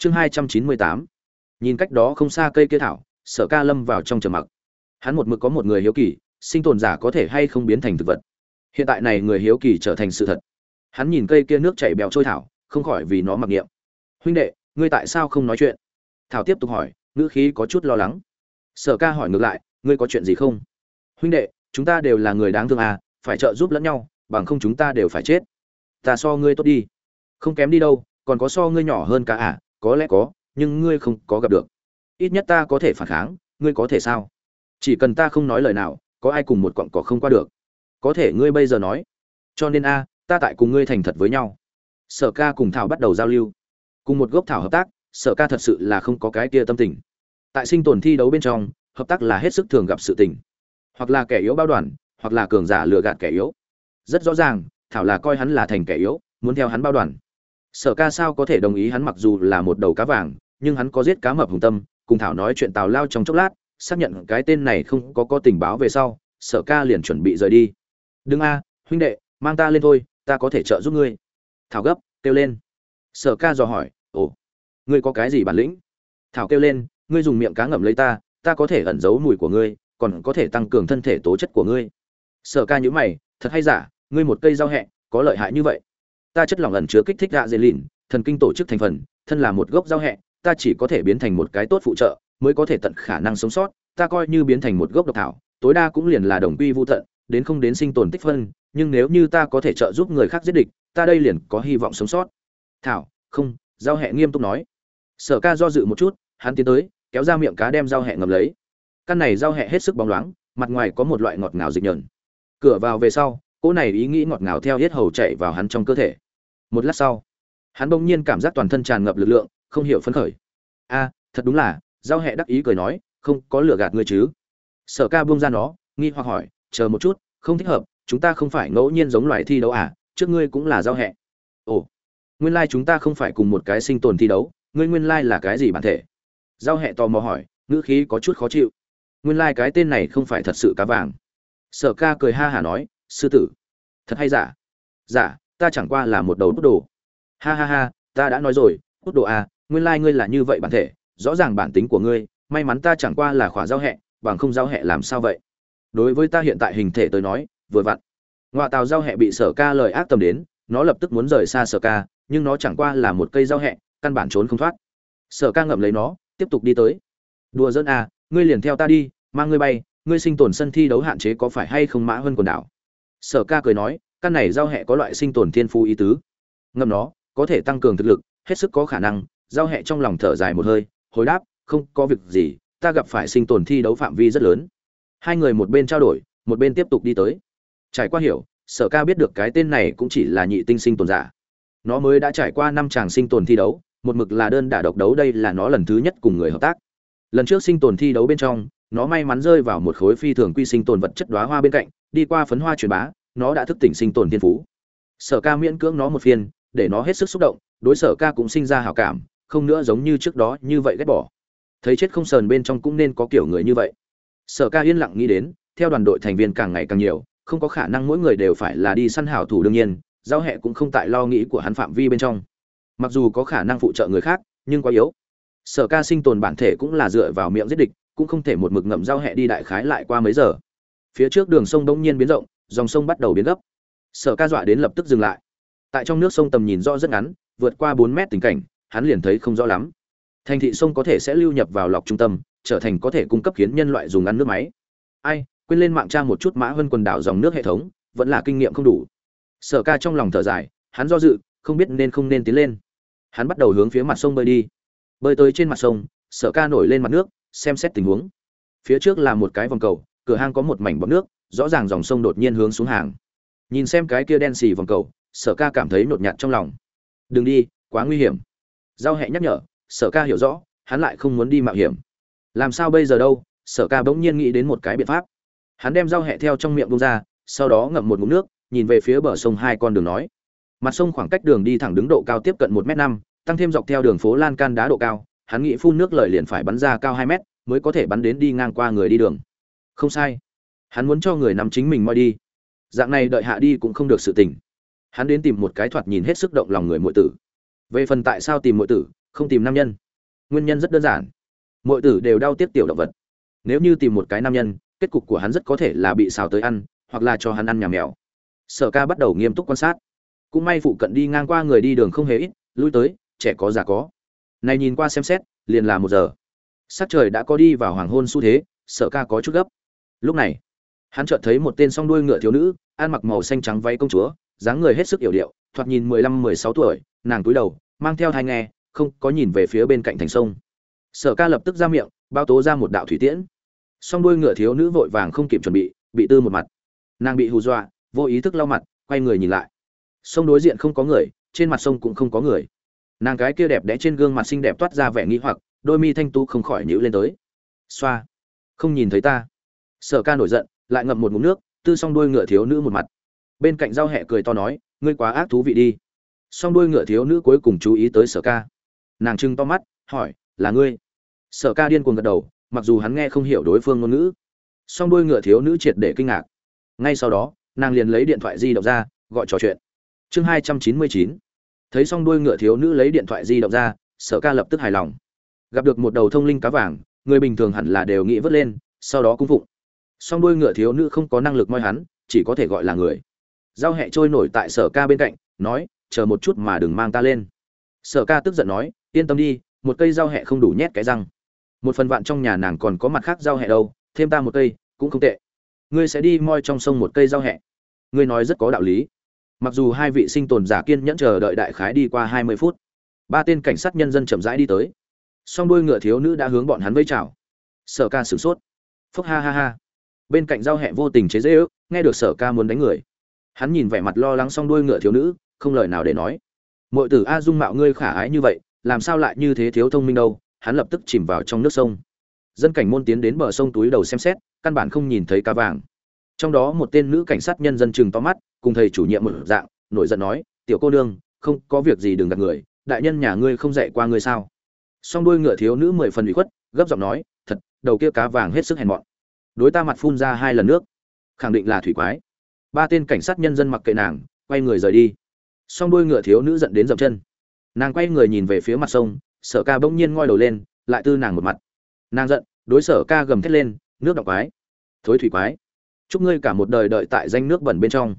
chương hai trăm chín mươi tám. Nhìn cách đó không xa cây kia thảo, sở ca lâm vào trong trầm mặc. Hắn một mực có một người hiếu kỳ, sinh tồn giả có thể hay không biến thành thực vật. Hiện tại này người hiếu kỳ trở thành sự thật. Hắn nhìn cây kia nước chảy bèo trôi thảo, không khỏi vì nó mặc niệm. Huynh đệ, ngươi tại sao không nói chuyện? Thảo tiếp tục hỏi, ngữ khí có chút lo lắng. Sở ca hỏi ngược lại, ngươi có chuyện gì không? Huynh đệ, chúng ta đều là người đáng thương à phải trợ giúp lẫn nhau, bằng không chúng ta đều phải chết. Ta so ngươi tốt đi. Không kém đi đâu, còn có so ngươi nhỏ hơn cả à có lẽ có, nhưng ngươi không có gặp được. Ít nhất ta có thể phản kháng, ngươi có thể sao? Chỉ cần ta không nói lời nào, có ai cùng một cọng cỏ không qua được? Có thể ngươi bây giờ nói. Cho nên a, ta tại cùng ngươi thành thật với nhau. Sở ca cùng thảo bắt đầu giao lưu. Cùng một gốc thảo hợp tác, sở ca thật sự là không có cái kia tâm tình. Tại sinh tồn thi đấu bên trong, hợp tác là hết sức thường gặp sự tình. Hoặc là kẻ yếu bao đoàn, hoặc là cường giả lừa gạt kẻ yếu. Rất rõ ràng, thảo là coi hắn là thành kẻ yếu, muốn theo hắn bao đoàn sở ca sao có thể đồng ý hắn mặc dù là một đầu cá vàng, nhưng hắn có giết cá mập hùng tâm, cùng thảo nói chuyện tào lao trong chốc lát, xác nhận cái tên này không có có tình báo về sau, sở ca liền chuẩn bị rời đi. Đừng a, huynh đệ, mang ta lên thôi, ta có thể trợ giúp ngươi. Thảo gấp, kêu lên. Sở ca dò hỏi, ồ, ngươi có cái gì bản lĩnh? Thảo kêu lên, ngươi dùng miệng cá ngậm lấy ta ta có thể ẩn giấu mùi của ngươi, còn có thể tăng cường thân thể tố chất của ngươi. Sở ca nhữ mày, thật hay giả, ngươi một cây rau hẹ, có lợi hại như vậy? Ta chất lỏng ẩn chứa kích thích gạ dê lìn thần kinh tổ chức thành phần, thân là một gốc rau hẹ, ta chỉ có thể biến thành một cái tốt phụ trợ, mới có thể tận khả năng sống sót, ta coi như biến thành một gốc độc thảo, tối đa cũng liền là đồng quy vô tận, đến không đến sinh tồn tích phân, nhưng nếu như ta có thể trợ giúp người khác giết địch, ta đây liền có hy vọng sống sót. Thảo, không giao hẹ nghiêm túc nói. Sở ca do dự một chút, hắn tiến tới, kéo ra miệng cá đem giao hẹ ngầm lấy. Căn này giao hẹ hết sức bóng loáng, mặt ngoài có một loại ngọt ngào dịch nhờn. Cửa vào về sau, cỗ này ý nghĩ ngọt ngào theo hết hầu chạy vào hắn trong cơ thể một lát sau, hắn bỗng nhiên cảm giác toàn thân tràn ngập lực lượng, không hiểu phấn khởi. A, thật đúng là, giao hẹ đắc ý cười nói, không có lừa gạt ngươi chứ? Sở ca buông ra nó, nghi hoặc hỏi, chờ một chút, không thích hợp, chúng ta không phải ngẫu nhiên giống loài thi đấu à? Trước ngươi cũng là giao hẹ ồ, nguyên lai chúng ta không phải cùng một cái sinh tồn thi đấu, ngươi nguyên lai là cái gì bản thể? Giao hẹ tò mò hỏi, ngữ khí có chút khó chịu. Nguyên lai cái tên này không phải thật sự cá vàng. Sở ca cười ha hả nói, sư tử, thật hay giả? Giả ta chẳng qua là một đầu bút đồ. Ha ha ha, ta đã nói rồi, bút đồ à nguyên lai ngươi là như vậy bản thể, rõ ràng bản tính của ngươi, may mắn ta chẳng qua là khỏa giao hẹ, bằng không giao hẹ làm sao vậy? Đối với ta hiện tại hình thể tới nói, vừa vặn. Ngoại tàu giao hẹ bị sở ca lời ác tâm đến, nó lập tức muốn rời xa sở ca, nhưng nó chẳng qua là một cây giao hẹ, căn bản trốn không thoát. Sở ca ngậm lấy nó, tiếp tục đi tới. Đùa dân à ngươi liền theo ta đi, mang ngươi bay, ngươi sinh tồn sân thi đấu hạn chế có phải hay không mã hơn quần đảo? Sở ca cười nói căn này giao hệ có loại sinh tồn thiên phú ý tứ. Ngâm nó, có thể tăng cường thực lực, hết sức có khả năng, giao hệ trong lòng thở dài một hơi, hồi đáp, không, có việc gì, ta gặp phải sinh tồn thi đấu phạm vi rất lớn. Hai người một bên trao đổi, một bên tiếp tục đi tới. Trải qua hiểu, sở ca biết được cái tên này cũng chỉ là nhị tinh sinh tồn giả. Nó mới đã trải qua năm tràng sinh tồn thi đấu, một mực là đơn đả độc đấu, đây là nó lần thứ nhất cùng người hợp tác. Lần trước sinh tồn thi đấu bên trong, nó may mắn rơi vào một khối phi thường quy sinh tồn vật chất đoá hoa bên cạnh, đi qua phấn hoa truyền bá nó đã thức tỉnh sinh tồn thiên phú. Sở ca miễn cưỡng nó một phiên, để nó hết sức xúc động, đối sở ca cũng sinh ra hào cảm, không nữa giống như trước đó như vậy ghét bỏ. Thấy chết không sờn bên trong cũng nên có kiểu người như vậy. Sở ca yên lặng nghĩ đến, theo đoàn đội thành viên càng ngày càng nhiều, không có khả năng mỗi người đều phải là đi săn hảo thủ đương nhiên, giao hẹ cũng không tại lo nghĩ của hắn phạm vi bên trong. Mặc dù có khả năng phụ trợ người khác, nhưng quá yếu. Sở ca sinh tồn bản thể cũng là dựa vào miệng giết địch, cũng không thể một mực ngậm giao hẹ đi đại khái lại qua mấy giờ. Phía trước đường sông đông nhiên biến rộng dòng sông bắt đầu biến gấp. Sở ca dọa đến lập tức dừng lại. Tại trong nước sông tầm nhìn rõ rất ngắn, vượt qua bốn mét tình cảnh, hắn liền thấy không rõ lắm. Thành thị sông có thể sẽ lưu nhập vào lọc trung tâm, trở thành có thể cung cấp khiến nhân loại dùng ăn nước máy. Ai, quên lên mạng trang một chút mã hơn quần đảo dòng nước hệ thống, vẫn là kinh nghiệm không đủ. Sở ca trong lòng thở dài, hắn do dự, không biết nên không nên tiến lên. Hắn bắt đầu hướng phía mặt sông bơi đi. Bơi tới trên mặt sông, sở ca nổi lên mặt nước, xem xét tình huống. Phía trước là một cái vòng cầu, cửa hang có một mảnh bọt nước rõ ràng dòng sông đột nhiên hướng xuống hàng. Nhìn xem cái kia đen xì vòng cầu, sở ca cảm thấy nhột nhạt trong lòng. Đừng đi, quá nguy hiểm. Giao hẹ nhắc nhở, sở ca hiểu rõ, hắn lại không muốn đi mạo hiểm. Làm sao bây giờ đâu? Sở ca bỗng nhiên nghĩ đến một cái biện pháp. Hắn đem giao hẹ theo trong miệng bông ra, sau đó ngậm một ngụm nước, nhìn về phía bờ sông hai con đường nói. Mặt sông khoảng cách đường đi thẳng đứng độ cao tiếp cận một m năm, tăng thêm dọc theo đường phố lan can đá độ cao, hắn nghĩ phun nước lời liền phải bắn ra cao hai mét, mới có thể bắn đến đi ngang qua người đi đường. Không sai hắn muốn cho người nắm chính mình moi đi. Dạng này đợi hạ đi cũng không được sự tình. Hắn đến tìm một cái thoạt nhìn hết sức động lòng người muội tử. Về phần tại sao tìm muội tử, không tìm nam nhân. Nguyên nhân rất đơn giản. Mọi tử đều đau tiếp tiểu động vật. Nếu như tìm một cái nam nhân, kết cục của hắn rất có thể là bị xào tới ăn, hoặc là cho hắn ăn nhà mèo. Sở ca bắt đầu nghiêm túc quan sát. Cũng may phụ cận đi ngang qua người đi đường không hề ít, lui tới, trẻ có già có. Này nhìn qua xem xét, liền là một giờ. Sắc trời đã có đi vào hoàng hôn xu thế, sở ca có chút gấp. Lúc này hắn chợt thấy một tên song đuôi ngựa thiếu nữ, ăn mặc màu xanh trắng váy công chúa, dáng người hết sức yểu điệu, thoạt nhìn mười lăm mười sáu tuổi, nàng túi đầu, mang theo thai nghe, không có nhìn về phía bên cạnh thành sông. Sở ca lập tức ra miệng bao tố ra một đạo thủy tiễn. Song đuôi ngựa thiếu nữ vội vàng không kịp chuẩn bị bị tư một mặt. Nàng bị hù dọa, vô ý thức lau mặt, quay người nhìn lại. Sông đối diện không có người, trên mặt sông cũng không có người. Nàng cái kia đẹp đẽ trên gương mặt xinh đẹp toát ra vẻ nghĩ hoặc, đôi mi thanh tú không khỏi nhữ lên tới. Xoa. Không nhìn thấy ta. Sở ca nổi giận lại ngậm một ngụm nước, tư xong đuôi ngựa thiếu nữ một mặt. Bên cạnh giao hẹ cười to nói, ngươi quá ác thú vị đi. Song đuôi ngựa thiếu nữ cuối cùng chú ý tới sở ca. Nàng trưng to mắt, hỏi, là ngươi? Sở ca điên cuồng gật đầu, mặc dù hắn nghe không hiểu đối phương ngôn ngữ. Song đuôi ngựa thiếu nữ triệt để kinh ngạc. Ngay sau đó, nàng liền lấy điện thoại di động ra, gọi trò chuyện. Chương hai trăm chín mươi chín. Thấy song đuôi ngựa thiếu nữ lấy điện thoại di động ra, sở ca lập tức hài lòng. Gặp được một đầu thông linh cá vàng, người bình thường hẳn là đều nghĩ vớt lên, sau đó cung phụng song đuôi ngựa thiếu nữ không có năng lực moi hắn, chỉ có thể gọi là người. Giao hẹ trôi nổi tại sở ca bên cạnh, nói, chờ một chút mà đừng mang ta lên. Sở ca tức giận nói, yên tâm đi, một cây giao hẹ không đủ nhét cái răng. Một phần vạn trong nhà nàng còn có mặt khác giao hẹ đâu, thêm ta một cây, cũng không tệ. Ngươi sẽ đi moi trong sông một cây giao hẹ. Ngươi nói rất có đạo lý. Mặc dù hai vị sinh tồn giả kiên nhẫn chờ đợi đại khái đi qua hai mươi phút, ba tên cảnh sát nhân dân chậm rãi đi tới. Song đuôi ngựa thiếu nữ đã hướng bọn hắn vây chào. Sở ca sửng sốt. Phúc ha ha ha bên cạnh giao hẹ vô tình chế dễ ước, nghe được sở ca muốn đánh người. Hắn nhìn vẻ mặt lo lắng song đuôi ngựa thiếu nữ, không lời nào để nói. Mọi tử a dung mạo ngươi khả ái như vậy, làm sao lại như thế thiếu thông minh đâu? Hắn lập tức chìm vào trong nước sông. Dân cảnh môn tiến đến bờ sông túi đầu xem xét, căn bản không nhìn thấy cá vàng. Trong đó một tên nữ cảnh sát nhân dân chừng to mắt, cùng thầy chủ nhiệm một dạng, nổi giận nói, tiểu cô nương, không có việc gì đừng gạt người, đại nhân nhà ngươi không dạy qua ngươi sao? Song đuôi ngựa thiếu nữ mười phần ủy khuất, gấp giọng nói, thật, đầu kia cá vàng hết sức hèn mọn đối ta mặt phun ra hai lần nước. Khẳng định là thủy quái. Ba tên cảnh sát nhân dân mặc kệ nàng, quay người rời đi. Song đuôi ngựa thiếu nữ giận đến dậm chân. Nàng quay người nhìn về phía mặt sông, sở ca bỗng nhiên ngoi đầu lên, lại tư nàng một mặt. Nàng giận, đối sở ca gầm thét lên, nước độc quái. Thối thủy quái. Chúc ngươi cả một đời đợi tại danh nước bẩn bên trong.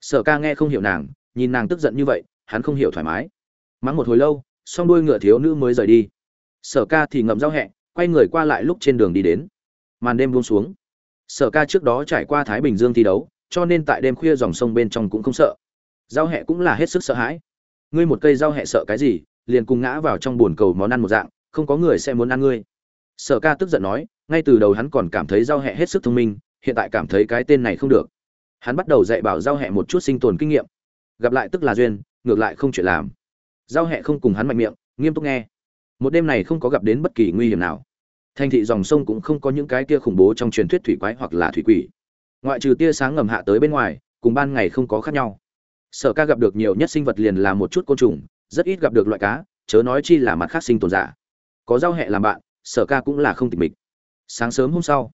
Sở ca nghe không hiểu nàng, nhìn nàng tức giận như vậy, hắn không hiểu thoải mái. Mắng một hồi lâu, song đuôi ngựa thiếu nữ mới rời đi. Sở ca thì ngậm giao hẹ, quay người qua lại lúc trên đường đi đến màn đêm buông xuống. Sở ca trước đó trải qua thái bình dương thi đấu, cho nên tại đêm khuya dòng sông bên trong cũng không sợ. Giao hẹ cũng là hết sức sợ hãi. Ngươi một cây giao hẹ sợ cái gì, liền cùng ngã vào trong bồn cầu món ăn một dạng, không có người sẽ muốn ăn ngươi. Sở ca tức giận nói, ngay từ đầu hắn còn cảm thấy giao hẹ hết sức thông minh, hiện tại cảm thấy cái tên này không được. Hắn bắt đầu dạy bảo giao hẹ một chút sinh tồn kinh nghiệm. Gặp lại tức là duyên, ngược lại không chuyện làm. Giao hẹ không cùng hắn mạnh miệng, nghiêm túc nghe. Một đêm này không có gặp đến bất kỳ nguy hiểm nào thành thị dòng sông cũng không có những cái kia khủng bố trong truyền thuyết thủy quái hoặc là thủy quỷ. Ngoại trừ tia sáng ngầm hạ tới bên ngoài, cùng ban ngày không có khác nhau. Sở ca gặp được nhiều nhất sinh vật liền là một chút côn trùng, rất ít gặp được loại cá, chớ nói chi là mặt khác sinh tồn giả. Có giao hẹ làm bạn, sở ca cũng là không tịch mịch. Sáng sớm hôm sau,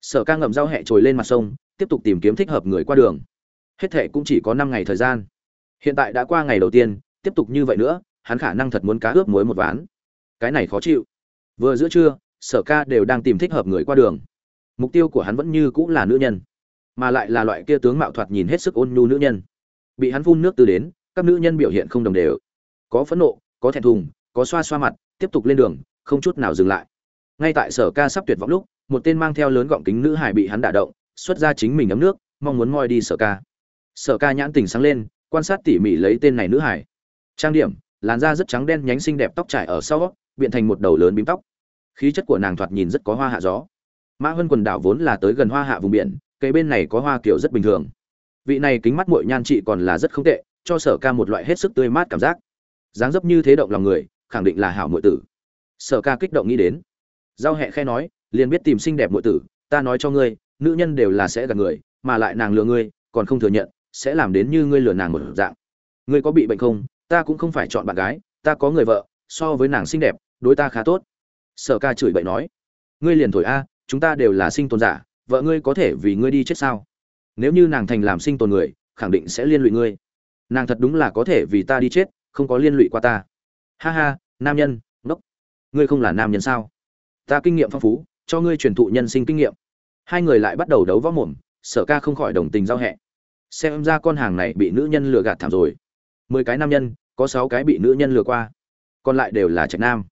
sở ca ngậm giao hẹ trồi lên mặt sông, tiếp tục tìm kiếm thích hợp người qua đường. Hết thệ cũng chỉ có năm ngày thời gian. Hiện tại đã qua ngày đầu tiên, tiếp tục như vậy nữa, hắn khả năng thật muốn cá ướp muối một ván. Cái này khó chịu. Vừa giữa trưa sở ca đều đang tìm thích hợp người qua đường. Mục tiêu của hắn vẫn như cũng là nữ nhân, mà lại là loại kia tướng mạo thoạt nhìn hết sức ôn nhu nữ nhân. Bị hắn phun nước từ đến, các nữ nhân biểu hiện không đồng đều. Có phẫn nộ, có thẹn thùng, có xoa xoa mặt, tiếp tục lên đường, không chút nào dừng lại. Ngay tại sở ca sắp tuyệt vọng lúc, một tên mang theo lớn gọng kính nữ hải bị hắn đả động, xuất ra chính mình ấm nước, mong muốn moi đi sở ca. Sở ca nhãn tình sáng lên, quan sát tỉ mỉ lấy tên này nữ hải trang điểm, làn da rất trắng đen nhánh xinh đẹp tóc trải ở sau, biện thành một đầu lớn bím tóc khí chất của nàng thoạt nhìn rất có hoa hạ gió. Mã hơn quần đảo vốn là tới gần hoa hạ vùng biển cây bên này có hoa kiểu rất bình thường. Vị này kính mắt muội nhan chị còn là rất không tệ, cho sở ca một loại hết sức tươi mát cảm giác. Dáng dấp như thế động lòng người, khẳng định là hảo muội tử. Sở ca kích động nghĩ đến. Giao hẹ khe nói, liền biết tìm xinh đẹp muội tử, ta nói cho ngươi, nữ nhân đều là sẽ gạt người, mà lại nàng lừa ngươi, còn không thừa nhận, sẽ làm đến như ngươi lừa nàng một dạng. Ngươi có bị bệnh không? Ta cũng không phải chọn bạn gái, ta có người vợ, so với nàng xinh đẹp, đối ta khá tốt sở ca chửi bậy nói, ngươi liền thổi a, chúng ta đều là sinh tồn giả, vợ ngươi có thể vì ngươi đi chết sao? Nếu như nàng thành làm sinh tồn người, khẳng định sẽ liên lụy ngươi. Nàng thật đúng là có thể vì ta đi chết, không có liên lụy qua ta. Ha ha, nam nhân ngươi không là nam nhân sao? Ta kinh nghiệm phong phú, cho ngươi truyền thụ nhân sinh kinh nghiệm. Hai người lại bắt đầu đấu võ mồm, sở ca không khỏi đồng tình giao hẹ. Xem ra con hàng này bị nữ nhân lừa gạt thảm rồi. Mười cái nam nhân, có sáu cái bị nữ nhân lừa qua. Còn lại đều là trạch nam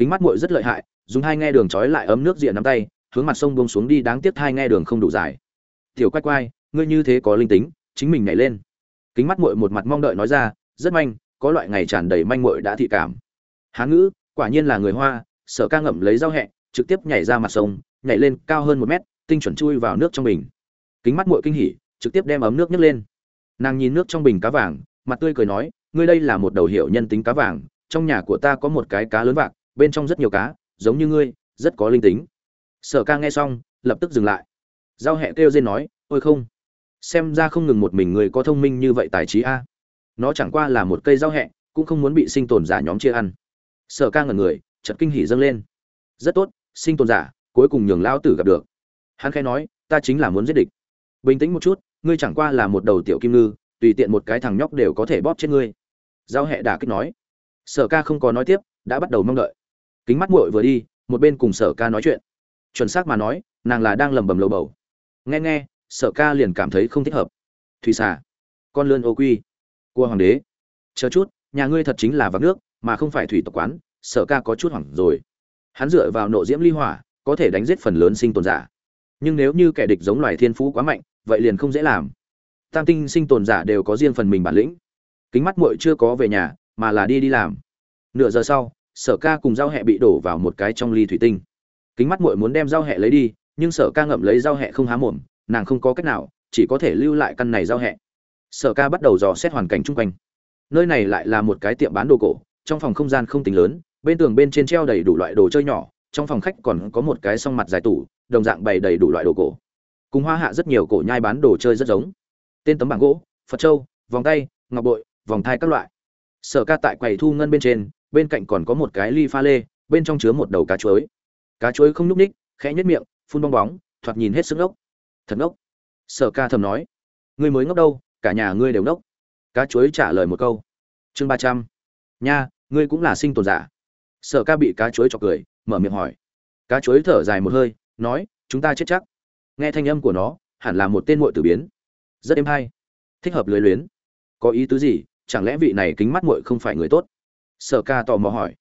kính mắt muội rất lợi hại, dùng hai nghe đường trói lại ấm nước diện nắm tay, hướng mặt sông bông xuống đi, đáng tiếc hai nghe đường không đủ dài. Tiểu quay quay ngươi như thế có linh tính, chính mình nhảy lên. Kính mắt muội một mặt mong đợi nói ra, rất manh, có loại ngày tràn đầy manh muội đã thị cảm. Hán ngữ, quả nhiên là người hoa, sở ca ngậm lấy dao hẹ, trực tiếp nhảy ra mặt sông, nhảy lên cao hơn một mét, tinh chuẩn chui vào nước trong bình. Kính mắt muội kinh hỉ, trực tiếp đem ấm nước nhấc lên. Nàng nhìn nước trong bình cá vàng, mặt tươi cười nói, ngươi đây là một đầu hiệu nhân tính cá vàng, trong nhà của ta có một cái cá lớn vạc bên trong rất nhiều cá, giống như ngươi, rất có linh tính. Sở ca nghe xong, lập tức dừng lại. Giao hẹ kêu dên nói, ôi không, xem ra không ngừng một mình người có thông minh như vậy tài trí a. Nó chẳng qua là một cây giao hẹ, cũng không muốn bị sinh tồn giả nhóm chia ăn. Sở ca ngẩn người chật kinh hỉ dâng lên. Rất tốt, sinh tồn giả, cuối cùng nhường lão tử gặp được. Hắn khẽ nói, ta chính là muốn giết địch. Bình tĩnh một chút, ngươi chẳng qua là một đầu tiểu kim ngư, tùy tiện một cái thằng nhóc đều có thể bóp chết ngươi. Giao hẹ đả kích nói. Sở ca không có nói tiếp, đã bắt đầu mong đợi kính mắt muội vừa đi, một bên cùng sở ca nói chuyện. Chuẩn xác mà nói, nàng là đang lầm bầm lầu bầu. Nghe nghe, sở ca liền cảm thấy không thích hợp. Thủy xà, con lươn ô quy. Cua hoàng đế. Chờ chút, nhà ngươi thật chính là vắng nước, mà không phải thủy tộc quán, sở ca có chút hoảng rồi. Hắn dựa vào nộ diễm ly hỏa, có thể đánh giết phần lớn sinh tồn giả. Nhưng nếu như kẻ địch giống loài thiên phú quá mạnh, vậy liền không dễ làm. Tam tinh sinh tồn giả đều có riêng phần mình bản lĩnh. Kính mắt muội chưa có về nhà, mà là đi đi làm. Nửa giờ sau sở ca cùng dao hẹ bị đổ vào một cái trong ly thủy tinh. Kính mắt muội muốn đem dao hẹ lấy đi, nhưng sở ca ngậm lấy dao hẹ không há mồm, nàng không có cách nào, chỉ có thể lưu lại căn này dao hẹ. Sở ca bắt đầu dò xét hoàn cảnh chung quanh. Nơi này lại là một cái tiệm bán đồ cổ, trong phòng không gian không tính lớn, bên tường bên trên treo đầy đủ loại đồ chơi nhỏ, trong phòng khách còn có một cái song mặt dài tủ, đồng dạng bày đầy đủ loại đồ cổ. Cùng hoa hạ rất nhiều cổ nhai bán đồ chơi rất giống. Tên tấm bảng gỗ, phật trâu vòng tay, ngọc bội, vòng thai các loại. Sở ca tại quầy thu ngân bên trên bên cạnh còn có một cái ly pha lê, bên trong chứa một đầu cá chuối. Cá chuối không n ú c ních khẽ nhất miệng, phun bong bóng, thoạt nhìn hết sức ngốc. Thật ngốc. Sở ca thầm nói. Ngươi mới ngốc đâu, cả nhà ngươi đều ngốc. Cá chuối trả lời một câu. Chương ba trăm. Nha, ngươi cũng là sinh tồn giả. Sở ca bị cá chuối chọc cười, mở miệng hỏi. Cá chuối thở dài một hơi, nói, chúng ta chết chắc. Nghe thanh âm của nó, hẳn là một tên muội tử biến. Rất êm hay. Thích hợp lưới luyến. Có ý tứ gì, chẳng lẽ vị này kính mắt muội không phải người tốt? Sở ca tò mò hỏi.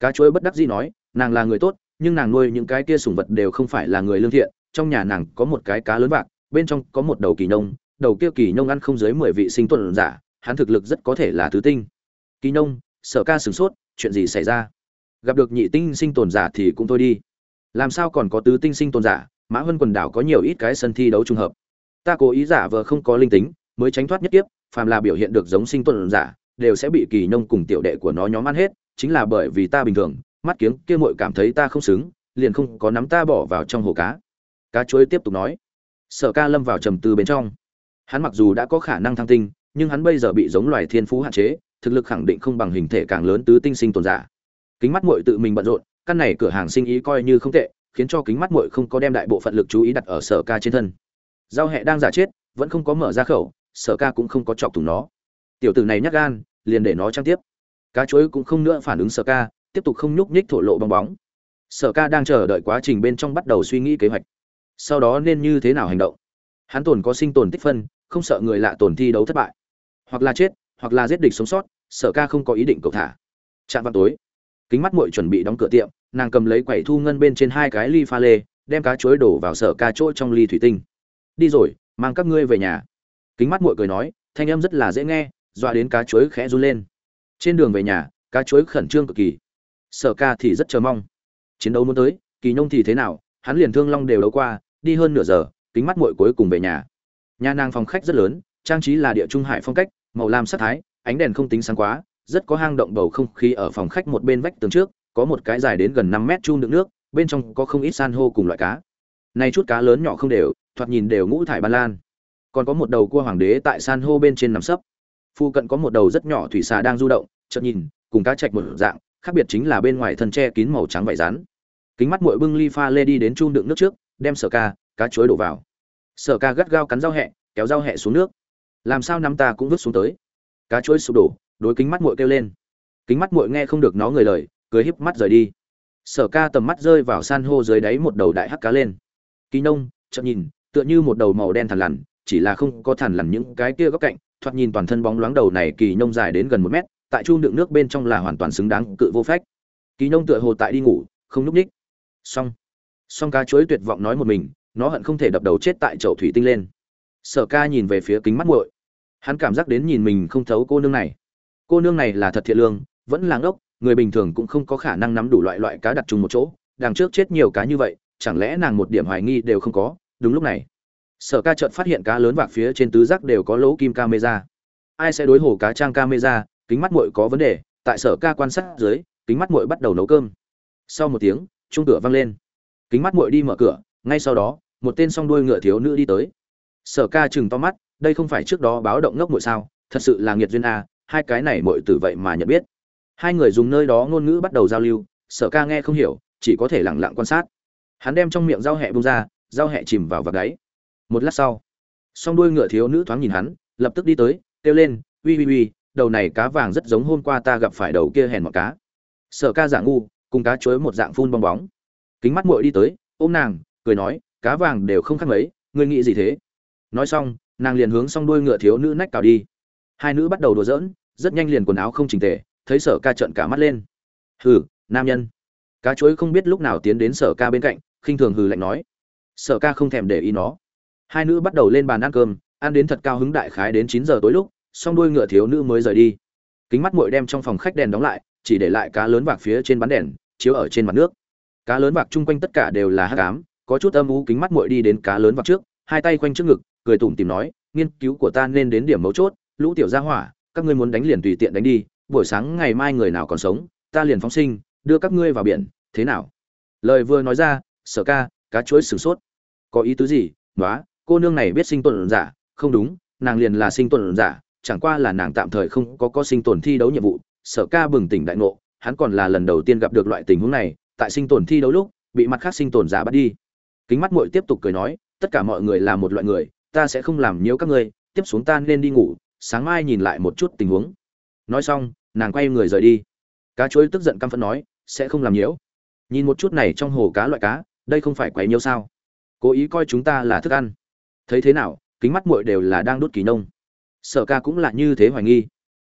Cá chuối bất đắc dĩ nói, nàng là người tốt, nhưng nàng nuôi những cái kia sủng vật đều không phải là người lương thiện. Trong nhà nàng có một cái cá lớn bạc bên trong có một đầu kỳ nông đầu kia kỳ nông ăn không dưới mười vị sinh tuần giả, hắn thực lực rất có thể là thứ tinh. Kỳ nông sở ca sửng sốt, chuyện gì xảy ra? Gặp được nhị tinh sinh tồn giả thì cũng thôi đi. Làm sao còn có tứ tinh sinh tồn giả? Mã vân quần đảo có nhiều ít cái sân thi đấu trùng hợp. Ta cố ý giả vờ không có linh tính, mới tránh thoát nhất kiếp, phàm là biểu hiện được giống sinh tồn giả đều sẽ bị kỳ nông cùng tiểu đệ của nó nhóm ăn hết, chính là bởi vì ta bình thường, mắt kiếng kia muội cảm thấy ta không xứng, liền không có nắm ta bỏ vào trong hồ cá. Cá chuối tiếp tục nói. Sở ca lâm vào trầm tư bên trong. Hắn mặc dù đã có khả năng thăng tinh, nhưng hắn bây giờ bị giống loài thiên phú hạn chế, thực lực khẳng định không bằng hình thể càng lớn tứ tinh sinh tồn giả. Kính mắt muội tự mình bận rộn, căn này cửa hàng sinh ý coi như không tệ, khiến cho kính mắt muội không có đem đại bộ phận lực chú ý đặt ở sở ca trên thân. Giao hẹ đang giả chết, vẫn không có mở ra khẩu, sở ca cũng không có chọc thủng nó. Tiểu tử này nhắc gan liền để nó trang tiếp. Cá chuối cũng không nữa phản ứng sở ca, tiếp tục không nhúc nhích thổ lộ bong bóng. Sở ca đang chờ đợi quá trình bên trong bắt đầu suy nghĩ kế hoạch. Sau đó nên như thế nào hành động? Hắn tồn có sinh tồn tích phân, không sợ người lạ tồn thi đấu thất bại. Hoặc là chết, hoặc là giết địch sống sót, sở ca không có ý định cầu thả. Chạm vào tối, kính mắt muội chuẩn bị đóng cửa tiệm, nàng cầm lấy quẩy thu ngân bên trên hai cái ly pha lê, đem cá chuối đổ vào sở ca chỗ trong ly thủy tinh. Đi rồi, mang các ngươi về nhà. Kính mắt muội cười nói, thanh âm rất là dễ nghe dọa đến cá chuối khẽ run lên. Trên đường về nhà, cá chuối khẩn trương cực kỳ. Sở ca thì rất chờ mong. Chiến đấu muốn tới, kỳ nhông thì thế nào, hắn liền thương long đều đấu qua, đi hơn nửa giờ, kính mắt muội cuối cùng về nhà. Nhà nàng phòng khách rất lớn, trang trí là địa trung hải phong cách, màu lam sắc thái, ánh đèn không tính sáng quá, rất có hang động bầu không khí ở phòng khách một bên vách tường trước, có một cái dài đến gần năm mét chung đựng nước, bên trong có không ít san hô cùng loại cá. Này chút cá lớn nhỏ không đều, thoạt nhìn đều ngũ thải ban lan. Còn có một đầu cua hoàng đế tại san hô bên trên nằm sấp phu cận có một đầu rất nhỏ thủy xà đang du động, chợt nhìn, cùng cá chạch một dạng, khác biệt chính là bên ngoài thân tre kín màu trắng vải rán. Kính mắt muội bưng ly pha lê đi đến chun đựng nước trước, đem sở ca, cá chuối đổ vào. Sở ca gắt gao cắn dao hẹ, kéo dao hẹ xuống nước. Làm sao nắm ta cũng vứt xuống tới. Cá chuối sụp đổ, đối kính mắt muội kêu lên. Kính mắt muội nghe không được nó người lời, cười híp mắt rời đi. Sở ca tầm mắt rơi vào san hô dưới đáy một đầu đại hắc cá lên. Kỳ nông chậm nhìn, tựa như một đầu màu đen thằn lằn, chỉ là không có thằn lằn những cái kia góc cạnh thoạt nhìn toàn thân bóng loáng đầu này kỳ nông dài đến gần một mét, tại chu đựng nước bên trong là hoàn toàn xứng đáng cự vô phách. Kỳ nông tựa hồ tại đi ngủ, không núp ních. Xong. Xong cá chuối tuyệt vọng nói một mình, nó hận không thể đập đầu chết tại chậu thủy tinh lên. Sở ca nhìn về phía kính mắt muội. Hắn cảm giác đến nhìn mình không thấu cô nương này. Cô nương này là thật thiện lương, vẫn là ngốc, người bình thường cũng không có khả năng nắm đủ loại loại cá đặt chung một chỗ, đằng trước chết nhiều cá như vậy, chẳng lẽ nàng một điểm hoài nghi đều không có, đúng lúc này sở ca trợt phát hiện cá lớn vạc phía trên tứ giác đều có lỗ kim camera. Ai sẽ đối hồ cá trang camera? Kính mắt muội có vấn đề. Tại sở ca quan sát dưới, kính mắt muội bắt đầu nấu cơm. Sau một tiếng chung cửa vang lên. Kính mắt muội đi mở cửa. Ngay sau đó, một tên song đuôi ngựa thiếu nữ đi tới. Sở ca chừng to mắt. Đây không phải trước đó báo động ngốc muội sao? Thật sự là nghiệt duyên a hai cái này muội tử vậy mà nhận biết. Hai người dùng nơi đó ngôn ngữ bắt đầu giao lưu. Sở ca nghe không hiểu, chỉ có thể lẳng lặng quan sát. Hắn đem trong miệng dao hẹ bung ra dao hẹ chìm vào vạt đáy một lát sau, song đuôi ngựa thiếu nữ thoáng nhìn hắn, lập tức đi tới, kêu lên, uy uy uy, đầu này cá vàng rất giống hôm qua ta gặp phải đầu kia hèn mọt cá. Sở ca giả ngu, cùng cá chuối một dạng phun bong bóng. Kính mắt muội đi tới, ôm nàng, cười nói, cá vàng đều không khác mấy, ngươi nghĩ gì thế? Nói xong, nàng liền hướng xong đuôi ngựa thiếu nữ nách cào đi. Hai nữ bắt đầu đùa giỡn, rất nhanh liền quần áo không chỉnh tề, thấy sở ca trợn cả mắt lên. Hừ, nam nhân. Cá chuối không biết lúc nào tiến đến sở ca bên cạnh, khinh thường hừ lạnh nói. Sở ca không thèm để ý nó hai nữ bắt đầu lên bàn ăn cơm, ăn đến thật cao hứng đại khái đến chín giờ tối lúc, xong đuôi ngựa thiếu nữ mới rời đi. Kính mắt muội đem trong phòng khách đèn đóng lại, chỉ để lại cá lớn vạc phía trên bắn đèn, chiếu ở trên mặt nước. Cá lớn vạc chung quanh tất cả đều là hắc ám, có chút âm u, kính mắt muội đi đến cá lớn vạc trước, hai tay quanh trước ngực, cười tủm tìm nói, nghiên cứu của ta nên đến điểm mấu chốt, lũ tiểu gia hỏa, các ngươi muốn đánh liền tùy tiện đánh đi, buổi sáng ngày mai người nào còn sống, ta liền phóng sinh, đưa các ngươi vào biển, thế nào? Lời vừa nói ra, sở ca, cá chuối sửng sốt. Có ý tứ gì? Nói cô nương này biết sinh tồn giả, không đúng, nàng liền là sinh tồn giả, chẳng qua là nàng tạm thời không có có sinh tồn thi đấu nhiệm vụ, sở ca bừng tỉnh đại ngộ, hắn còn là lần đầu tiên gặp được loại tình huống này, tại sinh tồn thi đấu lúc, bị mặt khác sinh tồn giả bắt đi. Kính mắt muội tiếp tục cười nói, tất cả mọi người là một loại người, ta sẽ không làm nhiễu các ngươi, tiếp xuống ta nên đi ngủ, sáng mai nhìn lại một chút tình huống. Nói xong, nàng quay người rời đi. Cá chuối tức giận căm phẫn nói, sẽ không làm nhiễu. Nhìn một chút này trong hồ cá loại cá, đây không phải quấy nhiễu sao? Cố ý coi chúng ta là thức ăn thấy thế nào, kính mắt muội đều là đang đốt kỳ nông sở ca cũng là như thế hoài nghi.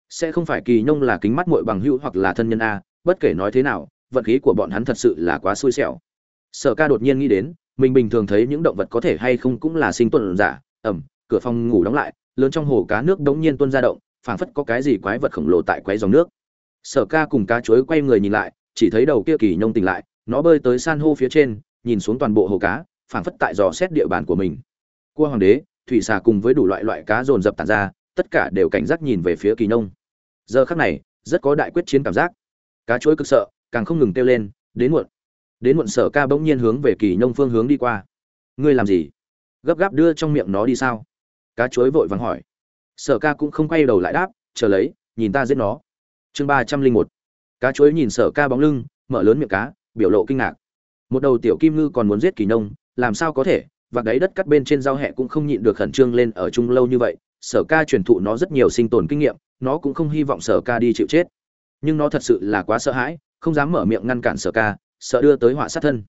Sẽ không phải kỳ nông là kính mắt muội bằng hữu hoặc là thân nhân a, bất kể nói thế nào, vận khí của bọn hắn thật sự là quá xui xẻo. Sở ca đột nhiên nghĩ đến, mình bình thường thấy những động vật có thể hay không cũng là sinh tuần giả, ẩm, cửa phòng ngủ đóng lại, lớn trong hồ cá nước đống nhiên tuôn ra động, phảng phất có cái gì quái vật khổng lồ tại quấy dòng nước. Sở ca cùng cá chuối quay người nhìn lại, chỉ thấy đầu kia kỳ nông tỉnh lại, nó bơi tới san hô phía trên, nhìn xuống toàn bộ hồ cá, phảng phất tại dò xét địa bàn của mình cua hoàng đế, thủy xà cùng với đủ loại loại cá dồn dập tàn ra, tất cả đều cảnh giác nhìn về phía kỳ nông. Giờ khắc này, rất có đại quyết chiến cảm giác. Cá chuối cực sợ, càng không ngừng kêu lên, đến muộn. Đến muộn sở ca bỗng nhiên hướng về kỳ nông phương hướng đi qua. Ngươi làm gì? Gấp gáp đưa trong miệng nó đi sao? Cá chuối vội vàng hỏi. Sở ca cũng không quay đầu lại đáp, chờ lấy, nhìn ta giết nó. Chương ba trăm linh một. Cá chuối nhìn sở ca bóng lưng, mở lớn miệng cá, biểu lộ kinh ngạc. Một đầu tiểu kim ngư còn muốn giết kỳ nông, làm sao có thể? Và đáy đất cắt bên trên giao hẹ cũng không nhịn được khẩn trương lên ở chung lâu như vậy, sở ca truyền thụ nó rất nhiều sinh tồn kinh nghiệm, nó cũng không hy vọng sở ca đi chịu chết. Nhưng nó thật sự là quá sợ hãi, không dám mở miệng ngăn cản sở ca, sợ đưa tới họa sát thân.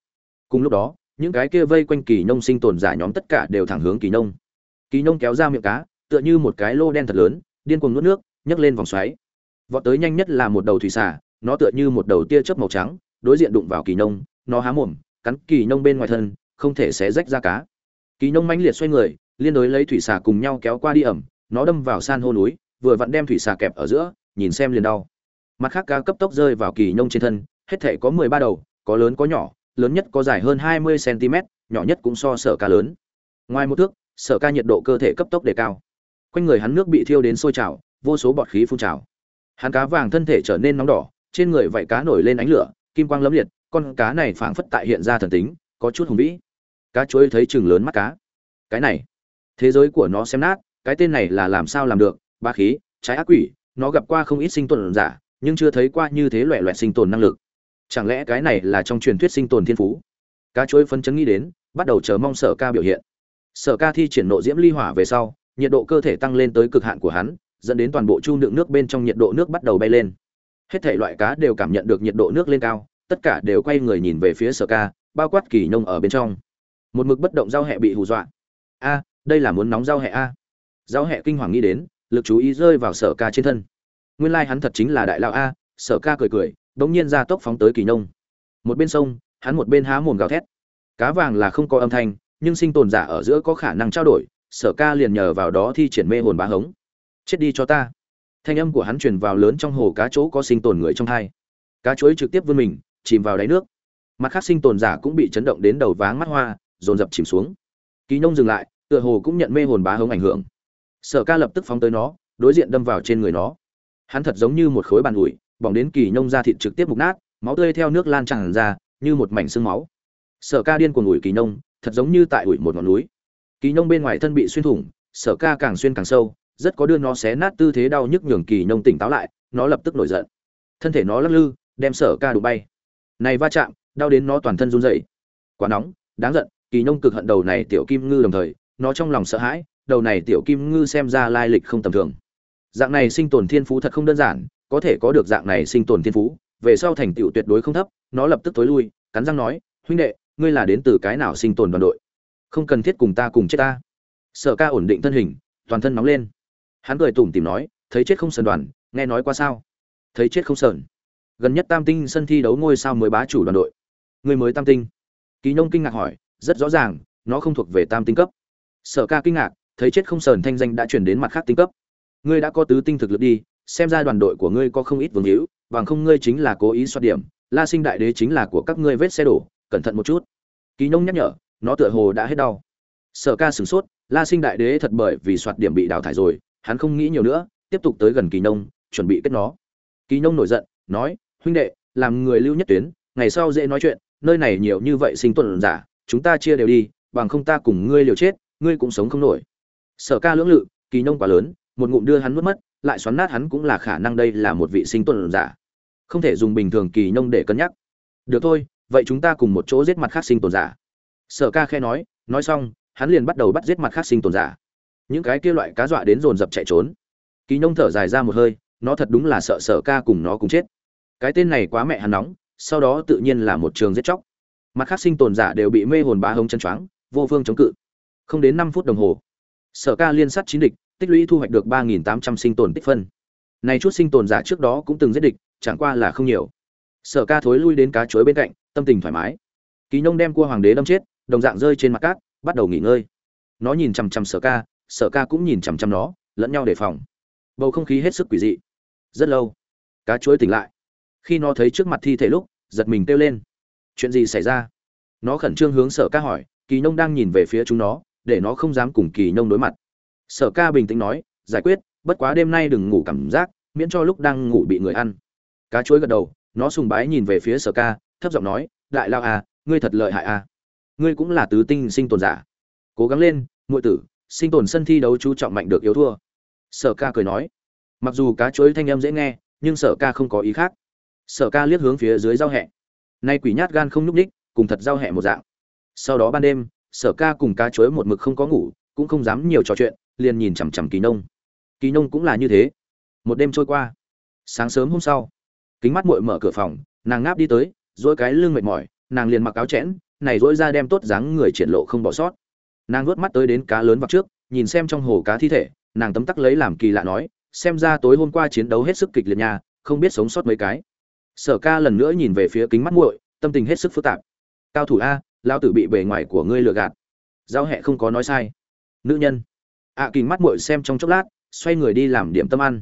Cùng lúc đó, những cái kia vây quanh kỳ nông sinh tồn giả nhóm tất cả đều thẳng hướng kỳ nông. Kỳ nông kéo ra miệng cá, tựa như một cái lô đen thật lớn, điên cuồng nuốt nước, nhấc lên vòng xoáy. Vọt tới nhanh nhất là một đầu thủy xà, nó tựa như một đầu tia chớp màu trắng, đối diện đụng vào kỳ nông, nó há mồm, cắn kỳ nông bên ngoài thân, không thể xé rách ra cá kỳ nông mãnh liệt xoay người, liên đối lấy thủy xà cùng nhau kéo qua đi ẩm, nó đâm vào san hô núi, vừa vặn đem thủy xà kẹp ở giữa, nhìn xem liền đau. Mặt khác cá cấp tốc rơi vào kỳ nông trên thân, hết thể có mười ba đầu, có lớn có nhỏ, lớn nhất có dài hơn hai mươi cm nhỏ nhất cũng so sở ca lớn. Ngoài một thước, sở ca nhiệt độ cơ thể cấp tốc đề cao. Quanh người hắn nước bị thiêu đến sôi trào, vô số bọt khí phun trào. Hắn cá vàng thân thể trở nên nóng đỏ, trên người vảy cá nổi lên ánh lửa, kim quang lấm liệt, con cá này phảng phất tại hiện ra thần tính, có chút hùng vĩ cá chuối thấy chừng lớn mắt cá. Cái này, thế giới của nó xem nát, cái tên này là làm sao làm được? Ba khí, trái ác quỷ, nó gặp qua không ít sinh tồn giả, nhưng chưa thấy qua như thế loẹ loẹt sinh tồn năng lực. Chẳng lẽ cái này là trong truyền thuyết sinh tồn thiên phú? Cá chuối phân chấn nghĩ đến, bắt đầu chờ mong sở ca biểu hiện. Sở ca thi triển nộ diễm ly hỏa về sau, nhiệt độ cơ thể tăng lên tới cực hạn của hắn, dẫn đến toàn bộ chu đựng nước bên trong nhiệt độ nước bắt đầu bay lên. Hết thể loại cá đều cảm nhận được nhiệt độ nước lên cao, tất cả đều quay người nhìn về phía sở ca, bao quát kỳ nông ở bên trong một mực bất động giao hẹ bị hù dọa. A, đây là muốn nóng giao hẹ a. Giao hẹ kinh hoàng nghĩ đến, lực chú ý rơi vào sở ca trên thân. Nguyên lai、like、hắn thật chính là đại lão a, sở ca cười cười đ ỗ n g nhiên ra tốc phóng tới kỳ nông. Một bên sông, hắn một bên há mồm gào thét. Cá vàng là không có âm thanh, nhưng sinh tồn giả ở giữa có khả năng trao đổi, sở ca liền nhờ vào đó thi triển mê hồn bá hống. Chết đi cho ta. Thanh âm của hắn truyền vào lớn trong hồ cá chỗ có sinh tồn người trong thai cá chuối trực tiếp vươn mình, chìm vào đáy nước. Mặt khác sinh tồn giả cũng bị chấn động đến đầu váng mắt hoa dồn dập chìm xuống. Kỳ nông dừng lại, tựa hồ cũng nhận mê hồn bá hống ảnh hưởng. Sở ca lập tức phóng tới nó, đối diện đâm vào trên người nó. Hắn thật giống như một khối bàn ủi, bỏng đến kỳ nông ra thịt trực tiếp mục nát, máu tươi theo nước lan tràn ra, như một mảnh xương máu. Sở ca điên cuồng ủi kỳ nông thật giống như tại ủi một ngọn núi. Kỳ nông bên ngoài thân bị xuyên thủng, sở ca càng xuyên càng sâu, rất có đưa nó xé nát tư thế đau nhức nhường kỳ nông tỉnh táo lại, nó lập tức nổi giận. Thân thể nó lắc lư, đem sở ca đụng bay. Này va chạm, đau đến nó toàn thân run rẩy. Quá nóng, đáng giận kỳ nông cực hận đầu này tiểu kim ngư đồng thời, nó trong lòng sợ hãi, đầu này tiểu kim ngư xem ra lai lịch không tầm thường. Dạng này sinh tồn thiên phú thật không đơn giản, có thể có được dạng này sinh tồn thiên phú, về sau thành tựu tuyệt đối không thấp, nó lập tức tối lui, cắn răng nói, huynh đệ, ngươi là đến từ cái nào sinh tồn đoàn đội? Không cần thiết cùng ta cùng chết ta. Sở ca ổn định thân hình, toàn thân nóng lên. Hắn cười tủm tìm nói, thấy chết không sờn đoàn, nghe nói qua sao? Thấy chết không sờn. Gần nhất tam tinh sân thi đấu ngôi sao mới bá chủ đoàn đội. Người mới tam tinh. Kỳ nông kinh ngạc hỏi rất rõ ràng, nó không thuộc về tam tinh cấp. Sở ca kinh ngạc, thấy chết không sờn thanh danh đã chuyển đến mặt khác tinh cấp. Ngươi đã có tứ tinh thực lực đi, xem ra đoàn đội của ngươi có không ít vương hữu, bằng không ngươi chính là cố ý xoát điểm. La sinh đại đế chính là của các ngươi vết xe đổ, cẩn thận một chút. Kỳ nông nhắc nhở, nó tựa hồ đã hết đau. Sở ca sửng sốt, la sinh đại đế thật bởi vì soạt điểm bị đào thải rồi, hắn không nghĩ nhiều nữa, tiếp tục tới gần kỳ nông chuẩn bị kết nó. Kỳ nông nổi giận, nói, huynh đệ, làm người lưu nhất tuyến, ngày sau dễ nói chuyện, nơi này nhiều như vậy sinh tuần giả chúng ta chia đều đi, bằng không ta cùng ngươi liều chết, ngươi cũng sống không nổi. Sở ca lưỡng lự, kỳ nông quá lớn, một ngụm đưa hắn mất mất, lại xoắn nát hắn cũng là khả năng đây là một vị sinh tuần giả. Không thể dùng bình thường kỳ nông để cân nhắc. Được thôi, vậy chúng ta cùng một chỗ giết mặt khác sinh tồn giả. Sở ca khe nói nói xong, hắn liền bắt đầu bắt giết mặt khác sinh tồn giả. Những cái kia loại cá dọa đến dồn dập chạy trốn. Kỳ nông thở dài ra một hơi, nó thật đúng là sợ sở ca cùng nó cùng chết. Cái tên này quá mẹ hắn nóng, sau đó tự nhiên là một trường giết chóc mặt khác sinh tồn giả đều bị mê hồn bá hống chân choáng, vô phương chống cự. Không đến năm phút đồng hồ, sở ca liên sát chín địch, tích lũy thu hoạch được ba nghìn tám trăm sinh tồn tích phân. Này chút sinh tồn giả trước đó cũng từng giết địch, chẳng qua là không nhiều. Sở ca thối lui đến cá chuối bên cạnh, tâm tình thoải mái. Kỳ nông đem cua hoàng đế đâm chết, đồng dạng rơi trên mặt cát, bắt đầu nghỉ ngơi. Nó nhìn chằm chằm sở ca sở ca cũng nhìn chằm chằm nó, lẫn nhau đề phòng. Bầu không khí hết sức quỷ dị. Rất lâu, cá chuối tỉnh lại. Khi nó thấy trước mặt thi thể lúc, giật mình kêu lên chuyện gì xảy ra? Nó khẩn trương hướng sở ca hỏi, kỳ nông đang nhìn về phía chúng nó, để nó không dám cùng kỳ nông đối mặt. Sở ca bình tĩnh nói, giải quyết, bất quá đêm nay đừng ngủ cảm giác, miễn cho lúc đang ngủ bị người ăn. Cá chuối gật đầu, nó sùng bái nhìn về phía sở ca, thấp giọng nói, đại lao à ngươi thật lợi hại à. Ngươi cũng là tứ tinh sinh tồn giả. Cố gắng lên ngụy tử, sinh tồn sân thi đấu chú trọng mạnh được yếu thua. Sở ca cười nói. Mặc dù cá chuối thanh âm dễ nghe, nhưng sở ca không có ý khác. Sở ca liếc hướng phía dưới giao hẹ nay quỷ nhát gan không nhúc ních cùng thật giao hẹ một dạng. Sau đó ban đêm, sở ca cùng cá chuối một mực không có ngủ, cũng không dám nhiều trò chuyện, liền nhìn chằm chằm kỳ nông. Kỳ nông cũng là như thế. Một đêm trôi qua. Sáng sớm hôm sau, kính mắt muội mở cửa phòng, nàng ngáp đi tới dỗi cái lưng mệt mỏi, nàng liền mặc áo chẽn, này dỗi ra đem tốt dáng người triển lộ không bỏ sót. Nàng vuốt mắt tới đến cá lớn vào trước, nhìn xem trong hồ cá thi thể, nàng tấm tắc lấy làm kỳ lạ nói, xem ra tối hôm qua chiến đấu hết sức kịch liệt nha, không biết sống sót mấy cái sở ca lần nữa nhìn về phía kính mắt muội tâm tình hết sức phức tạp. Cao thủ a lao tử bị bề ngoài của ngươi lừa gạt. Giao hẹ không có nói sai. Nữ nhân. Ạ à, kính mắt muội xem trong chốc lát xoay người đi làm điểm tâm ăn.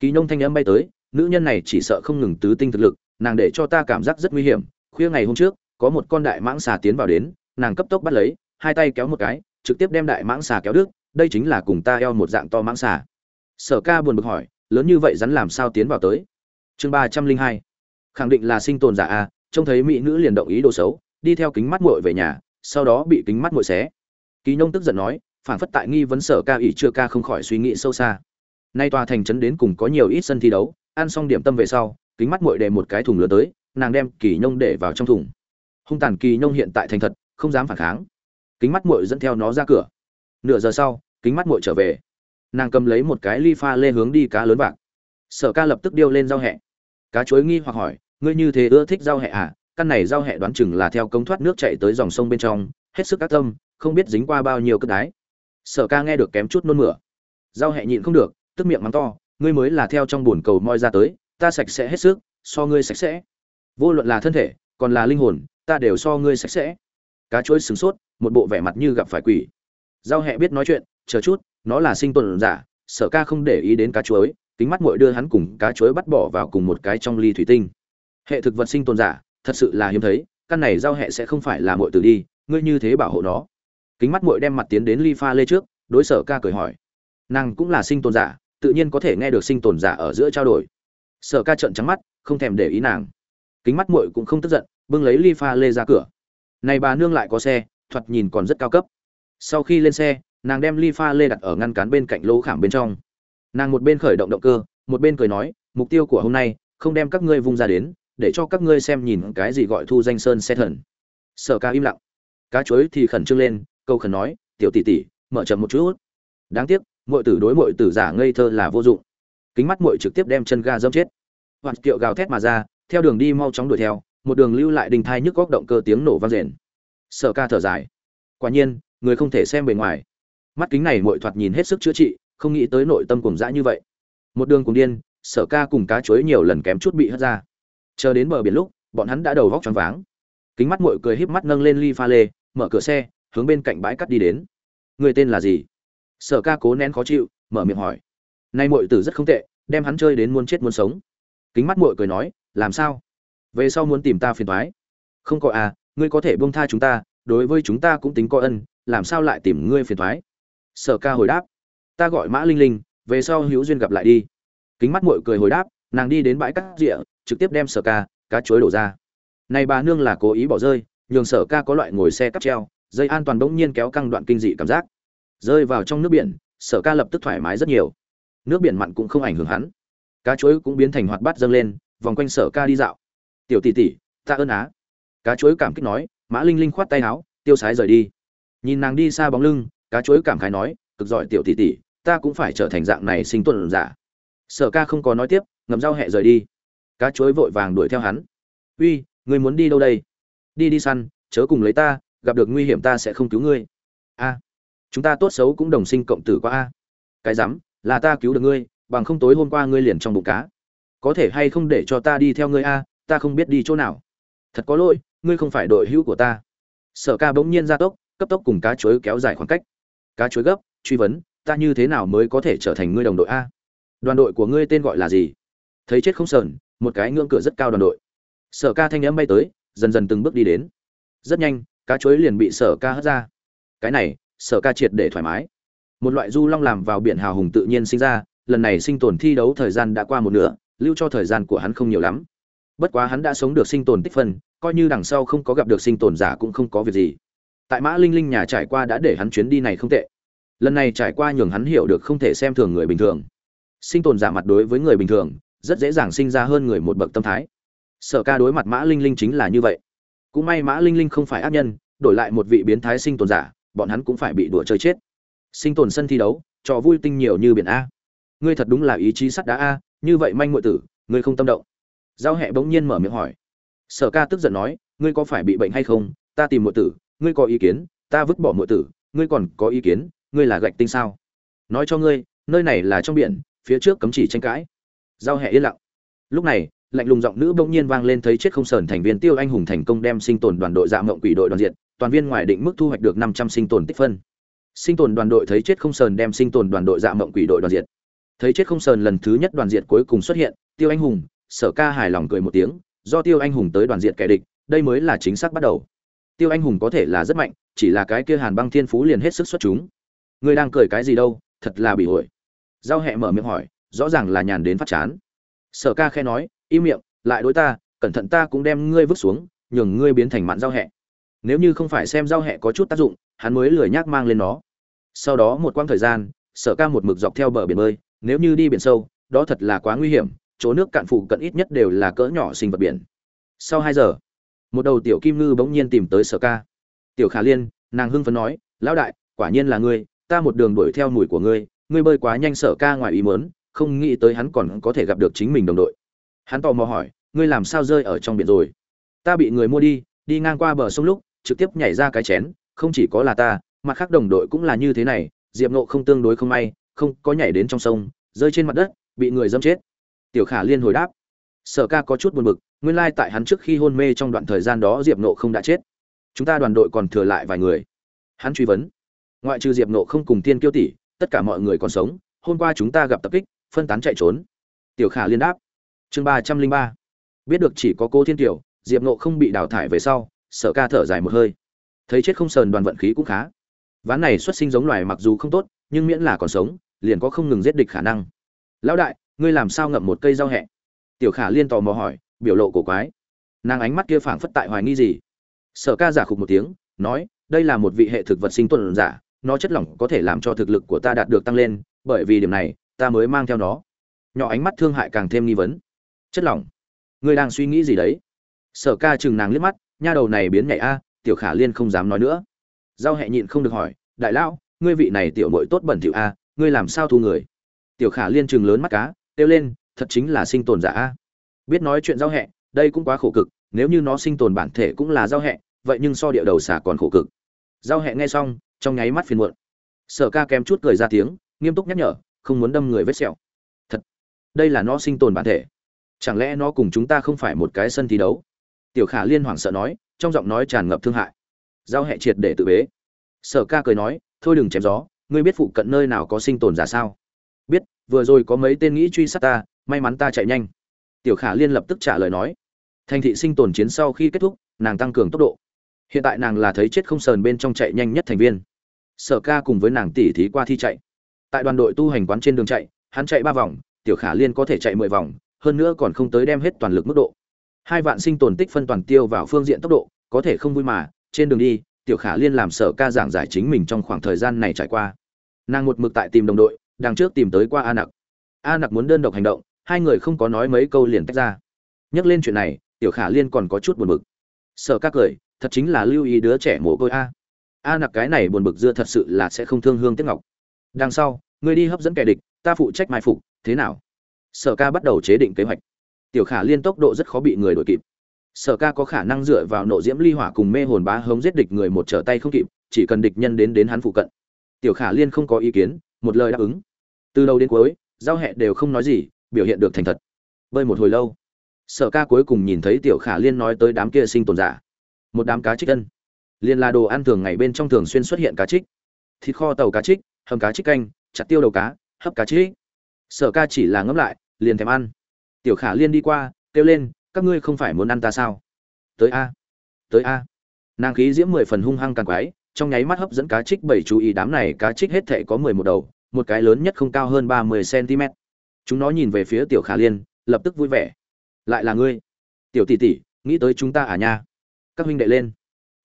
Kỳ nông thanh âm bay tới nữ nhân này chỉ sợ không ngừng tứ tinh thực lực nàng để cho ta cảm giác rất nguy hiểm. Khuya ngày hôm trước có một con đại mãng xà tiến vào đến nàng cấp tốc bắt lấy hai tay kéo một cái trực tiếp đem đại mãng xà kéo đứt đây chính là cùng ta eo một dạng to mãng xà. Sở ca buồn bực hỏi lớn như vậy rắn làm sao tiến vào tới? Chương ba trăm linh hai khẳng định là sinh tồn giả a, trông thấy mỹ nữ liền động ý đồ xấu, đi theo kính mắt muội về nhà, sau đó bị kính mắt muội xé. Kỳ nông tức giận nói, phản phất tại nghi vấn sở ca ỷ chưa ca không khỏi suy nghĩ sâu xa. Nay tòa thành trấn đến cùng có nhiều ít sân thi đấu, ăn xong điểm tâm về sau, kính mắt muội để một cái thùng lửa tới, nàng đem kỳ nông để vào trong thùng. Hung tàn kỳ nông hiện tại thành thật, không dám phản kháng. Kính mắt muội dẫn theo nó ra cửa. Nửa giờ sau, kính mắt muội trở về. Nàng cầm lấy một cái ly pha lê hướng đi cá lớn bạc sở ca lập tức điêu lên giao hẹ. Cá chuối nghi hoặc hỏi ngươi như thế ưa thích giao hẹ à căn này giao hẹ đoán chừng là theo công thoát nước chạy tới dòng sông bên trong, hết sức các tâm, không biết dính qua bao nhiêu cất đái. Sở ca nghe được kém chút nôn mửa. Giao hẹ nhịn không được, tức miệng mắng to, ngươi mới là theo trong buồn cầu moi ra tới, ta sạch sẽ hết sức, so ngươi sạch sẽ. Vô luận là thân thể, còn là linh hồn, ta đều so ngươi sạch sẽ. Cá chuối sửng sốt, một bộ vẻ mặt như gặp phải quỷ. Giao hẹ biết nói chuyện, chờ chút, nó là sinh tồn giả, sở ca không để ý đến cá chuối, kính mắt muội đưa hắn cùng cá chuối bắt bỏ vào cùng một cái trong ly thủy tinh hệ thực vật sinh tồn giả, thật sự là hiếm thấy, căn này giao hệ sẽ không phải là muội tử đi, ngươi như thế bảo hộ nó. Kính mắt muội đem mặt tiến đến ly pha lê trước, đối sở ca cười hỏi. Nàng cũng là sinh tồn giả, tự nhiên có thể nghe được sinh tồn giả ở giữa trao đổi. Sở ca trợn trắng mắt, không thèm để ý nàng. Kính mắt muội cũng không tức giận, bưng lấy ly pha lê ra cửa. Này bà nương lại có xe, thoạt nhìn còn rất cao cấp. Sau khi lên xe, nàng đem ly pha lê đặt ở ngăn cán bên cạnh lỗ khảm bên trong. Nàng một bên khởi động động cơ, một bên cười nói, mục tiêu của hôm nay, không đem các ngươi vung ra đến để cho các ngươi xem nhìn cái gì gọi thu danh sơn xe thần. Sở ca im lặng. Cá chuối thì khẩn trương lên, câu khẩn nói, tiểu tỷ tỷ, mở chậm một chút. Đáng tiếc mọi tử đối mọi tử giả ngây thơ là vô dụng. Kính mắt muội trực tiếp đem chân ga dâm chết. Hoặc kiệu gào thét mà ra, theo đường đi mau chóng đuổi theo, một đường lưu lại đình thai nhức góc động cơ tiếng nổ vang rền. Sở ca thở dài. Quả nhiên, người không thể xem bề ngoài. Mắt kính này muội thoạt nhìn hết sức chữa trị, không nghĩ tới nội tâm cùng dã như vậy. Một đường cùng điên, sở ca cùng cá chuối nhiều lần kém chút bị hất ra chờ đến bờ biển lúc, bọn hắn đã đầu vóc choáng váng. Kính mắt muội cười híp mắt nâng lên ly pha lê, mở cửa xe, hướng bên cạnh bãi cắt đi đến. Người tên là gì? Sở ca cố nén khó chịu, mở miệng hỏi. Nay muội tử rất không tệ, đem hắn chơi đến muốn chết muốn sống. Kính mắt muội cười nói, làm sao? Về sau muốn tìm ta phiền toái. Không có à ngươi có thể buông tha chúng ta, đối với chúng ta cũng tính có ân, làm sao lại tìm ngươi phiền toái? Sở ca hồi đáp. Ta gọi mã linh linh, về sau hữu duyên gặp lại đi. Kính mắt muội cười hồi đáp, nàng đi đến bãi cắt rịa trực tiếp đem sở ca, cá chuối đổ ra. Này bà nương là cố ý bỏ rơi, nhường sở ca có loại ngồi xe cắp treo, dây an toàn bỗng nhiên kéo căng đoạn kinh dị cảm giác. Rơi vào trong nước biển, sở ca lập tức thoải mái rất nhiều. Nước biển mặn cũng không ảnh hưởng hắn. Cá chuối cũng biến thành hoạt bát dâng lên, vòng quanh sở ca đi dạo. Tiểu tỷ tỷ, ta ơn á. Cá chuối cảm kích nói, mã linh linh khoát tay áo, tiêu sái rời đi. Nhìn nàng đi xa bóng lưng, cá chuối cảm khái nói, cực giỏi tiểu tỷ tỷ, ta cũng phải trở thành dạng này sinh tuần giả. Sở ca không có nói tiếp ngầm dao hẹ rời đi cá chuối vội vàng đuổi theo hắn. Uy người muốn đi đâu đây? Đi đi săn, chớ cùng lấy ta, gặp được nguy hiểm ta sẽ không cứu ngươi. A, chúng ta tốt xấu cũng đồng sinh cộng tử qua a. Cái rắm, là ta cứu được ngươi, bằng không tối hôm qua ngươi liền trong bụng cá. Có thể hay không để cho ta đi theo ngươi a, ta không biết đi chỗ nào. Thật có lỗi, ngươi không phải đội hữu của ta. Sở ca bỗng nhiên ra tốc, cấp tốc cùng cá chuối kéo dài khoảng cách. Cá chuối gấp, truy vấn, ta như thế nào mới có thể trở thành ngươi đồng đội a? Đoàn đội của ngươi tên gọi là gì? Thấy chết không sờn một cái ngưỡng cửa rất cao đoàn đội. Sở ca thanh n bay tới, dần dần từng bước đi đến. Rất nhanh, cá chuối liền bị sở ca hất ra. Cái này, sở ca triệt để thoải mái. Một loại du long làm vào biển hào hùng tự nhiên sinh ra, lần này sinh tồn thi đấu thời gian đã qua một nửa, lưu cho thời gian của hắn không nhiều lắm. Bất quá hắn đã sống được sinh tồn tích phân, coi như đằng sau không có gặp được sinh tồn giả cũng không có việc gì. Tại mã linh linh nhà trải qua đã để hắn chuyến đi này không tệ. Lần này trải qua nhường hắn hiểu được không thể xem thường người bình thường. Sinh tồn giả mặt đối với người bình thường rất dễ dàng sinh ra hơn người một bậc tâm thái. Sở ca đối mặt mã linh linh chính là như vậy. Cũng may mã linh linh không phải ác nhân, đổi lại một vị biến thái sinh tồn giả, bọn hắn cũng phải bị đùa chơi chết. Sinh tồn sân thi đấu, trò vui tinh nhiều như biển a. Ngươi thật đúng là ý chí sắt đá a, như vậy manh ngụy tử, ngươi không tâm động. Giao hẹ bỗng nhiên mở miệng hỏi. Sở ca tức giận nói, ngươi có phải bị bệnh hay không? Ta tìm ngụy tử, ngươi có ý kiến, ta vứt bỏ ngụy tử, ngươi còn có ý kiến, ngươi là gạch tinh sao? Nói cho ngươi, nơi này là trong biển, phía trước cấm chỉ tranh cãi giao hẹ yên lặng. Lúc này, lạnh lùng giọng nữ bỗng nhiên vang lên thấy chết không sờn thành viên tiêu anh hùng thành công đem sinh tồn đoàn đội dạ mộng quỷ đội đoàn diện, toàn viên ngoài định mức thu hoạch được năm trăm sinh tồn tích phân. Sinh tồn đoàn đội thấy chết không sờn đem sinh tồn đoàn đội dạ mộng quỷ đội đoàn diện. Thấy chết không sờn lần thứ nhất đoàn diện cuối cùng xuất hiện, tiêu anh hùng, sở ca hài lòng cười một tiếng, do tiêu anh hùng tới đoàn diện kẻ địch, đây mới là chính xác bắt đầu. Tiêu anh hùng có thể là rất mạnh, chỉ là cái kia hàn băng thiên phú liền hết sức xuất chúng. Ngươi đang cười cái gì đâu, thật là bị ổi giao hẹ mở miệng hỏi rõ ràng là nhàn đến phát chán. Sở ca khe nói, im miệng, lại đối ta, cẩn thận ta cũng đem ngươi vứt xuống, nhường ngươi biến thành mạn giao hẹ. Nếu như không phải xem giao hẹ có chút tác dụng, hắn mới lười nhác mang lên nó. Sau đó một quãng thời gian, sở ca một mực dọc theo bờ biển bơi, nếu như đi biển sâu, đó thật là quá nguy hiểm, chỗ nước cạn phụ cận ít nhất đều là cỡ nhỏ sinh vật biển. Sau hai giờ, một đầu tiểu kim ngư bỗng nhiên tìm tới sở ca. Tiểu khả liên, nàng hưng phấn nói, lão đại, quả nhiên là ngươi, ta một đường đuổi theo mùi của ngươi ngươi bơi quá nhanh sở ca ngoài ý mớn không nghĩ tới hắn còn có thể gặp được chính mình đồng đội. Hắn tò mò hỏi, ngươi làm sao rơi ở trong biển rồi? Ta bị người mua đi đi ngang qua bờ sông lúc, trực tiếp nhảy ra cái chén, không chỉ có là ta, mặt khác đồng đội cũng là như thế này, diệp nộ không tương đối không may, không có nhảy đến trong sông, rơi trên mặt đất, bị người dâm chết. Tiểu khả liên hồi đáp, sở ca có chút buồn bực, nguyên lai tại hắn trước khi hôn mê trong đoạn thời gian đó diệp nộ không đã chết. Chúng ta đoàn đội còn thừa lại vài người. Hắn truy vấn, ngoại trừ diệp nộ không cùng tiên kiêu tỷ, tất cả mọi người còn sống, hôm qua chúng ta gặp tập kích phân tán chạy trốn. Tiểu khả liên đáp. Chương ba trăm linh ba. Biết được chỉ có cô thiên tiểu diệp nộ không bị đào thải về sau, sở ca thở dài một hơi. Thấy chết không sờn đoàn vận khí cũng khá. Ván này xuất sinh giống loài mặc dù không tốt, nhưng miễn là còn sống, liền có không ngừng giết địch khả năng. Lão đại, ngươi làm sao ngậm một cây rau hẹ? Tiểu khả liên tò mò hỏi, biểu lộ cổ quái. Nàng ánh mắt kia phảng phất tại hoài nghi gì. Sở ca giả khục một tiếng, nói, đây là một vị hệ thực vật sinh tuần giả, nó chất lỏng có thể làm cho thực lực của ta đạt được tăng lên, bởi vì điểm này ta mới mang theo nó. Nhỏ ánh mắt thương hại càng thêm nghi vấn. Chất lỏng. Ngươi đang suy nghĩ gì đấy? Sở ca chừng nàng liếc mắt, nha đầu này biến nhảy a, tiểu khả liên không dám nói nữa. Giao hẹ nhịn không được hỏi, đại lão, ngươi vị này tiểu mội tốt bẩn thỉu a, ngươi làm sao thu người? Tiểu khả liên chừng lớn mắt cá, kêu lên, thật chính là sinh tồn giả a. Biết nói chuyện giao hẹ, đây cũng quá khổ cực, nếu như nó sinh tồn bản thể cũng là giao hẹ, vậy nhưng so địa đầu xả còn khổ cực. Giao hẹ nghe xong, trong nháy mắt phiền muộn. Sở ca kém chút cười ra tiếng, nghiêm túc nhắc nhở không muốn đâm người vết sẹo. Thật, đây là nó sinh tồn bản thể. Chẳng lẽ nó cùng chúng ta không phải một cái sân thi đấu? Tiểu khả liên hoảng sợ nói, trong giọng nói tràn ngập thương hại. Giao hẹ triệt để tự bế. Sở ca cười nói, thôi đừng chém gió, ngươi biết phụ cận nơi nào có sinh tồn giả sao? Biết, vừa rồi có mấy tên nghĩ truy sát ta, may mắn ta chạy nhanh. Tiểu khả liên lập tức trả lời nói. Thành thị sinh tồn chiến sau khi kết thúc, nàng tăng cường tốc độ. Hiện tại nàng là thấy chết không sờn bên trong chạy nhanh nhất thành viên. Sở ca cùng với nàng tỉ thí qua thi chạy tại đoàn đội tu hành quán trên đường chạy, hắn chạy ba vòng, tiểu khả liên có thể chạy mười vòng, hơn nữa còn không tới đem hết toàn lực mức độ. Hai vạn sinh tồn tích phân toàn tiêu vào phương diện tốc độ, có thể không vui mà, trên đường đi, tiểu khả liên làm sở ca giảng giải chính mình trong khoảng thời gian này trải qua. Nàng một mực tại tìm đồng đội, đằng trước tìm tới qua a nặc. A nặc muốn đơn độc hành động, hai người không có nói mấy câu liền tách ra. Nhắc lên chuyện này, tiểu khả liên còn có chút buồn bực. Sở ca cười, thật chính là lưu ý đứa trẻ mồ côi a. A nặc cái này buồn bực dưa thật sự là sẽ không thương hương tiếc ngọc đằng sau, ngươi đi hấp dẫn kẻ địch, ta phụ trách mai phục, thế nào? Sở ca bắt đầu chế định kế hoạch. Tiểu khả liên tốc độ rất khó bị người đuổi kịp. Sở ca có khả năng dựa vào nộ diễm ly hỏa cùng mê hồn bá hống giết địch người một trở tay không kịp, chỉ cần địch nhân đến đến hắn phụ cận. Tiểu khả liên không có ý kiến, một lời đáp ứng. Từ đầu đến cuối, giao hẹ đều không nói gì, biểu hiện được thành thật. Bơi một hồi lâu, sở ca cuối cùng nhìn thấy tiểu khả liên nói tới đám kia sinh tồn giả. Một đám cá trích tân liên là đồ ăn thường ngày bên trong thường xuyên xuất hiện cá trích thịt kho tàu cá trích, hầm cá trích canh, chặt tiêu đầu cá, hấp cá trích. Sở ca chỉ là ngẫm lại, liền thèm ăn. Tiểu khả liên đi qua, kêu lên, các ngươi không phải muốn ăn ta sao? Tới a tới a. Nàng khí diễm mười phần hung hăng càng quái, trong nháy mắt hấp dẫn cá trích bảy chú ý đám này cá trích hết thệ có mười một đầu, một cái lớn nhất không cao hơn ba mươi cm chúng nó nhìn về phía tiểu khả liên, lập tức vui vẻ. Lại là ngươi? Tiểu tỷ tỷ, nghĩ tới chúng ta à nha? Các huynh đệ lên.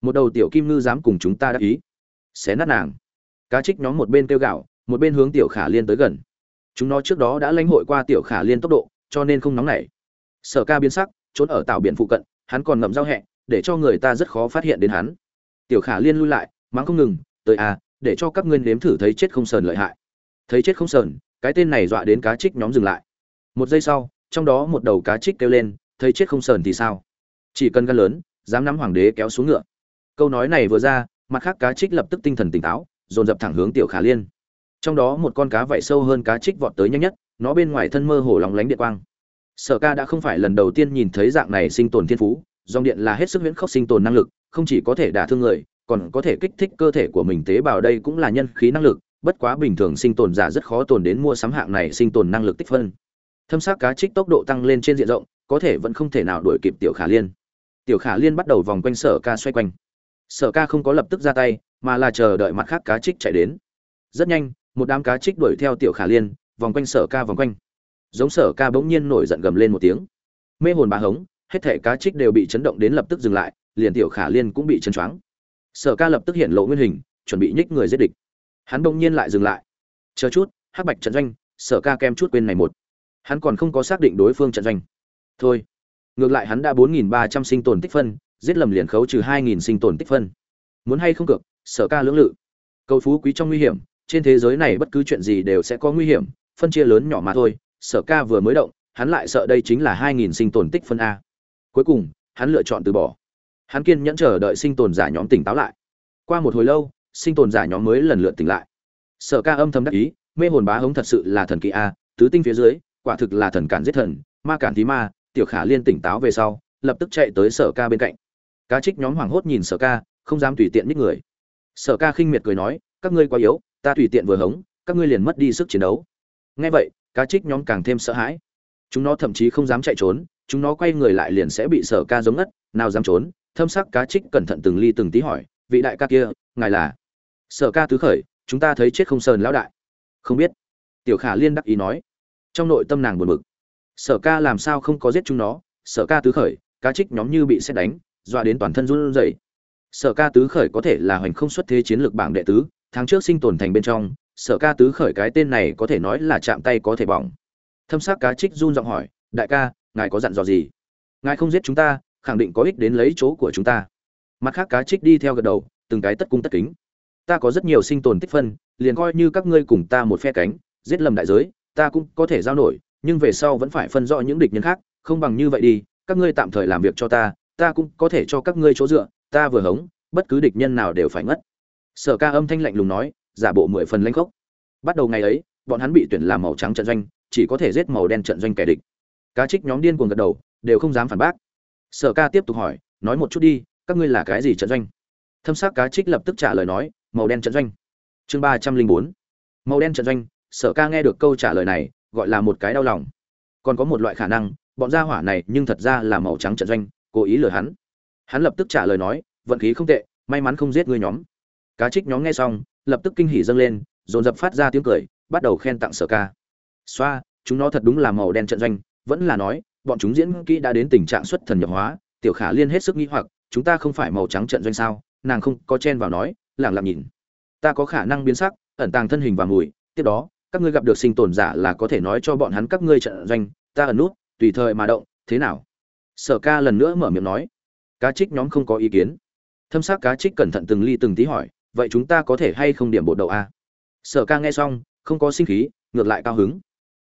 Một đầu tiểu kim ngư dám cùng chúng ta đắc ý. Xé nát nàng cá trích nhóm một bên kêu gạo, một bên hướng tiểu khả liên tới gần. Chúng nó trước đó đã lãnh hội qua tiểu khả liên tốc độ, cho nên không nóng nảy. Sở ca biến sắc, trốn ở tảo biển phụ cận, hắn còn ngậm giao hẹ, để cho người ta rất khó phát hiện đến hắn. Tiểu khả liên lui lại, mắng không ngừng, tới à để cho các ngươi nếm thử thấy chết không sờn lợi hại. Thấy chết không sờn, cái tên này dọa đến cá trích nhóm dừng lại. Một giây sau, trong đó một đầu cá trích kêu lên, thấy chết không sờn thì sao? Chỉ cần gan lớn, dám nắm hoàng đế kéo xuống ngựa. Câu nói này vừa ra, mặt khác cá trích lập tức tinh thần tỉnh táo dồn dập thẳng hướng tiểu khả liên. Trong đó một con cá vảy sâu hơn cá trích vọt tới nhanh nhất, nó bên ngoài thân mơ hồ lóng lánh điện quang. Sở ca đã không phải lần đầu tiên nhìn thấy dạng này sinh tồn thiên phú, dòng điện là hết sức huyễn khốc sinh tồn năng lực, không chỉ có thể đả thương người, còn có thể kích thích cơ thể của mình tế bào đây cũng là nhân khí năng lực, bất quá bình thường sinh tồn giả rất khó tồn đến mua sắm hạng này sinh tồn năng lực tích phân. Thâm sắc cá trích tốc độ tăng lên trên diện rộng, có thể vẫn không thể nào đuổi kịp tiểu khả liên. Tiểu khả liên bắt đầu vòng quanh sở ca xoay quanh. Sở ca không có lập tức ra tay mà là chờ đợi mặt khác cá trích chạy đến. Rất nhanh, một đám cá trích đuổi theo tiểu khả liên, vòng quanh sở ca vòng quanh. Giống sở ca bỗng nhiên nổi giận gầm lên một tiếng. Mê hồn bà hống, hết thể cá trích đều bị chấn động đến lập tức dừng lại, liền tiểu khả liên cũng bị chấn choáng. Sở ca lập tức hiện lộ nguyên hình, chuẩn bị nhích người giết địch. Hắn bỗng nhiên lại dừng lại. Chờ chút, hắc bạch trận doanh, sở ca kem chút quên này một. Hắn còn không có xác định đối phương trận doanh. Thôi. Ngược lại hắn đã bốn nghìn ba trăm sinh tồn tích phân, giết lầm liền khấu trừ hai nghìn sinh tồn tích phân. Muốn hay không cược sở ca lưỡng lự. Cầu phú quý trong nguy hiểm, trên thế giới này bất cứ chuyện gì đều sẽ có nguy hiểm, phân chia lớn nhỏ mà thôi, sở ca vừa mới động, hắn lại sợ đây chính là hai nghìn sinh tồn tích phân a. Cuối cùng, hắn lựa chọn từ bỏ. Hắn kiên nhẫn chờ đợi sinh tồn giả nhóm tỉnh táo lại. Qua một hồi lâu, sinh tồn giả nhóm mới lần lượt tỉnh lại. Sở ca âm thầm đắc ý, mê hồn bá hống thật sự là thần kỳ a, tứ tinh phía dưới, quả thực là thần cản giết thần, ma cản tí ma, tiểu khả liên tỉnh táo về sau, lập tức chạy tới sở ca bên cạnh. Cá trích nhóm hoảng hốt nhìn sở ca, không dám tùy tiện ních người sở ca khinh miệt cười nói, các ngươi quá yếu, ta tùy tiện vừa hống, các ngươi liền mất đi sức chiến đấu. Ngay vậy, cá trích nhóm càng thêm sợ hãi. Chúng nó thậm chí không dám chạy trốn, chúng nó quay người lại liền sẽ bị sở ca giống ngất, nào dám trốn, thâm sắc cá trích cẩn thận từng ly từng tí hỏi, vị đại ca kia, ngài là? Sở ca tứ khởi, chúng ta thấy chết không sờn lão đại. Không biết. Tiểu khả liên đắc ý nói. Trong nội tâm nàng buồn bực. Sở ca làm sao không có giết chúng nó? Sở ca tứ khởi, cá trích nhóm như bị xét đánh, dọa đến toàn thân run rẩy sở ca tứ khởi có thể là hoành không xuất thế chiến lược bảng đệ tứ, tháng trước sinh tồn thành bên trong, sở ca tứ khởi cái tên này có thể nói là chạm tay có thể bỏng. Thâm sắc cá trích run giọng hỏi, đại ca, ngài có dặn dò gì? Ngài không giết chúng ta, khẳng định có ích đến lấy chỗ của chúng ta. Mặt khác cá trích đi theo gật đầu, từng cái tất cung tất kính. Ta có rất nhiều sinh tồn tích phân, liền coi như các ngươi cùng ta một phe cánh, giết lầm đại giới, ta cũng có thể giao nổi, nhưng về sau vẫn phải phân rõ những địch nhân khác, không bằng như vậy đi, các ngươi tạm thời làm việc cho ta ta cũng có thể cho các ngươi chỗ dựa ta vừa hống, bất cứ địch nhân nào đều phải ngất. Sở ca âm thanh lạnh lùng nói, giả bộ mười phần lanh khốc. Bắt đầu ngày ấy, bọn hắn bị tuyển làm màu trắng trận doanh, chỉ có thể giết màu đen trận doanh kẻ địch. Cá trích nhóm điên cuồng gật đầu, đều không dám phản bác. Sở ca tiếp tục hỏi, nói một chút đi, các ngươi là cái gì trận doanh? Thâm sắc cá trích lập tức trả lời nói, màu đen trận doanh. Chương ba trăm linh bốn. Màu đen trận doanh, sở ca nghe được câu trả lời này, gọi là một cái đau lòng. Còn có một loại khả năng, bọn gia hỏa này nhưng thật ra là màu trắng trận doanh, cố ý lừa hắn hắn lập tức trả lời nói, vận khí không tệ, may mắn không giết ngươi nhóm. Cá trích nhóm nghe xong, lập tức kinh hỉ dâng lên, dồn dập phát ra tiếng cười, bắt đầu khen tặng sở ca. Xoa, chúng nó thật đúng là màu đen trận doanh, vẫn là nói, bọn chúng diễn kỹ đã đến tình trạng xuất thần nhập hóa, tiểu khả liên hết sức nghĩ hoặc, chúng ta không phải màu trắng trận doanh sao? Nàng không có chen vào nói, lẳng lặng nhìn. Ta có khả năng biến sắc, ẩn tàng thân hình và mùi, tiếp đó, các ngươi gặp được sinh tồn giả là có thể nói cho bọn hắn các ngươi trận doanh, ta ẩn nút, tùy thời mà động, thế nào? Sở ca lần nữa mở miệng nói cá trích nhóm không có ý kiến. Thâm sắc cá trích cẩn thận từng ly từng tí hỏi, vậy chúng ta có thể hay không điểm bộ đậu a? Sở ca nghe xong, không có sinh khí, ngược lại cao hứng.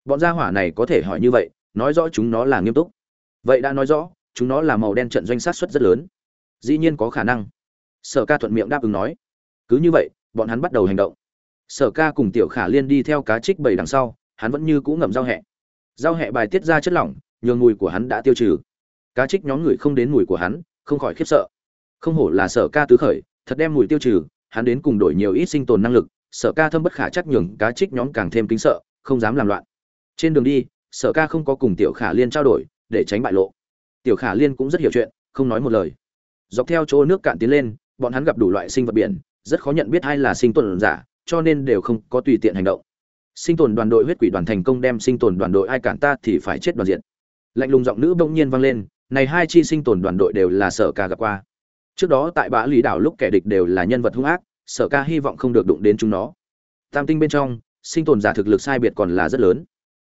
Bọn gia hỏa này có thể hỏi như vậy, nói rõ chúng nó là nghiêm túc. Vậy đã nói rõ, chúng nó là màu đen trận doanh sát xuất rất lớn. Dĩ nhiên có khả năng. Sở ca thuận miệng đáp ứng nói. Cứ như vậy, bọn hắn bắt đầu hành động. Sở ca cùng tiểu khả liên đi theo cá trích bảy đằng sau, hắn vẫn như cũ ngậm dao hẹ. Dao hẹ bài tiết ra chất lỏng, nhường mùi của hắn đã tiêu trừ. Cá trích nhóm người không đến mùi của hắn không khỏi khiếp sợ. Không hổ là sở ca tứ khởi, thật đem mùi tiêu trừ, hắn đến cùng đổi nhiều ít sinh tồn năng lực, sở ca thâm bất khả chắc nhường cá trích nhóm càng thêm kính sợ, không dám làm loạn. Trên đường đi, sở ca không có cùng tiểu khả liên trao đổi, để tránh bại lộ. Tiểu khả liên cũng rất hiểu chuyện, không nói một lời. Dọc theo chỗ nước cạn tiến lên, bọn hắn gặp đủ loại sinh vật biển, rất khó nhận biết ai là sinh tồn giả, cho nên đều không có tùy tiện hành động. Sinh tồn đoàn đội huyết quỷ đoàn thành công đem sinh tồn đoàn đội ai cản ta thì phải chết đoàn diện. Lạnh lùng giọng nữ bỗng nhiên vang lên này hai chi sinh tồn đoàn đội đều là sở ca gặp qua. Trước đó tại bã lý đảo lúc kẻ địch đều là nhân vật hung ác, sở ca hy vọng không được đụng đến chúng nó. Tam tinh bên trong, sinh tồn giả thực lực sai biệt còn là rất lớn.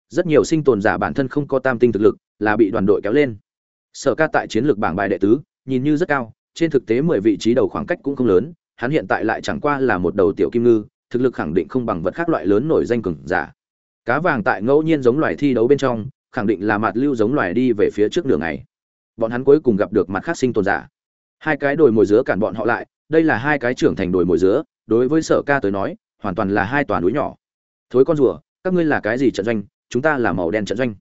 Rất nhiều sinh tồn giả bản thân không có tam tinh thực lực, là bị đoàn đội kéo lên. Sở ca tại chiến lược bảng bài đệ tứ, nhìn như rất cao, trên thực tế mười vị trí đầu khoảng cách cũng không lớn, hắn hiện tại lại chẳng qua là một đầu tiểu kim ngư, thực lực khẳng định không bằng vật khác loại lớn nổi danh cường giả. Cá vàng tại ngẫu nhiên giống loài thi đấu bên trong, khẳng định là mặt lưu giống loài đi về phía trước đường này bọn hắn cuối cùng gặp được mặt khác sinh tồn giả. Hai cái đồi mồi dứa cản bọn họ lại, đây là hai cái trưởng thành đồi mồi dứa, đối với sở ca tới nói, hoàn toàn là hai tòa núi nhỏ. Thối con rùa, các ngươi là cái gì trận doanh? Chúng ta là màu đen trận doanh.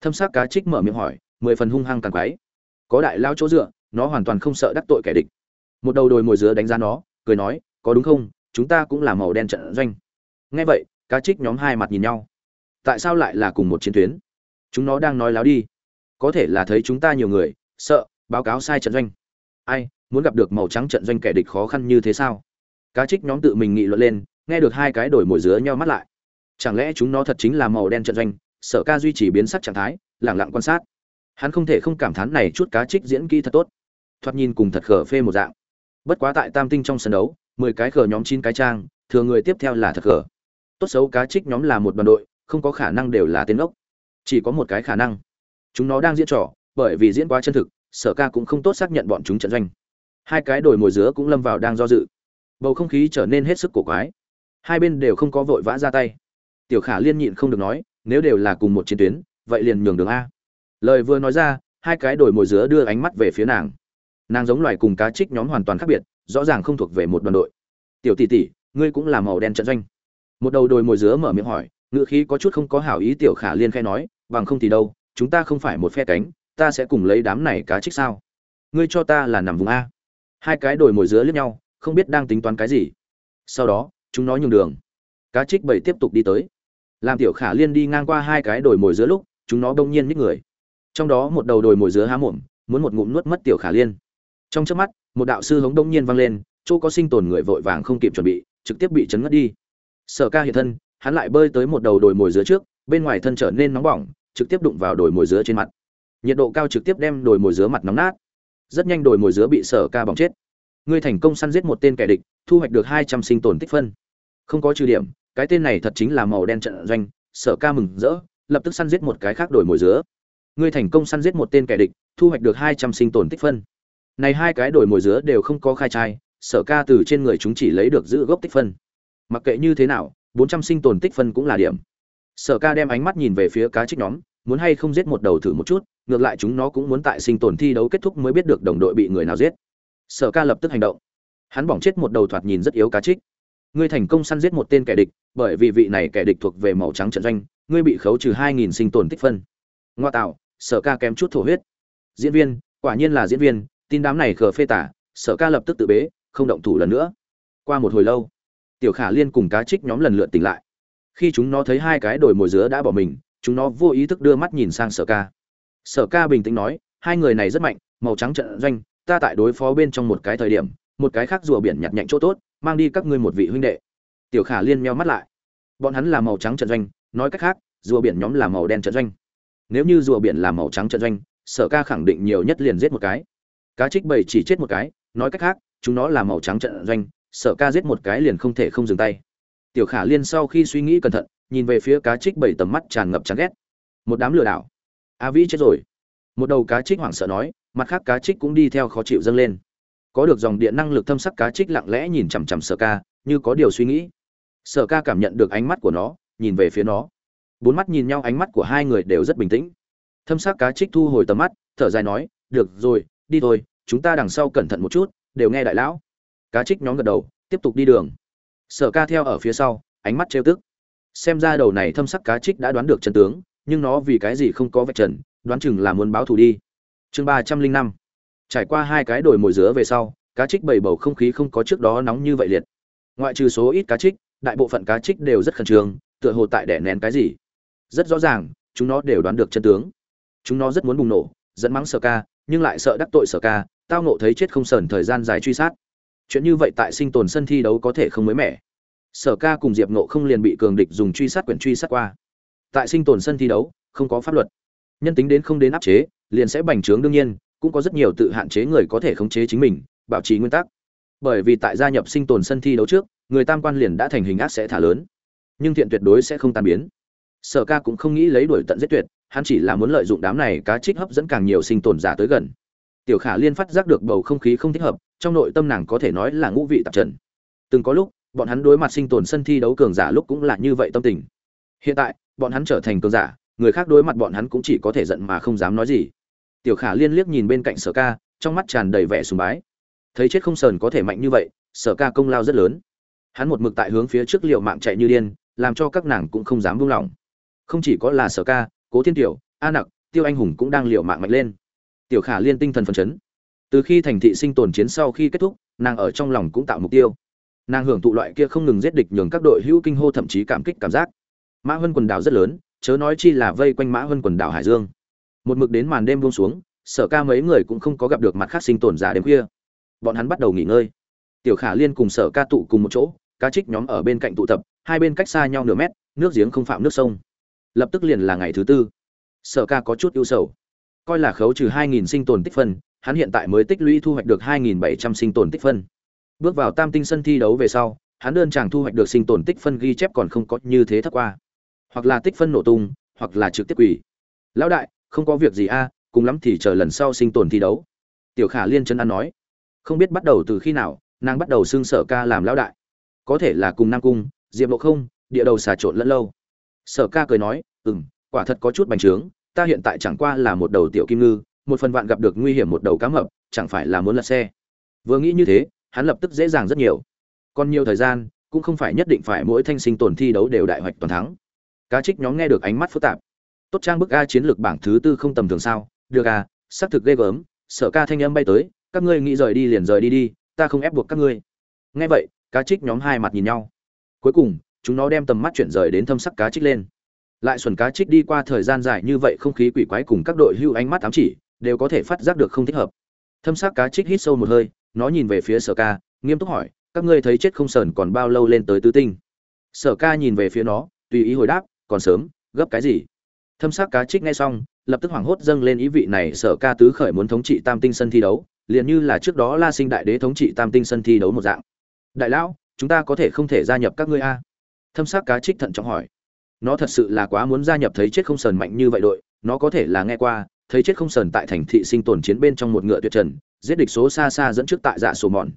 Thâm sắc cá trích mở miệng hỏi, mười phần hung hăng càng quái. Có đại lao chỗ dựa, nó hoàn toàn không sợ đắc tội kẻ địch. Một đầu đồi mồi dứa đánh giá nó, cười nói, có đúng không? Chúng ta cũng là màu đen trận doanh. Nghe vậy, cá trích nhóm hai mặt nhìn nhau. Tại sao lại là cùng một chiến tuyến? Chúng nó đang nói láo đi. Có thể là thấy chúng ta nhiều người sợ, báo cáo sai trận doanh. Ai, muốn gặp được màu trắng trận doanh kẻ địch khó khăn như thế sao? Cá trích nhóm tự mình nghị luận lên, nghe được hai cái đổi mồi dứa nhau mắt lại. Chẳng lẽ chúng nó thật chính là màu đen trận doanh? Sở ca duy trì biến sắc trạng thái, lẳng lặng quan sát. Hắn không thể không cảm thán này chút cá trích diễn kỹ thật tốt. Thoạt nhìn cùng thật khở phê một dạng. Bất quá tại tam tinh trong sân đấu, mười cái khở nhóm chín cái trang, thường người tiếp theo là thật khở tốt xấu cá trích nhóm là một đoàn đội, không có khả năng đều là tên ốc. Chỉ có một cái khả năng. Chúng nó đang diễn trò bởi vì diễn quá chân thực, sở ca cũng không tốt xác nhận bọn chúng trận doanh. Hai cái đồi mồi dứa cũng lâm vào đang do dự. Bầu không khí trở nên hết sức cổ quái. Hai bên đều không có vội vã ra tay. Tiểu khả liên nhịn không được nói, nếu đều là cùng một chiến tuyến, vậy liền nhường đường a. Lời vừa nói ra, hai cái đồi mồi dứa đưa ánh mắt về phía nàng. Nàng giống loài cùng cá trích nhóm hoàn toàn khác biệt, rõ ràng không thuộc về một đoàn đội. Tiểu tỷ tỷ, ngươi cũng là màu đen trận doanh. Một đầu đồi mồi dứa mở miệng hỏi ngựa khí có chút không có hảo ý tiểu khả liên khai nói, bằng không thì đâu, chúng ta không phải một phe cánh ta sẽ cùng lấy đám này cá trích sao? Ngươi cho ta là nằm vùng a. Hai cái đồi mồi dứa liếc nhau, không biết đang tính toán cái gì. Sau đó, chúng nó nhường đường. Cá trích bảy tiếp tục đi tới. Làm tiểu khả liên đi ngang qua hai cái đồi mồi dứa lúc, chúng nó đông nhiên nít người. Trong đó một đầu đồi mồi dứa há mồm, muốn một ngụm nuốt mất tiểu khả liên. Trong trước mắt, một đạo sư hống đông nhiên vang lên, chỗ có sinh tồn người vội vàng không kịp chuẩn bị, trực tiếp bị chấn ngất đi. Sở ca hiện thân, hắn lại bơi tới một đầu đồi mồi dứa trước, bên ngoài thân trở nên nóng bỏng, trực tiếp đụng vào đồi mồi dứa trên mặt nhiệt độ cao trực tiếp đem đồi mồi dứa mặt nóng nát. Rất nhanh đồi mồi dứa bị sở ca bỏng chết. Ngươi thành công săn giết một tên kẻ địch, thu hoạch được hai trăm sinh tồn tích phân. Không có trừ điểm, cái tên này thật chính là màu đen trận doanh, sở ca mừng rỡ, lập tức săn giết một cái khác đổi mồi dứa. Ngươi thành công săn giết một tên kẻ địch, thu hoạch được hai trăm sinh tồn tích phân. Này hai cái đổi mồi dứa đều không có khai trai, sở ca từ trên người chúng chỉ lấy được giữ gốc tích phân. Mặc kệ như thế nào, bốn trăm sinh tồn tích phân cũng là điểm. Sở ca đem ánh mắt nhìn về phía cá trích nhóm muốn hay không giết một đầu thử một chút, ngược lại chúng nó cũng muốn tại sinh tồn thi đấu kết thúc mới biết được đồng đội bị người nào giết. Sở ca lập tức hành động. Hắn bỏng chết một đầu thoạt nhìn rất yếu cá trích. Ngươi thành công săn giết một tên kẻ địch, bởi vì vị này kẻ địch thuộc về màu trắng trận doanh, ngươi bị khấu trừ hai nghìn sinh tồn tích phân. Ngoa tạo, sở ca kém chút thổ huyết. Diễn viên, quả nhiên là diễn viên, tin đám này khờ phê tả, sở ca lập tức tự bế, không động thủ lần nữa. Qua một hồi lâu, tiểu khả liên cùng cá trích nhóm lần lượt tỉnh lại. Khi chúng nó thấy hai cái đồi mồi dứa đã bỏ mình chúng nó vô ý thức đưa mắt nhìn sang sở ca. Sở ca bình tĩnh nói, hai người này rất mạnh, màu trắng trận doanh, ta tại đối phó bên trong một cái thời điểm, một cái khác rùa biển nhặt nhạnh chỗ tốt, mang đi các ngươi một vị huynh đệ. Tiểu khả liên meo mắt lại. Bọn hắn là màu trắng trận doanh, nói cách khác, rùa biển nhóm là màu đen trận doanh. Nếu như rùa biển là màu trắng trận doanh, sở ca khẳng định nhiều nhất liền giết một cái. Cá trích bầy chỉ chết một cái, nói cách khác, chúng nó là màu trắng trận doanh, sở ca giết một cái liền không thể không dừng tay. Tiểu khả liên sau khi suy nghĩ cẩn thận nhìn về phía cá trích bảy tầm mắt tràn ngập chán ghét. Một đám lừa đảo. A vĩ chết rồi. Một đầu cá trích hoảng sợ nói, mặt khác cá trích cũng đi theo khó chịu dâng lên. Có được dòng điện năng lực thâm sắc cá trích lặng lẽ nhìn chằm chằm sở ca, như có điều suy nghĩ. Sở ca cảm nhận được ánh mắt của nó, nhìn về phía nó. Bốn mắt nhìn nhau ánh mắt của hai người đều rất bình tĩnh. Thâm sắc cá trích thu hồi tầm mắt, thở dài nói, được rồi, đi thôi, chúng ta đằng sau cẩn thận một chút, đều nghe đại lão. Cá trích nhóm gật đầu, tiếp tục đi đường. Sở ca theo ở phía sau, ánh mắt trêu tức xem ra đầu này thâm sắc cá trích đã đoán được chân tướng, nhưng nó vì cái gì không có vạch trần, đoán chừng là muốn báo thù đi. Chương ba trăm linh năm. Trải qua hai cái đồi mồi dứa về sau, cá trích bầy bầu không khí không có trước đó nóng như vậy liệt. Ngoại trừ số ít cá trích, đại bộ phận cá trích đều rất khẩn trương, tựa hồ tại đẻ nén cái gì. Rất rõ ràng, chúng nó đều đoán được chân tướng. Chúng nó rất muốn bùng nổ dẫn mắng sở ca, nhưng lại sợ đắc tội sở ca, tao nộ thấy chết không sờn thời gian dài truy sát. Chuyện như vậy tại sinh tồn sân thi đấu có thể không mới mẻ sở ca cùng diệp nộ không liền bị cường địch dùng truy sát quyển truy sát qua. Tại sinh tồn sân thi đấu, không có pháp luật. Nhân tính đến không đến áp chế, liền sẽ bành trướng đương nhiên, cũng có rất nhiều tự hạn chế người có thể khống chế chính mình, bảo trì nguyên tắc. Bởi vì tại gia nhập sinh tồn sân thi đấu trước, người tam quan liền đã thành hình ác sẽ thả lớn. Nhưng thiện tuyệt đối sẽ không tan biến. Sở ca cũng không nghĩ lấy đuổi tận giết tuyệt, hắn chỉ là muốn lợi dụng đám này cá trích hấp dẫn càng nhiều sinh tồn giả tới gần. Tiểu khả liên phát giác được bầu không khí không thích hợp, trong nội tâm nàng có thể nói là ngũ vị tạp trần. Từng có lúc bọn hắn đối mặt sinh tồn sân thi đấu cường giả lúc cũng là như vậy tâm tình. Hiện tại, bọn hắn trở thành cường giả, người khác đối mặt bọn hắn cũng chỉ có thể giận mà không dám nói gì. Tiểu khả liên liếc nhìn bên cạnh sở ca, trong mắt tràn đầy vẻ sùng bái. Thấy chết không sờn có thể mạnh như vậy, sở ca công lao rất lớn. Hắn một mực tại hướng phía trước liệu mạng chạy như điên, làm cho các nàng cũng không dám buông lỏng. Không chỉ có là sở ca, cố thiên tiểu, a nặc, tiêu anh hùng cũng đang liệu mạng mạnh lên. Tiểu khả liên tinh thần phấn chấn. Từ khi thành thị sinh tồn chiến sau khi kết thúc, nàng ở trong lòng cũng tạo mục tiêu nàng hưởng thụ loại kia không ngừng giết địch nhường các đội hữu kinh hô thậm chí cảm kích cảm giác. Mã huân quần đảo rất lớn, chớ nói chi là vây quanh mã huân quần đảo hải dương. Một mực đến màn đêm buông xuống, sở ca mấy người cũng không có gặp được mặt khác sinh tồn giả đêm khuya. Bọn hắn bắt đầu nghỉ ngơi. Tiểu khả liên cùng sở ca tụ cùng một chỗ, cá trích nhóm ở bên cạnh tụ tập, hai bên cách xa nhau nửa mét, nước giếng không phạm nước sông. Lập tức liền là ngày thứ tư. Sở ca có chút ưu sầu. Coi là khấu trừ hai nghìn sinh tồn tích phân, hắn hiện tại mới tích lũy thu hoạch được hai nghìn bảy trăm sinh tồn tích phân bước vào tam tinh sân thi đấu về sau, hắn đơn chàng thu hoạch được sinh tồn tích phân ghi chép còn không có như thế thấp qua. Hoặc là tích phân nổ tung, hoặc là trực tiếp quỷ lão đại, không có việc gì a, cùng lắm thì chờ lần sau sinh tồn thi đấu. Tiểu khả liên chân ăn nói. Không biết bắt đầu từ khi nào, nàng bắt đầu xương sở ca làm lão đại. Có thể là cùng nam cung, diệp lộ không, địa đầu xà trộn lẫn lâu. Sở ca cười nói ừ m quả thật có chút bành trướng, ta hiện tại chẳng qua là một đầu tiểu kim ngư, một phần vạn gặp được nguy hiểm một đầu cá mập, chẳng phải là muốn lật xe. Vừa nghĩ như thế hắn lập tức dễ dàng rất nhiều. Còn nhiều thời gian cũng không phải nhất định phải mỗi thanh sinh tồn thi đấu đều đại hoạch toàn thắng. Cá trích nhóm nghe được ánh mắt phức tạp. Tốt trang bức a chiến lược bảng thứ tư không tầm thường sao? Được à, xác thực ghê gớm. Sợ ca thanh âm bay tới các ngươi nghĩ rời đi liền rời đi đi ta không ép buộc các ngươi. Nghe vậy cá trích nhóm hai mặt nhìn nhau. Cuối cùng chúng nó đem tầm mắt chuyển rời đến thâm sắc cá trích lên. Lại xuẩn cá trích đi qua thời gian dài như vậy không khí quỷ quái cùng các đội hưu ánh mắt ám chỉ đều có thể phát giác được không thích hợp. Thâm sắc cá trích hít sâu một hơi nó nhìn về phía sở ca, nghiêm túc hỏi, các ngươi thấy chết không sờn còn bao lâu lên tới tứ tinh? Sở ca nhìn về phía nó, tùy ý hồi đáp, còn sớm, gấp cái gì? Thâm sắc cá trích nghe xong, lập tức hoảng hốt dâng lên ý vị này sở ca tứ khởi muốn thống trị tam tinh sân thi đấu, liền như là trước đó la sinh đại đế thống trị tam tinh sân thi đấu một dạng. Đại lão, chúng ta có thể không thể gia nhập các ngươi a? Thâm sắc cá trích thận trọng hỏi. Nó thật sự là quá muốn gia nhập thấy chết không sờn mạnh như vậy đội, nó có thể là nghe qua thấy chết không sờn tại thành thị sinh tồn chiến bên trong một ngựa tuyệt trần, giết địch số xa xa dẫn trước tại dạ sổ mòn.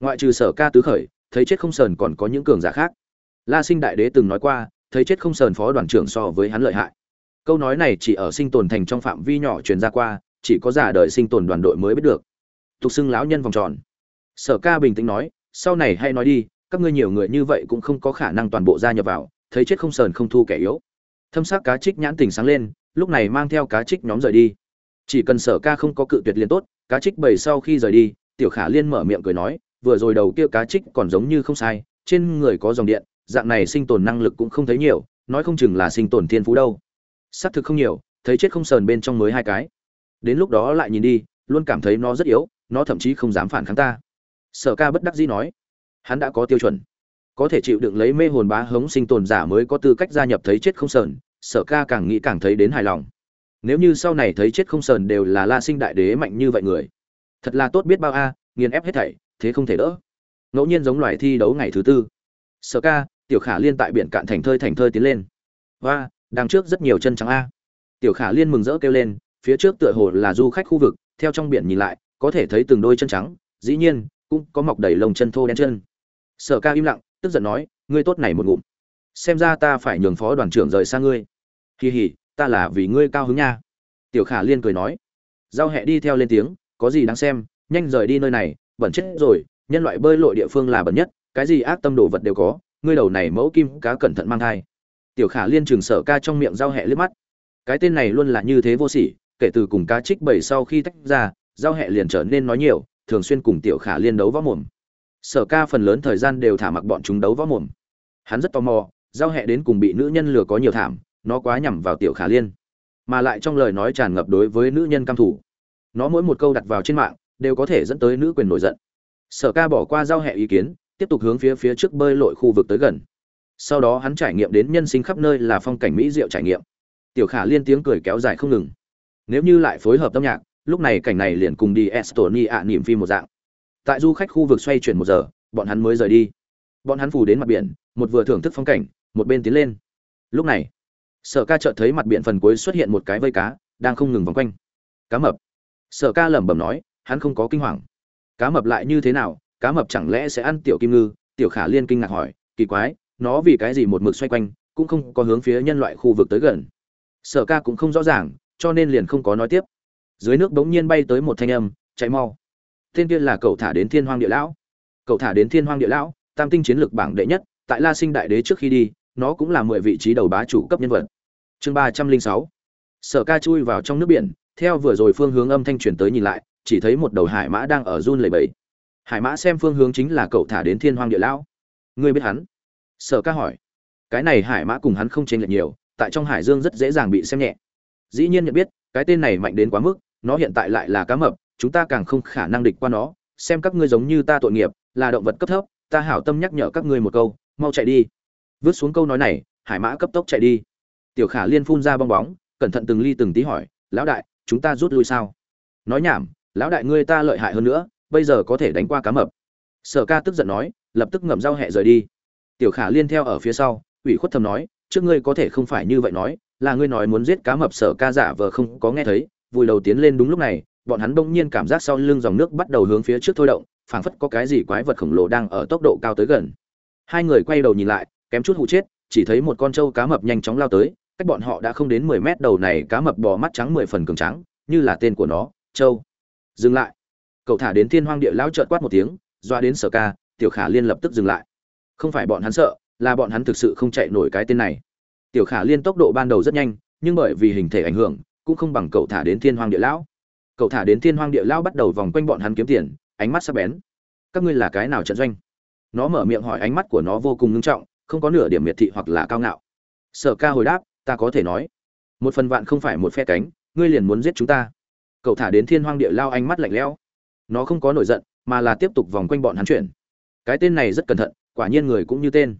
Ngoại trừ sở ca tứ khởi, thấy chết không sờn còn có những cường giả khác. La sinh đại đế từng nói qua, thấy chết không sờn phó đoàn trưởng so với hắn lợi hại. Câu nói này chỉ ở sinh tồn thành trong phạm vi nhỏ truyền ra qua, chỉ có giả đời sinh tồn đoàn đội mới biết được. Tục xưng lão nhân vòng tròn. Sở ca bình tĩnh nói, sau này hay nói đi, các ngươi nhiều người như vậy cũng không có khả năng toàn bộ gia nhập vào, thấy chết không sờn không thu kẻ yếu. Thâm sắc cá trích nhãn tình sáng lên lúc này mang theo cá trích nhóm rời đi. Chỉ cần sở ca không có cự tuyệt liên tốt, cá trích bầy sau khi rời đi, tiểu khả liên mở miệng cười nói, vừa rồi đầu kia cá trích còn giống như không sai, trên người có dòng điện, dạng này sinh tồn năng lực cũng không thấy nhiều, nói không chừng là sinh tồn thiên phú đâu. Xác thực không nhiều, thấy chết không sờn bên trong mới hai cái. Đến lúc đó lại nhìn đi, luôn cảm thấy nó rất yếu, nó thậm chí không dám phản kháng ta. Sở ca bất đắc dĩ nói, hắn đã có tiêu chuẩn. Có thể chịu đựng lấy mê hồn bá hống sinh tồn giả mới có tư cách gia nhập thấy chết không sờn sở ca càng nghĩ càng thấy đến hài lòng. Nếu như sau này thấy chết không sờn đều là la sinh đại đế mạnh như vậy người, thật là tốt biết bao a, nghiền ép hết thảy, thế không thể đỡ. Ngẫu nhiên giống loài thi đấu ngày thứ tư. Sở ca, tiểu khả liên tại biển cạn thành thơi thành thơi tiến lên. Và đằng trước rất nhiều chân trắng a. Tiểu khả liên mừng rỡ kêu lên, phía trước tựa hồ là du khách khu vực, theo trong biển nhìn lại, có thể thấy từng đôi chân trắng, dĩ nhiên, cũng có mọc đầy lông chân thô đen chân. Sở ca im lặng, tức giận nói, ngươi tốt này một ngụm. Xem ra ta phải nhường phó đoàn trưởng rời xa ngươi kỳ hỉ ta là vì ngươi cao hứng nha. Tiểu khả liên cười nói. Giao hẹ đi theo lên tiếng, có gì đáng xem, nhanh rời đi nơi này, bẩn chết rồi, nhân loại bơi lội địa phương là bẩn nhất, cái gì ác tâm đồ vật đều có, ngươi đầu này mẫu kim cá cẩn thận mang thai. Tiểu khả liên trường sở ca trong miệng giao hẹ liếc mắt. Cái tên này luôn là như thế vô sỉ, kể từ cùng cá trích bảy sau khi tách ra, giao hẹ liền trở nên nói nhiều, thường xuyên cùng tiểu khả liên đấu võ mồm. Sở ca phần lớn thời gian đều thả mặc bọn chúng đấu võ mồm. Hắn rất tò mò, giao hẹ đến cùng bị nữ nhân lừa có nhiều thảm nó quá nhằm vào tiểu khả liên, mà lại trong lời nói tràn ngập đối với nữ nhân cam thủ nó mỗi một câu đặt vào trên mạng, đều có thể dẫn tới nữ quyền nổi giận. Sở ca bỏ qua giao hẹ ý kiến, tiếp tục hướng phía phía trước bơi lội khu vực tới gần. Sau đó hắn trải nghiệm đến nhân sinh khắp nơi là phong cảnh mỹ diệu trải nghiệm. Tiểu khả liên tiếng cười kéo dài không ngừng. Nếu như lại phối hợp âm nhạc, lúc này cảnh này liền cùng đi estonia niềm phim một dạng. Tại du khách khu vực xoay chuyển một giờ, bọn hắn mới rời đi. Bọn hắn phủ đến mặt biển, một vừa thưởng thức phong cảnh, một bên tiến lên. Lúc này sở ca chợt thấy mặt biển phần cuối xuất hiện một cái vây cá, đang không ngừng vòng quanh. Cá mập. Sở ca lẩm bẩm nói, hắn không có kinh hoàng. Cá mập lại như thế nào, cá mập chẳng lẽ sẽ ăn tiểu kim ngư? Tiểu khả liên kinh ngạc hỏi, kỳ quái, nó vì cái gì một mực xoay quanh, cũng không có hướng phía nhân loại khu vực tới gần. Sở ca cũng không rõ ràng, cho nên liền không có nói tiếp. Dưới nước bỗng nhiên bay tới một thanh âm, chạy mau. Tên kia là cậu thả đến thiên hoang địa lão. Cậu thả đến thiên hoang địa lão, tam tinh chiến lược bảng đệ nhất, tại la sinh đại đế trước khi đi nó cũng là mười vị trí đầu bá chủ cấp nhân vật. Chương ba trăm linh sáu. Sở ca chui vào trong nước biển, theo vừa rồi phương hướng âm thanh truyền tới nhìn lại, chỉ thấy một đầu hải mã đang ở run lầy bẩy. hải mã xem phương hướng chính là cậu thả đến thiên hoang địa lão. Ngươi biết hắn? Sở ca hỏi. Cái này hải mã cùng hắn không chênh lệch nhiều, tại trong hải dương rất dễ dàng bị xem nhẹ. Dĩ nhiên nhận biết, cái tên này mạnh đến quá mức, nó hiện tại lại là cá mập, chúng ta càng không khả năng địch qua nó. Xem các ngươi giống như ta tội nghiệp, là động vật cấp thấp, ta hảo tâm nhắc nhở các ngươi một câu, mau chạy đi vứt xuống câu nói này, hải mã cấp tốc chạy đi. Tiểu khả liên phun ra bong bóng, cẩn thận từng ly từng tí hỏi, lão đại, chúng ta rút lui sao? Nói nhảm, lão đại ngươi ta lợi hại hơn nữa, bây giờ có thể đánh qua cá mập. Sở ca tức giận nói, lập tức ngậm dao hẹ rời đi. Tiểu khả liên theo ở phía sau, ủy khuất thầm nói, trước ngươi có thể không phải như vậy nói, là ngươi nói muốn giết cá mập sở ca giả vờ không có nghe thấy, vùi đầu tiến lên đúng lúc này, bọn hắn bỗng nhiên cảm giác sau lưng dòng nước bắt đầu hướng phía trước thôi động, phảng phất có cái gì quái vật khổng lồ đang ở tốc độ cao tới gần. Hai người quay đầu nhìn lại kém chút hụ chết, chỉ thấy một con trâu cá mập nhanh chóng lao tới, cách bọn họ đã không đến mười mét đầu này cá mập bò mắt trắng mười phần cường trắng như là tên của nó, trâu. dừng lại. Cậu thả đến thiên hoang địa lão trợt quát một tiếng, doa đến sở ca, tiểu khả liên lập tức dừng lại. Không phải bọn hắn sợ, là bọn hắn thực sự không chạy nổi cái tên này. Tiểu khả liên tốc độ ban đầu rất nhanh, nhưng bởi vì hình thể ảnh hưởng, cũng không bằng cậu thả đến thiên hoang địa lão. Cậu thả đến thiên hoang địa lão bắt đầu vòng quanh bọn hắn kiếm tiền, ánh mắt sắc bén. Các ngươi là cái nào trận doanh? Nó mở miệng hỏi, ánh mắt của nó vô cùng ngưng trọng không có nửa điểm miệt thị hoặc là cao ngạo. Sở ca hồi đáp, ta có thể nói, một phần vạn không phải một phe cánh, ngươi liền muốn giết chúng ta. Cậu thả đến thiên hoang địa lao ánh mắt lạnh lẽo. Nó không có nổi giận, mà là tiếp tục vòng quanh bọn hắn chuyển. Cái tên này rất cẩn thận, quả nhiên người cũng như tên.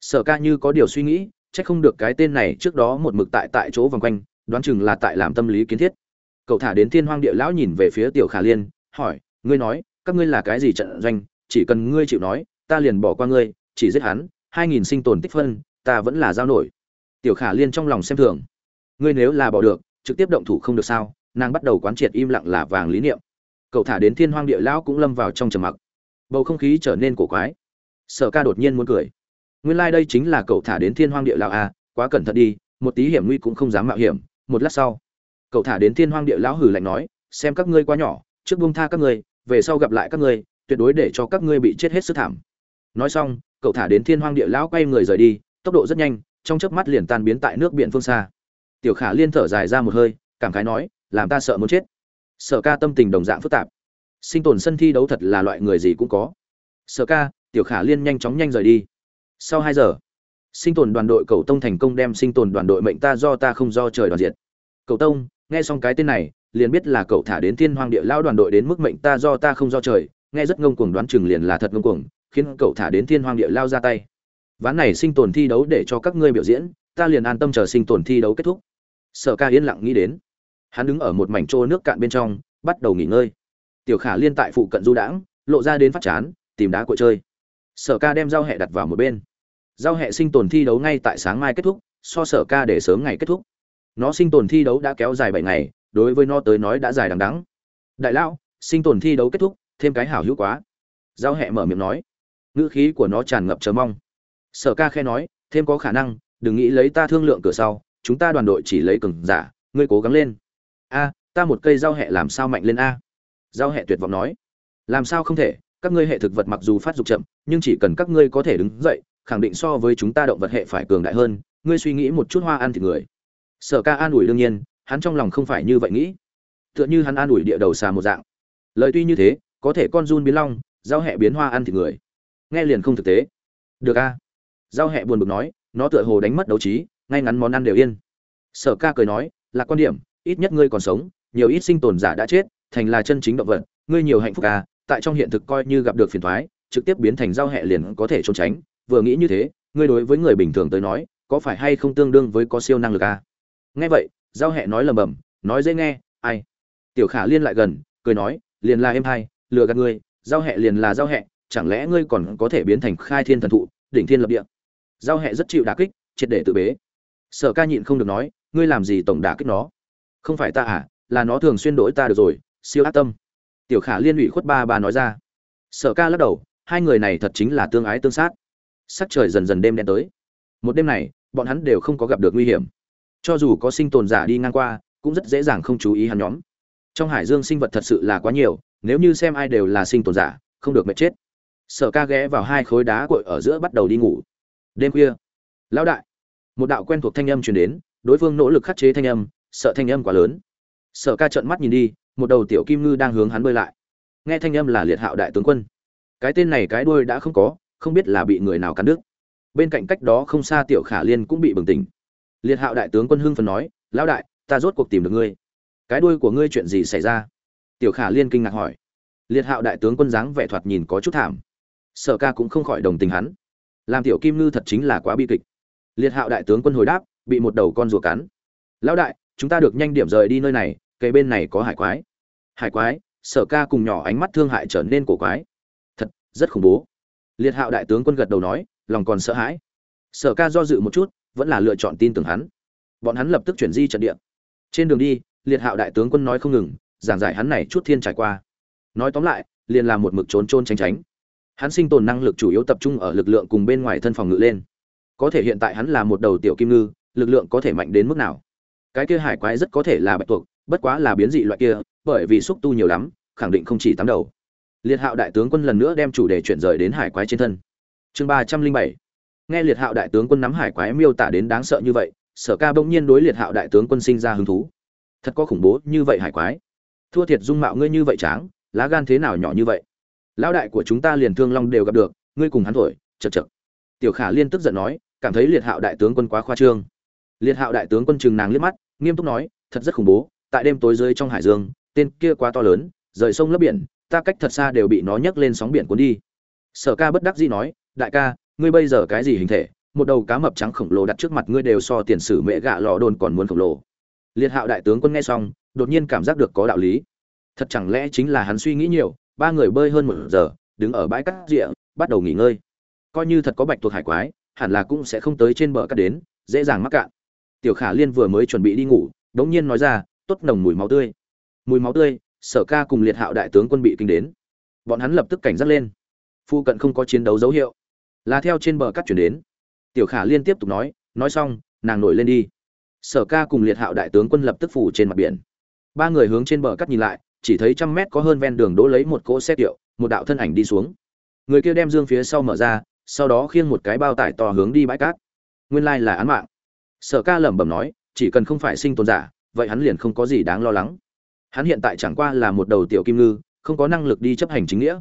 Sở ca như có điều suy nghĩ, chắc không được cái tên này trước đó một mực tại tại chỗ vòng quanh, đoán chừng là tại làm tâm lý kiến thiết. Cậu thả đến thiên hoang địa lão nhìn về phía tiểu khả liên, hỏi, ngươi nói, các ngươi là cái gì trận doanh, chỉ cần ngươi chịu nói, ta liền bỏ qua ngươi, chỉ giết hắn hai nghìn sinh tồn tích phân, ta vẫn là giao nổi. Tiểu khả liên trong lòng xem thường. Ngươi nếu là bỏ được, trực tiếp động thủ không được sao? Nàng bắt đầu quán triệt im lặng là vàng lý niệm. Cậu thả đến thiên hoang địa lão cũng lâm vào trong trầm mặc. Bầu không khí trở nên cổ quái. Sở ca đột nhiên muốn cười. Nguyên lai、like、đây chính là cậu thả đến thiên hoang địa lão à quá cẩn thận đi, một tí hiểm nguy cũng không dám mạo hiểm. Một lát sau, cậu thả đến thiên hoang địa lão hử lạnh nói, xem các ngươi quá nhỏ, trước buông tha các ngươi, về sau gặp lại các ngươi, tuyệt đối để cho các ngươi bị chết hết sức thảm nói xong, cậu thả đến thiên hoang địa lão quay người rời đi, tốc độ rất nhanh, trong chớp mắt liền tan biến tại nước biển phương xa. Tiểu khả liên thở dài ra một hơi, cảm khái nói, làm ta sợ muốn chết. Sở ca tâm tình đồng dạng phức tạp. Sinh tồn sân thi đấu thật là loại người gì cũng có. Sở ca, tiểu khả liên nhanh chóng nhanh rời đi. Sau hai giờ, sinh tồn đoàn đội cầu tông thành công đem sinh tồn đoàn đội mệnh ta do ta không do trời đoàn diệt. Cầu tông, nghe xong cái tên này, liền biết là cậu thả đến thiên hoang địa lao đoàn đội đến mức mệnh ta do ta không do trời, nghe rất ngông cuồng đoán chừng liền là thật ngông cuồng khiến cậu thả đến thiên hoang địa lao ra tay. Ván này sinh tồn thi đấu để cho các ngươi biểu diễn, ta liền an tâm chờ sinh tồn thi đấu kết thúc. Sở ca yên lặng nghĩ đến. Hắn đứng ở một mảnh trô nước cạn bên trong, bắt đầu nghỉ ngơi. Tiểu khả liên tại phụ cận du đãng, lộ ra đến phát chán, tìm đá cội chơi. Sở ca đem giao hẹ đặt vào một bên. Giao hẹ sinh tồn thi đấu ngay tại sáng mai kết thúc, so sở ca để sớm ngày kết thúc. Nó sinh tồn thi đấu đã kéo dài bảy ngày, đối với nó tới nói đã dài đằng đắng đại lão, sinh tồn thi đấu kết thúc, thêm cái hảo hữu quá. Giao hẹ mở miệng nói ngữ khí của nó tràn ngập chờ mong. Sở ca khe nói, thêm có khả năng, đừng nghĩ lấy ta thương lượng cửa sau, chúng ta đoàn đội chỉ lấy cường giả, ngươi cố gắng lên. A, ta một cây rau hẹ làm sao mạnh lên a? Rau hẹ tuyệt vọng nói. Làm sao không thể, các ngươi hệ thực vật mặc dù phát dục chậm, nhưng chỉ cần các ngươi có thể đứng dậy, khẳng định so với chúng ta động vật hệ phải cường đại hơn, ngươi suy nghĩ một chút hoa ăn thịt người. Sở ca an ủi đương nhiên, hắn trong lòng không phải như vậy nghĩ. Tựa như hắn an ủi địa đầu xà một dạng. Lời tuy như thế, có thể con run biến long, rau hẹ biến hoa ăn thịt người nghe liền không thực tế. Được a. Giao hẹ buồn bực nói, nó tựa hồ đánh mất đấu trí, ngay ngắn món ăn đều yên. Sở ca cười nói là quan điểm, ít nhất ngươi còn sống, nhiều ít sinh tồn giả đã chết, thành là chân chính động vật, ngươi nhiều hạnh phúc ca tại trong hiện thực coi như gặp được phiền thoái trực tiếp biến thành giao hẹ liền có thể trốn tránh, vừa nghĩ như thế, ngươi đối với người bình thường tới nói, có phải hay không tương đương với có siêu năng lực à? Nghe vậy, giao hẹ nói lầm bầm, nói dễ nghe, ai? Tiểu khả liên lại gần, cười nói, liền là em hai, lừa gạt ngươi, giao hẹ liền là giao hẹ chẳng lẽ ngươi còn có thể biến thành khai thiên thần thụ, đỉnh thiên lập địa? Giao hẹ rất chịu đả kích, triệt để tự bế. Sở ca nhịn không được nói, ngươi làm gì tổng đả kích nó? Không phải ta à là nó thường xuyên đổi ta được rồi, siêu ác tâm. Tiểu khả liên ủy khuất ba ba nói ra. Sở ca lắc đầu, hai người này thật chính là tương ái tương sát. Sắc trời dần dần đêm đen tới. Một đêm này, bọn hắn đều không có gặp được nguy hiểm. Cho dù có sinh tồn giả đi ngang qua, cũng rất dễ dàng không chú ý hắn nhóm. Trong hải dương sinh vật thật sự là quá nhiều, nếu như xem ai đều là sinh tồn giả, không được mệt chết sở ca ghé vào hai khối đá cội ở giữa bắt đầu đi ngủ. Đêm khuya, lão đại, một đạo quen thuộc thanh âm truyền đến, đối phương nỗ lực khắc chế thanh âm, sợ thanh âm quá lớn. Sở ca trợn mắt nhìn đi, một đầu tiểu kim ngư đang hướng hắn bơi lại. Nghe thanh âm là liệt hạo đại tướng quân. Cái tên này cái đuôi đã không có, không biết là bị người nào cắn đứt. Bên cạnh cách đó không xa tiểu khả liên cũng bị bừng tỉnh. Liệt hạo đại tướng quân hưng phần nói, lão đại, ta rốt cuộc tìm được ngươi. Cái đuôi của ngươi chuyện gì xảy ra? Tiểu khả liên kinh ngạc hỏi. Liệt hạo đại tướng quân dáng vẻ thoạt nhìn có chút thảm sở ca cũng không khỏi đồng tình hắn. Làm tiểu kim ngư thật chính là quá bi kịch. Liệt hạo đại tướng quân hồi đáp, bị một đầu con rùa cắn. Lão đại, chúng ta được nhanh điểm rời đi nơi này cây bên này có hải quái. Hải quái, sở ca cùng nhỏ ánh mắt thương hại trở nên cổ quái. Thật, rất khủng bố. Liệt hạo đại tướng quân gật đầu nói, lòng còn sợ hãi. Sở ca do dự một chút, vẫn là lựa chọn tin tưởng hắn. Bọn hắn lập tức chuyển di trận địa. Trên đường đi, liệt hạo đại tướng quân nói không ngừng, giảng giải hắn này chút thiên trải qua. Nói tóm lại, liền là một mực trốn trôn tránh tránh hắn sinh tồn năng lực chủ yếu tập trung ở lực lượng cùng bên ngoài thân phòng ngự lên. Có thể hiện tại hắn là một đầu tiểu kim ngư, lực lượng có thể mạnh đến mức nào? Cái kia hải quái rất có thể là bạch tuộc, bất quá là biến dị loại kia, bởi vì xúc tu nhiều lắm, khẳng định không chỉ tám đầu. Liệt hạo đại tướng quân lần nữa đem chủ đề chuyển rời đến hải quái trên thân. Chương ba trăm linh bảy. Nghe liệt hạo đại tướng quân nắm hải quái miêu tả đến đáng sợ như vậy, sở ca bỗng nhiên đối liệt hạo đại tướng quân sinh ra hứng thú. Thật có khủng bố như vậy hải quái. Thua thiệt dung mạo ngươi như vậy tráng, lá gan thế nào nhỏ như vậy? Lão đại của chúng ta liền thương long đều gặp được, ngươi cùng hắn thổi chật chật tiểu khả liên tức giận nói, cảm thấy liệt hạo đại tướng quân quá khoa trương. Liệt hạo đại tướng quân chừng nàng liếc mắt, nghiêm túc nói, thật rất khủng bố, tại đêm tối rơi trong hải dương, tên kia quá to lớn, rời sông lấp biển, ta cách thật xa đều bị nó nhấc lên sóng biển cuốn đi. Sở ca bất đắc dĩ nói, đại ca, ngươi bây giờ cái gì hình thể? Một đầu cá mập trắng khổng lồ đặt trước mặt ngươi đều so tiền sử mẹ gạ lò đồn còn muốn khổng lồ. Liệt hạo đại tướng quân nghe xong, đột nhiên cảm giác được có đạo lý. Thật chẳng lẽ chính là hắn suy nghĩ nhiều ba người bơi hơn một giờ, đứng ở bãi cát rịa, bắt đầu nghỉ ngơi. Coi như thật có bạch tuộc hải quái, hẳn là cũng sẽ không tới trên bờ cát đến, dễ dàng mắc cạn. Tiểu khả liên vừa mới chuẩn bị đi ngủ, đống nhiên nói ra, tốt, nồng mùi máu tươi. Mùi máu tươi, sở ca cùng liệt hạo đại tướng quân bị kinh đến. Bọn hắn lập tức cảnh giác lên. Phu cận không có chiến đấu dấu hiệu. Là theo trên bờ cắt chuyển đến. Tiểu khả liên tiếp tục nói nói xong, nàng nổi lên đi. Sở ca cùng liệt hạo đại tướng quân lập tức phủ trên mặt biển. Ba người hướng trên bờ cắt nhìn lại chỉ thấy trăm mét có hơn ven đường đỗ lấy một cỗ xe tiệu một đạo thân ảnh đi xuống. Người kia đem dương phía sau mở ra, sau đó khiêng một cái bao tải to hướng đi bãi cát. Nguyên lai là án mạng. Sở ca lẩm bẩm nói, chỉ cần không phải sinh tồn giả, vậy hắn liền không có gì đáng lo lắng. Hắn hiện tại chẳng qua là một đầu tiểu kim ngư, không có năng lực đi chấp hành chính nghĩa.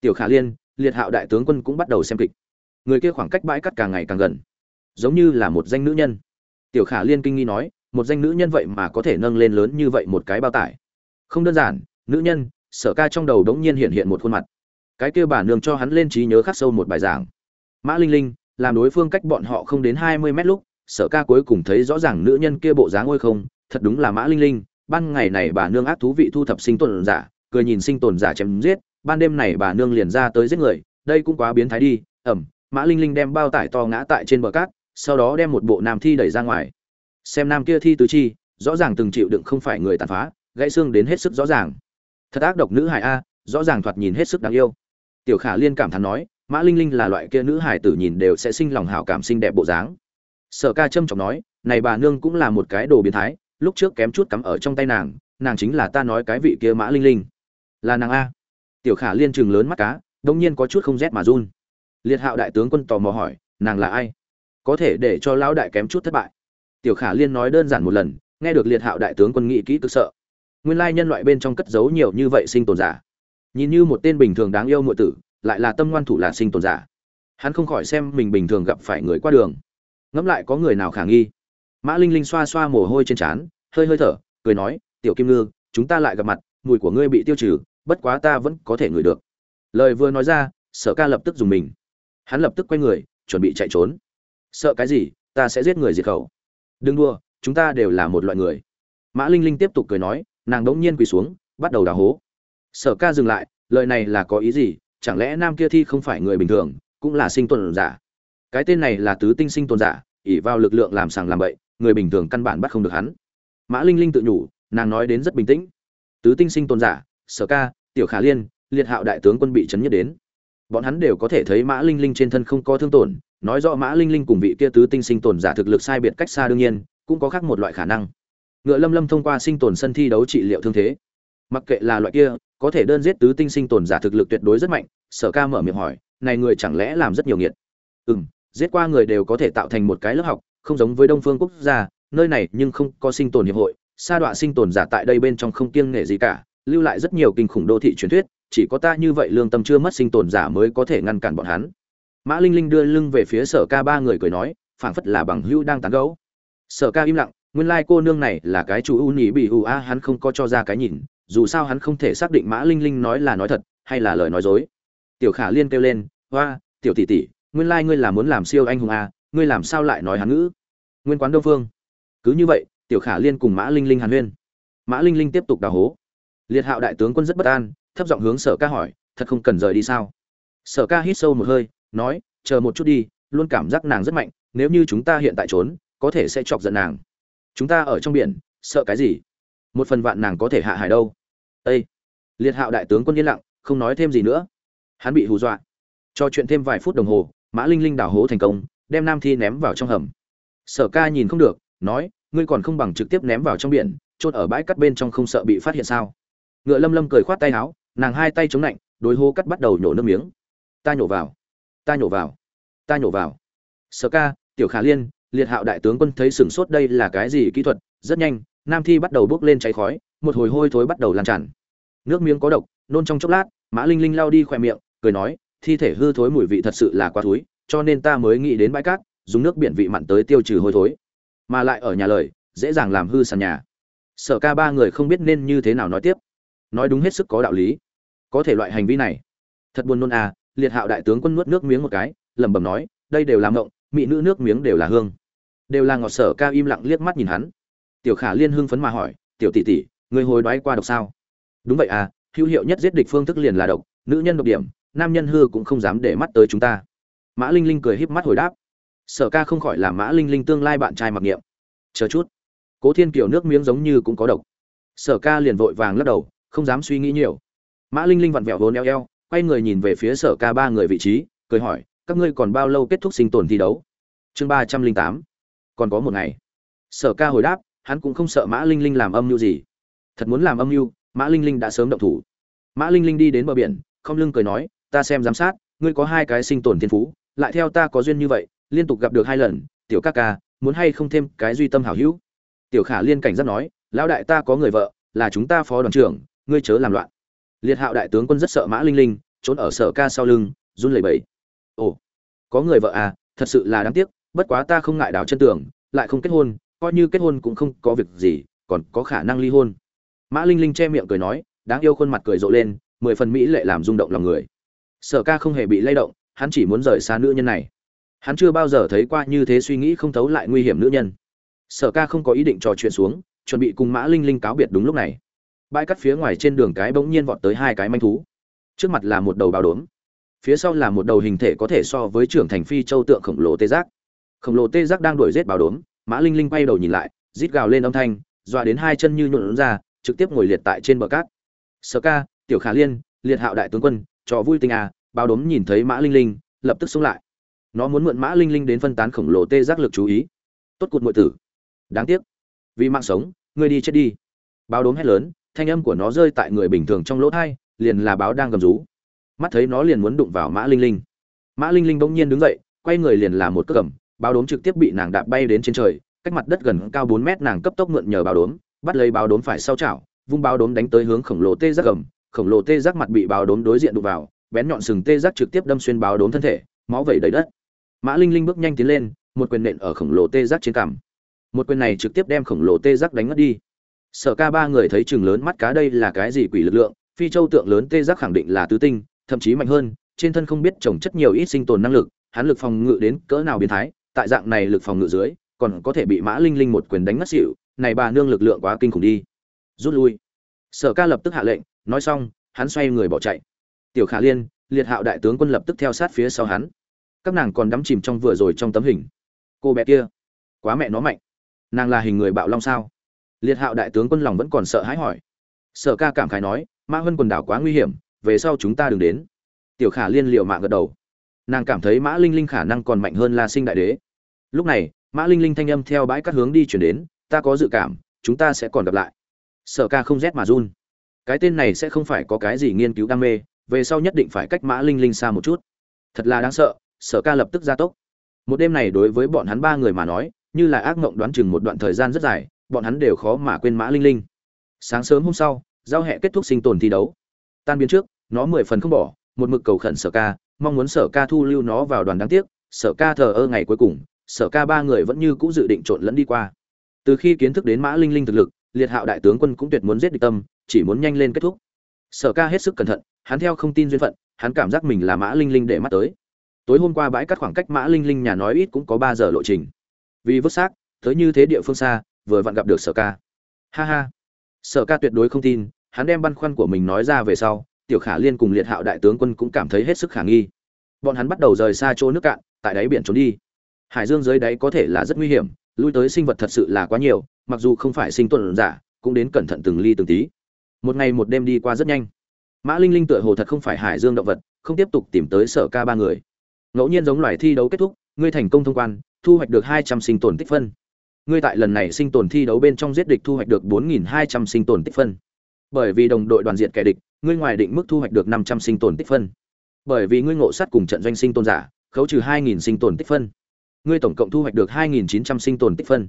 Tiểu khả liên, liệt hạo đại tướng quân cũng bắt đầu xem kịch. Người kia khoảng cách bãi cát càng ngày càng gần, giống như là một danh nữ nhân. Tiểu khả liên kinh nghi nói, một danh nữ nhân vậy mà có thể nâng lên lớn như vậy một cái bao tải? Không đơn giản, nữ nhân, sở ca trong đầu đống nhiên hiện hiện một khuôn mặt. Cái kia bản nương cho hắn lên trí nhớ khắc sâu một bài giảng. Mã linh linh, làm đối phương cách bọn họ không đến hai mươi mét lúc, sở ca cuối cùng thấy rõ ràng nữ nhân kia bộ dáng ngôi không, thật đúng là mã linh linh. Ban ngày này bà nương ác thú vị thu thập sinh tồn giả, cười nhìn sinh tồn giả chém giết, ban đêm này bà nương liền ra tới giết người, đây cũng quá biến thái đi, ẩm, mã linh linh đem bao tải to ngã tại trên bờ cát, sau đó đem một bộ nam thi đẩy ra ngoài. Xem nam kia thi tứ chi, rõ ràng từng chịu đựng không phải người tàn phá gãy xương đến hết sức rõ ràng. Thật ác độc nữ hải a, rõ ràng thoạt nhìn hết sức đáng yêu. Tiểu khả liên cảm thán nói, mã linh linh là loại kia nữ hải tử nhìn đều sẽ sinh lòng hảo cảm xinh đẹp bộ dáng. Sở ca trâm trọng nói, này bà nương cũng là một cái đồ biến thái, lúc trước kém chút cắm ở trong tay nàng nàng chính là ta nói cái vị kia mã linh linh. Là nàng a. Tiểu khả liên chừng lớn mắt cá, đông nhiên có chút không rét mà run. Liệt hạo đại tướng quân tò mò hỏi, nàng là ai? Có thể để cho lão đại kém chút thất bại. Tiểu khả liên nói đơn giản một lần, nghe được liệt hạo đại tướng quân nghĩ kỹ cực sợ nguyên lai nhân loại bên trong cất giấu nhiều như vậy sinh tồn giả. Nhìn như một tên bình thường đáng yêu muội tử, lại là tâm ngoan thủ là sinh tồn giả. Hắn không khỏi xem mình bình thường gặp phải người qua đường. Ngẫm lại có người nào khả nghi? Mã linh linh xoa xoa mồ hôi trên trán, hơi hơi thở, cười nói, tiểu kim ngư, chúng ta lại gặp mặt, mùi của ngươi bị tiêu trừ, bất quá ta vẫn có thể ngửi được. Lời vừa nói ra, sở ca lập tức dùng mình. Hắn lập tức quay người, chuẩn bị chạy trốn. Sợ cái gì, ta sẽ giết người diệt khẩu. Đừng đua chúng ta đều là một loại người. Mã linh linh tiếp tục cười nói nàng đống nhiên quỳ xuống, bắt đầu đào hố. Sở ca dừng lại, lời này là có ý gì? Chẳng lẽ nam kia thi không phải người bình thường, cũng là sinh tồn giả? Cái tên này là tứ tinh sinh tồn giả ỉ vào lực lượng làm sàng làm bậy, người bình thường căn bản bắt không được hắn. Mã linh linh tự nhủ, nàng nói đến rất bình tĩnh. Tứ tinh sinh tồn giả, sở ca, tiểu khả liên, liệt hạo đại tướng quân bị chấn nhất đến. Bọn hắn đều có thể thấy mã linh linh trên thân không có thương tổn, nói rõ mã linh linh cùng vị kia tứ tinh sinh tồn giả thực lực sai biệt cách xa đương nhiên, cũng có khác một loại khả năng ngựa lâm lâm thông qua sinh tồn sân thi đấu trị liệu thương thế. Mặc kệ là loại kia, có thể đơn giết tứ tinh sinh tồn giả thực lực tuyệt đối rất mạnh, sở ca mở miệng hỏi, này người chẳng lẽ làm rất nhiều nghiệt? Ừ m giết qua người đều có thể tạo thành một cái lớp học, không giống với đông phương quốc gia, nơi này nhưng không có sinh tồn hiệp hội, sa đọa sinh tồn giả tại đây bên trong không kiêng nể gì cả, lưu lại rất nhiều kinh khủng đô thị truyền thuyết, chỉ có ta như vậy lương tâm chưa mất sinh tồn giả mới có thể ngăn cản bọn hắn. Mã linh linh đưa lưng về phía sở ca ba người cười nói, phảng phất là bằng hữu đang tán gấu sở ca im lặng nguyên lai cô nương này là cái chú u nhỉ bị u a hắn không có cho ra cái nhìn, dù sao hắn không thể xác định mã linh linh nói là nói thật, hay là lời nói dối. Tiểu khả liên kêu lên, hoa, tiểu tỷ tỷ, nguyên lai ngươi là muốn làm siêu anh hùng a ngươi làm sao lại nói hắn ngữ? Nguyên quán đông phương. Cứ như vậy, tiểu khả liên cùng mã linh linh hàn huyên. Mã linh linh tiếp tục đào hố. Liệt hạo đại tướng quân rất bất an, thấp giọng hướng sở ca hỏi, thật không cần rời đi sao? Sở ca hít sâu một hơi, nói, chờ một chút đi, luôn cảm giác nàng rất mạnh, nếu như chúng ta hiện tại trốn, có thể sẽ chọc giận nàng chúng ta ở trong biển, sợ cái gì? Một phần vạn nàng có thể hạ hải đâu? Ây liệt hạo đại tướng quân yên lặng, không nói thêm gì nữa. Hắn bị hù dọa. Cho chuyện thêm vài phút đồng hồ, mã linh linh đào hố thành công, đem nam thi ném vào trong hầm. Sở ca nhìn không được, nói, ngươi còn không bằng trực tiếp ném vào trong biển chôn ở bãi cắt bên trong không sợ bị phát hiện sao? Ngựa lâm lâm cười khoát tay áo, nàng hai tay chống lạnh, đối hô cắt bắt đầu nhổ nước miếng. Ta nhổ vào, ta nhổ vào, ta nhổ vào. Sở ca, tiểu khả liên liệt hạo đại tướng quân thấy sửng sốt đây là cái gì kỹ thuật, rất nhanh, nam thi bắt đầu bước lên cháy khói, một hồi hôi thối bắt đầu lan tràn. Nước miếng có độc, nôn trong chốc lát, mã linh linh lao đi khỏe miệng, cười nói, thi thể hư thối mùi vị thật sự là quá thối, cho nên ta mới nghĩ đến bãi cát, dùng nước biển vị mặn tới tiêu trừ hôi thối. Mà lại ở nhà lời, dễ dàng làm hư sàn nhà. Sở ca ba người không biết nên như thế nào nói tiếp. Nói đúng hết sức có đạo lý. Có thể loại hành vi này. Thật buồn nôn à liệt hạo đại tướng quân nuốt nước miếng một cái, lẩm bẩm nói, đây đều là ngộng mỹ nữ nước miếng đều là hương đều là ngọt sở ca im lặng liếc mắt nhìn hắn. Tiểu khả liên hưng phấn mà hỏi, tiểu tỷ tỷ, người hồi đoái qua độc sao? Đúng vậy à hữu hiệu nhất giết địch phương thức liền là độc, nữ nhân độc điểm, nam nhân hư cũng không dám để mắt tới chúng ta. Mã linh linh cười híp mắt hồi đáp, sở ca không khỏi làm mã linh linh tương lai bạn trai mặc niệm. Chờ chút. Cố thiên kiều nước miếng giống như cũng có độc. Sở ca liền vội vàng lắc đầu, không dám suy nghĩ nhiều. Mã linh linh vặn vẹo vốn eo eo, quay người nhìn về phía sở ca ba người vị trí, cười hỏi, các ngươi còn bao lâu kết thúc sinh tồn thi đấu? Chương ba trăm linh tám còn có một ngày. Sở ca hồi đáp, hắn cũng không sợ mã linh linh làm âm mưu gì. Thật muốn làm âm mưu, mã linh linh đã sớm động thủ. Mã linh linh đi đến bờ biển, không lưng cười nói, ta xem giám sát, ngươi có hai cái sinh tồn thiên phú, lại theo ta có duyên như vậy, liên tục gặp được hai lần, tiểu ca ca, muốn hay không thêm cái duy tâm hảo hữu? Tiểu khả liên cảnh giác nói, lão đại ta có người vợ, là chúng ta phó đoàn trưởng, ngươi chớ làm loạn. Liệt hạo đại tướng quân rất sợ mã linh linh, trốn ở sở ca sau lưng, run lẩy bẩy. Ồ, có người vợ à thật sự là đáng tiếc bất quá ta không ngại đào chân tường, lại không kết hôn, coi như kết hôn cũng không có việc gì, còn có khả năng ly hôn. Mã linh linh che miệng cười nói, đáng yêu khuôn mặt cười rộ lên, mười phần mỹ lệ làm rung động lòng người. Sở ca không hề bị lay động, hắn chỉ muốn rời xa nữ nhân này. Hắn chưa bao giờ thấy qua như thế suy nghĩ không thấu lại nguy hiểm nữ nhân. Sở ca không có ý định trò chuyện xuống, chuẩn bị cùng mã linh linh cáo biệt đúng lúc này. Bãi cắt phía ngoài trên đường cái bỗng nhiên vọt tới hai cái manh thú. Trước mặt là một đầu bào đốm, phía sau là một đầu hình thể có thể so với trưởng thành phi châu tượng khổng lồ tê giác khổng lồ tê giác đang đuổi giết báo đốm, mã linh linh quay đầu nhìn lại, rít gào lên âm thanh, dọa đến hai chân như nhuộn ra trực tiếp ngồi liệt tại trên bờ cát. Sở ca, tiểu khả liên, liệt hạo đại tướng quân, trò vui tình à báo đốm nhìn thấy mã linh linh, lập tức xuống lại. Nó muốn mượn mã linh linh đến phân tán khổng lồ tê giác lực chú ý. Tốt cụt mọi tử. Đáng tiếc. Vì mạng sống, ngươi đi chết đi. Báo đốm hét lớn, thanh âm của nó rơi tại người bình thường trong lỗ thai, liền là báo đang gầm rú. Mắt thấy nó liền muốn đụng vào mã linh linh. Mã linh linh bỗng nhiên đứng dậy, quay người liền là một cước cầm báo đốm trực tiếp bị nàng đạp bay đến trên trời, cách mặt đất gần cao bốn mét nàng cấp tốc mượn nhờ báo đốm, bắt lấy báo đốm phải sau chảo, vung báo đốm đánh tới hướng khổng lồ tê giác gầm, khổng lồ tê giác mặt bị báo đốm đối diện đụng vào, bén nhọn sừng tê giác trực tiếp đâm xuyên báo đốm thân thể, máu vẩy đầy đất. Mã linh linh bước nhanh tiến lên, một quyền nện ở khổng lồ tê giác trên cằm. Một quyền này trực tiếp đem khổng lồ tê giác đánh ngất đi. Sở ca ba người thấy chừng lớn mắt cá đây là cái gì quỷ lực lượng, phi châu tượng lớn tê giác khẳng định là tứ tinh, thậm chí mạnh hơn, trên thân không biết trồng chất nhiều ít sinh tồn năng lực, hắn lực phòng ngự đến cỡ nào biến thái tại dạng này lực phòng ngự dưới, còn có thể bị mã linh linh một quyền đánh ngất xỉu, này bà nương lực lượng quá kinh khủng đi. Rút lui. Sở ca lập tức hạ lệnh, nói xong, hắn xoay người bỏ chạy. Tiểu khả liên, liệt hạo đại tướng quân lập tức theo sát phía sau hắn. Các nàng còn đắm chìm trong vừa rồi trong tấm hình. Cô bé kia, quá mẹ nó mạnh. Nàng là hình người bạo long sao? Liệt hạo đại tướng quân lòng vẫn còn sợ hãi hỏi. Sở ca cảm khái nói mã hơn quần đảo quá nguy hiểm, về sau chúng ta đừng đến. Tiểu khả liên liệu mạng gật đầu nàng cảm thấy mã linh linh khả năng còn mạnh hơn la sinh đại đế. Lúc này, mã linh linh thanh âm theo bãi cắt hướng đi chuyển đến, ta có dự cảm, chúng ta sẽ còn gặp lại. Sở ca không rét mà run. Cái tên này sẽ không phải có cái gì nghiên cứu đam mê, về sau nhất định phải cách mã linh linh xa một chút. Thật là đáng sợ, sở ca lập tức gia tốc. Một đêm này đối với bọn hắn ba người mà nói, như là ác mộng đoán chừng một đoạn thời gian rất dài, bọn hắn đều khó mà quên mã linh linh. Sáng sớm hôm sau, giao hẹ kết thúc sinh tồn thi đấu. Tan biến trước, nó mười phần không bỏ, một mực cầu khẩn sở ca mong muốn sở ca thu lưu nó vào đoàn đáng tiếc, sở ca thờ ơ ngày cuối cùng, sở ca ba người vẫn như cũ dự định trộn lẫn đi qua. Từ khi kiến thức đến mã linh linh thực lực, liệt hạo đại tướng quân cũng tuyệt muốn giết địch tâm, chỉ muốn nhanh lên kết thúc. Sở ca hết sức cẩn thận, hắn theo không tin duyên phận, hắn cảm giác mình là mã linh linh để mắt tới. Tối hôm qua bãi cắt khoảng cách mã linh linh nhà nói ít cũng có ba giờ lộ trình. Vì vứt xác, tới như thế địa phương xa, vừa vặn gặp được sở ca. Ha ha. Sở ca tuyệt đối không tin, hắn đem băn khoăn của mình nói ra về sau tiểu khả liên cùng liệt hạo đại tướng quân cũng cảm thấy hết sức khả nghi. Bọn hắn bắt đầu rời xa chỗ nước cạn, tại đáy biển trốn đi. Hải dương dưới đáy có thể là rất nguy hiểm, lui tới sinh vật thật sự là quá nhiều, mặc dù không phải sinh tuần giả, cũng đến cẩn thận từng ly từng tí. Một ngày một đêm đi qua rất nhanh. Mã linh linh tựa hồ thật không phải hải dương động vật, không tiếp tục tìm tới sở ca ba người. Ngẫu nhiên giống loài thi đấu kết thúc, ngươi thành công thông quan, thu hoạch được hai trăm sinh tồn tích phân. Ngươi tại lần này sinh tồn thi đấu bên trong giết địch thu hoạch được 4.200 sinh tồn tích phân. Bởi vì đồng đội đoàn diện kẻ địch ngươi ngoài định mức thu hoạch được 500 sinh tồn tích phân. Bởi vì ngươi ngộ sát cùng trận doanh sinh tồn giả, khấu trừ 2.000 sinh tồn tích phân. Ngươi tổng cộng thu hoạch được 2.900 sinh tồn tích phân.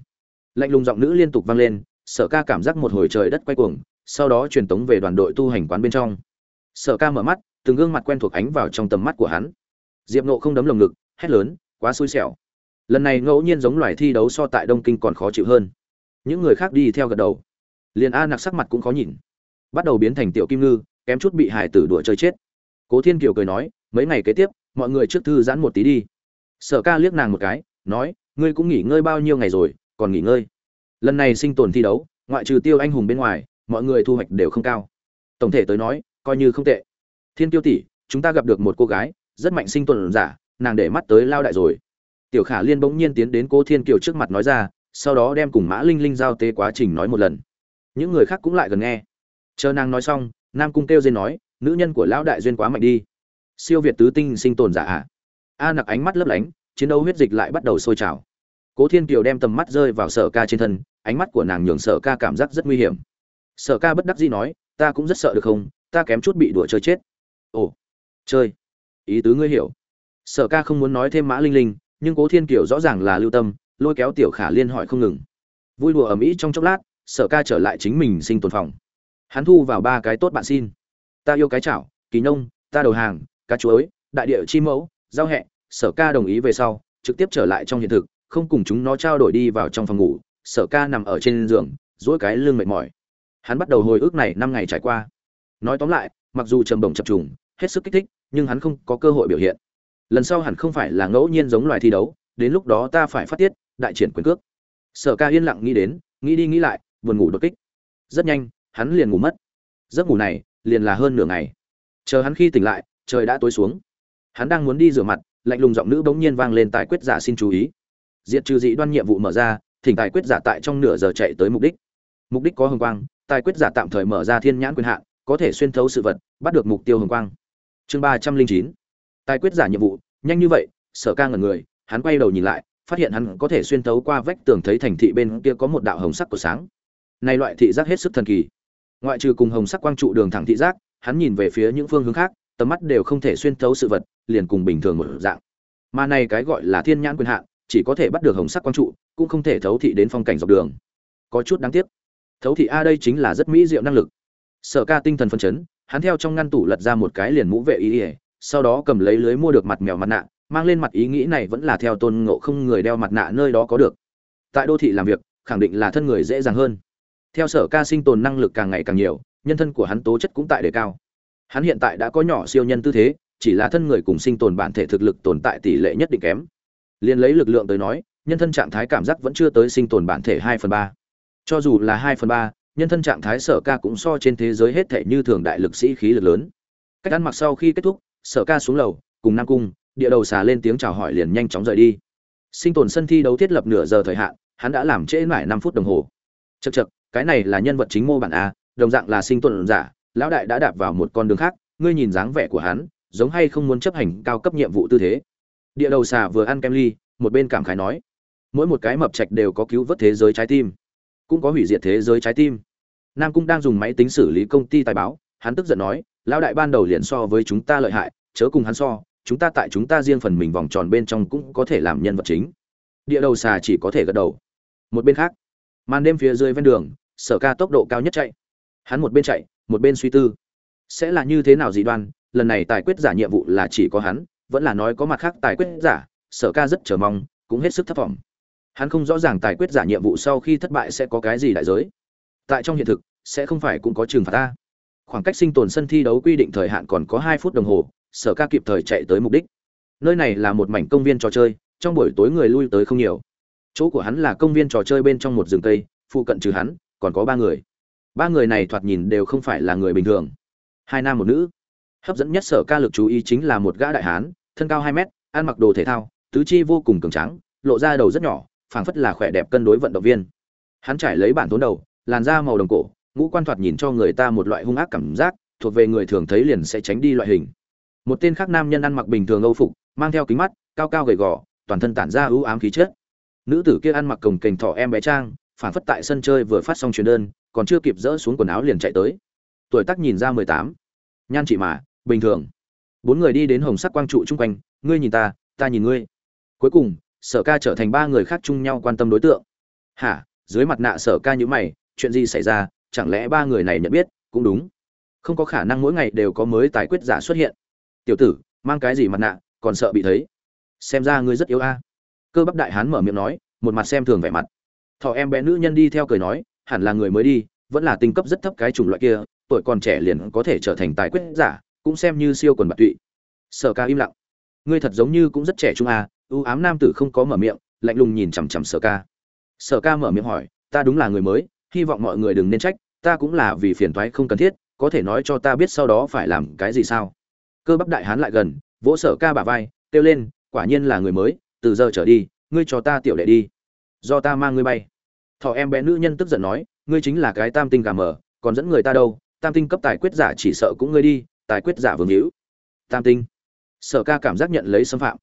Lạnh lùng giọng nữ liên tục vang lên, sở ca cảm giác một hồi trời đất quay cuồng, sau đó truyền tống về đoàn đội tu hành quán bên trong. Sở ca mở mắt, từng gương mặt quen thuộc ánh vào trong tầm mắt của hắn. Diệp nộ không đấm lồng ngực, hét lớn, quá xui xẻo. Lần này ngẫu nhiên giống loài thi đấu so tại đông kinh còn khó chịu hơn. Những người khác đi theo gật đầu. Liền a nặc sắc mặt cũng khó nhìn. Bắt đầu biến thành tiểu kim ngư kém chút bị hải tử đùa chơi chết. Cố thiên kiều cười nói, mấy ngày kế tiếp, mọi người trước thư giãn một tí đi. Sở ca liếc nàng một cái, nói, ngươi cũng nghỉ ngơi bao nhiêu ngày rồi, còn nghỉ ngơi. Lần này sinh tồn thi đấu, ngoại trừ tiêu anh hùng bên ngoài, mọi người thu hoạch đều không cao. Tổng thể tới nói, coi như không tệ. Thiên tiêu tỷ, chúng ta gặp được một cô gái, rất mạnh sinh tồn giả, nàng để mắt tới lao đại rồi. Tiểu khả liên bỗng nhiên tiến đến cô thiên kiều trước mặt nói ra, sau đó đem cùng mã linh linh giao tế quá trình nói một lần. Những người khác cũng lại gần nghe. Chờ nàng nói xong nam cung kêu dên nói, nữ nhân của lão đại duyên quá mạnh đi. Siêu việt tứ tinh sinh tồn giả ạ. A nặc ánh mắt lấp lánh, chiến đấu huyết dịch lại bắt đầu sôi trào. Cố thiên kiều đem tầm mắt rơi vào sở ca trên thân, ánh mắt của nàng nhường sở ca cảm giác rất nguy hiểm. Sở ca bất đắc dĩ nói, ta cũng rất sợ được không? Ta kém chút bị đùa chơi chết. Ồ, chơi. Ý tứ ngươi hiểu. Sở ca không muốn nói thêm mã linh linh, nhưng cố thiên kiều rõ ràng là lưu tâm, lôi kéo tiểu khả liên hỏi không ngừng. Vui đùa ở mỹ trong chốc lát, sở ca trở lại chính mình sinh tồn phòng hắn thu vào ba cái tốt bạn xin. Ta yêu cái chảo, kỳ nông, ta đầu hàng, cá chuối đại địa chi mẫu, giao hẹ, sở ca đồng ý về sau, trực tiếp trở lại trong hiện thực, không cùng chúng nó trao đổi đi vào trong phòng ngủ, sở ca nằm ở trên giường dỗi cái lưng mệt mỏi. Hắn bắt đầu hồi ức này năm ngày trải qua. Nói tóm lại, mặc dù trầm bổng chập trùng, hết sức kích thích, nhưng hắn không có cơ hội biểu hiện. Lần sau hẳn không phải là ngẫu nhiên giống loài thi đấu, đến lúc đó ta phải phát tiết, đại triển quyền cước. Sở ca yên lặng nghĩ đến, nghĩ đi nghĩ lại, buồn ngủ đột kích. Rất nhanh hắn liền ngủ mất. Giấc ngủ này liền là hơn nửa ngày. Chờ hắn khi tỉnh lại, trời đã tối xuống. Hắn đang muốn đi rửa mặt, lạnh lùng giọng nữ bỗng nhiên vang lên tài quyết giả xin chú ý. Diệt trừ dị đoan nhiệm vụ mở ra, thỉnh tài quyết giả tại trong nửa giờ chạy tới mục đích. Mục đích có hồng quang tài quyết giả tạm thời mở ra thiên nhãn quyền hạn, có thể xuyên thấu sự vật, bắt được mục tiêu hồng quang. Chương ba trăm linh chín. Tài quyết giả nhiệm vụ, nhanh như vậy, sở ca ngẩn người, hắn quay đầu nhìn lại, phát hiện hắn có thể xuyên thấu qua vách tường thấy thành thị bên kia có một đạo hồng sắc của sáng. Này loại thị giác hết sức thần kỳ ngoại trừ cùng hồng sắc quang trụ đường thẳng thị giác, hắn nhìn về phía những phương hướng khác, tầm mắt đều không thể xuyên thấu sự vật, liền cùng bình thường một dạng. Mà này cái gọi là thiên nhãn quyền hạn, chỉ có thể bắt được hồng sắc quang trụ, cũng không thể thấu thị đến phong cảnh dọc đường. Có chút đáng tiếc. Thấu thị a đây chính là rất mỹ diệu năng lực. Sở ca tinh thần phân chấn, hắn theo trong ngăn tủ lật ra một cái liền mũ vệ ý ỉa sau đó cầm lấy lưới mua được mặt mèo mặt nạ, mang lên mặt ý nghĩ này vẫn là theo tôn ngộ không người đeo mặt nạ nơi đó có được. Tại đô thị làm việc, khẳng định là thân người dễ dàng hơn theo sở ca sinh tồn năng lực càng ngày càng nhiều, nhân thân của hắn tố chất cũng tại đề cao. Hắn hiện tại đã có nhỏ siêu nhân tư thế, chỉ là thân người cùng sinh tồn bản thể thực lực tồn tại tỷ lệ nhất định kém. Liền lấy lực lượng tới nói, nhân thân trạng thái cảm giác vẫn chưa tới sinh tồn bản thể hai phần ba. Cho dù là hai phần ba, nhân thân trạng thái sở ca cũng so trên thế giới hết thể như thường đại lực sĩ khí lực lớn. Cách ăn mặc sau khi kết thúc, sở ca xuống lầu, cùng nam cung, địa đầu xà lên tiếng chào hỏi liền nhanh chóng rời đi. Sinh tồn sân thi đấu thiết lập nửa giờ thời hạn, hắn đã làm trễ mãi năm phút đồng hồ. Chật chật cái này là nhân vật chính mô bản a, đồng dạng là sinh tồn giả, lão đại đã đạp vào một con đường khác, ngươi nhìn dáng vẻ của hắn, giống hay không muốn chấp hành cao cấp nhiệm vụ tư thế. Địa đầu xà vừa ăn kem ly, một bên cảm khái nói, mỗi một cái mập trạch đều có cứu vớt thế giới trái tim, cũng có hủy diệt thế giới trái tim. Nam cung đang dùng máy tính xử lý công ty tài báo, hắn tức giận nói, lão đại ban đầu liền so với chúng ta lợi hại, chớ cùng hắn so, chúng ta tại chúng ta riêng phần mình vòng tròn bên trong cũng có thể làm nhân vật chính. Địa đầu xà chỉ có thể gật đầu. Một bên khác màn đêm phía dưới ven đường, sở ca tốc độ cao nhất chạy. Hắn một bên chạy, một bên suy tư. Sẽ là như thế nào dị đoan, lần này tài quyết giả nhiệm vụ là chỉ có hắn, vẫn là nói có mặt khác tài quyết giả, sở ca rất chờ mong, cũng hết sức thất vọng. Hắn không rõ ràng tài quyết giả nhiệm vụ sau khi thất bại sẽ có cái gì đại giới. Tại trong hiện thực, sẽ không phải cũng có trừng phạt ta. Khoảng cách sinh tồn sân thi đấu quy định thời hạn còn có hai phút đồng hồ, sở ca kịp thời chạy tới mục đích. Nơi này là một mảnh công viên trò chơi, trong buổi tối người lui tới không nhiều chỗ của hắn là công viên trò chơi bên trong một rừng cây, phụ cận trừ hắn, còn có ba người. Ba người này thoạt nhìn đều không phải là người bình thường. Hai nam một nữ. Hấp dẫn nhất sở ca lực chú ý chính là một gã đại hán, thân cao hai mét, ăn mặc đồ thể thao, tứ chi vô cùng cường tráng, lộ ra đầu rất nhỏ, phảng phất là khỏe đẹp cân đối vận động viên. Hắn trải lấy bản tốn đầu, làn da màu đồng cổ, ngũ quan thoạt nhìn cho người ta một loại hung ác cảm giác, thuộc về người thường thấy liền sẽ tránh đi loại hình. Một tên khác nam nhân ăn mặc bình thường âu phục, mang theo kính mắt, cao cao gầy gò, toàn thân tản ra ưu ám khí chất nữ tử kia ăn mặc cồng kềnh thỏ em bé trang, phản phất tại sân chơi vừa phát xong truyền đơn, còn chưa kịp dỡ xuống quần áo liền chạy tới. Tuổi tác nhìn ra mười tám. Nhan chị mà, bình thường. Bốn người đi đến hồng sắc quang trụ chung quanh, ngươi nhìn ta ta nhìn ngươi. Cuối cùng, sở ca trở thành ba người khác chung nhau quan tâm đối tượng. Hả, dưới mặt nạ sở ca nhữ mày, chuyện gì xảy ra, chẳng lẽ ba người này nhận biết, cũng đúng. Không có khả năng mỗi ngày đều có mới tài quyết giả xuất hiện. Tiểu tử, mang cái gì mặt nạ, còn sợ bị thấy. Xem ra ngươi rất yếu a cơ bắp đại hán mở miệng nói, một mặt xem thường vẻ mặt. Thọ em bé nữ nhân đi theo cười nói, hẳn là người mới đi, vẫn là tinh cấp rất thấp cái chủng loại kia, tuổi còn trẻ liền có thể trở thành tài quyết giả, cũng xem như siêu quần bạc tụy. Sở ca im lặng. Ngươi thật giống như cũng rất trẻ trung a ưu ám nam tử không có mở miệng, lạnh lùng nhìn chằm chằm sở ca. Sở ca mở miệng hỏi, ta đúng là người mới, hy vọng mọi người đừng nên trách, ta cũng là vì phiền toái không cần thiết, có thể nói cho ta biết sau đó phải làm cái gì sao? Cơ bắp đại hán lại gần, vỗ sở ca bả vai, kêu lên, quả nhiên là người mới từ giờ trở đi, ngươi cho ta tiểu đệ đi. Do ta mang ngươi bay. Thọ em bé nữ nhân tức giận nói, ngươi chính là cái tam tinh gà mờ, còn dẫn người ta đâu? Tam tinh cấp tài quyết giả chỉ sợ cũng ngươi đi, tài quyết giả vương hữu. Tam tinh. Sở ca cảm giác nhận lấy xâm phạm.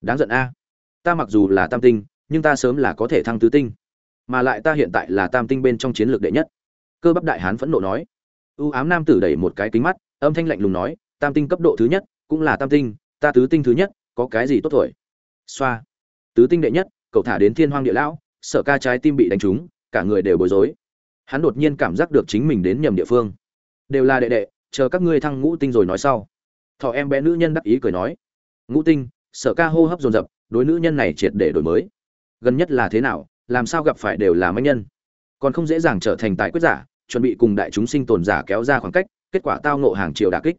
Đáng giận a. Ta mặc dù là tam tinh, nhưng ta sớm là có thể thăng tứ tinh. Mà lại ta hiện tại là tam tinh bên trong chiến lược đệ nhất. Cơ bắp đại hán phẫn nộ nói. U ám nam tử đẩy một cái kính mắt, âm thanh lạnh lùng nói, tam tinh cấp độ thứ nhất, cũng là tam tinh, ta tứ tinh thứ nhất, có cái gì tốt thổi? Xoa tứ tinh đệ nhất, cậu thả đến thiên hoang địa lão sợ ca trái tim bị đánh trúng, cả người đều bối rối. Hắn đột nhiên cảm giác được chính mình đến nhầm địa phương. Đều là đệ đệ, chờ các ngươi thăng ngũ tinh rồi nói sau. Thọ em bé nữ nhân đắc ý cười nói. Ngũ tinh? Sợ ca hô hấp dồn dập, đối nữ nhân này triệt để đổi mới. Gần nhất là thế nào, làm sao gặp phải đều là manh nhân? Còn không dễ dàng trở thành tài quyết giả, chuẩn bị cùng đại chúng sinh tồn giả kéo ra khoảng cách, kết quả tao ngộ hàng triệu đả kích.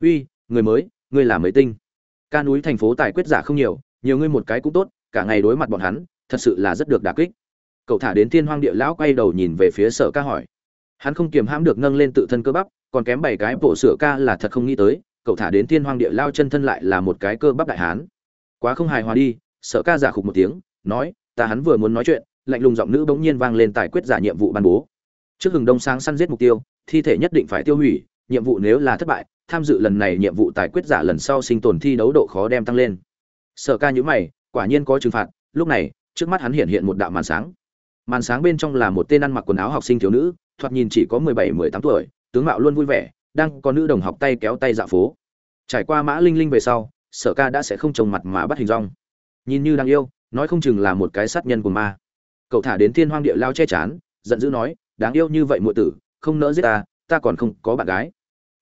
Uy, người mới, ngươi là mấy tinh? Ca núi thành phố tài quyết giả không nhiều nhiều ngươi một cái cũng tốt cả ngày đối mặt bọn hắn, thật sự là rất được đả kích. Cậu thả đến thiên hoang địa lão quay đầu nhìn về phía sở ca hỏi. Hắn không kiềm hãm được nâng lên tự thân cơ bắp, còn kém bảy cái bộ sửa ca là thật không nghĩ tới, cậu thả đến thiên hoang địa lao chân thân lại là một cái cơ bắp đại hán. Quá không hài hòa đi, sở ca giả khục một tiếng, nói, ta hắn vừa muốn nói chuyện, lạnh lùng giọng nữ bỗng nhiên vang lên tài quyết giả nhiệm vụ ban bố. Trước hừng đông sáng săn giết mục tiêu, thi thể nhất định phải tiêu hủy, nhiệm vụ nếu là thất bại, tham dự lần này nhiệm vụ tài quyết giả lần sau sinh tồn thi đấu độ khó đem tăng lên. Sở ca nhữ mày quả nhiên có trừng phạt, lúc này, trước mắt hắn hiện hiện một đạo màn sáng. Màn sáng bên trong là một tên ăn mặc quần áo học sinh thiếu nữ, thoạt nhìn chỉ có mười bảy, mười tám tuổi, tướng mạo luôn vui vẻ, đang có nữ đồng học tay kéo tay dạo phố. Trải qua mã linh linh về sau, sở ca đã sẽ không trồng mặt mà bắt hình rong nhìn như đang yêu, nói không chừng là một cái sát nhân của ma. Cậu thả đến thiên hoang địa lao che chán, giận dữ nói, đáng yêu như vậy muội tử, không nỡ giết ta ta còn không có bạn gái.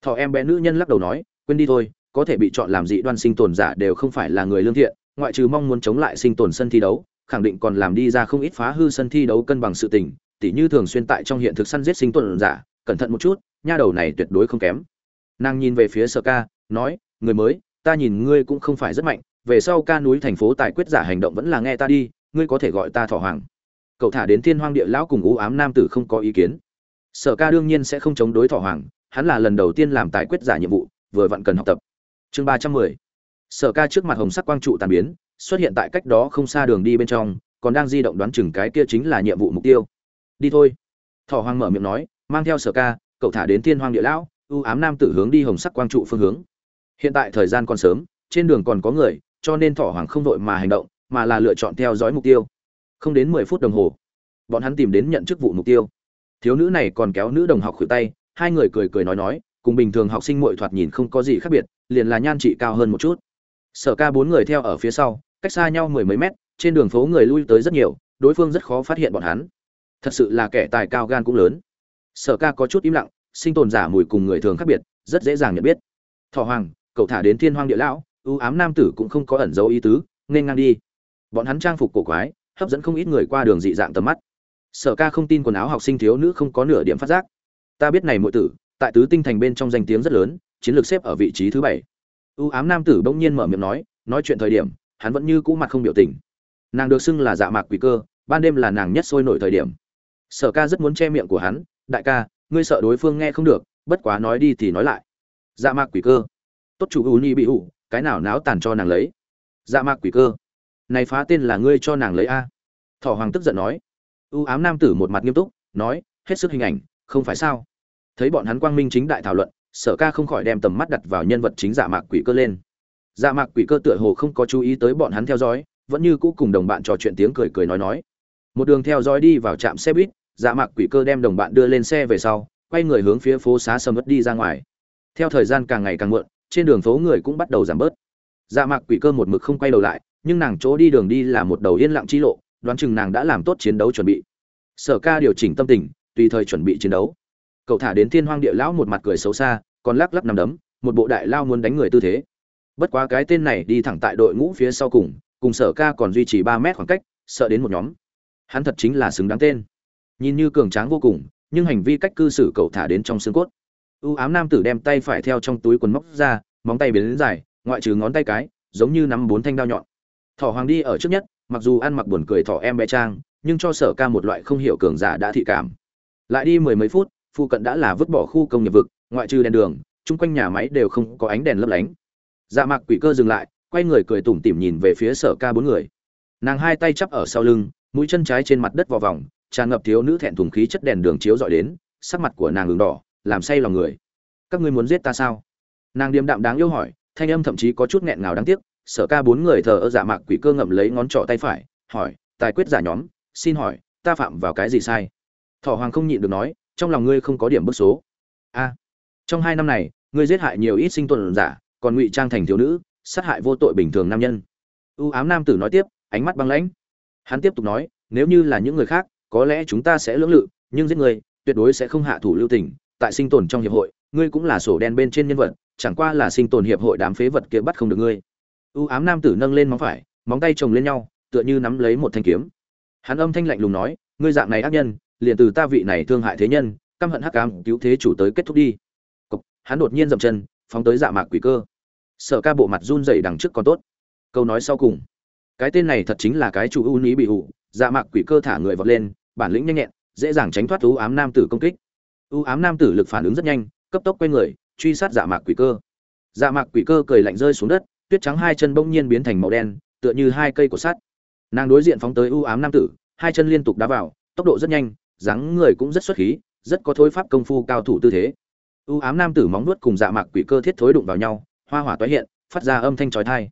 Thọ em bé nữ nhân lắc đầu nói, quên đi thôi, có thể bị chọn làm dị đoan sinh tồn giả đều không phải là người lương thiện ngoại trừ mong muốn chống lại sinh tồn sân thi đấu, khẳng định còn làm đi ra không ít phá hư sân thi đấu cân bằng sự tình, tỉ như thường xuyên tại trong hiện thực săn giết sinh tồn giả, cẩn thận một chút, nha đầu này tuyệt đối không kém. Nàng nhìn về phía sở ca, nói, người mới, ta nhìn ngươi cũng không phải rất mạnh, về sau ca núi thành phố tài quyết giả hành động vẫn là nghe ta đi, ngươi có thể gọi ta thọ hoàng. Cậu thả đến thiên hoang địa lão cùng u ám nam tử không có ý kiến. Sở ca đương nhiên sẽ không chống đối thọ hoàng, hắn là lần đầu tiên làm tài quyết giả nhiệm vụ, vừa vặn cần học tập. Chương ba trăm mười sở ca trước mặt hồng sắc quang trụ tàn biến, xuất hiện tại cách đó không xa đường đi bên trong, còn đang di động đoán chừng cái kia chính là nhiệm vụ mục tiêu. Đi thôi. Thỏ hoàng mở miệng nói, mang theo sở ca, cậu thả đến thiên hoang địa lão, ưu ám nam tử hướng đi hồng sắc quang trụ phương hướng. Hiện tại thời gian còn sớm, trên đường còn có người, cho nên Thỏ hoàng không vội mà hành động, mà là lựa chọn theo dõi mục tiêu. Không đến mười phút đồng hồ, bọn hắn tìm đến nhận chức vụ mục tiêu. Thiếu nữ này còn kéo nữ đồng học khử tay, hai người cười cười nói nói, cùng bình thường học sinh muội thoạt nhìn không có gì khác biệt, liền là nhan trị cao hơn một chút sở ca bốn người theo ở phía sau, cách xa nhau mười mấy mét, trên đường phố người lui tới rất nhiều, đối phương rất khó phát hiện bọn hắn. Thật sự là kẻ tài cao gan cũng lớn. Sở ca có chút im lặng, sinh tồn giả mùi cùng người thường khác biệt, rất dễ dàng nhận biết. Thọ hoàng, cậu thả đến thiên hoang địa lão, ưu ám nam tử cũng không có ẩn dấu ý tứ, nên ngang đi. Bọn hắn trang phục cổ quái, hấp dẫn không ít người qua đường dị dạng tầm mắt. Sở ca không tin quần áo học sinh thiếu nữ không có nửa điểm phát giác. Ta biết này muội tử, tại tứ tinh thành bên trong danh tiếng rất lớn, chiến lược xếp ở vị trí thứ bảy ưu ám nam tử bỗng nhiên mở miệng nói nói chuyện thời điểm, hắn vẫn như cũ mặt không biểu tình. Nàng được xưng là dạ mạc quỷ cơ, ban đêm là nàng nhất sôi nổi thời điểm. Sở ca rất muốn che miệng của hắn, đại ca, ngươi sợ đối phương nghe không được, bất quá nói đi thì nói lại. Dạ mạc quỷ cơ. Tốt chủ ưu ni bị ủ cái nào náo tàn cho nàng lấy? Dạ mạc quỷ cơ. Này phá tên là ngươi cho nàng lấy a? Thỏ hoàng tức giận nói. Ưu ám nam tử một mặt nghiêm túc, nói, hết sức hình ảnh, không phải sao? Thấy bọn hắn quang minh chính đại thảo luận sở ca không khỏi đem tầm mắt đặt vào nhân vật chính dạ mạc quỷ cơ lên. Dạ mạc quỷ cơ tựa hồ không có chú ý tới bọn hắn theo dõi, vẫn như cũ cùng đồng bạn trò chuyện tiếng cười cười nói nói. Một đường theo dõi đi vào trạm xe buýt dạ mạc quỷ cơ đem đồng bạn đưa lên xe về sau, quay người hướng phía phố xá sầm ớt đi ra ngoài. Theo thời gian càng ngày càng muộn, trên đường phố người cũng bắt đầu giảm bớt. Dạ mạc quỷ cơ một mực không quay đầu lại, nhưng nàng chỗ đi đường đi là một đầu yên lặng chi lộ, đoán chừng nàng đã làm tốt chiến đấu chuẩn bị. Sở ca điều chỉnh tâm tình, tùy thời chuẩn bị chiến đấu cậu thả đến thiên hoang địa lão một mặt cười xấu xa, còn lắc lắc nằm đấm, một bộ đại lao muốn đánh người tư thế. Bất quá cái tên này đi thẳng tại đội ngũ phía sau cùng cùng sở ca còn duy trì ba mét khoảng cách, sợ đến một nhóm. Hắn thật chính là xứng đáng tên. Nhìn như cường tráng vô cùng, nhưng hành vi cách cư xử cậu thả đến trong xương cốt. U ám nam tử đem tay phải theo trong túi quần móc ra, móng tay biến đến dài, ngoại trừ ngón tay cái, giống như nắm bốn thanh đao nhọn. Thỏ hoàng đi ở trước nhất, mặc dù ăn mặc buồn cười thỏ em bé trang, nhưng cho sở ca một loại không hiểu cường giả đã thị cảm. Lại đi mười mấy phút phụ cận đã là vứt bỏ khu công nghiệp vực, ngoại trừ đèn đường, chung quanh nhà máy đều không có ánh đèn lấp lánh. Dạ mạc quỷ cơ dừng lại, quay người cười tủm tỉm nhìn về phía sở ca bốn người. Nàng hai tay chắp ở sau lưng, mũi chân trái trên mặt đất vào vòng, tràn ngập thiếu nữ thẹn thùng khí chất đèn đường chiếu dọi đến, sắc mặt của nàng đường đỏ, làm say lòng người. Các ngươi muốn giết ta sao? Nàng điềm đạm đáng yêu hỏi, thanh âm thậm chí có chút nghẹn ngào đáng tiếc. Sở ca bốn người thờ ơ dạ mạc quỷ cơ ngậm lấy ngón trỏ tay phải, hỏi, tài quyết giả nhóm, xin hỏi, ta phạm vào cái gì sai? Thỏ hoàng không nhịn được nói trong lòng ngươi không có điểm bức số. A, trong hai năm này, ngươi giết hại nhiều ít sinh tồn giả, còn ngụy trang thành thiếu nữ, sát hại vô tội bình thường nam nhân. Ưu ám nam tử nói tiếp, ánh mắt băng lãnh. Hắn tiếp tục nói, nếu như là những người khác, có lẽ chúng ta sẽ lưỡng lự, nhưng giết người, tuyệt đối sẽ không hạ thủ lưu tình. Tại sinh tồn trong hiệp hội, ngươi cũng là sổ đen bên trên nhân vật, chẳng qua là sinh tồn hiệp hội đám phế vật kia bắt không được ngươi. Ưu ám nam tử nâng lên móng phải, móng tay chồng lên nhau, tựa như nắm lấy một thanh kiếm. Hắn âm thanh lạnh lùng nói, ngươi dạng này ác nhân liền từ ta vị này thương hại thế nhân căm hận hắc ám cứu thế chủ tới kết thúc đi. Cục, hắn đột nhiên dậm chân phóng tới dạ mạc quỷ cơ. Sở ca bộ mặt run rẩy đằng trước còn tốt. Câu nói sau cùng. Cái tên này thật chính là cái chủ ưu ní bị hụ. Dạ mạc quỷ cơ thả người vọt lên bản lĩnh nhanh nhẹn dễ dàng tránh thoát ưu ám nam tử công kích. Ưu ám nam tử lực phản ứng rất nhanh cấp tốc quay người truy sát dạ mạc quỷ cơ. Dạ mạc quỷ cơ cười lạnh rơi xuống đất tuyết trắng hai chân bỗng nhiên biến thành màu đen tựa như hai cây của sắt. Nàng đối diện phóng tới ưu ám nam tử hai chân liên tục đá vào tốc độ rất nhanh dáng người cũng rất xuất khí, rất có thối pháp công phu cao thủ tư thế. Ưu ám nam tử móng nuốt cùng dạ mạc quỷ cơ thiết thối đụng vào nhau, hoa hỏa tóe hiện, phát ra âm thanh trói tai.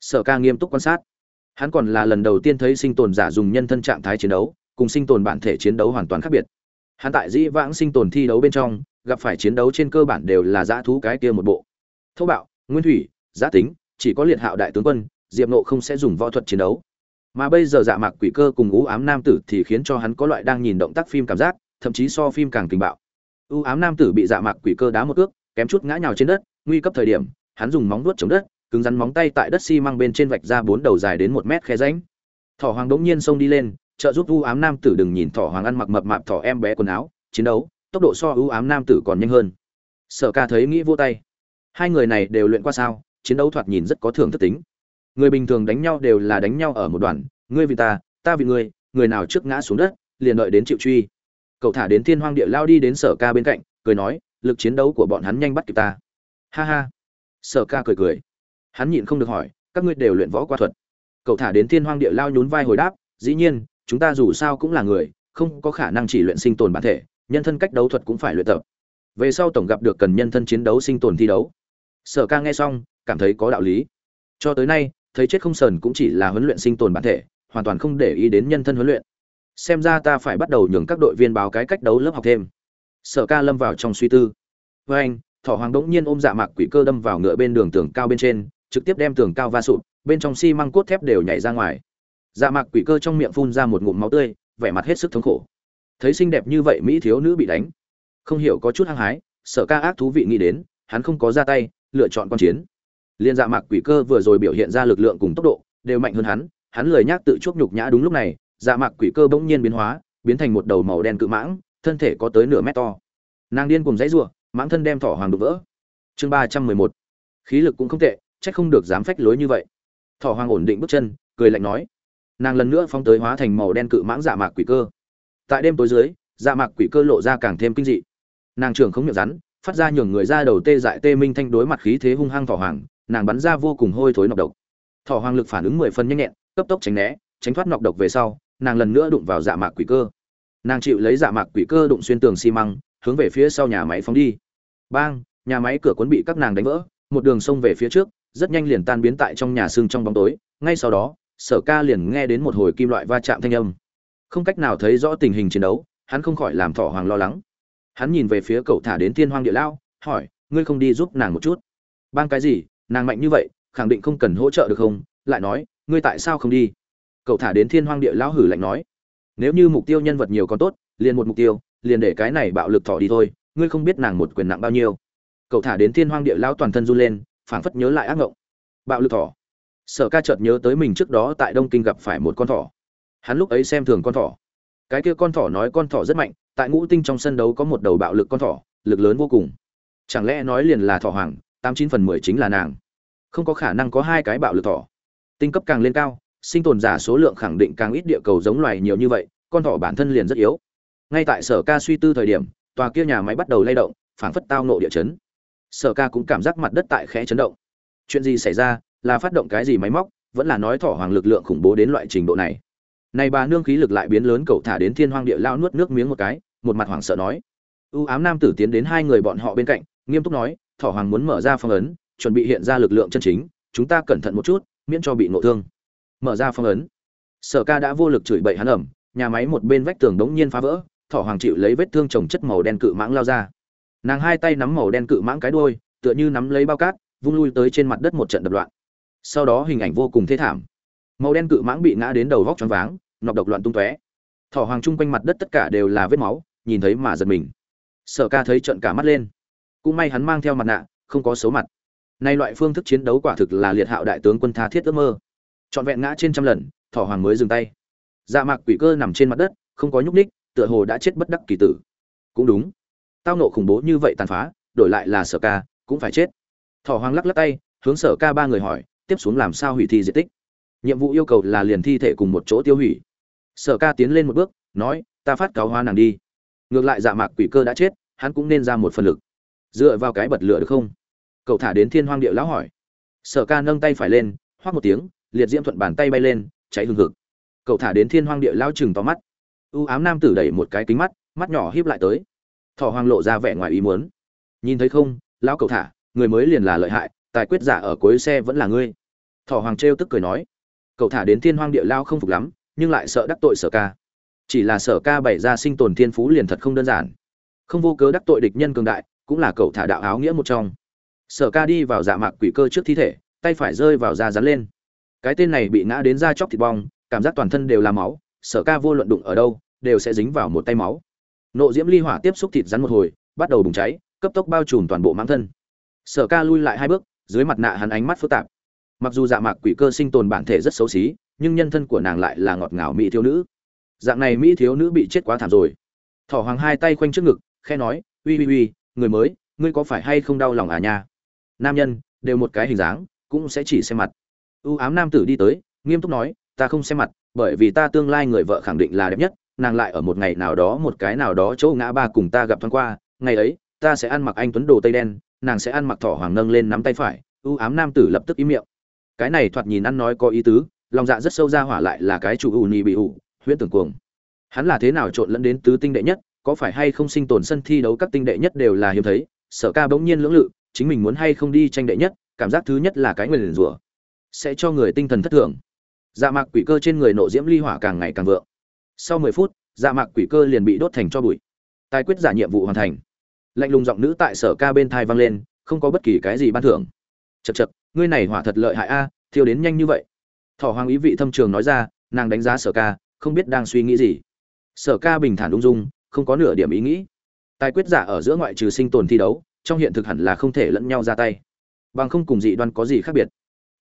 sở ca nghiêm túc quan sát. Hắn còn là lần đầu tiên thấy sinh tồn giả dùng nhân thân trạng thái chiến đấu, cùng sinh tồn bản thể chiến đấu hoàn toàn khác biệt. Hắn tại dĩ vãng sinh tồn thi đấu bên trong, gặp phải chiến đấu trên cơ bản đều là dã thú cái kia một bộ. Thô bạo, nguyên thủy, giá tính, chỉ có liệt hạo đại tướng quân, diệp nộ không sẽ dùng võ thuật chiến đấu mà bây giờ dạ mạc quỷ cơ cùng ú ám nam tử thì khiến cho hắn có loại đang nhìn động tác phim cảm giác, thậm chí so phim càng kinh bạo. Ú ám nam tử bị dạ mạc quỷ cơ đá một ước kém chút ngã nhào trên đất, nguy cấp thời điểm, hắn dùng móng vuốt chống đất, cứng rắn móng tay tại đất xi、si、măng bên trên vạch ra bốn đầu dài đến một mét khe ránh thỏ hoàng đống nhiên xông đi lên, trợ giúp ưu ám nam tử đừng nhìn thỏ hoàng ăn mặc mập mạp thỏ em bé quần áo, chiến đấu, tốc độ so ưu ám nam tử còn nhanh hơn. Sở ca thấy nghĩ vô tay. Hai người này đều luyện qua sao, chiến đấu thoạt nhìn rất có thưởng thức tính người bình thường đánh nhau đều là đánh nhau ở một đoàn, ngươi vì ta ta vì ngươi, người nào trước ngã xuống đất, liền đợi đến chịu truy. Cậu thả đến thiên hoang địa lao đi đến sở ca bên cạnh, cười nói, lực chiến đấu của bọn hắn nhanh bắt kịp ta. Ha ha. Sở ca cười cười. Hắn nhịn không được hỏi, các ngươi đều luyện võ qua thuật. Cậu thả đến thiên hoang địa lao nhún vai hồi đáp, dĩ nhiên, chúng ta dù sao cũng là người, không có khả năng chỉ luyện sinh tồn bản thể, nhân thân cách đấu thuật cũng phải luyện tập. Về sau tổng gặp được cần nhân thân chiến đấu sinh tồn thi đấu. Sở ca nghe xong, cảm thấy có đạo lý. Cho tới nay thấy chết không sờn cũng chỉ là huấn luyện sinh tồn bản thể, hoàn toàn không để ý đến nhân thân huấn luyện. Xem ra ta phải bắt đầu nhường các đội viên báo cái cách đấu lớp học thêm. Sở ca lâm vào trong suy tư. Với anh, thỏ hoàng đống nhiên ôm dạ mạc quỷ cơ đâm vào ngựa bên đường tường cao bên trên, trực tiếp đem tường cao va sụt, bên trong xi măng cốt thép đều nhảy ra ngoài. Dạ mạc quỷ cơ trong miệng phun ra một ngụm máu tươi, vẻ mặt hết sức thống khổ. Thấy xinh đẹp như vậy mỹ thiếu nữ bị đánh. Không hiểu có chút hăng hái, sở ca ác thú vị nghĩ đến, hắn không có ra tay, lựa chọn con chiến liên dạ mạc quỷ cơ vừa rồi biểu hiện ra lực lượng cùng tốc độ, đều mạnh hơn hắn hắn lười nhác tự chuốc nhục nhã đúng lúc này dạ mạc quỷ cơ bỗng nhiên biến hóa, biến thành một đầu màu đen cự mãng, thân thể có tới nửa mét to. Nàng điên cùng dãy ruộng mãng thân đem thỏ hoàng đục vỡ. Chương ba trăm mười một. Khí lực cũng không tệ trách không được dám phách lối như vậy. Thỏ hoàng ổn định bước chân, cười lạnh nói. Nàng lần nữa phóng tới hóa thành màu đen cự mãng dạ mạc quỷ cơ. Tại đêm tối dưới dạ mạc quỷ cơ lộ ra càng thêm kinh dị. Nàng trưởng không miệng rắn, phát ra nhường người ra đầu tê dại tê minh thanh đối mặt khí thế hung hăng thỏ hoàng nàng bắn ra vô cùng hôi thối nọc độc. Thỏ hoàng lực phản ứng mười phân nhanh nhẹn, cấp tốc tránh né, tránh thoát nọc độc về sau, nàng lần nữa đụng vào dạ mạc quỷ cơ. Nàng chịu lấy dạ mạc quỷ cơ đụng xuyên tường xi măng, hướng về phía sau nhà máy phóng đi. Bang, nhà máy cửa cuốn bị các nàng đánh vỡ, một đường sông về phía trước, rất nhanh liền tan biến tại trong nhà xương trong bóng tối. Ngay sau đó, sở ca liền nghe đến một hồi kim loại va chạm thanh âm. Không cách nào thấy rõ tình hình chiến đấu, hắn không khỏi làm thỏ hoàng lo lắng. Hắn nhìn về phía cậu thả đến thiên hoang địa lao, hỏi, ngươi không đi giúp nàng một chút? Bang cái gì? Nàng mạnh như vậy, khẳng định không cần hỗ trợ được không? Lại nói, ngươi tại sao không đi? Cậu thả đến thiên hoang địa lão hử lạnh nói. Nếu như mục tiêu nhân vật nhiều còn tốt, liền một mục tiêu, liền để cái này bạo lực thỏ đi thôi, ngươi không biết nàng một quyền nặng bao nhiêu. Cậu thả đến thiên hoang địa lão toàn thân run lên, phảng phất nhớ lại ác ngộng. Bạo lực thỏ. Sở ca chợt nhớ tới mình trước đó tại đông kinh gặp phải một con thỏ. Hắn lúc ấy xem thường con thỏ. Cái kia con thỏ nói con thỏ rất mạnh, tại ngũ tinh trong sân đấu có một đầu bạo lực con thỏ, lực lớn vô cùng. Chẳng lẽ nói liền là thỏ hoàng tám chín phần mười chính là nàng. Không có khả năng có hai cái bạo lực thỏ. Tinh cấp càng lên cao, sinh tồn giả số lượng khẳng định càng ít địa cầu giống loài nhiều như vậy, con thỏ bản thân liền rất yếu. Ngay tại sở ca suy tư thời điểm, tòa kia nhà máy bắt đầu lay động, phảng phất tao nộ địa chấn. Sở ca cũng cảm giác mặt đất tại khẽ chấn động. Chuyện gì xảy ra, là phát động cái gì máy móc, vẫn là nói thỏ hoàng lực lượng khủng bố đến loại trình độ này. Này bà nương khí lực lại biến lớn cậu thả đến thiên hoang địa lao nuốt nước miếng một cái, một mặt hoảng sợ nói. U ám nam tử tiến đến hai người bọn họ bên cạnh, nghiêm túc nói thỏ hoàng muốn mở ra phong ấn, chuẩn bị hiện ra lực lượng chân chính, chúng ta cẩn thận một chút, miễn cho bị nộ thương. Mở ra phong ấn. Sở ca đã vô lực chửi bậy hắn ẩm, nhà máy một bên vách tường đống nhiên phá vỡ, thỏ hoàng chịu lấy vết thương trồng chất màu đen cự mãng lao ra. Nàng hai tay nắm màu đen cự mãng cái đuôi, tựa như nắm lấy bao cát, vung lui tới trên mặt đất một trận đập loạn. Sau đó hình ảnh vô cùng thế thảm. Màu đen cự mãng bị ngã đến đầu vóc choáng váng, nọc độc loạn tung tóe. Thỏ hoàng chung quanh mặt đất tất cả đều là vết máu, nhìn thấy mà giật mình. Sở ca thấy trận cả mắt lên cũng may hắn mang theo mặt nạ, không có xấu mặt. Nay loại phương thức chiến đấu quả thực là liệt hạo đại tướng quân tha thiết ước mơ. Trọn vẹn ngã trên trăm lần, thỏ hoàng mới dừng tay. Dạ mạc quỷ cơ nằm trên mặt đất, không có nhúc ních tựa hồ đã chết bất đắc kỳ tử. Cũng đúng. Tao nộ khủng bố như vậy tàn phá, đổi lại là sở ca, cũng phải chết. Thỏ hoàng lắc lắc tay, hướng sở ca ba người hỏi, tiếp xuống làm sao hủy thi di tích? Nhiệm vụ yêu cầu là liền thi thể cùng một chỗ tiêu hủy. Sở ca tiến lên một bước, nói, ta phát cáo hoa nàng đi. Ngược lại dạ mạc quỷ cơ đã chết, hắn cũng nên ra một phần lực dựa vào cái bật lửa được không? Cậu thả đến thiên hoang địa lão hỏi. Sở ca nâng tay phải lên, hoác một tiếng, liệt diễm thuận bàn tay bay lên, cháy hừng hực. Cậu thả đến thiên hoang địa lão chừng to mắt. U ám nam tử đẩy một cái kính mắt mắt nhỏ híp lại tới. Thọ hoàng lộ ra vẻ ngoài ý muốn. Nhìn thấy không, lão cậu thả, người mới liền là lợi hại, tài quyết giả ở cuối xe vẫn là ngươi. Thọ hoàng trêu tức cười nói. Cậu thả đến thiên hoang địa lao không phục lắm, nhưng lại sợ đắc tội sở ca. Chỉ là sở ca bày ra sinh tồn thiên phú liền thật không đơn giản. Không vô cớ đắc tội địch nhân cường đại cũng là cậu thả đạo áo nghĩa một trong. Sở ca đi vào dạ mạc quỷ cơ trước thi thể, tay phải rơi vào da rắn lên. Cái tên này bị ngã đến da chóc thịt bong, cảm giác toàn thân đều là máu, sở ca vô luận đụng ở đâu, đều sẽ dính vào một tay máu. Nộ diễm ly hỏa tiếp xúc thịt rắn một hồi, bắt đầu bùng cháy, cấp tốc bao trùm toàn bộ mãng thân. Sở ca lui lại hai bước, dưới mặt nạ hắn ánh mắt phức tạp. Mặc dù dạ mạc quỷ cơ sinh tồn bản thể rất xấu xí, nhưng nhân thân của nàng lại là ngọt ngào mỹ thiếu nữ. Dạng này mỹ thiếu nữ bị chết quá thảm rồi. Thỏ hoàng hai tay khoanh trước ngực khe nói, uy uy uy người mới, ngươi có phải hay không đau lòng à nha? Nam nhân, đều một cái hình dáng, cũng sẽ chỉ xem mặt. Ưu ám nam tử đi tới, nghiêm túc nói, ta không xem mặt, bởi vì ta tương lai người vợ khẳng định là đẹp nhất, nàng lại ở một ngày nào đó, một cái nào đó chỗ ngã ba cùng ta gặp thoáng qua, ngày ấy, ta sẽ ăn mặc anh tuấn đồ tây đen, nàng sẽ ăn mặc thỏ hoàng nâng lên nắm tay phải. Ưu ám nam tử lập tức im miệng. Cái này thoạt nhìn ăn nói có ý tứ, lòng dạ rất sâu ra hỏa lại là cái chủ ủ nhì bị ủ huyễn tưởng cuồng. Hắn là thế nào trộn lẫn đến tứ tinh đệ nhất có phải hay không sinh tồn sân thi đấu các tinh đệ nhất đều là hiếm thấy, sở ca bỗng nhiên lưỡng lự, chính mình muốn hay không đi tranh đệ nhất, cảm giác thứ nhất là cái người liền rủa, sẽ cho người tinh thần thất thường. Dạ mạc quỷ cơ trên người nộ diễm ly hỏa càng ngày càng vượng. Sau mười phút dạ mạc quỷ cơ liền bị đốt thành cho bụi. Tài quyết giả nhiệm vụ hoàn thành. Lạnh lùng giọng nữ tại sở ca bên thai vang lên, không có bất kỳ cái gì ban thưởng. Chật chật ngươi này hỏa thật lợi hại a, thiêu đến nhanh như vậy. Thỏ hoàng ý vị thâm trường nói ra, nàng đánh giá sở ca, không biết đang suy nghĩ gì. Sở ca bình thản ung dung không có nửa điểm ý nghĩ. Tài quyết giả ở giữa ngoại trừ sinh tồn thi đấu, trong hiện thực hẳn là không thể lẫn nhau ra tay. Bằng không cùng dị đoan có gì khác biệt?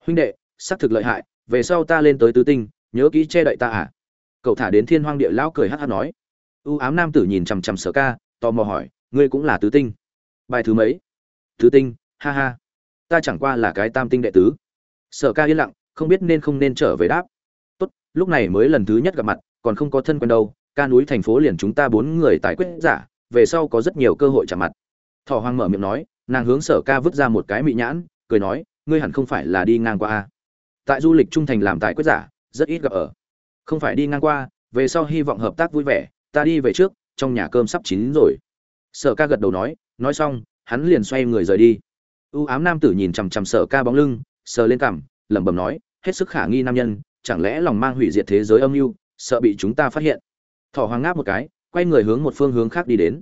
Huynh đệ, xác thực lợi hại, về sau ta lên tới tứ tinh, nhớ kỹ che đậy ta à? Cậu thả đến thiên hoang địa lão cười hát hát nói. U ám nam tử nhìn chằm chằm sở ca, tò mò hỏi, ngươi cũng là tứ tinh? Bài thứ mấy? Tứ tinh, ha ha. Ta chẳng qua là cái tam tinh đệ tứ. Sở ca yên lặng, không biết nên không nên trở về đáp. Tốt, lúc này mới lần thứ nhất gặp mặt, còn không có thân quen đâu ca núi thành phố liền chúng ta bốn người tài quyết giả, về sau có rất nhiều cơ hội trả mặt. Thỏ hoang mở miệng nói, nàng hướng sở ca vứt ra một cái mị nhãn, cười nói, ngươi hẳn không phải là đi ngang qua a tại du lịch trung thành làm tài quyết giả, rất ít gặp ở. Không phải đi ngang qua, về sau hy vọng hợp tác vui vẻ, ta đi về trước, trong nhà cơm sắp chín rồi. Sở ca gật đầu nói nói xong, hắn liền xoay người rời đi. U ám nam tử nhìn chằm chằm sở ca bóng lưng, sờ lên cằm, lẩm bẩm nói, hết sức khả nghi nam nhân, chẳng lẽ lòng mang hủy diệt thế giới âm mưu, sợ bị chúng ta phát hiện thỏ hoàng ngáp một cái, quay người hướng một phương hướng khác đi đến.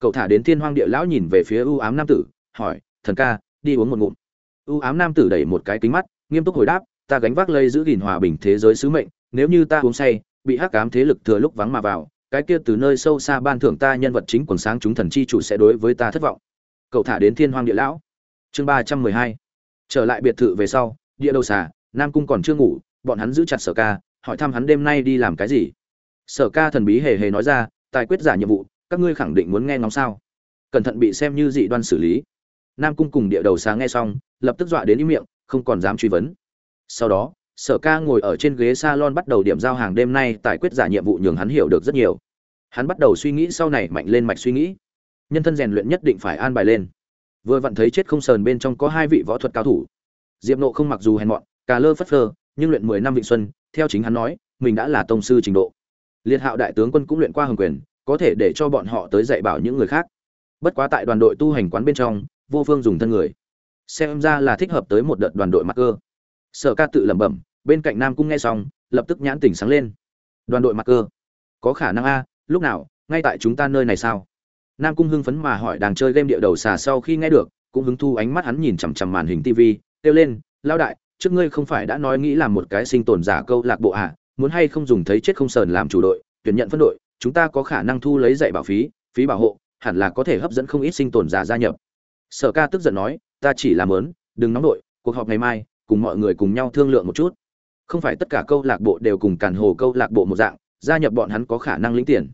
Cậu thả đến thiên hoang địa lão nhìn về phía ưu ám nam tử, hỏi, thần ca, đi uống một ngụm. Ưu ám nam tử đẩy một cái kính mắt, nghiêm túc hồi đáp, ta gánh vác lây giữ gìn hòa bình thế giới sứ mệnh, nếu như ta uống say, bị hắc ám thế lực thừa lúc vắng mà vào, cái kia từ nơi sâu xa ban thưởng ta nhân vật chính quần sáng chúng thần chi chủ sẽ đối với ta thất vọng. Cậu thả đến thiên hoang địa lão. Chương ba trăm mười hai. Trở lại biệt thự về sau, địa đầu xà, nam cung còn chưa ngủ, bọn hắn giữ chặt sở ca, hỏi thăm hắn đêm nay đi làm cái gì sở ca thần bí hề hề nói ra, tài quyết giả nhiệm vụ, các ngươi khẳng định muốn nghe ngóng sao? Cẩn thận bị xem như dị đoan xử lý. Nam cung cùng địa đầu sáng nghe xong, lập tức dọa đến im miệng, không còn dám truy vấn. Sau đó, sở ca ngồi ở trên ghế salon bắt đầu điểm giao hàng đêm nay, tài quyết giả nhiệm vụ nhường hắn hiểu được rất nhiều. Hắn bắt đầu suy nghĩ sau này mạnh lên mạch suy nghĩ. Nhân thân rèn luyện nhất định phải an bài lên. Vừa vặn thấy chết không sờn bên trong có hai vị võ thuật cao thủ. Diệp nộ không mặc dù hèn mọn, cà lơ phất phơ, nhưng luyện mười năm vịnh xuân, theo chính hắn nói, mình đã là tông sư trình độ liệt hạo đại tướng quân cũng luyện qua hồng quyền, có thể để cho bọn họ tới dạy bảo những người khác. Bất quá tại đoàn đội tu hành quán bên trong, vô phương dùng thân người. Xem ra là thích hợp tới một đợt đoàn đội mặt cơ. Sở ca tự lẩm bẩm, bên cạnh nam cung nghe xong, lập tức nhãn tỉnh sáng lên. Đoàn đội mặt cơ? Có khả năng a, lúc nào? Ngay tại chúng ta nơi này sao? Nam cung hưng phấn mà hỏi đang chơi game địa đầu xà sau khi nghe được, cũng hứng thu ánh mắt hắn nhìn chằm chằm màn hình tv kêu lên lao đại, trước ngươi không phải đã nói nghĩ làm một cái sinh tồn giả câu lạc bộ à? Muốn hay không dùng thấy chết không sờn làm chủ đội, tuyển nhận phân đội, chúng ta có khả năng thu lấy dạy bảo phí phí bảo hộ, hẳn là có thể hấp dẫn không ít sinh tồn giả gia nhập. Sở ca tức giận nói, ta chỉ làm lớn, đừng nóng đội, cuộc họp ngày mai, cùng mọi người cùng nhau thương lượng một chút. Không phải tất cả câu lạc bộ đều cùng càn hồ câu lạc bộ một dạng, gia nhập bọn hắn có khả năng lĩnh tiền.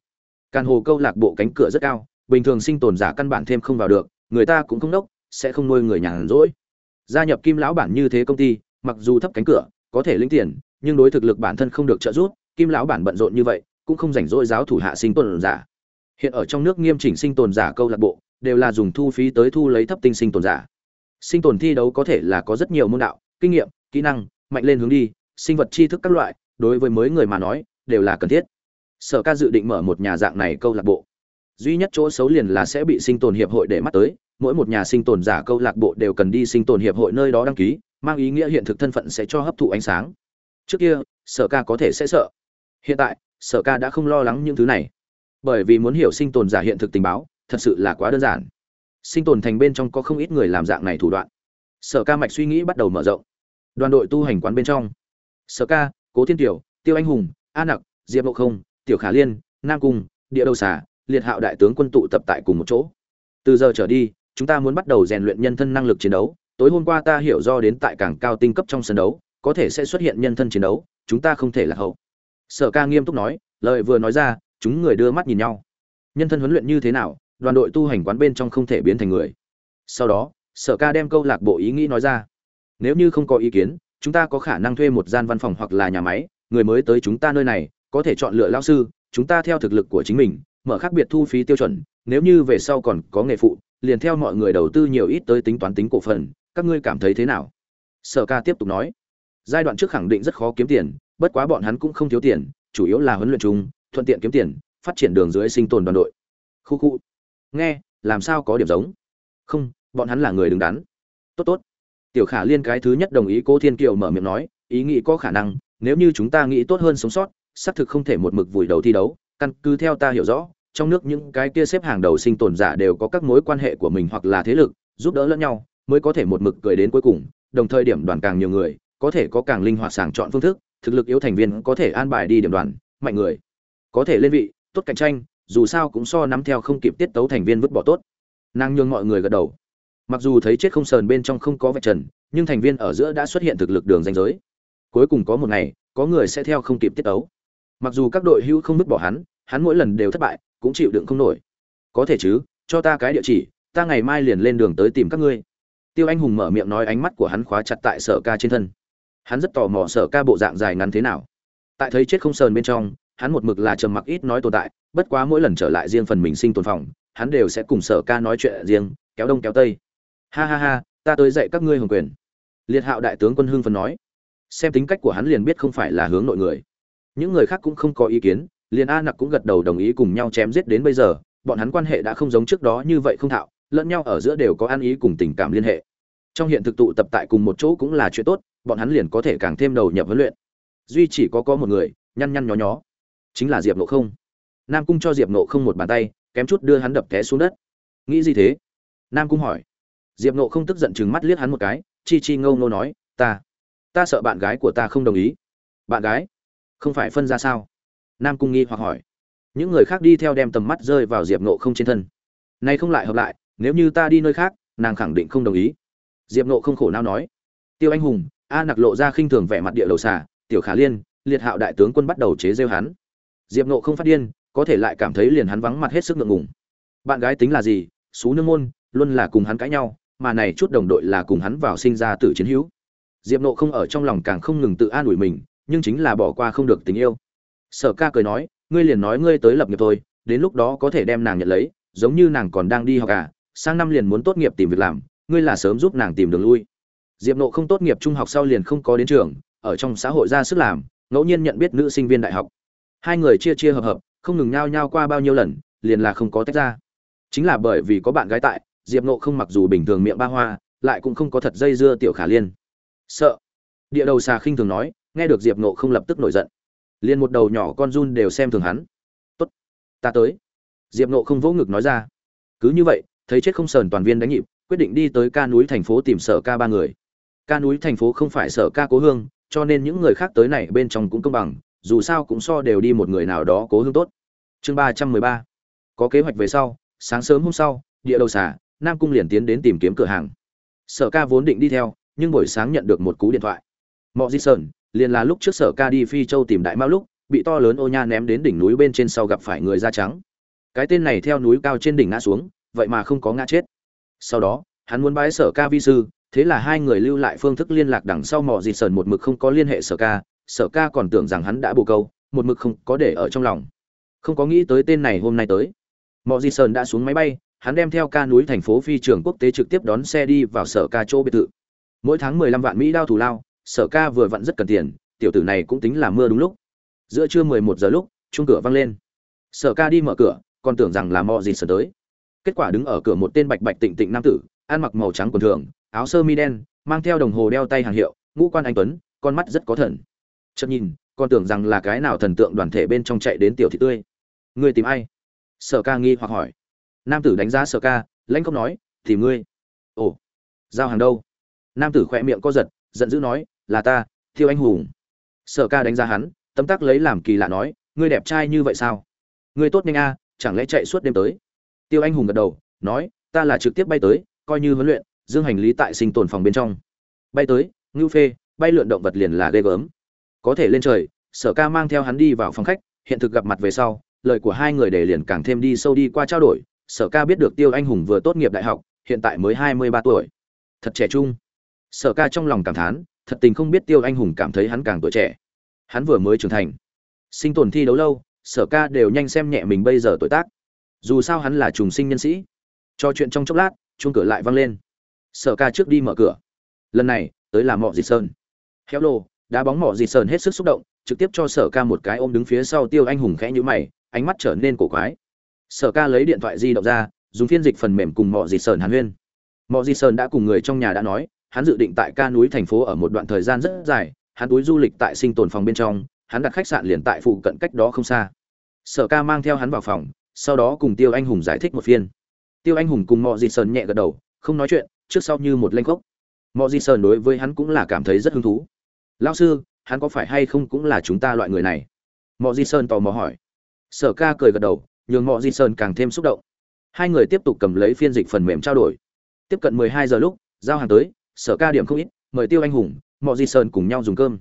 Càn hồ câu lạc bộ cánh cửa rất cao, bình thường sinh tồn giả căn bản thêm không vào được, người ta cũng không đốc, sẽ không nuôi người nhàn rỗi. Gia nhập kim lão bản như thế công ty, mặc dù thấp cánh cửa, có thể lĩnh tiền nhưng đối thực lực bản thân không được trợ giúp, kim lão bản bận rộn như vậy, cũng không rảnh rỗi giáo thủ hạ sinh tồn giả. Hiện ở trong nước nghiêm chỉnh sinh tồn giả câu lạc bộ, đều là dùng thu phí tới thu lấy thấp tinh sinh tồn giả. Sinh tồn thi đấu có thể là có rất nhiều môn đạo, kinh nghiệm, kỹ năng, mạnh lên hướng đi, sinh vật tri thức các loại, đối với mới người mà nói, đều là cần thiết. Sở ca dự định mở một nhà dạng này câu lạc bộ. Duy nhất chỗ xấu liền là sẽ bị sinh tồn hiệp hội để mắt tới, mỗi một nhà sinh tồn giả câu lạc bộ đều cần đi sinh tồn hiệp hội nơi đó đăng ký, mang ý nghĩa hiện thực thân phận sẽ cho hấp thụ ánh sáng trước kia, sở ca có thể sẽ sợ. Hiện tại, sở ca đã không lo lắng những thứ này. Bởi vì muốn hiểu sinh tồn giả hiện thực tình báo, thật sự là quá đơn giản. Sinh tồn thành bên trong có không ít người làm dạng này thủ đoạn. Sở ca mạch suy nghĩ bắt đầu mở rộng. Đoàn đội tu hành quán bên trong. Sở ca, cố thiên tiểu, tiêu anh hùng, a nặc, diệp Lộ không, tiểu khả liên, nam cung, địa đầu xà, liệt hạo đại tướng quân tụ tập tại cùng một chỗ. Từ giờ trở đi, chúng ta muốn bắt đầu rèn luyện nhân thân năng lực chiến đấu. Tối hôm qua ta hiểu do đến tại càng cao tinh cấp trong sân đấu có thể sẽ xuất hiện nhân thân chiến đấu, chúng ta không thể lạc hậu. Sở ca nghiêm túc nói, lời vừa nói ra, chúng người đưa mắt nhìn nhau. Nhân thân huấn luyện như thế nào, đoàn đội tu hành quán bên trong không thể biến thành người. Sau đó, sở ca đem câu lạc bộ ý nghĩ nói ra. Nếu như không có ý kiến, chúng ta có khả năng thuê một gian văn phòng hoặc là nhà máy, người mới tới chúng ta nơi này, có thể chọn lựa lao sư, chúng ta theo thực lực của chính mình, mở khác biệt thu phí tiêu chuẩn, nếu như về sau còn có nghề phụ, liền theo mọi người đầu tư nhiều ít tới tính toán tính cổ phần, các ngươi cảm thấy thế nào? Sở ca tiếp tục nói giai đoạn trước khẳng định rất khó kiếm tiền, bất quá bọn hắn cũng không thiếu tiền, chủ yếu là huấn luyện chung, thuận tiện kiếm tiền, phát triển đường dưới sinh tồn đoàn đội. Khu khu. Nghe, làm sao có điểm giống? Không, bọn hắn là người đứng đắn. Tốt tốt. Tiểu khả liên cái thứ nhất đồng ý cô thiên kiều mở miệng nói, ý nghĩ có khả năng, nếu như chúng ta nghĩ tốt hơn sống sót, xác thực không thể một mực vùi đầu thi đấu, căn cứ theo ta hiểu rõ, trong nước những cái kia xếp hàng đầu sinh tồn giả đều có các mối quan hệ của mình hoặc là thế lực, giúp đỡ lẫn nhau, mới có thể một mực cười đến cuối cùng, đồng thời điểm đoàn càng nhiều người có thể có càng linh hoạt sàng chọn phương thức, thực lực yếu thành viên có thể an bài đi điểm đoàn, mạnh người. Có thể lên vị, tốt cạnh tranh, dù sao cũng so nắm theo không kịp tiết tấu thành viên vứt bỏ tốt. Nàng nhường mọi người gật đầu. Mặc dù thấy chết không sờn bên trong không có vạch trần, nhưng thành viên ở giữa đã xuất hiện thực lực đường danh giới. Cuối cùng có một ngày, có người sẽ theo không kịp tiết tấu. Mặc dù các đội hữu không vứt bỏ hắn hắn mỗi lần đều thất bại, cũng chịu đựng không nổi. Có thể chứ, cho ta cái địa chỉ, ta ngày mai liền lên đường tới tìm các ngươi. Tiêu anh hùng mở miệng nói ánh mắt của hắn khóa chặt tại sở ca trên thân hắn rất tò mò sở ca bộ dạng dài ngắn thế nào. Tại thấy chết không sờn bên trong, hắn một mực là trầm mặc ít nói tồn tại, bất quá mỗi lần trở lại riêng phần mình sinh tồn phòng, hắn đều sẽ cùng sở ca nói chuyện riêng, kéo đông kéo tây. Ha ha ha, ta tới dạy các ngươi hồng quyền. Liệt hạo đại tướng quân hưng phần nói. Xem tính cách của hắn liền biết không phải là hướng nội người. Những người khác cũng không có ý kiến, liền a nặc cũng gật đầu đồng ý cùng nhau chém giết đến bây giờ, bọn hắn quan hệ đã không giống trước đó như vậy không thạo, lẫn nhau ở giữa đều có ăn ý cùng tình cảm liên hệ. Trong hiện thực tụ tập tại cùng một chỗ cũng là chuyện tốt bọn hắn liền có thể càng thêm đầu nhập huấn luyện. Duy chỉ có có một người, nhăn nhăn nhó nhó. Chính là diệp nộ không. Nam cung cho diệp nộ không một bàn tay, kém chút đưa hắn đập té xuống đất. Nghĩ gì thế? Nam cung hỏi. Diệp nộ không tức giận chừng mắt liếc hắn một cái, chi chi ngâu ngâu nói, ta ta sợ bạn gái của ta không đồng ý. Bạn gái? Không phải phân ra sao? Nam cung nghi hoặc hỏi. Những người khác đi theo đem tầm mắt rơi vào diệp nộ không trên thân. Nay không lại hợp lại, nếu như ta đi nơi khác, nàng khẳng định không đồng ý. Diệp nộ không khổ não nói. Tiêu anh hùng a nặc lộ ra khinh thường vẻ mặt địa đầu xà, tiểu khả liên, liệt hạo đại tướng quân bắt đầu chế rêu hắn. Diệp nộ không phát điên, có thể lại cảm thấy liền hắn vắng mặt hết sức ngượng ngùng. Bạn gái tính là gì? Xú nương môn, luôn là cùng hắn cãi nhau, mà này chút đồng đội là cùng hắn vào sinh ra tử chiến hữu. Diệp nộ không ở trong lòng càng không ngừng tự an ủi mình, nhưng chính là bỏ qua không được tình yêu. Sở ca cười nói, ngươi liền nói ngươi tới lập nghiệp thôi, đến lúc đó có thể đem nàng nhận lấy, giống như nàng còn đang đi học à sang năm liền muốn tốt nghiệp tìm việc làm, ngươi là sớm giúp nàng tìm đường lui diệp nộ không tốt nghiệp trung học sau liền không có đến trường, ở trong xã hội ra sức làm, ngẫu nhiên nhận biết nữ sinh viên đại học. Hai người chia chia hợp hợp, không ngừng nhao nhao qua bao nhiêu lần, liền là không có tách ra. Chính là bởi vì có bạn gái tại, diệp nộ không mặc dù bình thường miệng ba hoa, lại cũng không có thật dây dưa tiểu khả liên. Sợ. Địa đầu xà khinh thường nói, nghe được diệp nộ không lập tức nổi giận. Liền một đầu nhỏ con run đều xem thường hắn. Tốt. Ta tới. Diệp nộ không vỗ ngực nói ra. Cứ như vậy, thấy chết không sờn toàn viên đánh nhịp, quyết định đi tới ca núi thành phố tìm sở ca ba người ca núi thành phố không phải sở ca cố hương, cho nên những người khác tới này bên trong cũng công bằng, dù sao cũng so đều đi một người nào đó cố hương tốt. Chương ba trăm mười ba. Có kế hoạch về sau, sáng sớm hôm sau, địa đầu xả, nam cung liền tiến đến tìm kiếm cửa hàng. Sở ca vốn định đi theo, nhưng buổi sáng nhận được một cú điện thoại. Mọi di sơn, liền là lúc trước sở ca đi phi châu tìm đại mao lúc, bị to lớn ô nha ném đến đỉnh núi bên trên sau gặp phải người da trắng. Cái tên này theo núi cao trên đỉnh ngã xuống, vậy mà không có ngã chết. Sau đó, hắn muốn bái sở ca vi sư thế là hai người lưu lại phương thức liên lạc đằng sau mò dịt sờn một mực không có liên hệ sở ca sở ca còn tưởng rằng hắn đã bồ câu, một mực không có để ở trong lòng. Không có nghĩ tới tên này hôm nay tới. Mò dịt sờn đã xuống máy bay, hắn đem theo ca núi thành phố phi trường quốc tế trực tiếp đón xe đi vào sở ca chỗ biệt thự. Mỗi tháng mười lăm vạn mỹ đao thù lao, sở ca vừa vặn rất cần tiền, tiểu tử này cũng tính là mưa đúng lúc. Giữa trưa mười một giờ lúc chung cửa văng lên. Sở ca đi mở cửa, còn tưởng rằng là mò dịt sờn tới. Kết quả đứng ở cửa một tên bạch bạch tịnh tịnh nam tử, ăn mặc màu trắng quần thường áo sơ mi đen, mang theo đồng hồ đeo tay hàng hiệu, ngũ quan anh tuấn, con mắt rất có thần. Chợt nhìn, con tưởng rằng là cái nào thần tượng đoàn thể bên trong chạy đến tiểu thị tươi. Ngươi tìm ai? Sở ca nghi hoặc hỏi. Nam tử đánh giá sở ca, lãnh không nói, tìm ngươi. Ồ, giao hàng đâu? Nam tử khỏe miệng co giật, giận dữ nói, là ta, thiêu anh hùng. Sở ca đánh giá hắn, tấm tắc lấy làm kỳ lạ nói, ngươi đẹp trai như vậy sao? Ngươi tốt nhanh a, chẳng lẽ chạy suốt đêm tới? Tiêu anh hùng gật đầu, nói, ta là trực tiếp bay tới, coi như huấn luyện dương hành lý tại sinh tồn phòng bên trong. Bay tới, ngưu phê, bay lượn động vật liền là ghê gớm. Có thể lên trời, sở ca mang theo hắn đi vào phòng khách, hiện thực gặp mặt về sau, lời của hai người để liền càng thêm đi sâu đi qua trao đổi. Sở ca biết được tiêu anh hùng vừa tốt nghiệp đại học, hiện tại mới hai mươi ba tuổi. Thật trẻ trung. Sở ca trong lòng cảm thán, thật tình không biết tiêu anh hùng cảm thấy hắn càng tuổi trẻ. Hắn vừa mới trưởng thành. Sinh tồn thi đấu lâu, sở ca đều nhanh xem nhẹ mình bây giờ tuổi tác. Dù sao hắn là trùng sinh nhân sĩ. Trò chuyện trong chốc lát, chuông cửa lại vang lên sở ca trước đi mở cửa. Lần này, tới là mỏ dịt sơn. Héo lô, đá bóng mỏ dịt sơn hết sức xúc động, trực tiếp cho sở ca một cái ôm đứng phía sau tiêu anh hùng khẽ nhữ mày, ánh mắt trở nên cổ quái. Sở ca lấy điện thoại di động ra, dùng phiên dịch phần mềm cùng mỏ dịt sơn hàn huyên. Mỏ dịt sơn đã cùng người trong nhà đã nói, hắn dự định tại ca núi thành phố ở một đoạn thời gian rất dài, hắn túi du lịch tại sinh tồn phòng bên trong, hắn đặt khách sạn liền tại phụ cận cách đó không xa. Sở ca mang theo hắn vào phòng, sau đó cùng tiêu anh hùng giải thích một phiên. Tiêu anh hùng cùng mỏ dịt sơn nhẹ gật đầu, không nói chuyện trước sau như một lanh khốc. Mọi Di sơn đối với hắn cũng là cảm thấy rất hứng thú. Lao sư, hắn có phải hay không cũng là chúng ta loại người này? Mọi Di sơn tò mò hỏi. Sở ca cười gật đầu, nhường mọi Di sơn càng thêm xúc động. Hai người tiếp tục cầm lấy phiên dịch phần mềm trao đổi. Tiếp cận mười hai giờ lúc, giao hàng tới, sở ca điểm không ít, mời tiêu anh hùng mọi Di sơn cùng nhau dùng cơm.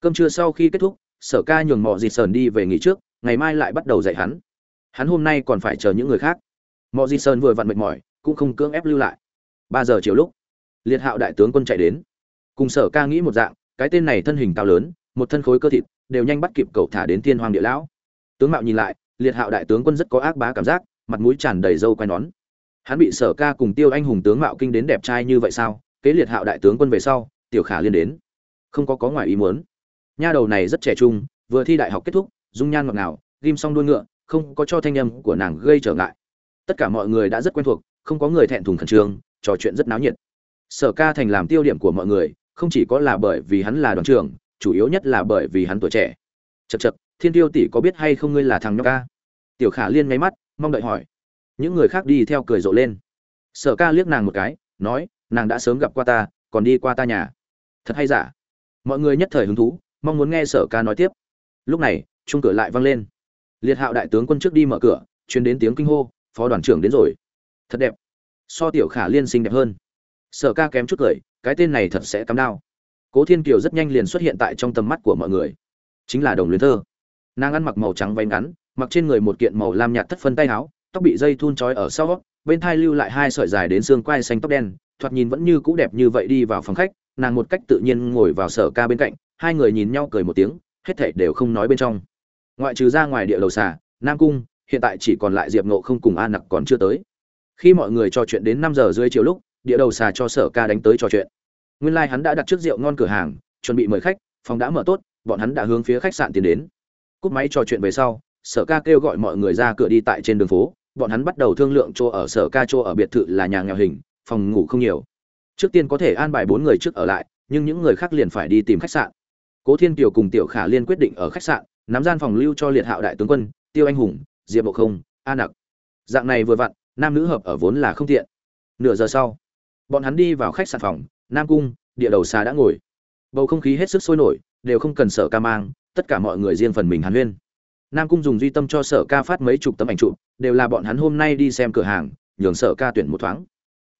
Cơm trưa sau khi kết thúc, sở ca nhường mọi Di sơn đi về nghỉ trước, ngày mai lại bắt đầu dạy hắn. Hắn hôm nay còn phải chờ những người khác. Mọi di sơn vừa vặn mệt mỏi, cũng không cưỡng ép lưu lại ba giờ chiều lúc, liệt hạo đại tướng quân chạy đến. Cùng sở ca nghĩ một dạng, cái tên này thân hình cao lớn, một thân khối cơ thịt, đều nhanh bắt kịp cậu thả đến thiên hoàng địa lão. Tướng mạo nhìn lại, liệt hạo đại tướng quân rất có ác bá cảm giác, mặt mũi tràn đầy râu quai nón. Hắn bị sở ca cùng tiêu anh hùng tướng mạo kinh đến đẹp trai như vậy sao? Kế liệt hạo đại tướng quân về sau, tiểu khả liên đến. Không có có ngoài ý muốn. Nha đầu này rất trẻ trung, vừa thi đại học kết thúc, dung nhan ngọt ngào, ghim xong đuôi ngựa, không có cho thanh âm của nàng gây trở ngại. Tất cả mọi người đã rất quen thuộc, không có người thẹn thùng khẩn trương trò chuyện rất náo nhiệt. Sở ca thành làm tiêu điểm của mọi người, không chỉ có là bởi vì hắn là đoàn trưởng, chủ yếu nhất là bởi vì hắn tuổi trẻ. Chật chật thiên tiêu tỷ có biết hay không ngươi là thằng nhóc ca? Tiểu khả liên ngáy mắt, mong đợi hỏi. Những người khác đi theo cười rộ lên. Sở ca liếc nàng một cái, nói, nàng đã sớm gặp qua ta, còn đi qua ta nhà. Thật hay giả? Mọi người nhất thời hứng thú, mong muốn nghe sở ca nói tiếp. Lúc này chung cửa lại vang lên. Liệt hạo đại tướng quân trước đi mở cửa chuyến đến tiếng kinh hô, phó đoàn trưởng đến rồi. Thật đẹp so tiểu khả liên xinh đẹp hơn. Sở ca kém chút cười, cái tên này thật sẽ cắm đao. Cố thiên kiều rất nhanh liền xuất hiện tại trong tầm mắt của mọi người. Chính là đồng luyến thơ. Nàng ăn mặc màu trắng váy ngắn, mặc trên người một kiện màu lam nhạt thất phân tay áo, tóc bị dây thun trói ở sau, bên thai lưu lại hai sợi dài đến xương quai xanh tóc đen, thoạt nhìn vẫn như cũ đẹp như vậy đi vào phòng khách, nàng một cách tự nhiên ngồi vào sở ca bên cạnh, hai người nhìn nhau cười một tiếng, hết thảy đều không nói bên trong. Ngoại trừ ra ngoài địa đầu xà, nam cung, hiện tại chỉ còn lại diệp nộ không cùng a nặc còn chưa tới khi mọi người trò chuyện đến năm giờ rưỡi chiều lúc, địa đầu xà cho sở ca đánh tới trò chuyện. Nguyên lai、like、hắn đã đặt trước rượu ngon cửa hàng, chuẩn bị mời khách, phòng đã mở tốt, bọn hắn đã hướng phía khách sạn tiến đến. Cúp máy trò chuyện về sau, sở ca kêu gọi mọi người ra cửa đi tại trên đường phố, bọn hắn bắt đầu thương lượng chỗ ở sở ca chỗ ở biệt thự là nhà nghèo hình, phòng ngủ không nhiều. Trước tiên có thể an bài bốn người trước ở lại, nhưng những người khác liền phải đi tìm khách sạn. Cố thiên kiều cùng tiểu khả liên quyết định ở khách sạn, nắm gian phòng lưu cho liệt hạo đại tướng quân, tiêu anh hùng, diệp bộ không, a nặc. Dạng này vừa vặn nam nữ hợp ở vốn là không tiện. Nửa giờ sau, bọn hắn đi vào khách sạn phòng, nam cung, địa đầu xà đã ngồi. Bầu không khí hết sức sôi nổi, đều không cần sở ca mang, tất cả mọi người riêng phần mình hàn huyên. Nam cung dùng duy tâm cho sở ca phát mấy chục tấm ảnh chụp, đều là bọn hắn hôm nay đi xem cửa hàng, nhường sở ca tuyển một thoáng.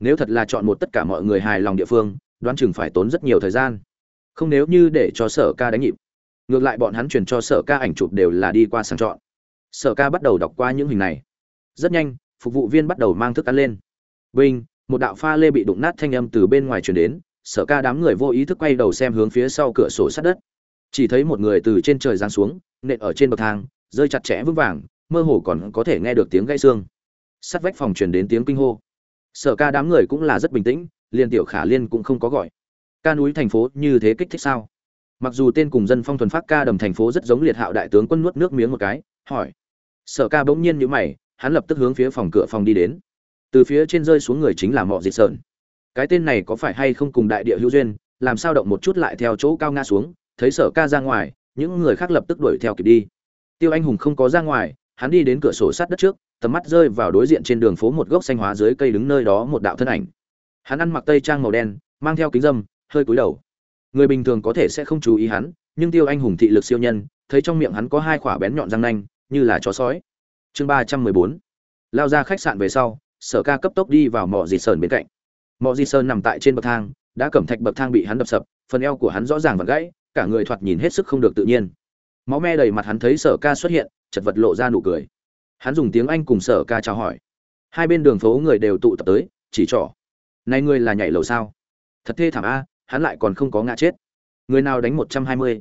Nếu thật là chọn một tất cả mọi người hài lòng địa phương, đoán chừng phải tốn rất nhiều thời gian. Không nếu như để cho sở ca đánh nhịp. Ngược lại bọn hắn truyền cho sở ca ảnh chụp đều là đi qua sàng chọn. Sở ca bắt đầu đọc qua những hình này. Rất nhanh phục vụ viên bắt đầu mang thức ăn lên. Bình, một đạo pha lê bị đụng nát thanh âm từ bên ngoài truyền đến sở ca đám người vô ý thức quay đầu xem hướng phía sau cửa sổ sát đất. Chỉ thấy một người từ trên trời giáng xuống nện ở trên bậc thang rơi chặt chẽ vững vàng mơ hồ còn có thể nghe được tiếng gãy xương. Sắt vách phòng truyền đến tiếng kinh hô. Sở ca đám người cũng là rất bình tĩnh liền tiểu khả liên cũng không có gọi. Ca núi thành phố như thế kích thích sao? Mặc dù tên cùng dân phong thuần phát ca đầm thành phố rất giống liệt hạo đại tướng quân nuốt nước miếng một cái hỏi. Sở ca bỗng nhiên nhíu mày hắn lập tức hướng phía phòng cửa phòng đi đến. Từ phía trên rơi xuống người chính là mọ dịt sợn cái tên này có phải hay không cùng đại địa hữu duyên, làm sao động một chút lại theo chỗ cao nga xuống, thấy sở ca ra ngoài, những người khác lập tức đuổi theo kịp đi. Tiêu anh hùng không có ra ngoài, hắn đi đến cửa sổ sát đất trước, tầm mắt rơi vào đối diện trên đường phố một gốc xanh hóa dưới cây đứng nơi đó một đạo thân ảnh. Hắn ăn mặc tây trang màu đen, mang theo kính dâm, hơi cúi đầu. Người bình thường có thể sẽ không chú ý hắn, nhưng tiêu anh hùng thị lực siêu nhân, thấy trong miệng hắn có hai khỏa bén nhọn răng nanh, như là chó sói chương ba trăm mười bốn. Lao ra khách sạn về sau, sở ca cấp tốc đi vào mỏ dì sơn bên cạnh. Mỏ dì sơn nằm tại trên bậc thang, đã cẩm thạch bậc thang bị hắn đập sập, phần eo của hắn rõ ràng và gãy, cả người thoạt nhìn hết sức không được tự nhiên. Máu me đầy mặt hắn thấy sở ca xuất hiện, chật vật lộ ra nụ cười. Hắn dùng tiếng anh cùng sở ca chào hỏi. Hai bên đường phố người đều tụ tập tới, chỉ trỏ. Này ngươi là nhảy lầu sao? Thật thê thảm a, hắn lại còn không có ngã chết. Người nào đánh một trăm hai mươi?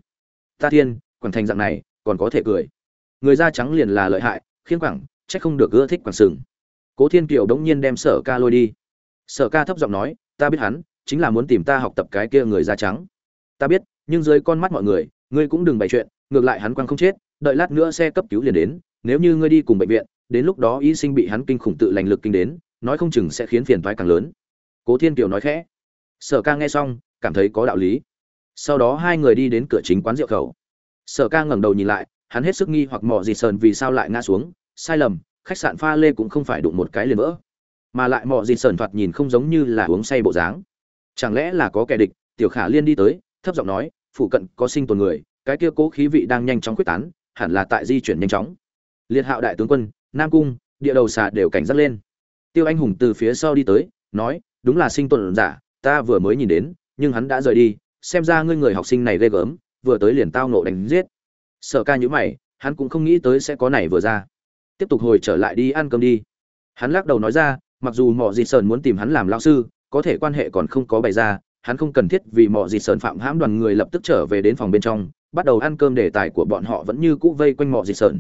Ta thiên, quảng thành dạng này, còn có thể cười. Người da trắng liền là lợi hại khiến quẳng, trách không được ưa thích quảng sừng. Cố thiên kiều đống nhiên đem sở ca lôi đi. Sở ca thấp giọng nói ta biết hắn chính là muốn tìm ta học tập cái kia người da trắng. Ta biết nhưng dưới con mắt mọi người ngươi cũng đừng bày chuyện ngược lại hắn quăng không chết đợi lát nữa xe cấp cứu liền đến nếu như ngươi đi cùng bệnh viện đến lúc đó y sinh bị hắn kinh khủng tự lành lực kinh đến nói không chừng sẽ khiến phiền toái càng lớn. Cố thiên kiều nói khẽ. Sở ca nghe xong cảm thấy có đạo lý. Sau đó hai người đi đến cửa chính quán rượu khẩu. Sở ca ngẩng đầu nhìn lại hắn hết sức nghi hoặc mò gì sờn vì sao lại ngã xuống, sai lầm, khách sạn pha lê cũng không phải đụng một cái liền vỡ. Mà lại mò gì sờn thoạt nhìn không giống như là uống say bộ dáng. Chẳng lẽ là có kẻ địch? Tiểu khả liên đi tới, thấp giọng nói phụ cận có sinh tồn người, cái kia cố khí vị đang nhanh chóng quyết tán, hẳn là tại di chuyển nhanh chóng. Liệt hạo đại tướng quân, nam cung, địa đầu xà đều cảnh giác lên. Tiêu anh hùng từ phía sau đi tới, nói, đúng là sinh tồn giả, ta vừa mới nhìn đến, nhưng hắn đã rời đi, xem ra ngươi người học sinh này ghê gớm, vừa tới liền tao nộ đánh giết sợ ca nhữ mày, hắn cũng không nghĩ tới sẽ có này vừa ra. Tiếp tục hồi trở lại đi ăn cơm đi. Hắn lắc đầu nói ra, mặc dù mọi dịt sơn muốn tìm hắn làm lao sư, có thể quan hệ còn không có bày ra, hắn không cần thiết vì mọi dịt sơn phạm hãm đoàn người lập tức trở về đến phòng bên trong, bắt đầu ăn cơm đề tài của bọn họ vẫn như cũ vây quanh mọi dịt sơn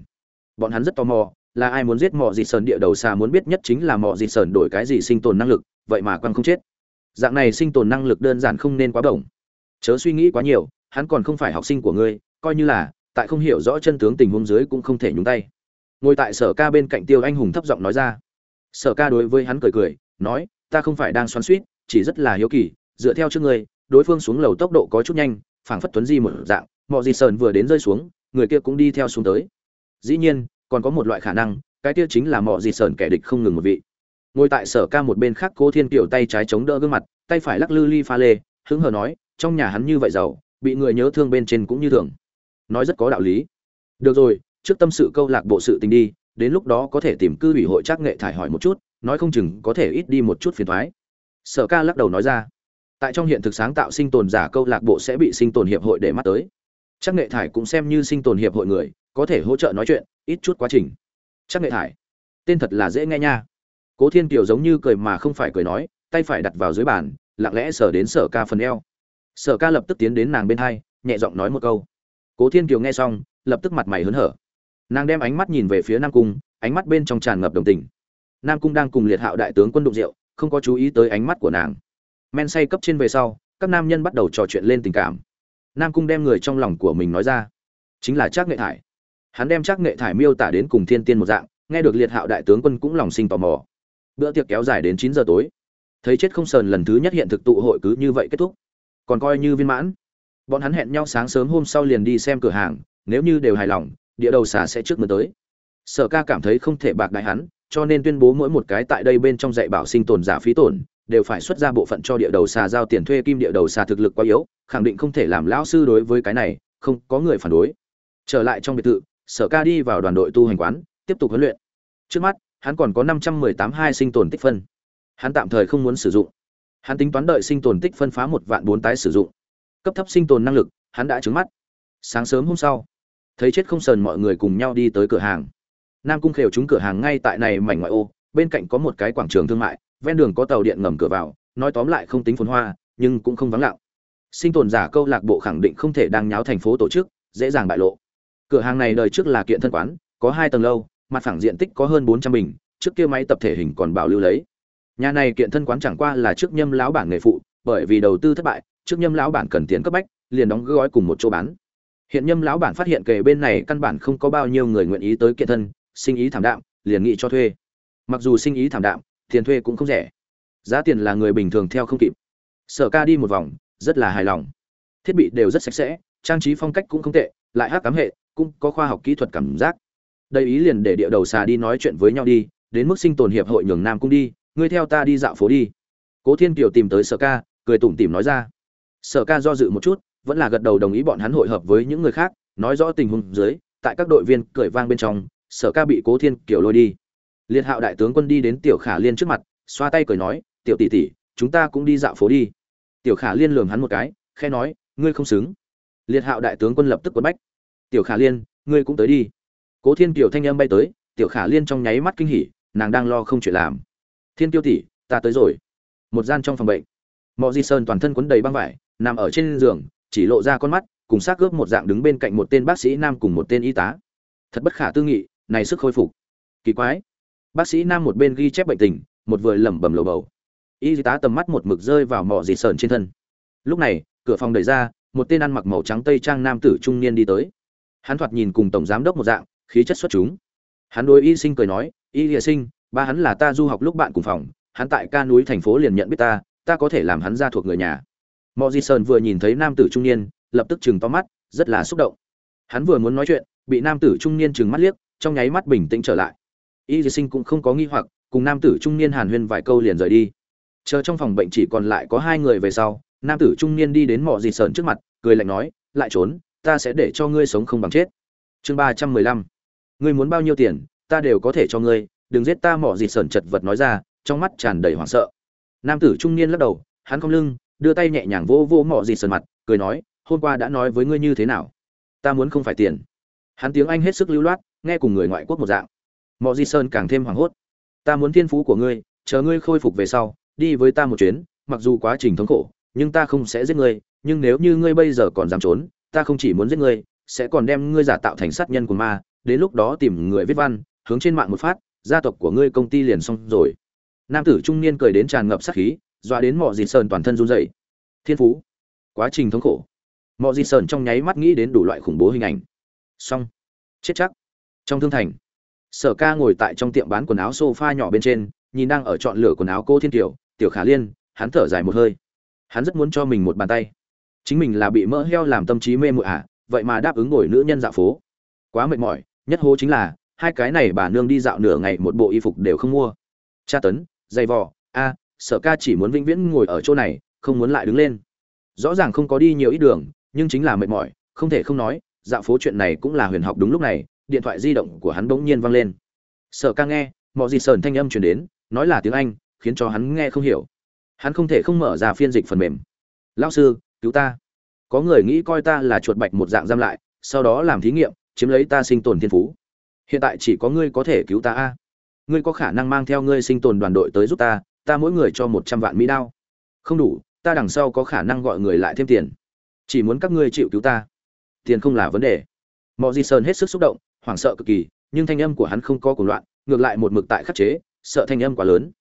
bọn hắn rất tò mò, là ai muốn giết mọi dịt sơn địa đầu xa muốn biết nhất chính là mọi dịt sơn đổi cái gì sinh tồn năng lực, vậy mà quăng không chết. Dạng này sinh tồn năng lực đơn giản không nên quá bổng. Chớ suy nghĩ quá nhiều, hắn còn không phải học sinh của ngươi, coi như là tại không hiểu rõ chân tướng tình huống dưới cũng không thể nhúng tay. Ngồi tại sở ca bên cạnh tiêu anh hùng thấp giọng nói ra. Sở ca đối với hắn cười cười, nói, ta không phải đang xoắn suýt, chỉ rất là hiếu kỳ, dựa theo trước ngươi, đối phương xuống lầu tốc độ có chút nhanh, phảng phất tuấn di một dạng, mọi gì sờn vừa đến rơi xuống, người kia cũng đi theo xuống tới. Dĩ nhiên, còn có một loại khả năng, cái kia chính là mọi gì sờn kẻ địch không ngừng một vị. Ngồi tại sở ca một bên khác, cố thiên kiểu tay trái chống đỡ gương mặt, tay phải lắc lư ly pha lê, hứng hờ nói, trong nhà hắn như vậy giàu, bị người nhớ thương bên trên cũng như thường nói rất có đạo lý. Được rồi, trước tâm sự câu lạc bộ sự tình đi, đến lúc đó có thể tìm cư ủy hội trác nghệ thải hỏi một chút, nói không chừng có thể ít đi một chút phiền thoái. Sở ca lắc đầu nói ra. Tại trong hiện thực sáng tạo sinh tồn giả câu lạc bộ sẽ bị sinh tồn hiệp hội để mắt tới. Trác nghệ thải cũng xem như sinh tồn hiệp hội người, có thể hỗ trợ nói chuyện, ít chút quá trình. Trác nghệ thải, tên thật là dễ nghe nha. Cố thiên kiều giống như cười mà không phải cười nói, tay phải đặt vào dưới bàn, lặng lẽ sờ đến sở ca phần eo. Sở ca lập tức tiến đến nàng bên hai, nhẹ giọng nói một câu cố thiên kiều nghe xong, lập tức mặt mày hớn hở. Nàng đem ánh mắt nhìn về phía nam cung, ánh mắt bên trong tràn ngập đồng tình. Nam cung đang cùng liệt hạo đại tướng quân đụng rượu, không có chú ý tới ánh mắt của nàng. Men say cấp trên về sau, các nam nhân bắt đầu trò chuyện lên tình cảm. Nam cung đem người trong lòng của mình nói ra. Chính là trác nghệ thải. Hắn đem trác nghệ thải miêu tả đến cùng thiên tiên một dạng, nghe được liệt hạo đại tướng quân cũng lòng sinh tò mò. Bữa tiệc kéo dài đến chín giờ tối. Thấy chết không sờn lần thứ nhất hiện thực tụ hội cứ như vậy kết thúc. Còn coi như viên mãn bọn hắn hẹn nhau sáng sớm hôm sau liền đi xem cửa hàng, nếu như đều hài lòng, địa đầu xà sẽ trước mưa tới. Sở ca cảm thấy không thể bạc đại hắn, cho nên tuyên bố mỗi một cái tại đây bên trong dạy bảo sinh tồn giả phí tổn, đều phải xuất ra bộ phận cho địa đầu xà giao tiền thuê kim địa đầu xà thực lực quá yếu, khẳng định không thể làm lão sư đối với cái này, không có người phản đối. Trở lại trong biệt thự, sở ca đi vào đoàn đội tu hành quán, tiếp tục huấn luyện. Trước mắt, hắn còn có năm trăm mười tám hai sinh tồn tích phân. Hắn tạm thời không muốn sử dụng. Hắn tính toán đợi sinh tồn tích phân phá một vạn bốn tái sử dụng cấp thấp sinh tồn năng lực, hắn đã trứng mắt. Sáng sớm hôm sau, thấy chết không sờn mọi người cùng nhau đi tới cửa hàng. Nam cung khều chúng cửa hàng ngay tại này mảnh ngoại ô, bên cạnh có một cái quảng trường thương mại, ven đường có tàu điện ngầm cửa vào, nói tóm lại không tính phồn hoa, nhưng cũng không vắng lặng. Sinh tồn giả câu lạc bộ khẳng định không thể đang nháo thành phố tổ chức, dễ dàng bại lộ. Cửa hàng này đời trước là kiện thân quán, có hai tầng lâu, mặt phẳng diện tích có hơn bốn trăm bình, trước kia máy tập thể hình còn bảo lưu lấy. Nhà này kiện thân quán chẳng qua là trước nhâm lão bản nghề phụ, bởi vì đầu tư thất bại trước nhâm lão bản cần tiền cấp bách, liền đóng gói cùng một chỗ bán. Hiện nhâm lão bản phát hiện kề bên này căn bản không có bao nhiêu người nguyện ý tới kiện thân, sinh ý thảm đạm, liền nghị cho thuê. Mặc dù sinh ý thảm đạm, tiền thuê cũng không rẻ. Giá tiền là người bình thường theo không kịp. Sở ca đi một vòng, rất là hài lòng. Thiết bị đều rất sạch sẽ, trang trí phong cách cũng không tệ, lại hát cám hệ, cũng có khoa học kỹ thuật cảm giác. Đây ý liền để địa đầu xà đi nói chuyện với nhau đi, đến mức sinh tồn hiệp hội nhường nam cung đi, ngươi theo ta đi dạo phố đi. Cố thiên kiều tìm tới sở ca, cười tủm tỉm nói ra sở ca do dự một chút, vẫn là gật đầu đồng ý bọn hắn hội hợp với những người khác, nói rõ tình huống dưới, tại các đội viên cười vang bên trong, sở ca bị cố thiên kiều lôi đi. Liệt hạo đại tướng quân đi đến tiểu khả liên trước mặt, xoa tay cười nói, tiểu tỷ tỷ, chúng ta cũng đi dạo phố đi. Tiểu khả liên lường hắn một cái khe nói, ngươi không xứng. Liệt hạo đại tướng quân lập tức quấn bách, tiểu khả liên, ngươi cũng tới đi. Cố thiên kiều thanh âm bay tới, tiểu khả liên trong nháy mắt kinh hỉ, nàng đang lo không chuyện làm. Thiên tiêu tỷ, ta tới rồi. Một gian trong phòng bệnh mọi di sơn toàn thân quấn đầy băng vải nằm ở trên giường, chỉ lộ ra con mắt, cùng xác ướp một dạng đứng bên cạnh một tên bác sĩ nam cùng một tên y tá. Thật bất khả tư nghị, này sức khôi phục. Kỳ quái. Bác sĩ nam một bên ghi chép bệnh tình, một vừa lẩm bẩm lầu bầu. Y tá tầm mắt một mực rơi vào mỏ dì sờn trên thân. Lúc này, cửa phòng đẩy ra, một tên ăn mặc màu trắng tây trang nam tử trung niên đi tới. Hắn thoạt nhìn cùng tổng giám đốc một dạng, khí chất xuất chúng. Hắn đối y sinh cười nói, y địa sinh, ba hắn là ta du học lúc bạn cùng phòng, hắn tại ca núi thành phố liền nhận biết ta ta có thể làm hắn ra thuộc người nhà mọi di sơn vừa nhìn thấy nam tử trung niên, lập tức chừng to mắt, rất là xúc động. Hắn vừa muốn nói chuyện, bị nam tử trung niên chừng mắt liếc, trong nháy mắt bình tĩnh trở lại. Y Di sinh cũng không có nghi hoặc, cùng nam tử trung niên hàn huyên vài câu liền rời đi. Chờ trong phòng bệnh chỉ còn lại có hai người về sau, nam tử trung niên đi đến mỏ di sơn trước mặt, cười lạnh nói, lại trốn, ta sẽ để cho ngươi sống không bằng chết. Chương ba trăm mười lăm. Ngươi muốn bao nhiêu tiền, ta đều có thể cho ngươi, đừng giết ta. Mỏ dì Sởn chật vật nói ra, trong mắt tràn đầy hoảng sợ. Nam tử trung niên lắc đầu, hắn không lưng đưa tay nhẹ nhàng vỗ vỗ mọ dịt sần mặt, cười nói, hôm qua đã nói với ngươi như thế nào? Ta muốn không phải tiền. Hắn tiếng anh hết sức lưu loát, nghe cùng người ngoại quốc một dạng. Mọ di sơn càng thêm hoảng hốt. Ta muốn thiên phú của ngươi, chờ ngươi khôi phục về sau, đi với ta một chuyến, mặc dù quá trình thống khổ, nhưng ta không sẽ giết ngươi, nhưng nếu như ngươi bây giờ còn dám trốn, ta không chỉ muốn giết ngươi, sẽ còn đem ngươi giả tạo thành sát nhân của ma, đến lúc đó tìm người viết văn, hướng trên mạng một phát, gia tộc của ngươi công ty liền xong rồi. Nam tử trung niên cười đến tràn ngập sát khí dọa đến mọi dịt sơn toàn thân run rẩy. Thiên phú. Quá trình thống khổ. Mọi dịt sơn trong nháy mắt nghĩ đến đủ loại khủng bố hình ảnh. Xong. Chết chắc. Trong thương thành, sở ca ngồi tại trong tiệm bán quần áo sofa nhỏ bên trên, nhìn đang ở chọn lựa quần áo cô thiên tiểu tiểu khả liên, hắn thở dài một hơi. Hắn rất muốn cho mình một bàn tay. Chính mình là bị mỡ heo làm tâm trí mê muội à vậy mà đáp ứng ngồi nữ nhân dạo phố. Quá mệt mỏi, nhất hố chính là, hai cái này bà nương đi dạo nửa ngày một bộ y phục đều không mua. Tra tấn dày vò, a sở ca chỉ muốn vĩnh viễn ngồi ở chỗ này, không muốn lại đứng lên. Rõ ràng không có đi nhiều ít đường, nhưng chính là mệt mỏi, không thể không nói, dạo phố chuyện này cũng là huyền học đúng lúc này, điện thoại di động của hắn bỗng nhiên vang lên. Sở ca nghe mọi gì sờn thanh âm chuyển đến, nói là tiếng anh, khiến cho hắn nghe không hiểu. Hắn không thể không mở ra phiên dịch phần mềm. Lao sư, cứu ta. Có người nghĩ coi ta là chuột bạch một dạng giam lại, sau đó làm thí nghiệm, chiếm lấy ta sinh tồn thiên phú. Hiện tại chỉ có ngươi có thể cứu ta a. Ngươi có khả năng mang theo ngươi sinh tồn đoàn đội tới giúp ta ta mỗi người cho một trăm vạn mỹ đao. Không đủ, ta đằng sau có khả năng gọi người lại thêm tiền. Chỉ muốn các ngươi chịu cứu ta. Tiền không là vấn đề. Mọi di sơn hết sức xúc động, hoảng sợ cực kỳ, nhưng thanh âm của hắn không có cuồng loạn, ngược lại một mực tại khắc chế, sợ thanh âm quá lớn.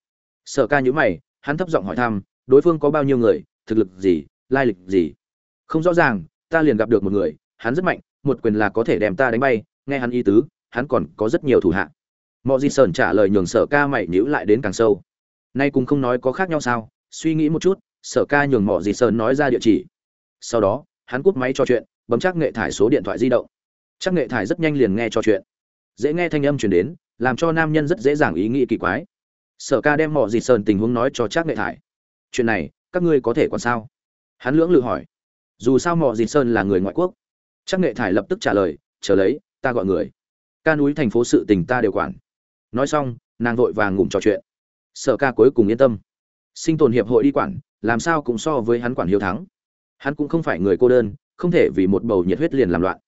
Sợ ca nhữ mày, hắn thấp giọng hỏi thăm, đối phương có bao nhiêu người, thực lực gì, lai lịch gì? Không rõ ràng, ta liền gặp được một người, hắn rất mạnh, một quyền là có thể đem ta đánh bay, nghe hắn ý tứ, hắn còn có rất nhiều thủ hạ. Mọi di sơn trả lời nhường sở ca mày nhữ lại đến càng sâu nay cũng không nói có khác nhau sao? Suy nghĩ một chút, sở ca nhường mỏ dì sơn nói ra địa chỉ. Sau đó, hắn cúp máy trò chuyện, bấm chắc nghệ thải số điện thoại di động. Chắc nghệ thải rất nhanh liền nghe trò chuyện. Dễ nghe thanh âm chuyển đến, làm cho nam nhân rất dễ dàng ý nghĩ kỳ quái. Sở ca đem mỏ dì sơn tình huống nói cho chắc nghệ thải. Chuyện này, các ngươi có thể còn sao? Hắn lưỡng lự hỏi. Dù sao mỏ dì sơn là người ngoại quốc. Chắc nghệ thải lập tức trả lời, chờ lấy, ta gọi người. Ca núi thành phố sự tình ta đều quản. Nói xong, nàng vội vàng ngủm trò chuyện sở ca cuối cùng yên tâm. Sinh tồn hiệp hội đi quản, làm sao cũng so với hắn quản hiếu thắng. Hắn cũng không phải người cô đơn, không thể vì một bầu nhiệt huyết liền làm loạn.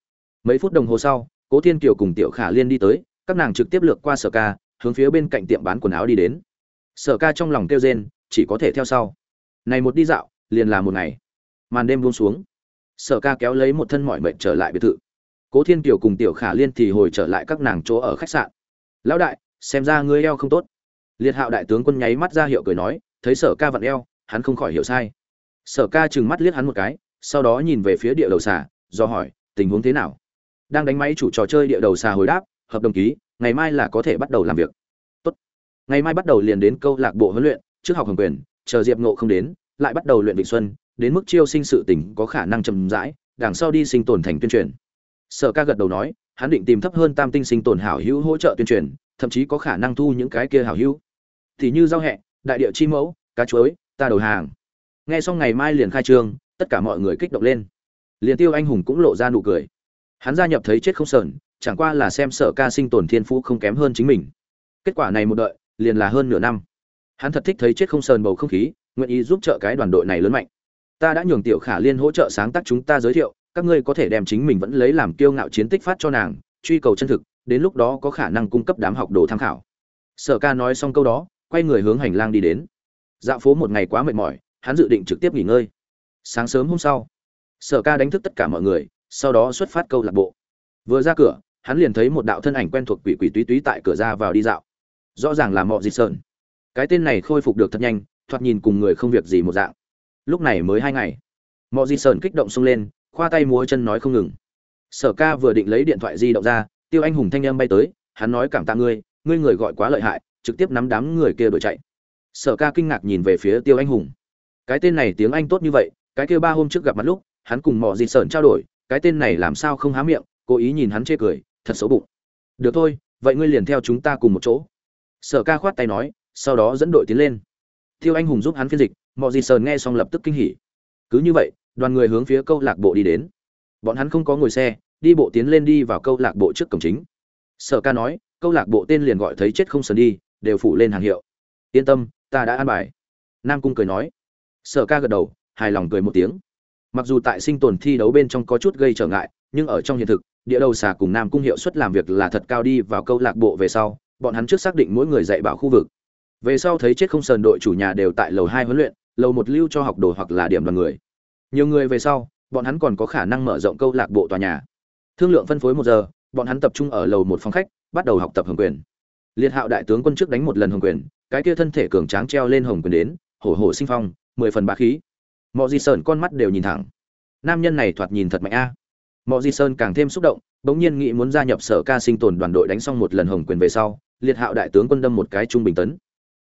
Mấy phút đồng hồ sau, cố thiên kiều cùng tiểu khả liên đi tới, các nàng trực tiếp lược qua sở ca, hướng phía bên cạnh tiệm bán quần áo đi đến. Sở ca trong lòng kêu rên, chỉ có thể theo sau. Này một đi dạo, liền là một ngày. Màn đêm buông xuống. Sở ca kéo lấy một thân mọi mệnh trở lại biệt thự. Cố thiên kiều cùng tiểu khả liên thì hồi trở lại các nàng chỗ ở khách sạn. Lão đại, xem ra ngươi eo không tốt liệt hạo đại tướng quân nháy mắt ra hiệu cười nói, thấy sở ca vặn eo, hắn không khỏi hiểu sai. Sở ca chừng mắt liếc hắn một cái, sau đó nhìn về phía địa đầu xà, do hỏi, tình huống thế nào? Đang đánh máy chủ trò chơi địa đầu xà hồi đáp, hợp đồng ký, ngày mai là có thể bắt đầu làm việc. Tốt. Ngày mai bắt đầu liền đến câu lạc bộ huấn luyện, trước học hồng quyền, chờ diệp ngộ không đến, lại bắt đầu luyện vịnh xuân, đến mức chiêu sinh sự tỉnh có khả năng chậm rãi, đằng sau đi sinh tồn thành tuyên truyền. Sở ca gật đầu nói, hắn định tìm thấp hơn tam tinh sinh tồn hảo hữu hỗ trợ tuyên truyền, thậm chí có khả năng thu những cái kia hảo hữu thì như giao hẹ, đại địa chi mẫu, cá chuối, ta đầu hàng. Nghe xong ngày mai liền khai trương, tất cả mọi người kích động lên. Liền tiêu anh hùng cũng lộ ra nụ cười. Hắn gia nhập thấy chết không sờn, chẳng qua là xem sở ca sinh tồn thiên phú không kém hơn chính mình. Kết quả này một đợi, liền là hơn nửa năm. Hắn thật thích thấy chết không sờn bầu không khí, nguyện ý giúp trợ cái đoàn đội này lớn mạnh. Ta đã nhường tiểu khả liên hỗ trợ sáng tác chúng ta giới thiệu, các ngươi có thể đem chính mình vẫn lấy làm kiêu ngạo chiến tích phát cho nàng, truy cầu chân thực, đến lúc đó có khả năng cung cấp đám học đồ tham khảo. Sở ca nói xong câu đó quay người hướng hành lang đi đến. Dạo phố một ngày quá mệt mỏi, hắn dự định trực tiếp nghỉ ngơi. Sáng sớm hôm sau, sở ca đánh thức tất cả mọi người, sau đó xuất phát câu lạc bộ. Vừa ra cửa, hắn liền thấy một đạo thân ảnh quen thuộc quỷ quỷ túy túy tại cửa ra vào đi dạo. Rõ ràng là Mộ gì sơn. Cái tên này khôi phục được thật nhanh, thoạt nhìn cùng người không việc gì một dạng. Lúc này mới hai ngày Mộ gì sơn kích động xông lên, khoa tay múa chân nói không ngừng. Sở ca vừa định lấy điện thoại di động ra, tiêu anh hùng thanh âm bay tới, hắn nói cảm tạ ngươi ngươi người gọi quá lợi hại trực tiếp nắm đám người kia đuổi chạy. Sở ca kinh ngạc nhìn về phía tiêu anh hùng. Cái tên này tiếng anh tốt như vậy, cái kia ba hôm trước gặp mặt lúc, hắn cùng mọi Dị sởn trao đổi, cái tên này làm sao không há miệng, cố ý nhìn hắn chê cười, thật xấu bụng. Được thôi, vậy ngươi liền theo chúng ta cùng một chỗ. Sở ca khoát tay nói, sau đó dẫn đội tiến lên. Tiêu anh hùng giúp hắn phiên dịch mọi Dị Sởn nghe xong lập tức kinh hỉ. Cứ như vậy, đoàn người hướng phía câu lạc bộ đi đến. Bọn hắn không có ngồi xe, đi bộ tiến lên đi vào câu lạc bộ trước cổng chính. Sở ca nói, câu lạc bộ tên liền gọi thấy chết không sờn đi đều phủ lên hàng hiệu. Yên tâm, ta đã an bài. Nam cung cười nói. Sở ca gật đầu, hài lòng cười một tiếng. Mặc dù tại sinh tồn thi đấu bên trong có chút gây trở ngại, nhưng ở trong hiện thực, địa đầu xà cùng nam cung hiệu suất làm việc là thật cao đi vào câu lạc bộ về sau, bọn hắn trước xác định mỗi người dạy bảo khu vực. Về sau thấy chết không sờn đội chủ nhà đều tại lầu hai huấn luyện, lầu một lưu cho học đồ hoặc là điểm đoàn người. Nhiều người về sau, bọn hắn còn có khả năng mở rộng câu lạc bộ tòa nhà. Thương lượng phân phối một giờ, bọn hắn tập trung ở lầu một phòng khách, bắt đầu học tập hưởng quyền liệt hạo đại tướng quân trước đánh một lần hồng quyền, cái kia thân thể cường tráng treo lên hồng quyền đến, hổ hổ sinh phong, mười phần bá khí. Mọi di sơn con mắt đều nhìn thẳng. Nam nhân này thoạt nhìn thật mạnh a. À. mọi di sơn càng thêm xúc động, bỗng nhiên nghĩ muốn gia nhập sở ca sinh tồn đoàn đội đánh xong một lần hồng quyền về sau, liệt hạo đại tướng quân đâm một cái trung bình tấn.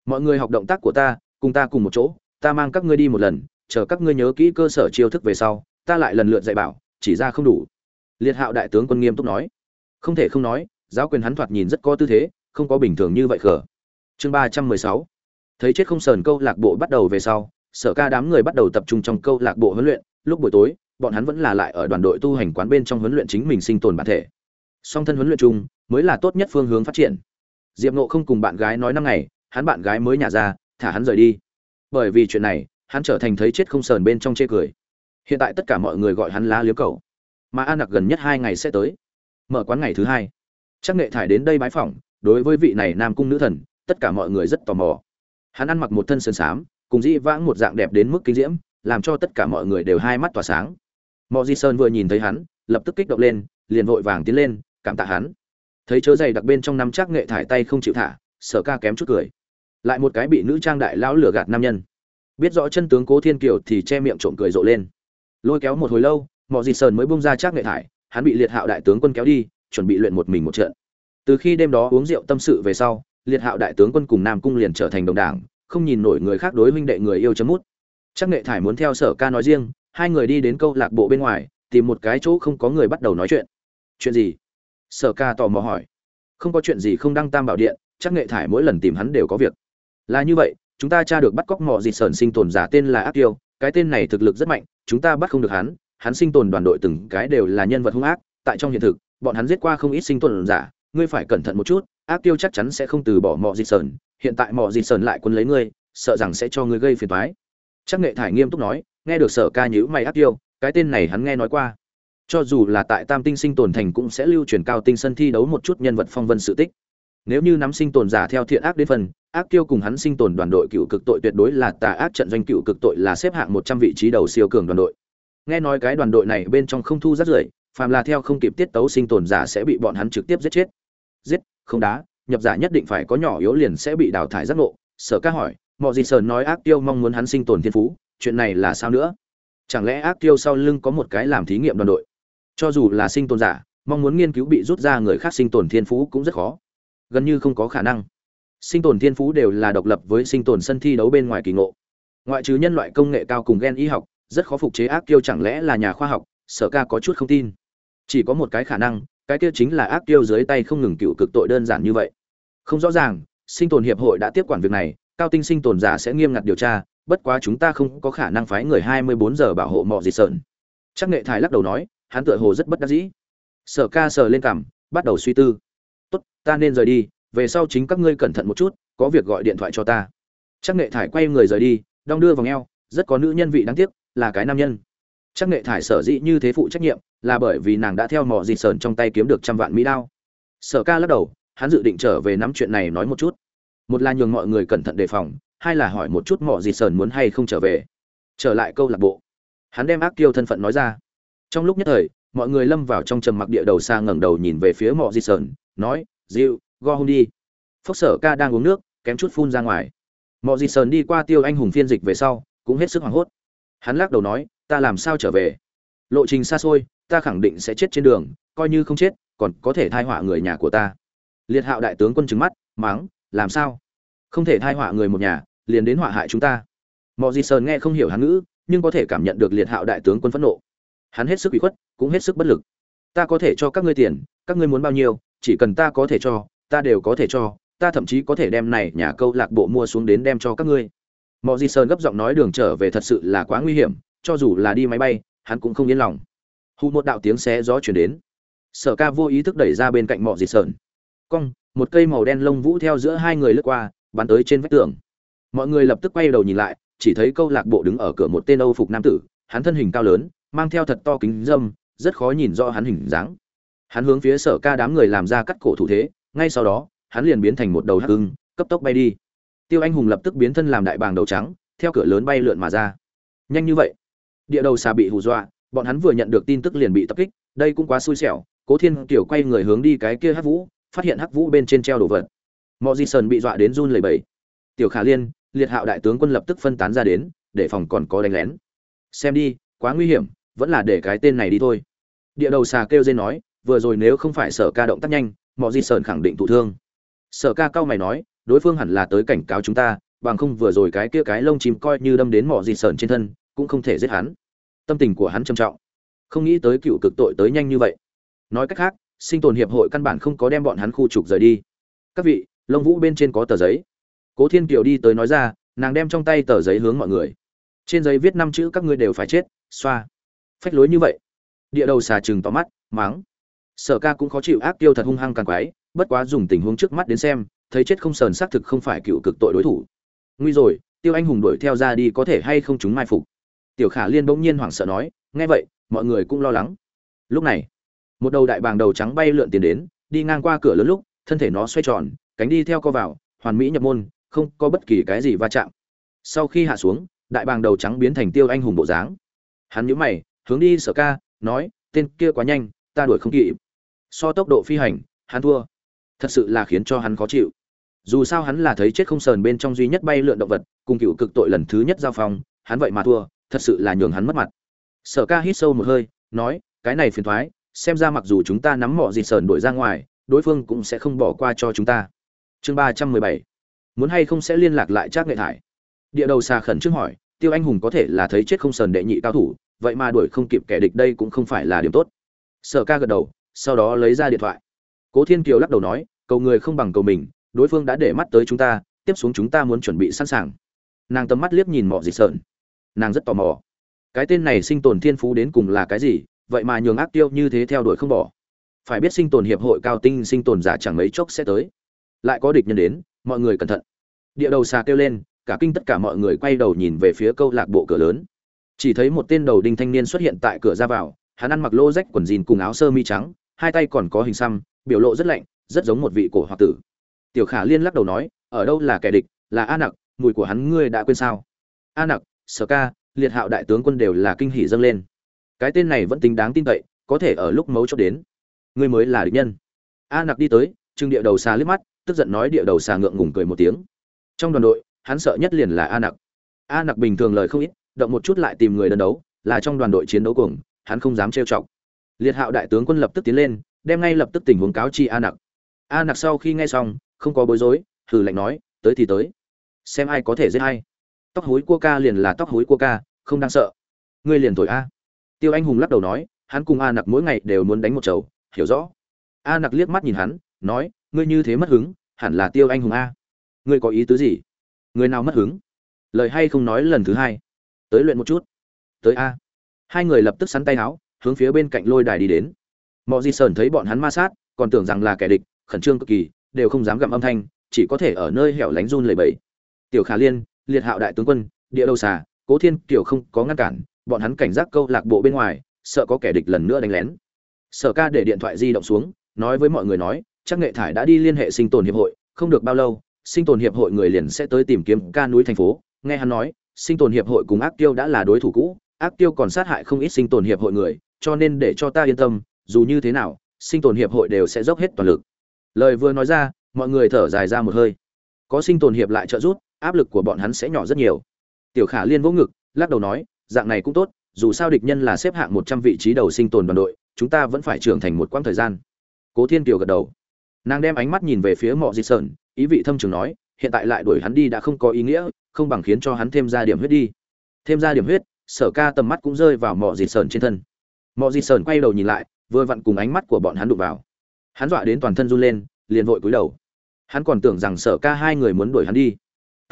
Mọi người học động tác của ta, cùng ta cùng một chỗ, ta mang các ngươi đi một lần, chờ các ngươi nhớ kỹ cơ sở chiêu thức về sau, ta lại lần lượt dạy bảo, chỉ ra không đủ. Liệt hạo đại tướng quân nghiêm túc nói. Không thể không nói, giáo quyền hắn thoạt nhìn rất có tư thế không có bình thường như vậy khở chương ba trăm mười sáu. Thấy chết không sờn câu lạc bộ bắt đầu về sau, sở ca đám người bắt đầu tập trung trong câu lạc bộ huấn luyện. Lúc buổi tối, bọn hắn vẫn là lại ở đoàn đội tu hành quán bên trong huấn luyện chính mình sinh tồn bản thể. Song thân huấn luyện chung, mới là tốt nhất phương hướng phát triển. Diệp nộ không cùng bạn gái nói năm ngày, hắn bạn gái mới nhả ra, thả hắn rời đi. Bởi vì chuyện này, hắn trở thành thấy chết không sờn bên trong chê cười. Hiện tại tất cả mọi người gọi hắn lá liếu cầu. Mà an nặc gần nhất hai ngày sẽ tới. Mở quán ngày thứ hai. Chắc nghệ thải đến đây bái phỏng đối với vị này nam cung nữ thần, tất cả mọi người rất tò mò. Hắn ăn mặc một thân sơn xám cùng dĩ vãng một dạng đẹp đến mức kinh diễm, làm cho tất cả mọi người đều hai mắt tỏa sáng. Mọi di sơn vừa nhìn thấy hắn, lập tức kích động lên, liền vội vàng tiến lên, cảm tạ hắn. Thấy chớ dày đặc bên trong năm chắc nghệ thải tay không chịu thả, sở ca kém chút cười. Lại một cái bị nữ trang đại lão lừa gạt nam nhân. Biết rõ chân tướng cố thiên kiều thì che miệng trộm cười rộ lên. Lôi kéo một hồi lâu mọi Di sơn mới bung ra chắc nghệ thải, hắn bị liệt hạo đại tướng quân kéo đi, chuẩn bị luyện một mình một trận từ khi đêm đó uống rượu tâm sự về sau, liệt hạo đại tướng quân cùng nam cung liền trở thành đồng đảng, không nhìn nổi người khác đối huynh đệ người yêu chấm mút. Chắc nghệ thải muốn theo sở ca nói riêng, hai người đi đến câu lạc bộ bên ngoài, tìm một cái chỗ không có người bắt đầu nói chuyện. Chuyện gì? Sở ca tò mò hỏi. Không có chuyện gì không đăng tam bảo điện, chắc nghệ thải mỗi lần tìm hắn đều có việc. Là như vậy, chúng ta tra được bắt cóc mọ dịt sờn sinh tồn giả tên là ác tiêu, cái tên này thực lực rất mạnh, chúng ta bắt không được hắn hắn sinh tồn đoàn đội từng cái đều là nhân vật hung ác, tại trong hiện thực, bọn hắn giết qua không ít sinh tồn giả ngươi phải cẩn thận một chút, ác tiêu chắc chắn sẽ không từ bỏ mọ dịt sờn, hiện tại mọ dịt sờn lại quân lấy ngươi, sợ rằng sẽ cho ngươi gây phiền toái. Chắc nghệ thải nghiêm túc nói, nghe được sở ca nhữ mày ác tiêu cái tên này hắn nghe nói qua. Cho dù là tại tam tinh sinh tồn thành cũng sẽ lưu truyền cao tinh sân thi đấu một chút nhân vật phong vân sự tích. Nếu như nắm sinh tồn giả theo thiện ác đến phần, ác tiêu cùng hắn sinh tồn đoàn đội cựu cực tội tuyệt đối là tà ác trận doanh cựu cực tội là xếp hạng một trăm vị trí đầu siêu cường đoàn đội. Nghe nói cái đoàn đội này bên trong không thu rất rưởi, phàm là theo không kịp tiết tấu sinh tồn giả sẽ bị bọn hắn trực tiếp giết chết giết, không đá, nhập giả nhất định phải có nhỏ yếu liền sẽ bị đào thải giác ngộ. Sở ca hỏi mọi gì sờn nói ác tiêu mong muốn hắn sinh tồn thiên phú, chuyện này là sao nữa? Chẳng lẽ ác tiêu sau lưng có một cái làm thí nghiệm đoàn đội? Cho dù là sinh tồn giả, mong muốn nghiên cứu bị rút ra người khác sinh tồn thiên phú cũng rất khó. Gần như không có khả năng. Sinh tồn thiên phú đều là độc lập với sinh tồn sân thi đấu bên ngoài kỳ ngộ. Ngoại trừ nhân loại công nghệ cao cùng gen y học, rất khó phục chế ác tiêu chẳng lẽ là nhà khoa học? Sở ca có chút không tin. Chỉ có một cái khả năng cái kia chính là ác tiêu dưới tay không ngừng cựu cực tội đơn giản như vậy. Không rõ ràng, sinh tồn hiệp hội đã tiếp quản việc này, cao tinh sinh tồn giả sẽ nghiêm ngặt điều tra, bất quá chúng ta không có khả năng phái người hai mươi bốn giờ bảo hộ mọ gì sợn. Chắc nghệ thái lắc đầu nói, hắn tựa hồ rất bất đắc dĩ. Sở ca sờ lên cằm, bắt đầu suy tư. Tốt, ta nên rời đi, về sau chính các ngươi cẩn thận một chút, có việc gọi điện thoại cho ta. Chắc nghệ thải quay người rời đi, đong đưa vào ngheo rất có nữ nhân vị đáng tiếc, là cái nam nhân chắc nghệ thải sở dĩ như thế phụ trách nhiệm là bởi vì nàng đã theo mò dịt sờn trong tay kiếm được trăm vạn mỹ đao. Sở ca lắc đầu, hắn dự định trở về nắm chuyện này nói một chút. Một là nhường mọi người cẩn thận đề phòng, hai là hỏi một chút mò dịt sờn muốn hay không trở về. Trở lại câu lạc bộ, hắn đem ác tiêu thân phận nói ra. Trong lúc nhất thời, mọi người lâm vào trong trầm mặc địa đầu xa ngẩng đầu nhìn về phía mò dịt sờn, nói dịu go home đi. Phốc sở ca đang uống nước, kém chút phun ra ngoài. Mọi dịt sờn đi qua tiêu anh hùng phiên dịch về sau, cũng hết sức hoảng hốt. Hắn lắc đầu nói ta làm sao trở về? Lộ trình xa xôi, ta khẳng định sẽ chết trên đường, coi như không chết, còn có thể thai họa người nhà của ta. Liệt hạo đại tướng quân trứng mắt, mắng, làm sao? Không thể thai họa người một nhà, liền đến họa hại chúng ta. Mọi gì sờn nghe không hiểu hán ngữ, nhưng có thể cảm nhận được liệt hạo đại tướng quân phẫn nộ. Hắn hết sức bị khuất, cũng hết sức bất lực. Ta có thể cho các ngươi tiền, các ngươi muốn bao nhiêu, chỉ cần ta có thể cho, ta đều có thể cho, ta thậm chí có thể đem này nhà câu lạc bộ mua xuống đến đem cho các ngươi. Mọi di sơn gấp giọng nói đường trở về thật sự là quá nguy hiểm cho dù là đi máy bay, hắn cũng không yên lòng. Hụ một đạo tiếng xé gió chuyển đến. Sở ca vô ý thức đẩy ra bên cạnh mỏ dìu sờn. cong, một cây màu đen lông vũ theo giữa hai người lướt qua, bắn tới trên vách tường. Mọi người lập tức quay đầu nhìn lại, chỉ thấy câu lạc bộ đứng ở cửa một tên âu phục nam tử, hắn thân hình cao lớn, mang theo thật to kính dâm, rất khó nhìn rõ hắn hình dáng. Hắn hướng phía sở ca đám người làm ra cắt cổ thủ thế, ngay sau đó, hắn liền biến thành một đầu hắc ưng, cấp tốc bay đi. Tiêu anh hùng lập tức biến thân làm đại bàng đầu trắng, theo cửa lớn bay lượn mà ra. Nhanh như vậy? Địa đầu xà bị hù dọa, bọn hắn vừa nhận được tin tức liền bị tập kích, đây cũng quá xui xẻo, cố thiên kiểu quay người hướng đi cái kia hắc vũ, phát hiện hắc vũ bên trên treo đồ vật. Mọi di sơn bị dọa đến run lẩy bẩy. Tiểu khả liên, liệt hạo đại tướng quân lập tức phân tán ra đến, để phòng còn có đánh lén. Xem đi, quá nguy hiểm, vẫn là để cái tên này đi thôi. Địa đầu xà kêu dên nói, vừa rồi nếu không phải sở ca động tác nhanh mọi di sơn khẳng định thụ thương. Sở ca cao mày nói, đối phương hẳn là tới cảnh cáo chúng ta, bằng không vừa rồi cái kia cái lông chim coi như đâm đến mỏ di sơn trên thân cũng không thể giết hắn. Tâm tình của hắn trầm trọng. Không nghĩ tới cựu cực tội tới nhanh như vậy. Nói cách khác, sinh tồn hiệp hội căn bản không có đem bọn hắn khu trục rời đi. Các vị, lông vũ bên trên có tờ giấy. Cố thiên kiều đi tới nói ra, nàng đem trong tay tờ giấy hướng mọi người. Trên giấy viết năm chữ các ngươi đều phải chết, xoa. Phách lối như vậy. Địa đầu xà chừng to mắt máng sở ca cũng khó chịu ác tiêu thật hung hăng càng quái, bất quá dùng tình huống trước mắt đến xem, thấy chết không sờn xác thực không phải cựu cực tội đối thủ. Nguy rồi, tiêu anh hùng đuổi theo ra đi có thể hay không chúng mai phục? Tiểu khả liên bỗng nhiên hoảng sợ nói, nghe vậy, mọi người cũng lo lắng. Lúc này, một đầu đại bàng đầu trắng bay lượn tiền đến, đi ngang qua cửa lớn lúc, thân thể nó xoay tròn, cánh đi theo co vào, hoàn mỹ nhập môn, không có bất kỳ cái gì va chạm. Sau khi hạ xuống, đại bàng đầu trắng biến thành tiêu anh hùng bộ dáng. Hắn nhíu mày, hướng đi sở ca, nói, tên kia quá nhanh, ta đuổi không kịp. So tốc độ phi hành, hắn thua. Thật sự là khiến cho hắn khó chịu. Dù sao hắn là thấy chết không sờn bên trong duy nhất bay lượn động vật, cùng cựu cực tội lần thứ nhất giao phong, hắn vậy mà thua thật sự là nhường hắn mất mặt. Sở ca hít sâu một hơi, nói, cái này phiền thoái, xem ra mặc dù chúng ta nắm mỏ dịt sờn đuổi ra ngoài, đối phương cũng sẽ không bỏ qua cho chúng ta. Chương ba trăm mười bảy. Muốn hay không sẽ liên lạc lại trác nghệ thải? Địa đầu xà khẩn trước hỏi, tiêu anh hùng có thể là thấy chết không sờn đệ nhị cao thủ, vậy mà đuổi không kịp kẻ địch đây cũng không phải là điểm tốt. Sở ca gật đầu, sau đó lấy ra điện thoại. Cố thiên kiều lắc đầu nói, cầu người không bằng cầu mình, đối phương đã để mắt tới chúng ta, tiếp xuống chúng ta muốn chuẩn bị sẵn sàng. Nàng tầm mắt liếc nhìn mỏ dịch sợn nàng rất tò mò. Cái tên này sinh tồn thiên phú đến cùng là cái gì, vậy mà nhường ác tiêu như thế theo đuổi không bỏ. Phải biết sinh tồn hiệp hội cao tinh sinh tồn giả chẳng mấy chốc sẽ tới. Lại có địch nhân đến, mọi người cẩn thận. Địa đầu xà kêu lên, cả kinh tất cả mọi người quay đầu nhìn về phía câu lạc bộ cửa lớn. Chỉ thấy một tên đầu đinh thanh niên xuất hiện tại cửa ra vào, hắn ăn mặc lô rách quần jean cùng áo sơ mi trắng, hai tay còn có hình xăm, biểu lộ rất lạnh, rất giống một vị cổ hoặc tử. Tiểu khả liên lắc đầu nói, ở đâu là kẻ địch? Là a nặc, mùi của hắn ngươi đã quên sao? A nặc sở ca, liệt hạo đại tướng quân đều là kinh hỉ dâng lên. Cái tên này vẫn tính đáng tin cậy, có thể ở lúc mấu chốt đến. Ngươi mới là địch nhân. A nặc đi tới trưng địa đầu xà liếc mắt, tức giận nói địa đầu xà ngượng ngùng cười một tiếng. Trong đoàn đội, hắn sợ nhất liền là a nặc. A nặc bình thường lời không ít, động một chút lại tìm người đơn đấu, là trong đoàn đội chiến đấu cùng, hắn không dám trêu chọc. Liệt hạo đại tướng quân lập tức tiến lên, đem ngay lập tức tình huống cáo chi a nặc. A nặc sau khi nghe xong, không có bối rối, hừ lạnh nói, tới thì tới. Xem ai có thể giết hay tóc hối cua ca liền là tóc hối cua ca, không đang sợ. Ngươi liền thổi a. Tiêu anh hùng lắc đầu nói, hắn cùng a nặc mỗi ngày đều muốn đánh một chầu, hiểu rõ. A nặc liếc mắt nhìn hắn, nói, ngươi như thế mất hứng, hẳn là tiêu anh hùng a. Ngươi có ý tứ gì? Người nào mất hứng? Lời hay không nói lần thứ hai. Tới luyện một chút. Tới a. Hai người lập tức sắn tay áo, hướng phía bên cạnh lôi đài đi đến. Mọi di sơn thấy bọn hắn ma sát, còn tưởng rằng là kẻ địch, khẩn trương cực kỳ, đều không dám gặm âm thanh, chỉ có thể ở nơi hẻo lánh run lầy bẫy tiểu khả liên liệt hạo đại tướng quân, địa đầu xà, cố thiên kiểu không có ngăn cản, bọn hắn cảnh giác câu lạc bộ bên ngoài, sợ có kẻ địch lần nữa đánh lén. Sở ca để điện thoại di động xuống, nói với mọi người nói, chắc nghệ thải đã đi liên hệ sinh tồn hiệp hội, không được bao lâu, sinh tồn hiệp hội người liền sẽ tới tìm kiếm ca núi thành phố. Nghe hắn nói, sinh tồn hiệp hội cùng ác tiêu đã là đối thủ cũ, ác tiêu còn sát hại không ít sinh tồn hiệp hội người, cho nên để cho ta yên tâm, dù như thế nào, sinh tồn hiệp hội đều sẽ dốc hết toàn lực. Lời vừa nói ra, mọi người thở dài ra một hơi. Có sinh tồn hiệp lại trợ giúp áp lực của bọn hắn sẽ nhỏ rất nhiều. Tiểu khả liên vỗ ngực, lắc đầu nói, dạng này cũng tốt, dù sao địch nhân là xếp hạng một trăm vị trí đầu sinh tồn đoàn đội, chúng ta vẫn phải trưởng thành một quãng thời gian. Cố thiên kiều gật đầu. Nàng đem ánh mắt nhìn về phía Mộ di sơn, ý vị thâm trường nói, hiện tại lại đuổi hắn đi đã không có ý nghĩa, không bằng khiến cho hắn thêm ra điểm huyết đi. Thêm ra điểm huyết, sở ca tầm mắt cũng rơi vào Mộ di sơn trên thân. Mộ di sơn quay đầu nhìn lại, vừa vặn cùng ánh mắt của bọn hắn đụng vào. Hắn dọa đến toàn thân run lên, liền vội cúi đầu. Hắn còn tưởng rằng sở ca hai người muốn đuổi hắn đi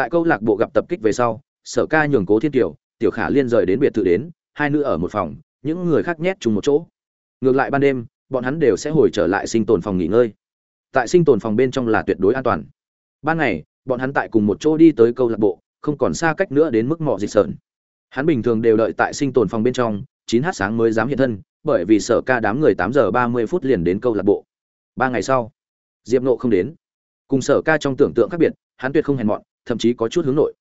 tại câu lạc bộ gặp tập kích về sau, sở ca nhường cố thiên tiểu tiểu khả liên rời đến biệt thự đến, hai nữ ở một phòng, những người khác nhét chung một chỗ. Ngược lại ban đêm, bọn hắn đều sẽ hồi trở lại sinh tồn phòng nghỉ ngơi. Tại sinh tồn phòng bên trong là tuyệt đối an toàn. Ban ngày, bọn hắn tại cùng một chỗ đi tới câu lạc bộ, không còn xa cách nữa đến mức mỏ dịch sợn. Hắn bình thường đều đợi tại sinh tồn phòng bên trong, chín h sáng mới dám hiện thân, bởi vì sở ca đám người tám giờ ba mươi phút liền đến câu lạc bộ. Ba ngày sau, diệp nộ không đến. Cùng sở ca trong tưởng tượng khác biệt, hắn tuyệt không hèn mọn thậm chí có chút hướng nội.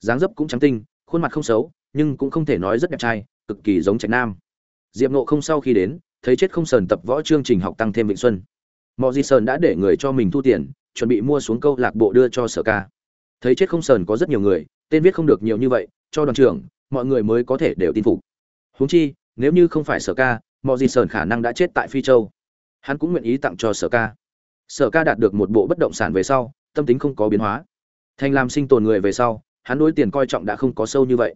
Dáng dấp cũng trắng tinh, khuôn mặt không xấu, nhưng cũng không thể nói rất đẹp trai, cực kỳ giống trạch nam. Diệp nộ không sau khi đến, thấy chết không sờn tập võ chương trình học tăng thêm vịnh xuân. Mọi di sơn đã để người cho mình thu tiền, chuẩn bị mua xuống câu lạc bộ đưa cho sở ca. Thấy chết không sờn có rất nhiều người, tên viết không được nhiều như vậy, cho đoàn trưởng, mọi người mới có thể đều tin phục. Huống chi, nếu như không phải sở ca mọi di sơn khả năng đã chết tại phi châu. Hắn cũng nguyện ý tặng cho sở ca. Sở ca đạt được một bộ bất động sản về sau, tâm tính không có biến hóa thành làm sinh tồn người về sau, hắn đối tiền coi trọng đã không có sâu như vậy.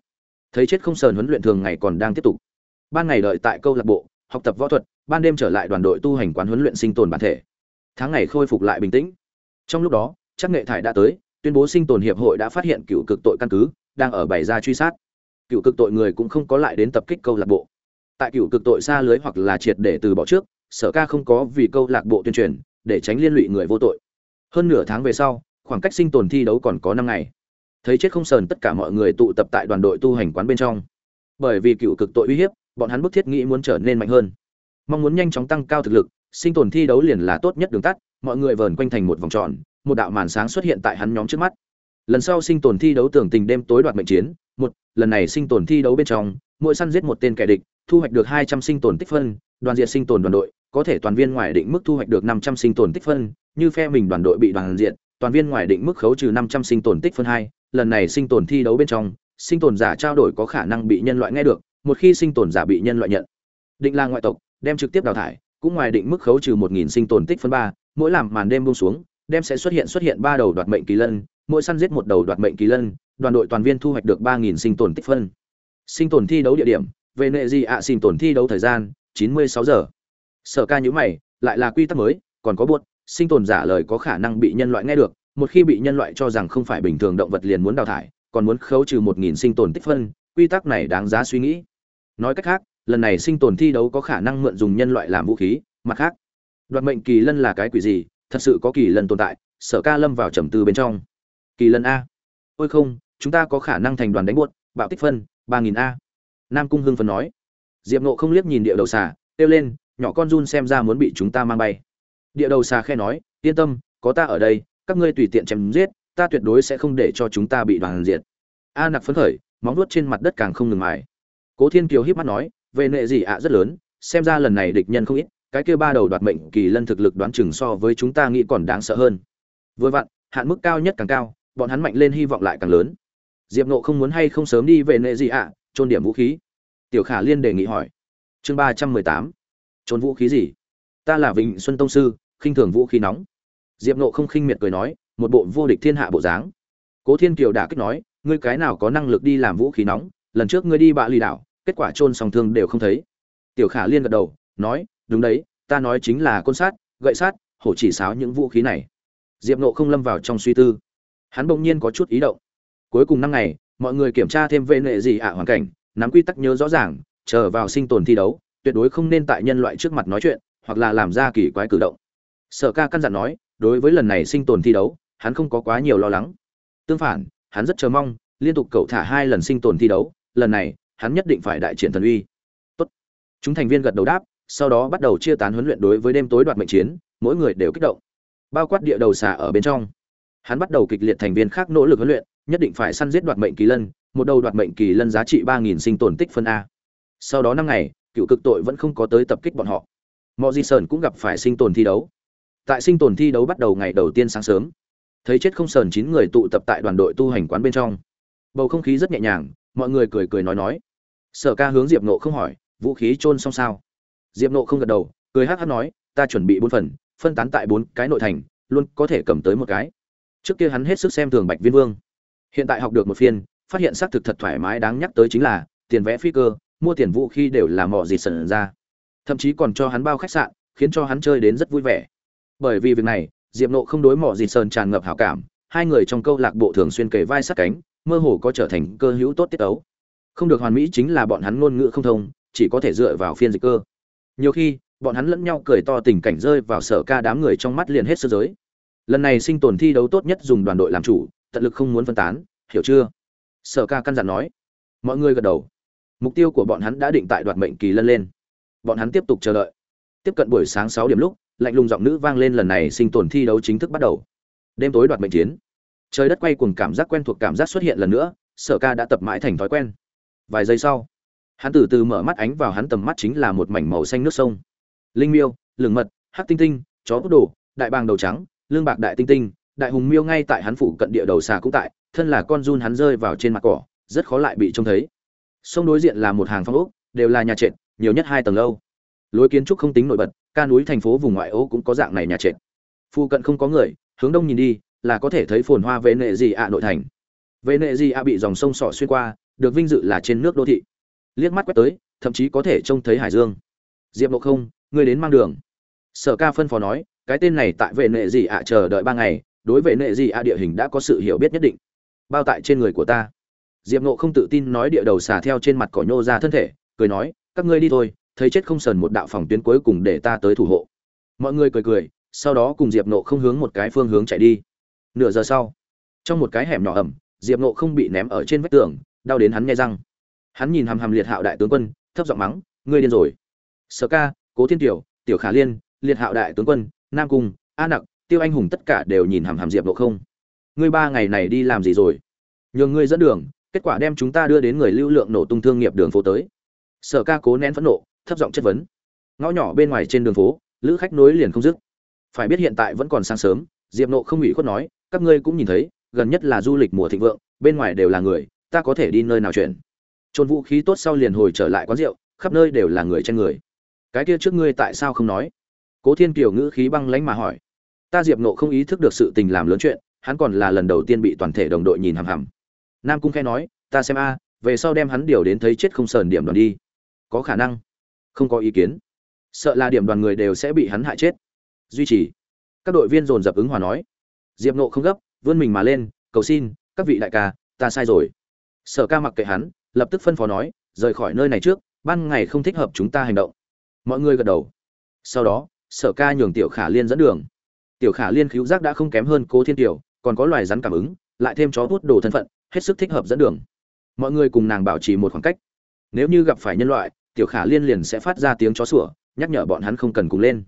Thấy chết không sờn huấn luyện thường ngày còn đang tiếp tục. Ban ngày đợi tại câu lạc bộ, học tập võ thuật, ban đêm trở lại đoàn đội tu hành quán huấn luyện sinh tồn bản thể. Tháng ngày khôi phục lại bình tĩnh. Trong lúc đó, chắc nghệ thải đã tới, tuyên bố sinh tồn hiệp hội đã phát hiện cựu cực tội căn cứ, đang ở bày ra truy sát. Cựu cực tội người cũng không có lại đến tập kích câu lạc bộ. Tại cựu cực tội xa lưới hoặc là triệt để từ bỏ trước, sở ca không có vì câu lạc bộ tuyên truyền, để tránh liên lụy người vô tội. Hơn nửa tháng về sau khoảng cách sinh tồn thi đấu còn có năm ngày. Thấy chết không sờn tất cả mọi người tụ tập tại đoàn đội tu hành quán bên trong. Bởi vì cựu cực tội uy hiếp, bọn hắn bức thiết nghĩ muốn trở nên mạnh hơn. Mong muốn nhanh chóng tăng cao thực lực, sinh tồn thi đấu liền là tốt nhất đường tắt, mọi người vờn quanh thành một vòng tròn, một đạo màn sáng xuất hiện tại hắn nhóm trước mắt. Lần sau sinh tồn thi đấu tưởng tình đêm tối đoạt mệnh chiến, một, lần này sinh tồn thi đấu bên trong, mỗi săn giết một tên kẻ địch, thu hoạch được hai trăm sinh tồn tích phân, đoàn diện sinh tồn đoàn đội, có thể toàn viên ngoài định mức thu hoạch được năm trăm sinh tồn tích phân, như phe mình đoàn đội bị đoàn diện toàn viên ngoài định mức khấu trừ năm trăm sinh tồn tích phân hai, lần này sinh tồn thi đấu bên trong, sinh tồn giả trao đổi có khả năng bị nhân loại nghe được, một khi sinh tồn giả bị nhân loại nhận. Định là ngoại tộc, đem trực tiếp đào thải, cũng ngoài định mức khấu trừ một nghìn sinh tồn tích phân ba, mỗi làm màn đêm buông xuống, đem sẽ xuất hiện xuất hiện ba đầu đoạt mệnh kỳ lân, mỗi săn giết một đầu đoạt mệnh kỳ lân, đoàn đội toàn viên thu hoạch được ba nghìn sinh tồn tích phân. Sinh tồn thi đấu địa điểm về nệ gì ạ sinh tồn thi đấu thời gian, chín mươi sáu giờ. Sở ca nhíu mày, lại là quy tắc mới còn có buốt, sinh tồn giả lời có khả năng bị nhân loại nghe được, một khi bị nhân loại cho rằng không phải bình thường động vật liền muốn đào thải, còn muốn khấu trừ một nghìn sinh tồn tích phân, quy tắc này đáng giá suy nghĩ. Nói cách khác, lần này sinh tồn thi đấu có khả năng mượn dùng nhân loại làm vũ khí, mặt khác, đoạt mệnh kỳ lân là cái quỷ gì, thật sự có kỳ lân tồn tại, sở ca lâm vào trầm tư bên trong. Kỳ lân a. Ôi không, chúng ta có khả năng thành đoàn đánh buốt, bạo tích phân, ba nghìn a. Nam cung hưng phấn nói. Diệp nộ không liếc nhìn địa đầu xà, kêu lên, nhỏ con run xem ra muốn bị chúng ta mang bay địa đầu xà khe nói yên tâm có ta ở đây các ngươi tùy tiện chém giết ta tuyệt đối sẽ không để cho chúng ta bị đoàn diệt. A nặc phấn khởi móng nuốt trên mặt đất càng không ngừng mài. Cố thiên kiều híp mắt nói về nệ gì ạ rất lớn xem ra lần này địch nhân không ít cái kia ba đầu đoạt mệnh kỳ lân thực lực đoán chừng so với chúng ta nghĩ còn đáng sợ hơn. Vừa vặn hạn mức cao nhất càng cao bọn hắn mạnh lên hy vọng lại càng lớn. Diệp nộ không muốn hay không sớm đi về nệ gì ạ à, trôn điểm vũ khí. Tiểu khả liên đề nghị hỏi. Chương ba trăm mười tám. Trôn vũ khí gì? Ta là vịnh xuân tông sư, khinh thường vũ khí nóng. Diệp nộ không khinh miệt cười nói, một bộ vô địch thiên hạ bộ dáng. Cố thiên kiều đả kích nói, ngươi cái nào có năng lực đi làm vũ khí nóng, lần trước ngươi đi bạ lì đảo, kết quả trôn song thương đều không thấy. Tiểu khả liên gật đầu, nói, đúng đấy, ta nói chính là côn sát, gậy sát, hổ chỉ sáo những vũ khí này. Diệp nộ không lâm vào trong suy tư. Hắn bỗng nhiên có chút ý động. Cuối cùng năm ngày, mọi người kiểm tra thêm vệ nệ gì ạ hoàn cảnh, nắm quy tắc nhớ rõ ràng, chờ vào sinh tồn thi đấu, tuyệt đối không nên tại nhân loại trước mặt nói chuyện hoặc là làm ra kỳ quái cử động. Sở ca căn dặn nói, đối với lần này sinh tồn thi đấu, hắn không có quá nhiều lo lắng. Tương phản, hắn rất chờ mong, liên tục cậu thả hai lần sinh tồn thi đấu, lần này, hắn nhất định phải đại triển thần uy. Tốt. chúng thành viên gật đầu đáp, sau đó bắt đầu chia tán huấn luyện đối với đêm tối đoạt mệnh chiến, mỗi người đều kích động. Bao quát địa đầu xà ở bên trong. Hắn bắt đầu kịch liệt thành viên khác nỗ lực huấn luyện, nhất định phải săn giết đoạt mệnh kỳ lân, một đầu đoạt mệnh kỳ lân giá trị ba nghìn sinh tồn tích phân a. Sau đó năm ngày, cựu cực tội vẫn không có tới tập kích bọn họ mọi di sơn cũng gặp phải sinh tồn thi đấu. Tại sinh tồn thi đấu bắt đầu ngày đầu tiên sáng sớm, thấy chết không sờn chín người tụ tập tại đoàn đội tu hành quán bên trong. Bầu không khí rất nhẹ nhàng, mọi người cười cười nói nói. Sở ca hướng diệp nộ không hỏi, vũ khí trôn xong sao? Diệp nộ không gật đầu, cười hát hát nói, ta chuẩn bị bốn phần, phân tán tại bốn cái nội thành, luôn có thể cầm tới một cái. Trước kia hắn hết sức xem thường bạch viên vương. Hiện tại học được một phiên, phát hiện xác thực thật thoải mái đáng nhắc tới chính là tiền vẽ phi cơ, mua tiền vũ khí đều là mỏ gì sần ra thậm chí còn cho hắn bao khách sạn, khiến cho hắn chơi đến rất vui vẻ. Bởi vì việc này, diệp nộ không đối mỏ dịt sơn tràn ngập hảo cảm, hai người trong câu lạc bộ thường xuyên kề vai sát cánh, mơ hồ có trở thành cơ hữu tốt tiết ấu. Không được hoàn mỹ chính là bọn hắn ngôn ngữ không thông, chỉ có thể dựa vào phiên dịch cơ. Nhiều khi, bọn hắn lẫn nhau cười to tình cảnh rơi vào sở ca đám người trong mắt liền hết sơ giới. Lần này sinh tồn thi đấu tốt nhất dùng đoàn đội làm chủ, tận lực không muốn phân tán, hiểu chưa? Sở ca căn dặn nói. Mọi người gật đầu. Mục tiêu của bọn hắn đã định tại đoạt mệnh kỳ lân lên bọn hắn tiếp tục chờ đợi. Tiếp cận buổi sáng sáu điểm lúc, lạnh lùng giọng nữ vang lên lần này sinh tồn thi đấu chính thức bắt đầu. Đêm tối đoạt mệnh chiến. Trời đất quay cuồng cảm giác quen thuộc cảm giác xuất hiện lần nữa, sở ca đã tập mãi thành thói quen. Vài giây sau, hắn từ từ mở mắt ánh vào hắn tầm mắt chính là một mảnh màu xanh nước sông. Linh miêu lừng mật, hắc tinh tinh, chó bút đồ, đại bàng đầu trắng, lương bạc đại tinh tinh, đại hùng miêu ngay tại hắn phủ cận địa đầu xà cũng tại, thân là con run hắn rơi vào trên mặt cỏ, rất khó lại bị trông thấy. Sông đối diện là một hàng phong ốc, đều là nhà trệt nhiều nhất hai tầng lâu. Lối kiến trúc không tính nổi bật, ca núi thành phố vùng ngoại ô cũng có dạng này nhà trệt. Phụ cận không có người, hướng đông nhìn đi, là có thể thấy phồn hoa vệ nệ gì ạ nội thành. Vệ nệ gì ạ bị dòng sông sỏ xuyên qua, được vinh dự là trên nước đô thị. Liếc mắt quét tới, thậm chí có thể trông thấy hải dương. Diệp nộ không người đến mang đường. Sở ca phân phó nói, cái tên này tại vệ nệ gì ạ chờ đợi ba ngày, đối vệ nệ gì ạ địa hình đã có sự hiểu biết nhất định. Bao tại trên người của ta. Diệp nộ không tự tin nói địa đầu xà theo trên mặt cỏ nhô ra thân thể, cười nói các ngươi đi thôi, thấy chết không sờn một đạo phòng tuyến cuối cùng để ta tới thủ hộ. Mọi người cười cười, sau đó cùng diệp nộ không hướng một cái phương hướng chạy đi. Nửa giờ sau, trong một cái hẻm nhỏ ẩm, diệp nộ không bị ném ở trên vách tường, đau đến hắn nghe răng. Hắn nhìn hàm hàm liệt hạo đại tướng quân, thấp giọng mắng, ngươi điên rồi. Sở ca, cố thiên tiểu tiểu khả liên, liệt hạo đại tướng quân, nam cung, a nặc, tiêu anh hùng tất cả đều nhìn hàm hàm diệp nộ không. Ngươi ba ngày này đi làm gì rồi? Nhường ngươi dẫn đường, kết quả đem chúng ta đưa đến người lưu lượng nổ tung thương nghiệp đường phố tới sở ca cố nén phẫn nộ, thấp giọng chất vấn. Ngõ nhỏ bên ngoài trên đường phố, lữ khách nối liền không dứt. Phải biết hiện tại vẫn còn sáng sớm, diệp nộ không ủy khuất nói, các ngươi cũng nhìn thấy, gần nhất là du lịch mùa thịnh vượng, bên ngoài đều là người, ta có thể đi nơi nào chuyển? Trôn vũ khí tốt sau liền hồi trở lại quán rượu, khắp nơi đều là người trên người. Cái kia trước ngươi tại sao không nói? Cố thiên kiều ngữ khí băng lánh mà hỏi. Ta diệp nộ không ý thức được sự tình làm lớn chuyện, hắn còn là lần đầu tiên bị toàn thể đồng đội nhìn hằm hằm. Nam cung khe nói, ta xem a, về sau đem hắn điều đến thấy chết không sờn điểm đoàn đi có khả năng. Không có ý kiến. Sợ là điểm đoàn người đều sẽ bị hắn hại chết. Duy trì. Các đội viên dồn dập ứng hòa nói. Diệp nộ không gấp, vươn mình mà lên, cầu xin, các vị đại ca, ta sai rồi. Sở ca mặc kệ hắn, lập tức phân phó nói, rời khỏi nơi này trước, ban ngày không thích hợp chúng ta hành động. Mọi người gật đầu. Sau đó, sở ca nhường tiểu khả liên dẫn đường. Tiểu khả liên cứu giác đã không kém hơn cố thiên tiểu còn có loài rắn cảm ứng, lại thêm chó hút đồ thân phận, hết sức thích hợp dẫn đường. Mọi người cùng nàng bảo trì một khoảng cách. Nếu như gặp phải nhân loại tiểu khả liên liền sẽ phát ra tiếng chó sủa, nhắc nhở bọn hắn không cần cùng lên.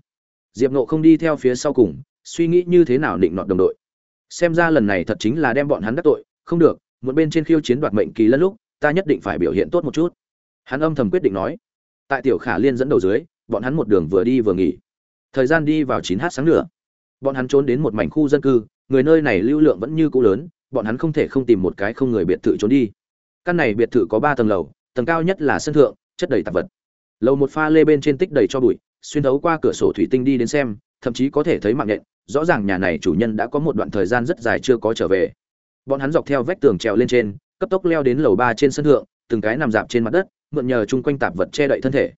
Diệp nộ không đi theo phía sau cùng, suy nghĩ như thế nào định nọt đồng đội. Xem ra lần này thật chính là đem bọn hắn đắc tội, không được, một bên trên khiêu chiến đoạt mệnh kỳ lẫn lúc, ta nhất định phải biểu hiện tốt một chút. Hắn âm thầm quyết định nói. Tại tiểu khả liên dẫn đầu dưới, bọn hắn một đường vừa đi vừa nghỉ. Thời gian đi vào chín h sáng nữa. Bọn hắn trốn đến một mảnh khu dân cư, người nơi này lưu lượng vẫn như cũ lớn, bọn hắn không thể không tìm một cái không người biệt thự trốn đi. Căn này biệt thự có ba tầng lầu, tầng cao nhất là sân thượng chất đầy tạp vật. Lầu một pha lê bên trên tích đầy cho bụi, xuyên thấu qua cửa sổ thủy tinh đi đến xem, thậm chí có thể thấy mạng nhện, rõ ràng nhà này chủ nhân đã có một đoạn thời gian rất dài chưa có trở về. Bọn hắn dọc theo vách tường trèo lên trên, cấp tốc leo đến lầu ba trên sân thượng, từng cái nằm dạp trên mặt đất, mượn nhờ chung quanh tạp vật che đậy thân thể.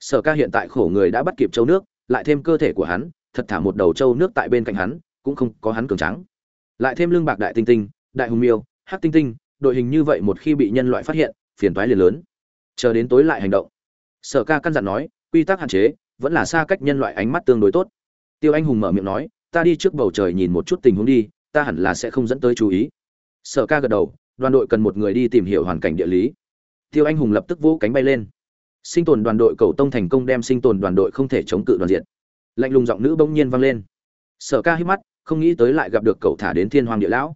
Sở ca hiện tại khổ người đã bắt kịp châu nước, lại thêm cơ thể của hắn, thật thả một đầu châu nước tại bên cạnh hắn, cũng không có hắn cường trắng lại thêm lương bạc đại tinh tinh, đại hùng miêu, hắc tinh tinh, đội hình như vậy một khi bị nhân loại phát hiện, phiền toái liền lớn chờ đến tối lại hành động. Sở ca căn dặn nói, quy tắc hạn chế, vẫn là xa cách nhân loại ánh mắt tương đối tốt. Tiêu anh hùng mở miệng nói, ta đi trước bầu trời nhìn một chút tình huống đi, ta hẳn là sẽ không dẫn tới chú ý. Sở ca gật đầu, đoàn đội cần một người đi tìm hiểu hoàn cảnh địa lý. Tiêu anh hùng lập tức vỗ cánh bay lên. Sinh tồn đoàn đội cầu tông thành công đem sinh tồn đoàn đội không thể chống cự đoàn diện. Lạnh lùng giọng nữ bỗng nhiên vang lên. Sở ca hít mắt, không nghĩ tới lại gặp được cậu thả đến thiên hoàng địa lão.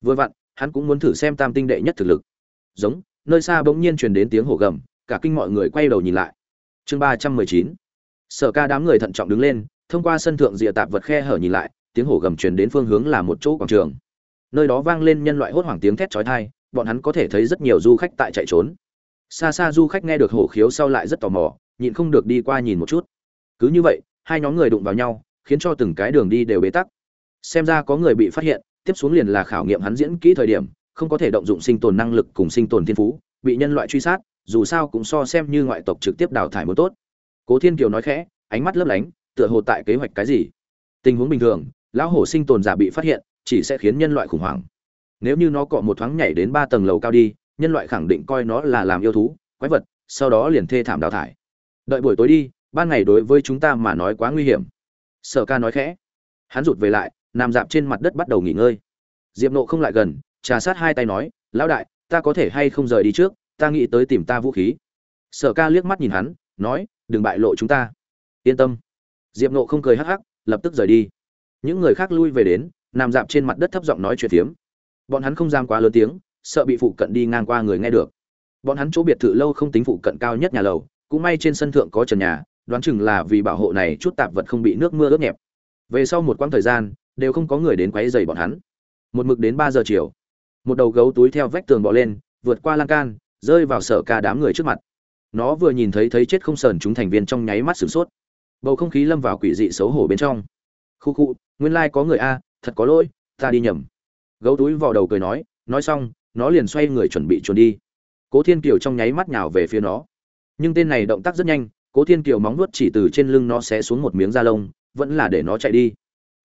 Vừa vặn, hắn cũng muốn thử xem tam tinh đệ nhất thực lực. Giống nơi xa bỗng nhiên truyền đến tiếng hổ gầm, cả kinh mọi người quay đầu nhìn lại. Chương ba trăm mười chín. Sở ca đám người thận trọng đứng lên, thông qua sân thượng rìa tạp vật khe hở nhìn lại, tiếng hổ gầm truyền đến phương hướng là một chỗ quảng trường. Nơi đó vang lên nhân loại hốt hoảng tiếng thét chói tai, bọn hắn có thể thấy rất nhiều du khách tại chạy trốn. Xa xa du khách nghe được hổ khiếu sau lại rất tò mò, nhịn không được đi qua nhìn một chút. Cứ như vậy, hai nhóm người đụng vào nhau, khiến cho từng cái đường đi đều bế tắc. Xem ra có người bị phát hiện, tiếp xuống liền là khảo nghiệm hắn diễn kỹ thời điểm không có thể động dụng sinh tồn năng lực cùng sinh tồn thiên phú, bị nhân loại truy sát, dù sao cũng so xem như ngoại tộc trực tiếp đào thải một tốt. Cố thiên kiều nói khẽ, ánh mắt lấp lánh, tựa hồ tại kế hoạch cái gì. Tình huống bình thường, lão hổ sinh tồn giả bị phát hiện, chỉ sẽ khiến nhân loại khủng hoảng. Nếu như nó cọ một thoáng nhảy đến ba tầng lầu cao đi, nhân loại khẳng định coi nó là làm yêu thú, quái vật, sau đó liền thê thảm đào thải. Đợi buổi tối đi, ban ngày đối với chúng ta mà nói quá nguy hiểm. Sở ca nói khẽ. Hắn rụt về lại, nằm dạp trên mặt đất bắt đầu nghỉ ngơi. Diệp nộ không lại gần trà sát hai tay nói, lão đại, ta có thể hay không rời đi trước? Ta nghĩ tới tìm ta vũ khí. Sở ca liếc mắt nhìn hắn, nói, đừng bại lộ chúng ta. Yên tâm. Diệp nộ không cười hắc hắc, lập tức rời đi. Những người khác lui về đến, nằm dạp trên mặt đất thấp giọng nói chuyện phiếm. Bọn hắn không dám quá lớn tiếng, sợ bị phụ cận đi ngang qua người nghe được. Bọn hắn chỗ biệt thự lâu không tính phụ cận cao nhất nhà lầu, cũng may trên sân thượng có trần nhà, đoán chừng là vì bảo hộ này chút tạp vật không bị nước mưa ướt nhẹp. Về sau một quãng thời gian, đều không có người đến quấy rầy bọn hắn. Một mực đến ba giờ chiều một đầu gấu túi theo vách tường bò lên, vượt qua lan can, rơi vào sở ca đám người trước mặt. Nó vừa nhìn thấy thấy chết không sờn chúng thành viên trong nháy mắt sửng sốt. Bầu không khí lâm vào quỷ dị xấu hổ bên trong. Khu khu, nguyên lai、like、có người a, thật có lỗi, ta đi nhầm. Gấu túi vào đầu cười nói nói xong, nó liền xoay người chuẩn bị trốn đi. Cố thiên kiều trong nháy mắt nhào về phía nó. Nhưng tên này động tác rất nhanh, cố thiên kiều móng nuốt chỉ từ trên lưng nó xé xuống một miếng da lông, vẫn là để nó chạy đi.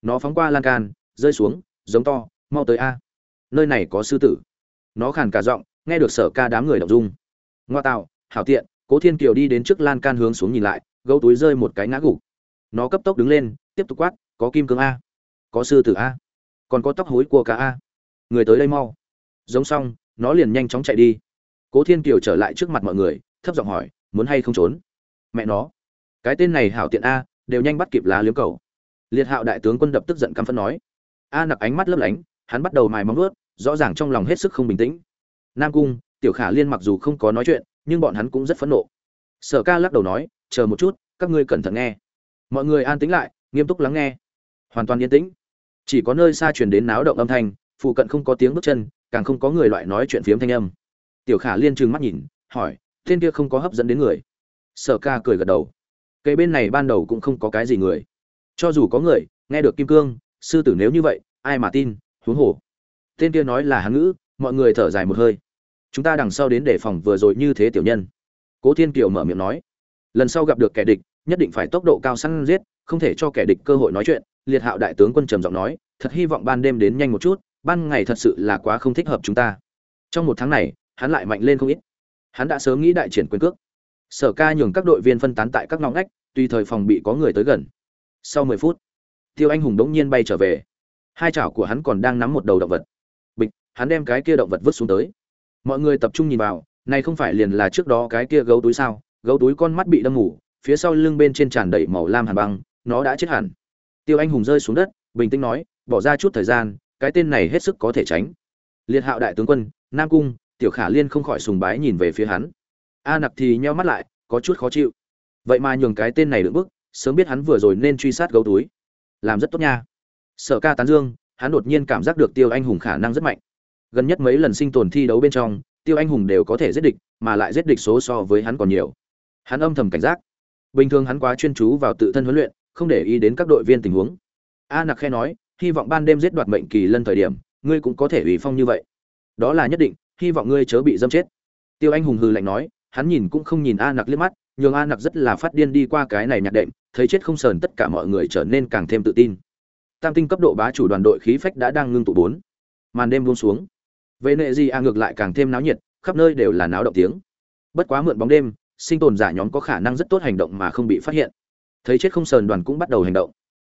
Nó phóng qua lan can, rơi xuống, giống to, mau tới a nơi này có sư tử. Nó khàn cả giọng, nghe được sở ca đám người đọc dung. Ngoa tạo, hảo tiện, cố thiên kiều đi đến trước lan can hướng xuống nhìn lại, gấu túi rơi một cái ngã gục. Nó cấp tốc đứng lên, tiếp tục quát, có kim cương a, có sư tử a, còn có tóc hối của cả a. Người tới đây mau. Giống xong, nó liền nhanh chóng chạy đi. Cố thiên kiều trở lại trước mặt mọi người, thấp giọng hỏi, muốn hay không trốn? Mẹ nó, cái tên này hảo tiện a, đều nhanh bắt kịp lá liếm cầu. Liệt hạo đại tướng quân đập tức giận căm phẫn nói. A nặc ánh mắt lấp lánh, hắn bắt đầu mài móng vuốt rõ ràng trong lòng hết sức không bình tĩnh. Nam cung, tiểu khả liên mặc dù không có nói chuyện, nhưng bọn hắn cũng rất phẫn nộ. Sở ca lắc đầu nói, chờ một chút, các ngươi cẩn thận nghe. Mọi người an tĩnh lại, nghiêm túc lắng nghe. Hoàn toàn yên tĩnh. Chỉ có nơi xa truyền đến náo động âm thanh, phụ cận không có tiếng bước chân, càng không có người loại nói chuyện phiếm thanh âm. Tiểu khả liên trừng mắt nhìn, hỏi, tên kia không có hấp dẫn đến người? Sở ca cười gật đầu. Cây bên này ban đầu cũng không có cái gì người. Cho dù có người, nghe được kim cương, sư tử nếu như vậy, ai mà tin, huống hồ tên kia nói là hán ngữ, mọi người thở dài một hơi. Chúng ta đằng sau đến đề phòng vừa rồi như thế tiểu nhân. Cố thiên kiều mở miệng nói. Lần sau gặp được kẻ địch, nhất định phải tốc độ cao săn giết, không thể cho kẻ địch cơ hội nói chuyện, liệt hạo đại tướng quân trầm giọng nói, thật hy vọng ban đêm đến nhanh một chút, ban ngày thật sự là quá không thích hợp chúng ta. Trong một tháng này, hắn lại mạnh lên không ít. Hắn đã sớm nghĩ đại triển quyền cước. Sở ca nhường các đội viên phân tán tại các ngõ ngách, tùy thời phòng bị có người tới gần. Sau mười phút, tiêu anh hùng đống nhiên bay trở về. Hai chảo của hắn còn đang nắm một đầu động vật hắn đem cái kia động vật vứt xuống tới. Mọi người tập trung nhìn vào, này không phải liền là trước đó cái kia gấu túi sao? Gấu túi con mắt bị đâm ngủ, phía sau lưng bên trên tràn đầy màu lam hàn băng, nó đã chết hẳn. Tiêu anh hùng rơi xuống đất, bình tĩnh nói, bỏ ra chút thời gian, cái tên này hết sức có thể tránh. Liệt hạo đại tướng quân, nam cung, tiểu khả liên không khỏi sùng bái nhìn về phía hắn. A nặc thì nheo mắt lại, có chút khó chịu. Vậy mà nhường cái tên này đựng bức, sớm biết hắn vừa rồi nên truy sát gấu túi. Làm rất tốt nha. Sở ca tán dương, hắn đột nhiên cảm giác được tiêu anh hùng khả năng rất mạnh gần nhất mấy lần sinh tồn thi đấu bên trong, tiêu anh hùng đều có thể giết địch, mà lại giết địch số so với hắn còn nhiều. Hắn âm thầm cảnh giác. Bình thường hắn quá chuyên chú vào tự thân huấn luyện, không để ý đến các đội viên tình huống. A nặc khe nói, hy vọng ban đêm giết đoạt mệnh kỳ lân thời điểm, ngươi cũng có thể ủy phong như vậy. Đó là nhất định, hy vọng ngươi chớ bị dâm chết. Tiêu anh hùng hừ lạnh nói, hắn nhìn cũng không nhìn a nặc liếc mắt, nhường a nặc rất là phát điên đi qua cái này nhạc đệm, thấy chết không sờn tất cả mọi người trở nên càng thêm tự tin. Tam tinh cấp độ bá chủ đoàn đội khí phách đã đang ngưng tụ bốn. Màn đêm buông xuống. Về nệ gì à ngược lại càng thêm náo nhiệt, khắp nơi đều là náo động tiếng. Bất quá mượn bóng đêm, sinh tồn giả nhóm có khả năng rất tốt hành động mà không bị phát hiện. Thấy chết không sờn đoàn cũng bắt đầu hành động.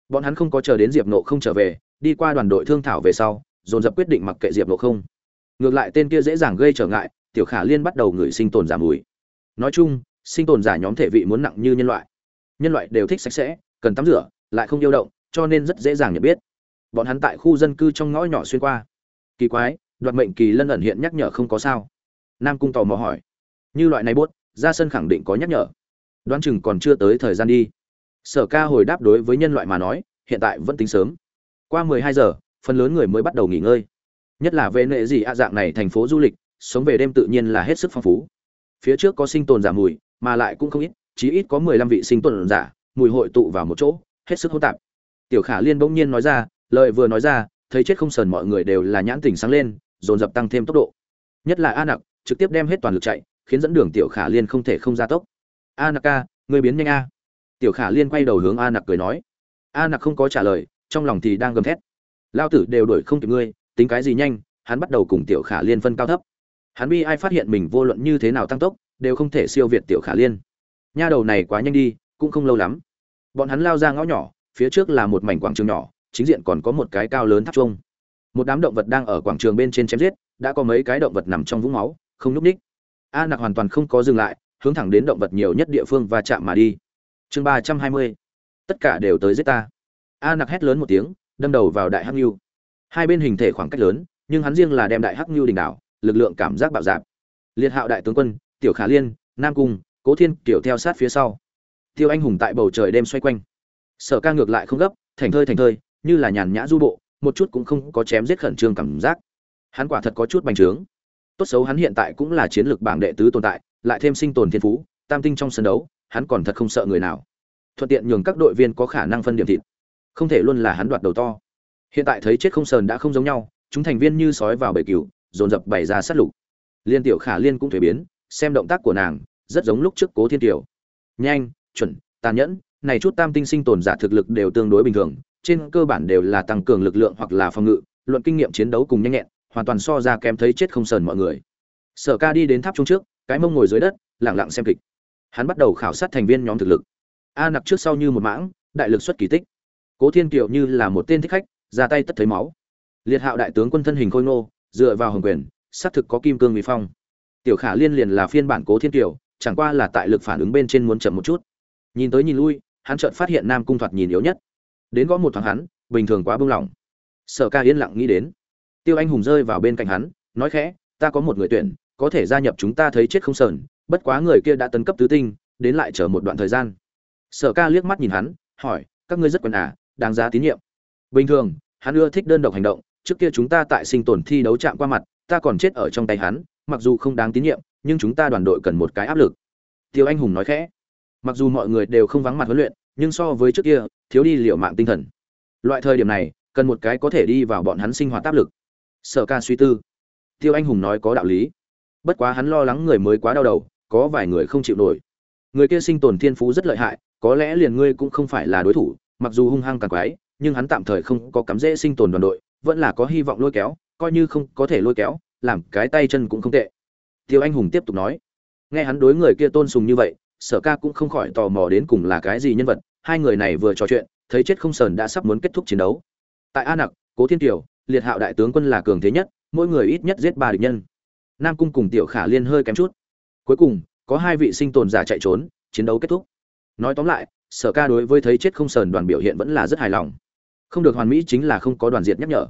Bọn hắn không có chờ đến diệp nộ không trở về, đi qua đoàn đội thương thảo về sau, dồn dập quyết định mặc kệ diệp nộ không. Ngược lại tên kia dễ dàng gây trở ngại, tiểu khả liên bắt đầu ngửi sinh tồn giả mùi. Nói chung, sinh tồn giả nhóm thể vị muốn nặng như nhân loại. Nhân loại đều thích sạch sẽ, cần tắm rửa, lại không yêu động, cho nên rất dễ dàng nhận biết. Bọn hắn tại khu dân cư trong ngõ nhỏ xuyên qua. Kỳ quái đoạt mệnh kỳ lân ẩn hiện nhắc nhở không có sao. Nam cung tò mò hỏi. Như loại này bốt ra sân khẳng định có nhắc nhở. Đoán chừng còn chưa tới thời gian đi. Sở ca hồi đáp đối với nhân loại mà nói, hiện tại vẫn tính sớm. Qua mười hai giờ, phần lớn người mới bắt đầu nghỉ ngơi. Nhất là về nệ gì ạ dạng này thành phố du lịch, sống về đêm tự nhiên là hết sức phong phú. Phía trước có sinh tồn giả mùi, mà lại cũng không ít, chí ít có mười lăm vị sinh tồn giả, mùi hội tụ vào một chỗ, hết sức hỗn tạp. Tiểu khả liên bỗng nhiên nói ra, lời vừa nói ra, thấy chết không sờn mọi người đều là nhãn tình sáng lên dồn dập tăng thêm tốc độ. Nhất là a nặc trực tiếp đem hết toàn lực chạy, khiến dẫn đường tiểu khả liên không thể không ra tốc. A nặc ca người biến nhanh a. Tiểu khả liên quay đầu hướng a nặc cười nói. A nặc không có trả lời, trong lòng thì đang gầm thét. Lao tử đều đuổi không kịp ngươi, tính cái gì nhanh, hắn bắt đầu cùng tiểu khả liên phân cao thấp. Hắn bi ai phát hiện mình vô luận như thế nào tăng tốc, đều không thể siêu việt tiểu khả liên. Nha đầu này quá nhanh đi, cũng không lâu lắm. Bọn hắn lao ra ngõ nhỏ, phía trước là một mảnh quảng trường nhỏ, chính diện còn có một cái cao lớn tháp trung một đám động vật đang ở quảng trường bên trên chém giết, đã có mấy cái động vật nằm trong vũng máu, không nhúc ních a nặc hoàn toàn không có dừng lại, hướng thẳng đến động vật nhiều nhất địa phương và chạm mà đi. Chương ba trăm hai mươi, tất cả đều tới giết ta. A nặc hét lớn một tiếng, đâm đầu vào đại hắc nhu hai bên hình thể khoảng cách lớn, nhưng hắn riêng là đem đại hắc nhu đình đảo, lực lượng cảm giác bạo dạp liệt hạo đại tướng quân, tiểu khả liên, nam cung, cố thiên kiểu theo sát phía sau. Tiêu anh hùng tại bầu trời đêm xoay quanh. Sở ca ngược lại không gấp, thành thơi thành thơi, như là nhàn nhã du bộ một chút cũng không có chém giết khẩn trương cảm giác. Hắn quả thật có chút bành trướng. Tốt xấu hắn hiện tại cũng là chiến lược bảng đệ tứ tồn tại, lại thêm sinh tồn thiên phú, tam tinh trong sân đấu, hắn còn thật không sợ người nào. Thuận tiện nhường các đội viên có khả năng phân điểm thịt. Không thể luôn là hắn đoạt đầu to. Hiện tại thấy chết không sờn đã không giống nhau, chúng thành viên như sói vào bầy cừu, dồn dập bày ra sát lục. Liên tiểu khả liên cũng thuế biến, xem động tác của nàng, rất giống lúc trước cố thiên tiểu. Nhanh, chuẩn, tàn nhẫn, này chút tam tinh sinh tồn giả thực lực đều tương đối bình thường trên cơ bản đều là tăng cường lực lượng hoặc là phòng ngự, luận kinh nghiệm chiến đấu cùng nhanh nhẹn, hoàn toàn so ra kém thấy chết không sờn mọi người. Sở ca đi đến tháp trung trước, cái mông ngồi dưới đất lẳng lặng xem kịch. Hắn bắt đầu khảo sát thành viên nhóm thực lực. A nặc trước sau như một mãng, đại lực xuất kỳ tích. Cố thiên kiều như là một tên thích khách, ra tay tất thấy máu. Liệt hạo đại tướng quân thân hình khôi nô dựa vào hồng quyền, xác thực có kim cương mỹ phong. Tiểu khả liên liền là phiên bản cố thiên kiều, chẳng qua là tại lực phản ứng bên trên muốn chậm một chút. Nhìn tới nhìn lui, hắn chợt phát hiện nam cung thoạt nhìn yếu nhất đến gõ một thoáng hắn, bình thường quá bưng lỏng. Sở ca yên lặng nghĩ đến. Tiêu anh hùng rơi vào bên cạnh hắn, nói khẽ, ta có một người tuyển, có thể gia nhập chúng ta thấy chết không sờn, bất quá người kia đã tấn cấp tứ tinh, đến lại chờ một đoạn thời gian. Sở ca liếc mắt nhìn hắn, hỏi, các ngươi rất quần à đáng giá tín nhiệm. Bình thường, hắn ưa thích đơn độc hành động, trước kia chúng ta tại sinh tồn thi đấu chạm qua mặt, ta còn chết ở trong tay hắn, mặc dù không đáng tín nhiệm, nhưng chúng ta đoàn đội cần một cái áp lực. Tiêu anh hùng nói khẽ. Mặc dù mọi người đều không vắng mặt huấn luyện nhưng so với trước kia, thiếu đi liệu mạng tinh thần. Loại thời điểm này, cần một cái có thể đi vào bọn hắn sinh hoạt áp lực. Sở ca suy tư. Tiêu anh hùng nói có đạo lý. Bất quá hắn lo lắng người mới quá đau đầu, có vài người không chịu nổi. Người kia sinh tồn thiên phú rất lợi hại, có lẽ liền ngươi cũng không phải là đối thủ, mặc dù hung hăng càng quái, nhưng hắn tạm thời không có cắm dễ sinh tồn đoàn đội, vẫn là có hy vọng lôi kéo, coi như không có thể lôi kéo, làm cái tay chân cũng không tệ. Tiêu anh hùng tiếp tục nói. Nghe hắn đối người kia tôn sùng như vậy sở ca cũng không khỏi tò mò đến cùng là cái gì nhân vật, hai người này vừa trò chuyện, thấy chết không sờn đã sắp muốn kết thúc chiến đấu. Tại a nặc, cố thiên kiều, liệt hạo đại tướng quân là cường thế nhất, mỗi người ít nhất giết ba địch nhân. Nam cung cùng tiểu khả liên hơi kém chút. Cuối cùng, có hai vị sinh tồn giả chạy trốn, chiến đấu kết thúc. Nói tóm lại, sở ca đối với thấy chết không sờn đoàn biểu hiện vẫn là rất hài lòng. Không được hoàn mỹ chính là không có đoàn diệt nhắc nhở.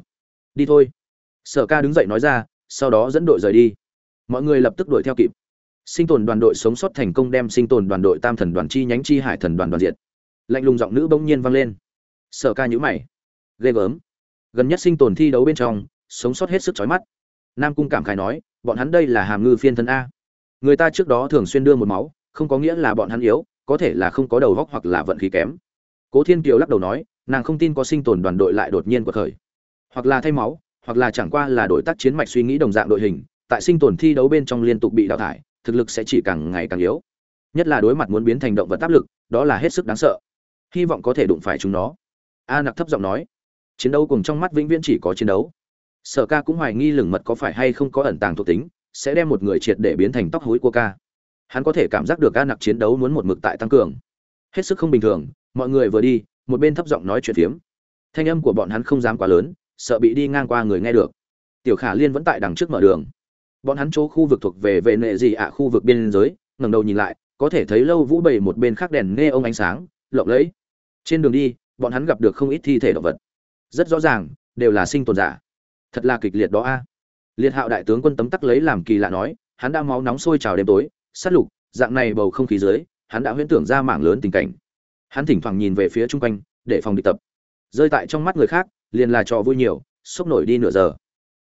Đi thôi. Sở ca đứng dậy nói ra, sau đó dẫn đội rời đi. Mọi người lập tức đuổi theo kịp sinh tồn đoàn đội sống sót thành công đem sinh tồn đoàn đội tam thần đoàn chi nhánh chi hải thần đoàn đoàn diệt. Lạnh lùng giọng nữ bỗng nhiên vang lên. Sở ca nhữ mày. Ghê gớm. Gần nhất sinh tồn thi đấu bên trong, sống sót hết sức chói mắt. Nam cung cảm khai nói, bọn hắn đây là hàm ngư phiên thân a. Người ta trước đó thường xuyên đưa một máu, không có nghĩa là bọn hắn yếu, có thể là không có đầu góc hoặc là vận khí kém. Cố thiên kiều lắc đầu nói, nàng không tin có sinh tồn đoàn đội lại đột nhiên cuộc khởi. Hoặc là thay máu, hoặc là chẳng qua là đổi tác chiến mạch suy nghĩ đồng dạng đội hình, tại sinh tồn thi đấu bên trong liên tục bị đào thải thực lực sẽ chỉ càng ngày càng yếu. Nhất là đối mặt muốn biến thành động vật áp lực, đó là hết sức đáng sợ. Hy vọng có thể đụng phải chúng nó. A nặc thấp giọng nói. Chiến đấu cùng trong mắt vĩnh viễn chỉ có chiến đấu. Sở ca cũng hoài nghi lửng mật có phải hay không có ẩn tàng thuộc tính, sẽ đem một người triệt để biến thành tóc hối của ca. Hắn có thể cảm giác được a nặc chiến đấu muốn một mực tại tăng cường. Hết sức không bình thường, mọi người vừa đi, một bên thấp giọng nói chuyện phiếm. Thanh âm của bọn hắn không dám quá lớn, sợ bị đi ngang qua người nghe được. Tiểu khả liên vẫn tại đằng trước mở đường bọn hắn chỗ khu vực thuộc về vệ nệ gì ạ khu vực biên giới, ngẩng đầu nhìn lại, có thể thấy lâu vũ bầy một bên khác đèn nghe ông ánh sáng, lộng lẫy. Trên đường đi, bọn hắn gặp được không ít thi thể động vật. Rất rõ ràng, đều là sinh tồn giả. Thật là kịch liệt đó a. Liệt hạo đại tướng quân tấm tắc lấy làm kỳ lạ nói, hắn đã máu nóng sôi trào đêm tối, sát lục, dạng này bầu không khí dưới, hắn đã huyễn tưởng ra mảng lớn tình cảnh. Hắn thỉnh thoảng nhìn về phía chung quanh, để phòng địch tập. Rơi tại trong mắt người khác, liền là trò vui nhiều, sốc nổi đi nửa giờ.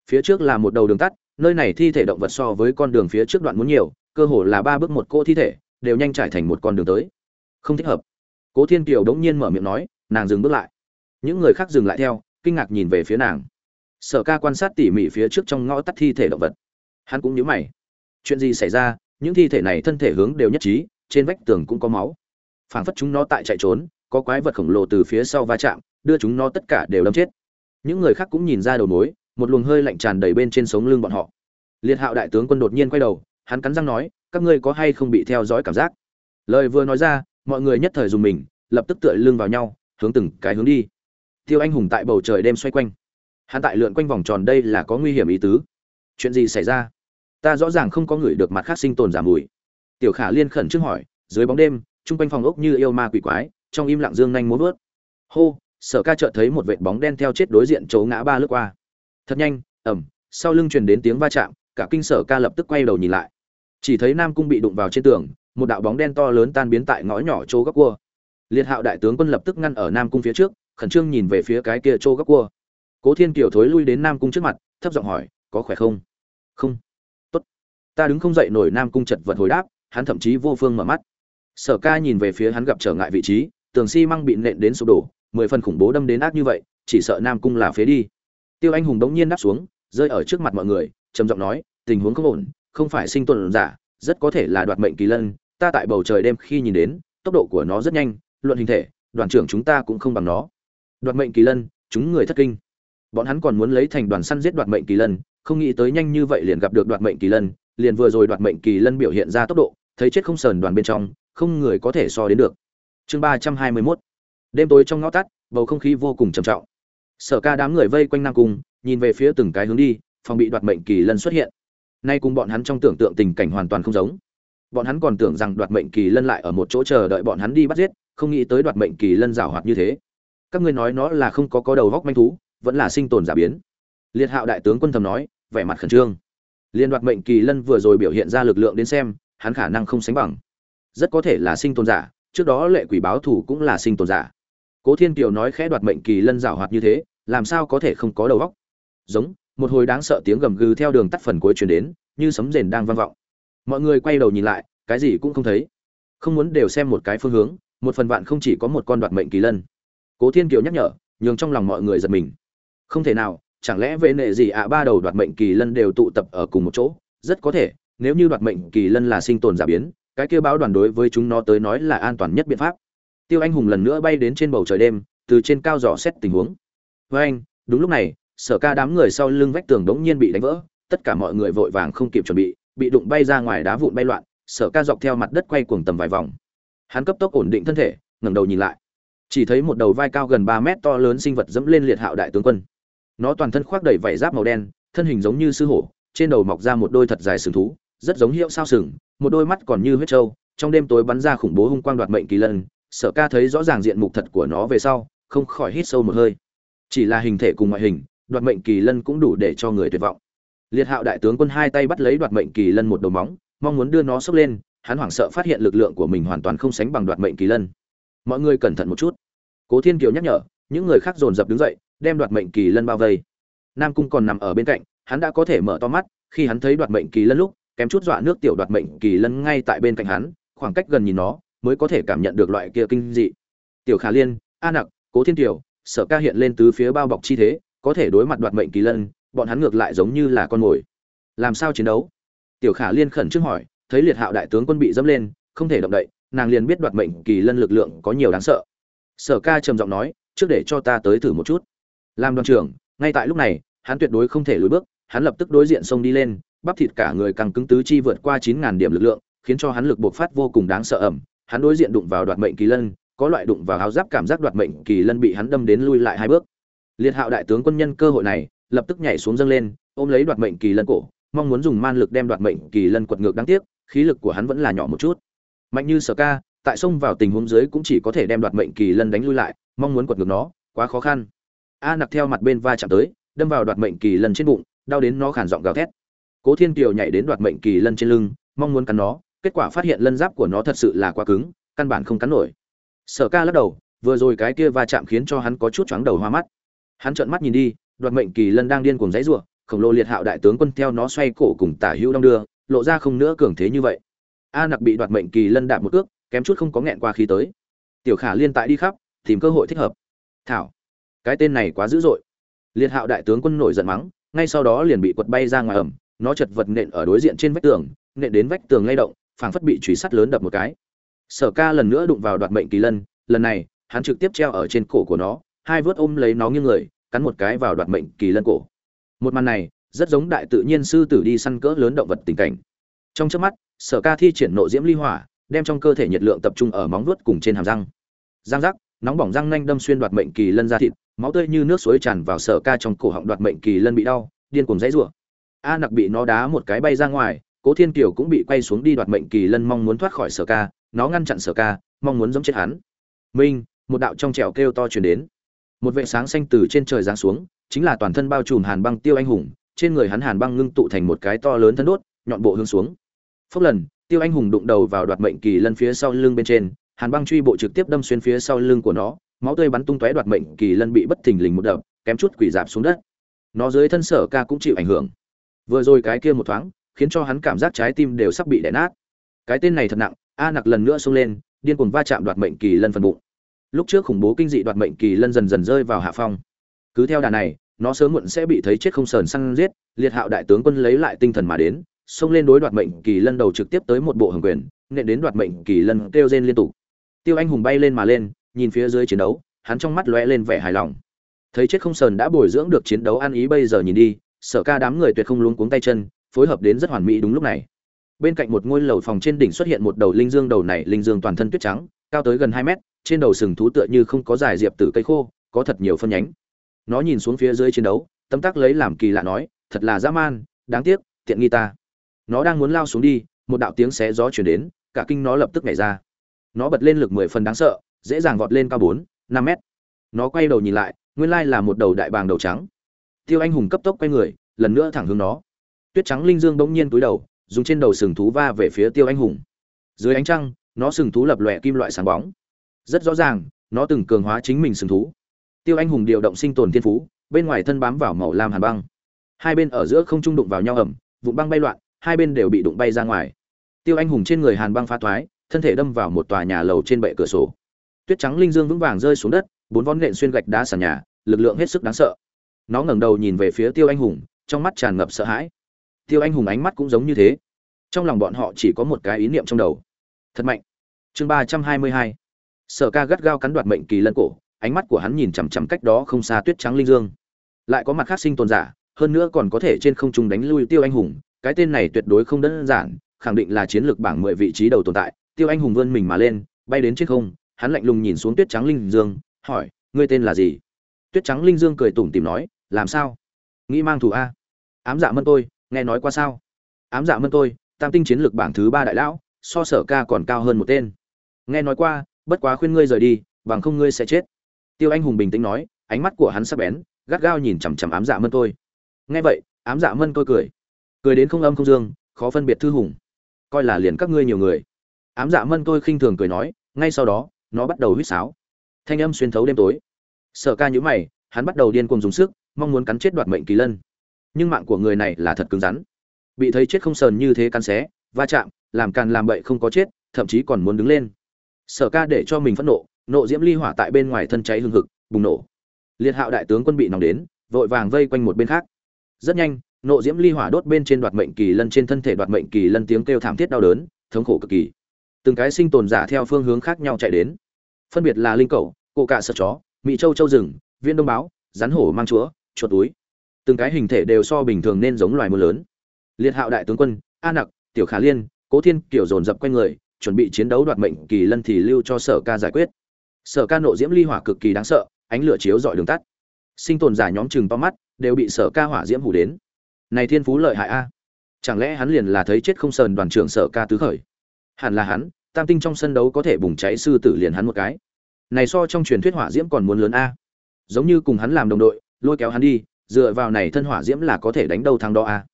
Phía trước là một đầu đường tắt nơi này thi thể động vật so với con đường phía trước đoạn muốn nhiều, cơ hồ là ba bước một cô thi thể, đều nhanh trải thành một con đường tới. Không thích hợp. Cố thiên kiều đống nhiên mở miệng nói, nàng dừng bước lại. Những người khác dừng lại theo, kinh ngạc nhìn về phía nàng. Sở ca quan sát tỉ mỉ phía trước trong ngõ tắt thi thể động vật. Hắn cũng nhớ mày. Chuyện gì xảy ra? Những thi thể này thân thể hướng đều nhất trí, trên vách tường cũng có máu. Phảng phất chúng nó tại chạy trốn, có quái vật khổng lồ từ phía sau va chạm, đưa chúng nó tất cả đều đâm chết. Những người khác cũng nhìn ra đầu mối một luồng hơi lạnh tràn đầy bên trên sống lưng bọn họ. Liệt hạo đại tướng quân đột nhiên quay đầu, hắn cắn răng nói, các ngươi có hay không bị theo dõi cảm giác? Lời vừa nói ra, mọi người nhất thời dùng mình, lập tức tựa lưng vào nhau, hướng từng cái hướng đi. Tiêu anh hùng tại bầu trời đêm xoay quanh. Hắn tại lượn quanh vòng tròn đây là có nguy hiểm ý tứ. Chuyện gì xảy ra? Ta rõ ràng không có người được mặt khác sinh tồn giảm mùi. Tiểu khả liên khẩn trước hỏi, dưới bóng đêm, chung quanh phòng ốc như yêu ma quỷ quái, trong im lặng dương nhanh muốn vớt. Hô, sở ca chợt thấy một vệt bóng đen theo chết đối diện chỗ ngã ba lướt qua thật nhanh ẩm sau lưng truyền đến tiếng va chạm, cả kinh sở ca lập tức quay đầu nhìn lại. Chỉ thấy nam cung bị đụng vào trên tường, một đạo bóng đen to lớn tan biến tại ngõ nhỏ chỗ góc cua. Liệt hạo đại tướng quân lập tức ngăn ở nam cung phía trước, khẩn trương nhìn về phía cái kia chỗ góc cua. Cố thiên kiều thối lui đến nam cung trước mặt, thấp giọng hỏi, có khỏe không? Không. Tốt. Ta đứng không dậy nổi nam cung chật vật hồi đáp, hắn thậm chí vô phương mở mắt. Sở ca nhìn về phía hắn gặp trở ngại vị trí, tường xi măng bị nện đến sụp đổ, mười phần khủng bố đâm đến ác như vậy, chỉ sợ nam cung là phế đi tiêu anh hùng đống nhiên đáp xuống, rơi ở trước mặt mọi người, trầm giọng nói, tình huống không ổn, không phải sinh tồn giả, rất có thể là đoạt mệnh kỳ lân, ta tại bầu trời đêm khi nhìn đến, tốc độ của nó rất nhanh, luận hình thể, đoàn trưởng chúng ta cũng không bằng nó. Đoạt mệnh kỳ lân, chúng người thất kinh. Bọn hắn còn muốn lấy thành đoàn săn giết đoạt mệnh kỳ lân, không nghĩ tới nhanh như vậy liền gặp được đoạt mệnh kỳ lân, liền vừa rồi đoạt mệnh kỳ lân biểu hiện ra tốc độ, thấy chết không sờn đoàn bên trong, không người có thể so đến được. Chương ba trăm hai mươi mốt. Đêm tối trong ngõ tắt, bầu không khí vô cùng trầm trọng sở ca đám người vây quanh nam cung, nhìn về phía từng cái hướng đi, phòng bị đoạt mệnh kỳ lân xuất hiện. Nay cùng bọn hắn trong tưởng tượng tình cảnh hoàn toàn không giống. Bọn hắn còn tưởng rằng đoạt mệnh kỳ lân lại ở một chỗ chờ đợi bọn hắn đi bắt giết, không nghĩ tới đoạt mệnh kỳ lân giảo hoạt như thế. Các ngươi nói nó là không có có đầu góc manh thú, vẫn là sinh tồn giả biến. Liệt hạo đại tướng quân thầm nói, vẻ mặt khẩn trương. Liên đoạt mệnh kỳ lân vừa rồi biểu hiện ra lực lượng đến xem, hắn khả năng không sánh bằng. Rất có thể là sinh tồn giả, trước đó lệ quỷ báo thủ cũng là sinh tồn giả. Cố thiên kiều nói khẽ đoạt mệnh kỳ lân giảo hoạt như thế làm sao có thể không có đầu óc? Giống, một hồi đáng sợ tiếng gầm gừ theo đường tắt phần cuối truyền đến, như sấm rền đang vang vọng. Mọi người quay đầu nhìn lại, cái gì cũng không thấy. Không muốn đều xem một cái phương hướng, một phần vạn không chỉ có một con đoạt mệnh kỳ lân. Cố thiên kiều nhắc nhở, nhường trong lòng mọi người giật mình. Không thể nào, chẳng lẽ vệ nệ gì ạ, ba đầu đoạt mệnh kỳ lân đều tụ tập ở cùng một chỗ? Rất có thể, nếu như đoạt mệnh kỳ lân là sinh tồn giả biến, cái kia báo đoàn đối với chúng nó tới nói là an toàn nhất biện pháp. Tiêu anh hùng lần nữa bay đến trên bầu trời đêm, từ trên cao dò xét tình huống với anh, đúng lúc này, sở ca đám người sau lưng vách tường đống nhiên bị đánh vỡ, tất cả mọi người vội vàng không kịp chuẩn bị bị đụng bay ra ngoài đá vụn bay loạn, sở ca dọc theo mặt đất quay cuồng tầm vài vòng. Hắn cấp tốc ổn định thân thể, ngẩng đầu nhìn lại. Chỉ thấy một đầu vai cao gần ba mét to lớn sinh vật dẫm lên liệt hạo đại tướng quân. Nó toàn thân khoác đầy vảy giáp màu đen, thân hình giống như sư hổ, trên đầu mọc ra một đôi thật dài sừng thú, rất giống hiệu sao sừng, một đôi mắt còn như huyết trâu, trong đêm tối bắn ra khủng bố hung quang đoạt mệnh kỳ lân, sở ca thấy rõ ràng diện mục thật của nó về sau, không khỏi hít sâu một hơi chỉ là hình thể cùng ngoại hình, đoạt mệnh kỳ lân cũng đủ để cho người tuyệt vọng. Liệt hạo đại tướng quân hai tay bắt lấy đoạt mệnh kỳ lân một đầu móng, mong muốn đưa nó sốc lên, hắn hoảng sợ phát hiện lực lượng của mình hoàn toàn không sánh bằng đoạt mệnh kỳ lân. Mọi người cẩn thận một chút. Cố thiên kiều nhắc nhở, những người khác dồn dập đứng dậy, đem đoạt mệnh kỳ lân bao vây. Nam cung còn nằm ở bên cạnh, hắn đã có thể mở to mắt, khi hắn thấy đoạt mệnh kỳ lân lúc, kém chút dọa nước tiểu đoạt mệnh kỳ lân ngay tại bên cạnh hắn, khoảng cách gần nhìn nó, mới có thể cảm nhận được loại kia kinh dị. Tiểu khả liên, a nặc, cố thiên kiều sở ca hiện lên từ phía bao bọc chi thế, có thể đối mặt đoạt mệnh kỳ lân, bọn hắn ngược lại giống như là con mồi. Làm sao chiến đấu? Tiểu khả liên khẩn trương hỏi, thấy liệt hạo đại tướng quân bị dẫm lên, không thể động đậy, nàng liền biết đoạt mệnh kỳ lân lực lượng có nhiều đáng sợ. Sở ca trầm giọng nói, trước để cho ta tới thử một chút. Làm đoàn trưởng, ngay tại lúc này, hắn tuyệt đối không thể lùi bước, hắn lập tức đối diện xông đi lên, bắp thịt cả người càng cứng tứ chi vượt qua chín ngàn điểm lực lượng, khiến cho hắn lực bộc phát vô cùng đáng sợ ẩm. Hắn đối diện đụng vào đoạt mệnh kỳ lân có loại đụng vào áo giáp cảm giác đoạt mệnh kỳ lân bị hắn đâm đến lui lại hai bước. Liệt hạo đại tướng quân nhân cơ hội này, lập tức nhảy xuống dâng lên, ôm lấy đoạt mệnh kỳ lân cổ, mong muốn dùng man lực đem đoạt mệnh kỳ lân quật ngược đáng tiếc, khí lực của hắn vẫn là nhỏ một chút. Mạnh như sở ca, tại xông vào tình huống dưới cũng chỉ có thể đem đoạt mệnh kỳ lân đánh lui lại, mong muốn quật ngược nó, quá khó khăn. A nặc theo mặt bên va chạm tới, đâm vào đoạt mệnh kỳ lân trên bụng, đau đến nó khản giọng gào thét. Cố thiên kiều nhảy đến đoạt mệnh kỳ lân trên lưng, mong muốn cắn nó, kết quả phát hiện lân giáp của nó thật sự là quá cứng, căn bản không cắn nổi sở ca lắc đầu, vừa rồi cái kia va chạm khiến cho hắn có chút chóng đầu hoa mắt. Hắn trợn mắt nhìn đi, đoạt mệnh kỳ lân đang điên cuồng dãy rủa khổng lồ liệt hạo đại tướng quân theo nó xoay cổ cùng tả hữu đong đưa, lộ ra không nữa cường thế như vậy. A nặc bị đoạt mệnh kỳ lân đạp một cước, kém chút không có nghẹn qua khí tới. Tiểu khả liên tại đi khắp, tìm cơ hội thích hợp. Thảo, cái tên này quá dữ dội. Liệt hạo đại tướng quân nổi giận mắng, ngay sau đó liền bị quật bay ra ngoài ẩm, nó chật vật nện ở đối diện trên vách tường, nện đến vách tường lay động, phảng phất bị truy sắt lớn đập một cái sở ca lần nữa đụng vào đoạt mệnh kỳ lân, lần này, hắn trực tiếp treo ở trên cổ của nó, hai vớt ôm lấy nó như người, cắn một cái vào đoạt mệnh kỳ lân cổ. Một màn này, rất giống đại tự nhiên sư tử đi săn cỡ lớn động vật tình cảnh. Trong trước mắt, sở ca thi triển nộ diễm ly hỏa, đem trong cơ thể nhiệt lượng tập trung ở móng vuốt cùng trên hàm răng. Răng rắc, nóng bỏng răng nanh đâm xuyên đoạt mệnh kỳ lân ra thịt, máu tươi như nước suối tràn vào sở ca trong cổ họng đoạt mệnh kỳ lân bị đau, điên cuồng dãy rủa. A nặc bị nó đá một cái bay ra ngoài, cố thiên kiều cũng bị quay xuống đi đoạt mệnh kỳ lân mong muốn thoát khỏi sở ca nó ngăn chặn sở ca, mong muốn giống chết hắn. Minh, một đạo trong trẻo kêu to truyền đến. Một vệ sáng xanh từ trên trời giáng xuống, chính là toàn thân bao trùm hàn băng tiêu anh hùng, trên người hắn hàn băng ngưng tụ thành một cái to lớn thân đốt, nhọn bộ hướng xuống. Phốc lần, tiêu anh hùng đụng đầu vào đoạt mệnh kỳ lân phía sau lưng bên trên, hàn băng truy bộ trực tiếp đâm xuyên phía sau lưng của nó, máu tươi bắn tung tóe đoạt mệnh kỳ lân bị bất thình lình một đập, kém chút quỷ dạp xuống đất. Nó dưới thân sở ca cũng chịu ảnh hưởng. Vừa rồi cái kia một thoáng, khiến cho hắn cảm giác trái tim đều sắp bị đè nát. Cái tên này thật nặng a nặc lần nữa xông lên, điên cuồng va chạm đoạt mệnh kỳ lân phần bụng. Lúc trước khủng bố kinh dị đoạt mệnh kỳ lân dần dần rơi vào hạ phong. Cứ theo đà này, nó sớm muộn sẽ bị thấy chết không sờn săn giết, liệt hạo đại tướng quân lấy lại tinh thần mà đến, xông lên đối đoạt mệnh kỳ lân đầu trực tiếp tới một bộ hồng quyền, nện đến đoạt mệnh kỳ lân kêu rên liên tục. Tiêu anh hùng bay lên mà lên, nhìn phía dưới chiến đấu, hắn trong mắt lóe lên vẻ hài lòng. Thấy chết không sờn đã bồi dưỡng được chiến đấu ăn ý bây giờ nhìn đi, sở ca đám người tuyệt không luống cuống tay chân, phối hợp đến rất hoàn mỹ đúng lúc này bên cạnh một ngôi lầu phòng trên đỉnh xuất hiện một đầu linh dương, đầu này linh dương toàn thân tuyết trắng, cao tới gần hai mét, trên đầu sừng thú tựa như không có dài diệp tử cây khô, có thật nhiều phân nhánh. Nó nhìn xuống phía dưới chiến đấu, tâm tác lấy làm kỳ lạ nói, thật là dã man, đáng tiếc, tiện nghi ta. Nó đang muốn lao xuống đi, một đạo tiếng xé gió chuyển đến, cả kinh nó lập tức nhảy ra. Nó bật lên lực mười phần đáng sợ, dễ dàng vọt lên cao bốn, năm mét. Nó quay đầu nhìn lại, nguyên lai là một đầu đại bàng đầu trắng. Tiêu anh hùng cấp tốc quay người, lần nữa thẳng hướng nó. Tuyết trắng linh dương bỗng nhiên túi đầu dùng trên đầu sừng thú va về phía tiêu anh hùng. Dưới ánh trăng, nó sừng thú lập lòe kim loại sáng bóng. Rất rõ ràng, nó từng cường hóa chính mình sừng thú. Tiêu anh hùng điều động sinh tồn thiên phú, bên ngoài thân bám vào màu lam hàn băng. Hai bên ở giữa không trung đụng vào nhau ẩm vụ băng bay loạn, hai bên đều bị đụng bay ra ngoài. Tiêu anh hùng trên người hàn băng phá thoái, thân thể đâm vào một tòa nhà lầu trên bệ cửa sổ. Tuyết trắng linh dương vững vàng rơi xuống đất, bốn vón nện xuyên gạch đá sàn nhà, lực lượng hết sức đáng sợ. Nó ngẩng đầu nhìn về phía tiêu anh hùng, trong mắt tràn ngập sợ hãi tiêu anh hùng ánh mắt cũng giống như thế. Trong lòng bọn họ chỉ có một cái ý niệm trong đầu. Thật mạnh. Chương ba trăm hai mươi hai. Sở ca gắt gao cắn đoạt mệnh kỳ lân cổ, ánh mắt của hắn nhìn chằm chằm cách đó không xa tuyết trắng linh dương. Lại có mặt khác sinh tồn giả, hơn nữa còn có thể trên không trung đánh lui tiêu anh hùng, cái tên này tuyệt đối không đơn giản, khẳng định là chiến lược bảng mười vị trí đầu tồn tại. Tiêu anh hùng vươn mình mà lên, bay đến trên không, hắn lạnh lùng nhìn xuống tuyết trắng linh dương, hỏi, ngươi tên là gì? Tuyết trắng linh dương cười tủm tìm nói, làm sao? Nghĩ mang thù a? Ám dạ mân tôi nghe nói qua sao? Ám dạ mân tôi, tam tinh chiến lược bảng thứ ba đại lão, so sở ca còn cao hơn một tên. Nghe nói qua, bất quá khuyên ngươi rời đi, bằng không ngươi sẽ chết. Tiêu anh hùng bình tĩnh nói, ánh mắt của hắn sắc bén, gắt gao nhìn chằm chằm ám dạ mân tôi. Nghe vậy, ám dạ mân tôi cười. Cười đến không âm không dương, khó phân biệt thư hùng. Coi là liền các ngươi nhiều người. Ám dạ mân tôi khinh thường cười nói, ngay sau đó, nó bắt đầu huýt sáo. Thanh âm xuyên thấu đêm tối. Sở ca nhữ mày, hắn bắt đầu điên cuồng dùng sức, mong muốn cắn chết đoạt mệnh kỳ lân nhưng mạng của người này là thật cứng rắn. Bị thấy chết không sờn như thế cắn xé, va chạm, làm càn làm bậy không có chết, thậm chí còn muốn đứng lên. Sở ca để cho mình phẫn nộ nộ diễm ly hỏa tại bên ngoài thân cháy hương hực, bùng nổ. Liệt hạo đại tướng quân bị nòng đến, vội vàng vây quanh một bên khác. Rất nhanh, nộ diễm ly hỏa đốt bên trên đoạt mệnh kỳ lân trên thân thể đoạt mệnh kỳ lân tiếng kêu thảm thiết đau đớn, thống khổ cực kỳ. Từng cái sinh tồn giả theo phương hướng khác nhau chạy đến. Phân biệt là linh cầu cộ cạ sợ chó, mỹ châu châu rừng, viên đông báo, rắn hổ mang chúa, chuột túi từng cái hình thể đều so bình thường nên giống loài mưa lớn. Liệt hạo đại tướng quân, a nặc, tiểu khả liên, cố thiên kiểu dồn dập quanh người, chuẩn bị chiến đấu đoạt mệnh kỳ lân thì lưu cho sở ca giải quyết. Sở ca nộ diễm ly hỏa cực kỳ đáng sợ, ánh lửa chiếu dọi đường tắt. Sinh tồn giả nhóm chừng to mắt, đều bị sở ca hỏa diễm hủ đến. Này thiên phú lợi hại a. Chẳng lẽ hắn liền là thấy chết không sờn đoàn trưởng sở ca tứ khởi? Hẳn là hắn, tam tinh trong sân đấu có thể bùng cháy sư tử liền hắn một cái. Này so trong truyền thuyết hỏa diễm còn muốn lớn a. Giống như cùng hắn làm đồng đội, lôi kéo hắn đi dựa vào này thân hỏa diễm là có thể đánh đầu thằng đó a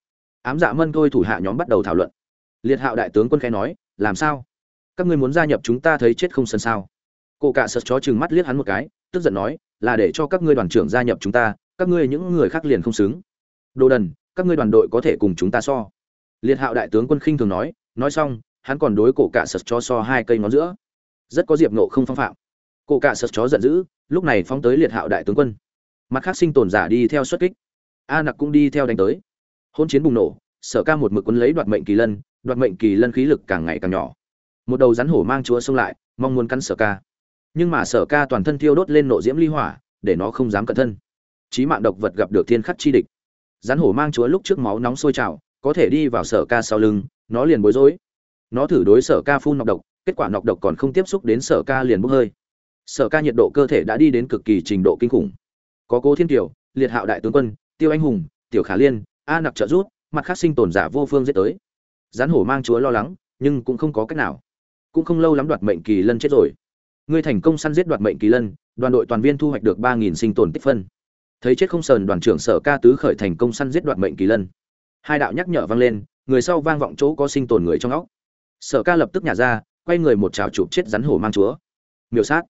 ám dạ mân thôi thủ hạ nhóm bắt đầu thảo luận. Liệt hạo đại tướng quân khẽ nói, làm sao? Các ngươi muốn gia nhập chúng ta thấy chết không sân sao? Cô cả sợ chó chừng mắt liếc hắn một cái, tức giận nói, là để cho các ngươi đoàn trưởng gia nhập chúng ta, các ngươi những người khác liền không xứng. Đồ đần, các ngươi đoàn đội có thể cùng chúng ta so. Liệt hạo đại tướng quân khinh thường nói nói xong, hắn còn đối cổ cả sật chó so hai cây ngón giữa. Rất có diệp nộ không phong phạm. Cổ cả sật chó giận dữ, lúc này phóng tới liệt hạo đại tướng quân mặt khác sinh tồn giả đi theo xuất kích. A nặc cũng đi theo đánh tới. Hôn chiến bùng nổ, sở ca một mực quấn lấy đoạt mệnh kỳ lân, đoạt mệnh kỳ lân khí lực càng ngày càng nhỏ. Một đầu rắn hổ mang chúa xông lại, mong muốn cắn sở ca. Nhưng mà sở ca toàn thân thiêu đốt lên nộ diễm ly hỏa, để nó không dám cẩn thân. Chí mạng độc vật gặp được thiên khắc chi địch. Rắn hổ mang chúa lúc trước máu nóng sôi trào, có thể đi vào sở ca sau lưng, nó liền bối rối. Nó thử đối sở ca phun nọc độc, kết quả nọc độc còn không tiếp xúc đến sở ca liền bốc hơi. Sở ca nhiệt độ cơ thể đã đi đến cực kỳ trình độ kinh khủng có cố thiên kiều, liệt hạo đại tướng quân, tiêu anh hùng, tiểu khả liên, a nặc trợ rút mặt khác sinh tồn giả vô phương giết tới. Rắn hổ mang chúa lo lắng, nhưng cũng không có cách nào. Cũng không lâu lắm đoạt mệnh kỳ lân chết rồi. Ngươi thành công săn giết đoạt mệnh kỳ lân, đoàn đội toàn viên thu hoạch được ba nghìn sinh tồn tích phân. Thấy chết không sờn đoàn trưởng sở ca tứ khởi thành công săn giết đoạt mệnh kỳ lân. Hai đạo nhắc nhở vang lên, người sau vang vọng chỗ có sinh tồn người trong óc. Sở ca lập tức nhả ra, quay người một trào chụp chết rắn hổ mang chúa. Miêu sát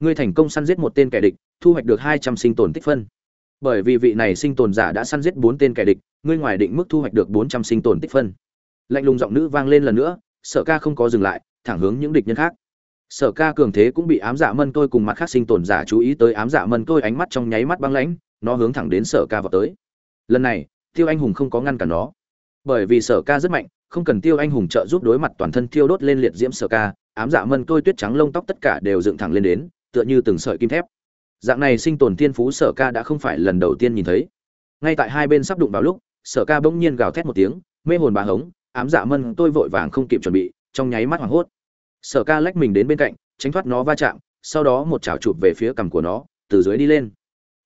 ngươi thành công săn giết một tên kẻ địch, thu hoạch được hai trăm sinh tồn tích phân. Bởi vì vị này sinh tồn giả đã săn giết bốn tên kẻ địch, ngươi ngoài định mức thu hoạch được bốn trăm sinh tồn tích phân. Lạnh lùng giọng nữ vang lên lần nữa, sở ca không có dừng lại, thẳng hướng những địch nhân khác. Sở ca cường thế cũng bị ám dạ mân tôi cùng mặt khác sinh tồn giả chú ý tới ám dạ mân tôi ánh mắt trong nháy mắt băng lãnh, nó hướng thẳng đến sở ca vào tới. Lần này, tiêu anh hùng không có ngăn cản nó. Bởi vì sở ca rất mạnh, không cần tiêu anh hùng trợ giúp đối mặt toàn thân thiêu đốt lên liệt diễm sở ca, ám dạ mân tôi tuyết trắng lông tóc tất cả đều dựng thẳng lên đến tựa như từng sợi kim thép. Dạng này sinh tồn thiên phú sở ca đã không phải lần đầu tiên nhìn thấy. Ngay tại hai bên sắp đụng vào lúc, sở ca bỗng nhiên gào thét một tiếng, mê hồn bà hống, ám dạ mân, tôi vội vàng không kịp chuẩn bị. Trong nháy mắt hoảng hốt, sở ca lách mình đến bên cạnh, tránh thoát nó va chạm, sau đó một chảo chụp về phía cằm của nó, từ dưới đi lên.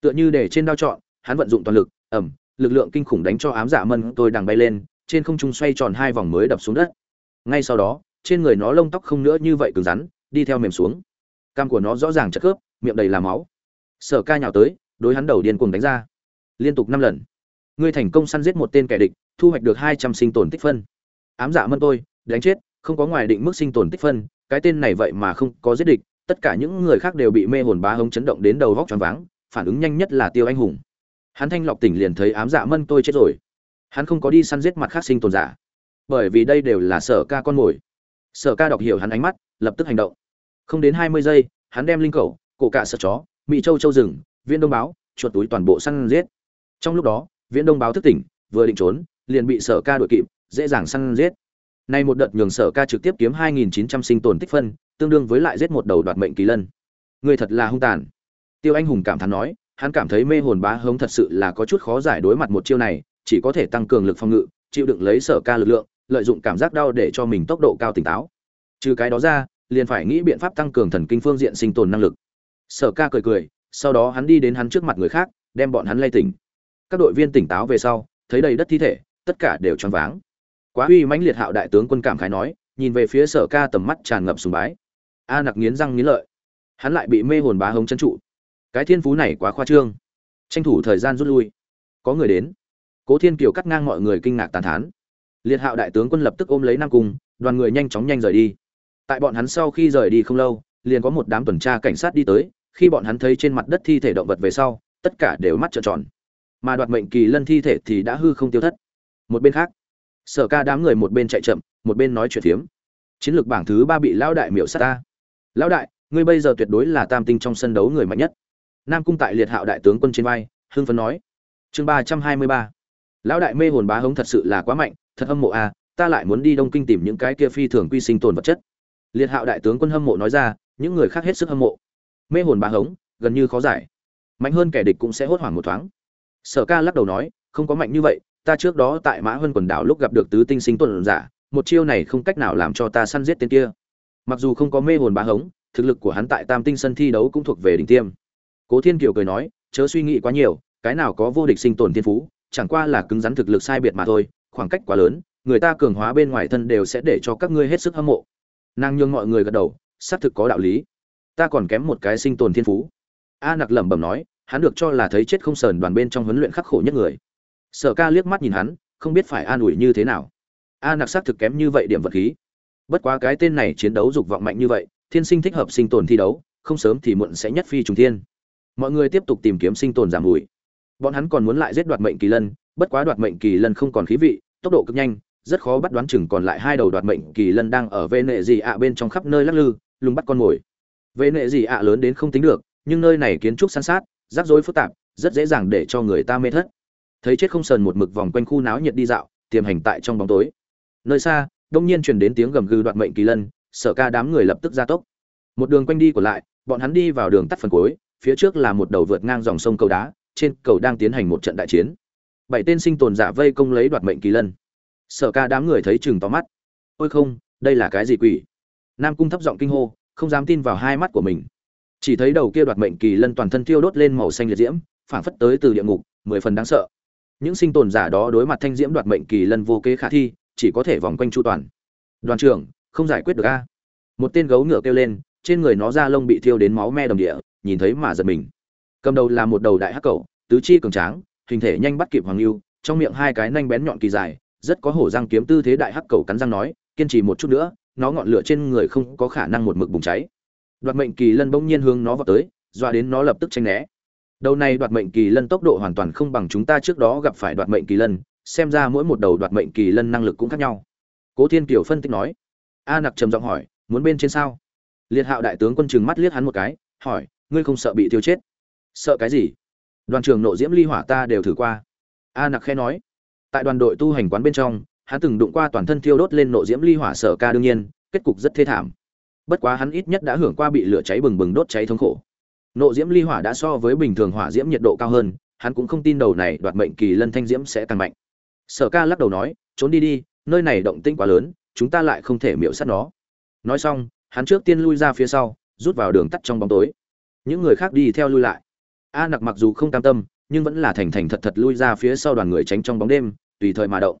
Tựa như để trên đao trọn, hắn vận dụng toàn lực ẩm lực lượng kinh khủng đánh cho ám dạ mân, tôi đang bay lên, trên không trung xoay tròn hai vòng mới đập xuống đất. Ngay sau đó, trên người nó lông tóc không nữa như vậy cứng rắn, đi theo mềm xuống cam của nó rõ ràng chất khớp, miệng đầy là máu. Sở ca nhào tới, đối hắn đầu điên cuồng đánh ra. Liên tục năm lần. Ngươi thành công săn giết một tên kẻ địch, thu hoạch được hai trăm sinh tồn tích phân. Ám dạ mân tôi, đánh chết, không có ngoài định mức sinh tồn tích phân, cái tên này vậy mà không có giết địch, tất cả những người khác đều bị mê hồn bá hống chấn động đến đầu vóc choáng váng, phản ứng nhanh nhất là tiêu anh hùng. Hắn thanh lọc tỉnh liền thấy ám dạ mân tôi chết rồi. Hắn không có đi săn giết mặt khác sinh tồn giả. Bởi vì đây đều là sở ca con mồi. Sở ca đọc hiểu hắn ánh mắt, lập tức hành động không đến hai mươi giây, hắn đem linh cầu, cổ cạ sợ chó mỹ châu châu rừng, viên đông báo, chuột túi toàn bộ săn giết. Trong lúc đó viễn đông báo thức tỉnh, vừa định trốn, liền bị sở ca đuổi kịp, dễ dàng săn giết. Nay một đợt nhường sở ca trực tiếp kiếm 2.900 sinh tồn tích phân, tương đương với lại giết một đầu đoạt mệnh kỳ lân. Người thật là hung tàn. Tiêu anh hùng cảm thán nói, hắn cảm thấy mê hồn bá hống thật sự là có chút khó giải đối mặt một chiêu này, chỉ có thể tăng cường lực phòng ngự, chịu đựng lấy sở ca lực lượng, lợi dụng cảm giác đau để cho mình tốc độ cao tỉnh táo. Trừ cái đó ra liền phải nghĩ biện pháp tăng cường thần kinh phương diện sinh tồn năng lực. Sở ca cười cười, sau đó hắn đi đến hắn trước mặt người khác, đem bọn hắn lay tỉnh. Các đội viên tỉnh táo về sau, thấy đầy đất thi thể, tất cả đều choáng váng. Quá uy mãnh liệt hạo đại tướng quân cảm khái nói, nhìn về phía sở ca tầm mắt tràn ngập sùng bái. A nặc nghiến răng nghiến lợi. Hắn lại bị mê hồn bá hống chân trụ. Cái thiên phú này quá khoa trương. Tranh thủ thời gian rút lui. Có người đến. Cố thiên kiều cắt ngang mọi người kinh ngạc tàn thán. Liệt hạo đại tướng quân lập tức ôm lấy nam cung, đoàn người nhanh chóng nhanh rời đi tại bọn hắn sau khi rời đi không lâu liền có một đám tuần tra cảnh sát đi tới khi bọn hắn thấy trên mặt đất thi thể động vật về sau tất cả đều mắt trợn tròn. Mà đoạt mệnh kỳ lân thi thể thì đã hư không tiêu thất. Một bên khác sở ca đám người một bên chạy chậm một bên nói chuyện phiếm. Chiến lược bảng thứ ba bị lão đại miểu sát ta. Lão đại ngươi bây giờ tuyệt đối là tam tinh trong sân đấu người mạnh nhất. Nam cung tại liệt hạo đại tướng quân trên vai hưng phấn nói. Chương ba trăm hai mươi ba. Lão đại mê hồn bá hống thật sự là quá mạnh thật âm mộ à, ta lại muốn đi đông kinh tìm những cái kia phi thường quy sinh tồn vật chất liệt hạo đại tướng quân hâm mộ nói ra, những người khác hết sức hâm mộ. Mê hồn bá hống, gần như khó giải. Mạnh hơn kẻ địch cũng sẽ hốt hoảng một thoáng. Sở ca lắc đầu nói, không có mạnh như vậy, ta trước đó tại mã hơn quần đảo lúc gặp được tứ tinh sinh tuần giả, một chiêu này không cách nào làm cho ta săn giết tên kia. Mặc dù không có mê hồn bá hống, thực lực của hắn tại tam tinh sân thi đấu cũng thuộc về đỉnh tiêm. Cố thiên kiều cười nói, chớ suy nghĩ quá nhiều, cái nào có vô địch sinh tồn thiên phú, chẳng qua là cứng rắn thực lực sai biệt mà thôi, khoảng cách quá lớn, người ta cường hóa bên ngoài thân đều sẽ để cho các ngươi hết sức hâm mộ nàng nhường mọi người gật đầu, xác thực có đạo lý. Ta còn kém một cái sinh tồn thiên phú. A nặc lẩm bẩm nói, hắn được cho là thấy chết không sờn đoàn bên trong huấn luyện khắc khổ nhất người. Sở ca liếc mắt nhìn hắn, không biết phải an ủi như thế nào. A nặc xác thực kém như vậy điểm vật khí. Bất quá cái tên này chiến đấu dục vọng mạnh như vậy, thiên sinh thích hợp sinh tồn thi đấu, không sớm thì muộn sẽ nhất phi trùng thiên. Mọi người tiếp tục tìm kiếm sinh tồn giảm mùi bọn hắn còn muốn lại giết đoạt mệnh kỳ lân, bất quá đoạt mệnh kỳ lân không còn khí vị, tốc độ cực nhanh rất khó bắt đoán chừng còn lại hai đầu đoạt mệnh kỳ lân đang ở vệ nệ gì ạ bên trong khắp nơi lắc lư, lùng bắt con mồi. Vệ nệ gì ạ lớn đến không tính được, nhưng nơi này kiến trúc san sát, rắc rối phức tạp, rất dễ dàng để cho người ta mê thất. Thấy chết không sờn một mực vòng quanh khu náo nhiệt đi dạo, tiềm hành tại trong bóng tối. Nơi xa, đông nhiên truyền đến tiếng gầm gừ đoạt mệnh kỳ lân sợ ca đám người lập tức ra tốc. Một đường quanh đi của lại, bọn hắn đi vào đường tắt phần cuối, phía trước là một đầu vượt ngang dòng sông cầu đá, trên cầu đang tiến hành một trận đại chiến. Bảy tên sinh tồn giả vây công lấy đoạt mệnh kỳ lân sở ca đám người thấy chừng tóm mắt. Ôi không, đây là cái gì quỷ? Nam cung thấp giọng kinh hô, không dám tin vào hai mắt của mình. Chỉ thấy đầu kia đoạt mệnh kỳ lân toàn thân thiêu đốt lên màu xanh liệt diễm, phảng phất tới từ địa ngục, mười phần đáng sợ. Những sinh tồn giả đó đối mặt thanh diễm đoạt mệnh kỳ lân vô kế khả thi, chỉ có thể vòng quanh chu toàn. Đoàn trưởng, không giải quyết được a? Một tên gấu ngựa kêu lên, trên người nó da lông bị thiêu đến máu me đồng địa, nhìn thấy mà giật mình. Cầm đầu là một đầu đại hắc cầu tứ chi cường tráng, hình thể nhanh bắt kịp hoàng lưu, trong miệng hai cái nanh bén nhọn kỳ dài rất có hổ răng kiếm tư thế đại hắc cầu cắn răng nói, kiên trì một chút nữa, nó ngọn lửa trên người không có khả năng một mực bùng cháy. Đoạt mệnh kỳ lân bỗng nhiên hướng nó vào tới doa đến nó lập tức tranh né. Đầu này đoạt mệnh kỳ lân tốc độ hoàn toàn không bằng chúng ta trước đó gặp phải đoạt mệnh kỳ lân, xem ra mỗi một đầu đoạt mệnh kỳ lân năng lực cũng khác nhau. Cố thiên kiều phân tích nói. A nặc trầm giọng hỏi, muốn bên trên sao? Liệt hạo đại tướng quân chừng mắt liếc hắn một cái, hỏi, ngươi không sợ bị tiêu chết? Sợ cái gì? Đoàn trưởng nộ diễm ly hỏa ta đều thử qua. A nặc khe nói tại đoàn đội tu hành quán bên trong, hắn từng đụng qua toàn thân thiêu đốt lên nộ diễm ly hỏa sở ca đương nhiên, kết cục rất thê thảm. Bất quá hắn ít nhất đã hưởng qua bị lửa cháy bừng bừng đốt cháy thống khổ. Nộ diễm ly hỏa đã so với bình thường hỏa diễm nhiệt độ cao hơn, hắn cũng không tin đầu này đoạt mệnh kỳ lân thanh diễm sẽ càng mạnh. Sở ca lắc đầu nói, trốn đi đi, nơi này động tĩnh quá lớn, chúng ta lại không thể miễu sát nó. Nói xong, hắn trước tiên lui ra phía sau, rút vào đường tắt trong bóng tối. Những người khác đi theo lui lại. A nặc mặc dù không cam tâm, nhưng vẫn là thành thành thật thật lui ra phía sau đoàn người tránh trong bóng đêm tùy thời mà động.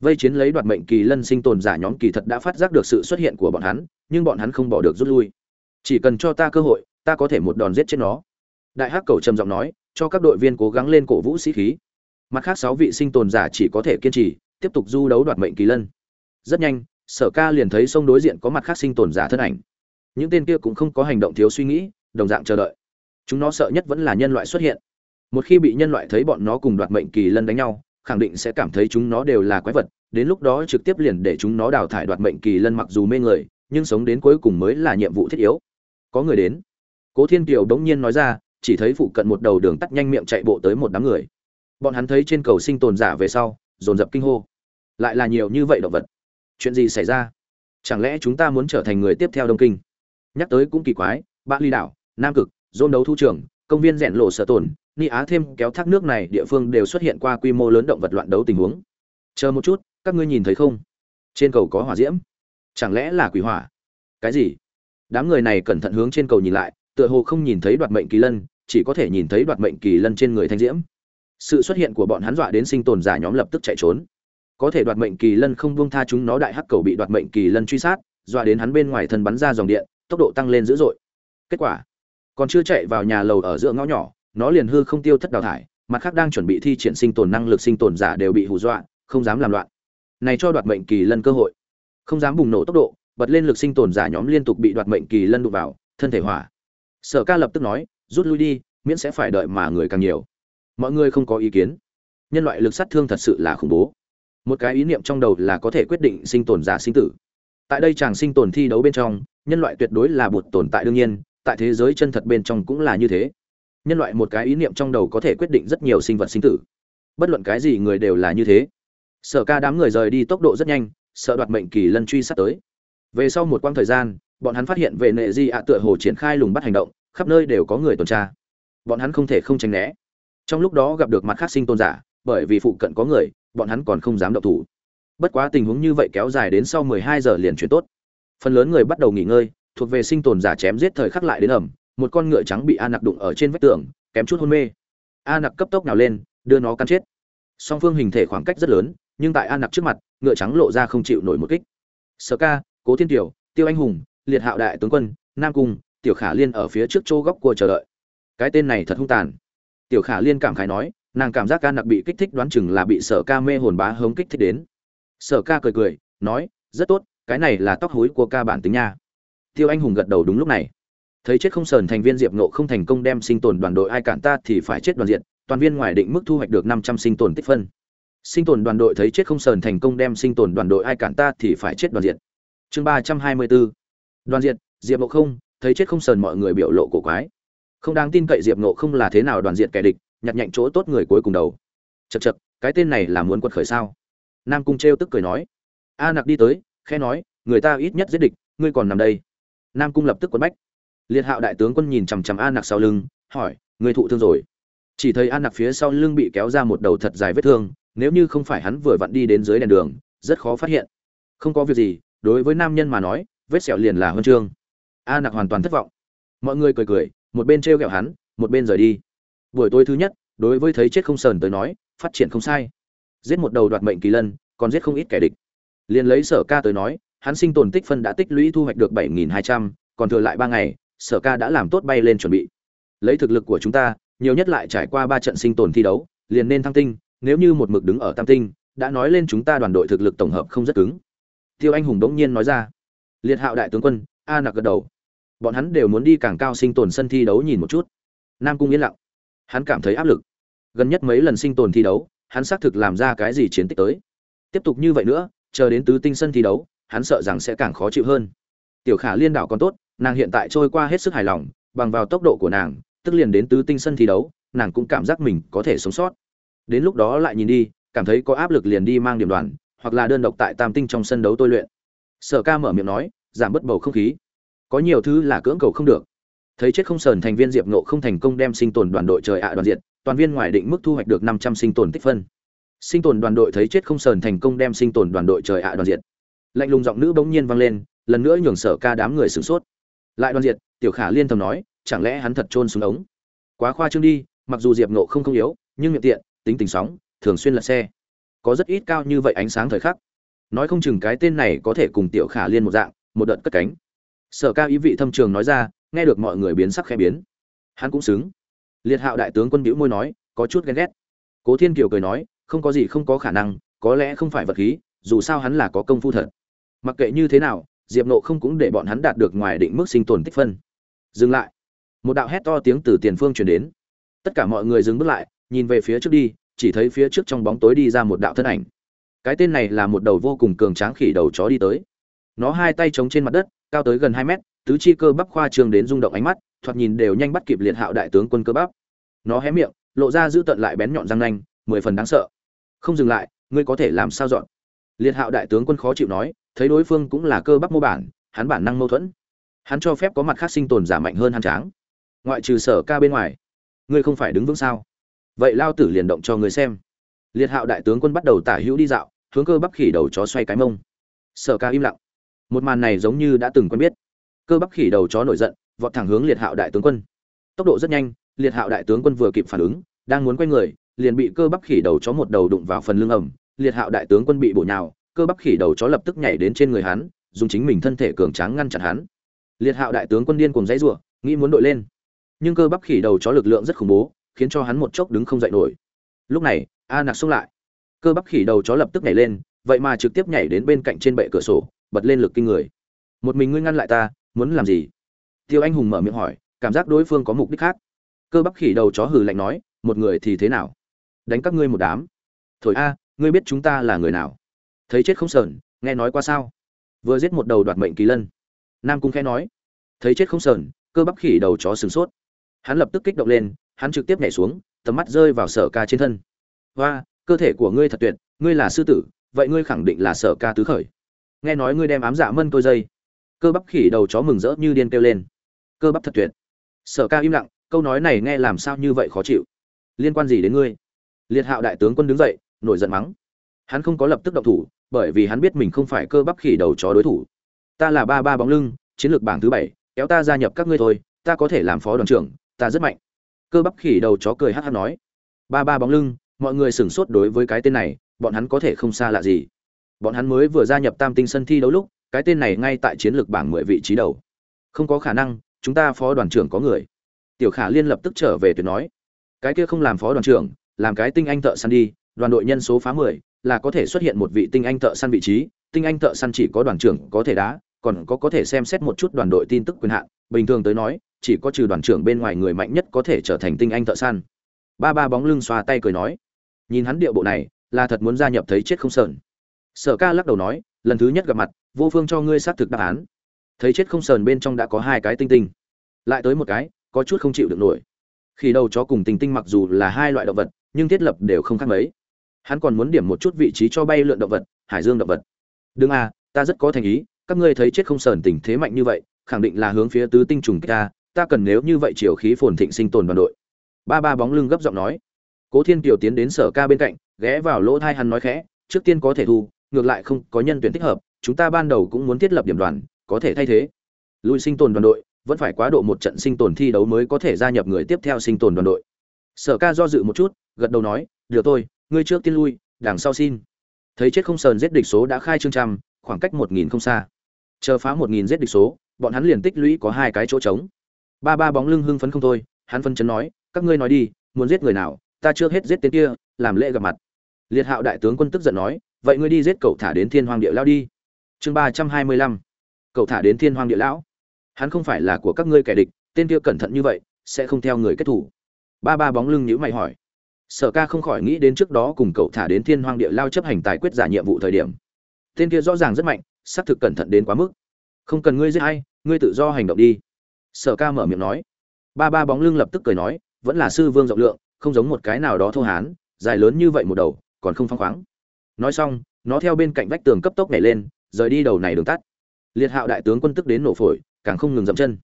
Vây chiến lấy đoạt mệnh kỳ lân sinh tồn giả nhóm kỳ thật đã phát giác được sự xuất hiện của bọn hắn, nhưng bọn hắn không bỏ được rút lui. Chỉ cần cho ta cơ hội, ta có thể một đòn giết chết nó. Đại hắc cầu trầm giọng nói, cho các đội viên cố gắng lên cổ vũ sĩ khí. Mặt khác sáu vị sinh tồn giả chỉ có thể kiên trì, tiếp tục du đấu đoạt mệnh kỳ lân. Rất nhanh, sở ca liền thấy sông đối diện có mặt khác sinh tồn giả thân ảnh. Những tên kia cũng không có hành động thiếu suy nghĩ, đồng dạng chờ đợi. Chúng nó sợ nhất vẫn là nhân loại xuất hiện. Một khi bị nhân loại thấy bọn nó cùng đoạt mệnh kỳ lân đánh nhau khẳng định sẽ cảm thấy chúng nó đều là quái vật, đến lúc đó trực tiếp liền để chúng nó đào thải đoạt mệnh kỳ lân mặc dù mê người, nhưng sống đến cuối cùng mới là nhiệm vụ thiết yếu. Có người đến. Cố thiên kiều đống nhiên nói ra, chỉ thấy phụ cận một đầu đường tắt nhanh miệng chạy bộ tới một đám người. Bọn hắn thấy trên cầu sinh tồn giả về sau, dồn dập kinh hô. Lại là nhiều như vậy động vật. Chuyện gì xảy ra? Chẳng lẽ chúng ta muốn trở thành người tiếp theo đông kinh? Nhắc tới cũng kỳ quái bã ly đảo, nam cực, dôn đấu thu trưởng công viên rèn lộ sở tồn, ni á thêm kéo thác nước này địa phương đều xuất hiện qua quy mô lớn động vật loạn đấu tình huống. Chờ một chút, các ngươi nhìn thấy không? Trên cầu có hỏa diễm. Chẳng lẽ là quỷ hỏa? Cái gì? Đám người này cẩn thận hướng trên cầu nhìn lại, tựa hồ không nhìn thấy đoạt mệnh kỳ lân, chỉ có thể nhìn thấy đoạt mệnh kỳ lân trên người thanh diễm. Sự xuất hiện của bọn hắn dọa đến sinh tồn giả nhóm lập tức chạy trốn. Có thể đoạt mệnh kỳ lân không buông tha chúng nó đại hắc cầu bị đoạt mệnh kỳ lân truy sát, dọa đến hắn bên ngoài thân bắn ra dòng điện, tốc độ tăng lên dữ dội. Kết quả còn chưa chạy vào nhà lầu ở giữa ngõ nhỏ, nó liền hư không tiêu thất đào thải, mặt khác đang chuẩn bị thi triển sinh tồn năng lực sinh tồn giả đều bị hù dọa, không dám làm loạn. Này cho đoạt mệnh kỳ lân cơ hội. Không dám bùng nổ tốc độ, bật lên lực sinh tồn giả nhóm liên tục bị đoạt mệnh kỳ lân đụng vào, thân thể hỏa. Sở ca lập tức nói, rút lui đi, miễn sẽ phải đợi mà người càng nhiều. Mọi người không có ý kiến. Nhân loại lực sát thương thật sự là khủng bố. Một cái ý niệm trong đầu là có thể quyết định sinh tồn giả sinh tử. Tại đây chàng sinh tồn thi đấu bên trong, nhân loại tuyệt đối là một tồn tại đương nhiên tại thế giới chân thật bên trong cũng là như thế. Nhân loại một cái ý niệm trong đầu có thể quyết định rất nhiều sinh vật sinh tử. Bất luận cái gì người đều là như thế. Sở ca đám người rời đi tốc độ rất nhanh, sợ đoạt mệnh kỳ lân truy sát tới. Về sau một quãng thời gian, bọn hắn phát hiện về nệ di ạ tựa hồ triển khai lùng bắt hành động, khắp nơi đều có người tuần tra. Bọn hắn không thể không tránh né. Trong lúc đó gặp được mặt khác sinh tôn giả, bởi vì phụ cận có người, bọn hắn còn không dám động thủ. Bất quá tình huống như vậy kéo dài đến sau 12 giờ liền chuyển tốt. Phần lớn người bắt đầu nghỉ ngơi thuộc về sinh tồn giả chém giết thời khắc lại đến ẩm, một con ngựa trắng bị a nặc đụng ở trên vách tường, kém chút hôn mê. A nặc cấp tốc nào lên, đưa nó cắn chết. Song phương hình thể khoảng cách rất lớn, nhưng tại a nặc trước mặt, ngựa trắng lộ ra không chịu nổi một kích. Sở ca, cố thiên tiểu tiêu anh hùng, liệt hạo đại tướng quân, nam cung, tiểu khả liên ở phía trước chỗ góc của chờ đợi. Cái tên này thật hung tàn. Tiểu khả liên cảm khái nói, nàng cảm giác ca nặc bị kích thích đoán chừng là bị sở ca mê hồn bá hống kích thích đến. Sở ca cười cười, nói, rất tốt, cái này là tóc hối của ca bản tính nha tiêu anh hùng gật đầu đúng lúc này. Thấy chết không sờn thành viên diệp nộ không thành công đem sinh tồn đoàn đội ai cản ta thì phải chết đoàn diện, toàn viên ngoài định mức thu hoạch được năm trăm sinh tồn tích phân. Sinh tồn đoàn đội thấy chết không sờn thành công đem sinh tồn đoàn đội ai cản ta thì phải chết đoàn diện. Chương ba trăm hai mươi bốn. Đoàn diện, diệp nộ không, thấy chết không sờn mọi người biểu lộ cổ quái. Không đáng tin cậy diệp nộ không là thế nào đoàn diện kẻ địch, nhặt nhạnh chỗ tốt người cuối cùng đầu. Chật chật cái tên này là muốn quật khởi sao? Nam cung trêu tức cười nói. A nặc đi tới khe nói, người ta ít nhất giết địch, ngươi còn nằm đây nam cung lập tức quấn bách. Liệt hạo đại tướng quân nhìn chằm chằm a nặc sau lưng, hỏi người thụ thương rồi? Chỉ thấy a nặc phía sau lưng bị kéo ra một đầu thật dài vết thương, nếu như không phải hắn vừa vặn đi đến dưới đèn đường, rất khó phát hiện. Không có việc gì, đối với nam nhân mà nói, vết sẹo liền là huân chương. A nặc hoàn toàn thất vọng. Mọi người cười cười, một bên t r e o g ẹ o hắn, một bên rời đi. Buổi tối thứ nhất, đối với thấy chết không sờn tới nói, phát triển không sai. Giết một đầu đoạt mệnh kỳ lân, còn giết không ít kẻ địch. Liền lấy sở ca tới nói hắn sinh tồn tích phân đã tích lũy thu hoạch được bảy nghìn hai trăm, còn thừa lại ba ngày, sở ca đã làm tốt bay lên chuẩn bị. Lấy thực lực của chúng ta, nhiều nhất lại trải qua ba trận sinh tồn thi đấu, liền nên thăng tinh, nếu như một mực đứng ở tam tinh, đã nói lên chúng ta đoàn đội thực lực tổng hợp không rất cứng. Tiêu anh hùng đống nhiên nói ra. Liệt hạo đại tướng quân, a nặc gật đầu. Bọn hắn đều muốn đi càng cao sinh tồn sân thi đấu nhìn một chút. Nam cung yên lặng. Hắn cảm thấy áp lực. Gần nhất mấy lần sinh tồn thi đấu, hắn xác thực làm ra cái gì chiến tích tới. Tiếp tục như vậy nữa, chờ đến tứ tinh sân thi đấu hắn sợ rằng sẽ càng khó chịu hơn. Tiểu khả liên đảo còn tốt, nàng hiện tại trôi qua hết sức hài lòng, bằng vào tốc độ của nàng, tức liền đến tứ tinh sân thi đấu, nàng cũng cảm giác mình có thể sống sót. Đến lúc đó lại nhìn đi, cảm thấy có áp lực liền đi mang điểm đoàn, hoặc là đơn độc tại tam tinh trong sân đấu tôi luyện. Sở ca mở miệng nói, giảm bớt bầu không khí. Có nhiều thứ là cưỡng cầu không được. Thấy chết không sờn thành viên diệp nộ không thành công đem sinh tồn đoàn đội trời ạ đoàn diệt, toàn viên ngoài định mức thu hoạch được năm trăm sinh tồn tích phân. Sinh tồn đoàn đội thấy chết không sờn thành công đem sinh tồn đoàn đội trời ạ đoàn diệt lạnh lùng giọng nữ bỗng nhiên vang lên, lần nữa nhường sở ca đám người sửng sốt. Lại đoàn diệt, tiểu khả liên thầm nói, chẳng lẽ hắn thật trôn xuống ống? Quá khoa trương đi, mặc dù diệp nộ không không yếu, nhưng miệng tiện, tính tình sóng, thường xuyên lật xe. Có rất ít cao như vậy ánh sáng thời khắc. Nói không chừng cái tên này có thể cùng tiểu khả liên một dạng, một đợt cất cánh. Sở ca ý vị thâm trường nói ra, nghe được mọi người biến sắc khẽ biến. Hắn cũng xứng. Liệt hạo đại tướng quân bĩu môi nói, có chút ghen ghét. Cố thiên kiều cười nói, không có gì không có khả năng, có lẽ không phải vật khí, dù sao hắn là có công phu thật mặc kệ như thế nào, diệp nộ không cũng để bọn hắn đạt được ngoài định mức sinh tồn tích phân. Dừng lại. Một đạo hét to tiếng từ tiền phương truyền đến. Tất cả mọi người dừng bước lại, nhìn về phía trước đi, chỉ thấy phía trước trong bóng tối đi ra một đạo thân ảnh. Cái tên này là một đầu vô cùng cường tráng khỉ đầu chó đi tới. Nó hai tay chống trên mặt đất, cao tới gần hai mét, tứ chi cơ bắp khoa trương đến rung động ánh mắt, thoạt nhìn đều nhanh bắt kịp liệt hạo đại tướng quân cơ bắp. Nó hé miệng, lộ ra giữ tận lại bén nhọn răng nanh, mười phần đáng sợ. Không dừng lại, ngươi có thể làm sao dọn? Liệt hạo đại tướng quân khó chịu nói thấy đối phương cũng là cơ bắp mô bản, hắn bản năng mâu thuẫn. Hắn cho phép có mặt khác sinh tồn giả mạnh hơn hắn tráng. Ngoại trừ sở ca bên ngoài, ngươi không phải đứng vững sao? Vậy lao tử liền động cho ngươi xem. Liệt hạo đại tướng quân bắt đầu tả hữu đi dạo, hướng cơ bắp khỉ đầu chó xoay cái mông. Sở ca im lặng. Một màn này giống như đã từng quen biết. Cơ bắp khỉ đầu chó nổi giận, vọt thẳng hướng liệt hạo đại tướng quân. Tốc độ rất nhanh, liệt hạo đại tướng quân vừa kịp phản ứng, đang muốn quay người, liền bị cơ bắp khỉ đầu chó một đầu đụng vào phần lưng ẩm liệt hạo đại tướng quân bị bổ nhào cơ bắp khỉ đầu chó lập tức nhảy đến trên người hắn, dùng chính mình thân thể cường tráng ngăn chặn hắn. Liệt hạo đại tướng quân điên cùng dãy rủa, nghĩ muốn đội lên. Nhưng cơ bắp khỉ đầu chó lực lượng rất khủng bố, khiến cho hắn một chốc đứng không dậy nổi. Lúc này, a nặc xông lại. Cơ bắp khỉ đầu chó lập tức nhảy lên, vậy mà trực tiếp nhảy đến bên cạnh trên bệ cửa sổ, bật lên lực kinh người. Một mình ngươi ngăn lại ta, muốn làm gì? Tiêu anh hùng mở miệng hỏi, cảm giác đối phương có mục đích khác. Cơ bắp khỉ đầu chó hừ lạnh nói, một người thì thế nào? Đánh các ngươi một đám. Thổi a, ngươi biết chúng ta là người nào? Thấy chết không sờn, nghe nói qua sao? Vừa giết một đầu đoạt mệnh kỳ lân. Nam cung khẽ nói, thấy chết không sờn, cơ bắp khỉ đầu chó sửng sốt. Hắn lập tức kích động lên, hắn trực tiếp nhảy xuống, tầm mắt rơi vào sở ca trên thân. Hoa, cơ thể của ngươi thật tuyệt, ngươi là sư tử, vậy ngươi khẳng định là sở ca tứ khởi. Nghe nói ngươi đem ám dạ mân tôi dây. Cơ bắp khỉ đầu chó mừng rỡ như điên kêu lên. Cơ bắp thật tuyệt. Sở ca im lặng, câu nói này nghe làm sao như vậy khó chịu. Liên quan gì đến ngươi? Liệt hạo đại tướng quân đứng dậy, nổi giận mắng. Hắn không có lập tức động thủ bởi vì hắn biết mình không phải cơ bắp khỉ đầu chó đối thủ. Ta là ba ba bóng lưng, chiến lược bảng thứ bảy, kéo ta gia nhập các ngươi thôi, ta có thể làm phó đoàn trưởng, ta rất mạnh. Cơ bắp khỉ đầu chó cười hắc hắc nói. Ba ba bóng lưng, mọi người sửng sốt đối với cái tên này, bọn hắn có thể không xa lạ gì. Bọn hắn mới vừa gia nhập tam tinh sân thi đấu lúc, cái tên này ngay tại chiến lược bảng mười vị trí đầu. Không có khả năng, chúng ta phó đoàn trưởng có người. Tiểu khả liên lập tức trở về tuyệt nói. Cái kia không làm phó đoàn trưởng, làm cái tinh anh thợ săn đi, đoàn đội nhân số phá mười là có thể xuất hiện một vị tinh anh thợ săn vị trí, tinh anh thợ săn chỉ có đoàn trưởng có thể đá, còn có có thể xem xét một chút đoàn đội tin tức quyền hạn. Bình thường tới nói, chỉ có trừ đoàn trưởng bên ngoài người mạnh nhất có thể trở thành tinh anh thợ săn. Ba ba bóng lưng xoa tay cười nói, nhìn hắn điệu bộ này, là thật muốn gia nhập thấy chết không sờn. Sở ca lắc đầu nói, lần thứ nhất gặp mặt, vô phương cho ngươi xác thực đáp án. Thấy chết không sờn bên trong đã có hai cái tinh tinh. Lại tới một cái, có chút không chịu được nổi. Khi đầu chó cùng tinh tinh mặc dù là hai loại động vật, nhưng thiết lập đều không khác mấy hắn còn muốn điểm một chút vị trí cho bay lượn động vật, hải dương động vật. Đương à ta rất có thành ý, các ngươi thấy chết không sờn tình thế mạnh như vậy, khẳng định là hướng phía tứ tinh trùng kia. ta ta cần nếu như vậy chiều khí phồn thịnh sinh tồn đoàn đội. Ba ba bóng lưng gấp giọng nói. Cố thiên kiều tiến đến sở ca bên cạnh, ghé vào lỗ thai hắn nói khẽ, trước tiên có thể thu, ngược lại không có nhân tuyển thích hợp, chúng ta ban đầu cũng muốn thiết lập điểm đoàn, có thể thay thế. Lùi sinh tồn đoàn đội, vẫn phải quá độ một trận sinh tồn thi đấu mới có thể gia nhập người tiếp theo sinh tồn đoàn đội. Sở ca do dự một chút, gật đầu nói, được tôi ngươi trước tiên lui, đằng sau xin. Thấy chết không sờn giết địch số đã khai trương trăm, khoảng cách một nghìn không xa. Chờ phá một nghìn giết địch số, bọn hắn liền tích lũy có hai cái chỗ trống. Ba ba bóng lưng hưng phấn không thôi, hắn phân chấn nói, các ngươi nói đi, muốn giết người nào, ta chưa hết giết tên kia, làm lễ gặp mặt. Liệt hạo đại tướng quân tức giận nói, vậy ngươi đi giết cậu thả đến thiên hoàng địa lao đi. Chương ba trăm hai mươi lăm. Cậu thả đến thiên hoàng địa lão. Hắn không phải là của các ngươi kẻ địch, tên kia cẩn thận như vậy, sẽ không theo người kết thủ. Ba ba bóng lưng nhữ mày hỏi sở ca không khỏi nghĩ đến trước đó cùng cậu thả đến thiên Hoang địa lao chấp hành tài quyết giả nhiệm vụ thời điểm. Tên kia rõ ràng rất mạnh, xác thực cẩn thận đến quá mức. Không cần ngươi giết hay ngươi tự do hành động đi. Sở ca mở miệng nói. Ba ba bóng lưng lập tức cười nói, vẫn là sư vương rộng lượng, không giống một cái nào đó thô hán, dài lớn như vậy một đầu, còn không phăng khoáng. Nói xong, nó theo bên cạnh vách tường cấp tốc nhảy lên, rời đi đầu này đường tắt. Liệt hạo đại tướng quân tức đến nổ phổi, càng không ngừng dậm chân.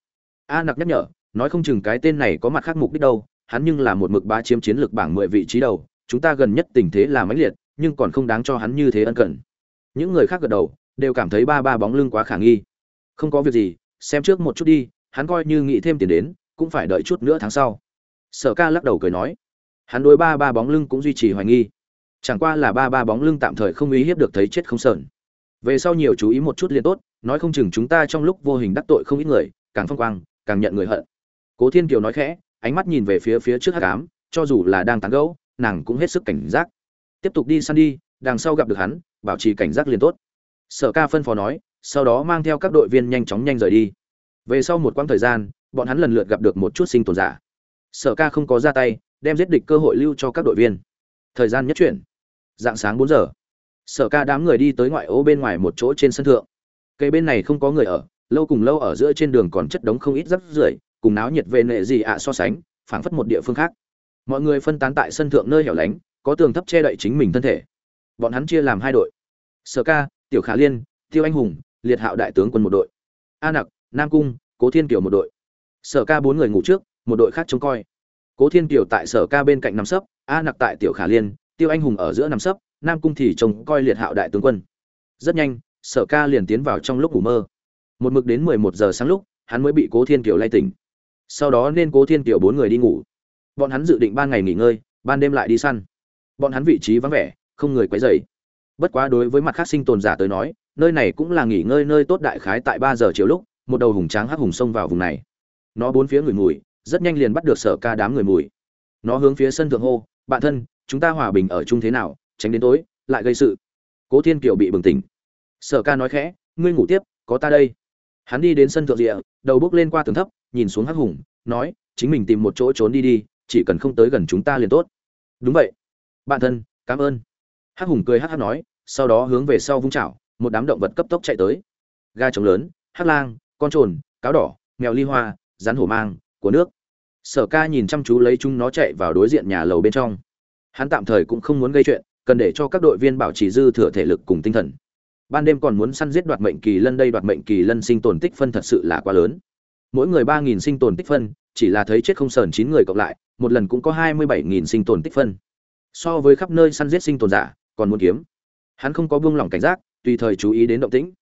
A nặc nhắc nhở, nói không chừng cái tên này có mặt khác mục đích đâu hắn nhưng là một mực bá chiếm chiến lược bảng mười vị trí đầu, chúng ta gần nhất tình thế là mãnh liệt, nhưng còn không đáng cho hắn như thế ân cần. Những người khác gật đầu, đều cảm thấy ba ba bóng lưng quá khả nghi. Không có việc gì, xem trước một chút đi, hắn coi như nghĩ thêm tiền đến, cũng phải đợi chút nữa tháng sau. Sở ca lắc đầu cười nói. Hắn đối ba ba bóng lưng cũng duy trì hoài nghi. Chẳng qua là ba ba bóng lưng tạm thời không ý hiếp được thấy chết không sờn. Về sau nhiều chú ý một chút liền tốt, nói không chừng chúng ta trong lúc vô hình đắc tội không ít người, càng phong quang, càng nhận người hận. Cố thiên kiều nói khẽ ánh mắt nhìn về phía phía trước hắc ám, cho dù là đang tán gẫu nàng cũng hết sức cảnh giác. Tiếp tục đi săn đi đằng sau gặp được hắn bảo trì cảnh giác liền tốt. Sở ca phân phó nói sau đó mang theo các đội viên nhanh chóng nhanh rời đi. Về sau một quãng thời gian bọn hắn lần lượt gặp được một chút sinh tồn giả. Sở ca không có ra tay đem giết địch cơ hội lưu cho các đội viên. Thời gian nhất chuyển. Dạng sáng bốn giờ. Sở ca đám người đi tới ngoại ô bên ngoài một chỗ trên sân thượng. Cây bên này không có người ở lâu cùng lâu ở giữa trên đường còn chất đống không ít rắc rưởi cùng náo nhiệt về nệ gì ạ so sánh, phảng phất một địa phương khác. Mọi người phân tán tại sân thượng nơi hẻo lánh, có tường thấp che đậy chính mình thân thể. Bọn hắn chia làm hai đội. Sở ca, tiểu khả liên, tiêu anh hùng, liệt hạo đại tướng quân một đội. A nặc, nam cung, cố thiên kiều một đội. Sở ca bốn người ngủ trước, một đội khác trông coi. Cố thiên kiều tại sở ca bên cạnh nằm sấp, a nặc tại tiểu khả liên, tiêu anh hùng ở giữa nằm sấp, nam cung thì trông coi liệt hạo đại tướng quân. Rất nhanh, sở ca liền tiến vào trong lúc ngủ mơ. Một mực đến mười một giờ sáng lúc, hắn mới bị cố thiên kiều lay tỉnh sau đó nên cố thiên kiều bốn người đi ngủ. Bọn hắn dự định ban ngày nghỉ ngơi, ban đêm lại đi săn. Bọn hắn vị trí vắng vẻ, không người quấy dày bất quá đối với mặt khác sinh tồn giả tới nói, nơi này cũng là nghỉ ngơi nơi tốt đại khái tại ba giờ chiều lúc, một đầu hùng tráng hắc hùng xông vào vùng này. Nó bốn phía người mùi, rất nhanh liền bắt được sở ca đám người mùi. Nó hướng phía sân thượng hô, bạn thân, chúng ta hòa bình ở chung thế nào, tránh đến tối, lại gây sự. Cố thiên kiều bị bừng tỉnh. Sở ca nói khẽ, ngươi ngủ tiếp, có ta đây. Hắn đi đến sân thượng địa đầu bước lên qua tường thấp nhìn xuống hắc hùng, nói, chính mình tìm một chỗ trốn đi đi, chỉ cần không tới gần chúng ta liền tốt. Đúng vậy. Bạn thân, cảm ơn. Hắc hùng cười hắc hắc nói, sau đó hướng về sau vung chảo, một đám động vật cấp tốc chạy tới. Ga trống lớn, hắc lang, con trồn, cáo đỏ, mèo ly hoa, rắn hổ mang, của nước. Sở ca nhìn chăm chú lấy chúng nó chạy vào đối diện nhà lầu bên trong. Hắn tạm thời cũng không muốn gây chuyện, cần để cho các đội viên bảo trì dư thừa thể lực cùng tinh thần. Ban đêm còn muốn săn giết đoạt mệnh kỳ lân đây, đoạt mệnh kỳ lân sinh tồn tích phân thật sự là quá lớn mỗi người ba nghìn sinh tồn tích phân, chỉ là thấy chết không sờn chín người cộng lại, một lần cũng có hai mươi bảy nghìn sinh tồn tích phân. So với khắp nơi săn giết sinh tồn giả, còn muốn kiếm. Hắn không có buông lỏng cảnh giác, tùy thời chú ý đến động tĩnh.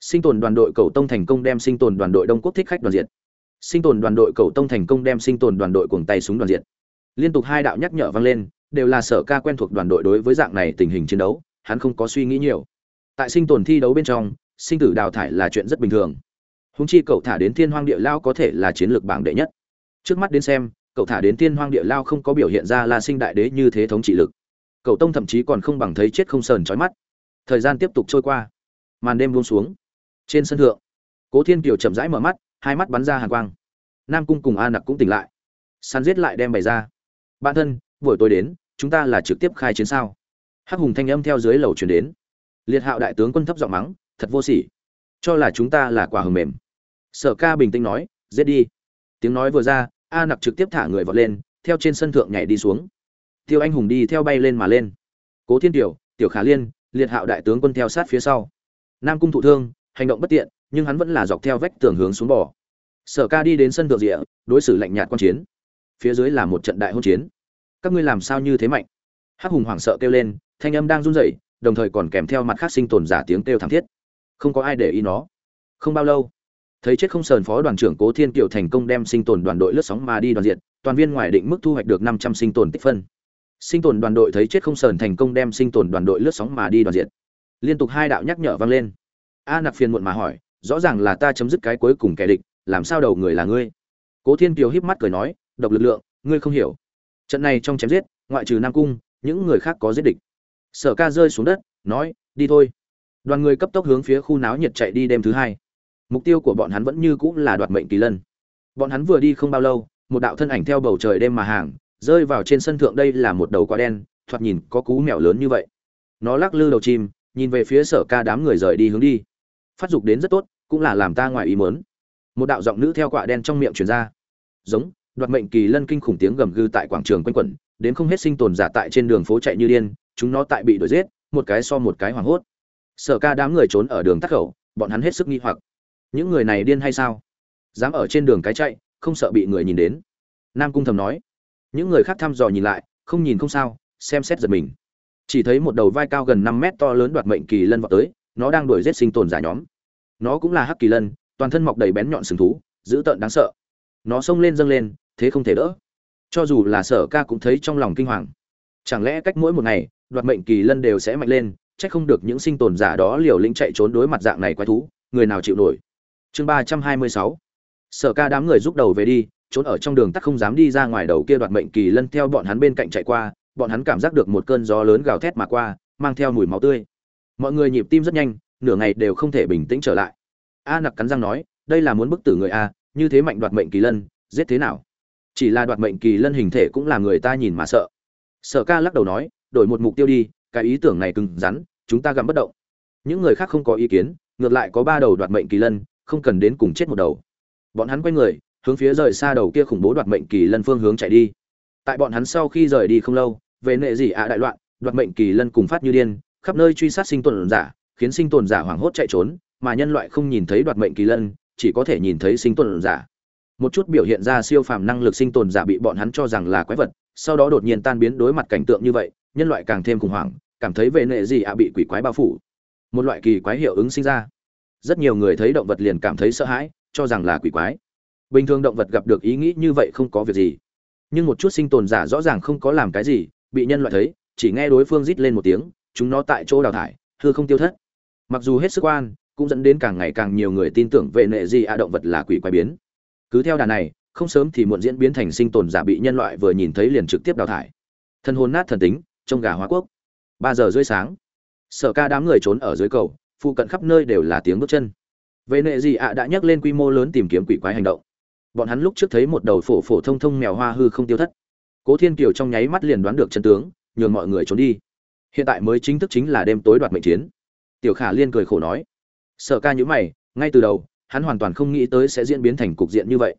Sinh tồn đoàn đội cầu tông thành công đem sinh tồn đoàn đội đông quốc thích khách đoàn diện sinh tồn đoàn đội cầu tông thành công đem sinh tồn đoàn đội cuồng tay súng đoàn diện liên tục hai đạo nhắc nhở vang lên, đều là sở ca quen thuộc đoàn đội đối với dạng này tình hình chiến đấu, hắn không có suy nghĩ nhiều. Tại sinh tồn thi đấu bên trong, sinh tử đào thải là chuyện rất bình thường húng chi cậu thả đến thiên hoang địa lao có thể là chiến lược bảng đệ nhất. Trước mắt đến xem, cậu thả đến thiên hoang địa lao không có biểu hiện ra là sinh đại đế như thế thống trị lực. Cậu tông thậm chí còn không bằng thấy chết không sờn trói mắt. Thời gian tiếp tục trôi qua. Màn đêm buông xuống. Trên sân thượng, cố thiên kiều chậm rãi mở mắt, hai mắt bắn ra hàn quang. Nam cung cùng a nặc cũng tỉnh lại. Săn giết lại đem bày ra. Bạn thân, buổi tối đến, chúng ta là trực tiếp khai chiến sao? Hắc hùng thanh âm theo dưới lầu chuyển đến. Liệt hạo đại tướng quân thấp giọng mắng, thật vô sỉ cho là chúng ta là quả hầm mềm. Sở ca bình tĩnh nói, giết đi. Tiếng nói vừa ra, a nặc trực tiếp thả người vọt lên, theo trên sân thượng nhảy đi xuống. Tiêu anh hùng đi theo bay lên mà lên. Cố thiên tiểu tiểu khả liên, liệt hạo đại tướng quân theo sát phía sau. Nam cung thụ thương, hành động bất tiện, nhưng hắn vẫn là dọc theo vách tường hướng xuống bỏ sở ca đi đến sân thượng rịa đối xử lạnh nhạt quan chiến. Phía dưới là một trận đại hôn chiến. Các ngươi làm sao như thế mạnh? Hắc hùng hoảng sợ kêu lên, thanh âm đang run rẩy, đồng thời còn kèm theo mặt khác sinh tồn giả tiếng kêu thảm thiết không có ai để ý nó. Không bao lâu, thấy chết không sờn phó đoàn trưởng cố thiên kiều thành công đem sinh tồn đoàn đội lướt sóng mà đi đoàn diện toàn viên ngoài định mức thu hoạch được năm trăm sinh tồn tích phân. Sinh tồn đoàn đội thấy chết không sờn thành công đem sinh tồn đoàn đội lướt sóng mà đi đoàn diện liên tục hai đạo nhắc nhở vang lên. A nặc phiền muộn mà hỏi, rõ ràng là ta chấm dứt cái cuối cùng kẻ địch, làm sao đầu người là ngươi? Cố thiên kiều híp mắt cười nói, độc lực lượng, ngươi không hiểu. Trận này trong chém giết, ngoại trừ nam cung, những người khác có giết địch. Sở ca rơi xuống đất, nói, đi thôi đoàn người cấp tốc hướng phía khu náo nhiệt chạy đi đêm thứ hai. Mục tiêu của bọn hắn vẫn như cũng là đoạt mệnh kỳ lân. Bọn hắn vừa đi không bao lâu, một đạo thân ảnh theo bầu trời đêm mà hàng, rơi vào trên sân thượng đây là một đầu quá đen, thoạt nhìn có cú mèo lớn như vậy. Nó lắc lư đầu chim, nhìn về phía sở ca đám người rời đi hướng đi. Phát dục đến rất tốt, cũng là làm ta ngoài ý mớn một đạo giọng nữ theo quạ đen trong miệng truyền ra. Giống, đoạt mệnh kỳ lân kinh khủng tiếng gầm gừ tại quảng trường quanh quẩn, đến không hết sinh tồn giả tại trên đường phố chạy như điên, chúng nó tại bị đuổi giết, một cái so một cái hoảng hốt sở ca đám người trốn ở đường tắc khẩu, bọn hắn hết sức nghi hoặc. Những người này điên hay sao? Dám ở trên đường cái chạy, không sợ bị người nhìn đến. Nam cung thầm nói. Những người khác thăm dò nhìn lại, không nhìn không sao, xem xét giật mình. Chỉ thấy một đầu vai cao gần năm mét to lớn đoạt mệnh kỳ lân vào tới, nó đang đuổi giết sinh tồn giả nhóm. Nó cũng là hắc kỳ lân, toàn thân mọc đầy bén nhọn sừng thú, dữ tợn đáng sợ. Nó xông lên dâng lên, thế không thể đỡ. Cho dù là sở ca cũng thấy trong lòng kinh hoàng. Chẳng lẽ cách mỗi một ngày, đoạt mệnh kỳ lân đều sẽ mạnh lên chắc không được những sinh tồn giả đó liều lĩnh chạy trốn đối mặt dạng này quái thú, người nào chịu nổi? Chương ba trăm hai mươi sáu. Sở ca đám người rút đầu về đi, trốn ở trong đường tắt không dám đi ra ngoài đầu kia đoạt mệnh kỳ lân theo bọn hắn bên cạnh chạy qua, bọn hắn cảm giác được một cơn gió lớn gào thét mà qua, mang theo mùi máu tươi. Mọi người nhịp tim rất nhanh, nửa ngày đều không thể bình tĩnh trở lại. A nặc cắn răng nói, đây là muốn bức tử người a, như thế mạnh đoạt mệnh kỳ lân, giết thế nào? Chỉ là đoạt mệnh kỳ lân hình thể cũng là người ta nhìn mà sợ. Sở ca lắc đầu nói, đổi một mục tiêu đi, cái ý tưởng này cứng rắn chúng ta gặm bất động. Những người khác không có ý kiến, ngược lại có ba đầu đoạt mệnh kỳ lân, không cần đến cùng chết một đầu. Bọn hắn quay người, hướng phía rời xa đầu kia khủng bố đoạt mệnh kỳ lân phương hướng chạy đi. Tại bọn hắn sau khi rời đi không lâu, về nệ gì ạ đại loạn, đoạt mệnh kỳ lân cùng phát như điên, khắp nơi truy sát sinh tồn giả, khiến sinh tồn giả hoảng hốt chạy trốn, mà nhân loại không nhìn thấy đoạt mệnh kỳ lân, chỉ có thể nhìn thấy sinh tồn giả. Một chút biểu hiện ra siêu phàm năng lực sinh tồn giả bị bọn hắn cho rằng là quái vật, sau đó đột nhiên tan biến đối mặt cảnh tượng như vậy, nhân loại càng thêm khủng hoảng cảm thấy về nệ gì ạ bị quỷ quái bao phủ. Một loại kỳ quái hiệu ứng sinh ra. Rất nhiều người thấy động vật liền cảm thấy sợ hãi, cho rằng là quỷ quái. Bình thường động vật gặp được ý nghĩ như vậy không có việc gì. Nhưng một chút sinh tồn giả rõ ràng không có làm cái gì, bị nhân loại thấy, chỉ nghe đối phương rít lên một tiếng, chúng nó tại chỗ đào thải thưa không tiêu thất. Mặc dù hết sức oan, cũng dẫn đến càng ngày càng nhiều người tin tưởng về nệ gì ạ động vật là quỷ quái biến. Cứ theo đà này, không sớm thì muộn diễn biến thành sinh tồn giả bị nhân loại vừa nhìn thấy liền trực tiếp đào thải. Thân hồn nát thần tính trong gà hóa quốc ba giờ rưỡi sáng. Sở ca đám người trốn ở dưới cầu, phụ cận khắp nơi đều là tiếng bước chân. Về nệ gì ạ đã nhắc lên quy mô lớn tìm kiếm quỷ quái hành động. Bọn hắn lúc trước thấy một đầu phổ phổ thông thông mèo hoa hư không tiêu thất. Cố thiên kiều trong nháy mắt liền đoán được chân tướng, nhường mọi người trốn đi. Hiện tại mới chính thức chính là đêm tối đoạt mệnh chiến. Tiểu khả liên cười khổ nói. Sở ca nhữ mày, ngay từ đầu, hắn hoàn toàn không nghĩ tới sẽ diễn biến thành cục diện như vậy.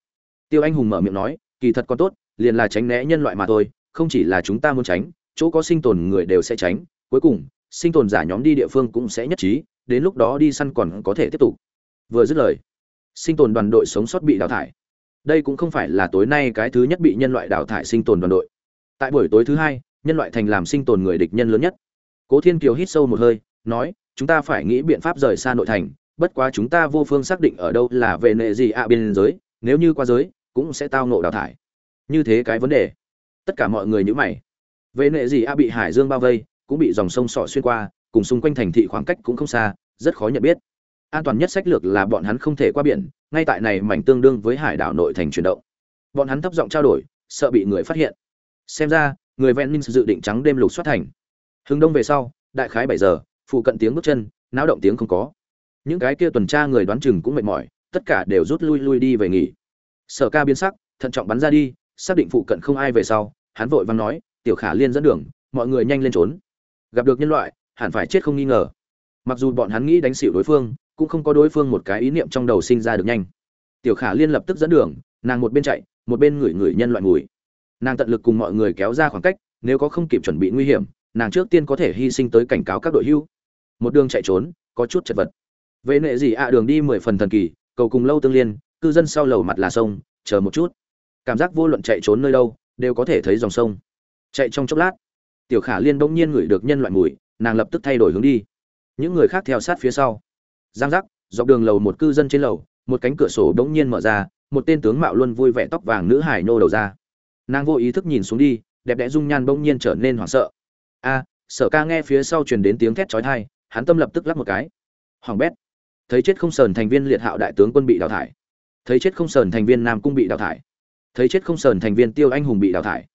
Tiêu anh hùng mở miệng nói, kỳ thật còn tốt, liền là tránh né nhân loại mà thôi, không chỉ là chúng ta muốn tránh chỗ có sinh tồn người đều sẽ tránh, cuối cùng, sinh tồn giả nhóm đi địa phương cũng sẽ nhất trí, đến lúc đó đi săn còn có thể tiếp tục. Vừa dứt lời, sinh tồn đoàn đội sống sót bị đào thải. Đây cũng không phải là tối nay cái thứ nhất bị nhân loại đào thải sinh tồn đoàn đội. Tại buổi tối thứ hai, nhân loại thành làm sinh tồn người địch nhân lớn nhất. Cố thiên kiều hít sâu một hơi, nói, chúng ta phải nghĩ biện pháp rời xa nội thành, bất quá chúng ta vô phương xác định ở đâu là về nệ gì ạ biên giới, nếu như qua giới, cũng sẽ tao nộ đào thải. Như thế cái vấn đề. Tất cả mọi người nhữ mày về nệ gì a bị hải dương bao vây, cũng bị dòng sông sọ xuyên qua, cùng xung quanh thành thị khoảng cách cũng không xa, rất khó nhận biết. An toàn nhất sách lược là bọn hắn không thể qua biển, ngay tại này mảnh tương đương với hải đảo nội thành chuyển động. Bọn hắn thấp giọng trao đổi, sợ bị người phát hiện. Xem ra, người ven minh dự định trắng đêm lục soát thành. Hướng đông về sau, đại khái bảy giờ, phụ cận tiếng bước chân, náo động tiếng không có. Những cái kia tuần tra người đoán chừng cũng mệt mỏi, tất cả đều rút lui lui đi về nghỉ. Sở ca biến sắc, thận trọng bắn ra đi, xác định phụ cận không ai về sau, hắn vội vàng nói tiểu khả liên dẫn đường, mọi người nhanh lên trốn. Gặp được nhân loại, hẳn phải chết không nghi ngờ. Mặc dù bọn hắn nghĩ đánh xịu đối phương, cũng không có đối phương một cái ý niệm trong đầu sinh ra được nhanh. Tiểu khả liên lập tức dẫn đường, nàng một bên chạy, một bên ngửi ngửi nhân loại mùi. Nàng tận lực cùng mọi người kéo ra khoảng cách, nếu có không kịp chuẩn bị nguy hiểm, nàng trước tiên có thể hy sinh tới cảnh cáo các đội hưu. Một đường chạy trốn, có chút chật vật. Vệ nệ gì ạ, đường đi mười phần thần kỳ, cầu cùng lâu tương liên, cư dân sau lầu mặt là sông, chờ một chút. Cảm giác vô luận chạy trốn nơi đâu, đều có thể thấy dòng sông chạy trong chốc lát, tiểu khả liên bỗng nhiên ngửi được nhân loại mùi, nàng lập tức thay đổi hướng đi. Những người khác theo sát phía sau. Giang giác, dọc đường lầu một cư dân trên lầu, một cánh cửa sổ bỗng nhiên mở ra, một tên tướng mạo luôn vui vẻ tóc vàng nữ hải nô đầu ra. Nàng vô ý thức nhìn xuống đi, đẹp đẽ dung nhan bỗng nhiên trở nên hoảng sợ. A, sở ca nghe phía sau truyền đến tiếng thét chói tai, hắn tâm lập tức lắc một cái. Hoàng bét, thấy chết không sờn thành viên liệt hạo đại tướng quân bị đào thải. Thấy chết không sờn thành viên nam cung bị đào thải. Thấy chết không sờn thành viên tiêu anh hùng bị đào thải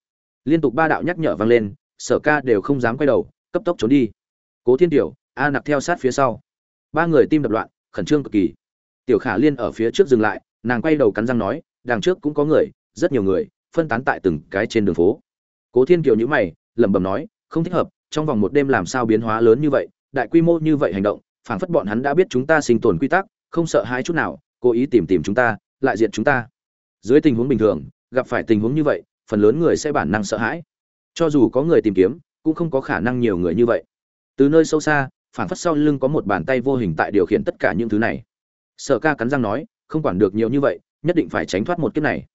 liên tục ba đạo nhắc nhở vang lên, sở ca đều không dám quay đầu, cấp tốc trốn đi. Cố thiên tiểu, a nặc theo sát phía sau. Ba người tim đập loạn, khẩn trương cực kỳ. Tiểu khả liên ở phía trước dừng lại, nàng quay đầu cắn răng nói, đằng trước cũng có người, rất nhiều người, phân tán tại từng cái trên đường phố. Cố thiên kiều nhữ mày, lẩm bẩm nói, không thích hợp, trong vòng một đêm làm sao biến hóa lớn như vậy, đại quy mô như vậy hành động, phảng phất bọn hắn đã biết chúng ta sinh tồn quy tắc, không sợ hãi chút nào, cố ý tìm tìm chúng ta, lại diện chúng ta. Dưới tình huống bình thường, gặp phải tình huống như vậy phần lớn người sẽ bản năng sợ hãi. Cho dù có người tìm kiếm, cũng không có khả năng nhiều người như vậy. Từ nơi sâu xa phản phất sau lưng có một bàn tay vô hình tại điều khiển tất cả những thứ này. Sợ ca cắn răng nói, không quản được nhiều như vậy, nhất định phải tránh thoát một kiếp này.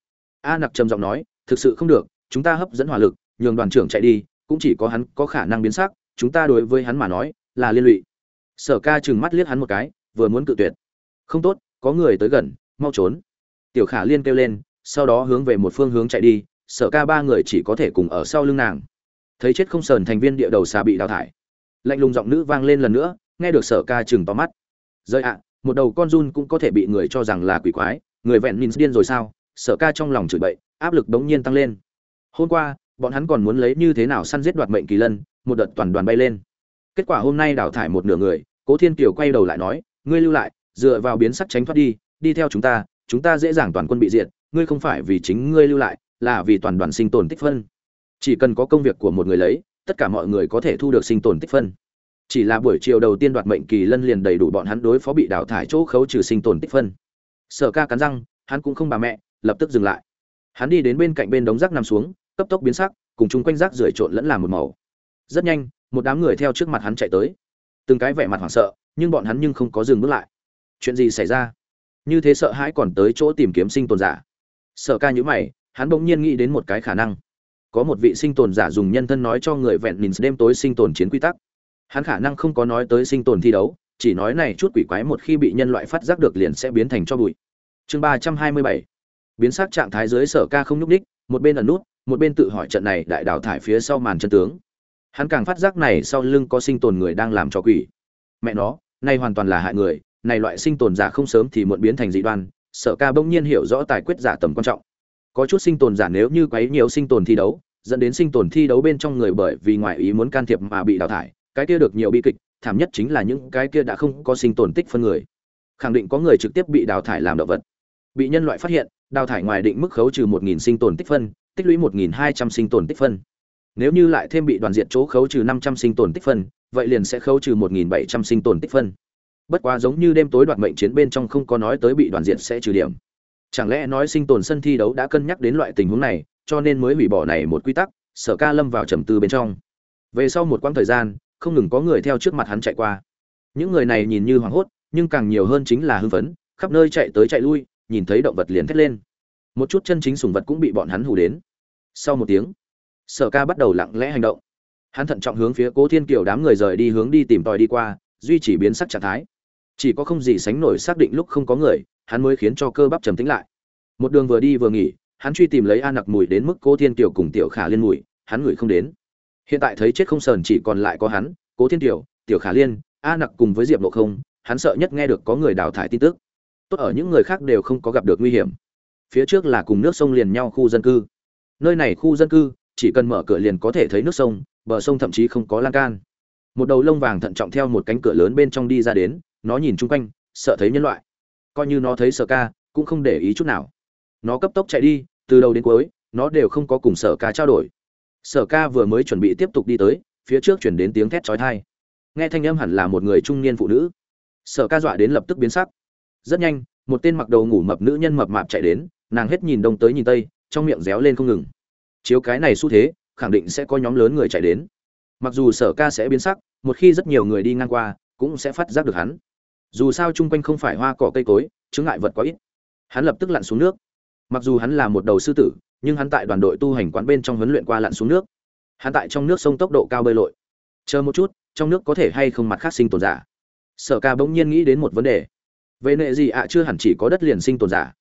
A nặc trầm giọng nói, thực sự không được, chúng ta hấp dẫn hỏa lực, nhường đoàn trưởng chạy đi, cũng chỉ có hắn có khả năng biến sắc, chúng ta đối với hắn mà nói, là liên lụy. Sở ca chừng mắt liếc hắn một cái, vừa muốn cự tuyệt. Không tốt, có người tới gần, mau trốn. Tiểu khả liên kêu lên, sau đó hướng về một phương hướng chạy đi sở ca ba người chỉ có thể cùng ở sau lưng nàng. Thấy chết không sờn thành viên địa đầu xà bị đào thải. Lạnh lùng giọng nữ vang lên lần nữa, nghe được sở ca chừng to mắt. Rơi ạ à, một đầu con run cũng có thể bị người cho rằng là quỷ quái, người vẹn nhìn điên rồi sao? Sở ca trong lòng chửi bậy, áp lực đống nhiên tăng lên. Hôm qua, bọn hắn còn muốn lấy như thế nào săn giết đoạt mệnh kỳ lân, một đợt toàn đoàn bay lên. Kết quả hôm nay đào thải một nửa người, cố thiên kiều quay đầu lại nói, ngươi lưu lại, dựa vào biến sắc tránh thoát đi đi theo chúng ta chúng ta dễ dàng toàn quân bị diệt, ngươi không phải vì chính ngươi lưu lại là vì toàn đoàn sinh tồn tích phân. Chỉ cần có công việc của một người lấy, tất cả mọi người có thể thu được sinh tồn tích phân. Chỉ là buổi chiều đầu tiên đoạt mệnh kỳ lân liền đầy đủ bọn hắn đối phó bị đào thải chỗ khấu trừ sinh tồn tích phân. Sở ca cắn răng, hắn cũng không bà mẹ, lập tức dừng lại. Hắn đi đến bên cạnh bên đống rác nằm xuống, cấp tốc biến sắc, cùng chung quanh rác rưởi trộn lẫn làm một màu. Rất nhanh, một đám người theo trước mặt hắn chạy tới. Từng cái vẻ mặt hoảng sợ, nhưng bọn hắn nhưng không có dừng bước lại. Chuyện gì xảy ra? Như thế sợ hãi còn tới chỗ tìm kiếm sinh tồn giả. Sợ ca nhữ mày hắn bỗng nhiên nghĩ đến một cái khả năng. Có một vị sinh tồn giả dùng nhân thân nói cho người vẹn nhìn đêm tối sinh tồn chiến quy tắc. Hắn khả năng không có nói tới sinh tồn thi đấu, chỉ nói này chút quỷ quái một khi bị nhân loại phát giác được liền sẽ biến thành cho bụi. Chương ba trăm hai mươi bảy. Biến sắc trạng thái dưới sở ca không nhúc ních một bên ẩn nút, một bên tự hỏi trận này đại đào thải phía sau màn chân tướng. Hắn càng phát giác này sau lưng có sinh tồn người đang làm cho quỷ. Mẹ nó nay hoàn toàn là hại người, này loại sinh tồn giả không sớm thì muộn biến thành dị đoan, sở ca bỗng nhiên hiểu rõ tài quyết giả tầm quan trọng có chút sinh tồn giả nếu như quấy nhiều sinh tồn thi đấu, dẫn đến sinh tồn thi đấu bên trong người bởi vì ngoại ý muốn can thiệp mà bị đào thải, cái kia được nhiều bi kịch, thảm nhất chính là những cái kia đã không có sinh tồn tích phân người. Khẳng định có người trực tiếp bị đào thải làm động vật. Bị nhân loại phát hiện, đào thải ngoài định mức khấu trừ một nghìn sinh tồn tích phân, tích lũy một nghìn hai trăm sinh tồn tích phân. Nếu như lại thêm bị đoàn diện chỗ khấu trừ năm trăm sinh tồn tích phân, vậy liền sẽ khấu trừ một nghìn bảy trăm sinh tồn tích phân. Bất quá giống như đêm tối đoạt mệnh chiến bên trong không có nói tới bị đoàn diện sẽ trừ điểm chẳng lẽ nói sinh tồn sân thi đấu đã cân nhắc đến loại tình huống này, cho nên mới hủy bỏ này một quy tắc, sở ca lâm vào trầm tư bên trong. Về sau một quãng thời gian, không ngừng có người theo trước mặt hắn chạy qua. Những người này nhìn như hoảng hốt, nhưng càng nhiều hơn chính là hưng phấn, khắp nơi chạy tới chạy lui, nhìn thấy động vật liền thét lên. Một chút chân chính sùng vật cũng bị bọn hắn hù đến. Sau một tiếng, sở ca bắt đầu lặng lẽ hành động. Hắn thận trọng hướng phía cố thiên kiều đám người rời đi hướng đi tìm tòi đi qua, duy trì biến sắc trạng thái. Chỉ có không gì sánh nổi xác định lúc không có người hắn mới khiến cho cơ bắp trầm tĩnh lại. Một đường vừa đi vừa nghỉ hắn truy tìm lấy a nặc mùi đến mức cố thiên tiểu cùng tiểu khả liên mùi hắn ngửi không đến. Hiện tại thấy chết không sờn chỉ còn lại có hắn cố thiên tiểu, tiểu khả liên a nặc cùng với diệp nộ không hắn sợ nhất nghe được có người đào thải tin tức. Tốt ở những người khác đều không có gặp được nguy hiểm. Phía trước là cùng nước sông liền nhau khu dân cư. Nơi này khu dân cư chỉ cần mở cửa liền có thể thấy nước sông bờ sông thậm chí không có lan can. Một đầu lông vàng thận trọng theo một cánh cửa lớn bên trong đi ra đến nó nhìn chung quanh sợ thấy nhân loại coi như nó thấy Sở ca, cũng không để ý chút nào. Nó cấp tốc chạy đi, từ đầu đến cuối, nó đều không có cùng sở ca trao đổi. Sở ca vừa mới chuẩn bị tiếp tục đi tới, phía trước chuyển đến tiếng thét trói thai nghe thanh âm hẳn là một người trung niên phụ nữ. Sở ca dọa đến lập tức biến sắc. Rất nhanh, một tên mặc đầu ngủ mập nữ nhân mập mạp chạy đến, nàng hết nhìn đông tới nhìn tây, trong miệng réo lên không ngừng. Chiếu cái này xu thế, khẳng định sẽ có nhóm lớn người chạy đến. Mặc dù sở ca sẽ biến sắc, một khi rất nhiều người đi ngang qua, cũng sẽ phát giác được hắn dù sao chung quanh không phải hoa cỏ cây cối chứng ngại vật quá ít. Hắn lập tức lặn xuống nước. Mặc dù hắn là một đầu sư tử, nhưng hắn tại đoàn đội tu hành quán bên trong huấn luyện qua lặn xuống nước. Hắn tại trong nước sông tốc độ cao bơi lội. Chờ một chút, trong nước có thể hay không mặt khác sinh tồn giả? Sở ca bỗng nhiên nghĩ đến một vấn đề. Về nệ gì ạ à, chưa hẳn chỉ có đất liền sinh tồn giả.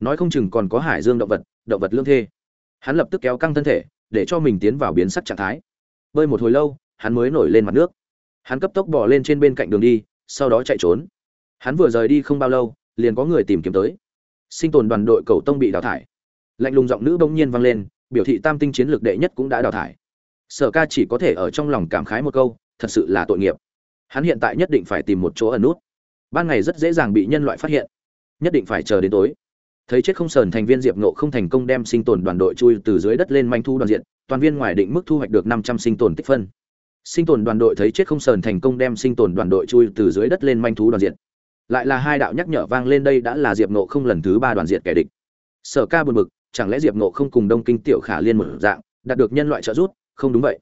Nói không chừng còn có hải dương động vật động vật lương thê. Hắn lập tức kéo căng thân thể, để cho mình tiến vào biến sắc trạng thái. Bơi một hồi lâu, hắn mới nổi lên mặt nước. Hắn cấp tốc bỏ lên trên bên cạnh đường đi, sau đó chạy trốn hắn vừa rời đi không bao lâu, liền có người tìm kiếm tới. Sinh tồn đoàn đội cầu tông bị đào thải. Lạnh lùng giọng nữ bỗng nhiên vang lên, biểu thị tam tinh chiến lược đệ nhất cũng đã đào thải. Sở ca chỉ có thể ở trong lòng cảm khái một câu, thật sự là tội nghiệp. Hắn hiện tại nhất định phải tìm một chỗ ẩn nút. Ban ngày rất dễ dàng bị nhân loại phát hiện. Nhất định phải chờ đến tối. Thấy chết không sờn thành viên diệp nộ không thành công đem sinh tồn đoàn đội chui từ dưới đất lên manh thu đoàn diện, toàn viên ngoài định mức thu hoạch được năm trăm sinh tồn tích phân. Sinh tồn đoàn đội thấy chết không sờn thành công đem sinh tồn đoàn đội chui từ dưới đất lên manh thú đoàn diện lại là hai đạo nhắc nhở vang lên đây đã là diệp nộ không lần thứ ba đoàn diện kẻ địch. Sở ca buồn bực, chẳng lẽ diệp nộ không cùng đông kinh tiểu khả liên một dạng, đạt được nhân loại trợ giúp? Không đúng vậy.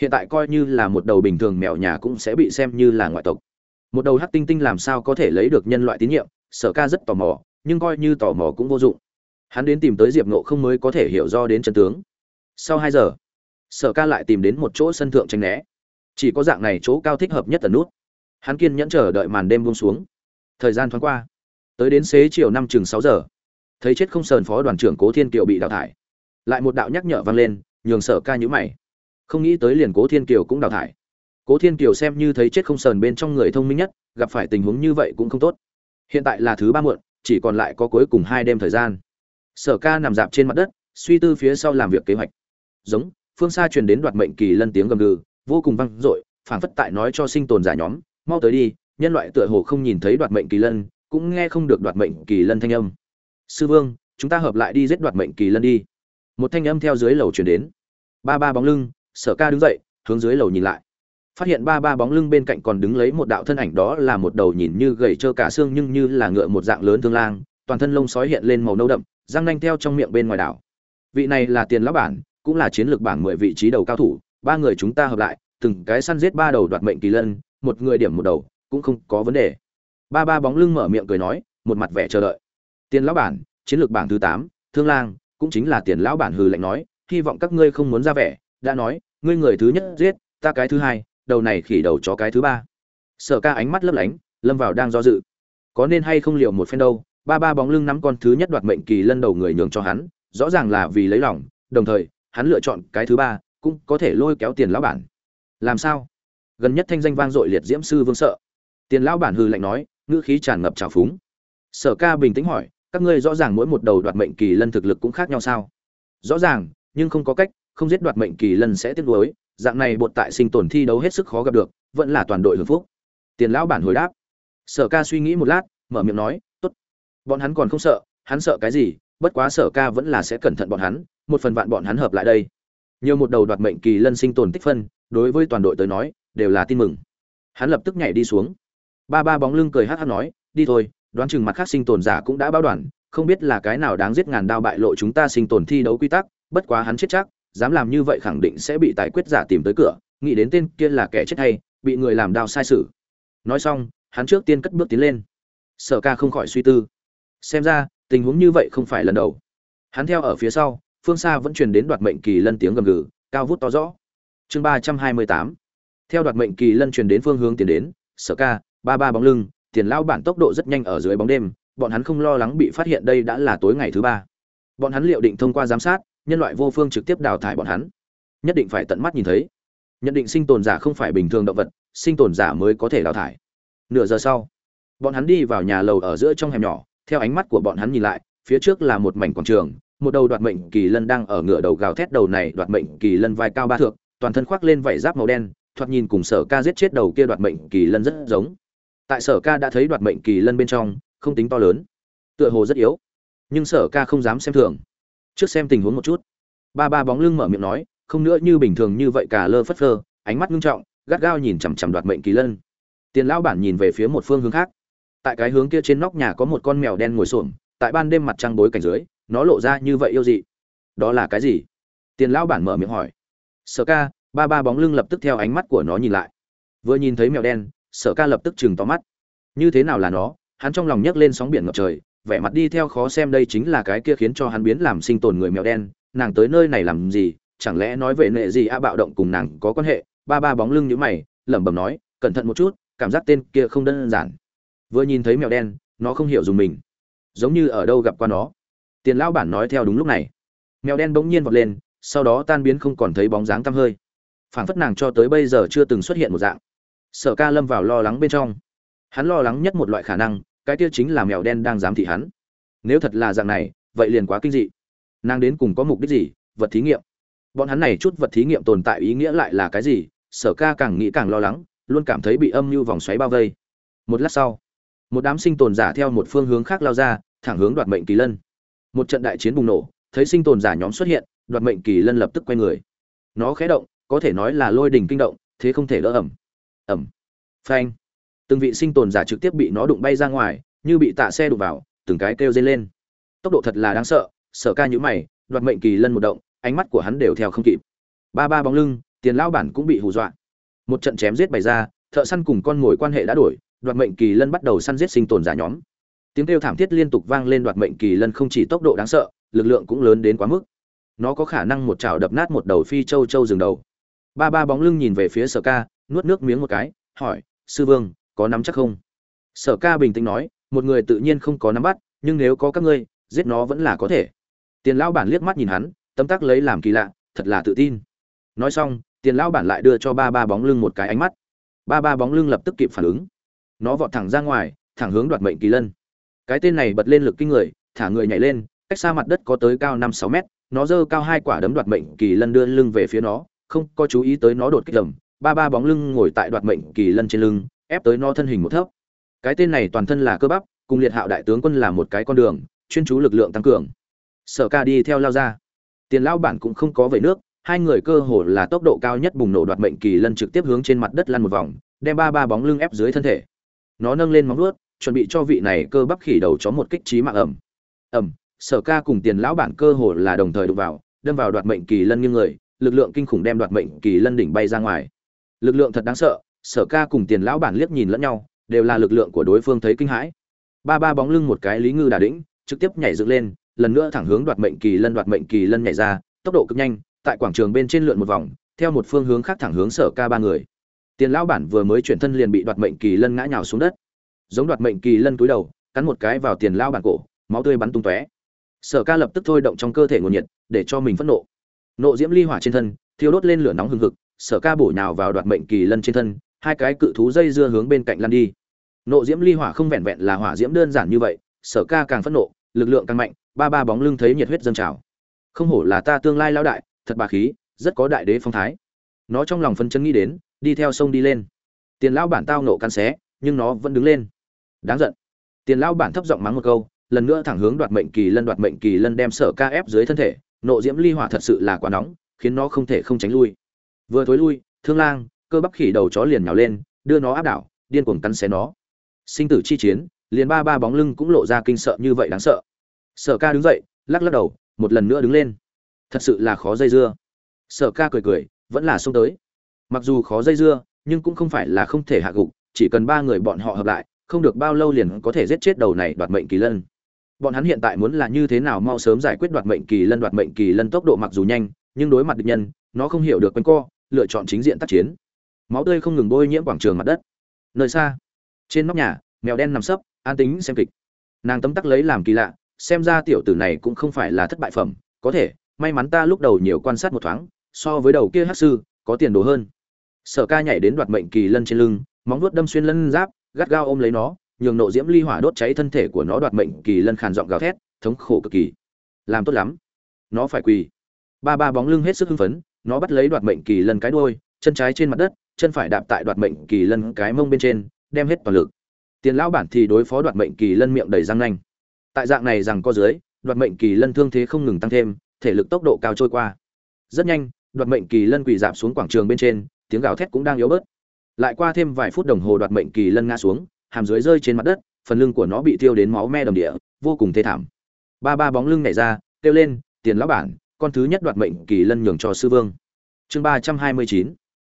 Hiện tại coi như là một đầu bình thường mèo nhà cũng sẽ bị xem như là ngoại tộc. Một đầu hắc tinh tinh làm sao có thể lấy được nhân loại tín nhiệm? Sở ca rất tò mò, nhưng coi như tò mò cũng vô dụng. Hắn đến tìm tới diệp nộ không mới có thể hiểu do đến chân tướng. Sau hai giờ, sở ca lại tìm đến một chỗ sân thượng tranh né. Chỉ có dạng này chỗ cao thích hợp nhất tần nút. Hắn kiên nhẫn chờ đợi màn đêm buông xuống thời gian thoáng qua. Tới đến xế chiều năm chừng sáu giờ, thấy chết không sờn phó đoàn trưởng cố thiên kiều bị đào thải. Lại một đạo nhắc nhở vang lên, nhường sở ca nhữ mày. Không nghĩ tới liền cố thiên kiều cũng đào thải. Cố thiên kiều xem như thấy chết không sờn bên trong người thông minh nhất, gặp phải tình huống như vậy cũng không tốt. Hiện tại là thứ ba muộn, chỉ còn lại có cuối cùng hai đêm thời gian. Sở ca nằm dạp trên mặt đất, suy tư phía sau làm việc kế hoạch. Giống, phương xa truyền đến đoạt mệnh kỳ lân tiếng gầm gừ, vô cùng vang dội, phảng phất tại nói cho sinh tồn giả nhóm, mau tới đi nhân loại tựa hồ không nhìn thấy đoạt mệnh kỳ lân, cũng nghe không được đoạt mệnh kỳ lân thanh âm. Sư vương, chúng ta hợp lại đi giết đoạt mệnh kỳ lân đi. Một thanh âm theo dưới lầu truyền đến. Ba ba bóng lưng, sở ca đứng dậy, hướng dưới lầu nhìn lại. Phát hiện ba ba bóng lưng bên cạnh còn đứng lấy một đạo thân ảnh đó là một đầu nhìn như gầy trơ cả xương nhưng như là ngựa một dạng lớn thương lang, toàn thân lông sói hiện lên màu nâu đậm, răng nanh theo trong miệng bên ngoài đảo. Vị này là tiền lão bản, cũng là chiến lược bảng mười vị trí đầu cao thủ, ba người chúng ta hợp lại, từng cái săn giết ba đầu đoạt mệnh kỳ lân, một người điểm một đầu cũng không có vấn đề. Ba ba bóng lưng mở miệng cười nói, một mặt vẻ chờ đợi. Tiền lão bản, chiến lược bảng thứ tám, thương lang, cũng chính là tiền lão bản hừ lạnh nói, hy vọng các ngươi không muốn ra vẻ, đã nói, ngươi người thứ nhất giết, ta cái thứ hai, đầu này khỉ đầu chó cái thứ ba. Sở ca ánh mắt lấp lánh, lâm vào đang do dự. Có nên hay không liều một phen đâu, ba ba bóng lưng nắm con thứ nhất đoạt mệnh kỳ lân đầu người nhường cho hắn, rõ ràng là vì lấy lòng, đồng thời, hắn lựa chọn cái thứ ba, cũng có thể lôi kéo tiền lão bản. Làm sao? Gần nhất thanh danh vang dội liệt diễm sư vương sợ tiền lão bản hư lạnh nói, ngữ khí tràn ngập trào phúng. Sở ca bình tĩnh hỏi, các ngươi rõ ràng mỗi một đầu đoạt mệnh kỳ lân thực lực cũng khác nhau sao? Rõ ràng, nhưng không có cách, không giết đoạt mệnh kỳ lân sẽ tiếc nuối, dạng này bột tại sinh tồn thi đấu hết sức khó gặp được, vẫn là toàn đội hưởng phúc. Tiền lão bản hồi đáp. Sở ca suy nghĩ một lát, mở miệng nói, tốt. Bọn hắn còn không sợ, hắn sợ cái gì, bất quá sở ca vẫn là sẽ cẩn thận bọn hắn, một phần vạn bọn hắn hợp lại đây. Nhiều một đầu đoạt mệnh kỳ lân sinh tồn tích phân, đối với toàn đội tới nói, đều là tin mừng. Hắn lập tức nhảy đi xuống ba ba bóng lưng cười hát hát nói, đi thôi, đoán chừng mặt khác sinh tồn giả cũng đã báo đoàn, không biết là cái nào đáng giết ngàn đao bại lộ chúng ta sinh tồn thi đấu quy tắc, bất quá hắn chết chắc, dám làm như vậy khẳng định sẽ bị tài quyết giả tìm tới cửa, nghĩ đến tên kia là kẻ chết hay, bị người làm đao sai sự. Nói xong, hắn trước tiên cất bước tiến lên. Sở ca không khỏi suy tư. Xem ra, tình huống như vậy không phải lần đầu. Hắn theo ở phía sau, phương xa vẫn truyền đến đoạt mệnh kỳ lân tiếng gầm gừ, cao vút to rõ. Chương ba trăm hai mươi tám. Theo đoạt mệnh kỳ lân truyền đến phương hướng tiến đến, sở ca ba ba bóng lưng, tiền lao bản tốc độ rất nhanh ở dưới bóng đêm, bọn hắn không lo lắng bị phát hiện đây đã là tối ngày thứ ba. Bọn hắn liệu định thông qua giám sát, nhân loại vô phương trực tiếp đào thải bọn hắn. Nhất định phải tận mắt nhìn thấy. Nhận định sinh tồn giả không phải bình thường động vật, sinh tồn giả mới có thể đào thải. Nửa giờ sau, bọn hắn đi vào nhà lầu ở giữa trong hẻm nhỏ, theo ánh mắt của bọn hắn nhìn lại, phía trước là một mảnh quảng trường, một đầu đoạt mệnh kỳ lân đang ở ngựa đầu gào thét đầu này đoạt mệnh kỳ lân vai cao ba thước, toàn thân khoác lên vảy giáp màu đen, thoạt nhìn cùng sở ca giết chết đầu kia đoạt mệnh kỳ lân rất giống tại sở ca đã thấy đoạt mệnh kỳ lân bên trong, không tính to lớn. Tựa hồ rất yếu. Nhưng sở ca không dám xem thường. Trước xem tình huống một chút. Ba ba bóng lưng mở miệng nói, không nữa như bình thường như vậy cả lơ phất phơ, ánh mắt ngưng trọng, gắt gao nhìn chằm chằm đoạt mệnh kỳ lân. Tiền lão bản nhìn về phía một phương hướng khác. Tại cái hướng kia trên nóc nhà có một con mèo đen ngồi xổm, tại ban đêm mặt trăng bối cảnh dưới, nó lộ ra như vậy yêu dị. Đó là cái gì? Tiền lão bản mở miệng hỏi. Sở ca, ba ba bóng lưng lập tức theo ánh mắt của nó nhìn lại. Vừa nhìn thấy mèo đen sở ca lập tức chừng to mắt. Như thế nào là nó? Hắn trong lòng nhấc lên sóng biển ngập trời, vẻ mặt đi theo khó xem đây chính là cái kia khiến cho hắn biến làm sinh tồn người mèo đen. Nàng tới nơi này làm gì? Chẳng lẽ nói về nệ gì a bạo động cùng nàng có quan hệ? Ba ba bóng lưng nhữ mày, lẩm bẩm nói, cẩn thận một chút, cảm giác tên kia không đơn giản. Vừa nhìn thấy mèo đen, nó không hiểu dùng mình. Giống như ở đâu gặp qua nó. Tiền lão bản nói theo đúng lúc này. Mèo đen bỗng nhiên vọt lên, sau đó tan biến không còn thấy bóng dáng tăm hơi. Phảng phất nàng cho tới bây giờ chưa từng xuất hiện một dạng sở ca lâm vào lo lắng bên trong. Hắn lo lắng nhất một loại khả năng, cái kia chính là mèo đen đang giám thị hắn. Nếu thật là dạng này, vậy liền quá kinh dị. Nàng đến cùng có mục đích gì? Vật thí nghiệm. Bọn hắn này chút vật thí nghiệm tồn tại ý nghĩa lại là cái gì? Sở ca càng nghĩ càng lo lắng, luôn cảm thấy bị âm mưu vòng xoáy bao vây. Một lát sau, một đám sinh tồn giả theo một phương hướng khác lao ra, thẳng hướng đoạt mệnh kỳ lân. Một trận đại chiến bùng nổ, thấy sinh tồn giả nhóm xuất hiện, đoạt mệnh kỳ lân lập tức quay người. Nó khé động, có thể nói là lôi đình kinh động, thế không thể lỡ ẩm ẩm. Phanh. Từng vị sinh tồn giả trực tiếp bị nó đụng bay ra ngoài, như bị tạ xe đụng vào, từng cái kêu dây lên. Tốc độ thật là đáng sợ, sở ca nhữ mày, đoạt mệnh kỳ lân một động, ánh mắt của hắn đều theo không kịp. Ba ba bóng lưng, tiền lão bản cũng bị hù dọa. Một trận chém giết bày ra, thợ săn cùng con mồi quan hệ đã đổi, đoạt mệnh kỳ lân bắt đầu săn giết sinh tồn giả nhóm. Tiếng kêu thảm thiết liên tục vang lên đoạt mệnh kỳ lân không chỉ tốc độ đáng sợ, lực lượng cũng lớn đến quá mức. Nó có khả năng một chảo đập nát một đầu phi châu châu rừng đầu. Ba ba bóng lưng nhìn về phía sở ca nuốt nước miếng một cái, hỏi, sư vương, có nắm chắc không? Sở ca bình tĩnh nói, một người tự nhiên không có nắm bắt, nhưng nếu có các ngươi, giết nó vẫn là có thể. Tiền lão bản liếc mắt nhìn hắn tấm tắc lấy làm kỳ lạ, thật là tự tin. Nói xong, tiền lão bản lại đưa cho ba ba bóng lưng một cái ánh mắt. Ba ba bóng lưng lập tức kịp phản ứng. Nó vọt thẳng ra ngoài, thẳng hướng đoạt mệnh kỳ lân. Cái tên này bật lên lực kinh người, thả người nhảy lên, cách xa mặt đất có tới cao năm sáu mét, nó giơ cao hai quả đấm đoạt mệnh kỳ lân đưa lưng về phía nó, không có chú ý tới nó đột kích lầm ba ba bóng lưng ngồi tại đoạt mệnh kỳ lân trên lưng, ép tới no thân hình một thấp. Cái tên này toàn thân là cơ bắp, cùng liệt hạo đại tướng quân là một cái con đường, chuyên chú lực lượng tăng cường. Sở ca đi theo lao ra. Tiền lão bản cũng không có vẩy nước, hai người cơ hồ là tốc độ cao nhất bùng nổ đoạt mệnh kỳ lân trực tiếp hướng trên mặt đất lăn một vòng, đem ba ba bóng lưng ép dưới thân thể. Nó nâng lên móng vuốt, chuẩn bị cho vị này cơ bắp khỉ đầu chó một kích trí mạng ẩm. Ẩm, sở ca cùng tiền lão bản cơ hồ là đồng thời đụng vào, đâm vào đoạt mệnh kỳ lân nghiêng người, lực lượng kinh khủng đem đoạt mệnh kỳ lân đỉnh bay ra ngoài lực lượng thật đáng sợ, sở ca cùng tiền lão bản liếc nhìn lẫn nhau, đều là lực lượng của đối phương thấy kinh hãi. Ba ba bóng lưng một cái lý ngư đà đĩnh, trực tiếp nhảy dựng lên, lần nữa thẳng hướng đoạt mệnh kỳ lân đoạt mệnh kỳ lân nhảy ra, tốc độ cực nhanh, tại quảng trường bên trên lượn một vòng, theo một phương hướng khác thẳng hướng sở ca ba người. Tiền lão bản vừa mới chuyển thân liền bị đoạt mệnh kỳ lân ngã nhào xuống đất. Giống đoạt mệnh kỳ lân túi đầu, cắn một cái vào tiền lão bản cổ, máu tươi bắn tung tóe. Sở ca lập tức thôi động trong cơ thể nguồn nhiệt, để cho mình phẫn nộ. Nộ diễm ly hỏa trên thân, thiêu đốt lên lửa nóng hừng hực sở ca bổ nhào vào đoạt mệnh kỳ lân trên thân, hai cái cự thú dây dưa hướng bên cạnh lăn đi. Nộ diễm ly hỏa không vẹn vẹn là hỏa diễm đơn giản như vậy, sở ca càng phẫn nộ, lực lượng càng mạnh, ba ba bóng lưng thấy nhiệt huyết dâng trào. Không hổ là ta tương lai lão đại, thật bà khí, rất có đại đế phong thái. Nó trong lòng phân chân nghĩ đến, đi theo sông đi lên. Tiền lão bản tao nộ căn xé, nhưng nó vẫn đứng lên. Đáng giận. Tiền lão bản thấp giọng mắng một câu, lần nữa thẳng hướng đoạt mệnh kỳ lân, đoạt mệnh kỳ lân đem sở ca ép dưới thân thể. Nộ diễm ly hỏa thật sự là quá nóng, khiến nó không thể không tránh lui vừa thối lui, thương lang, cơ bắp khỉ đầu chó liền nhào lên, đưa nó áp đảo, điên cuồng cắn xé nó. Sinh tử chi chiến, liền ba ba bóng lưng cũng lộ ra kinh sợ như vậy đáng sợ. Sở ca đứng dậy, lắc lắc đầu, một lần nữa đứng lên. Thật sự là khó dây dưa. Sở ca cười cười, vẫn là xông tới. Mặc dù khó dây dưa, nhưng cũng không phải là không thể hạ gục, chỉ cần ba người bọn họ hợp lại, không được bao lâu liền có thể giết chết đầu này đoạt mệnh kỳ lân. Bọn hắn hiện tại muốn là như thế nào mau sớm giải quyết đoạt mệnh kỳ lân, đoạt mệnh kỳ lân tốc độ mặc dù nhanh, nhưng đối mặt địch nhân, nó không hiểu được quanh co lựa chọn chính diện tác chiến. Máu tươi không ngừng bôi nhiễm quảng trường mặt đất. Nơi xa, trên nóc nhà, mèo đen nằm sấp, an tính xem kịch. Nàng tấm tắc lấy làm kỳ lạ, xem ra tiểu tử này cũng không phải là thất bại phẩm. Có thể, may mắn ta lúc đầu nhiều quan sát một thoáng, so với đầu kia hát sư, có tiền đồ hơn. Sở ca nhảy đến đoạt mệnh kỳ lân trên lưng, móng vuốt đâm xuyên lân giáp, gắt gao ôm lấy nó, nhường nộ diễm ly hỏa đốt cháy thân thể của nó đoạt mệnh kỳ lân khàn giọng gào thét, thống khổ cực kỳ. Làm tốt lắm. Nó phải quỳ. Ba ba bóng lưng hết sức hưng phấn nó bắt lấy đoạt mệnh kỳ lân cái đuôi, chân trái trên mặt đất, chân phải đạp tại đoạt mệnh kỳ lân cái mông bên trên, đem hết toàn lực. Tiền lão bản thì đối phó đoạt mệnh kỳ lân miệng đầy răng nanh. Tại dạng này rằng có dưới, đoạt mệnh kỳ lân thương thế không ngừng tăng thêm, thể lực tốc độ cao trôi qua. Rất nhanh, đoạt mệnh kỳ lân quỳ dạp xuống quảng trường bên trên, tiếng gào thét cũng đang yếu bớt. Lại qua thêm vài phút đồng hồ đoạt mệnh kỳ lân ngã xuống, hàm dưới rơi trên mặt đất, phần lưng của nó bị tiêu đến máu me đầm địa, vô cùng thê thảm. Ba ba bóng lưng nhảy ra, kêu lên, tiền lão bản con thứ nhất đoạt mệnh kỳ lân nhường cho sư vương. Chương ba trăm hai mươi chín.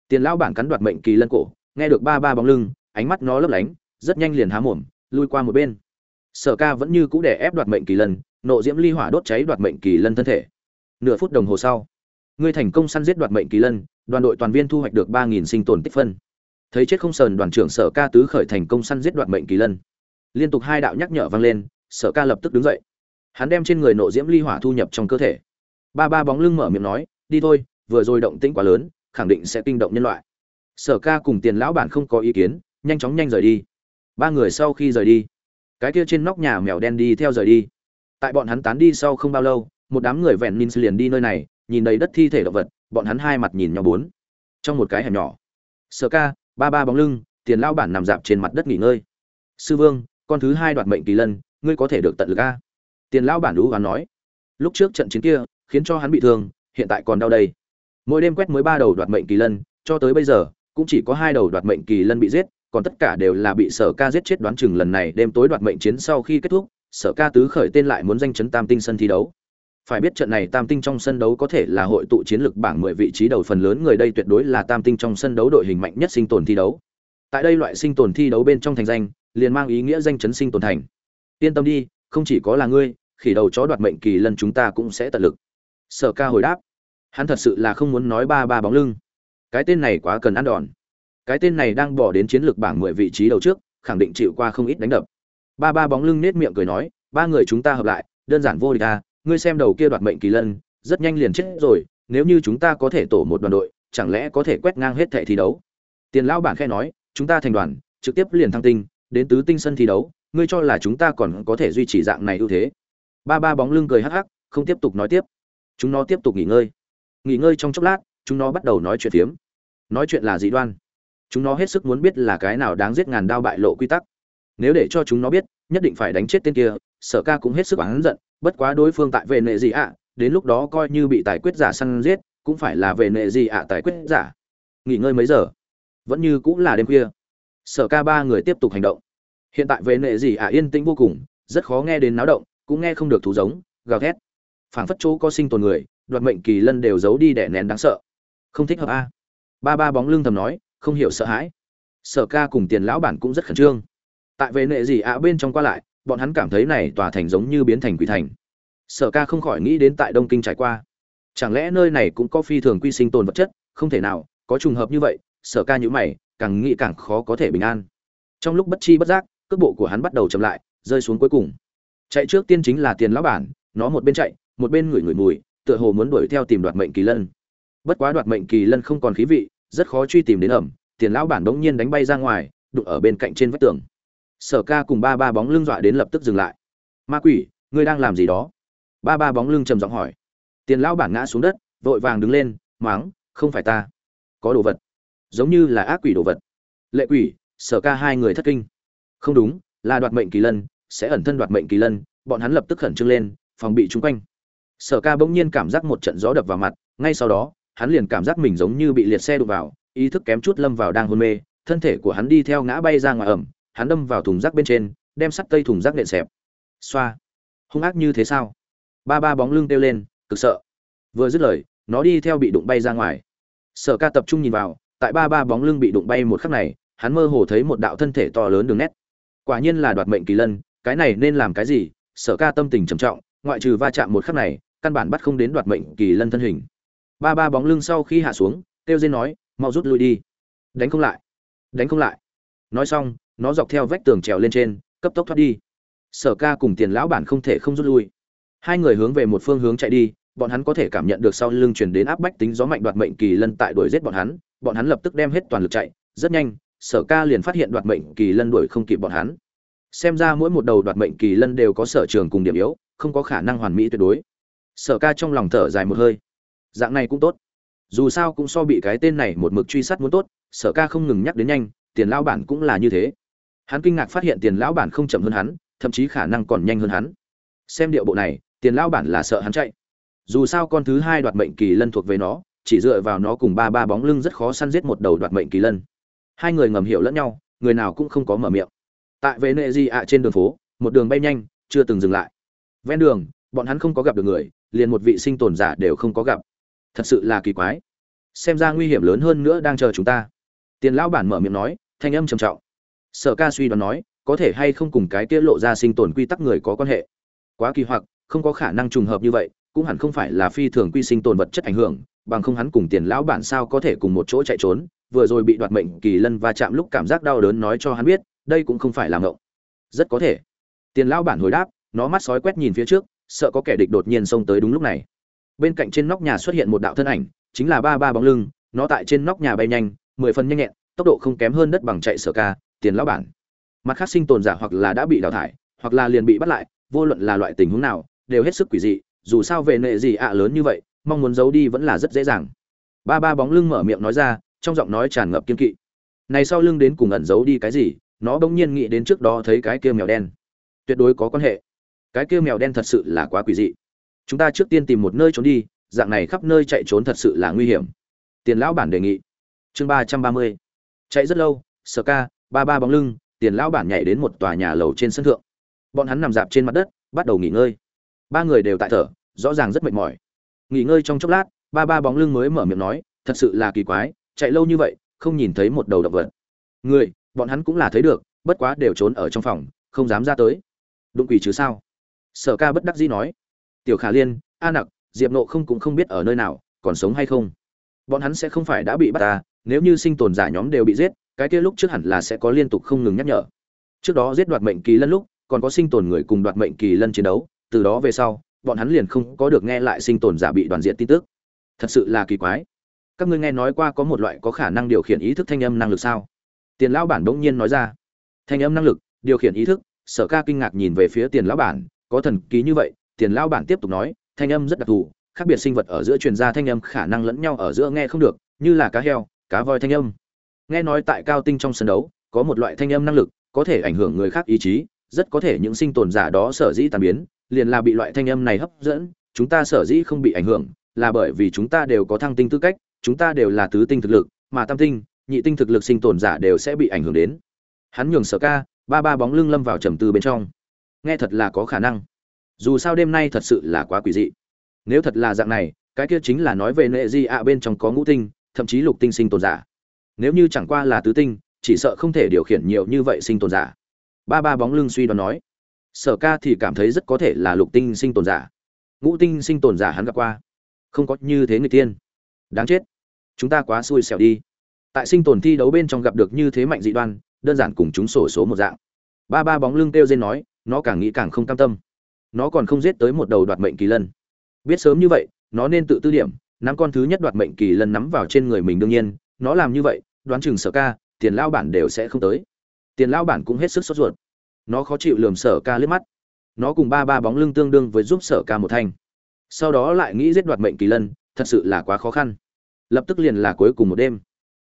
Tiền lão bản cắn đoạt mệnh kỳ lân cổ, nghe được ba ba bóng lưng, ánh mắt nó lấp lánh, rất nhanh liền há mồm, lui qua một bên. Sở ca vẫn như cũ để ép đoạt mệnh kỳ lân, nộ diễm ly hỏa đốt cháy đoạt mệnh kỳ lân thân thể. Nửa phút đồng hồ sau, ngươi thành công săn giết đoạt mệnh kỳ lân, đoàn đội toàn viên thu hoạch được ba nghìn sinh tồn tích phân. Thấy chết không sờn đoàn trưởng sở ca tứ khởi thành công săn giết đoạt mệnh kỳ lân. Liên tục hai đạo nhắc nhở vang lên, sở ca lập tức đứng dậy. Hắn đem trên người nộ diễm ly hỏa thu nhập trong cơ thể ba ba bóng lưng mở miệng nói, đi thôi, vừa rồi động tĩnh quá lớn, khẳng định sẽ kinh động nhân loại. Sở ca cùng tiền lão bản không có ý kiến, nhanh chóng nhanh rời đi. Ba người sau khi rời đi, cái kia trên nóc nhà mèo đen đi theo rời đi. Tại bọn hắn tán đi sau không bao lâu, một đám người vẹn ninh liền đi nơi này, nhìn đầy đất thi thể động vật, bọn hắn hai mặt nhìn nhau bốn. Trong một cái hẻm nhỏ, sở ca, ba ba bóng lưng, tiền lao bản nằm dạp trên mặt đất nghỉ ngơi. Sư vương, con thứ hai đoạt mệnh kỳ lân, ngươi có thể được tận lực a? Tiền lao bản lũ và nói. Lúc trước trận chiến kia khiến cho hắn bị thương, hiện tại còn đau đây. Mỗi đêm quét mới ba đầu đoạt mệnh kỳ lân, cho tới bây giờ, cũng chỉ có hai đầu đoạt mệnh kỳ lân bị giết, còn tất cả đều là bị sở ca giết chết đoán chừng lần này đêm tối đoạt mệnh chiến sau khi kết thúc, sở ca tứ khởi tên lại muốn danh chấn tam tinh sân thi đấu. Phải biết trận này tam tinh trong sân đấu có thể là hội tụ chiến lực bảng mười vị trí đầu phần lớn người đây tuyệt đối là tam tinh trong sân đấu đội hình mạnh nhất sinh tồn thi đấu. Tại đây loại sinh tồn thi đấu bên trong thành danh, liền mang ý nghĩa danh chấn sinh tồn thành. Yên tâm đi, không chỉ có là ngươi, khỉ đầu chó đoạt mệnh kỳ lần chúng ta cũng sẽ tận lực sở ca hồi đáp. Hắn thật sự là không muốn nói ba ba bóng lưng. Cái tên này quá cần ăn đòn. Cái tên này đang bỏ đến chiến lược bảng mười vị trí đầu trước, khẳng định chịu qua không ít đánh đập. Ba ba bóng lưng nết miệng cười nói, ba người chúng ta hợp lại, đơn giản vô địch à ngươi xem đầu kia đoạt mệnh kỳ lân, rất nhanh liền chết rồi, nếu như chúng ta có thể tổ một đoàn đội, chẳng lẽ có thể quét ngang hết thẻ thi đấu? Tiền lão bản khe nói, chúng ta thành đoàn, trực tiếp liền thăng tinh, đến tứ tinh sân thi đấu, ngươi cho là chúng ta còn có thể duy trì dạng này ưu thế? Ba ba bóng lưng cười hắc hắc, không tiếp tục nói tiếp chúng nó tiếp tục nghỉ ngơi. Nghỉ ngơi trong chốc lát, chúng nó bắt đầu nói chuyện phiếm. Nói chuyện là dị đoan. Chúng nó hết sức muốn biết là cái nào đáng giết ngàn đao bại lộ quy tắc. Nếu để cho chúng nó biết, nhất định phải đánh chết tên kia, sở ca cũng hết sức oán giận, bất quá đối phương tại về nệ gì ạ, đến lúc đó coi như bị tài quyết giả săn giết, cũng phải là về nệ gì ạ tài quyết giả. Nghỉ ngơi mấy giờ? Vẫn như cũng là đêm khuya. Sở ca ba người tiếp tục hành động. Hiện tại về nệ gì ạ yên tĩnh vô cùng, rất khó nghe đến náo động, cũng nghe không được thú giống, gào thét phảng phất chỗ có sinh tồn người, đoạt mệnh kỳ lân đều giấu đi để nén đáng sợ. Không thích hợp a. Ba ba bóng lưng thầm nói, không hiểu sợ hãi. Sở ca cùng tiền lão bản cũng rất khẩn trương. Tại về nệ gì ạ bên trong qua lại, bọn hắn cảm thấy này tòa thành giống như biến thành quỷ thành. Sở ca không khỏi nghĩ đến tại đông kinh trải qua. Chẳng lẽ nơi này cũng có phi thường quy sinh tồn vật chất? Không thể nào, có trùng hợp như vậy, sở ca nhữ mày, càng nghĩ càng khó có thể bình an. Trong lúc bất chi bất giác, cước bộ của hắn bắt đầu chậm lại, rơi xuống cuối cùng. Chạy trước tiên chính là tiền lão bản, nó một bên chạy một bên ngửi ngửi mùi, tựa hồ muốn đuổi theo tìm đoạt mệnh kỳ lân. Bất quá đoạt mệnh kỳ lân không còn khí vị, rất khó truy tìm đến ẩm, tiền lão bản đống nhiên đánh bay ra ngoài, đụng ở bên cạnh trên vách tường. Sở ca cùng ba ba bóng lưng dọa đến lập tức dừng lại. Ma quỷ, ngươi đang làm gì đó? Ba ba bóng lưng trầm giọng hỏi. Tiền lão bản ngã xuống đất, vội vàng đứng lên, máng, không phải ta. Có đồ vật. Giống như là ác quỷ đồ vật. Lệ quỷ, sở ca hai người thất kinh. Không đúng, là đoạt mệnh kỳ lân, sẽ ẩn thân đoạt mệnh kỳ lân. Bọn hắn lập tức khẩn trương lên, phòng bị chung quanh sở ca bỗng nhiên cảm giác một trận gió đập vào mặt, ngay sau đó, hắn liền cảm giác mình giống như bị liệt xe đụng vào, ý thức kém chút lâm vào đang hôn mê, thân thể của hắn đi theo ngã bay ra ngoài ẩm, hắn đâm vào thùng rác bên trên, đem sắt tây thùng rác nện xẹp. Xoa. Hung ác như thế sao? Ba ba bóng lưng kêu lên, cực sợ. Vừa dứt lời, nó đi theo bị đụng bay ra ngoài. Sở ca tập trung nhìn vào, tại ba ba bóng lưng bị đụng bay một khắc này, hắn mơ hồ thấy một đạo thân thể to lớn đường nét. Quả nhiên là đoạt mệnh kỳ lân, cái này nên làm cái gì? Sở ca tâm tình trầm trọng, ngoại trừ va chạm một khắc này căn bản bắt không đến đoạt mệnh kỳ lân thân hình. Ba ba bóng lưng sau khi hạ xuống kêu dên nói, mau rút lui đi. Đánh không lại. Đánh không lại. Nói xong, nó dọc theo vách tường trèo lên trên, cấp tốc thoát đi. Sở ca cùng tiền lão bản không thể không rút lui. Hai người hướng về một phương hướng chạy đi, bọn hắn có thể cảm nhận được sau lưng chuyển đến áp bách tính gió mạnh đoạt mệnh kỳ lân tại đuổi giết bọn hắn bọn hắn lập tức đem hết toàn lực chạy. Rất nhanh, sở ca liền phát hiện đoạt mệnh kỳ lân đuổi không kịp bọn hắn. Xem ra mỗi một đầu đoạt mệnh kỳ lân đều có sở trường cùng điểm yếu, không có khả năng hoàn mỹ tuyệt đối sở ca trong lòng thở dài một hơi. Dạng này cũng tốt. Dù sao cũng so bị cái tên này một mực truy sát muốn tốt, sở ca không ngừng nhắc đến nhanh, tiền lão bản cũng là như thế. Hắn kinh ngạc phát hiện tiền lão bản không chậm hơn hắn, thậm chí khả năng còn nhanh hơn hắn. Xem điệu bộ này, tiền lão bản là sợ hắn chạy. Dù sao con thứ hai đoạt mệnh kỳ lân thuộc về nó, chỉ dựa vào nó cùng ba ba bóng lưng rất khó săn giết một đầu đoạt mệnh kỳ lân. Hai người ngầm hiểu lẫn nhau, người nào cũng không có mở miệng. Tại vệ nệ di ạ trên đường phố, một đường bay nhanh, chưa từng dừng lại. Ven đường, bọn hắn không có gặp được người liền một vị sinh tồn giả đều không có gặp. Thật sự là kỳ quái. Xem ra nguy hiểm lớn hơn nữa đang chờ chúng ta. Tiền lão bản mở miệng nói, thanh âm trầm trọng. Sở ca suy đoán nói, có thể hay không cùng cái tiết lộ ra sinh tồn quy tắc người có quan hệ. Quá kỳ hoặc, không có khả năng trùng hợp như vậy, cũng hẳn không phải là phi thường quy sinh tồn vật chất ảnh hưởng, bằng không hắn cùng tiền lão bản sao có thể cùng một chỗ chạy trốn, vừa rồi bị đoạt mệnh kỳ lân va chạm lúc cảm giác đau đớn nói cho hắn biết, đây cũng không phải là ngộng. Rất có thể. Tiền lão bản hồi đáp, nó mắt sói quét nhìn phía trước sợ có kẻ địch đột nhiên xông tới đúng lúc này. Bên cạnh trên nóc nhà xuất hiện một đạo thân ảnh, chính là ba ba bóng lưng, nó tại trên nóc nhà bay nhanh, mười phần nhanh nhẹn, tốc độ không kém hơn đất bằng chạy sở ca, tiền lão bản. Mặt khác sinh tồn giả hoặc là đã bị đào thải, hoặc là liền bị bắt lại, vô luận là loại tình huống nào, đều hết sức quỷ dị, dù sao về nệ gì ạ lớn như vậy, mong muốn giấu đi vẫn là rất dễ dàng. Ba ba bóng lưng mở miệng nói ra, trong giọng nói tràn ngập kiên kỵ. Này sau lưng đến cùng ẩn giấu đi cái gì, nó bỗng nhiên nghĩ đến trước đó thấy cái kia mèo đen. Tuyệt đối có quan hệ cái kia mèo đen thật sự là quá quỷ dị. Chúng ta trước tiên tìm một nơi trốn đi, dạng này khắp nơi chạy trốn thật sự là nguy hiểm. Tiền lão bản đề nghị. Chương ba trăm ba mươi. Chạy rất lâu sờ ca, ba ba bóng lưng, tiền lão bản nhảy đến một tòa nhà lầu trên sân thượng. Bọn hắn nằm dạp trên mặt đất, bắt đầu nghỉ ngơi. Ba người đều tại thở, rõ ràng rất mệt mỏi. Nghỉ ngơi trong chốc lát, ba ba bóng lưng mới mở miệng nói, thật sự là kỳ quái, chạy lâu như vậy, không nhìn thấy một đầu động vật. Người, bọn hắn cũng là thấy được, bất quá đều trốn ở trong phòng, không dám ra tới. Đụng quỷ chứ sao? Sở ca bất đắc dĩ nói, tiểu khả liên, a nặc, diệp nộ không cũng không biết ở nơi nào, còn sống hay không? Bọn hắn sẽ không phải đã bị bắt ta, nếu như sinh tồn giả nhóm đều bị giết, cái kia lúc trước hẳn là sẽ có liên tục không ngừng nhắc nhở. Trước đó giết đoạt mệnh kỳ lân lúc, còn có sinh tồn người cùng đoạt mệnh kỳ lân chiến đấu, từ đó về sau, bọn hắn liền không có được nghe lại sinh tồn giả bị đoàn diện tin tức. Thật sự là kỳ quái. Các ngươi nghe nói qua có một loại có khả năng điều khiển ý thức thanh âm năng lực sao? Tiền lão bản bỗng nhiên nói ra. Thanh âm năng lực, điều khiển ý thức, sở ca kinh ngạc nhìn về phía tiền lão bản có thần ký như vậy, tiền lão bản tiếp tục nói, thanh âm rất đặc thù, khác biệt sinh vật ở giữa truyền ra thanh âm khả năng lẫn nhau ở giữa nghe không được, như là cá heo, cá voi thanh âm. Nghe nói tại cao tinh trong sân đấu, có một loại thanh âm năng lực, có thể ảnh hưởng người khác ý chí, rất có thể những sinh tồn giả đó sở dĩ tàn biến, liền là bị loại thanh âm này hấp dẫn, chúng ta sở dĩ không bị ảnh hưởng, là bởi vì chúng ta đều có thăng tinh tư cách, chúng ta đều là tứ tinh thực lực, mà tam tinh, nhị tinh thực lực sinh tồn giả đều sẽ bị ảnh hưởng đến. Hắn nhường sở ca, ba ba bóng lưng lâm vào trầm tư bên trong nghe thật là có khả năng. Dù sao đêm nay thật sự là quá quỷ dị. Nếu thật là dạng này, cái kia chính là nói về nệ di ạ bên trong có ngũ tinh, thậm chí lục tinh sinh tồn giả. Nếu như chẳng qua là tứ tinh, chỉ sợ không thể điều khiển nhiều như vậy sinh tồn giả. Ba ba bóng lưng suy đoán nói, sở ca thì cảm thấy rất có thể là lục tinh sinh tồn giả. Ngũ tinh sinh tồn giả hắn gặp qua. Không có như thế người tiên. Đáng chết. Chúng ta quá xui xẻo đi. Tại sinh tồn thi đấu bên trong gặp được như thế mạnh dị đoan, đơn giản cùng chúng sổ số một dạng. Ba ba bóng lưng kêu dên nói nó càng nghĩ càng không cam tâm. Nó còn không giết tới một đầu đoạt mệnh kỳ lân. Biết sớm như vậy, nó nên tự tư điểm, nắm con thứ nhất đoạt mệnh kỳ lân nắm vào trên người mình đương nhiên, nó làm như vậy, đoán chừng sở ca, tiền lao bản đều sẽ không tới. Tiền lao bản cũng hết sức sốt ruột. Nó khó chịu lườm sở ca liếc mắt. Nó cùng ba ba bóng lưng tương đương với giúp sở ca một thanh. Sau đó lại nghĩ giết đoạt mệnh kỳ lân, thật sự là quá khó khăn. Lập tức liền là cuối cùng một đêm.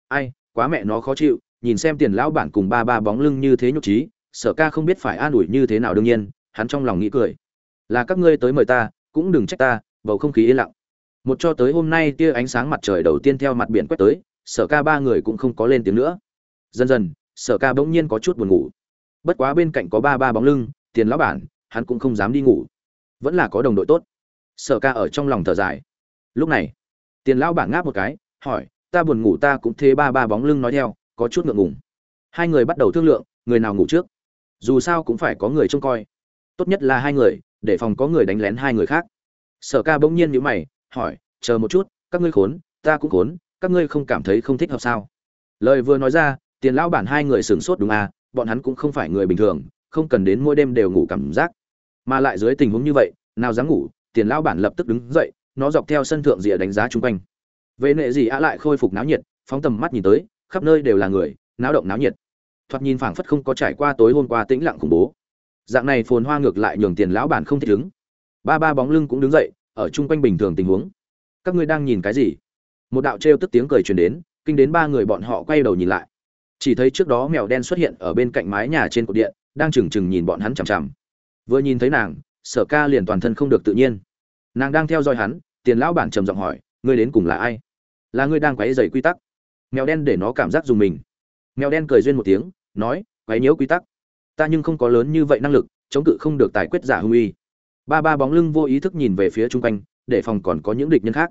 Ai, quá mẹ nó khó chịu, nhìn xem tiền lão bản cùng ba ba bóng lưng như thế nhục trí sở ca không biết phải an ủi như thế nào đương nhiên, hắn trong lòng nghĩ cười. Là các ngươi tới mời ta, cũng đừng trách ta, bầu không khí yên lặng. Một cho tới hôm nay tia ánh sáng mặt trời đầu tiên theo mặt biển quét tới, sở ca ba người cũng không có lên tiếng nữa. Dần dần, sở ca bỗng nhiên có chút buồn ngủ. Bất quá bên cạnh có ba ba bóng lưng, tiền lão bản, hắn cũng không dám đi ngủ. Vẫn là có đồng đội tốt. Sở ca ở trong lòng thở dài. Lúc này, tiền lão bản ngáp một cái, hỏi, ta buồn ngủ ta cũng thế ba ba bóng lưng nói theo, có chút ngượng ngùng. Hai người bắt đầu thương lượng, người nào ngủ trước? Dù sao cũng phải có người trông coi. Tốt nhất là hai người, để phòng có người đánh lén hai người khác. Sở ca bỗng nhiên nhữ mày, hỏi, chờ một chút, các ngươi khốn, ta cũng khốn, các ngươi không cảm thấy không thích hợp sao? Lời vừa nói ra, tiền lão bản hai người sửng sốt đúng à bọn hắn cũng không phải người bình thường, không cần đến mỗi đêm đều ngủ cảm giác. Mà lại dưới tình huống như vậy, nào dám ngủ, tiền lão bản lập tức đứng dậy, nó dọc theo sân thượng rìa đánh giá chung quanh. Vệ nệ gì á lại khôi phục náo nhiệt, phóng tầm mắt nhìn tới, khắp nơi đều là người, náo động náo nhiệt thoạt nhìn phảng phất không có trải qua tối hôm qua tĩnh lặng khủng bố. Dạng này phồn hoa ngược lại nhường tiền lão bản không thích ứng ba ba bóng lưng cũng đứng dậy, ở chung quanh bình thường tình huống. Các ngươi đang nhìn cái gì? Một đạo trêu tức tiếng cười truyền đến, kinh đến ba người bọn họ quay đầu nhìn lại. Chỉ thấy trước đó mèo đen xuất hiện ở bên cạnh mái nhà trên cột điện, đang trừng trừng nhìn bọn hắn chằm chằm. Vừa nhìn thấy nàng, sở ca liền toàn thân không được tự nhiên. Nàng đang theo dõi hắn, tiền lão bản trầm giọng hỏi, ngươi đến cùng là ai? Là ngươi đang quấy dày quy tắc? Mèo đen để nó cảm giác dùng mình. Mèo đen cười duyên một tiếng nói, quấy nhiễu quy tắc. Ta nhưng không có lớn như vậy năng lực, chống cự không được tài quyết giả hung uy. Ba ba bóng lưng vô ý thức nhìn về phía chung quanh, để phòng còn có những địch nhân khác.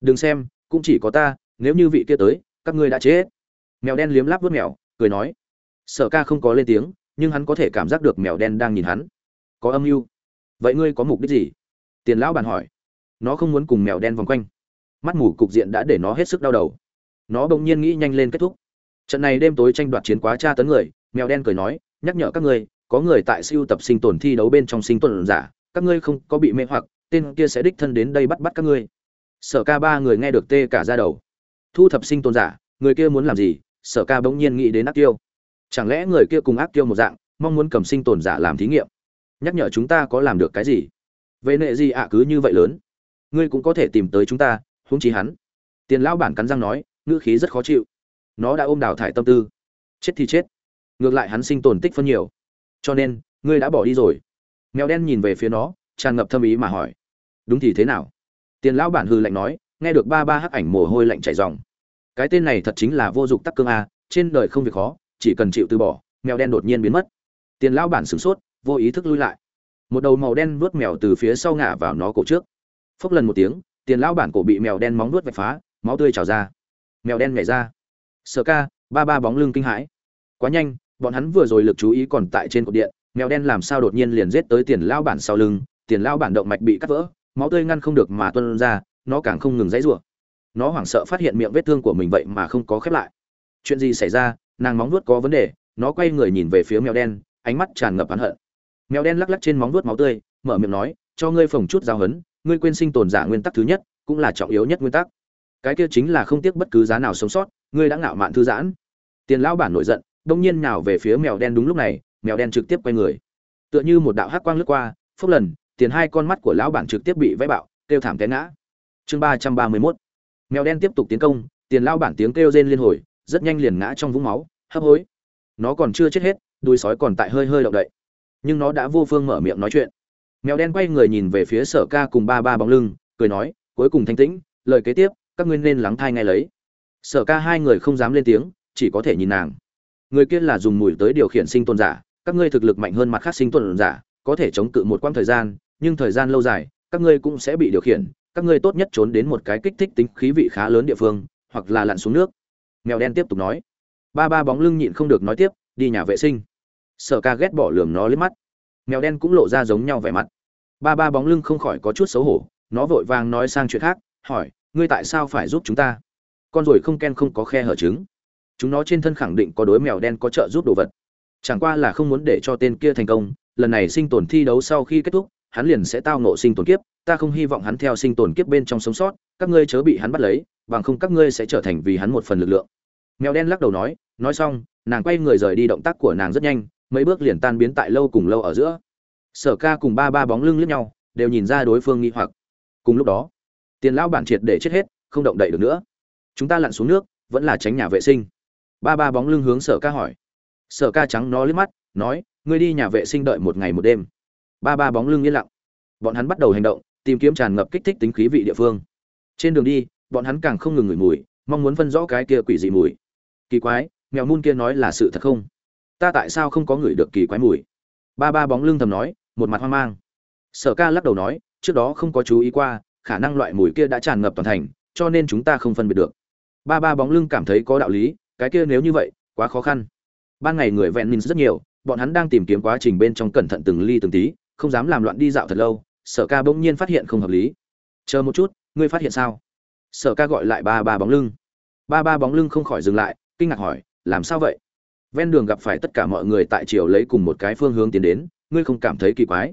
Đừng xem, cũng chỉ có ta, nếu như vị kia tới, các ngươi đã chết. Mèo đen liếm láp vớt mèo, cười nói. Sở ca không có lên tiếng, nhưng hắn có thể cảm giác được mèo đen đang nhìn hắn. Có âm mưu. Vậy ngươi có mục đích gì? Tiền lão bàn hỏi. Nó không muốn cùng mèo đen vòng quanh. Mắt mù cục diện đã để nó hết sức đau đầu. Nó bỗng nhiên nghĩ nhanh lên kết thúc trận này đêm tối tranh đoạt chiến quá tra tấn người, mèo đen cười nói, nhắc nhở các ngươi, có người tại siêu tập sinh tồn thi đấu bên trong sinh tồn giả, các ngươi không có bị mê hoặc, tên kia sẽ đích thân đến đây bắt bắt các ngươi. Sở ca ba người nghe được tê cả ra đầu. Thu thập sinh tồn giả, người kia muốn làm gì? Sở ca bỗng nhiên nghĩ đến ác tiêu chẳng lẽ người kia cùng ác tiêu một dạng, mong muốn cầm sinh tồn giả làm thí nghiệm? Nhắc nhở chúng ta có làm được cái gì? Vậy nệ gì ạ, cứ như vậy lớn. Ngươi cũng có thể tìm tới chúng ta, huống chí hắn. Tiền lão bản cắn răng nói, ngữ khí rất khó chịu nó đã ôm đào thải tâm tư. Chết thì chết. Ngược lại hắn sinh tồn tích phân nhiều. Cho nên, ngươi đã bỏ đi rồi. Mèo đen nhìn về phía nó, tràn ngập thâm ý mà hỏi. Đúng thì thế nào? Tiền lão bản hư lạnh nói, nghe được ba ba hắc ảnh mồ hôi lạnh chảy ròng. Cái tên này thật chính là vô dụng tắc cương a, trên đời không việc khó, chỉ cần chịu từ bỏ, mèo đen đột nhiên biến mất. Tiền lão bản sửng sốt, vô ý thức lui lại. Một đầu màu đen vuốt mèo từ phía sau ngả vào nó cổ trước. Phốc lần một tiếng, tiền lão bản cổ bị mèo đen móng nuốt vạch phá, máu tươi trào ra. Mèo đen nhảy ra sở ca, ba ba bóng lưng kinh hãi. Quá nhanh, bọn hắn vừa rồi lực chú ý còn tại trên cột điện, mèo đen làm sao đột nhiên liền giết tới tiền lão bản sau lưng, tiền lão bản động mạch bị cắt vỡ, máu tươi ngăn không được mà tuôn ra, nó càng không ngừng dãy rủa. Nó hoảng sợ phát hiện miệng vết thương của mình vậy mà không có khép lại. Chuyện gì xảy ra? Nàng móng vuốt có vấn đề, nó quay người nhìn về phía mèo đen, ánh mắt tràn ngập oán hận. Mèo đen lắc lắc trên móng vuốt máu tươi, mở miệng nói, cho ngươi phồng chút giao hấn ngươi quên sinh tồn giả nguyên tắc thứ nhất, cũng là trọng yếu nhất nguyên tắc. Cái kia chính là không tiếc bất cứ giá nào sống sót ngươi đã ngạo mạn thư giãn. Tiền lão bản nổi giận, đông nhiên nào về phía mèo đen đúng lúc này, mèo đen trực tiếp quay người. Tựa như một đạo hắc quang lướt qua, phốc lần, tiền hai con mắt của lão bản trực tiếp bị vẽ bạo, kêu thảm té ngã. Chương ba trăm ba mươi mốt. Mèo đen tiếp tục tiến công, tiền lão bản tiếng kêu rên liên hồi, rất nhanh liền ngã trong vũng máu, hấp hối. Nó còn chưa chết hết đuôi sói còn tại hơi hơi động đậy. Nhưng nó đã vô phương mở miệng nói chuyện. Mèo đen quay người nhìn về phía sở ca cùng ba ba bóng lưng, cười nói, cuối cùng thanh tĩnh, lời kế tiếp, các ngươi nên lắng thai ngay lấy sở ca hai người không dám lên tiếng, chỉ có thể nhìn nàng. Người kia là dùng mùi tới điều khiển sinh tồn giả, các ngươi thực lực mạnh hơn mặt khác sinh tồn giả, có thể chống cự một quãng thời gian, nhưng thời gian lâu dài, các ngươi cũng sẽ bị điều khiển, các ngươi tốt nhất trốn đến một cái kích thích tính khí vị khá lớn địa phương, hoặc là lặn xuống nước. Mèo đen tiếp tục nói. Ba ba bóng lưng nhịn không được nói tiếp, đi nhà vệ sinh. Sở ca ghét bỏ lườm nó lên mắt. Mèo đen cũng lộ ra giống nhau vẻ mặt. Ba ba bóng lưng không khỏi có chút xấu hổ, nó vội vàng nói sang chuyện khác, hỏi, ngươi tại sao phải giúp chúng ta? Con ruồi không ken không có khe hở trứng. Chúng nó trên thân khẳng định có đối mèo đen có trợ giúp đồ vật. Chẳng qua là không muốn để cho tên kia thành công, lần này sinh tồn thi đấu sau khi kết thúc, hắn liền sẽ tao nộ sinh tồn kiếp, ta không hy vọng hắn theo sinh tồn kiếp bên trong sống sót, các ngươi chớ bị hắn bắt lấy, bằng không các ngươi sẽ trở thành vì hắn một phần lực lượng. Mèo đen lắc đầu nói nói xong, nàng quay người rời đi động tác của nàng rất nhanh, mấy bước liền tan biến tại lâu cùng lâu ở giữa. Sở ca cùng ba ba bóng lưng lướt nhau, đều nhìn ra đối phương nghi hoặc. Cùng lúc đó, tiền lão bản triệt để chết hết, không động đậy được nữa chúng ta lặn xuống nước, vẫn là tránh nhà vệ sinh. Ba ba bóng lưng hướng sở ca hỏi. Sở ca trắng nó liếc mắt, nói, ngươi đi nhà vệ sinh đợi một ngày một đêm. Ba ba bóng lưng yên lặng. Bọn hắn bắt đầu hành động, tìm kiếm tràn ngập kích thích tính khí vị địa phương. Trên đường đi, bọn hắn càng không ngừng ngửi mùi, mong muốn phân rõ cái kia quỷ dị mùi. Kỳ quái, mèo mun kia nói là sự thật không? Ta tại sao không có ngửi được kỳ quái mùi? Ba ba bóng lưng thầm nói, một mặt hoang mang. Sở ca lắc đầu nói, trước đó không có chú ý qua, khả năng loại mùi kia đã tràn ngập toàn thành, cho nên chúng ta không phân biệt được ba ba bóng lưng cảm thấy có đạo lý, cái kia nếu như vậy, quá khó khăn. Ban ngày người vẹn minh rất nhiều, bọn hắn đang tìm kiếm quá trình bên trong cẩn thận từng ly từng tí, không dám làm loạn đi dạo thật lâu, sở ca bỗng nhiên phát hiện không hợp lý. Chờ một chút, ngươi phát hiện sao? Sở ca gọi lại ba ba bóng lưng. Ba ba bóng lưng không khỏi dừng lại, kinh ngạc hỏi, làm sao vậy? Ven đường gặp phải tất cả mọi người tại chiều lấy cùng một cái phương hướng tiến đến, ngươi không cảm thấy kỳ quái?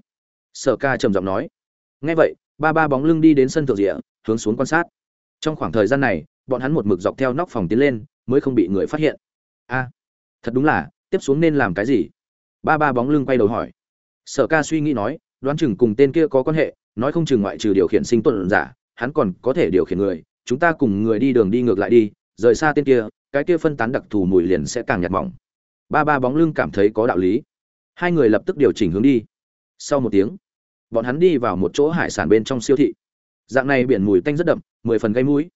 Sở ca trầm giọng nói. Nghe vậy, ba ba bóng lưng đi đến sân thượng rịa hướng xuống quan sát. Trong khoảng thời gian này bọn hắn một mực dọc theo nóc phòng tiến lên, mới không bị người phát hiện. A, thật đúng là, tiếp xuống nên làm cái gì? Ba ba bóng lưng quay đầu hỏi. Sở ca suy nghĩ nói, đoán chừng cùng tên kia có quan hệ, nói không chừng ngoại trừ điều khiển sinh tuần giả, hắn còn có thể điều khiển người, chúng ta cùng người đi đường đi ngược lại đi, rời xa tên kia, cái kia phân tán đặc thù mùi liền sẽ càng nhạt mỏng. Ba ba bóng lưng cảm thấy có đạo lý. Hai người lập tức điều chỉnh hướng đi. Sau một tiếng, bọn hắn đi vào một chỗ hải sản bên trong siêu thị. Dạng này biển mùi tanh rất đậm, mười phần gây mũi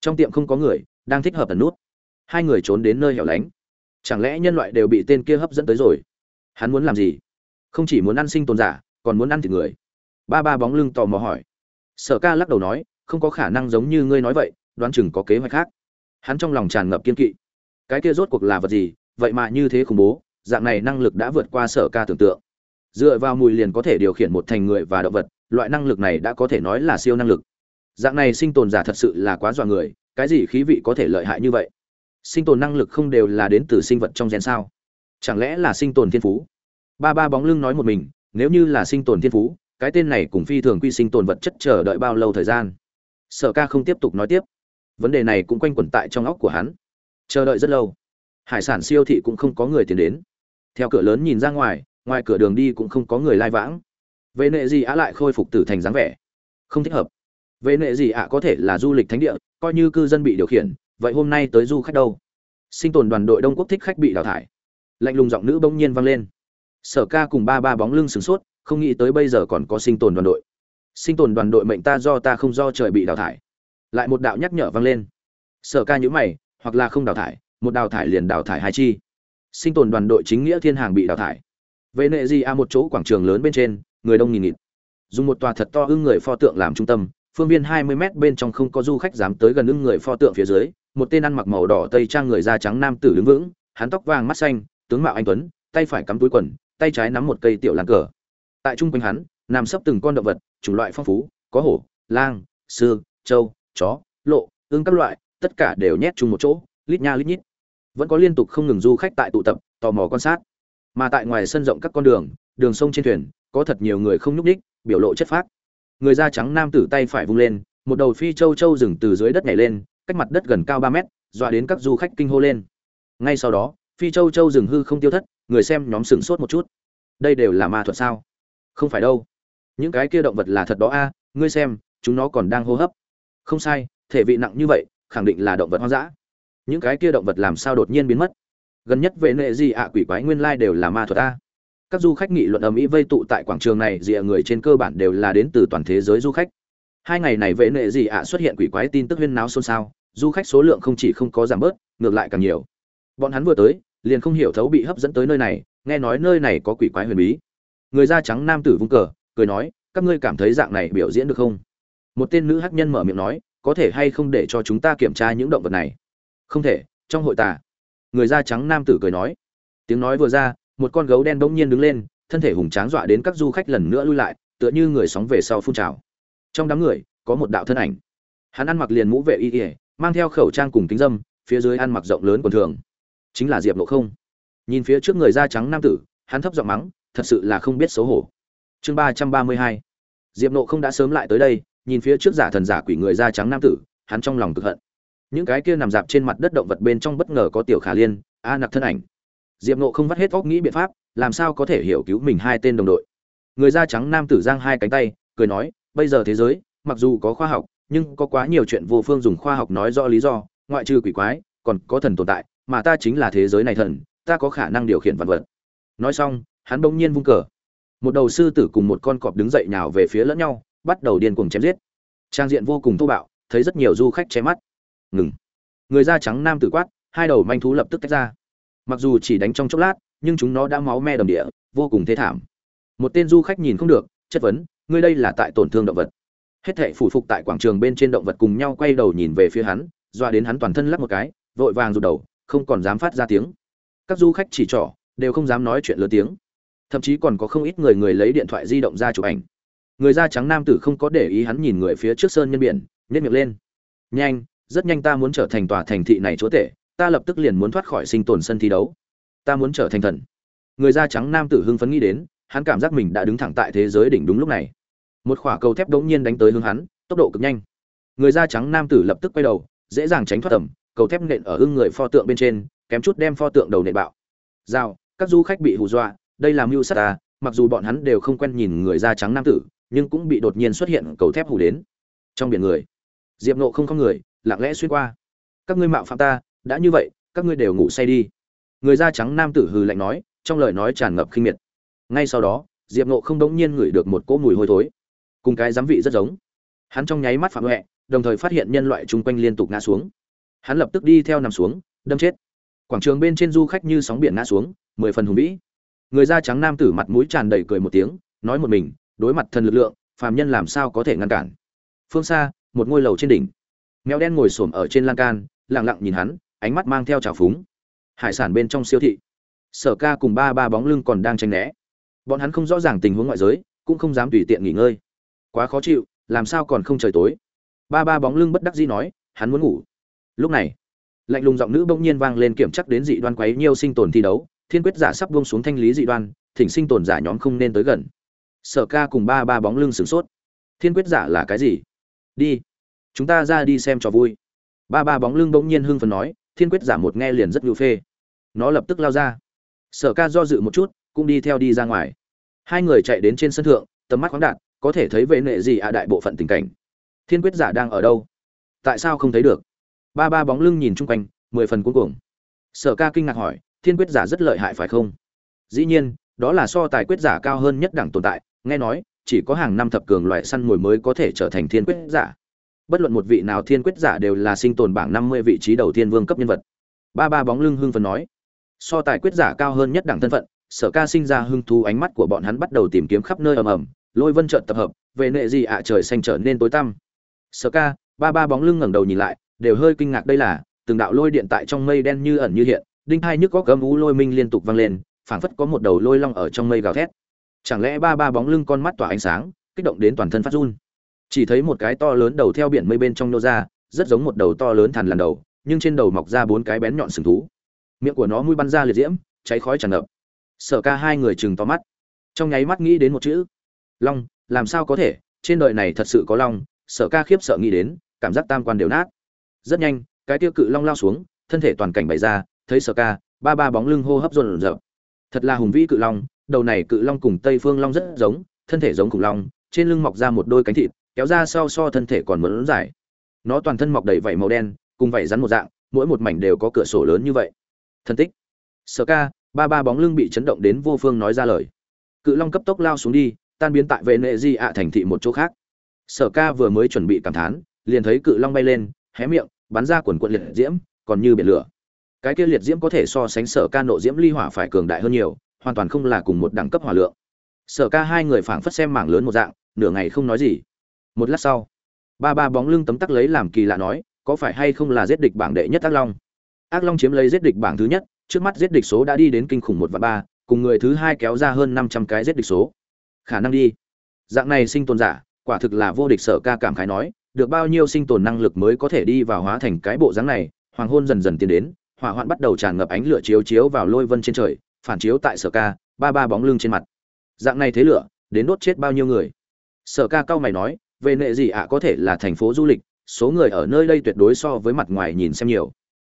trong tiệm không có người, đang thích hợp ẩn nút. Hai người trốn đến nơi hẻo lánh. Chẳng lẽ nhân loại đều bị tên kia hấp dẫn tới rồi? Hắn muốn làm gì? Không chỉ muốn ăn sinh tồn giả, còn muốn ăn thịt người. Ba ba bóng lưng tò mò hỏi. Sở ca lắc đầu nói, không có khả năng giống như ngươi nói vậy, đoán chừng có kế hoạch khác. Hắn trong lòng tràn ngập kiên kỵ. Cái kia rốt cuộc là vật gì? Vậy mà như thế khủng bố, dạng này năng lực đã vượt qua sở ca tưởng tượng. Dựa vào mùi liền có thể điều khiển một thành người và động vật, loại năng lực này đã có thể nói là siêu năng lực dạng này sinh tồn giả thật sự là quá dọa người, cái gì khí vị có thể lợi hại như vậy? Sinh tồn năng lực không đều là đến từ sinh vật trong gen sao? Chẳng lẽ là sinh tồn thiên phú? Ba ba bóng lưng nói một mình, nếu như là sinh tồn thiên phú, cái tên này cũng phi thường quy sinh tồn vật chất chờ đợi bao lâu thời gian? Sở ca không tiếp tục nói tiếp. Vấn đề này cũng quanh quẩn tại trong óc của hắn. Chờ đợi rất lâu. Hải sản siêu thị cũng không có người tiến đến. Theo cửa lớn nhìn ra ngoài ngoài cửa đường đi cũng không có người lai vãng. Vệ nệ gì á lại khôi phục tử thành dáng vẻ. Không thích hợp vệ nệ gì ạ, có thể là du lịch thánh địa, coi như cư dân bị điều khiển, vậy hôm nay tới du khách đâu? Sinh tồn đoàn đội đông quốc thích khách bị đào thải. Lạnh lùng giọng nữ bỗng nhiên vang lên. Sở ca cùng ba ba bóng lưng sửng sốt, không nghĩ tới bây giờ còn có sinh tồn đoàn đội. Sinh tồn đoàn đội mệnh ta do ta không do trời bị đào thải. Lại một đạo nhắc nhở vang lên. Sở ca nhíu mày, hoặc là không đào thải, một đào thải liền đào thải hai chi. Sinh tồn đoàn đội chính nghĩa thiên hàng bị đào thải. Về nệ gì a một chỗ quảng trường lớn bên trên, người đông nghìn nghịt. Dùng một tòa thật to ưng người pho tượng làm trung tâm phương viên 20 mét bên trong không có du khách dám tới gần ưng người pho tượng phía dưới, một tên ăn mặc màu đỏ tây trang người da trắng nam tử đứng vững, hắn tóc vàng mắt xanh, tướng mạo anh tuấn, tay phải cắm túi quần, tay trái nắm một cây tiểu lan cờ. Tại trung quanh hắn, nằm sấp từng con động vật, chủng loại phong phú, có hổ, lang, sư, trâu, chó, lộ ương các loại, tất cả đều nhét chung một chỗ, lít nha lít nhít. Vẫn có liên tục không ngừng du khách tại tụ tập, tò mò quan sát. Mà tại ngoài sân rộng các con đường đường sông trên thuyền, có thật nhiều người không nhúc ních biểu lộ chất phác người da trắng nam tử tay phải vung lên, một đầu phi châu châu rừng từ dưới đất nhảy lên, cách mặt đất gần cao ba mét, dọa đến các du khách kinh hô lên. Ngay sau đó, phi châu châu rừng hư không tiêu thất, người xem nhóm sửng sốt một chút. Đây đều là ma thuật sao? Không phải đâu. Những cái kia động vật là thật đó a, ngươi xem, chúng nó còn đang hô hấp. Không sai, thể vị nặng như vậy, khẳng định là động vật hoang dã. Những cái kia động vật làm sao đột nhiên biến mất? Gần nhất về nệ gì ạ quỷ quái nguyên lai đều là ma thuật a các du khách nghị luận ầm ĩ vây tụ tại quảng trường này, rìa người trên cơ bản đều là đến từ toàn thế giới du khách. Hai ngày này vệ nệ gì ạ xuất hiện quỷ quái tin tức huyên náo xôn xao, du khách số lượng không chỉ không có giảm bớt, ngược lại càng nhiều. Bọn hắn vừa tới, liền không hiểu thấu bị hấp dẫn tới nơi này, nghe nói nơi này có quỷ quái huyền bí. Người da trắng nam tử vung cờ, cười nói, các ngươi cảm thấy dạng này biểu diễn được không? Một tên nữ hắc nhân mở miệng nói, có thể hay không để cho chúng ta kiểm tra những động vật này? Không thể, trong hội tà. Người da trắng nam tử cười nói. Tiếng nói vừa ra một con gấu đen bỗng nhiên đứng lên, thân thể hùng tráng dọa đến các du khách lần nữa lui lại, tựa như người sóng về sau phun trào. Trong đám người, có một đạo thân ảnh. Hắn ăn mặc liền mũ vệ y ỉa mang theo khẩu trang cùng kính dâm, phía dưới ăn mặc rộng lớn quần thường. Chính là diệp nộ không. Nhìn phía trước người da trắng nam tử, hắn thấp giọng mắng, thật sự là không biết xấu hổ. Chương ba trăm ba mươi hai. Diệp nộ không đã sớm lại tới đây, nhìn phía trước giả thần giả quỷ người da trắng nam tử, hắn trong lòng cực hận. Những cái kia nằm dạp trên mặt đất động vật bên trong bất ngờ có tiểu khả liên, a nặc thân ảnh diệp nộ không vắt hết óc nghĩ biện pháp, làm sao có thể hiểu cứu mình hai tên đồng đội. Người da trắng nam tử giang hai cánh tay, cười nói, bây giờ thế giới, mặc dù có khoa học, nhưng có quá nhiều chuyện vô phương dùng khoa học nói rõ lý do, ngoại trừ quỷ quái, còn có thần tồn tại, mà ta chính là thế giới này thần, ta có khả năng điều khiển vật vật. Nói xong, hắn bỗng nhiên vung cờ. Một đầu sư tử cùng một con cọp đứng dậy nhào về phía lẫn nhau, bắt đầu điên cuồng chém giết. Trang diện vô cùng thô bạo, thấy rất nhiều du khách che mắt. Ngừng. Người da trắng nam tử quát, hai đầu manh thú lập tức tách ra mặc dù chỉ đánh trong chốc lát, nhưng chúng nó đã máu me đầm địa, vô cùng thế thảm. Một tên du khách nhìn không được, chất vấn, ngươi đây là tại tổn thương động vật. Hết thệ phủ phục tại quảng trường bên trên động vật cùng nhau quay đầu nhìn về phía hắn doa đến hắn toàn thân lắc một cái, vội vàng rụt đầu, không còn dám phát ra tiếng. Các du khách chỉ trỏ, đều không dám nói chuyện lớn tiếng. Thậm chí còn có không ít người người lấy điện thoại di động ra chụp ảnh. Người da trắng nam tử không có để ý hắn nhìn người phía trước sơn nhân biển nhét miệng lên. Nhanh, rất nhanh ta muốn trở thành tòa thành thị này chúa tể ta lập tức liền muốn thoát khỏi sinh tồn sân thi đấu. Ta muốn trở thành thần. Người da trắng nam tử hưng phấn nghĩ đến hắn cảm giác mình đã đứng thẳng tại thế giới đỉnh đúng lúc này. Một khỏa cầu thép đống nhiên đánh tới hướng hắn tốc độ cực nhanh. Người da trắng nam tử lập tức quay đầu dễ dàng tránh thoát tầm cầu thép nện ở hưng người pho tượng bên trên kém chút đem pho tượng đầu nện bạo. Giao, các du khách bị hù dọa đây là mưu sát ta mặc dù bọn hắn đều không quen nhìn người da trắng nam tử nhưng cũng bị đột nhiên xuất hiện cầu thép hù đến. Trong biển người diệp nộ không có người lặng lẽ xuyên qua. Các ngươi mạo phạm ta đã như vậy, các ngươi đều ngủ say đi. Người da trắng nam tử hừ lạnh nói, trong lời nói tràn ngập khinh miệt. Ngay sau đó, diệp nộ không đống nhiên ngửi được một cỗ mùi hôi thối. Cùng cái giám vị rất giống. Hắn trong nháy mắt phạm huệ, đồng thời phát hiện nhân loại chung quanh liên tục ngã xuống. Hắn lập tức đi theo nằm xuống, đâm chết. Quảng trường bên trên du khách như sóng biển ngã xuống, mười phần hùng vĩ. Người da trắng nam tử mặt mũi tràn đầy cười một tiếng, nói một mình, đối mặt thần lực lượng, phàm nhân làm sao có thể ngăn cản? Phương xa, một ngôi lầu trên đỉnh. Mèo đen ngồi xổm ở trên lan can, lặng lặng nhìn hắn ánh mắt mang theo trào phúng. Hải sản bên trong siêu thị, sở ca cùng ba ba bóng lưng còn đang tranh né. Bọn hắn không rõ ràng tình huống ngoại giới, cũng không dám tùy tiện nghỉ ngơi. Quá khó chịu, làm sao còn không trời tối? Ba ba bóng lưng bất đắc dĩ nói, hắn muốn ngủ. Lúc này, lạnh lùng giọng nữ bỗng nhiên vang lên kiểm chắc đến dị đoan quấy nhiều sinh tồn thi đấu, thiên quyết giả sắp buông xuống thanh lý dị đoan, thỉnh sinh tồn giả nhóm không nên tới gần. Sở ca cùng ba ba bóng lưng sửng sốt. Thiên quyết giả là cái gì? Đi, chúng ta ra đi xem trò vui. Ba ba bóng lưng bỗng nhiên hưng phần nói thiên quyết giả một nghe liền rất nhu phê. Nó lập tức lao ra. Sở ca do dự một chút, cũng đi theo đi ra ngoài. Hai người chạy đến trên sân thượng, tầm mắt khoáng đạt, có thể thấy vệ nệ gì ạ đại bộ phận tình cảnh. Thiên quyết giả đang ở đâu? Tại sao không thấy được? Ba ba bóng lưng nhìn chung quanh, mười phần cuối cùng sở ca kinh ngạc hỏi, thiên quyết giả rất lợi hại phải không? Dĩ nhiên, đó là so tài quyết giả cao hơn nhất đẳng tồn tại, nghe nói, chỉ có hàng năm thập cường loại săn mồi mới có thể trở thành thiên quyết giả bất luận một vị nào thiên quyết giả đều là sinh tồn bảng năm mươi vị trí đầu tiên vương cấp nhân vật. Ba ba bóng lưng hưng phấn nói, so tài quyết giả cao hơn nhất đẳng thân phận, sở ca sinh ra hưng thú ánh mắt của bọn hắn bắt đầu tìm kiếm khắp nơi ầm ầm, lôi vân trợn tập hợp, về nệ gì ạ trời xanh trở nên tối tăm. Sở ca, ba ba bóng lưng ngẩng đầu nhìn lại, đều hơi kinh ngạc đây là, từng đạo lôi điện tại trong mây đen như ẩn như hiện, đinh hai nhức có cấm ú lôi minh liên tục vang lên, phảng phất có một đầu lôi long ở trong mây gào thét. Chẳng lẽ ba ba bóng lưng con mắt tỏa ánh sáng, kích động đến toàn thân phát run? Chỉ thấy một cái to lớn đầu theo biển mây bên trong nô ra, rất giống một đầu to lớn thằn lằn đầu, nhưng trên đầu mọc ra bốn cái bén nhọn sừng thú. Miệng của nó mũi bắn ra liệt diễm, cháy khói tràn ngập. Sở ca hai người chừng to mắt. Trong nháy mắt nghĩ đến một chữ. Long, làm sao có thể? Trên đời này thật sự có long, sở ca khiếp sợ nghĩ đến, cảm giác tam quan đều nát. Rất nhanh, cái tiêu cự long lao xuống, thân thể toàn cảnh bày ra, thấy sở ca, ba ba bóng lưng hô hấp rộn rợp thật là hùng vĩ cự long, đầu này cự long cùng tây phương long rất giống, thân thể giống khủng long, trên lưng mọc ra một đôi cánh thịt kéo ra sau so thân thể còn mẫn dài. Nó toàn thân mọc đầy vảy màu đen, cùng vảy rắn một dạng, mỗi một mảnh đều có cửa sổ lớn như vậy. Thân tích. Sở ca, ba ba bóng lưng bị chấn động đến vô phương nói ra lời. Cự long cấp tốc lao xuống đi, tan biến tại vệ nệ di ạ thành thị một chỗ khác. Sở ca vừa mới chuẩn bị cảm thán, liền thấy cự long bay lên, hé miệng, bắn ra quần quận liệt diễm, còn như biển lửa. Cái kia liệt diễm có thể so sánh sở ca nộ diễm ly hỏa phải cường đại hơn nhiều, hoàn toàn không là cùng một đẳng cấp hỏa lượng. Sở ca hai người phảng phất xem mảng lớn một dạng, nửa ngày không nói gì một lát sau, ba ba bóng lưng tấm tắc lấy làm kỳ lạ nói, có phải hay không là giết địch bảng đệ nhất ác long? Ác long chiếm lấy giết địch bảng thứ nhất, trước mắt giết địch số đã đi đến kinh khủng một và ba, cùng người thứ hai kéo ra hơn năm trăm cái giết địch số. Khả năng đi. Dạng này sinh tồn giả, quả thực là vô địch sở ca cảm khái nói, được bao nhiêu sinh tồn năng lực mới có thể đi vào hóa thành cái bộ dáng này? Hoàng hôn dần dần tiến đến, hỏa hoạn bắt đầu tràn ngập ánh lửa chiếu chiếu vào lôi vân trên trời, phản chiếu tại sở ca, ba ba bóng lưng trên mặt. Dạng này thế lửa, đến đốt chết bao nhiêu người? Sở ca cao mày nói về nệ gì ạ à, có thể là thành phố du lịch, số người ở nơi đây tuyệt đối so với mặt ngoài nhìn xem nhiều.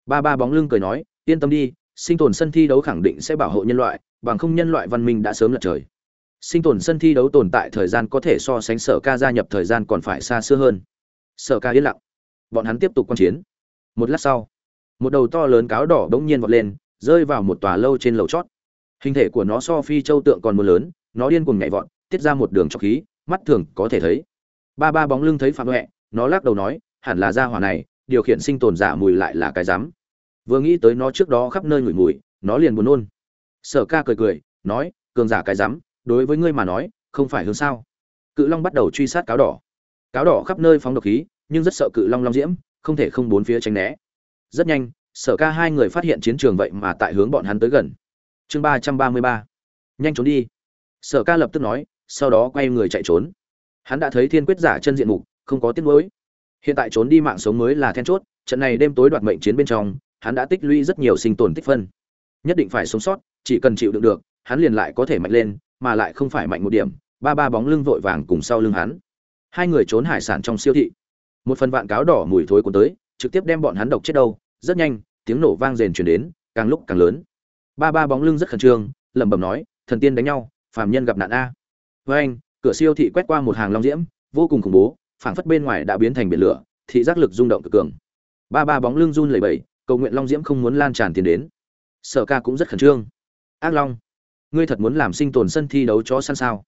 Ba ba bóng lưng cười nói, yên tâm đi, sinh tồn sân thi đấu khẳng định sẽ bảo hộ nhân loại, bằng không nhân loại văn minh đã sớm lật trời. Sinh tồn sân thi đấu tồn tại thời gian có thể so sánh sở ca gia nhập thời gian còn phải xa xưa hơn. Sở ca yên lặng. Bọn hắn tiếp tục quan chiến. Một lát sau, một đầu to lớn cáo đỏ bỗng nhiên vọt lên, rơi vào một tòa lâu trên lầu chót. Hình thể của nó so phi châu tượng còn mưa lớn, nó điên cuồng nhảy vọt, tiết ra một đường trọc khí, mắt thường có thể thấy ba ba bóng lưng thấy phạm huệ, nó lắc đầu nói, hẳn là gia hỏa này, điều khiển sinh tồn giả mùi lại là cái dám vừa nghĩ tới nó trước đó khắp nơi ngửi mùi, nó liền buồn nôn. Sở ca cười cười, nói, cường giả cái dám đối với ngươi mà nói, không phải hướng sao? Cự long bắt đầu truy sát cáo đỏ. Cáo đỏ khắp nơi phóng độc khí, nhưng rất sợ cự long long diễm, không thể không bốn phía tránh né. Rất nhanh, sở ca hai người phát hiện chiến trường vậy mà tại hướng bọn hắn tới gần. Chương ba trăm ba mươi ba. Nhanh trốn đi. Sở ca lập tức nói, sau đó quay người chạy trốn hắn đã thấy thiên quyết giả chân diện mục, không có tiếc nuối. Hiện tại trốn đi mạng sống mới là then chốt, trận này đêm tối đoạt mệnh chiến bên trong, hắn đã tích lũy rất nhiều sinh tồn tích phân. Nhất định phải sống sót, chỉ cần chịu đựng được, hắn liền lại có thể mạnh lên, mà lại không phải mạnh một điểm. Ba ba bóng lưng vội vàng cùng sau lưng hắn. Hai người trốn hải sản trong siêu thị. Một phần vạn cáo đỏ mùi thối cuốn tới, trực tiếp đem bọn hắn độc chết đâu. Rất nhanh, tiếng nổ vang rền truyền đến, càng lúc càng lớn. Ba ba bóng lưng rất khẩn trương, lẩm bẩm nói, thần tiên đánh nhau, phàm nhân gặp nạn a. Với anh cửa siêu thị quét qua một hàng long diễm, vô cùng khủng bố, phảng phất bên ngoài đã biến thành biển lửa, thị giác lực rung động cực cường. Ba ba bóng lưng run lẩy bẩy, cầu nguyện long diễm không muốn lan tràn tiền đến. Sở ca cũng rất khẩn trương. Ác long, ngươi thật muốn làm sinh tồn sân thi đấu chó săn sao?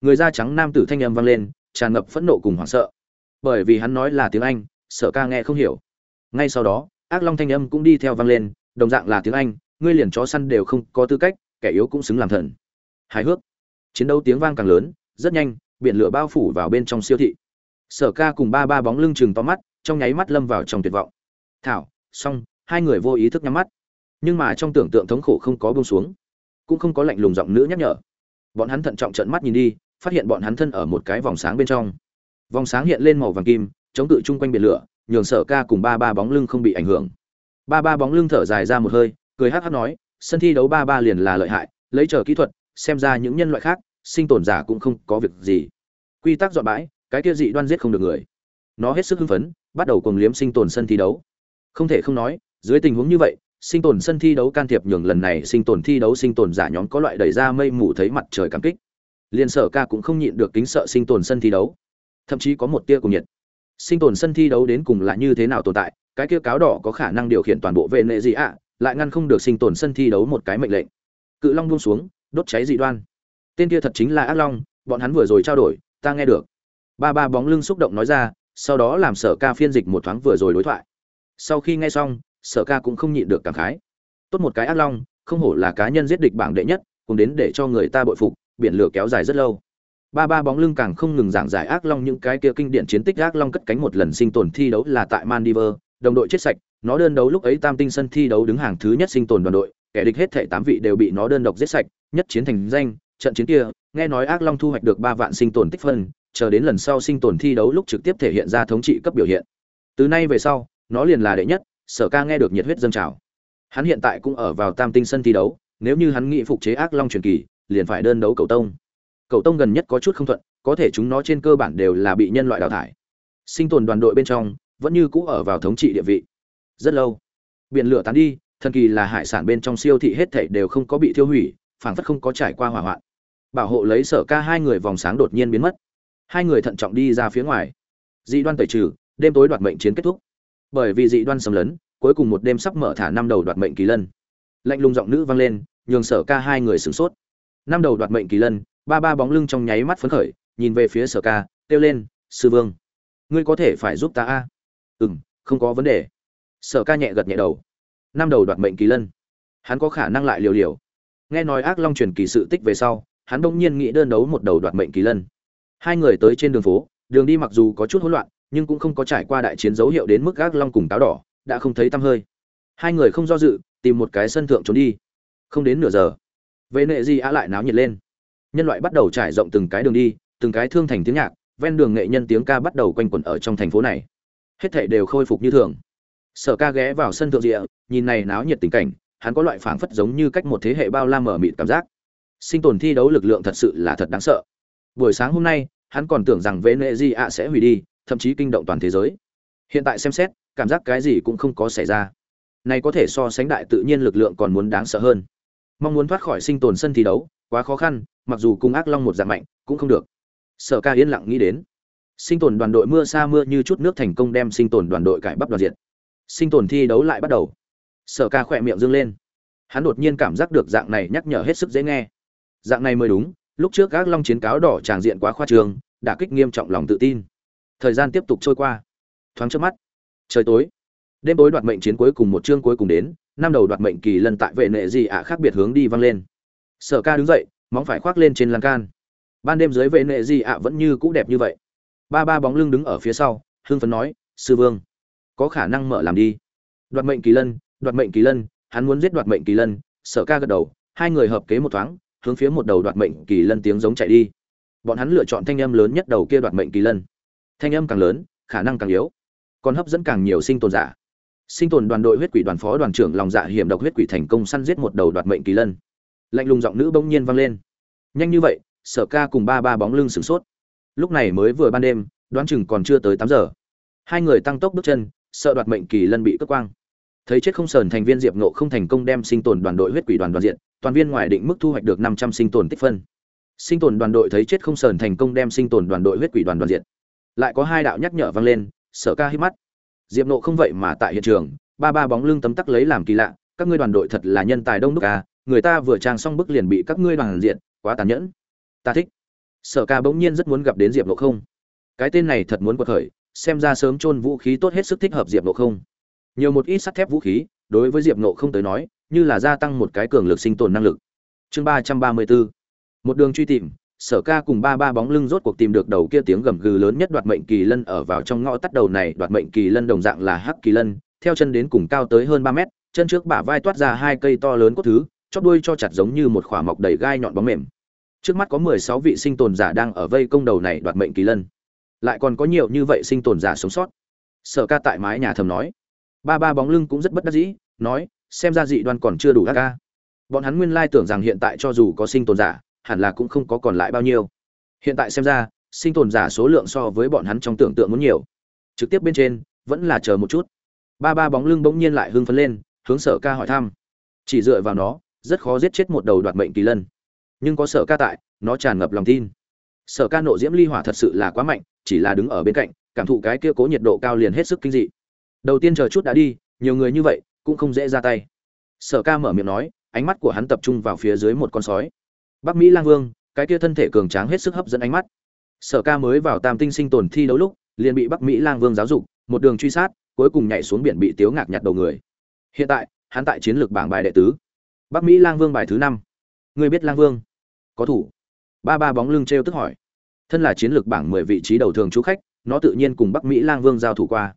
Người da trắng nam tử thanh âm vang lên, tràn ngập phẫn nộ cùng hoảng sợ. Bởi vì hắn nói là tiếng anh, sở ca nghe không hiểu. Ngay sau đó, ác long thanh âm cũng đi theo vang lên, đồng dạng là tiếng anh, ngươi liền chó săn đều không có tư cách, kẻ yếu cũng xứng làm thần. Hài hước. Chiến đấu tiếng vang càng lớn rất nhanh, biển lửa bao phủ vào bên trong siêu thị. Sở ca cùng ba ba bóng lưng chừng to mắt, trong nháy mắt lâm vào trong tuyệt vọng. Thảo, xong, hai người vô ý thức nhắm mắt. Nhưng mà trong tưởng tượng thống khổ không có buông xuống, cũng không có lạnh lùng giọng nữ nhắc nhở. Bọn hắn thận trọng trợn mắt nhìn đi, phát hiện bọn hắn thân ở một cái vòng sáng bên trong. Vòng sáng hiện lên màu vàng kim, chống cự chung quanh biển lửa, nhường sở ca cùng ba ba bóng lưng không bị ảnh hưởng. Ba ba bóng lưng thở dài ra một hơi, cười hát hát nói, sân thi đấu ba ba liền là lợi hại, lấy chờ kỹ thuật, xem ra những nhân loại khác sinh tồn giả cũng không có việc gì. Quy tắc dọn bãi, cái kia dị đoan giết không được người. Nó hết sức hưng phấn, bắt đầu cùng liếm sinh tồn sân thi đấu. Không thể không nói, dưới tình huống như vậy, sinh tồn sân thi đấu can thiệp nhường lần này sinh tồn thi đấu sinh tồn giả nhóm có loại đẩy ra mây mù thấy mặt trời cảm kích. Liên sở ca cũng không nhịn được kính sợ sinh tồn sân thi đấu. Thậm chí có một tia cùng nhiệt. Sinh tồn sân thi đấu đến cùng là như thế nào tồn tại, cái kia cáo đỏ có khả năng điều khiển toàn bộ vệ nệ gì ạ, lại ngăn không được sinh tồn sân thi đấu một cái mệnh lệnh. Cự long buông xuống, đốt cháy dị đoan tên kia thật chính là ác long bọn hắn vừa rồi trao đổi ta nghe được. Ba ba bóng lưng xúc động nói ra sau đó làm sở ca phiên dịch một thoáng vừa rồi đối thoại. Sau khi nghe xong sở ca cũng không nhịn được cảm khái. Tốt một cái ác long không hổ là cá nhân giết địch bảng đệ nhất cùng đến để cho người ta bội phục biển lửa kéo dài rất lâu. Ba ba bóng lưng càng không ngừng giảng giải ác long những cái kia kinh điển chiến tích ác long cất cánh một lần sinh tồn thi đấu là tại Mandiver, đồng đội chết sạch, nó đơn đấu lúc ấy tam tinh sân thi đấu đứng hàng thứ nhất sinh tồn đoàn đội, kẻ địch hết thảy tám vị đều bị nó đơn độc giết sạch, nhất chiến thành danh, trận chiến kia, nghe nói ác long thu hoạch được ba vạn sinh tồn tích phân, chờ đến lần sau sinh tồn thi đấu lúc trực tiếp thể hiện ra thống trị cấp biểu hiện. Từ nay về sau, nó liền là đệ nhất, Sở Ca nghe được nhiệt huyết dâng trào. Hắn hiện tại cũng ở vào tam tinh sân thi đấu, nếu như hắn nghĩ phục chế ác long truyền kỳ, liền phải đơn đấu cầu tông. Cầu tông gần nhất có chút không thuận, có thể chúng nó trên cơ bản đều là bị nhân loại đào thải. Sinh tồn đoàn đội bên trong, vẫn như cũ ở vào thống trị địa vị. Rất lâu, biển lửa tán đi, thần kỳ là hải sản bên trong siêu thị hết thảy đều không có bị tiêu hủy, phảng phất không có trải qua hỏa hoạn. Bảo hộ lấy Sở Ca hai người vòng sáng đột nhiên biến mất. Hai người thận trọng đi ra phía ngoài. Dị đoan tẩy trừ, đêm tối đoạt mệnh chiến kết thúc. Bởi vì dị đoan xâm lấn, cuối cùng một đêm sắp mở thả năm đầu đoạt mệnh kỳ lân. Lạnh lùng giọng nữ vang lên, nhường Sở Ca hai người sửng sốt. Năm đầu đoạt mệnh kỳ lân, ba ba bóng lưng trong nháy mắt phấn khởi nhìn về phía sở ca kêu lên sư vương ngươi có thể phải giúp ta a à? ừ m không có vấn đề sở ca nhẹ gật nhẹ đầu năm đầu đoạt mệnh kỳ lân hắn có khả năng lại liều liều nghe nói ác long truyền kỳ sự tích về sau hắn đông nhiên nghĩ đơn đấu một đầu đoạt mệnh kỳ lân. Hai người tới trên đường phố, đường đi mặc dù có chút hỗn loạn, nhưng cũng không có trải qua đại chiến dấu hiệu đến mức gác long cùng táo đỏ, đã không thấy tăm hơi. Hai người không do dự, tìm một cái sân thượng trốn đi. Không đến nửa giờ, vệ nệ di á lại náo nhiệt lên. Nhân loại bắt đầu trải rộng từng cái đường đi, từng cái thương thành tiếng nhạc, ven đường nghệ nhân tiếng ca bắt đầu quanh quẩn ở trong thành phố này. Hết thảy đều khôi phục như thường. Sở ca ghé vào sân thượng địa, nhìn này náo nhiệt tình cảnh, hắn có loại phảng phất giống như cách một thế hệ bao la mở mịt cảm giác sinh tồn thi đấu lực lượng thật sự là thật đáng sợ. Buổi sáng hôm nay, hắn còn tưởng rằng venezuela sẽ hủy đi, thậm chí kinh động toàn thế giới. Hiện tại xem xét, cảm giác cái gì cũng không có xảy ra. Này có thể so sánh đại tự nhiên lực lượng còn muốn đáng sợ hơn. Mong muốn thoát khỏi sinh tồn sân thi đấu, quá khó khăn, mặc dù cùng ác long một dạng mạnh, cũng không được. Sở ca yên lặng nghĩ đến. Sinh tồn đoàn đội mưa xa mưa như chút nước thành công đem sinh tồn đoàn đội cải bắp đoàn diện. Sinh tồn thi đấu lại bắt đầu. Sở ca khỏe miệng dâng lên. Hắn đột nhiên cảm giác được dạng này nhắc nhở hết sức dễ nghe dạng này mới đúng, lúc trước các long chiến cáo đỏ tràng diện quá khoa trường đã kích nghiêm trọng lòng tự tin. Thời gian tiếp tục trôi qua. Thoáng trước mắt. Trời tối. Đêm tối đoạt mệnh chiến cuối cùng một chương cuối cùng đến, năm đầu đoạt mệnh kỳ lần tại vệ nệ gì ạ khác biệt hướng đi văng lên. Sở ca đứng dậy, móng phải khoác lên trên lan can. Ban đêm dưới vệ nệ gì ạ vẫn như cũ đẹp như vậy. Ba ba bóng lưng đứng ở phía sau hương phấn nói, sư vương, có khả năng mở làm đi. Đoạt mệnh kỳ lân, đoạt mệnh kỳ lân, hắn muốn giết đoạt mệnh kỳ lân, sở ca gật đầu, hai người hợp kế một thoáng hướng phía một đầu đoạt mệnh kỳ lân tiếng giống chạy đi. Bọn hắn lựa chọn thanh âm lớn nhất đầu kia đoạt mệnh kỳ lân. Thanh âm càng lớn, khả năng càng yếu, còn hấp dẫn càng nhiều sinh tồn giả. Sinh tồn đoàn đội huyết quỷ đoàn phó đoàn trưởng lòng dạ hiểm độc huyết quỷ thành công săn giết một đầu đoạt mệnh kỳ lân. Lạnh lùng giọng nữ bỗng nhiên vang lên. Nhanh như vậy, sở ca cùng ba ba bóng lưng sửng sốt. Lúc này mới vừa ban đêm, đoán chừng còn chưa tới tám giờ. Hai người tăng tốc bước chân, sợ đoạt mệnh kỳ lân bị cướp quang. Thấy chết không sờn thành viên diệp nộ không thành công đem sinh tồn đoàn đội huyết quỷ đoàn đoàn diện toàn viên ngoài định mức thu hoạch được năm trăm sinh tồn tích phân. Sinh tồn đoàn đội thấy chết không sờn thành công đem sinh tồn đoàn đội huyết quỷ đoàn đoàn diện lại có hai đạo nhắc nhở vang lên, sở ca hít mắt. Diệp nộ không vậy mà tại hiện trường, ba ba bóng lưng tấm tắc lấy làm kỳ lạ, các ngươi đoàn đội thật là nhân tài đông đúc à người ta vừa trang xong bức liền bị các ngươi đoàn diện quá tàn nhẫn. Ta thích. Sở ca bỗng nhiên rất muốn gặp đến diệp nộ không. Cái tên này thật muốn quật khởi, xem ra sớm chôn vũ khí tốt hết sức thích hợp diệp nộ không. Nhiều một ít sắt thép vũ khí, đối với diệp nộ không tới nói như là gia tăng một cái cường lực sinh tồn năng lực. Chương ba trăm ba mươi bốn một đường truy tìm, sở ca cùng ba ba bóng lưng rốt cuộc tìm được đầu kia tiếng gầm gừ lớn nhất đoạt mệnh kỳ lân ở vào trong ngõ tắt đầu này. Đoạt mệnh kỳ lân đồng dạng là hắc kỳ lân, theo chân đến cùng cao tới hơn ba mét, chân trước bả vai toát ra hai cây to lớn cốt thứ, chóp đuôi cho chặt giống như một khỏa mọc đầy gai nhọn bóng mềm. Trước mắt có mười sáu vị sinh tồn giả đang ở vây công đầu này đoạt mệnh kỳ lân. Lại còn có nhiều như vậy sinh tồn giả sống sót. Sở ca tại mái nhà thầm nói. Ba ba bóng lưng cũng rất bất đắc dĩ, nói xem ra dị đoan còn chưa đủ ác ca bọn hắn nguyên lai tưởng rằng hiện tại cho dù có sinh tồn giả, hẳn là cũng không có còn lại bao nhiêu. Hiện tại xem ra, sinh tồn giả số lượng so với bọn hắn trong tưởng tượng muốn nhiều. Trực tiếp bên trên, vẫn là chờ một chút. Ba ba bóng lưng bỗng nhiên lại hưng phấn lên, hướng sở ca hỏi thăm. Chỉ dựa vào nó, rất khó giết chết một đầu đoạt mệnh kỳ lân. Nhưng có sở ca tại, nó tràn ngập lòng tin. Sở ca nộ diễm ly hỏa thật sự là quá mạnh, chỉ là đứng ở bên cạnh, cảm thụ cái kia cố nhiệt độ cao liền hết sức kinh dị. Đầu tiên chờ chút đã đi, nhiều người như vậy cũng không dễ ra tay. Sở ca mở miệng nói, ánh mắt của hắn tập trung vào phía dưới một con sói. Bắc mỹ lang vương, cái kia thân thể cường tráng hết sức hấp dẫn ánh mắt. Sở ca mới vào tam tinh sinh tồn thi đấu lúc, liền bị bắc mỹ lang vương giáo dục, một đường truy sát, cuối cùng nhảy xuống biển bị tiếu ngạc nhặt đầu người. Hiện tại, hắn tại chiến lược bảng bài đệ tứ. Bắc mỹ lang vương bài thứ năm. Người biết lang vương? Có thủ. Ba ba bóng lưng t r e o tức hỏi. Thân là chiến lược bảng mười vị trí đầu thường chú khách, nó tự nhiên cùng bắc mỹ lang vương giao thủ qua.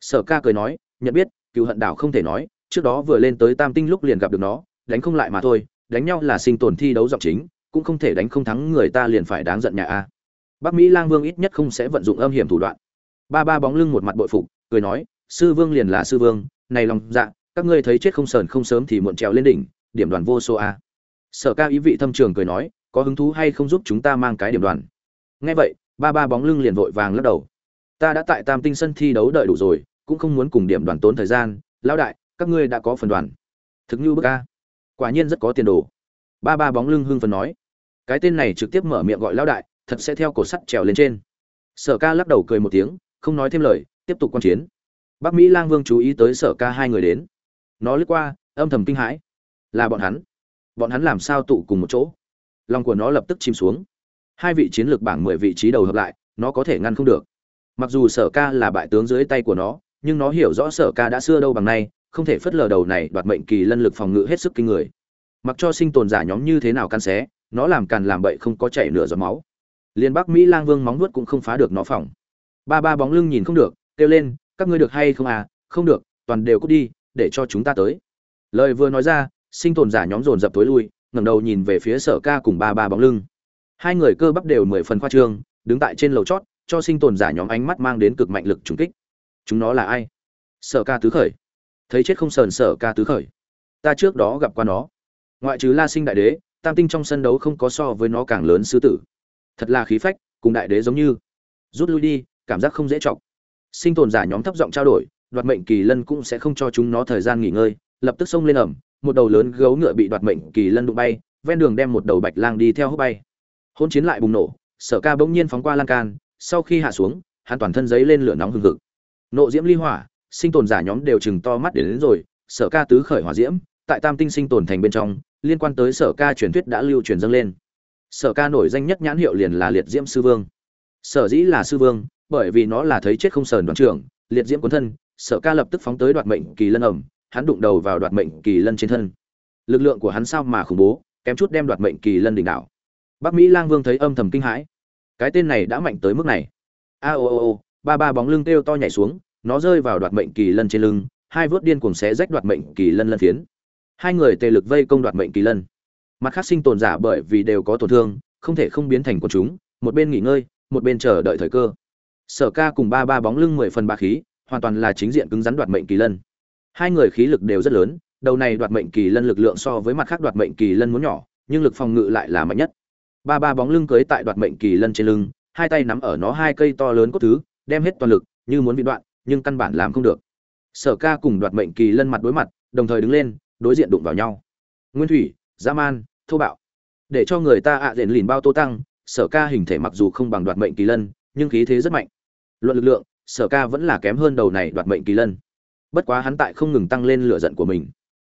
Sở ca cười nói, nhận biết cựu hận đảo không thể nói, trước đó vừa lên tới tam tinh lúc liền gặp được nó, đánh không lại mà thôi, đánh nhau là sinh tồn thi đấu giọng chính, cũng không thể đánh không thắng người ta liền phải đáng giận nhà a. Bắc mỹ lang vương ít nhất không sẽ vận dụng âm hiểm thủ đoạn. Ba ba bóng lưng một mặt bội phục, cười nói, sư vương liền là sư vương, này lòng dạ các ngươi thấy chết không sờn không sớm thì muộn trèo lên đỉnh, điểm đoàn vô số a. Sở ca ý vị thâm trường cười nói, có hứng thú hay không giúp chúng ta mang cái điểm đoàn? Nghe vậy, ba ba bóng lưng liền vội vàng lắc đầu. Ta đã tại tam tinh sân thi đấu đợi đủ rồi cũng không muốn cùng điểm đoàn tốn thời gian, lão đại, các ngươi đã có phần đoàn. Thực như bức a. Quả nhiên rất có tiền đồ. Ba ba bóng lưng hưng phần nói. Cái tên này trực tiếp mở miệng gọi lão đại thật sẽ theo cổ sắt trèo lên trên. Sở ca lắc đầu cười một tiếng, không nói thêm lời, tiếp tục quan chiến. Bắc mỹ lang vương chú ý tới sở ca hai người đến. Nó lướt qua, âm thầm kinh hãi. Là bọn hắn. Bọn hắn làm sao tụ cùng một chỗ? Lòng của nó lập tức chìm xuống. Hai vị chiến lược bảng mười vị trí đầu hợp lại, nó có thể ngăn không được. Mặc dù sở ca là bại tướng dưới tay của nó nhưng nó hiểu rõ sở ca đã xưa đâu bằng nay, không thể phớt lờ đầu này đoạt mệnh kỳ lân lực phòng ngự hết sức kinh người. Mặc cho sinh tồn giả nhóm như thế nào căn xé, nó làm càn làm bậy không có chảy nửa giọt máu. Liên bắc mỹ lang vương móng nuốt cũng không phá được nó phòng. Ba ba bóng lưng nhìn không được, kêu lên, các ngươi được hay không à? Không được, toàn đều cút đi, để cho chúng ta tới. Lời vừa nói ra, sinh tồn giả nhóm dồn dập tối lui, ngẩng đầu nhìn về phía sở ca cùng ba ba bóng lưng. Hai người cơ bắp đều mười phần khoa trương, đứng tại trên lầu chót, cho sinh tồn giả nhóm ánh mắt mang đến cực mạnh lực trùng kích chúng nó là ai? Sở ca tứ khởi. Thấy chết không sờn sở ca tứ khởi. Ta trước đó gặp qua nó. Ngoại trừ la sinh đại đế, tam tinh trong sân đấu không có so với nó càng lớn sư tử. Thật là khí phách, cùng đại đế giống như. Rút lui đi, cảm giác không dễ chọc. Sinh tồn giả nhóm thấp giọng trao đổi, đoạt mệnh kỳ lân cũng sẽ không cho chúng nó thời gian nghỉ ngơi, lập tức xông lên ẩm, một đầu lớn gấu ngựa bị đoạt mệnh kỳ lân đụng bay, ven đường đem một đầu bạch lang đi theo hốc bay. Hôn chiến lại bùng nổ, sở ca bỗng nhiên phóng qua lan can, sau khi hạ xuống, hắn toàn thân giấy lên lửa nóng hừng hực nộ diễm ly hỏa, sinh tồn giả nhóm đều chừng to mắt để đến rồi, sở ca tứ khởi hỏa diễm, tại tam tinh sinh tồn thành bên trong, liên quan tới sở ca truyền thuyết đã lưu truyền dâng lên. Sở ca nổi danh nhất nhãn hiệu liền là liệt diễm sư vương. Sở dĩ là sư vương, bởi vì nó là thấy chết không sờn đoàn trưởng, liệt diễm quân thân, sở ca lập tức phóng tới đoạt mệnh kỳ lân ẩm, hắn đụng đầu vào đoạt mệnh kỳ lân trên thân. Lực lượng của hắn sao mà khủng bố, kém chút đem đoạt mệnh kỳ lân đỉnh đảo. Bắc mỹ lang vương thấy âm thầm kinh hãi. Cái tên này đã mạnh tới mức này. A ô ô ô ba ba bóng lưng kêu to nhảy xuống, nó rơi vào đoạt mệnh kỳ lân trên lưng, hai vớt điên cuồng xé rách đoạt mệnh kỳ lân lân phiến. Hai người tề lực vây công đoạt mệnh kỳ lân. Mặt khác sinh tồn giả bởi vì đều có tổn thương, không thể không biến thành con chúng, một bên nghỉ ngơi, một bên chờ đợi thời cơ. Sở ca cùng ba ba bóng lưng mười phần ba khí, hoàn toàn là chính diện cứng rắn đoạt mệnh kỳ lân. Hai người khí lực đều rất lớn, đầu này đoạt mệnh kỳ lân lực lượng so với mặt khác đoạt mệnh kỳ lân muốn nhỏ, nhưng lực phòng ngự lại là mạnh nhất. Ba ba bóng lưng cưới tại đoạt mệnh kỳ lân trên lưng, hai tay nắm ở nó hai cây to lớn cốt thứ đem hết toàn lực, như muốn bị đoạn, nhưng căn bản làm không được. Sở ca cùng đoạt mệnh kỳ lân mặt đối mặt, đồng thời đứng lên, đối diện đụng vào nhau. Nguyên thủy, dã man, thô bạo. Để cho người ta ạ à lìn bao tô tăng, sở ca hình thể mặc dù không bằng đoạt mệnh kỳ lân, nhưng khí thế rất mạnh. Luận lực lượng, sở ca vẫn là kém hơn đầu này đoạt mệnh kỳ lân. Bất quá hắn tại không ngừng tăng lên lửa giận của mình.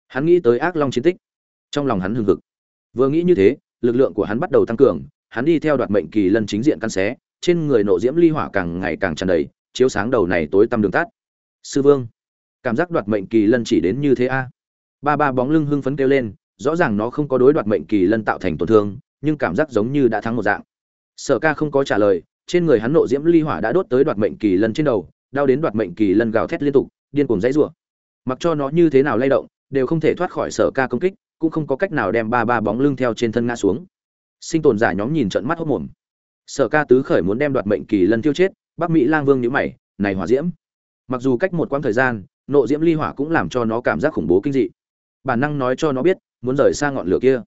Hắn nghĩ tới ác long chiến tích. Trong lòng hắn hừng hực. Vừa nghĩ như thế, lực lượng của hắn bắt đầu tăng cường, hắn đi theo đoạt mệnh kỳ lân chính diện căn xé trên người nộ diễm ly hỏa càng ngày càng tràn đầy, chiếu sáng đầu này tối tăm đường tắt. Sư vương, cảm giác đoạt mệnh kỳ lân chỉ đến như thế a. Ba ba bóng lưng hưng phấn kêu lên, rõ ràng nó không có đối đoạt mệnh kỳ lân tạo thành tổn thương, nhưng cảm giác giống như đã thắng một dạng. Sở ca không có trả lời, trên người hắn nộ diễm ly hỏa đã đốt tới đoạt mệnh kỳ lân trên đầu, đau đến đoạt mệnh kỳ lân gào thét liên tục, điên cuồng dãy rủa. Mặc cho nó như thế nào lay động, đều không thể thoát khỏi sở ca công kích, cũng không có cách nào đem ba ba bóng lưng theo trên thân ngã xuống. Sinh tồn giả nhóm nhìn trận mắt hốc mồm sở ca tứ khởi muốn đem đoạt mệnh kỳ lân tiêu chết, bắc mỹ lang vương nhữ mày, này hỏa diễm. Mặc dù cách một quãng thời gian, nộ diễm ly hỏa cũng làm cho nó cảm giác khủng bố kinh dị. Bản năng nói cho nó biết, muốn rời xa ngọn lửa kia.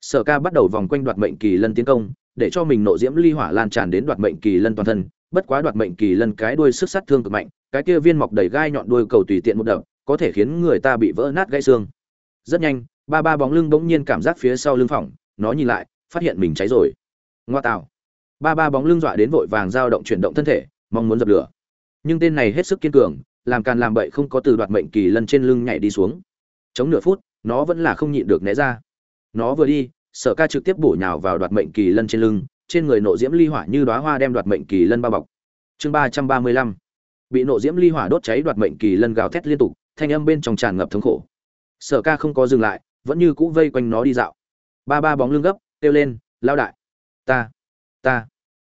Sở ca bắt đầu vòng quanh đoạt mệnh kỳ lân tiến công, để cho mình nộ diễm ly hỏa lan tràn đến đoạt mệnh kỳ lân toàn thân. Bất quá đoạt mệnh kỳ lân cái đuôi sức sát thương cực mạnh, cái kia viên mọc đầy gai nhọn đuôi cầu tùy tiện một đập, có thể khiến người ta bị vỡ nát gãy xương. Rất nhanh, ba ba bóng lưng bỗng nhiên cảm giác phía sau lưng phỏng, nó nhìn lại, phát hiện mình cháy rồi. Ngoa tạo ba ba bóng lưng dọa đến vội vàng dao động chuyển động thân thể, mong muốn dập lửa. Nhưng tên này hết sức kiên cường, làm càn làm bậy không có từ đoạt mệnh kỳ lân trên lưng nhảy đi xuống. Chống nửa phút, nó vẫn là không nhịn được né ra. Nó vừa đi, sở ca trực tiếp bổ nhào vào đoạt mệnh kỳ lân trên lưng, trên người nộ diễm ly hỏa như đoá hoa đem đoạt mệnh kỳ lân bao bọc. Chương ba trăm ba mươi lăm. Bị nộ diễm ly hỏa đốt cháy đoạt mệnh kỳ lân gào thét liên tục, thanh âm bên trong tràn ngập thống khổ. Sở ca không có dừng lại, vẫn như cũ vây quanh nó đi dạo. Ba ba bóng lưng gấp, kêu lên lao đại, ta ta.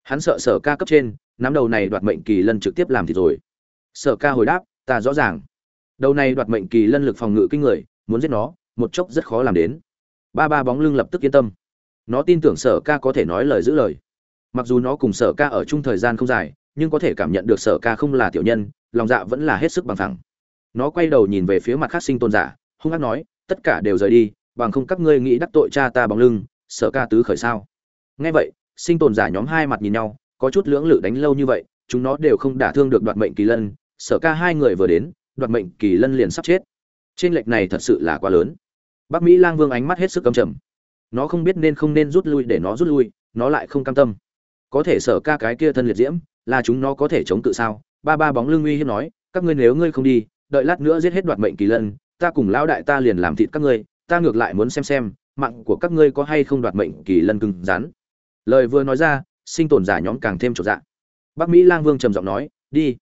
Hắn sợ sở ca cấp trên, nắm đầu này đoạt mệnh kỳ lân trực tiếp làm thì rồi. Sở ca hồi đáp, ta rõ ràng. Đầu này đoạt mệnh kỳ lân lực phòng ngự kinh người, muốn giết nó, một chốc rất khó làm đến. Ba ba bóng lưng lập tức yên tâm. Nó tin tưởng sở ca có thể nói lời giữ lời. Mặc dù nó cùng sở ca ở chung thời gian không dài, nhưng có thể cảm nhận được sở ca không là tiểu nhân, lòng dạ vẫn là hết sức bằng thẳng nó quay đầu nhìn về phía mặt khác sinh tôn giả, hung hát nói, tất cả đều rời đi, bằng không các ngươi nghĩ đắc tội cha ta bóng lưng, sở ca tứ khởi sao? Nghe vậy sinh tồn giả nhóm hai mặt nhìn nhau, có chút lưỡng lự đánh lâu như vậy, chúng nó đều không đả thương được đoạt mệnh kỳ lân, sở ca hai người vừa đến, đoạt mệnh kỳ lân liền sắp chết. Trên lệch này thật sự là quá lớn. Bắc mỹ lang vương ánh mắt hết sức căm trầm. Nó không biết nên không nên rút lui để nó rút lui, nó lại không cam tâm. Có thể sở ca cái kia thân liệt diễm, là chúng nó có thể chống cự sao? Ba ba bóng lưng uy hiếp nói, các ngươi nếu ngươi không đi, đợi lát nữa giết hết đoạt mệnh kỳ lân, ta cùng lão đại ta liền làm thịt các ngươi, ta ngược lại muốn xem xem, mạng của các ngươi có hay không đoạt mệnh kỳ lân cứng rắn lời vừa nói ra, sinh tồn giả nhóm càng thêm trọn dạ. Bắc mỹ lang vương trầm giọng nói, đi.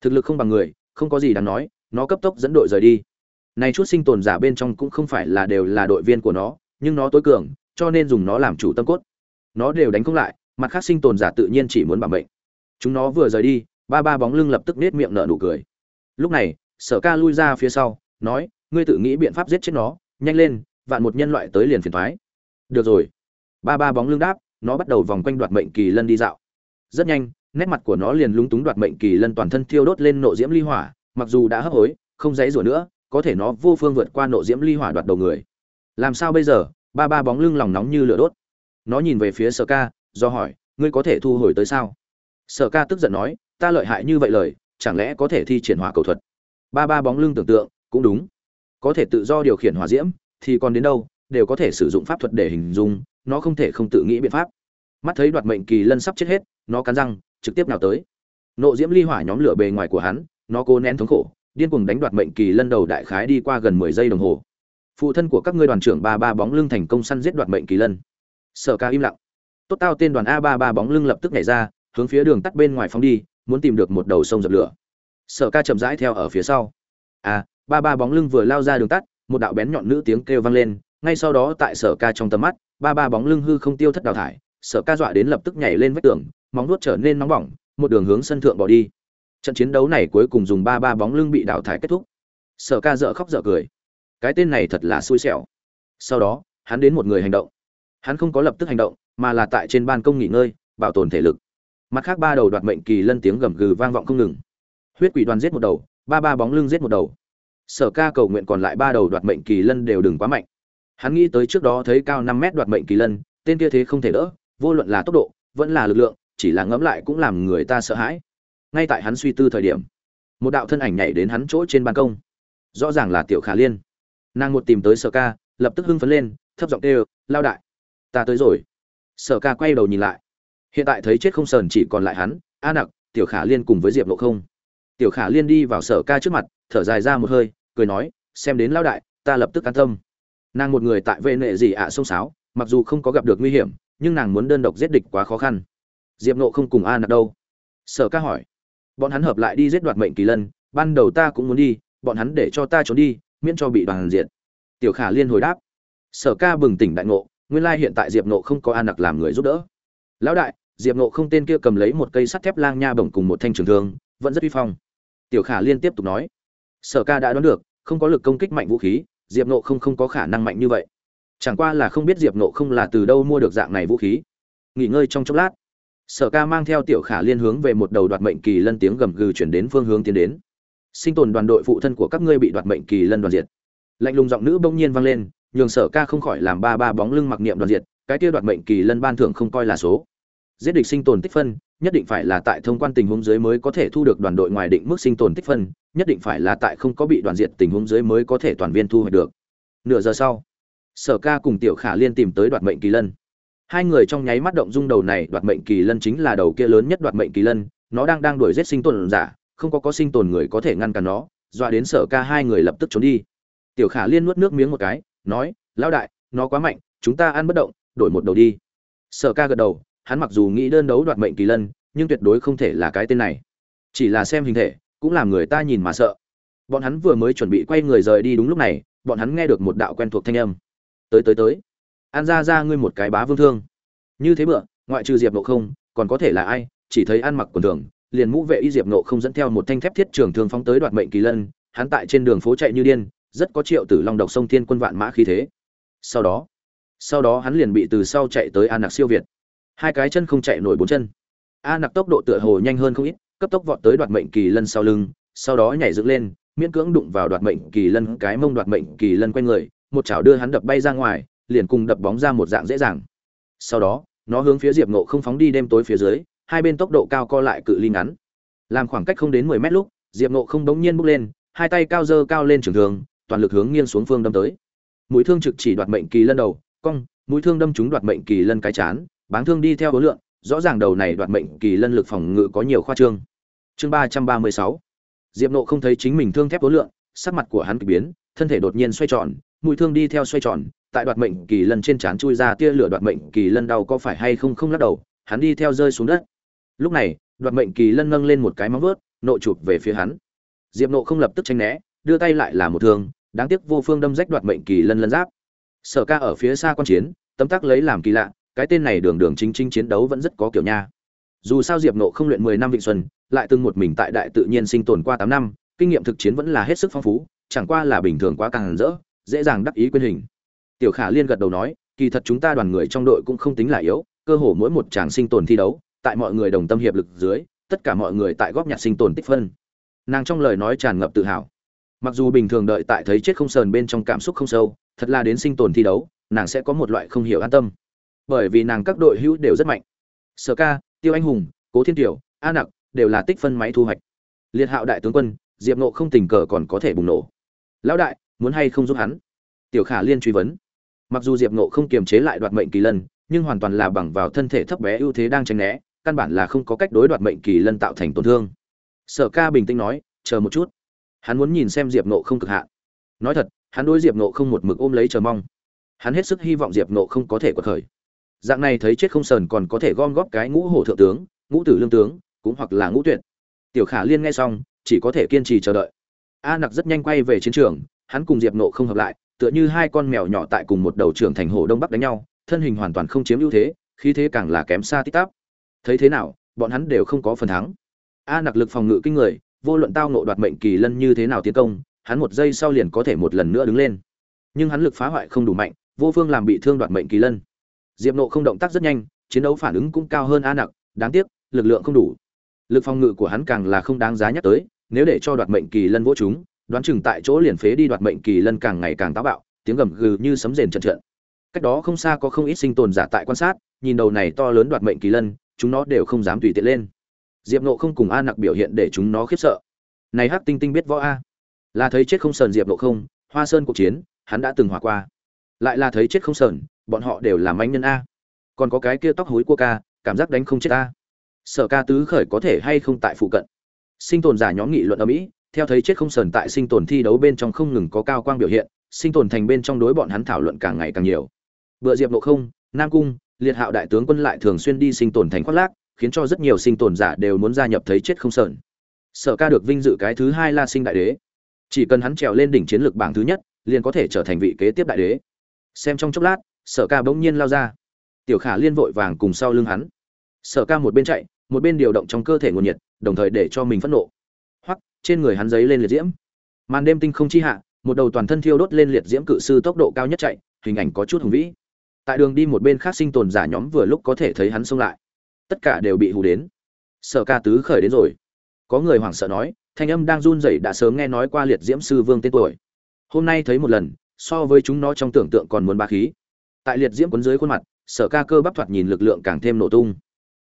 Thực lực không bằng người, không có gì đáng nói, nó cấp tốc dẫn đội rời đi. Này chút sinh tồn giả bên trong cũng không phải là đều là đội viên của nó, nhưng nó tối cường, cho nên dùng nó làm chủ tâm cốt. Nó đều đánh không lại, mặt khác sinh tồn giả tự nhiên chỉ muốn bảo mệnh. Chúng nó vừa rời đi, ba ba bóng lưng lập tức nết miệng nở nụ cười. Lúc này, sở ca lui ra phía sau, nói, ngươi tự nghĩ biện pháp giết chết nó, nhanh lên, vạn một nhân loại tới liền phiền thoái. Được rồi. Ba ba bóng lưng đáp nó bắt đầu vòng quanh đoạt mệnh kỳ lân đi dạo. Rất nhanh, nét mặt của nó liền lúng túng đoạt mệnh kỳ lân toàn thân thiêu đốt lên nộ diễm ly hỏa, mặc dù đã hấp hối, không dãy rủa nữa, có thể nó vô phương vượt qua nộ diễm ly hỏa đoạt đầu người. Làm sao bây giờ? Ba ba bóng lưng lòng nóng như lửa đốt. Nó nhìn về phía sở ca, do hỏi, ngươi có thể thu hồi tới sao? Sở ca tức giận nói, ta lợi hại như vậy lời, chẳng lẽ có thể thi triển hỏa cầu thuật? Ba ba bóng lưng tưởng tượng, cũng đúng. Có thể tự do điều khiển hỏa diễm, thì còn đến đâu? Đều có thể sử dụng pháp thuật để hình dung, nó không thể không tự nghĩ biện pháp. Mắt thấy đoạt mệnh kỳ lân sắp chết hết, nó cắn răng, trực tiếp nào tới. Nộ diễm ly hỏa nhóm lửa bề ngoài của hắn, nó cố nén thống khổ, điên cuồng đánh đoạt mệnh kỳ lân đầu đại khái đi qua gần mười giây đồng hồ. Phụ thân của các ngươi đoàn trưởng ba ba bóng lưng thành công săn giết đoạt mệnh kỳ lân. Sở ca im lặng. Tốt tao tên đoàn a ba ba bóng lưng lập tức nhảy ra, hướng phía đường tắt bên ngoài phóng đi, muốn tìm được một đầu sông dập lửa. Sở ca chậm rãi theo ở phía sau. A ba ba bóng lưng vừa lao ra đường tắt, một đạo bén nhọn nữ tiếng kêu vang lên ngay sau đó tại sở ca trong tầm mắt, ba ba bóng lưng hư không tiêu thất đào thải, sở ca dọa đến lập tức nhảy lên vách tường, móng nuốt trở nên nóng bỏng, một đường hướng sân thượng bỏ đi. Trận chiến đấu này cuối cùng dùng ba ba bóng lưng bị đào thải kết thúc. Sở ca dợ khóc dợ cười. Cái tên này thật là xui xẻo. Sau đó, hắn đến một người hành động. Hắn không có lập tức hành động, mà là tại trên ban công nghỉ ngơi, bảo tồn thể lực. Mặt khác ba đầu đoạt mệnh kỳ lân tiếng gầm gừ vang vọng không ngừng. Huyết quỷ đoàn giết một đầu, ba ba bóng lưng giết một đầu. Sở ca cầu nguyện còn lại ba đầu đoạt mệnh kỳ lân đều đừng quá mạnh hắn nghĩ tới trước đó thấy cao năm mét đoạt mệnh kỳ lân, tên kia thế không thể đỡ, vô luận là tốc độ, vẫn là lực lượng, chỉ là ngẫm lại cũng làm người ta sợ hãi. Ngay tại hắn suy tư thời điểm, một đạo thân ảnh nhảy đến hắn chỗ trên ban công. Rõ ràng là tiểu khả liên. Nàng một tìm tới sở ca, lập tức hưng phấn lên, thấp giọng kêu, lao đại, ta tới rồi. Sở ca quay đầu nhìn lại. Hiện tại thấy chết không sờn chỉ còn lại hắn, a nặc, tiểu khả liên cùng với diệp lộ không. Tiểu khả liên đi vào sở ca trước mặt, thở dài ra một hơi, cười nói, xem đến lao đại, ta lập tức an tâm nàng một người tại vệ nệ gì ạ sông sáo, mặc dù không có gặp được nguy hiểm, nhưng nàng muốn đơn độc giết địch quá khó khăn. Diệp nộ không cùng a nặc đâu? Sở ca hỏi. Bọn hắn hợp lại đi giết đoạt mệnh kỳ lân, ban đầu ta cũng muốn đi, bọn hắn để cho ta trốn đi, miễn cho bị đoàn diện tiểu khả liên hồi đáp. Sở ca bừng tỉnh đại ngộ, nguyên lai hiện tại diệp nộ không có a nặc làm người giúp đỡ. Lão đại, diệp nộ không tên kia cầm lấy một cây sắt thép lang nha bổng cùng một thanh trường thương, vẫn rất uy phong. Tiểu khả liên tiếp tục nói. Sở ca đã đoán được, không có lực công kích mạnh vũ khí diệp nộ không không có khả năng mạnh như vậy. Chẳng qua là không biết diệp nộ không là từ đâu mua được dạng này vũ khí. Nghỉ ngơi trong chốc lát, sở ca mang theo tiểu khả liên hướng về một đầu đoạt mệnh kỳ lân tiếng gầm gừ chuyển đến phương hướng tiến đến. Sinh tồn đoàn đội phụ thân của các ngươi bị đoạt mệnh kỳ lân đoàn diệt. Lạnh lùng giọng nữ bỗng nhiên vang lên, nhường sở ca không khỏi làm ba ba bóng lưng mặc niệm đoàn diệt, cái kia đoạt mệnh kỳ lân ban thưởng không coi là số. Giết địch sinh tồn tích phân nhất định phải là tại thông quan tình huống dưới mới có thể thu được đoàn đội ngoài định mức sinh tồn tích phân, nhất định phải là tại không có bị đoàn diệt tình huống dưới mới có thể toàn viên thu hoạch được. Nửa giờ sau, sở ca cùng tiểu khả liên tìm tới đoạt mệnh kỳ lân. Hai người trong nháy mắt động dung đầu này, đoạt mệnh kỳ lân chính là đầu kia lớn nhất đoạt mệnh kỳ lân, nó đang đang đuổi giết sinh tồn giả, không có có sinh tồn người có thể ngăn cản nó, dọa đến sở ca hai người lập tức trốn đi. Tiểu khả liên nuốt nước miếng một cái, nói, lão đại, nó quá mạnh, chúng ta ăn bất động, đổi một đầu đi. Sở ca gật đầu hắn mặc dù nghĩ đơn đấu đoạt mệnh kỳ lân, nhưng tuyệt đối không thể là cái tên này. Chỉ là xem hình thể, cũng làm người ta nhìn mà sợ. Bọn hắn vừa mới chuẩn bị quay người rời đi đúng lúc này, bọn hắn nghe được một đạo quen thuộc thanh âm. Tới tới tới. An ra ra ngươi một cái bá vương thương. Như thế bựa, ngoại trừ diệp nộ không, còn có thể là ai? Chỉ thấy ăn mặc quần thường, liền mũ vệ y diệp nộ không dẫn theo một thanh thép thiết trường thương phóng tới đoạt mệnh kỳ lân, hắn tại trên đường phố chạy như điên, rất có triệu tử long độc sông thiên quân vạn mã khí thế. Sau đó sau đó hắn liền bị từ sau chạy tới An nặc siêu việt hai cái chân không chạy nổi bốn chân. A nặc tốc độ tựa hồ nhanh hơn không ít, cấp tốc vọt tới đoạt mệnh kỳ lân sau lưng, sau đó nhảy dựng lên, miễn cưỡng đụng vào đoạt mệnh kỳ lân cái mông đoạt mệnh kỳ lân quanh người, một chảo đưa hắn đập bay ra ngoài, liền cùng đập bóng ra một dạng dễ dàng. Sau đó, nó hướng phía diệp Ngộ không phóng đi đêm tối phía dưới, hai bên tốc độ cao co lại cự ly ngắn. Làm khoảng cách không đến mười mét lúc, diệp Ngộ không bỗng nhiên bước lên, hai tay cao dơ cao lên trường thường toàn lực hướng nghiêng xuống phương đâm tới. Mũi thương trực chỉ đoạt mệnh kỳ lân đầu, cong, mũi thương đâm trúng đoạt mệnh kỳ lân cái chán báng thương đi theo hối lượng, rõ ràng đầu này đoạt mệnh kỳ lân lực phòng ngự có nhiều khoa trương. Chương ba trăm ba mươi sáu. Diệp nộ không thấy chính mình thương thép hối lượng, sắc mặt của hắn kỳ biến, thân thể đột nhiên xoay tròn, mũi thương đi theo xoay tròn, tại đoạt mệnh kỳ lân trên trán chui ra tia lửa đoạt mệnh kỳ lân đau có phải hay không không lắc đầu, hắn đi theo rơi xuống đất. Lúc này, đoạt mệnh kỳ lân nâng lên một cái móng vớt nộ chụp về phía hắn. Diệp nộ không lập tức tranh né, đưa tay lại là một thương, đáng tiếc vô phương đâm rách đoạt mệnh kỳ lân lân giáp. Sở ca ở phía xa quan chiến, tấm tắc lấy làm kỳ lạ cái tên này đường đường chính chính chiến đấu vẫn rất có kiểu nha. Dù sao diệp nộ không luyện mười năm vịnh xuân, lại từng một mình tại đại tự nhiên sinh tồn qua tám năm, kinh nghiệm thực chiến vẫn là hết sức phong phú, chẳng qua là bình thường quá càng rỡ, dễ dàng đắc ý quên hình. Tiểu khả liên gật đầu nói, kỳ thật chúng ta đoàn người trong đội cũng không tính là yếu, cơ hồ mỗi một chàng sinh tồn thi đấu, tại mọi người đồng tâm hiệp lực dưới, tất cả mọi người tại góp nhặt sinh tồn tích phân. Nàng trong lời nói tràn ngập tự hào. Mặc dù bình thường đợi tại thấy chết không sờn bên trong cảm xúc không sâu, thật là đến sinh tồn thi đấu, nàng sẽ có một loại không hiểu an tâm bởi vì nàng các đội hữu đều rất mạnh. Sở ca, tiêu anh hùng, cố thiên tiểu, a nặc đều là tích phân máy thu hoạch. Liệt hạo đại tướng quân, diệp nộ không tình cờ còn có thể bùng nổ. Lão đại, muốn hay không giúp hắn? Tiểu khả liên truy vấn. Mặc dù diệp nộ không kiềm chế lại đoạt mệnh kỳ lân, nhưng hoàn toàn là bằng vào thân thể thấp bé ưu thế đang tranh né, căn bản là không có cách đối đoạt mệnh kỳ lân tạo thành tổn thương. Sở ca bình tĩnh nói, chờ một chút. Hắn muốn nhìn xem diệp nộ không cực hạn. Nói thật, hắn đối diệp nộ không một mực ôm lấy chờ mong. Hắn hết sức hy vọng diệp nộ không có thể quật khởi dạng này thấy chết không sờn còn có thể gom góp cái ngũ hổ thượng tướng, ngũ tử lương tướng, cũng hoặc là ngũ tuyệt. Tiểu khả liên nghe xong, chỉ có thể kiên trì chờ đợi. A nặc rất nhanh quay về chiến trường, hắn cùng diệp nộ không hợp lại, tựa như hai con mèo nhỏ tại cùng một đầu trưởng thành hồ đông bắc đánh nhau, thân hình hoàn toàn không chiếm ưu thế, khí thế càng là kém xa tích tắp. Thấy thế nào, bọn hắn đều không có phần thắng. A nặc lực phòng ngự kinh người, vô luận tao nộ đoạt mệnh kỳ lân như thế nào tiến công, hắn một giây sau liền có thể một lần nữa đứng lên. Nhưng hắn lực phá hoại không đủ mạnh, vô phương làm bị thương đoạt mệnh kỳ lân diệp nộ không động tác rất nhanh, chiến đấu phản ứng cũng cao hơn a nặc, đáng tiếc, lực lượng không đủ. Lực phòng ngự của hắn càng là không đáng giá nhắc tới, nếu để cho đoạt mệnh kỳ lân vỗ chúng, đoán chừng tại chỗ liền phế đi đoạt mệnh kỳ lân càng ngày càng táo bạo, tiếng gầm gừ như sấm rền trận trận. Cách đó không xa có không ít sinh tồn giả tại quan sát, nhìn đầu này to lớn đoạt mệnh kỳ lân, chúng nó đều không dám tùy tiện lên. Diệp nộ không cùng a nặc biểu hiện để chúng nó khiếp sợ. Này hắc tinh tinh biết võ a. Là thấy chết không sờn diệp nộ không, hoa sơn cuộc chiến, hắn đã từng hòa qua. Lại là thấy chết không sờn bọn họ đều là manh nhân a. Còn có cái kia tóc hối cua ca, cảm giác đánh không chết a sở ca tứ khởi có thể hay không tại phụ cận. Sinh tồn giả nhóm nghị luận ở mỹ, theo thấy chết không sờn tại sinh tồn thi đấu bên trong không ngừng có cao quang biểu hiện, sinh tồn thành bên trong đối bọn hắn thảo luận càng ngày càng nhiều. Bựa diệp nộ không, nam cung, liệt hạo đại tướng quân lại thường xuyên đi sinh tồn thành khoác lác, khiến cho rất nhiều sinh tồn giả đều muốn gia nhập thấy chết không sờn. Sở ca được vinh dự cái thứ hai la sinh đại đế. Chỉ cần hắn trèo lên đỉnh chiến lược bảng thứ nhất, liền có thể trở thành vị kế tiếp đại đế. Xem trong chốc lát sở ca bỗng nhiên lao ra. Tiểu khả liên vội vàng cùng sau lưng hắn. Sở ca một bên chạy, một bên điều động trong cơ thể nguồn nhiệt, đồng thời để cho mình phẫn nộ. Hoặc trên người hắn giấy lên liệt diễm. Màn đêm tinh không chi hạ, một đầu toàn thân thiêu đốt lên liệt diễm cự sư tốc độ cao nhất chạy, hình ảnh có chút hùng vĩ. Tại đường đi một bên khác sinh tồn giả nhóm vừa lúc có thể thấy hắn xông lại. Tất cả đều bị hù đến. Sở ca tứ khởi đến rồi. Có người hoảng sợ nói, thanh âm đang run rẩy đã sớm nghe nói qua liệt diễm sư vương tên tuổi. Hôm nay thấy một lần, so với chúng nó trong tưởng tượng còn muốn ba khí tại liệt diễm cuốn dưới khuôn mặt, sở ca cơ bắp thoạt nhìn lực lượng càng thêm nổ tung.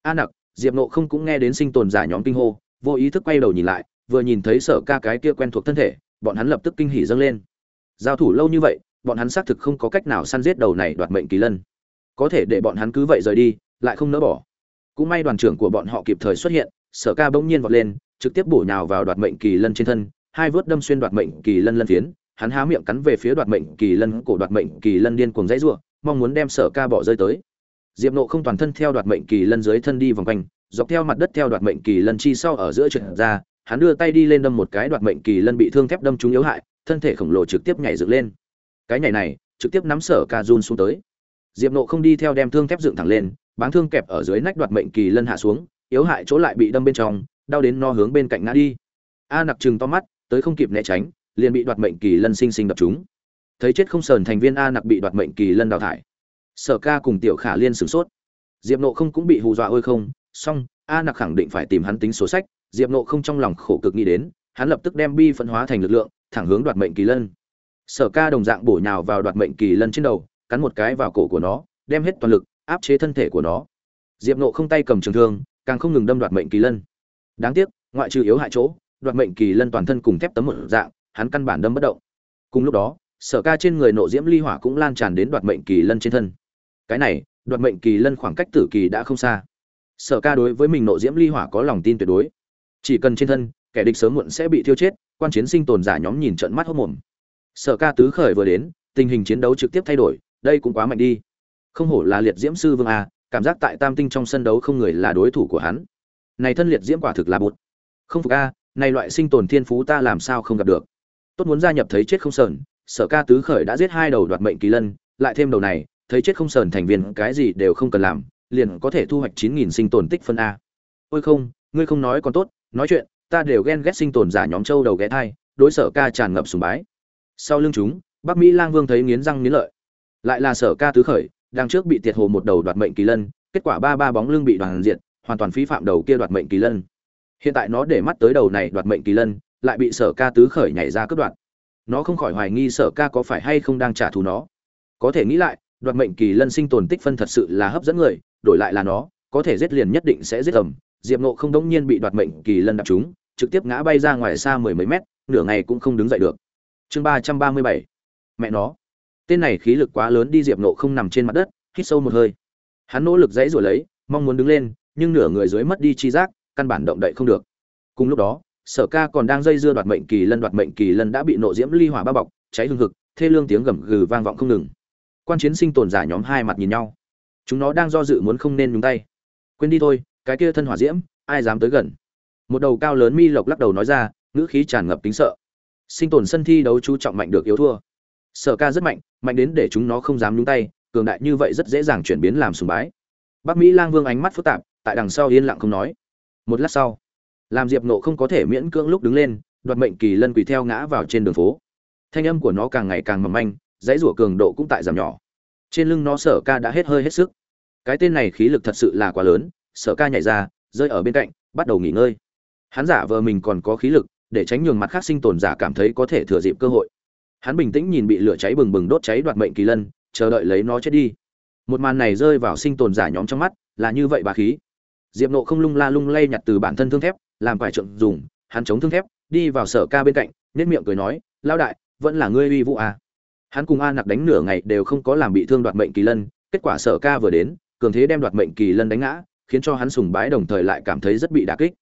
A nặc, diệp nộ không cũng nghe đến sinh tồn giả nhóm kinh hô, vô ý thức quay đầu nhìn lại, vừa nhìn thấy sở ca cái kia quen thuộc thân thể, bọn hắn lập tức kinh hỉ dâng lên. Giao thủ lâu như vậy, bọn hắn xác thực không có cách nào săn giết đầu này đoạt mệnh kỳ lân. Có thể để bọn hắn cứ vậy rời đi, lại không nỡ bỏ. Cũng may đoàn trưởng của bọn họ kịp thời xuất hiện, sở ca bỗng nhiên vọt lên, trực tiếp bổ nhào vào đoạt mệnh kỳ lân trên thân, hai vớt đâm xuyên đoạt mệnh kỳ lân lân phiến, hắn há miệng cắn về phía đoạt mệnh kỳ lân cổ đoạt mệnh kỳ lân điên cuồng dãy rủa mong muốn đem sở ca bỏ rơi tới. Diệp nộ không toàn thân theo đoạt mệnh kỳ lân dưới thân đi vòng quanh, dọc theo mặt đất theo đoạt mệnh kỳ lân chi sau ở giữa trượt ra, hắn đưa tay đi lên đâm một cái đoạt mệnh kỳ lân bị thương thép đâm trúng yếu hại, thân thể khổng lồ trực tiếp nhảy dựng lên. Cái nhảy này, trực tiếp nắm sở ca run xuống tới. Diệp nộ không đi theo đem thương thép dựng thẳng lên, báng thương kẹp ở dưới nách đoạt mệnh kỳ lân hạ xuống, yếu hại chỗ lại bị đâm bên trong, đau đến no hướng bên cạnh ngã đi. A nặc trừng to mắt, tới không kịp né tránh, liền bị đoạt mệnh kỳ lân sinh sinh đập chúng thấy chết không sờn thành viên a nặc bị đoạt mệnh kỳ lân đào thải. Sở ca cùng tiểu khả liên sửng sốt. Diệp nộ không cũng bị hù dọa ôi không, song, a nặc khẳng định phải tìm hắn tính số sách, diệp nộ không trong lòng khổ cực nghĩ đến, hắn lập tức đem bi phân hóa thành lực lượng, thẳng hướng đoạt mệnh kỳ lân. Sở ca đồng dạng bổ nhào vào đoạt mệnh kỳ lân trên đầu, cắn một cái vào cổ của nó, đem hết toàn lực, áp chế thân thể của nó. Diệp nộ không tay cầm trường thương, càng không ngừng đâm đoạt mệnh kỳ lân. Đáng tiếc, ngoại trừ yếu hại chỗ, đoạt mệnh kỳ lân toàn thân cùng thép tấm một dạng, hắn căn bản đâm bất động. Cùng lúc đó sở ca trên người nộ diễm ly hỏa cũng lan tràn đến đoạt mệnh kỳ lân trên thân. Cái này, đoạt mệnh kỳ lân khoảng cách tử kỳ đã không xa. Sở ca đối với mình nộ diễm ly hỏa có lòng tin tuyệt đối. Chỉ cần trên thân, kẻ địch sớm muộn sẽ bị thiêu chết, quan chiến sinh tồn giả nhóm nhìn trận mắt hốc mồm. Sở ca tứ khởi vừa đến, tình hình chiến đấu trực tiếp thay đổi, đây cũng quá mạnh đi. Không hổ là liệt diễm sư vương a, cảm giác tại tam tinh trong sân đấu không người là đối thủ của hắn. Này thân liệt diễm quả thực là bụt. Không phục a, này loại sinh tồn thiên phú ta làm sao không gặp được. Tốt muốn gia nhập thấy chết không sờn sở ca tứ khởi đã giết hai đầu đoạt mệnh kỳ lân lại thêm đầu này thấy chết không sờn thành viên cái gì đều không cần làm liền có thể thu hoạch chín nghìn sinh tồn tích phân a. Ôi không ngươi không nói còn tốt nói chuyện ta đều ghen ghét sinh tồn giả nhóm châu đầu ghé thai đối sở ca tràn ngập sùng bái. Sau lưng chúng bắc mỹ lang vương thấy nghiến răng nghiến lợi. Lại là sở ca tứ khởi đang trước bị tiệt hồ một đầu đoạt mệnh kỳ lân kết quả ba ba bóng lưng bị đoàn diện, hoàn toàn phí phạm đầu kia đoạt mệnh kỳ lân. Hiện tại nó để mắt tới đầu này đoạt mệnh kỳ lân lại bị sở ca tứ khởi nhảy ra cướp đoạt nó không khỏi hoài nghi sở ca có phải hay không đang trả thù nó. Có thể nghĩ lại, đoạt mệnh kỳ lân sinh tồn tích phân thật sự là hấp dẫn người, đổi lại là nó, có thể giết liền nhất định sẽ giết ẩm diệp nộ không đống nhiên bị đoạt mệnh kỳ lân đập chúng trực tiếp ngã bay ra ngoài xa mười mấy mét, nửa ngày cũng không đứng dậy được. Chương ba trăm ba mươi bảy. Mẹ nó. Tên này khí lực quá lớn đi, diệp nộ không nằm trên mặt đất, hít sâu một hơi. Hắn nỗ lực dãy rồi lấy, mong muốn đứng lên, nhưng nửa người dưới mất đi chi giác, căn bản động đậy không được. Cùng lúc đó sở ca còn đang dây dưa đoạt mệnh kỳ lân, đoạt mệnh kỳ lân đã bị nộ diễm ly hỏa bao bọc, cháy hương hực, thê lương tiếng gầm gừ vang vọng không ngừng. Quan chiến sinh tồn giả nhóm hai mặt nhìn nhau. Chúng nó đang do dự muốn không nên nhúng tay. Quên đi thôi, cái kia thân hỏa diễm, ai dám tới gần? Một đầu cao lớn mi lộc lắc đầu nói ra, ngữ khí tràn ngập tính sợ. Sinh tồn sân thi đấu chú trọng mạnh được yếu thua. Sở ca rất mạnh mạnh đến để chúng nó không dám nhúng tay, cường đại như vậy rất dễ dàng chuyển biến làm sùng bái. Bắc mỹ lang vương ánh mắt phức tạp, tại đằng sau yên lặng không nói. Một lát sau làm diệp nộ không có thể miễn cưỡng lúc đứng lên, đoạt mệnh kỳ lân quỳ theo ngã vào trên đường phố. Thanh âm của nó càng ngày càng mầm manh, dãy rủa cường độ cũng tại giảm nhỏ. Trên lưng nó sở ca đã hết hơi hết sức. Cái tên này khí lực thật sự là quá lớn, sở ca nhảy ra, rơi ở bên cạnh, bắt đầu nghỉ ngơi. Hắn giả vờ mình còn có khí lực, để tránh nhường mặt khác sinh tồn giả cảm thấy có thể thừa dịp cơ hội. Hắn bình tĩnh nhìn bị lửa cháy bừng bừng đốt cháy đoạt mệnh kỳ lân, chờ đợi lấy nó chết đi. Một màn này rơi vào sinh tồn giả nhóm trong mắt, là như vậy bà khí diệp nộ không lung la lung lay nhặt từ bản thân thương thép, làm phải trượng dùng, hắn chống thương thép, đi vào sở ca bên cạnh nết miệng cười nói lao đại, vẫn là ngươi uy vũ à. hắn cùng a nặc đánh nửa ngày đều không có làm bị thương đoạt mệnh kỳ lân, kết quả sở ca vừa đến, cường thế đem đoạt mệnh kỳ lân đánh ngã, khiến cho hắn sùng bái đồng thời lại cảm thấy rất bị đả kích.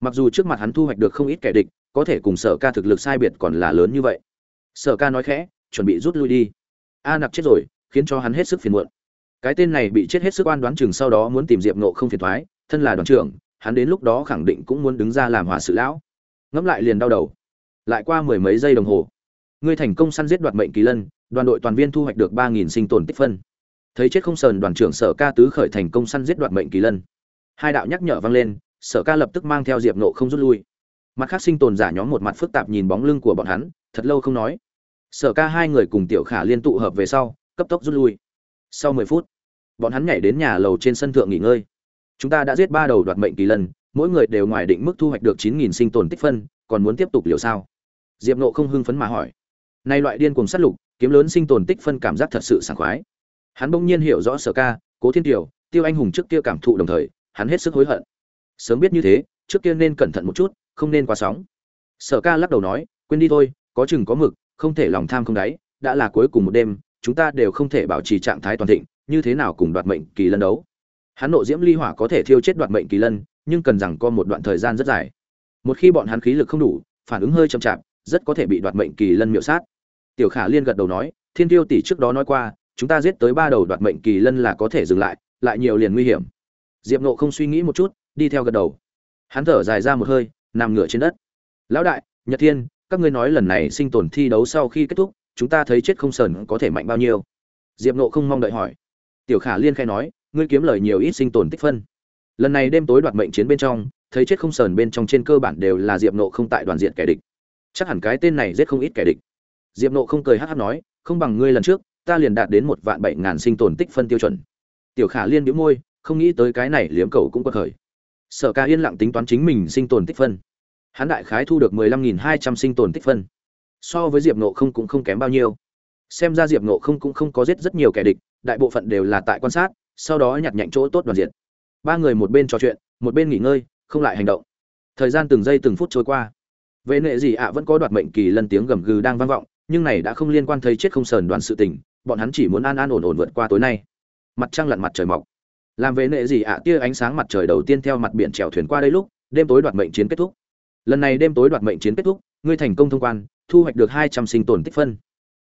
Mặc dù trước mặt hắn thu hoạch được không ít kẻ địch, có thể cùng sở ca thực lực sai biệt còn là lớn như vậy. Sở ca nói khẽ, chuẩn bị rút lui đi. A nặc chết rồi, khiến cho hắn hết sức phiền muộn. Cái tên này bị chết hết sức oan đoán chừng sau đó muốn tìm diệp nộ không phiền thoái thân là đoàn trưởng, hắn đến lúc đó khẳng định cũng muốn đứng ra làm hòa sự lão. Ngẫm lại liền đau đầu. Lại qua mười mấy giây đồng hồ, ngươi thành công săn giết đoạt mệnh kỳ lân, đoàn đội toàn viên thu hoạch được ba nghìn sinh tồn tích phân. Thấy chết không sờn đoàn trưởng sở ca tứ khởi thành công săn giết đoạt mệnh kỳ lân. Hai đạo nhắc nhở vang lên, sở ca lập tức mang theo diệp nộ không rút lui. Mặt khác sinh tồn giả nhóm một mặt phức tạp nhìn bóng lưng của bọn hắn, thật lâu không nói. Sở ca hai người cùng tiểu khả liên tụ hợp về sau, cấp tốc rút lui. Sau mười phút, bọn hắn nhảy đến nhà lầu trên sân thượng nghỉ ngơi chúng ta đã giết ba đầu đoạt mệnh kỳ lân, mỗi người đều ngoài định mức thu hoạch được chín nghìn sinh tồn tích phân, còn muốn tiếp tục liều sao? Diệp nộ không hưng phấn mà hỏi. Nay loại điên cuồng t lục, kiếm lớn sinh tồn tích phân cảm giác thật sự sảng khoái. Hắn bỗng nhiên hiểu rõ sở ca, cố thiên tiểu tiêu anh hùng trước kia cảm thụ đồng thời, hắn hết sức hối hận. Sớm biết như thế, trước kia nên cẩn thận một chút, không nên quá sóng. Sở ca lắc đầu nói, quên đi thôi, có chừng có mực, không thể lòng tham không đáy, đã là cuối cùng một đêm, chúng ta đều không thể bảo trì trạng thái toàn thịnh, như thế nào cùng đoạt mệnh kỳ lân đấu? Hắn nộ diễm ly hỏa có thể thiêu chết đoạt mệnh kỳ lân, nhưng cần rằng có một đoạn thời gian rất dài. Một khi bọn hắn khí lực không đủ, phản ứng hơi chậm chạp, rất có thể bị đoạt mệnh kỳ lân miệu sát. Tiểu khả liên gật đầu nói, thiên tiêu tỷ trước đó nói qua, chúng ta giết tới ba đầu đoạt mệnh kỳ lân là có thể dừng lại lại nhiều liền nguy hiểm. Diệp nộ không suy nghĩ một chút, đi theo gật đầu. Hắn thở dài ra một hơi, nằm ngửa trên đất. Lão đại, nhật thiên, các ngươi nói lần này sinh tồn thi đấu sau khi kết thúc, chúng ta thấy chết không sờn có thể mạnh bao nhiêu? Diệp nộ không mong đợi hỏi. Tiểu khả liên khai nói ngươi kiếm lời nhiều ít sinh tồn tích phân. Lần này đêm tối đoạt mệnh chiến bên trong, thấy chết không sờn bên trong trên cơ bản đều là diệp nộ không tại đoàn diện kẻ địch. Chắc hẳn cái tên này giết không ít kẻ địch. Diệp nộ không cười hát hát nói, không bằng ngươi lần trước, ta liền đạt đến một vạn bảy ngàn sinh tồn tích phân tiêu chuẩn. Tiểu khả liên biễu môi, không nghĩ tới cái này liếm cầu cũng có khởi sở ca yên lặng tính toán chính mình sinh tồn tích phân. Hắn đại khái thu được mười lăm nghìn hai trăm sinh tồn tích phân. So với diệp nộ không cũng không kém bao nhiêu. Xem ra diệp nộ không cũng không có giết rất nhiều kẻ địch, đại bộ phận đều là tại quan sát sau đó nhặt nhạnh chỗ tốt đoàn diện ba người một bên trò chuyện, một bên nghỉ ngơi, không lại hành động. Thời gian từng giây từng phút trôi qua. Vệ nệ gì ạ vẫn có đoạt mệnh kỳ lần tiếng gầm gừ đang vang vọng, nhưng này đã không liên quan thấy chết không sờn đoàn sự tình, bọn hắn chỉ muốn an an ổn ổn vượt qua tối nay. Mặt trăng lặn mặt trời mọc. Làm vệ nệ gì ạ tia ánh sáng mặt trời đầu tiên theo mặt biển chèo thuyền qua đây lúc, đêm tối đoạt mệnh chiến kết thúc. Lần này đêm tối đoạt mệnh chiến kết thúc, ngươi thành công thông quan, thu hoạch được hai trăm sinh tồn tích phân.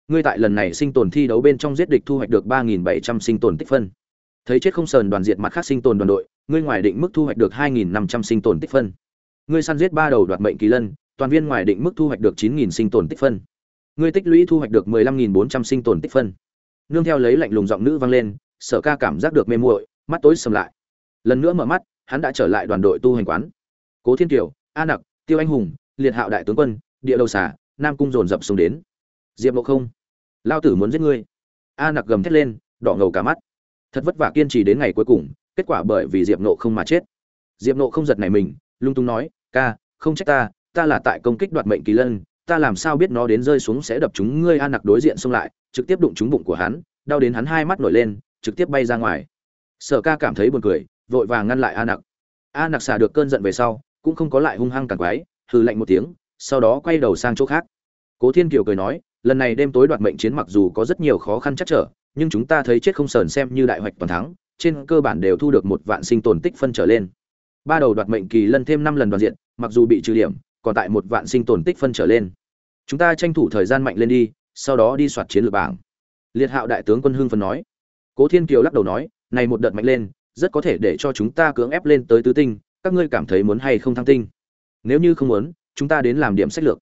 Ngươi tại lần này sinh tồn thi đấu bên trong giết địch thu hoạch được ba nghìn bảy trăm sinh tồn tích phân thấy chết không sờn đoàn diệt mặt khác sinh tồn đoàn đội, ngươi ngoài định mức thu hoạch được hai nghìn năm trăm sinh tồn tích phân. Ngươi săn giết ba đầu đoạt mệnh kỳ lân, toàn viên ngoài định mức thu hoạch được chín nghìn sinh tồn tích phân. Ngươi tích lũy thu hoạch được mười lăm nghìn bốn trăm sinh tồn tích phân. Nương theo lấy lạnh lùng giọng nữ vang lên, sở ca cảm giác được mê muội, mắt tối sầm lại. Lần nữa mở mắt, hắn đã trở lại đoàn đội tu hành quán. Cố thiên kiều, a nặc, tiêu anh hùng, liệt hạo đại tướng quân, địa đầu xà, nam cung dồn dập xuống đến. Diệp ngộ không, lao tử muốn giết ngươi. A nặc gầm thét lên, đỏ ngầu cả mắt thật vất vả kiên trì đến ngày cuối cùng, kết quả bởi vì diệp nộ không mà chết. Diệp nộ không giật này mình, lung tung nói, ca, không trách ta ta là tại công kích đoạt mệnh kỳ lân, ta làm sao biết nó đến rơi xuống sẽ đập chúng ngươi an nặc đối diện xông lại, trực tiếp đụng trúng bụng của hắn, đau đến hắn hai mắt nổi lên, trực tiếp bay ra ngoài. Sở ca cảm thấy buồn cười, vội vàng ngăn lại a nặc. A nặc xả được cơn giận về sau, cũng không có lại hung hăng càng quái hừ lạnh một tiếng, sau đó quay đầu sang chỗ khác. Cố thiên kiều cười nói lần này đêm tối đoạt mệnh chiến mặc dù có rất nhiều khó khăn chắc trở, nhưng chúng ta thấy chết không sờn xem như đại hoạch toàn thắng, trên cơ bản đều thu được một vạn sinh tồn tích phân trở lên. Ba đầu đoạt mệnh kỳ lân thêm năm lần đoàn diện, mặc dù bị trừ điểm, còn tại một vạn sinh tồn tích phân trở lên. Chúng ta tranh thủ thời gian mạnh lên đi, sau đó đi soạt chiến lược bảng. Liệt hạo đại tướng quân hưng phân nói. Cố thiên kiều lắc đầu nói, này một đợt mạnh lên, rất có thể để cho chúng ta cưỡng ép lên tới tứ tinh, các ngươi cảm thấy muốn hay không thăng tinh? Nếu như không muốn, chúng ta đến làm điểm sách lược.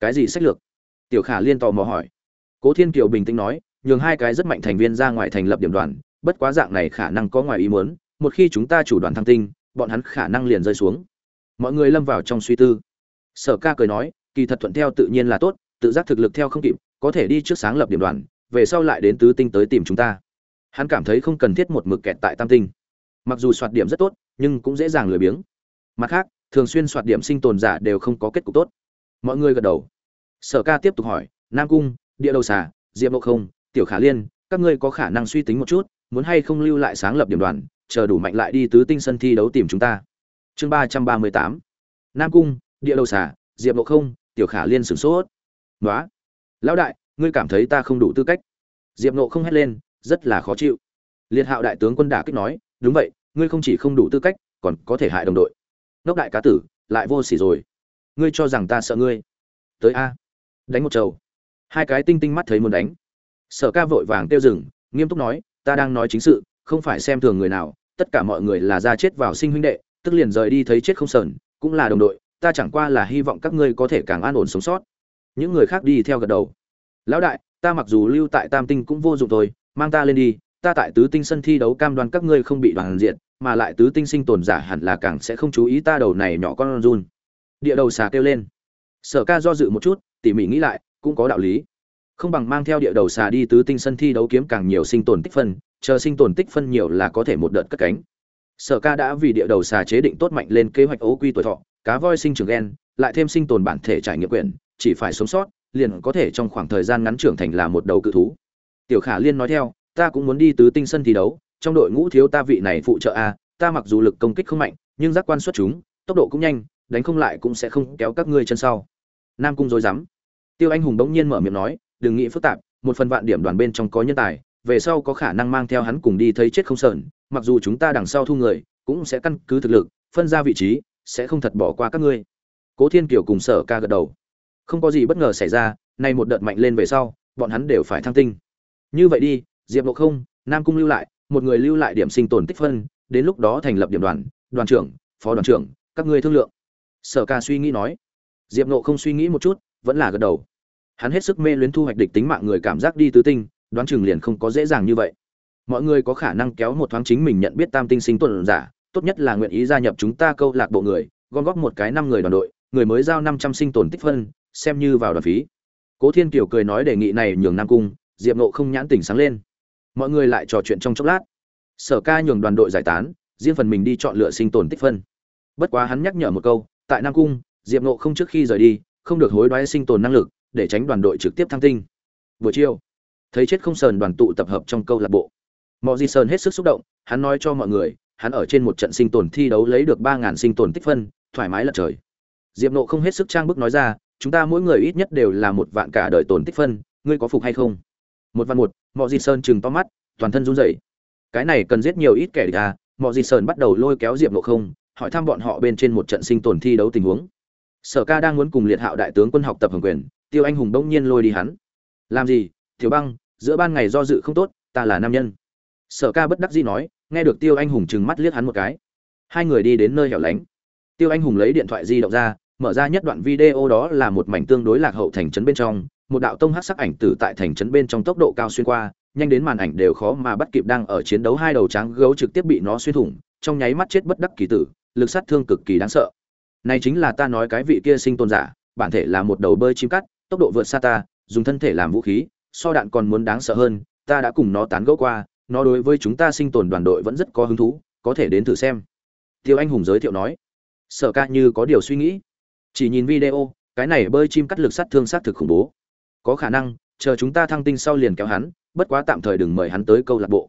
Cái gì sách lược? Tiểu khả liên tò mò hỏi. Cố thiên kiều bình tĩnh nói, nhường hai cái rất mạnh thành viên ra ngoài thành lập điểm đoàn, bất quá dạng này khả năng có ngoài ý muốn, một khi chúng ta chủ đoàn thăng tinh, bọn hắn khả năng liền rơi xuống. Mọi người lâm vào trong suy tư. Sở ca cười nói, kỳ thật thuận theo tự nhiên là tốt, tự giác thực lực theo không kịp, có thể đi trước sáng lập điểm đoàn, về sau lại đến tứ tinh tới tìm chúng ta. Hắn cảm thấy không cần thiết một mực kẹt tại tam tinh. Mặc dù soạt điểm rất tốt, nhưng cũng dễ dàng lười biếng. Mặt khác, thường xuyên soạt điểm sinh tồn giả đều không có kết cục tốt. Mọi người gật đầu sở ca tiếp tục hỏi, nam cung, địa đầu xà, diệp mộ không, tiểu khả liên, các ngươi có khả năng suy tính một chút, muốn hay không lưu lại sáng lập điểm đoàn, chờ đủ mạnh lại đi tứ tinh sân thi đấu tìm chúng ta. Chương ba trăm ba mươi tám. Nam cung, địa đầu xà, diệp mộ không, tiểu khả liên sửng sốt. Nói lão đại, ngươi cảm thấy ta không đủ tư cách? Diệp nộ không hét lên, rất là khó chịu. Liệt hạo đại tướng quân đả kích nói, đúng vậy, ngươi không chỉ không đủ tư cách, còn có thể hại đồng đội. Nóc đại cá tử, lại vô s ỉ rồi. Ngươi cho rằng ta sợ ngươi? Tới a đánh một trầu. Hai cái tinh tinh mắt thấy muốn đánh. Sở ca vội vàng tiêu dừng, nghiêm túc nói, ta đang nói chính sự, không phải xem thường người nào, tất cả mọi người là ra chết vào sinh huynh đệ, tức liền rời đi thấy chết không sờn, cũng là đồng đội, ta chẳng qua là hy vọng các ngươi có thể càng an ổn sống sót. Những người khác đi theo gật đầu. Lão đại, ta mặc dù lưu tại tam tinh cũng vô dụng thôi, mang ta lên đi, ta tại tứ tinh sân thi đấu cam đoan các ngươi không bị đoàn diện, mà lại tứ tinh sinh tồn giả hẳn là càng sẽ không chú ý ta đầu này nhỏ con run. Địa đầu xà kêu lên. Sở ca do dự một chút tỉ mỉ nghĩ lại, cũng có đạo lý. Không bằng mang theo địa đầu xà đi tứ tinh sân thi đấu kiếm càng nhiều sinh tồn tích phân, chờ sinh tồn tích phân nhiều là có thể một đợt cất cánh. Sở ca đã vì địa đầu xà chế định tốt mạnh lên kế hoạch ố quy tuổi thọ, cá voi sinh trưởng gen, lại thêm sinh tồn bản thể trải nghiệm quyền chỉ phải sống sót, liền có thể trong khoảng thời gian ngắn trưởng thành là một đầu cự thú. Tiểu khả liên nói theo, ta cũng muốn đi tứ tinh sân thi đấu, trong đội ngũ thiếu ta vị này phụ trợ a, ta mặc dù lực công kích không mạnh, nhưng giác quan xuất chúng, tốc độ cũng nhanh, đánh không lại cũng sẽ không kéo các ngươi chân sau nam cung dối rắm tiêu anh hùng bỗng nhiên mở miệng nói, đừng nghĩ phức tạp, một phần vạn điểm đoàn bên trong có nhân tài, về sau có khả năng mang theo hắn cùng đi thấy chết không sờn, mặc dù chúng ta đằng sau thu người, cũng sẽ căn cứ thực lực, phân ra vị trí, sẽ không thật bỏ qua các ngươi. Cố thiên kiều cùng sở ca gật đầu. Không có gì bất ngờ xảy ra, nay một đợt mạnh lên về sau, bọn hắn đều phải thăng tinh. Như vậy đi, diệp lộ không, nam cung lưu lại, một người lưu lại điểm sinh tồn tích phân, đến lúc đó thành lập điểm đoàn đoàn trưởng, phó đoàn trưởng, các ngươi thương lượng. Sở ca suy nghĩ nói diệp nộ không suy nghĩ một chút, vẫn là gật đầu. Hắn hết sức mê luyến thu hoạch địch tính mạng người cảm giác đi tứ tinh, đoán chừng liền không có dễ dàng như vậy. Mọi người có khả năng kéo một thoáng chính mình nhận biết tam tinh sinh tuần giả, tốt nhất là nguyện ý gia nhập chúng ta câu lạc bộ người, gom góp một cái năm người đoàn đội, người mới giao năm trăm sinh tồn tích phân, xem như vào đoàn phí. Cố thiên kiều cười nói đề nghị này nhường nam cung, diệp nộ không nhãn tỉnh sáng lên. Mọi người lại trò chuyện trong chốc lát. Sở ca nhường đoàn đội giải tán, riêng phần mình đi chọn lựa sinh tồn tích phân. Bất quá hắn nhắc nhở một câu, tại nam cung diệp nộ không trước khi rời đi, không được hối đoái sinh tồn năng lực, để tránh đoàn đội trực tiếp thăng tinh. Buổi chiều, thấy chết không sờn đoàn tụ tập hợp trong câu lạc bộ. Mọi di sơn hết sức xúc động, hắn nói cho mọi người, hắn ở trên một trận sinh tồn thi đấu lấy được ba ngàn sinh tồn tích phân, thoải mái lật trời. Diệp nộ không hết sức trang bức nói ra, chúng ta mỗi người ít nhất đều là một vạn cả đời tồn tích phân, ngươi có phục hay không? Một vạn một mọi di sơn chừng to mắt, toàn thân run rẩy. Cái này cần giết nhiều ít kẻ địch à? Mọi di sơn bắt đầu lôi kéo diệp nộ không, hỏi thăm bọn họ bên trên một trận sinh tồn thi đấu tình huống sở ca đang muốn cùng liệt hạo đại tướng quân học tập hồng quyền, tiêu anh hùng bỗng nhiên lôi đi hắn. Làm gì thiếu băng, giữa ban ngày do dự không tốt, ta là nam nhân. Sở ca bất đắc dĩ nói, nghe được tiêu anh hùng trừng mắt liếc hắn một cái. Hai người đi đến nơi hẻo lánh. Tiêu anh hùng lấy điện thoại di động ra, mở ra nhất đoạn video đó là một mảnh tương đối lạc hậu thành trấn bên trong, một đạo tông hát sắc ảnh tử tại thành trấn bên trong tốc độ cao xuyên qua, nhanh đến màn ảnh đều khó mà bắt kịp đang ở chiến đấu hai đầu tráng gấu trực tiếp bị nó xuyên thủng, trong nháy mắt chết bất đắc kỳ tử, lực sát thương cực kỳ đáng sợ này chính là ta nói cái vị kia sinh tồn giả, bản thể là một đầu bơi chim cắt, tốc độ vượt xa ta, dùng thân thể làm vũ khí, so đạn còn muốn đáng sợ hơn, ta đã cùng nó tán gẫu qua, nó đối với chúng ta sinh tồn đoàn đội vẫn rất có hứng thú, có thể đến thử xem. Tiêu anh hùng giới thiệu nói. Sở ca như có điều suy nghĩ. Chỉ nhìn video, cái này bơi chim cắt lực sát thương sát thực khủng bố. Có khả năng, chờ chúng ta thăng tinh sau liền kéo hắn, bất quá tạm thời đừng mời hắn tới câu lạc bộ.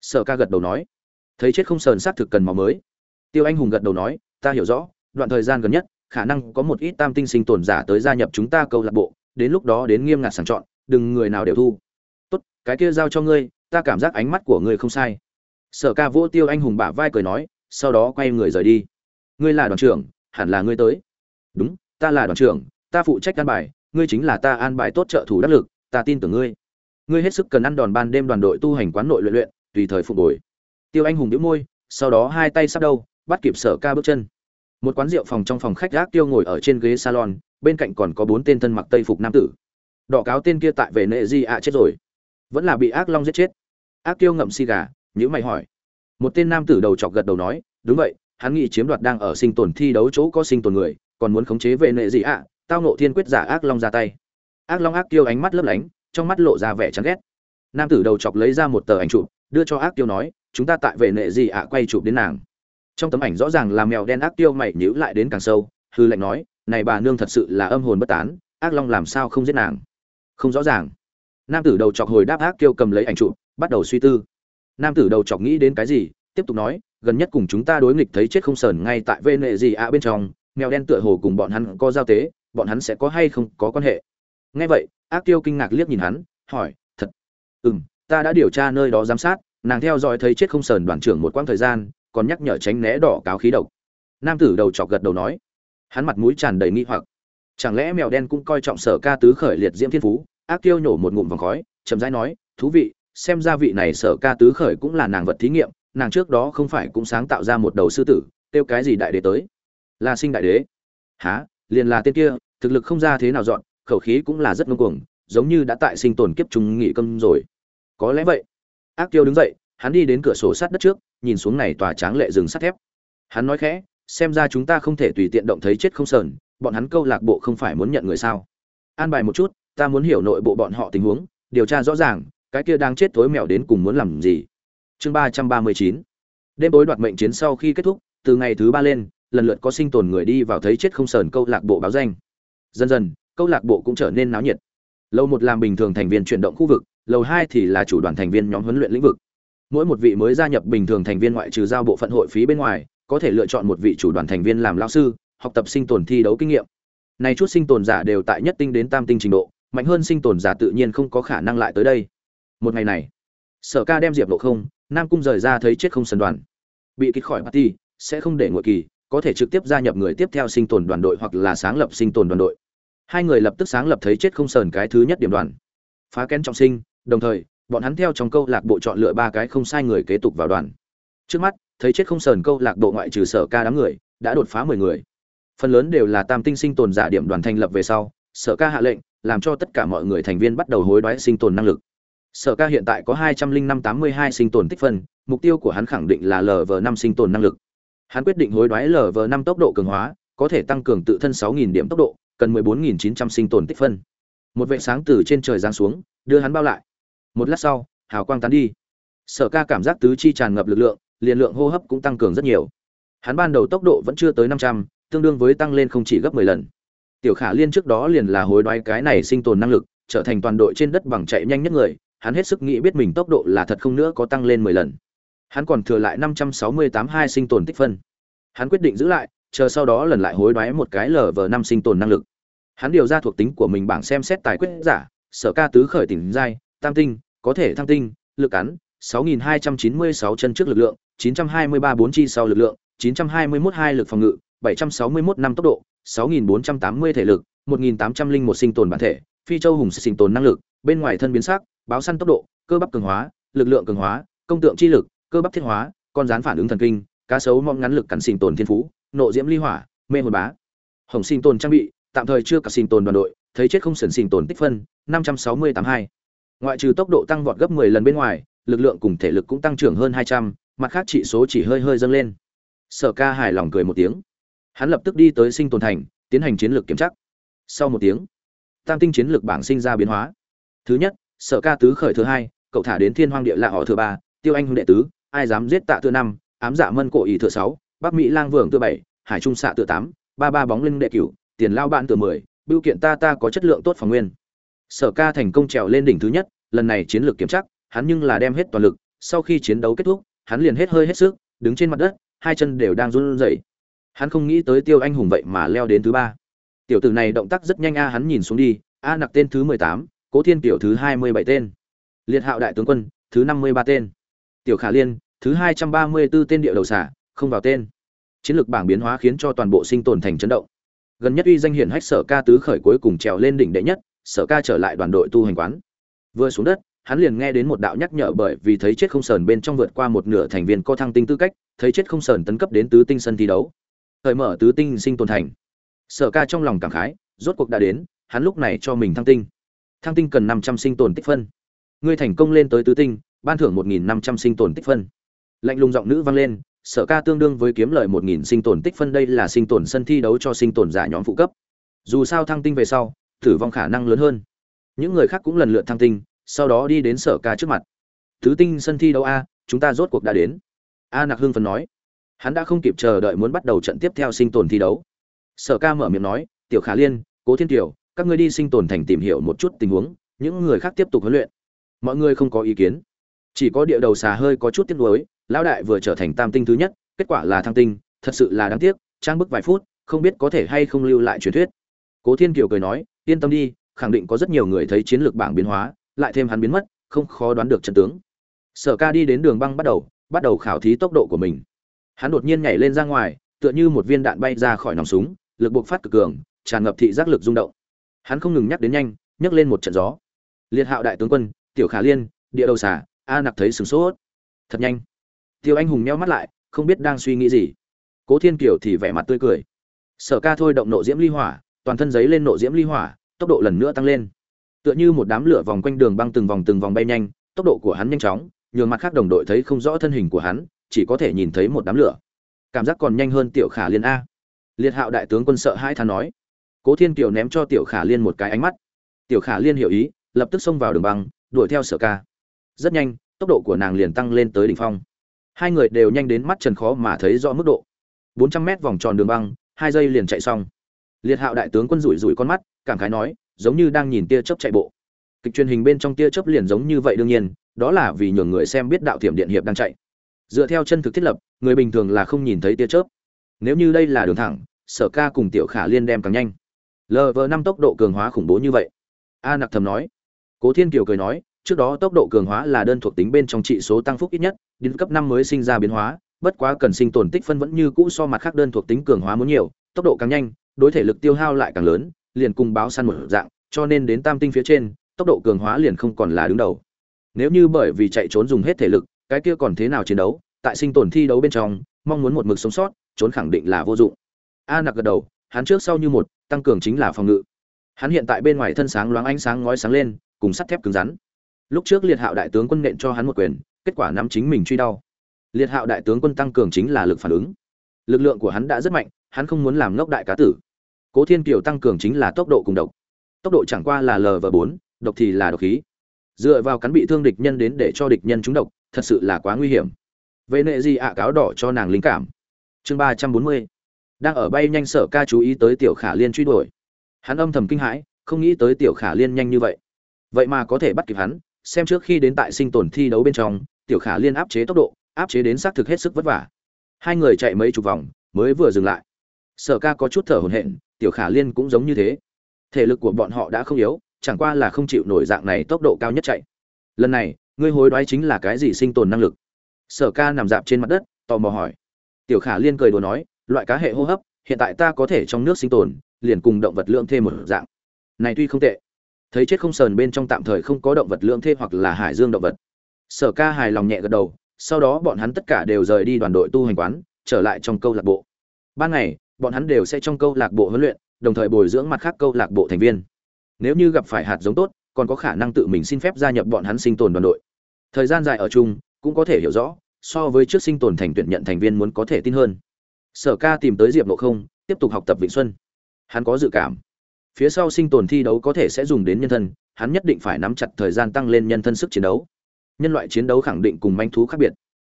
Sở ca gật đầu nói. Thấy chết không sờn sát thực cần máu mới. Tiêu anh hùng gật đầu nói, ta hiểu rõ đoạn thời gian gần nhất, khả năng có một ít tam tinh sinh tồn giả tới gia nhập chúng ta câu lạc bộ, đến lúc đó đến nghiêm ngặt sàng chọn, đừng người nào đều thu. Tốt, cái kia giao cho ngươi, ta cảm giác ánh mắt của ngươi không sai. Sở ca vỗ tiêu anh hùng bả vai cười nói, sau đó quay người rời đi. Ngươi là đoàn trưởng, hẳn là ngươi tới. Đúng, ta là đoàn trưởng, ta phụ trách an bài, ngươi chính là ta an bài tốt trợ thủ đắc lực, ta tin tưởng ngươi. Ngươi hết sức cần ăn đòn ban đêm đoàn đội tu hành quán nội luyện luyện, tùy thời phục hồi. Tiêu anh hùng đĩu môi, sau đó hai tay sắp đâu bắt kịp sở ca bước chân một quán rượu phòng trong phòng khách gác tiêu ngồi ở trên ghế salon, bên cạnh còn có bốn tên thân mặc tây phục nam tử. Đỏ cáo tên kia tại về nệ di ạ chết rồi. Vẫn là bị ác long giết chết. Ác tiêu ngậm xì gà nhữ mày hỏi. Một tên nam tử đầu chọc gật đầu nói, đúng vậy, hắn nghĩ chiếm đoạt đang ở sinh tồn thi đấu chỗ có sinh tồn người, còn muốn khống chế về nệ gì ạ, tao nộ thiên quyết giả ác long ra tay. Ác long ác tiêu ánh mắt lấp lánh, trong mắt lộ ra vẻ chán ghét. Nam tử đầu chọc lấy ra một tờ ảnh chụp, đưa cho ác tiêu nói, chúng ta tại về nệ gì ạ quay chụp đến nàng trong tấm ảnh rõ ràng là mèo đen ác tiêu mày nhíu lại đến càng sâu, hư lệnh nói, này bà nương thật sự là âm hồn bất tán, ác long làm sao không giết nàng? Không rõ ràng. Nam tử đầu chọc hồi đáp ác tiêu cầm lấy ảnh chụp, bắt đầu suy tư. Nam tử đầu chọc nghĩ đến cái gì, tiếp tục nói, gần nhất cùng chúng ta đối nghịch thấy chết không sờn ngay tại vê nệ gì ạ bên trong, mèo đen tựa hồ cùng bọn hắn có giao tế, bọn hắn sẽ có hay không có quan hệ? Nghe vậy, ác tiêu kinh ngạc liếc nhìn hắn, hỏi, thật? Ừ m ta đã điều tra nơi đó giám sát, nàng theo dõi thấy chết không sờn đoàn trưởng một quãng thời gian còn nhắc nhở tránh né đỏ cáo khí độc. Nam tử đầu chọc gật đầu nói. Hắn mặt mũi tràn đầy nghi hoặc. Chẳng lẽ mèo đen cũng coi trọng sở ca tứ khởi liệt diễm thiên phú? Ác tiêu nhổ một ngụm vòng khói, chậm rãi nói, thú vị, xem ra vị này sở ca tứ khởi cũng là nàng vật thí nghiệm, nàng trước đó không phải cũng sáng tạo ra một đầu sư tử tiêu cái gì đại đế tới? Là sinh đại đế. Há liền là tên kia, thực lực không ra thế nào dọn, khẩu khí cũng là rất ngông cuồng, giống như đã tại sinh tồn kiếp trùng nghị câm rồi. Có lẽ vậy. Ác tiêu đứng dậy hắn đi đến cửa sổ sát đất trước, nhìn xuống này tòa tráng lệ rừng sắt thép. Hắn nói khẽ, xem ra chúng ta không thể tùy tiện động thấy chết không sờn, bọn hắn câu lạc bộ không phải muốn nhận người sao? An bài một chút, ta muốn hiểu nội bộ bọn họ tình huống, điều tra rõ ràng, cái kia đang chết tối mèo đến cùng muốn làm gì. Chương ba trăm ba mươi chín. Đêm tối đoạt mệnh chiến sau khi kết thúc, từ ngày thứ ba lên, lần lượt có sinh tồn người đi vào thấy chết không sờn câu lạc bộ báo danh. Dần dần, câu lạc bộ cũng trở nên náo nhiệt. Lầu một làm bình thường thành viên chuyển động khu vực, lầu hai thì là chủ đoàn thành viên nhóm huấn luyện lĩnh vực mỗi một vị mới gia nhập bình thường thành viên ngoại trừ giao bộ phận hội phí bên ngoài, có thể lựa chọn một vị chủ đoàn thành viên làm lao sư, học tập sinh tồn thi đấu kinh nghiệm. Này chút sinh tồn giả đều tại nhất tinh đến tam tinh trình độ, mạnh hơn sinh tồn giả tự nhiên không có khả năng lại tới đây. Một ngày này, sở ca đem diệp lộ không, nam cung rời ra thấy chết không sần đoàn. Bị kích khỏi party, sẽ không để ngồi kỳ, có thể trực tiếp gia nhập người tiếp theo sinh tồn đoàn đội hoặc là sáng lập sinh tồn đoàn đội. Hai người lập tức sáng lập thấy chết không sờn cái thứ nhất điểm đoàn. Phá kén trọng sinh, đồng thời bọn hắn theo trong câu lạc bộ chọn lựa ba cái không sai người kế tục vào đoàn. Trước mắt, thấy chết không sờn câu lạc bộ ngoại trừ sở ca đám người, đã đột phá mười người. Phần lớn đều là tam tinh sinh tồn giả điểm đoàn thành lập về sau, sở ca hạ lệnh, làm cho tất cả mọi người thành viên bắt đầu hối đoái sinh tồn năng lực. Sở ca hiện tại có hai trăm linh năm tám mươi hai sinh tồn tích phân, mục tiêu của hắn khẳng định là lv năm sinh tồn năng lực. Hắn quyết định hối đoái lv năm tốc độ cường hóa, có thể tăng cường tự thân sáu nghìn điểm tốc độ, cần mười bốn nghìn chín trăm sinh tồn tích phân. Một vệ sáng từ trên trời giáng xuống, đưa hắn bao lại một lát sau, hào quang tán đi. Sở ca cảm giác tứ chi tràn ngập lực lượng, liền lượng hô hấp cũng tăng cường rất nhiều. Hắn ban đầu tốc độ vẫn chưa tới năm trăm, tương đương với tăng lên không chỉ gấp mười lần. Tiểu khả liên trước đó liền là hối đoái cái này sinh tồn năng lực, trở thành toàn đội trên đất bằng chạy nhanh nhất người, hắn hết sức nghĩ biết mình tốc độ là thật không nữa có tăng lên mười lần. Hắn còn thừa lại năm trăm sáu mươi tám hai sinh tồn tích phân. Hắn quyết định giữ lại, chờ sau đó lần lại hối đoái một cái lờ vờ năm sinh tồn năng lực. Hắn điều ra thuộc tính của mình bảng xem xét tài quyết giả, sở ca tứ khởi tỉnh giai tam tinh, có thể thăng tinh, lực cắn, 6296 chân trước lực lượng, 923 4 chi sau lực lượng, 921 2 lực phòng ngự, 761 năm tốc độ, 6480 thể lực, 1801 sinh tồn bản thể, phi châu hùng sinh tồn năng lực, bên ngoài thân biến sắc, báo săn tốc độ, cơ bắp cường hóa, lực lượng cường hóa, công tượng chi lực, cơ bắp thiết hóa, con rắn phản ứng thần kinh, cá sấu mong ngắn lực cắn sinh tồn thiên phú, nộ diễm ly hỏa, mê hồn bá. Hồng sinh tồn trang bị, tạm thời chưa cả sinh tồn đoàn đội, thấy chết không sẩn sinh tồn tích phân, 5682 ngoại trừ tốc độ tăng vọt gấp 10 lần bên ngoài lực lượng cùng thể lực cũng tăng trưởng hơn 200, mặt khác chỉ số chỉ hơi hơi dâng lên. Sở ca hài lòng cười một tiếng. Hắn lập tức đi tới sinh tồn thành tiến hành chiến lược kiểm tra. Sau một tiếng tam tinh chiến lược bảng sinh ra biến hóa. Thứ nhất sở ca tứ khởi thứ hai cậu thả đến thiên hoang địa lạ họ thứ ba tiêu anh hùng đệ tứ ai dám giết tạ thứ năm ám dạ mân cổ ý thứ sáu bắc mỹ lang vương thứ bảy hải trung xạ thứ tám ba ba bóng linh đệ cửu tiền lao bạn từ mười bưu kiện ta ta có chất lượng tốt phòng nguyên sở ca thành công trèo lên đỉnh thứ nhất, lần này chiến lược kiểm chắc, hắn nhưng là đem hết toàn lực, sau khi chiến đấu kết thúc, hắn liền hết hơi hết sức, đứng trên mặt đất, hai chân đều đang run rẩy. Hắn không nghĩ tới tiêu anh hùng vậy mà leo đến thứ ba. Tiểu tử này động tác rất nhanh a, hắn nhìn xuống đi, a nặc tên thứ mười tám, cố thiên tiểu thứ hai mươi bảy tên. Liệt hạo đại tướng quân, thứ năm mươi ba tên. Tiểu khả liên, thứ hai trăm ba mươi 234 tên địa đầu xả, không vào tên. Chiến lược bảng biến hóa khiến cho toàn bộ sinh tồn thành chấn động. Gần nhất uy danh hiển hách sở ca tứ khởi cuối cùng trèo lên đỉnh đệ nhất sở ca trở lại đoàn đội tu hành quán. Vừa xuống đất, hắn liền nghe đến một đạo nhắc nhở bởi vì thấy chết không sờn bên trong vượt qua một nửa thành viên co thăng tinh tư cách, thấy chết không sờn tấn cấp đến tứ tinh sân thi đấu. Thời mở tứ tinh sinh tồn thành. Sở ca trong lòng cảm khái, rốt cuộc đã đến, hắn lúc này cho mình thăng tinh. Thăng tinh cần năm trăm sinh tồn tích phân. Ngươi thành công lên tới tứ tinh, ban thưởng một nghìn năm trăm sinh tồn tích phân. Lạnh lùng giọng nữ vang lên, sở ca tương đương với kiếm lợi một nghìn sinh tồn tích phân đây là sinh tồn sân thi đấu cho sinh tồn giả nhóm phụ cấp. Dù sao thăng tinh về sau tử vong khả năng lớn hơn. Những người khác cũng lần lượt thăng tinh, sau đó đi đến sở ca trước mặt. Thứ tinh sân thi đấu a, chúng ta rốt cuộc đã đến. A nặc hưng phần nói. Hắn đã không kịp chờ đợi muốn bắt đầu trận tiếp theo sinh tồn thi đấu. Sở ca mở miệng nói, tiểu khả liên, cố thiên tiểu các ngươi đi sinh tồn thành tìm hiểu một chút tình huống, những người khác tiếp tục huấn luyện. Mọi người không có ý kiến. Chỉ có địa đầu xà hơi có chút tiếc nuối, lão đại vừa trở thành tam tinh thứ nhất, kết quả là thăng tinh, thật sự là đáng tiếc, trang bức vài phút, không biết có thể hay không lưu lại truyền thuyết cố thiên kiều cười nói, yên tâm đi, khẳng định có rất nhiều người thấy chiến lược bảng biến hóa, lại thêm hắn biến mất, không khó đoán được trận tướng. Sở ca đi đến đường băng bắt đầu bắt đầu khảo thí tốc độ của mình. Hắn đột nhiên nhảy lên ra ngoài, tựa như một viên đạn bay ra khỏi nòng súng, lực buộc phát cực cường, tràn ngập thị giác lực rung động. Hắn không ngừng nhắc đến nhanh, nhấc lên một trận gió. Liệt hạo đại tướng quân, tiểu khả liên, địa đầu xả a nặc thấy sửng sốt. Thật nhanh. Tiêu anh hùng meo mắt lại, không biết đang suy nghĩ gì. Cố thiên kiều thì vẻ mặt tươi cười. Sở ca thôi động nộ diễm ly hỏa toàn thân giấy lên nộ diễm ly hỏa, tốc độ lần nữa tăng lên. Tựa như một đám lửa vòng quanh đường băng từng vòng từng vòng bay nhanh, tốc độ của hắn nhanh chóng, nhường mặt khác đồng đội thấy không rõ thân hình của hắn, chỉ có thể nhìn thấy một đám lửa. Cảm giác còn nhanh hơn tiểu khả liên a. Liệt hạo đại tướng quân sợ hai thán nói. Cố thiên kiều ném cho tiểu khả liên một cái ánh mắt. Tiểu khả liên hiểu ý, lập tức xông vào đường băng, đuổi theo sở ca. Rất nhanh, tốc độ của nàng liền tăng lên tới đỉnh phong. Hai người đều nhanh đến mắt trần khó mà thấy rõ mức độ. Bốn trăm mét vòng tròn đường băng, hai giây liền chạy xong liệt hạo đại tướng quân rủi rủi con mắt, cảm khái nói, giống như đang nhìn tia chớp chạy bộ. Kịch truyền hình bên trong tia chớp liền giống như vậy đương nhiên, đó là vì nhường người xem biết đạo thiểm điện hiệp đang chạy. Dựa theo chân thực thiết lập, người bình thường là không nhìn thấy tia chớp. Nếu như đây là đường thẳng, sở ca cùng tiểu khả liên đem càng nhanh. Lv năm tốc độ cường hóa khủng bố như vậy. A nặc thầm nói. Cố thiên kiều cười nói, trước đó tốc độ cường hóa là đơn thuộc tính bên trong trị số tăng phúc ít nhất, đến cấp năm mới sinh ra biến hóa, bất quá cần sinh tồn tích phân vẫn như cũ so mặt khác đơn thuộc tính cường hóa muốn nhiều, tốc độ càng nhanh đối thể lực tiêu hao lại càng lớn, liền cùng báo săn một dạng, cho nên đến tam tinh phía trên, tốc độ cường hóa liền không còn là đứng đầu. Nếu như bởi vì chạy trốn dùng hết thể lực, cái kia còn thế nào chiến đấu, tại sinh tồn thi đấu bên trong, mong muốn một mực sống sót, trốn khẳng định là vô dụng. A nặc gật đầu, hắn trước sau như một, tăng cường chính là phòng ngự. Hắn hiện tại bên ngoài thân sáng loáng ánh sáng ngói sáng lên, cùng sắt thép cứng rắn. Lúc trước liệt hạo đại tướng quân nện cho hắn một quyền, kết quả nắm chính mình truy đau. Liệt hạo đại tướng quân tăng cường chính là lực phản ứng. Lực lượng của hắn đã rất mạnh hắn không muốn làm ngốc đại cá tử. Cố thiên kiều tăng cường chính là tốc độ cùng độc. Tốc độ chẳng qua là lv bốn, độc thì là độc khí. Dựa vào cắn bị thương địch nhân đến để cho địch nhân trúng độc, thật sự là quá nguy hiểm. Vệ nệ gì ạ cáo đỏ cho nàng linh cảm. Chương ba trăm bốn mươi. Đang ở bay nhanh sở ca chú ý tới tiểu khả liên truy đuổi. Hắn âm thầm kinh hãi, không nghĩ tới tiểu khả liên nhanh như vậy. Vậy mà có thể bắt kịp hắn, xem trước khi đến tại sinh tồn thi đấu bên trong, tiểu khả liên áp chế tốc độ, áp chế đến xác thực hết sức vất vả. Hai người chạy mấy chục vòng, mới vừa dừng lại sở ca có chút thở hổn hển, tiểu khả liên cũng giống như thế. Thể lực của bọn họ đã không yếu, chẳng qua là không chịu nổi dạng này tốc độ cao nhất chạy. Lần này, ngươi hối đoái chính là cái gì sinh tồn năng lực? Sở ca nằm dạp trên mặt đất, tò mò hỏi. Tiểu khả liên cười đùa nói, loại cá hệ hô hấp, hiện tại ta có thể trong nước sinh tồn, liền cùng động vật lượng thêm một dạng. Này tuy không tệ, thấy chết không sờn bên trong tạm thời không có động vật lượng thêm hoặc là hải dương động vật. Sở ca hài lòng nhẹ gật đầu, sau đó bọn hắn tất cả đều rời đi đoàn đội tu hành quán, trở lại trong câu lạc bộ. Ban ngày bọn hắn đều sẽ trong câu lạc bộ huấn luyện, đồng thời bồi dưỡng mặt khác câu lạc bộ thành viên. Nếu như gặp phải hạt giống tốt, còn có khả năng tự mình xin phép gia nhập bọn hắn sinh tồn đoàn đội. Thời gian dài ở chung, cũng có thể hiểu rõ, so với trước sinh tồn thành tuyển nhận thành viên muốn có thể tin hơn. Sở ca tìm tới diệp Ngộ không, tiếp tục học tập vịnh xuân. Hắn có dự cảm. Phía sau sinh tồn thi đấu có thể sẽ dùng đến nhân thân, hắn nhất định phải nắm chặt thời gian tăng lên nhân thân sức chiến đấu. Nhân loại chiến đấu khẳng định cùng manh thú khác biệt.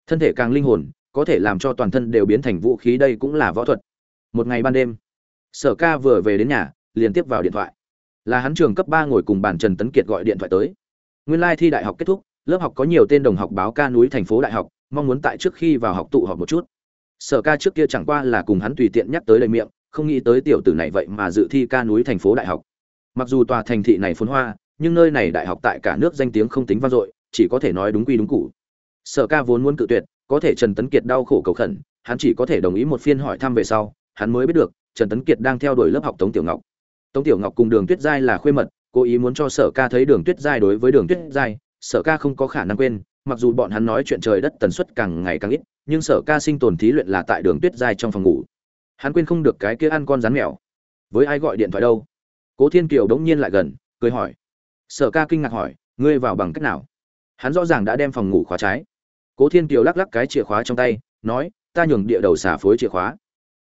Thân thể càng linh hồn, có thể làm cho toàn thân đều biến thành vũ khí, đây cũng là võ thuật một ngày ban đêm. Sở ca vừa về đến nhà, liền tiếp vào điện thoại. Là hắn trường cấp ba ngồi cùng bàn trần tấn kiệt gọi điện thoại tới. Nguyên lai thi đại học kết thúc, lớp học có nhiều tên đồng học báo ca núi thành phố đại học, mong muốn tại trước khi vào học tụ họp một chút. Sở ca trước kia chẳng qua là cùng hắn tùy tiện nhắc tới lời miệng, không nghĩ tới tiểu tử này vậy mà dự thi ca núi thành phố đại học. Mặc dù tòa thành thị này phồn hoa, nhưng nơi này đại học tại cả nước danh tiếng không tính vang dội, chỉ có thể nói đúng quy đúng cụ sở ca vốn muốn cự tuyệt, có thể trần tấn kiệt đau khổ cầu khẩn, hắn chỉ có thể đồng ý một phiên hỏi thăm về sau hắn mới biết được, trần tấn kiệt đang theo đuổi lớp học tống tiểu ngọc. Tống tiểu ngọc cùng đường tuyết giai là khuê mật, cố ý muốn cho sở ca thấy đường tuyết giai đối với đường tuyết giai, sở ca không có khả năng quên, mặc dù bọn hắn nói chuyện trời đất tần suất càng ngày càng ít, nhưng sở ca sinh tồn thí luyện là tại đường tuyết giai trong phòng ngủ. Hắn quên không được cái kia ăn con rắn mèo. Với ai gọi điện thoại đâu? Cố thiên kiều đống nhiên lại gần, cười hỏi. Sở ca kinh ngạc hỏi, ngươi vào bằng cách nào? Hắn rõ ràng đã đem phòng ngủ khóa trái. Cố thiên kiều lắc lắc cái chìa khóa trong tay, nói, ta nhường địa đầu xả phối chìa khóa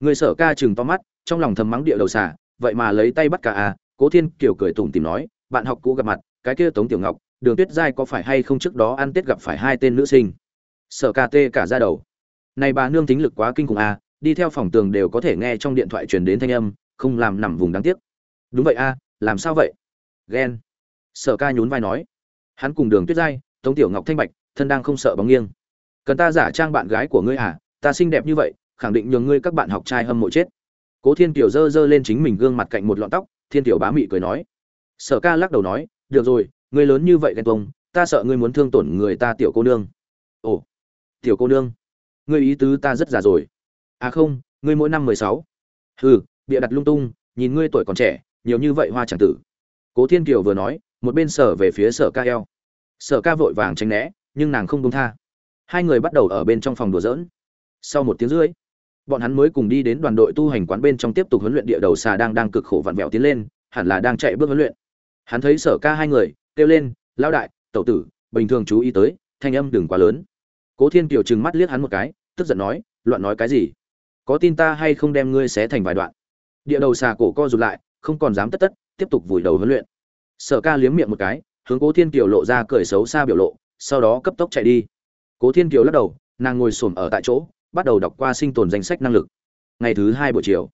người sở ca chừng to mắt trong lòng thầm mắng địa đầu xả vậy mà lấy tay bắt cả à? Cố thiên kiều cười tủm tìm nói bạn học cũ gặp mặt cái kia tống tiểu ngọc đường tuyết giai có phải hay không trước đó ăn tết gặp phải hai tên nữ sinh? Sở ca tê cả ra đầu. Này bà nương tính lực quá kinh khủng à đi theo phòng tường đều có thể nghe trong điện thoại truyền đến thanh âm không làm nằm vùng đáng tiếc. Đúng vậy a à, làm sao vậy? Ghen. Sở ca nhún vai nói. Hắn cùng đường tuyết giai tống tiểu ngọc thanh bạch thân đang không sợ bóng nghiêng. Cần ta giả trang bạn gái của ngươi à ta xinh đẹp như vậy khẳng định nhường ngươi các bạn học trai hâm mộ chết. Cố thiên tiểu dơ dơ lên chính mình gương mặt cạnh một lọn tóc, thiên tiểu bá mị cười nói. Sở ca lắc đầu nói, được rồi, ngươi lớn như vậy ghen tuông, ta sợ ngươi muốn thương tổn người ta tiểu cô nương. Ồ, tiểu cô nương? Ngươi ý tứ ta rất già rồi. À không, ngươi mỗi năm mười sáu. Hừ, bịa đặt lung tung, nhìn ngươi tuổi còn trẻ, nhiều như vậy hoa chẳng tử. Cố thiên kiều vừa nói, một bên sở về phía sở ca eo. Sở ca vội vàng tránh né, nhưng nàng không buông tha. Hai người bắt đầu ở bên trong phòng đùa giỡn. Sau một tiếng rưỡi bọn hắn mới cùng đi đến đoàn đội tu hành quán bên trong tiếp tục huấn luyện địa đầu xà đang đang cực khổ vặn vẹo tiến lên, hẳn là đang chạy bước huấn luyện. Hắn thấy sở ca hai người, kêu lên, lão đại, tẩu tử, bình thường chú ý tới, thanh âm đừng quá lớn. Cố thiên kiều trừng mắt liếc hắn một cái, tức giận nói, loạn nói cái gì? Có tin ta hay không đem ngươi xé thành vài đoạn? Địa đầu xà cổ co rụt lại, không còn dám tất tất, tiếp tục vùi đầu huấn luyện. Sở ca liếm miệng một cái, hướng cố thiên kiều lộ ra cười xấu xa biểu lộ, sau đó cấp tốc chạy đi. Cố thiên kiều lắc đầu, nàng ngồi xổm ở tại chỗ bắt đầu đọc qua sinh tồn danh sách năng lực. Ngày thứ hai buổi chiều,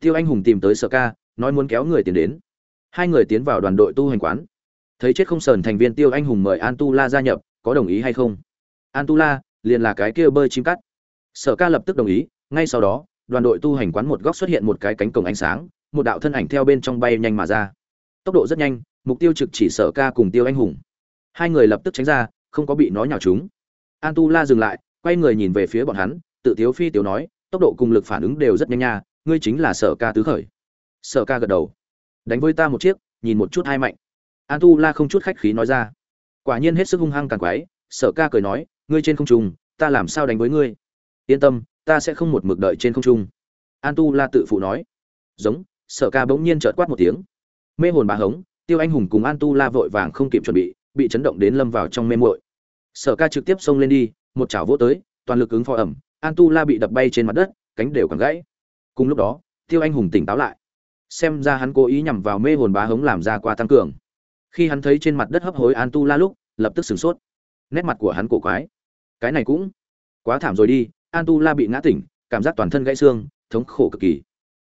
tiêu anh hùng tìm tới sở ca, nói muốn kéo người tiến đến. Hai người tiến vào đoàn đội tu hành quán. Thấy chết không sờn thành viên tiêu anh hùng mời an tu la gia nhập, có đồng ý hay không? An tu la liền là cái kia bơi chim cắt. Sở ca lập tức đồng ý, ngay sau đó, đoàn đội tu hành quán một góc xuất hiện một cái cánh cổng ánh sáng, một đạo thân ảnh theo bên trong bay nhanh mà ra. Tốc độ rất nhanh, mục tiêu trực chỉ sở ca cùng tiêu anh hùng. Hai người lập tức tránh ra, không có bị nó nhào chúng an tu la dừng lại, quay người nhìn về phía bọn hắn tự tiếu phi tiểu nói, tốc độ cùng lực phản ứng đều rất nhanh nha, ngươi chính là sở ca tứ khởi. Sở ca gật đầu. Đánh với ta một chiếc, nhìn một chút hai mạnh. An tu la không chút khách khí nói ra. Quả nhiên hết sức hung hăng càng quái, sở ca cười nói, ngươi trên không trung, ta làm sao đánh với ngươi? Yên tâm, ta sẽ không một mực đợi trên không trung. An tu la tự phụ nói. Giống, sở ca bỗng nhiên chợt quát một tiếng. Mê hồn bà hống, tiêu anh hùng cùng an tu la vội vàng không kịp chuẩn bị bị chấn động đến lâm vào trong mê muội. Sở ca trực tiếp xông lên đi, một chảo vỗ tới, toàn lực ứng phó ẩm an tu la bị đập bay trên mặt đất, cánh đều còn gãy. Cùng lúc đó, tiêu anh hùng tỉnh táo lại. Xem ra hắn cố ý nhằm vào mê hồn bá hống làm ra qua tăng cường. Khi hắn thấy trên mặt đất hấp hối an tu la lúc, lập tức sửng sốt. Nét mặt của hắn cổ quái. Cái này cũng quá thảm rồi đi an tu la bị ngã tỉnh, cảm giác toàn thân gãy xương, thống khổ cực kỳ.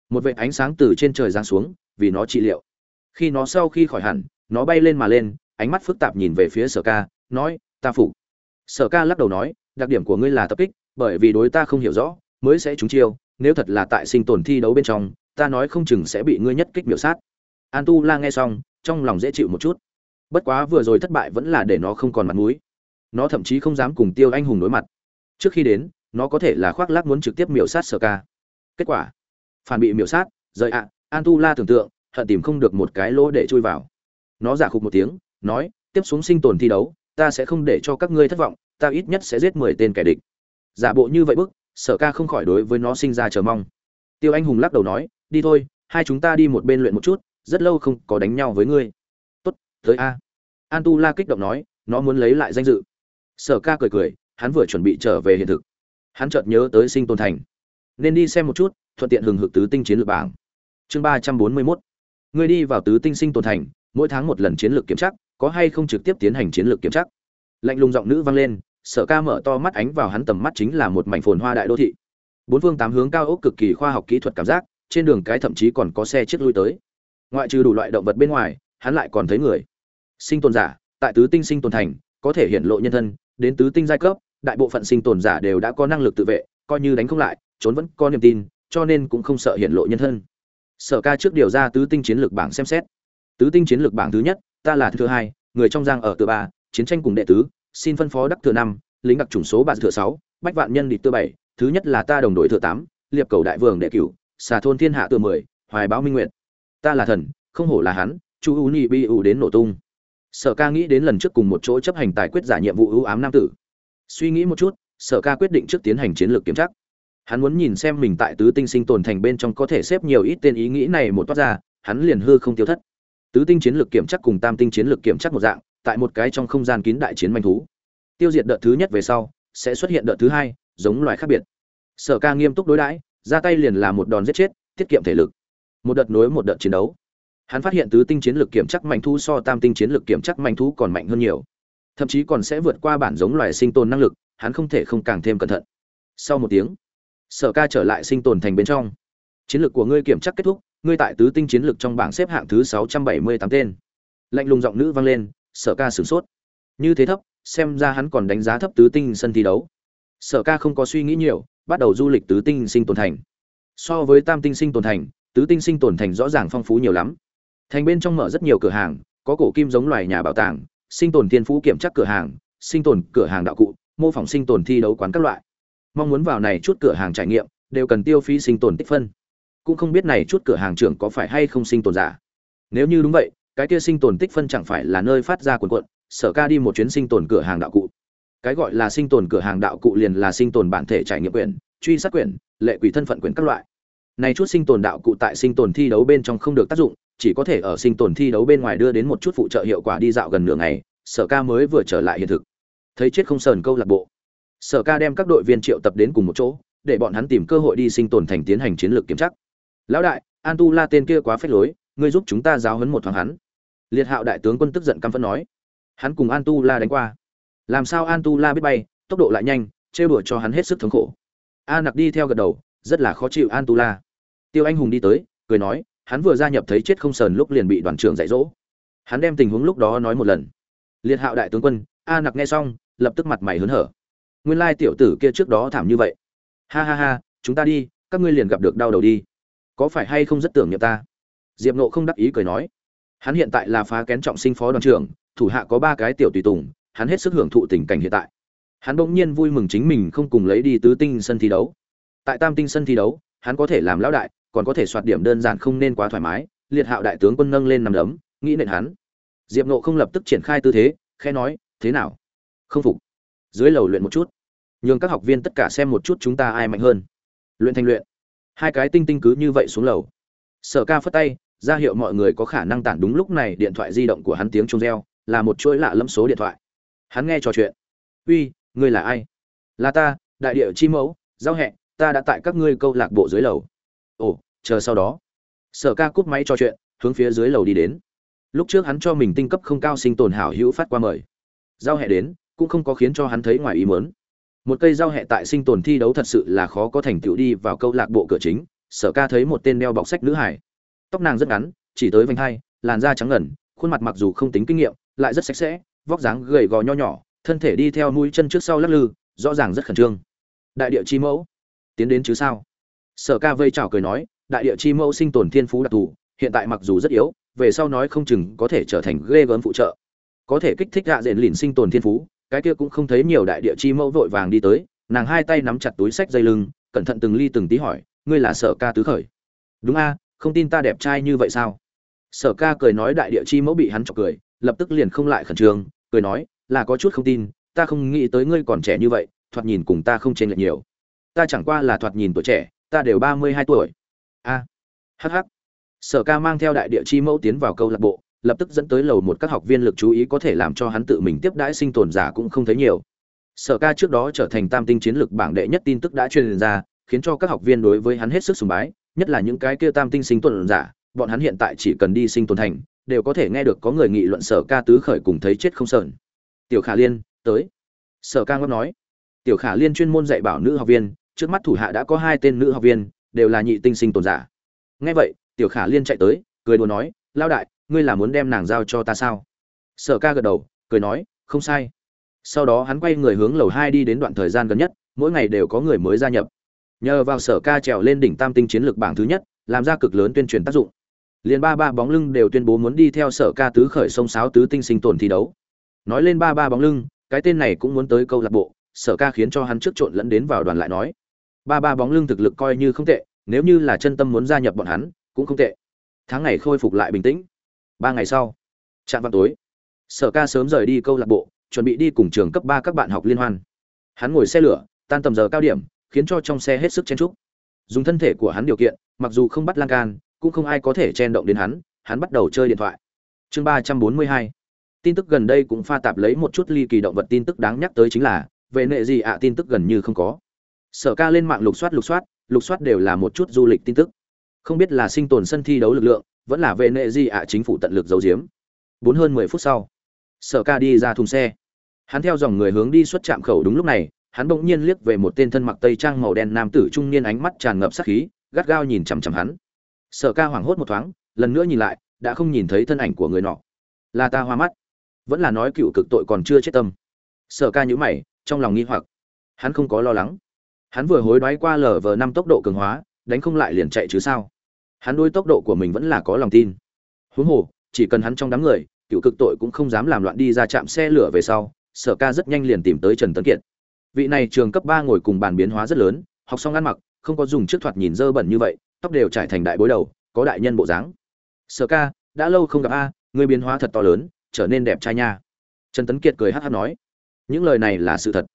Một vệt ánh sáng từ trên trời giáng xuống, vì nó trị liệu. Khi nó sau khi khỏi hẳn, nó bay lên mà lên, ánh mắt phức tạp nhìn về phía sở ca, nói, ta phục. Sở ca lắc đầu nói, đặc điểm của ngươi là tập kích bởi vì đối ta không hiểu rõ, mới sẽ trúng chiêu, nếu thật là tại sinh tồn thi đấu bên trong, ta nói không chừng sẽ bị ngươi nhất kích miểu sát. An tu la nghe xong, trong lòng dễ chịu một chút. Bất quá vừa rồi thất bại vẫn là để nó không còn mặt mũi. Nó thậm chí không dám cùng tiêu anh hùng đối mặt. Trước khi đến, nó có thể là khoác lác muốn trực tiếp miểu sát sở ca. Kết quả, phản bị miểu sát, rời ạ, an tu la tưởng tượng, hận tìm không được một cái lỗ để chui vào. Nó giả khục một tiếng, nói, tiếp xuống sinh tồn thi đấu, ta sẽ không để cho các ngươi thất vọng, ta ít nhất sẽ giết mười tên kẻ địch giả bộ như vậy bức, sở ca không khỏi đối với nó sinh ra chờ mong. Tiêu anh hùng lắc đầu nói, đi thôi, hai chúng ta đi một bên luyện một chút, rất lâu không có đánh nhau với ngươi. Tốt, tới a. An tu la kích động nói, nó muốn lấy lại danh dự. Sở ca cười cười, hắn vừa chuẩn bị trở về hiện thực. Hắn chợt nhớ tới sinh tồn thành. Nên đi xem một chút, thuận tiện hừng hực tứ tinh chiến lược bảng. Chương ba trăm bốn mươi mốt. Ngươi đi vào tứ tinh sinh tồn thành, mỗi tháng một lần chiến lược kiểm tra, có hay không trực tiếp tiến hành chiến lược kiểm tra? Lạnh lùng giọng nữ vang lên sở ca mở to mắt ánh vào hắn tầm mắt chính là một mảnh phồn hoa đại đô thị. Bốn phương tám hướng cao ốc cực kỳ khoa học kỹ thuật cảm giác, trên đường cái thậm chí còn có xe chiếc lui tới. Ngoại trừ đủ loại động vật bên ngoài, hắn lại còn thấy người. Sinh tồn giả, tại tứ tinh sinh tồn thành, có thể hiện lộ nhân thân, đến tứ tinh giai cấp, đại bộ phận sinh tồn giả đều đã có năng lực tự vệ, coi như đánh không lại, trốn vẫn có niềm tin, cho nên cũng không sợ hiện lộ nhân thân. Sở ca trước điều ra tứ tinh chiến lược bảng xem xét. Tứ tinh chiến lược bảng thứ nhất, ta là thứ hai, người trong giang ở tự ba, chiến tranh cùng đệ tứ xin phân phó đắc thừa năm, lính đặc chủng số bạn thừa sáu, bách vạn nhân địch tư bảy, thứ nhất là ta đồng đội thừa tám, liệp cầu đại vương đệ cửu, xà thôn thiên hạ thừa mười, hoài báo minh nguyện. Ta là thần, không hổ là hắn, chu u ni bi u đến nổ tung. Sở ca nghĩ đến lần trước cùng một chỗ chấp hành tài quyết giả nhiệm vụ ưu ám nam tử. Suy nghĩ một chút, sở ca quyết định trước tiến hành chiến lược kiểm tra. Hắn muốn nhìn xem mình tại tứ tinh sinh tồn thành bên trong có thể xếp nhiều ít tên ý nghĩ này một toát ra, hắn liền hư không tiêu thất. Tứ tinh chiến lược kiểm tra cùng tam tinh chiến lược kiểm tra một dạng tại một cái trong không gian kín đại chiến manh thú. Tiêu diệt đợt thứ nhất về sau, sẽ xuất hiện đợt thứ hai, giống loài khác biệt. Sở ca nghiêm túc đối đãi, ra tay liền là một đòn giết chết, tiết kiệm thể lực. Một đợt nối một đợt chiến đấu. Hắn phát hiện tứ tinh chiến lược kiểm chắc mạnh thú so tam tinh chiến lược kiểm chắc mạnh thú còn mạnh hơn nhiều. Thậm chí còn sẽ vượt qua bản giống loài sinh tồn năng lực, hắn không thể không càng thêm cẩn thận. Sau một tiếng, sở ca trở lại sinh tồn thành bên trong. Chiến lược của ngươi kiểm chắc kết thúc, ngươi tại tứ tinh chiến lược trong bảng xếp hạng thứ sáu trăm bảy mươi tám tên. Lạnh lùng giọng nữ vang lên sở ca sửng sốt. Như thế thấp, xem ra hắn còn đánh giá thấp tứ tinh sân thi đấu. Sở ca không có suy nghĩ nhiều, bắt đầu du lịch tứ tinh sinh tồn thành. So với tam tinh sinh tồn thành, tứ tinh sinh tồn thành rõ ràng phong phú nhiều lắm. Thành bên trong mở rất nhiều cửa hàng, có cổ kim giống loài nhà bảo tàng, sinh tồn thiên phú kiểm tra cửa hàng, sinh tồn cửa hàng đạo cụ, mô phỏng sinh tồn thi đấu quán các loại. Mong muốn vào này chút cửa hàng trải nghiệm, đều cần tiêu phí sinh tồn tích phân. Cũng không biết này chút cửa hàng trưởng có phải hay không sinh tồn giả. Nếu như đúng vậy cái kia sinh tồn tích phân chẳng phải là nơi phát ra quần quận sở ca đi một chuyến sinh tồn cửa hàng đạo cụ. Cái gọi là sinh tồn cửa hàng đạo cụ liền là sinh tồn bản thể trải nghiệm quyền truy sát quyền lệ quỷ thân phận quyền các loại. Này chút sinh tồn đạo cụ tại sinh tồn thi đấu bên trong không được tác dụng, chỉ có thể ở sinh tồn thi đấu bên ngoài đưa đến một chút phụ trợ hiệu quả đi dạo gần nửa ngày, sở ca mới vừa trở lại hiện thực. Thấy chết không sờn câu lạc bộ. Sở ca đem các đội viên triệu tập đến cùng một chỗ, để bọn hắn tìm cơ hội đi sinh tồn thành tiến hành chiến lược kiểm chắc lão đại, an tu la tên kia quá phết lối, ngươi giúp chúng ta giáo hấn một thoáng hắn liệt hạo đại tướng quân tức giận căm phẫn nói. Hắn cùng an tu la đánh qua. Làm sao an tu la biết bay, tốc độ lại nhanh, trêu đùa cho hắn hết sức thống khổ. A nặc đi theo gật đầu, rất là khó chịu an tu la. Tiêu anh hùng đi tới, cười nói, hắn vừa gia nhập thấy chết không sờn lúc liền bị đoàn trưởng dạy dỗ. Hắn đem tình huống lúc đó nói một lần. Liệt hạo đại tướng quân, a nặc nghe xong, lập tức mặt mày hớn hở. Nguyên lai tiểu tử kia trước đó thảm như vậy. Ha ha ha, chúng ta đi, các ngươi liền gặp được đau đầu đi. Có phải hay không rất tưởng niệm ta? Diệp nộ không đắc ý cười nói hắn hiện tại là phá kén trọng sinh phó đoàn trưởng, thủ hạ có ba cái tiểu tùy tùng, hắn hết sức hưởng thụ tình cảnh hiện tại. Hắn bỗng nhiên vui mừng chính mình không cùng lấy đi tứ tinh sân thi đấu. Tại tam tinh sân thi đấu, hắn có thể làm lão đại, còn có thể soạt điểm đơn giản không nên quá thoải mái, liệt hạo đại tướng quân nâng lên nằm đấm, nghĩ nện hắn. Diệp nộ không lập tức triển khai tư thế khe nói, thế nào? Không phục. Dưới lầu luyện một chút. Nhường các học viên tất cả xem một chút chúng ta ai mạnh hơn. Luyện thành luyện. Hai cái tinh tinh cứ như vậy xuống lầu. Sở ca phất tay ra hiệu mọi người có khả năng tản đúng lúc này điện thoại di động của hắn tiếng trông reo, là một chuỗi lạ lẫm số điện thoại. Hắn nghe trò chuyện. Uy, ngươi là ai? Là ta, đại địa chi mẫu, giao hẹ, ta đã tại các ngươi câu lạc bộ dưới lầu. Ồ, chờ sau đó. Sở ca cúp máy trò chuyện, hướng phía dưới lầu đi đến. Lúc trước hắn cho mình tinh cấp không cao sinh tồn hảo hữu phát qua mời. Giao hẹ đến, cũng không có khiến cho hắn thấy ngoài ý mớn một cây giao hẹ tại sinh tồn thi đấu thật sự là khó có thành tựu đi vào câu lạc bộ cửa chính, sở ca thấy một tên đeo bọc sách nữ hải tóc nàng rất ngắn, chỉ tới vành hai, làn da trắng ngẩn khuôn mặt mặc dù không tính kinh nghiệm, lại rất sạch sẽ, vóc dáng gầy gò nho nhỏ, thân thể đi theo mũi chân trước sau lắc lư, rõ ràng rất khẩn trương. Đại địa chi mẫu, tiến đến chứ sao? Sở ca vây chào cười nói, đại địa chi mẫu sinh tồn thiên phú đặc thù, hiện tại mặc dù rất yếu, về sau nói không chừng có thể trở thành ghê gớm phụ trợ. Có thể kích thích hạ diện lìn sinh tồn thiên phú, cái kia cũng không thấy nhiều đại địa chi mẫu vội vàng đi tới, nàng hai tay nắm chặt túi sách dây lưng, cẩn thận từng ly từng tí hỏi, ngươi là sở ca tứ khởi? Đúng a không tin ta đẹp trai như vậy sao? Sở ca cười nói đại địa chi mẫu bị hắn chọc cười, lập tức liền không lại khẩn trương, cười nói, là có chút không tin, ta không nghĩ tới ngươi còn trẻ như vậy, thoạt nhìn cùng ta không chênh lệch nhiều. Ta chẳng qua là thoạt nhìn tuổi trẻ, ta đều ba mươi hai tuổi. A hh sở ca mang theo đại địa chi mẫu tiến vào câu lạc bộ, lập tức dẫn tới lầu một các học viên lực chú ý có thể làm cho hắn tự mình tiếp đãi sinh tồn giả cũng không thấy nhiều. Sở ca trước đó trở thành tam tinh chiến lược bảng đệ nhất tin tức đã truyền ra, khiến cho các học viên đối với hắn hết sức sùng bái nhất là những cái kia tam tinh sinh tồn giả, bọn hắn hiện tại chỉ cần đi sinh tồn thành, đều có thể nghe được có người nghị luận sở ca tứ khởi cùng thấy chết không sờn. Tiểu khả liên, tới. Sở ca ngấp nói. Tiểu khả liên chuyên môn dạy bảo nữ học viên, trước mắt thủ hạ đã có hai tên nữ học viên, đều là nhị tinh sinh tồn giả. Nghe vậy, tiểu khả liên chạy tới, cười đùa nói lao đại, ngươi là muốn đem nàng giao cho ta sao? Sở ca gật đầu, cười nói, không sai. Sau đó hắn quay người hướng lầu hai đi đến đoạn thời gian gần nhất, mỗi ngày đều có người mới gia nhập nhờ vào sở ca trèo lên đỉnh tam tinh chiến lược bảng thứ nhất, làm ra cực lớn tuyên truyền tác dụng. Liền ba ba bóng lưng đều tuyên bố muốn đi theo sở ca tứ khởi sông sáo tứ tinh sinh tồn thi đấu. Nói lên ba ba bóng lưng, cái tên này cũng muốn tới câu lạc bộ, sở ca khiến cho hắn trước trộn lẫn đến vào đoàn lại nói. Ba ba bóng lưng thực lực coi như không tệ, nếu như là chân tâm muốn gia nhập bọn hắn, cũng không tệ. Tháng ngày khôi phục lại bình tĩnh. Ba ngày sau, trạm vào tối, sở ca sớm rời đi câu lạc bộ, chuẩn bị đi cùng trường cấp ba các bạn học liên hoan. Hắn ngồi xe lửa, tan tầm giờ cao điểm khiến cho trong xe hết sức chen trúc dùng thân thể của hắn điều kiện, mặc dù không bắt lan can, cũng không ai có thể chen động đến hắn hắn bắt đầu chơi điện thoại. Chương ba trăm bốn mươi hai. Tin tức gần đây cũng pha tạp lấy một chút ly kỳ động vật tin tức đáng nhắc tới chính là về nệ gì ạ, tin tức gần như không có. Sở ca lên mạng lục soát lục soát lục soát đều là một chút du lịch tin tức. Không biết là sinh tồn sân thi đấu lực lượng, vẫn là về nệ gì ạ, chính phủ tận lực giấu giếm. Bốn hơn mười phút sau, sở ca đi ra thùng xe. Hắn theo dòng người hướng đi xuất trạm khẩu đúng lúc này hắn bỗng nhiên liếc về một tên thân mặc tây trang màu đen nam tử trung niên ánh mắt tràn ngập sát khí, gắt gao nhìn chằm chằm hắn. Sở ca hoảng hốt một thoáng, lần nữa nhìn lại, đã không nhìn thấy thân ảnh của người nọ. Là ta hoa mắt. Vẫn là nói cựu cực tội còn chưa chết tâm. Sở ca nhíu mày, trong lòng nghi hoặc. Hắn không có lo lắng. Hắn vừa hối đoái qua lở vờ năm tốc độ cường hóa, đánh không lại liền chạy chứ sao? Hắn đối tốc độ của mình vẫn là có lòng tin. Huống hồ, chỉ cần hắn trong đám người, cựu cực tội cũng không dám làm loạn đi ra chạm xe lửa về sau, sở ca rất nhanh liền tìm tới trần tấn kiệt vị này trường cấp ba ngồi cùng bàn biến hóa rất lớn, học xong ăn mặc, không có dùng trước thoạt nhìn dơ bẩn như vậy, tóc đều trải thành đại bối đầu, có đại nhân bộ dáng. Sở ca, đã lâu không gặp a người biến hóa thật to lớn, trở nên đẹp trai nha. Trần tấn kiệt cười hát hát nói. Những lời này là sự thật.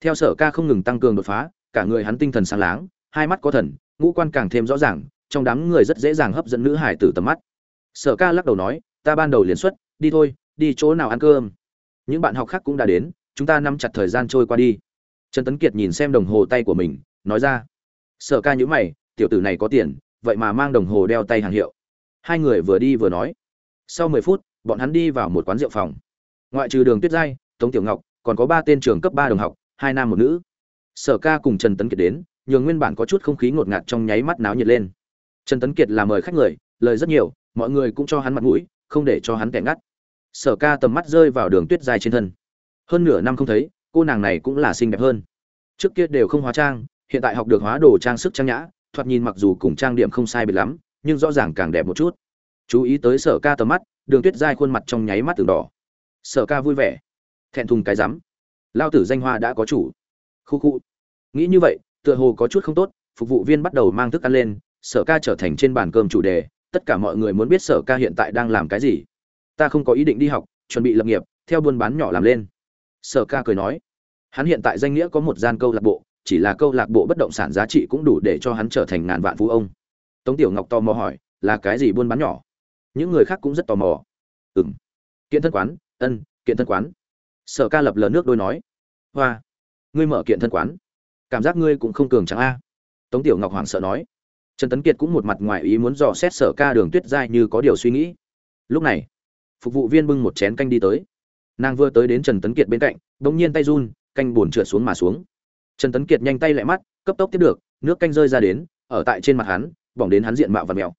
Theo sở ca không ngừng tăng cường đột phá, cả người hắn tinh thần sáng láng, hai mắt có thần, ngũ quan càng thêm rõ ràng, trong đám người rất dễ dàng hấp dẫn nữ hải tử tầm mắt. Sở ca lắc đầu nói, ta ban đầu liền xuất, đi thôi, đi chỗ nào ăn cơm. Những bạn học khác cũng đã đến, chúng ta nắm chặt thời gian trôi qua đi trần tấn kiệt nhìn xem đồng hồ tay của mình, nói ra, sở ca nhữ mày, tiểu tử này có tiền, vậy mà mang đồng hồ đeo tay hàng hiệu. Hai người vừa đi vừa nói. Sau mười phút, bọn hắn đi vào một quán rượu phòng. Ngoại trừ đường tuyết giai, tống tiểu ngọc, còn có ba tên trường cấp ba đồng học, hai nam một nữ. Sở ca cùng trần tấn kiệt đến, nhường nguyên bản có chút không khí ngột ngạt trong nháy mắt náo nhiệt lên. Trần tấn kiệt là mời khách người, lời rất nhiều, mọi người cũng cho hắn mặt mũi, không để cho hắn kẻ ngắt. Sở ca tầm mắt rơi vào đường tuyết giai trên thân. Hơn nửa năm không thấy cô nàng này cũng là xinh đẹp hơn. Trước kia đều không hóa trang, hiện tại học được hóa đồ trang sức trang nhã, thoạt nhìn mặc dù cùng trang điểm không sai biệt lắm, nhưng rõ ràng càng đẹp một chút. Chú ý tới sở ca tầm mắt, đường tuyết giai khuôn mặt trong nháy mắt từng đỏ. Sở ca vui vẻ. Thẹn thùng cái rắm. Lao tử danh hoa đã có chủ. Khu khu. Nghĩ như vậy, tựa hồ có chút không tốt, phục vụ viên bắt đầu mang thức ăn lên, sở ca trở thành trên bàn cơm chủ đề, tất cả mọi người muốn biết sở ca hiện tại đang làm cái gì. Ta không có ý định đi học, chuẩn bị lập nghiệp, theo buôn bán nhỏ làm lên sở ca cười nói, hắn hiện tại danh nghĩa có một gian câu lạc bộ, chỉ là câu lạc bộ bất động sản giá trị cũng đủ để cho hắn trở thành ngàn vạn phú ông. Tống tiểu ngọc tò mò hỏi, là cái gì buôn bán nhỏ? Những người khác cũng rất tò mò. Ừ m kiện thân quán, ân, kiện thân quán. Sở ca lập lờ nước đôi nói, hoa, ngươi mở kiện thân quán. Cảm giác ngươi cũng không cường chẳng a. Tống tiểu ngọc hoảng sợ nói. Trần tấn kiệt cũng một mặt ngoài ý muốn dò xét sở ca đường tuyết dai như có điều suy nghĩ. Lúc này, phục vụ viên bưng một chén canh đi tới nàng vừa tới đến trần tấn kiệt bên cạnh, bỗng nhiên tay run, canh bồn trượt xuống mà xuống. Trần tấn kiệt nhanh tay lại mắt, cấp tốc tiếp được, nước canh rơi ra đến, ở tại trên mặt hắn, bỏng đến hắn diện mạo và mèo.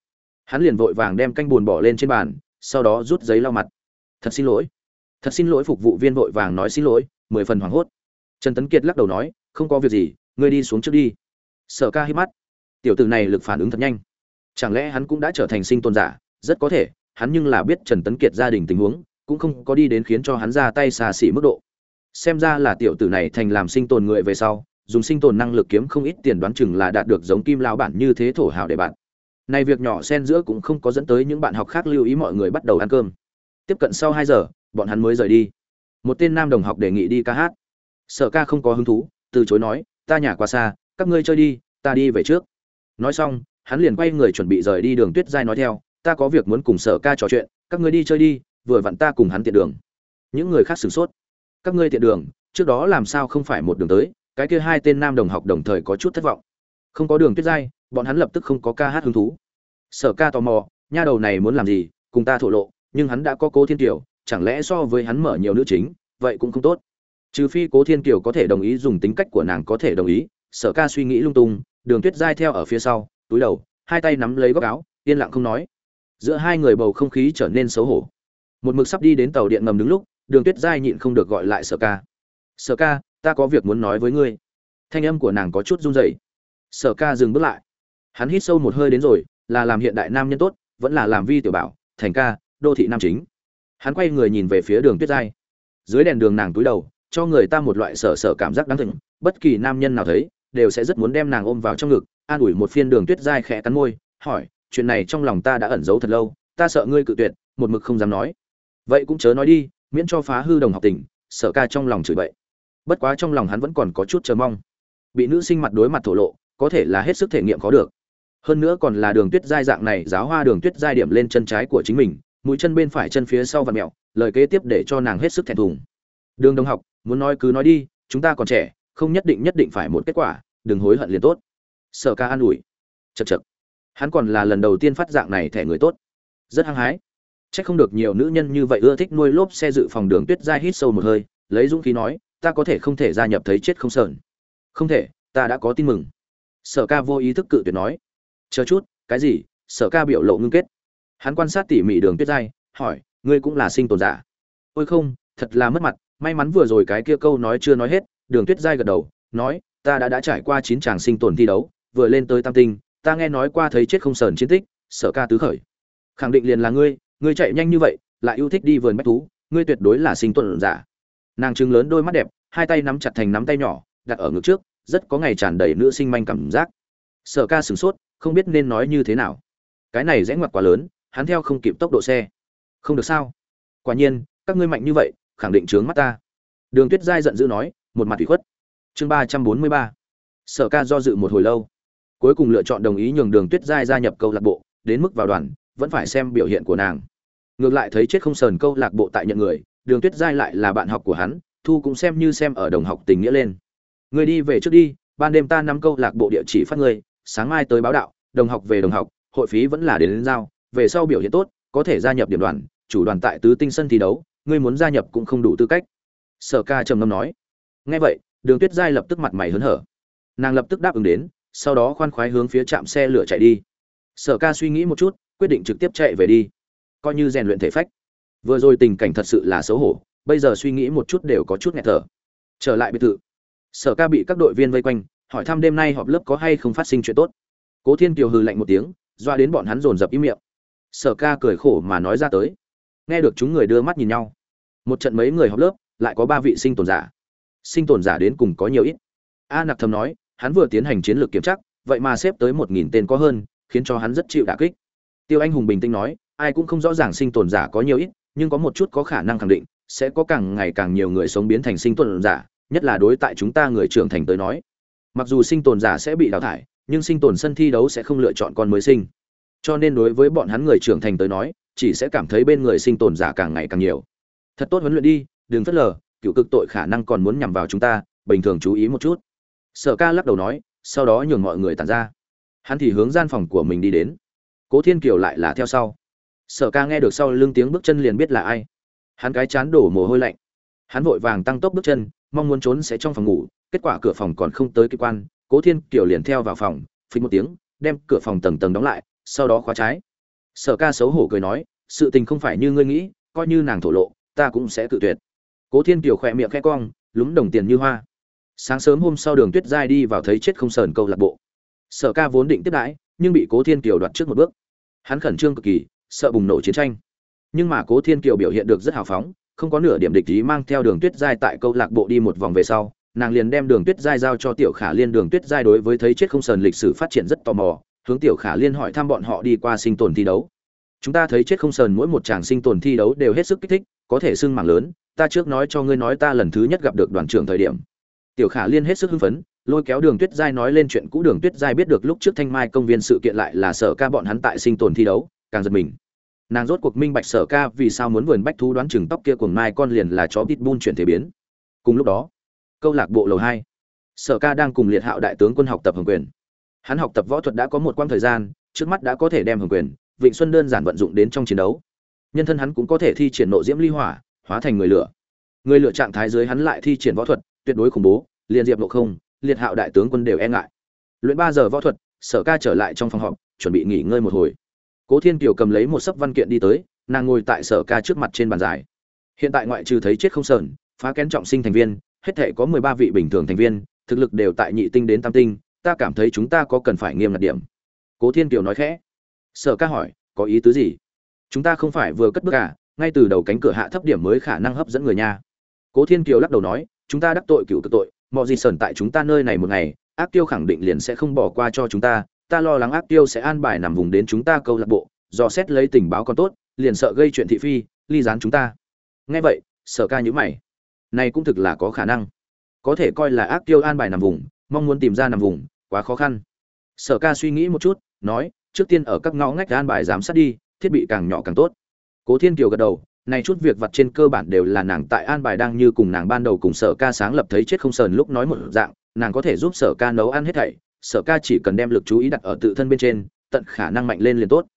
Hắn liền vội vàng đem canh bồn bỏ lên trên bàn, sau đó rút giấy lau mặt. Thật xin lỗi. Thật xin lỗi phục vụ viên vội vàng nói xin lỗi, mười phần hoảng hốt. Trần tấn kiệt lắc đầu nói, không có việc gì, ngươi đi xuống trước đi. Sợ ca hít mắt. Tiểu tử này lực phản ứng thật nhanh. Chẳng lẽ hắn cũng đã trở thành sinh tồn giả? Rất có thể, hắn nhưng là biết trần tấn kiệt gia đình tình huống cũng không có đi đến khiến cho hắn ra tay xa xỉ mức độ. Xem ra là tiểu tử này thành làm sinh tồn người về sau, dùng sinh tồn năng lực kiếm không ít tiền đoán chừng là đạt được giống kim lao bản như thế thổ hào để bạn. Này việc nhỏ xen giữa cũng không có dẫn tới những bạn học khác lưu ý mọi người bắt đầu ăn cơm. Tiếp cận sau hai giờ, bọn hắn mới rời đi. Một tên nam đồng học đề nghị đi ca hát. Sở ca không có hứng thú, từ chối nói, ta nhà quá xa, các ngươi chơi đi, ta đi về trước. Nói xong, hắn liền quay người chuẩn bị rời đi đường tuyết giai nói theo, ta có việc muốn cùng sở ca trò chuyện, các ngươi đi chơi đi vừa vặn ta cùng hắn tiện đường. Những người khác sửng sốt. Các ngươi tiện đường, trước đó làm sao không phải một đường tới, cái kia hai tên nam đồng học đồng thời có chút thất vọng. Không có đường tuyết giai, bọn hắn lập tức không có ca hát hứng thú. Sở ca tò mò, nha đầu này muốn làm gì, cùng ta thổ lộ, nhưng hắn đã có cố thiên kiều, chẳng lẽ so với hắn mở nhiều nữ chính, vậy cũng không tốt. Trừ phi cố thiên kiều có thể đồng ý dùng tính cách của nàng có thể đồng ý, sở ca suy nghĩ lung tung, đường tuyết giai theo ở phía sau, túi đầu, hai tay nắm lấy góc áo, yên lặng không nói. Giữa hai người bầu không khí trở nên xấu hổ một mực sắp đi đến tàu điện ngầm đứng lúc, đường tuyết giai nhịn không được gọi lại sở ca. Sở ca, ta có việc muốn nói với ngươi. Thanh âm của nàng có chút run rẩy. Sở ca dừng bước lại. Hắn hít sâu một hơi đến rồi, là làm hiện đại nam nhân tốt, vẫn là làm vi tiểu bảo, thành ca, đô thị nam chính. Hắn quay người nhìn về phía đường tuyết giai. Dưới đèn đường nàng túi đầu, cho người ta một loại sở sở cảm giác đáng thịnh bất kỳ nam nhân nào thấy, đều sẽ rất muốn đem nàng ôm vào trong ngực, an ủi một phiên đường tuyết dai khẽ cắn môi, hỏi, chuyện này trong lòng ta đã ẩn giấu thật lâu, ta sợ ngươi cự tuyệt, một mực không dám nói vậy cũng chớ nói đi, miễn cho phá hư đồng học tình sợ ca trong lòng chửi bậy. Bất quá trong lòng hắn vẫn còn có chút chờ mong. Bị nữ sinh mặt đối mặt thổ lộ, có thể là hết sức thể nghiệm có được. Hơn nữa còn là đường tuyết giai dạng này, giáo hoa đường tuyết giai điểm lên chân trái của chính mình, mũi chân bên phải chân phía sau và mẹo, lời kế tiếp để cho nàng hết sức thẹn thùng. Đường đồng học, muốn nói cứ nói đi, chúng ta còn trẻ, không nhất định nhất định phải một kết quả, đừng hối hận liền tốt. Sở ca an ủi. Chật chật hắn còn là lần đầu tiên phát dạng này thẻ người tốt. Rất hăng hái chắc không được nhiều nữ nhân như vậy ưa thích nuôi lốp xe dự phòng đường tuyết dai hít sâu một hơi, lấy dũng khí nói, ta có thể không thể gia nhập thấy chết không sờn. Không thể, ta đã có tin mừng. Sở ca vô ý thức cự tuyệt nói. Chờ chút, cái gì? Sở ca biểu lộ ngưng kết. Hắn quan sát tỉ mỉ đường tuyết dai, hỏi, ngươi cũng là sinh tồn giả? Ôi không, thật là mất mặt, may mắn vừa rồi cái kia câu nói chưa nói hết. Đường tuyết dai gật đầu, nói, ta đã đã trải qua chín tràng sinh tồn thi đấu, vừa lên tới tam tinh, ta nghe nói qua thấy chết không sờn chiến tích, sở ca tứ khởi. Khẳng định liền là ngươi ngươi chạy nhanh như vậy, lại yêu thích đi vườn bách thú, ngươi tuyệt đối là sinh tồn giả. Nàng trừng lớn đôi mắt đẹp, hai tay nắm chặt thành nắm tay nhỏ, đặt ở ngực trước, rất có ngày tràn đầy nữ sinh manh cảm giác. Sở ca sửng sốt, không biết nên nói như thế nào. Cái này rẽ ngoặt quá lớn, hắn theo không kịp tốc độ xe. Không được sao? Quả nhiên, các ngươi mạnh như vậy, khẳng định trướng mắt ta. Đường tuyết giai giận dữ nói, một mặt ủy khuất. Chương ba trăm bốn mươi ba. Sở ca do dự một hồi lâu. Cuối cùng lựa chọn đồng ý nhường đường tuyết giai gia nhập câu lạc bộ, đến mức vào đoàn, vẫn phải xem biểu hiện của nàng ngược lại thấy chết không sờn câu lạc bộ tại nhận người đường tuyết giai lại là bạn học của hắn thu cũng xem như xem ở đồng học tình nghĩa lên. Người đi về trước đi ban đêm ta nắm câu lạc bộ địa chỉ phát người sáng mai tới báo đạo đồng học về đồng học hội phí vẫn là đến, đến giao về sau biểu hiện tốt có thể gia nhập điểm đoàn chủ đoàn tại tứ tinh sân thi đấu ngươi muốn gia nhập cũng không đủ tư cách. Sở ca trầm ngâm nói. Nghe vậy đường tuyết giai lập tức mặt mày hớn hở. Nàng lập tức đáp ứng đến sau đó khoan khoái hướng phía trạm xe lửa chạy đi. Sở ca suy nghĩ một chút quyết định trực tiếp chạy về đi coi như rèn luyện thể phách. Vừa rồi tình cảnh thật sự là xấu hổ, bây giờ suy nghĩ một chút đều có chút nghẹt thở. Trở lại biệt thự, sở ca bị các đội viên vây quanh, hỏi thăm đêm nay họp lớp có hay không phát sinh chuyện tốt. Cố thiên kiều hừ lạnh một tiếng, doa đến bọn hắn dồn dập im miệng. Sở ca cười khổ mà nói ra tới. Nghe được chúng người đưa mắt nhìn nhau, một trận mấy người họp lớp, lại có ba vị sinh tồn giả. Sinh tồn giả đến cùng có nhiều ít. A nặc thầm nói, hắn vừa tiến hành chiến lược kiểm chắc vậy mà xếp tới một nghìn tên có hơn, khiến cho hắn rất chịu đả kích. Tiêu anh hùng bình tĩnh nói ai cũng không rõ ràng sinh tồn giả có nhiều ít, nhưng có một chút có khả năng khẳng định, sẽ có càng ngày càng nhiều người sống biến thành sinh tồn giả, nhất là đối tại chúng ta người trưởng thành tới nói. Mặc dù sinh tồn giả sẽ bị đào thải, nhưng sinh tồn sân thi đấu sẽ không lựa chọn con mới sinh. Cho nên đối với bọn hắn người trưởng thành tới nói, chỉ sẽ cảm thấy bên người sinh tồn giả càng ngày càng nhiều. Thật tốt huấn luyện đi, đừng phớt lờ, cựu cực tội khả năng còn muốn nhằm vào chúng ta, bình thường chú ý một chút. Sở ca lắc đầu nói, sau đó nhường mọi người tàn ra. Hắn thì hướng gian phòng của mình đi đến. Cố thiên kiều lại là theo sau sở ca nghe được sau lưng tiếng bước chân liền biết là ai. Hắn cái chán đổ mồ hôi lạnh. Hắn vội vàng tăng tốc bước chân, mong muốn trốn sẽ trong phòng ngủ, kết quả cửa phòng còn không tới cơ quan, cố thiên kiều liền theo vào phòng, phình một tiếng, đem cửa phòng tầng tầng đóng lại, sau đó khóa trái. Sở ca xấu hổ cười nói, sự tình không phải như ngươi nghĩ, coi như nàng thổ lộ, ta cũng sẽ tự tuyệt. Cố thiên kiều khỏe miệng khẽ cong, lúng đồng tiền như hoa. Sáng sớm hôm sau đường tuyết giai đi vào thấy chết không sờn câu lạc bộ. Sở ca vốn định tiếp đãi, nhưng bị cố thiên kiều đoạt trước một bước. Hắn khẩn trương cực kỳ sợ bùng nổ chiến tranh. Nhưng mà cố thiên kiều biểu hiện được rất hào phóng, không có nửa điểm địch ý mang theo đường tuyết giai tại câu lạc bộ đi một vòng về sau, nàng liền đem đường tuyết giai giao cho tiểu khả liên. Đường tuyết giai đối với thấy chết không sờn lịch sử phát triển rất tò mò, hướng tiểu khả liên hỏi thăm bọn họ đi qua sinh tồn thi đấu. Chúng ta thấy chết không sờn mỗi một chàng sinh tồn thi đấu đều hết sức kích thích, có thể xưng mảng lớn, ta trước nói cho ngươi nói ta lần thứ nhất gặp được đoàn trưởng thời điểm. Tiểu khả liên hết sức hưng phấn, lôi kéo đường tuyết giai nói lên chuyện cũ. Đường tuyết giai biết được lúc trước thanh mai công viên sự kiện lại là sở ca bọn hắn tại sinh tồn thi đấu càng giật mình. Nàng rốt cuộc minh bạch sở ca vì sao muốn vườn bách thú đoán chừng tóc kia cùng mai con liền là chó pitbull chuyển thể biến. Cùng lúc đó, câu lạc bộ lầu hai, sở ca đang cùng liệt hạo đại tướng quân học tập hồng quyền. Hắn học tập võ thuật đã có một quãng thời gian, trước mắt đã có thể đem hồng quyền, vịnh xuân đơn giản vận dụng đến trong chiến đấu. Nhân thân hắn cũng có thể thi triển nộ diễm ly hỏa, hóa thành người lửa. Người lửa trạng thái dưới hắn lại thi triển võ thuật, tuyệt đối khủng bố liền diệp nộ không, liệt hạo đại tướng quân đều e ngại. Luyện ba giờ võ thuật, sở ca trở lại trong phòng họp, chuẩn bị nghỉ ngơi một hồi cố thiên kiều cầm lấy một sấp văn kiện đi tới nàng ngồi tại sở ca trước mặt trên bàn giải hiện tại ngoại trừ thấy chết không sờn phá kén trọng sinh thành viên hết thể có mười ba vị bình thường thành viên thực lực đều tại nhị tinh đến tam tinh ta cảm thấy chúng ta có cần phải nghiêm ngặt điểm. Cố thiên kiều nói khẽ. Sở ca hỏi có ý tứ gì? Chúng ta không phải vừa cất bước cả à, ngay từ đầu cánh cửa hạ thấp điểm mới khả năng hấp dẫn người nha. Cố thiên kiều lắc đầu nói chúng ta đắc tội cựu cực tội mọi gì sờn tại chúng ta nơi này một ngày ác tiêu khẳng định liền sẽ không bỏ qua cho chúng ta ta lo lắng ác tiêu sẽ an bài nằm vùng đến chúng ta câu lạc bộ do xét lấy tình báo còn tốt, liền sợ gây chuyện thị phi, ly gián chúng ta. Nghe vậy, sở ca nhữ mày. Này cũng thực là có khả năng. Có thể coi là ác tiêu an bài nằm vùng, mong muốn tìm ra nằm vùng, quá khó khăn. Sở ca suy nghĩ một chút, nói, trước tiên ở các ngõ ngách an bài giám sát đi, thiết bị càng nhỏ càng tốt. Cố thiên kiều gật đầu, này chút việc vặt trên cơ bản đều là nàng tại an bài đang như cùng nàng ban đầu cùng sở ca sáng lập thấy chết không sờn lúc nói một dạng, nàng có thể giúp sở ca nấu ăn hết thảy sở ca chỉ cần đem lực chú ý đặt ở tự thân bên trên, tận khả năng mạnh lên liền tốt.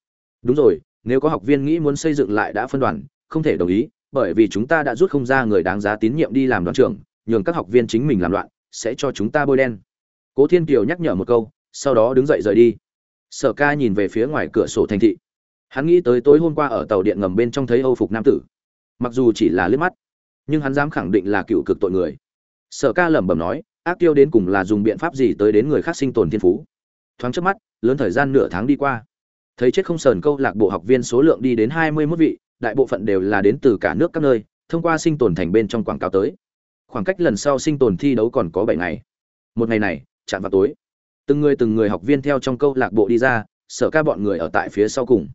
Đúng rồi, nếu có học viên nghĩ muốn xây dựng lại đã phân đoàn, không thể đồng ý, bởi vì chúng ta đã rút không ra người đáng giá tín nhiệm đi làm đoàn trưởng, nhường các học viên chính mình làm loạn, sẽ cho chúng ta bôi đen. Cố thiên kiều nhắc nhở một câu, sau đó đứng dậy rời đi. Sở ca nhìn về phía ngoài cửa sổ thành thị. Hắn nghĩ tới tối hôm qua ở tàu điện ngầm bên trong thấy âu phục nam tử. Mặc dù chỉ là liếc mắt, nhưng hắn dám khẳng định là cựu cực tội người. Sở ca lẩm bẩm nói ác tiêu đến cùng là dùng biện pháp gì tới đến người khác sinh tồn thiên phú. Thoáng trước mắt, lớn thời gian nửa tháng đi qua. Thấy chết không sờn câu lạc bộ học viên số lượng đi đến hai mươi 21 vị, đại bộ phận đều là đến từ cả nước các nơi, thông qua sinh tồn thành bên trong quảng cáo tới. Khoảng cách lần sau sinh tồn thi đấu còn có bảy ngày. Một ngày này, chạm vào tối. Từng người từng người học viên theo trong câu lạc bộ đi ra, sở ca bọn người ở tại phía sau cùng.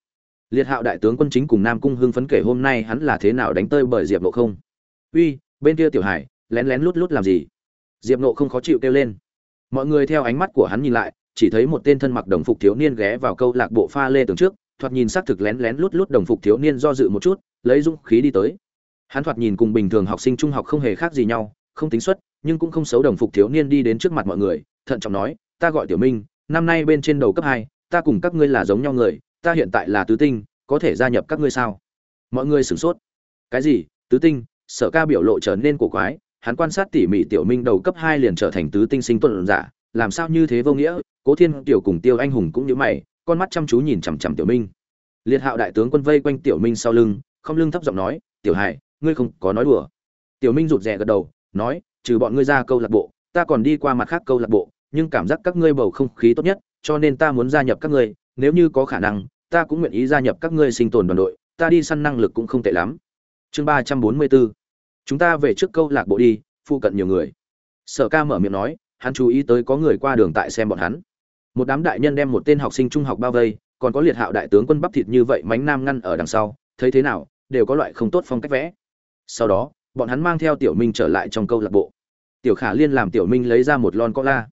Liệt hạo đại tướng quân chính cùng nam cung hưng phấn kể hôm nay hắn là thế nào đánh tơi bởi diệp lộ không? Uy, bên kia tiểu hải, lén lén lút lút làm gì? Diệp nộ không khó chịu kêu lên. Mọi người theo ánh mắt của hắn nhìn lại, chỉ thấy một tên thân mặc đồng phục thiếu niên ghé vào câu lạc bộ pha lê tường trước, thoạt nhìn xác thực lén lén lút lút đồng phục thiếu niên do dự một chút, lấy dũng khí đi tới. Hắn thoạt nhìn cùng bình thường học sinh trung học không hề khác gì nhau, không tính xuất, nhưng cũng không xấu đồng phục thiếu niên đi đến trước mặt mọi người, thận trọng nói, ta gọi tiểu minh, năm nay bên trên đầu cấp hai, ta cùng các ngươi là giống nhau người, ta hiện tại là tứ tinh, có thể gia nhập các ngươi sao? Mọi người sửng sốt. Cái gì? Tứ tinh? Sở ca biểu lộ trở nên cổ quái hắn quan sát tỉ mỉ tiểu minh đầu cấp hai liền trở thành tứ tinh sinh tuần giả, làm sao như thế vô nghĩa, cố thiên tiểu cùng tiêu anh hùng cũng như mày, con mắt chăm chú nhìn chằm chằm tiểu minh. Liệt hạo đại tướng quân vây quanh tiểu minh sau lưng, không lưng thấp giọng nói, tiểu hải, ngươi không có nói đùa. Tiểu minh rụt rè gật đầu, nói, trừ bọn ngươi ra câu lạc bộ, ta còn đi qua mặt khác câu lạc bộ, nhưng cảm giác các ngươi bầu không khí tốt nhất, cho nên ta muốn gia nhập các ngươi, nếu như có khả năng, ta cũng nguyện ý gia nhập các ngươi sinh tồn đoàn đội, ta đi săn năng lực cũng không tệ lắm. Chương ba trăm bốn mươi bốn chúng ta về trước câu lạc bộ đi, phụ cận nhiều người. Sở ca mở miệng nói, hắn chú ý tới có người qua đường tại xem bọn hắn. Một đám đại nhân đem một tên học sinh trung học bao vây, còn có liệt hạo đại tướng quân bắp thịt như vậy mánh nam ngăn ở đằng sau, thấy thế nào, đều có loại không tốt phong cách vẽ. Sau đó, bọn hắn mang theo tiểu minh trở lại trong câu lạc bộ. Tiểu khả liên làm tiểu minh lấy ra một lon co la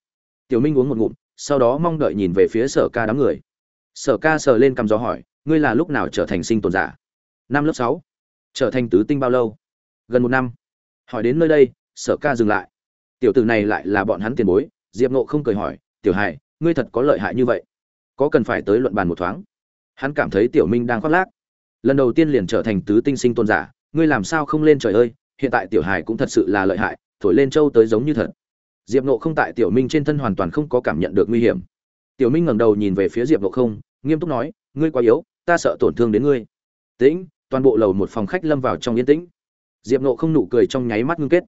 tiểu minh uống một ngụm, sau đó mong đợi nhìn về phía sở ca đám người. Sở ca sờ lên cầm gió hỏi, ngươi là lúc nào trở thành sinh tồn giả? Năm lớp sáu. Trở thành tứ tinh bao lâu? Gần một năm. Hỏi đến nơi đây, sở ca dừng lại. Tiểu tử này lại là bọn hắn tiền bối, diệp nộ không cười hỏi, tiểu hải ngươi thật có lợi hại như vậy? Có cần phải tới luận bàn một thoáng? Hắn cảm thấy tiểu minh đang khoác lác. Lần đầu tiên liền trở thành tứ tinh sinh tôn giả, ngươi làm sao không lên trời ơi, hiện tại tiểu hải cũng thật sự là lợi hại, thổi lên châu tới giống như thật. Diệp nộ không tại tiểu minh trên thân hoàn toàn không có cảm nhận được nguy hiểm. Tiểu minh ngẩng đầu nhìn về phía diệp nộ không, nghiêm túc nói, ngươi quá yếu, ta sợ tổn thương đến ngươi. Tĩnh, toàn bộ lầu một phòng khách lâm vào trong yên tĩnh diệp nộ không nụ cười trong nháy mắt ngưng kết.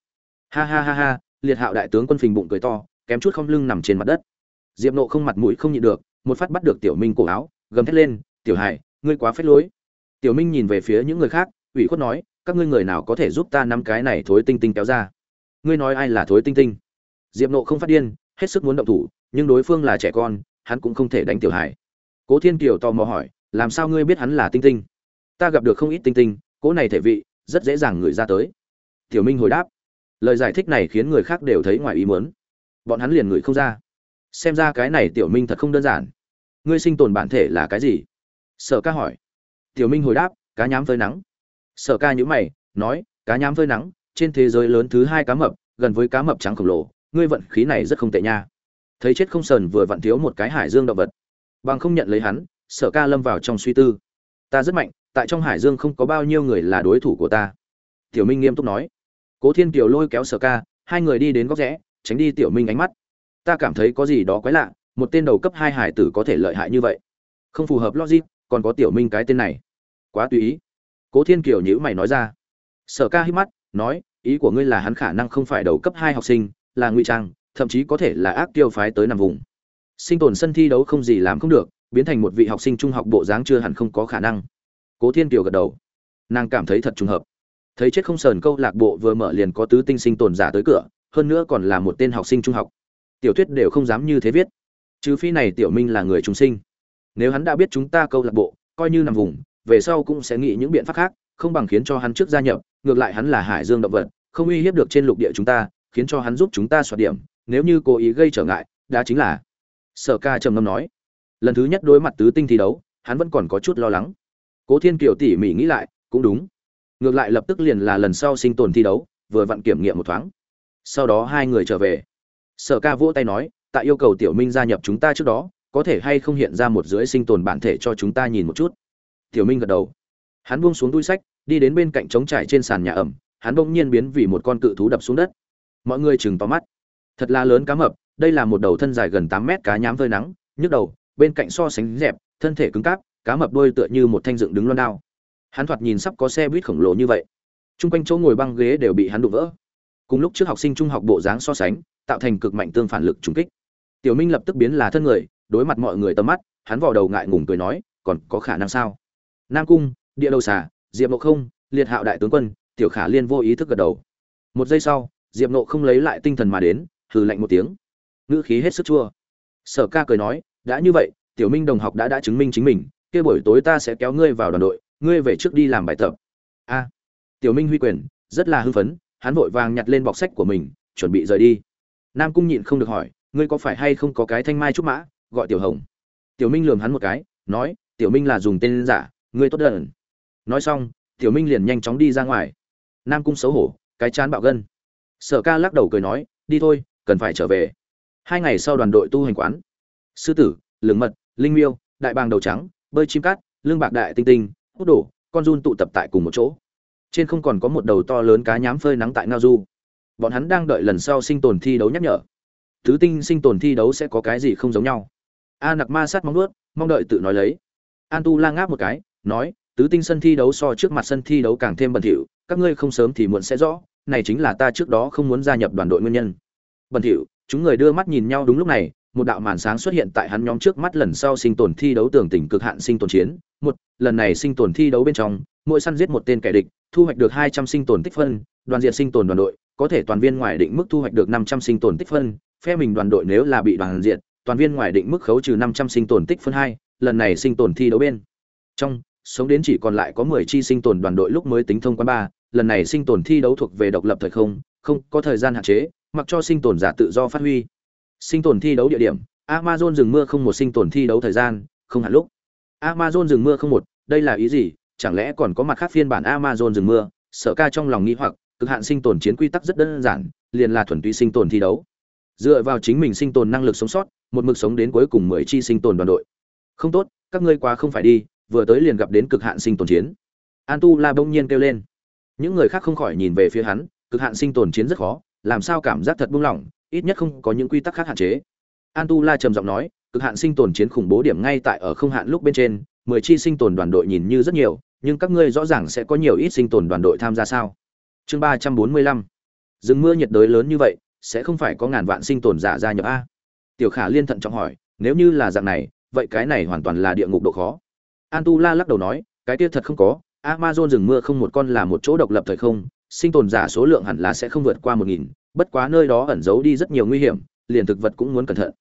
Ha ha ha ha, liệt hạo đại tướng quân phình bụng cười to, kém chút không lưng nằm trên mặt đất. Diệp nộ không mặt mũi không nhịn được, một phát bắt được tiểu minh cổ áo, gầm thét lên, tiểu hải, ngươi quá phết lối. Tiểu minh nhìn về phía những người khác, ủy khuất nói, các ngươi người nào có thể giúp ta nắm cái này thối tinh tinh kéo ra? Ngươi nói ai là thối tinh tinh? Diệp nộ không phát điên, hết sức muốn động thủ, nhưng đối phương là trẻ con, hắn cũng không thể đánh tiểu hải. Cố thiên kiều tò mò hỏi, làm sao ngươi biết hắn là tinh tinh? Ta gặp được không ít tinh tinh cố này thể vị rất dễ dàng người ra tới. Tiểu minh hồi đáp, lời giải thích này khiến người khác đều thấy ngoài ý muốn. Bọn hắn liền ngửi không ra. Xem ra cái này tiểu minh thật không đơn giản. Ngươi sinh tồn bản thể là cái gì? Sở ca hỏi. Tiểu minh hồi đáp, cá nhám phơi nắng. Sở ca nhữ mày, nói, cá nhám phơi nắng, trên thế giới lớn thứ hai cá mập, gần với cá mập trắng khổng lồ, ngươi vận khí này rất không tệ nha. Thấy chết không sờn vừa vặn thiếu một cái hải dương động vật. Bằng không nhận lấy hắn, sở ca lâm vào trong suy tư. Ta rất mạnh tại trong hải dương không có bao nhiêu người là đối thủ của ta. Tiểu minh nghiêm túc nói. Cố thiên kiều lôi kéo sở ca, hai người đi đến góc rẽ, tránh đi tiểu minh ánh mắt. Ta cảm thấy có gì đó quái lạ, một tên đầu cấp hai hải tử có thể lợi hại như vậy. Không phù hợp logic, còn có tiểu minh cái tên này. Quá tùy ý. Cố thiên kiều nhữ mày nói ra. Sở ca hít mắt, nói, ý của ngươi là hắn khả năng không phải đầu cấp hai học sinh, là ngụy trang, thậm chí có thể là ác tiêu phái tới nằm vùng. Sinh tồn sân thi đấu không gì làm không được, biến thành một vị học sinh trung học bộ dáng chưa hẳn không có khả năng cố thiên kiều gật đầu. Nàng cảm thấy thật trùng hợp. Thấy chết không sờn câu lạc bộ vừa mở liền có tứ tinh sinh tồn giả tới cửa, hơn nữa còn là một tên học sinh trung học. Tiểu thuyết đều không dám như thế viết. Trừ phi này tiểu minh là người trung sinh. Nếu hắn đã biết chúng ta câu lạc bộ, coi như nằm vùng, về sau cũng sẽ nghĩ những biện pháp khác, không bằng khiến cho hắn trước gia nhập, ngược lại hắn là hải dương động vật, không uy hiếp được trên lục địa chúng ta, khiến cho hắn giúp chúng ta soạt điểm, nếu như cố ý gây trở ngại, đã chính là sở ca trầm ngâm nói. Lần thứ nhất đối mặt tứ tinh thi đấu, hắn vẫn còn có chút lo lắng cố thiên kiều tỉ mỉ nghĩ lại, cũng đúng. Ngược lại lập tức liền là lần sau sinh tồn thi đấu, vừa vặn kiểm nghiệm một thoáng. Sau đó hai người trở về. Sở ca vỗ tay nói tại yêu cầu tiểu minh gia nhập chúng ta trước đó, có thể hay không hiện ra một dưới sinh tồn bản thể cho chúng ta nhìn một chút? Tiểu minh gật đầu. Hắn buông xuống túi sách, đi đến bên cạnh trống trải trên sàn nhà ẩm, hắn bỗng nhiên biến vì một con cự thú đập xuống đất. Mọi người chừng to mắt. Thật là lớn cá mập, đây là một đầu thân dài gần tám mét cá nhám phơi nắng, nhức đầu, bên cạnh so sánh dẹp, thân thể cứng cáp cá mập đôi tựa như một thanh dựng đứng loan đao. Hắn thoạt nhìn sắp có xe buýt khổng lồ như vậy. T r u n g quanh chỗ ngồi băng ghế đều bị hắn đụng vỡ. Cùng lúc trước học sinh trung học bộ dáng so sánh, tạo thành cực mạnh tương phản lực trùng kích. Tiểu minh lập tức biến là thân người, đối mặt mọi người tầm mắt, hắn vò đầu ngại ngùng cười nói, còn có khả năng sao? Nam cung, địa đầu xà, diệp nộ không, liệt hạo đại tướng quân, tiểu khả liên vô ý thức gật đầu. Một giây sau, diệp nộ không lấy lại tinh thần mà đến, hừ lạnh một tiếng. Ngữ khí hết sức chua. Sở ca cười nói, đã như vậy, tiểu minh đồng học đã đã chứng minh chính mình kia buổi tối ta sẽ kéo ngươi vào đoàn đội, ngươi về trước đi làm bài tập. A, tiểu minh huy quyền, rất là hưng phấn, hắn vội vàng nhặt lên bọc sách của mình, chuẩn bị rời đi. Nam cung nhịn không được hỏi, ngươi có phải hay không có cái thanh mai trúc mã, gọi tiểu hồng? Tiểu minh lườm hắn một cái, nói, tiểu minh là dùng tên giả, ngươi tốt đần nói xong, tiểu minh liền nhanh chóng đi ra ngoài. Nam cung xấu hổ, cái chán bạo gân. Sở ca lắc đầu cười nói, đi thôi, cần phải trở về. Hai ngày sau đoàn đội tu hành quán. Sư tử lường mật, linh miêu, đại bàng đầu trắng bơi chim cát lương bạc đại tinh tinh, hút đổ, con run tụ tập tại cùng một chỗ. Trên không còn có một đầu to lớn cá nhám phơi nắng tại ngao du. Bọn hắn đang đợi lần sau sinh tồn thi đấu nhắc nhở. Thứ tinh sinh tồn thi đấu sẽ có cái gì không giống nhau. A nặc ma sát mong nuốt mong đợi tự nói lấy. An tu la ngáp một cái, nói, tứ tinh sân thi đấu so trước mặt sân thi đấu càng thêm bẩn thỉu, các ngươi không sớm thì muộn sẽ rõ, này chính là ta trước đó không muốn gia nhập đoàn đội nguyên nhân. Bẩn thỉu, chúng người đưa mắt nhìn nhau đúng lúc này một đạo màn sáng xuất hiện tại hắn nhóm trước mắt lần sau sinh tồn thi đấu tưởng tỉnh cực hạn sinh tồn chiến một lần này sinh tồn thi đấu bên trong mỗi săn giết một tên kẻ địch thu hoạch được hai trăm sinh tồn tích phân đoàn diện sinh tồn đoàn đội có thể toàn viên ngoài định mức thu hoạch được năm trăm sinh tồn tích phân phe mình đoàn đội nếu là bị đoàn diện toàn viên ngoài định mức khấu trừ năm trăm sinh tồn tích phân hai lần này sinh tồn thi đấu bên trong sống đến chỉ còn lại có mười chi sinh tồn đoàn đội lúc mới tính thông quan ba lần này sinh tồn thi đấu thuộc về độc lập thời không không có thời gian hạn chế mặc cho sinh tồn giả tự do phát huy sinh tồn thi đấu địa điểm, amazon rừng mưa không một sinh tồn thi đấu thời gian, không hẳn lúc. Amazon rừng mưa không một, đây là ý gì? Chẳng lẽ còn có mặt khác phiên bản amazon rừng mưa? Sở ca trong lòng nghĩ hoặc, cực hạn sinh tồn chiến quy tắc rất đơn giản, liền là thuần túy sinh tồn thi đấu. Dựa vào chính mình sinh tồn năng lực sống sót, một mực sống đến cuối cùng mười chi sinh tồn đoàn đội. Không tốt, các ngươi quá không phải đi, vừa tới liền gặp đến cực hạn sinh tồn chiến. An tu la bỗng nhiên kêu lên. Những người khác không khỏi nhìn về phía hắn, cực hạn sinh tồn chiến rất khó, làm sao cảm giác thật buông lỏng ít nhất không có những quy tắc khác hạn chế. An tu la trầm giọng nói, cực hạn sinh tồn chiến khủng bố điểm ngay tại ở không hạn lúc bên trên, mười chi sinh tồn đoàn đội nhìn như rất nhiều, nhưng các ngươi rõ ràng sẽ có nhiều ít sinh tồn đoàn đội tham gia sao? Chương ba trăm bốn mươi lăm. Rừng mưa nhiệt đới lớn như vậy, sẽ không phải có ngàn vạn sinh tồn giả gia nhập a. Tiểu khả liên thận trọng hỏi, nếu như là dạng này, vậy cái này hoàn toàn là địa ngục độ khó. An tu la lắc đầu nói, cái kia thật không có, amazon rừng mưa không một con là một chỗ độc lập thời không, sinh tồn giả số lượng hẳn là sẽ không vượt qua một nghìn bất quá nơi đó ẩn giấu đi rất nhiều nguy hiểm, liền thực vật cũng muốn cẩn thận.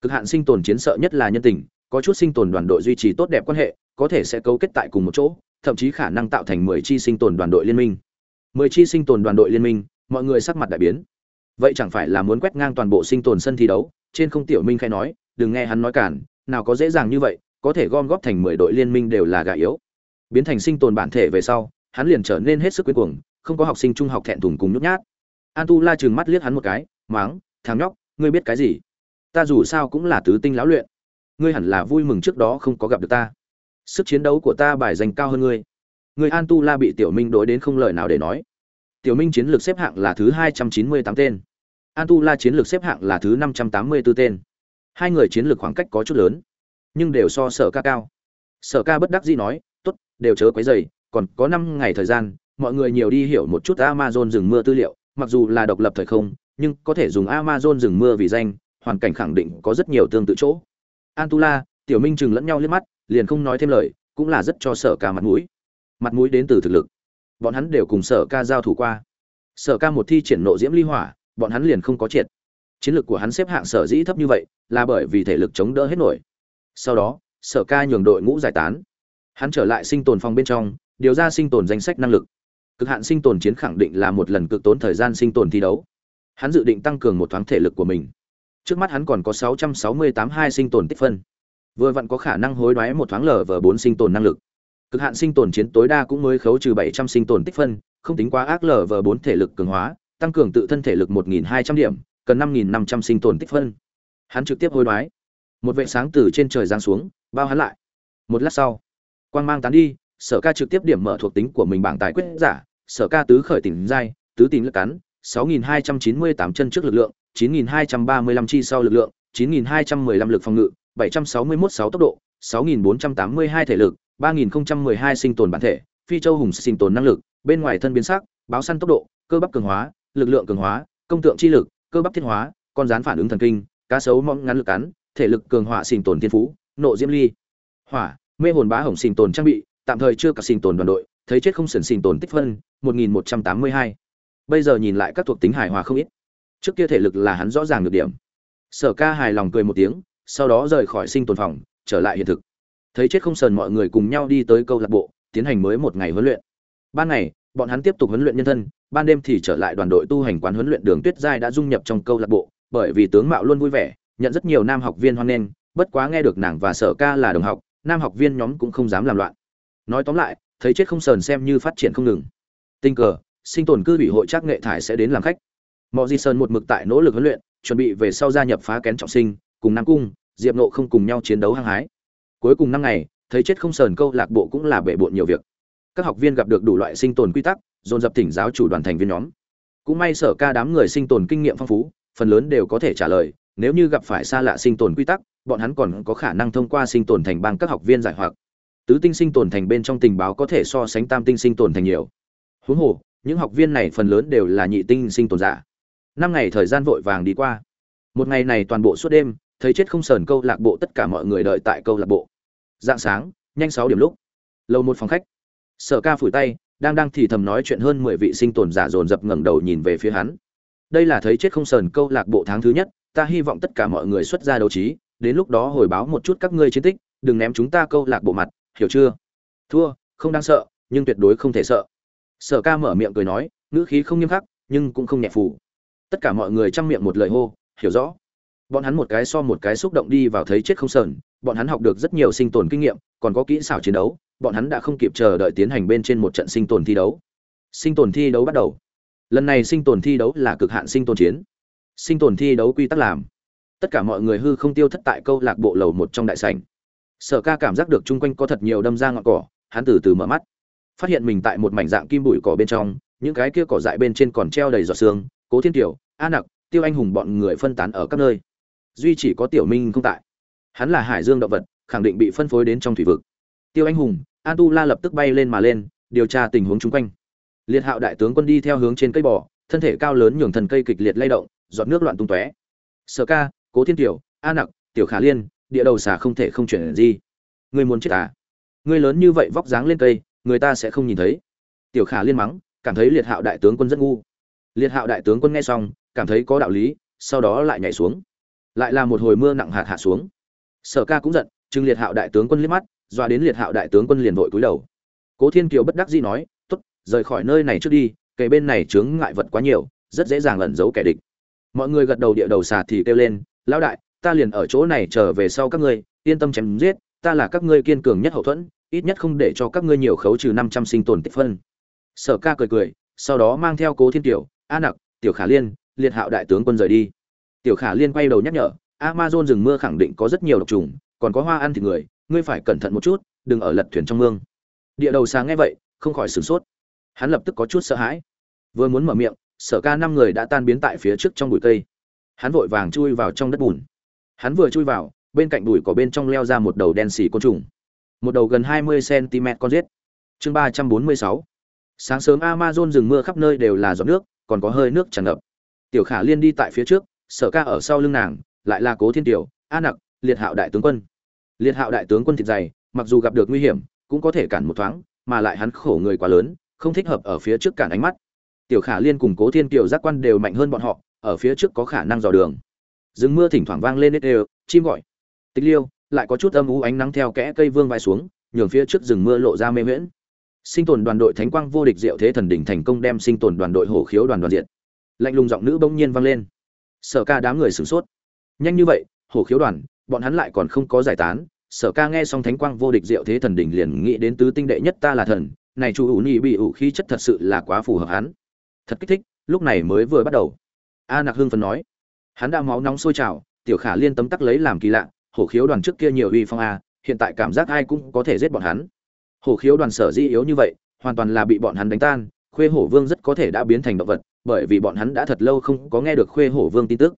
Cực hạn sinh tồn chiến sợ nhất là nhân tình, có chút sinh tồn đoàn đội duy trì tốt đẹp quan hệ, có thể sẽ cấu kết tại cùng một chỗ, thậm chí khả năng tạo thành mười chi sinh tồn đoàn đội liên minh. Mười chi sinh tồn đoàn đội liên minh, mọi người sắc mặt đại biến. Vậy chẳng phải là muốn quét ngang toàn bộ sinh tồn sân thi đấu? Trên không tiểu minh khai nói, đừng nghe hắn nói cản, nào có dễ dàng như vậy, có thể gom góp thành mười đội liên minh đều là gà yếu. Biến thành sinh tồn bản thể về sau, hắn liền trở nên hết sức quyến cuồng, không có học sinh trung học thẹn thùng cùng nhút nhát an tu la chừng mắt liếc hắn một cái, máng, thằng nhóc, ngươi biết cái gì? Ta dù sao cũng là tứ tinh lão luyện. Ngươi hẳn là vui mừng trước đó không có gặp được ta. Sức chiến đấu của ta bài dành cao hơn ngươi. Người an tu la bị tiểu minh đối đến không lời nào để nói. Tiểu minh chiến lược xếp hạng là thứ hai trăm chín mươi tám tên. An tu la chiến lược xếp hạng là thứ năm trăm tám mươi b ố tên. Hai người chiến lược khoảng cách có chút lớn, nhưng đều so sở ca cao. Sở ca bất đắc dĩ nói t ố t đều chớ quấy dày còn có năm ngày thời gian, mọi người nhiều đi hiểu một chút amazon rừng mưa tư liệu mặc dù là độc lập thời không nhưng có thể dùng amazon rừng mưa vì danh hoàn cảnh khẳng định có rất nhiều tương tự chỗ. Antula, tiểu minh chừng lẫn nhau liếc mắt liền không nói thêm lời cũng là rất cho sở ca mặt mũi. Mặt mũi đến từ thực lực. Bọn hắn đều cùng sở ca giao thủ qua. Sở ca một thi triển nộ diễm ly hỏa bọn hắn liền không có triệt. Chiến lược của hắn xếp hạng sở dĩ thấp như vậy là bởi vì thể lực chống đỡ hết nổi. Sau đó sở ca nhường đội ngũ giải tán. Hắn trở lại sinh tồn phòng bên trong điều ra sinh tồn danh sách năng lực cực hạn sinh tồn chiến khẳng định là một lần cực tốn thời gian sinh tồn thi đấu hắn dự định tăng cường một thoáng thể lực của mình trước mắt hắn còn có 668 hai sinh tồn tích phân vừa vặn có khả năng hối đoái một thoáng lở vờ bốn sinh tồn năng lực cực hạn sinh tồn chiến tối đa cũng mới khấu trừ 700 sinh tồn tích phân, không tính quá ác lở vờ 4 thể lực cường hóa, tăng cường tự thân thể lực 1200 điểm, cần 5500 sinh tồn tích phân. Hắn trực tiếp hối đoái. Một vệ sáng từ trên trời giáng xuống, bao hắn lại. Một lát sau, quang mang tán đi, Sở Ca trực tiếp điểm mở thuộc tính của mình bảng tài quyết giả, Sở Ca tứ khởi tỉnh giai, tứ tín lực cắn, 6298 chân trước lực lượng, 9235 chi sau lực lượng, 9215 lực phòng ngự, 761 6 tốc độ, 6482 thể lực, 3012 sinh tồn bản thể, phi châu hùng sinh tồn năng lực, bên ngoài thân biến sắc, báo săn tốc độ, cơ bắp cường hóa, lực lượng cường hóa, công tượng chi lực, cơ bắp thiên hóa, con rắn phản ứng thần kinh, cá sấu mong ngắn lực cắn, thể lực cường hóa sinh tồn thiên phú, nộ diễm ly. Hỏa, mê hồn bá hồng sinh tồn trang bị, tạm thời chưa cả sinh tồn đoàn đội, thấy chết không sần sinh tồn tích phân, 1182. Bây giờ nhìn lại các thuộc tính hài hòa không ít. Trước kia thể lực là hắn rõ ràng được điểm. Sở Ca hài lòng cười một tiếng, sau đó rời khỏi sinh tồn phòng, trở lại hiện thực thấy chết không sờn mọi người cùng nhau đi tới câu lạc bộ tiến hành mới một ngày huấn luyện ban ngày bọn hắn tiếp tục huấn luyện nhân thân ban đêm thì trở lại đoàn đội tu hành quán huấn luyện đường tuyết giai đã dung nhập trong câu lạc bộ bởi vì tướng mạo luôn vui vẻ nhận rất nhiều nam học viên hoan nghênh bất quá nghe được nàng và sở ca là đồng học nam học viên nhóm cũng không dám làm loạn nói tóm lại, thấy chết không sờn xem như phát triển không ngừng. Tình cờ, sinh tồn cư ủy hội trác nghệ thải sẽ đến làm khách. Mọi di sơn một mực tại nỗ lực huấn luyện, chuẩn bị về sau gia nhập phá kén trọng sinh, cùng nam cung, diệp nộ không cùng nhau chiến đấu hăng hái. Cuối cùng năm ngày, thấy chết không sờn câu lạc bộ cũng là bể bộn nhiều việc. Các học viên gặp được đủ loại sinh tồn quy tắc, dồn dập thỉnh giáo chủ đoàn thành viên nhóm. Cũng may sở ca đám người sinh tồn kinh nghiệm phong phú, phần lớn đều có thể trả lời, nếu như gặp phải xa lạ sinh tồn quy tắc, bọn hắn còn có khả năng thông qua sinh tồn thành bang các học viên giải hoặc tứ tinh sinh tồn thành bên trong tình báo có thể so sánh tam tinh sinh tồn thành nhiều. Huống hồ, những học viên này phần lớn đều là nhị tinh sinh tồn giả. Năm ngày thời gian vội vàng đi qua. Một ngày này toàn bộ suốt đêm, thấy chết không sờn câu lạc bộ tất cả mọi người đợi tại câu lạc bộ. Dạng sáng, nhanh sáu điểm lúc. Lâu một phòng khách. Sở ca phủi tay, đang đang thì thầm nói chuyện hơn mười vị sinh tồn giả dồn dập ngẩng đầu nhìn về phía hắn. Đây là thấy chết không sờn câu lạc bộ tháng thứ nhất, ta hy vọng tất cả mọi người xuất ra đấu trí, đến lúc đó hồi báo một chút các ngươi chiến tích, đừng ném chúng ta câu lạc bộ mặt hiểu chưa? Thua, không đáng sợ, nhưng tuyệt đối không thể sợ. Sở ca mở miệng cười nói, ngữ khí không nghiêm khắc, nhưng cũng không nhẹ phủ tất cả mọi người chăm miệng một lời hô, hiểu rõ. Bọn hắn một cái so một cái xúc động đi vào thấy chết không sờn, bọn hắn học được rất nhiều sinh tồn kinh nghiệm, còn có kỹ xảo chiến đấu, bọn hắn đã không kịp chờ đợi tiến hành bên trên một trận sinh tồn thi đấu. Sinh tồn thi đấu bắt đầu. Lần này sinh tồn thi đấu là cực hạn sinh tồn chiến. Sinh tồn thi đấu quy tắc làm. Tất cả mọi người hư không tiêu thất tại câu lạc bộ lầu một trong đại sảnh sở ca cảm giác được chung quanh có thật nhiều đâm ra ngọn cỏ, hắn từ từ mở mắt. Phát hiện mình tại một mảnh dạng kim bụi cỏ bên trong, những cái kia cỏ dại bên trên còn treo đầy giọt xương cố thiên tiểu a nặc, tiêu anh hùng bọn người phân tán ở các nơi. Duy chỉ có tiểu minh không tại. Hắn là hải dương động vật, khẳng định bị phân phối đến trong thủy vực. Tiêu anh hùng an tu la lập tức bay lên mà lên, điều tra tình huống chung quanh. Liệt hạo đại tướng quân đi theo hướng trên cây bò, thân thể cao lớn nhường thần cây kịch liệt lay động, giọt nước loạn tung tóe. Sở ca, cố thiên tiểu a nặc, tiểu khả liên địa đầu xà không thể không chuyển gì ngươi muốn chết à? Ngươi lớn như vậy vóc dáng lên cây, người ta sẽ không nhìn thấy. Tiểu khả liên mắng, cảm thấy liệt hạo đại tướng quân rất ngu. Liệt hạo đại tướng quân nghe xong, cảm thấy có đạo lý, sau đó lại nhảy xuống. Lại là một hồi mưa nặng hạt hạ xuống. Sở ca cũng giận chừng liệt hạo đại tướng quân liếc mắt doa đến liệt hạo đại tướng quân liền vội cúi đầu. Cố thiên kiều bất đắc dĩ nói, tốt, rời khỏi nơi này trước đi kể bên này chướng ngại vật quá nhiều, rất dễ dàng ẩn giấu kẻ địch. Mọi người gật đầu địa đầu xà thì kêu lên, lão đại ta liền ở chỗ này chờ về sau các ngươi, yên tâm chém giết, ta là các ngươi kiên cường nhất hậu thuẫn, ít nhất không để cho các ngươi nhiều khấu trừ năm trăm sinh tồn tích phân. Sở ca cười cười, sau đó mang theo cố thiên tiểu, a nặc, tiểu khả liên, liệt hạo đại tướng quân rời đi. Tiểu khả liên quay đầu nhắc nhở, amazon rừng mưa khẳng định có rất nhiều độc trùng, còn có hoa ăn thịt người, ngươi phải cẩn thận một chút, đừng ở lật thuyền trong mương. Địa đầu sáng nghe vậy, không khỏi sửng sốt. Hắn lập tức có chút sợ hãi. Vừa muốn mở miệng, sở ca năm người đã tan biến tại phía trước trong bụi cây. Hắn vội vàng chui vào trong đất bùn hắn vừa chui vào, bên cạnh đùi có bên trong leo ra một đầu đen xì côn trùng. Một đầu gần hai mươi cm con rết chương ba trăm bốn mươi sáu. Sáng sớm amazon rừng mưa khắp nơi đều là giọt nước, còn có hơi nước tràn ngập. Tiểu khả liên đi tại phía trước, sở ca ở sau lưng nàng, lại là cố thiên tiểu, a nặc, liệt hạo đại tướng quân. Liệt hạo đại tướng quân thịt dày, mặc dù gặp được nguy hiểm, cũng có thể cản một thoáng, mà lại hắn khổ người quá lớn, không thích hợp ở phía trước cản ánh mắt. Tiểu khả liên cùng cố thiên Tiểu giác quan đều mạnh hơn bọn họ, ở phía trước có khả năng dò đường rừng mưa thỉnh thoảng vang lên nết đều, chim gọi. Tích liêu lại có chút âm u ánh nắng theo kẽ cây vương vai xuống, nhường phía trước rừng mưa lộ ra mê miễn sinh tồn đoàn đội thánh quang vô địch diệu thế thần đỉnh thành công đem sinh tồn đoàn đội hổ khiếu đoàn đoàn diện. Lạnh lùng giọng nữ bỗng nhiên vang lên. Sở ca đám người sửng sốt. Nhanh như vậy, hổ khiếu đoàn, bọn hắn lại còn không có giải tán. Sở ca nghe xong thánh quang vô địch diệu thế thần đỉnh liền nghĩ đến tứ tinh đệ nhất ta là thần. Này chu ủ nhị bị ủ khí chất thật sự là quá phù hợp hắn. Thật kích thích, lúc này mới vừa bắt đầu. A nặc hương phân nói hắn đã máu nóng sôi trào, tiểu khả liên tấm tắc lấy làm kỳ lạ, hổ khiếu đoàn trước kia nhiều uy phong a, hiện tại cảm giác ai cũng có thể giết bọn hắn. Hổ khiếu đoàn sở di yếu như vậy, hoàn toàn là bị bọn hắn đánh tan, khuê hổ vương rất có thể đã biến thành động vật, bởi vì bọn hắn đã thật lâu không có nghe được khuê hổ vương tin tức.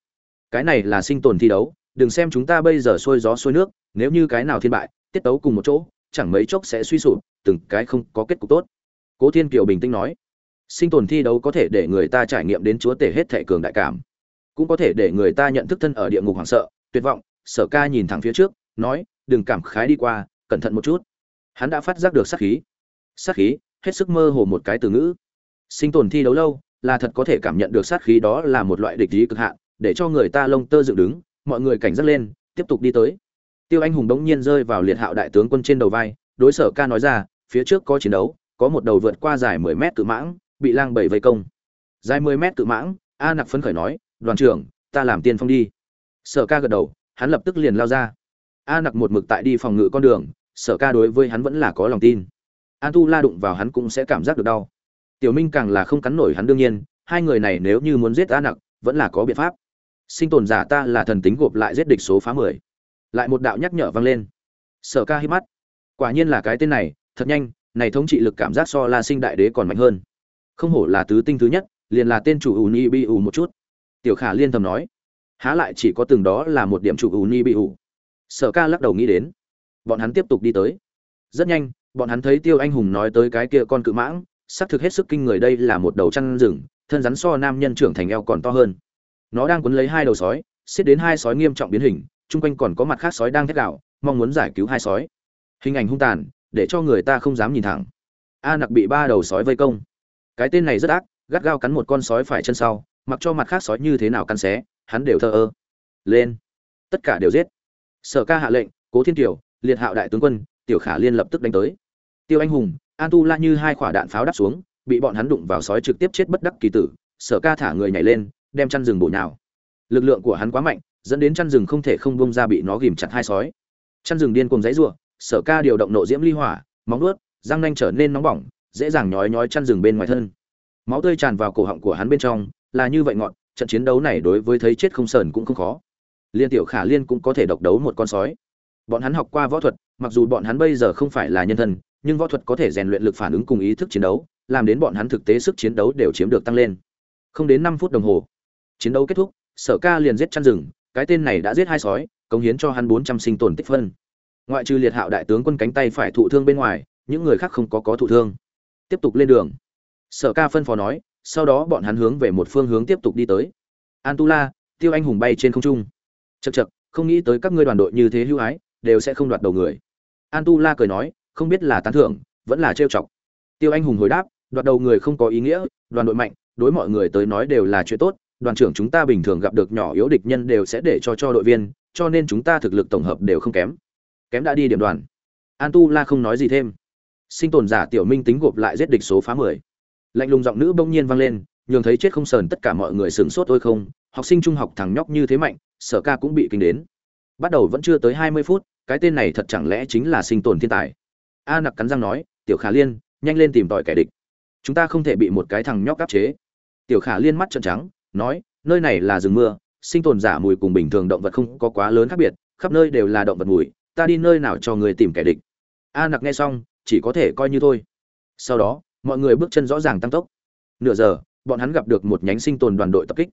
Cái này là sinh tồn thi đấu, đừng xem chúng ta bây giờ sôi gió sôi nước, nếu như cái nào thiên bại, tiết tấu cùng một chỗ, chẳng mấy chốc sẽ suy sụp, từng cái không có kết cục tốt. Cố thiên kiều bình tĩnh nói, sinh tồn thi đấu có thể để người ta trải nghiệm đến chúa tể hết thệ cường đại cảm cũng có thể để người ta nhận thức thân ở địa ngục hoảng sợ, tuyệt vọng. Sở ca nhìn thẳng phía trước, nói, đừng cảm khái đi qua, cẩn thận một chút. Hắn đã phát giác được sát khí. Sát khí, hết sức mơ hồ một cái từ ngữ. Sinh tồn thi đấu lâu, là thật có thể cảm nhận được sát khí đó là một loại địch ý cực hạn, để cho người ta lông tơ dựng đứng, mọi người cảnh giác lên, tiếp tục đi tới. Tiêu anh hùng đống nhiên rơi vào liệt hạo đại tướng quân trên đầu vai, đối sở ca nói ra, phía trước có chiến đấu, có một đầu vượt qua dài mười mét cự mãng, bị lang bảy vây công. Dài mười mét cự mãng? A nặc phấn khởi nói đoàn trưởng, ta làm tiên phong đi. Sở ca gật đầu, hắn lập tức liền lao ra. A nặc một mực tại đi phòng ngự con đường, sở ca đối với hắn vẫn là có lòng tin. An tu la đụng vào hắn cũng sẽ cảm giác được đau. Tiểu minh càng là không cắn nổi hắn đương nhiên, hai người này nếu như muốn giết a nặc, vẫn là có biện pháp. Sinh tồn giả ta là thần tính gộp lại giết địch số phá mười. Lại một đạo nhắc nhở vang lên. Sở ca hít mắt. Quả nhiên là cái tên này, thật nhanh, này thống trị lực cảm giác so la sinh đại đế còn mạnh hơn. Không hổ là tứ tinh thứ nhất, liền là tên chủ ù ni bi ù một chút tiểu khả liên thầm nói. Há lại chỉ có từng đó là một điểm chủ ủ ni bị ủ. Sở ca lắc đầu nghĩ đến. Bọn hắn tiếp tục đi tới. Rất nhanh, bọn hắn thấy tiêu anh hùng nói tới cái kia con cự mãng, xác thực hết sức kinh người đây là một đầu chăn rừng, thân rắn so nam nhân trưởng thành eo còn to hơn. Nó đang quấn lấy hai đầu sói, xiết đến hai sói nghiêm trọng biến hình, chung quanh còn có mặt khác sói đang thét gạo mong muốn giải cứu hai sói. Hình ảnh hung tàn, để cho người ta không dám nhìn thẳng. A nặc bị ba đầu sói vây công. Cái tên này rất ác, gắt gao cắn một con sói phải chân sau mặc cho mặt khác sói như thế nào căn xé, hắn đều thờ ơ. Lên. Tất cả đều giết. Sở ca hạ lệnh, cố thiên kiều, liệt hạo đại tướng quân, tiểu khả liên lập tức đánh tới. Tiêu anh hùng, an tu la như hai quả đạn pháo đắp xuống, bị bọn hắn đụng vào sói trực tiếp chết bất đắc kỳ tử, sở ca thả người nhảy lên, đem chăn rừng bổ nhào. Lực lượng của hắn quá mạnh, dẫn đến chăn rừng không thể không bông ra bị nó ghìm chặt hai sói. Chăn rừng điên cùng dãy ruộng sở ca điều động nộ diễm ly hỏa, móng nuốt răng nanh trở nên nóng bỏng, dễ dàng nhói nhói chăn rừng bên ngoài thân. Máu tươi tràn vào cổ họng của hắn bên trong là như vậy ngọn, trận chiến đấu này đối với thấy chết không sờn cũng không khó. Liên tiểu khả liên cũng có thể độc đấu một con sói. Bọn hắn học qua võ thuật, mặc dù bọn hắn bây giờ không phải là nhân thân nhưng võ thuật có thể rèn luyện lực phản ứng cùng ý thức chiến đấu, làm đến bọn hắn thực tế sức chiến đấu đều chiếm được tăng lên. Không đến năm phút đồng hồ, chiến đấu kết thúc, sở ca liền giết chăn rừng, cái tên này đã giết hai sói, cống hiến cho hắn bốn trăm sinh tồn tích phân. Ngoại trừ liệt hạo đại tướng quân cánh tay phải thụ thương bên ngoài, những người khác không có có thụ thương. Tiếp tục lên đường. Sở ca phân phó nói sau đó bọn hắn hướng về một phương hướng tiếp tục đi tới. Antula, tiêu anh hùng bay trên không trung. Chật chật không nghĩ tới các ngươi đoàn đội như thế hữu ái, đều sẽ không đoạt đầu người. Antula cười nói, không biết là tán thưởng, vẫn là trêu chọc. Tiêu anh hùng hồi đáp, đoạt đầu người không có ý nghĩa, đoàn đội mạnh, đối mọi người tới nói đều là chuyện tốt, đoàn trưởng chúng ta bình thường gặp được nhỏ yếu địch nhân đều sẽ để cho cho đội viên, cho nên chúng ta thực lực tổng hợp đều không kém. Kém đã đi điểm đoàn. An tu la không nói gì thêm. Sinh tồn giả tiểu minh tính gộp lại giết địch số phá mười lạnh lùng giọng nữ bỗng nhiên vang lên, nhường thấy chết không sờn tất cả mọi người sửng sốt ôi không, học sinh trung học thằng nhóc như thế mạnh, sở ca cũng bị kinh đến. Bắt đầu vẫn chưa tới hai mươi phút, cái tên này thật chẳng lẽ chính là sinh tồn thiên tài? A nặc cắn răng nói, tiểu khả liên, nhanh lên tìm tòi kẻ địch. Chúng ta không thể bị một cái thằng nhóc áp chế. Tiểu khả liên mắt trợn trắng, nói, nơi này là rừng mưa, sinh tồn giả mùi cùng bình thường động vật không có quá lớn khác biệt, khắp nơi đều là động vật mùi, ta đi nơi nào cho người tìm kẻ địch? A nặc nghe xong, chỉ có thể coi như thôi. Sau đó mọi người bước chân rõ ràng tăng tốc. Nửa giờ, bọn hắn gặp được một nhánh sinh tồn đoàn đội tập kích.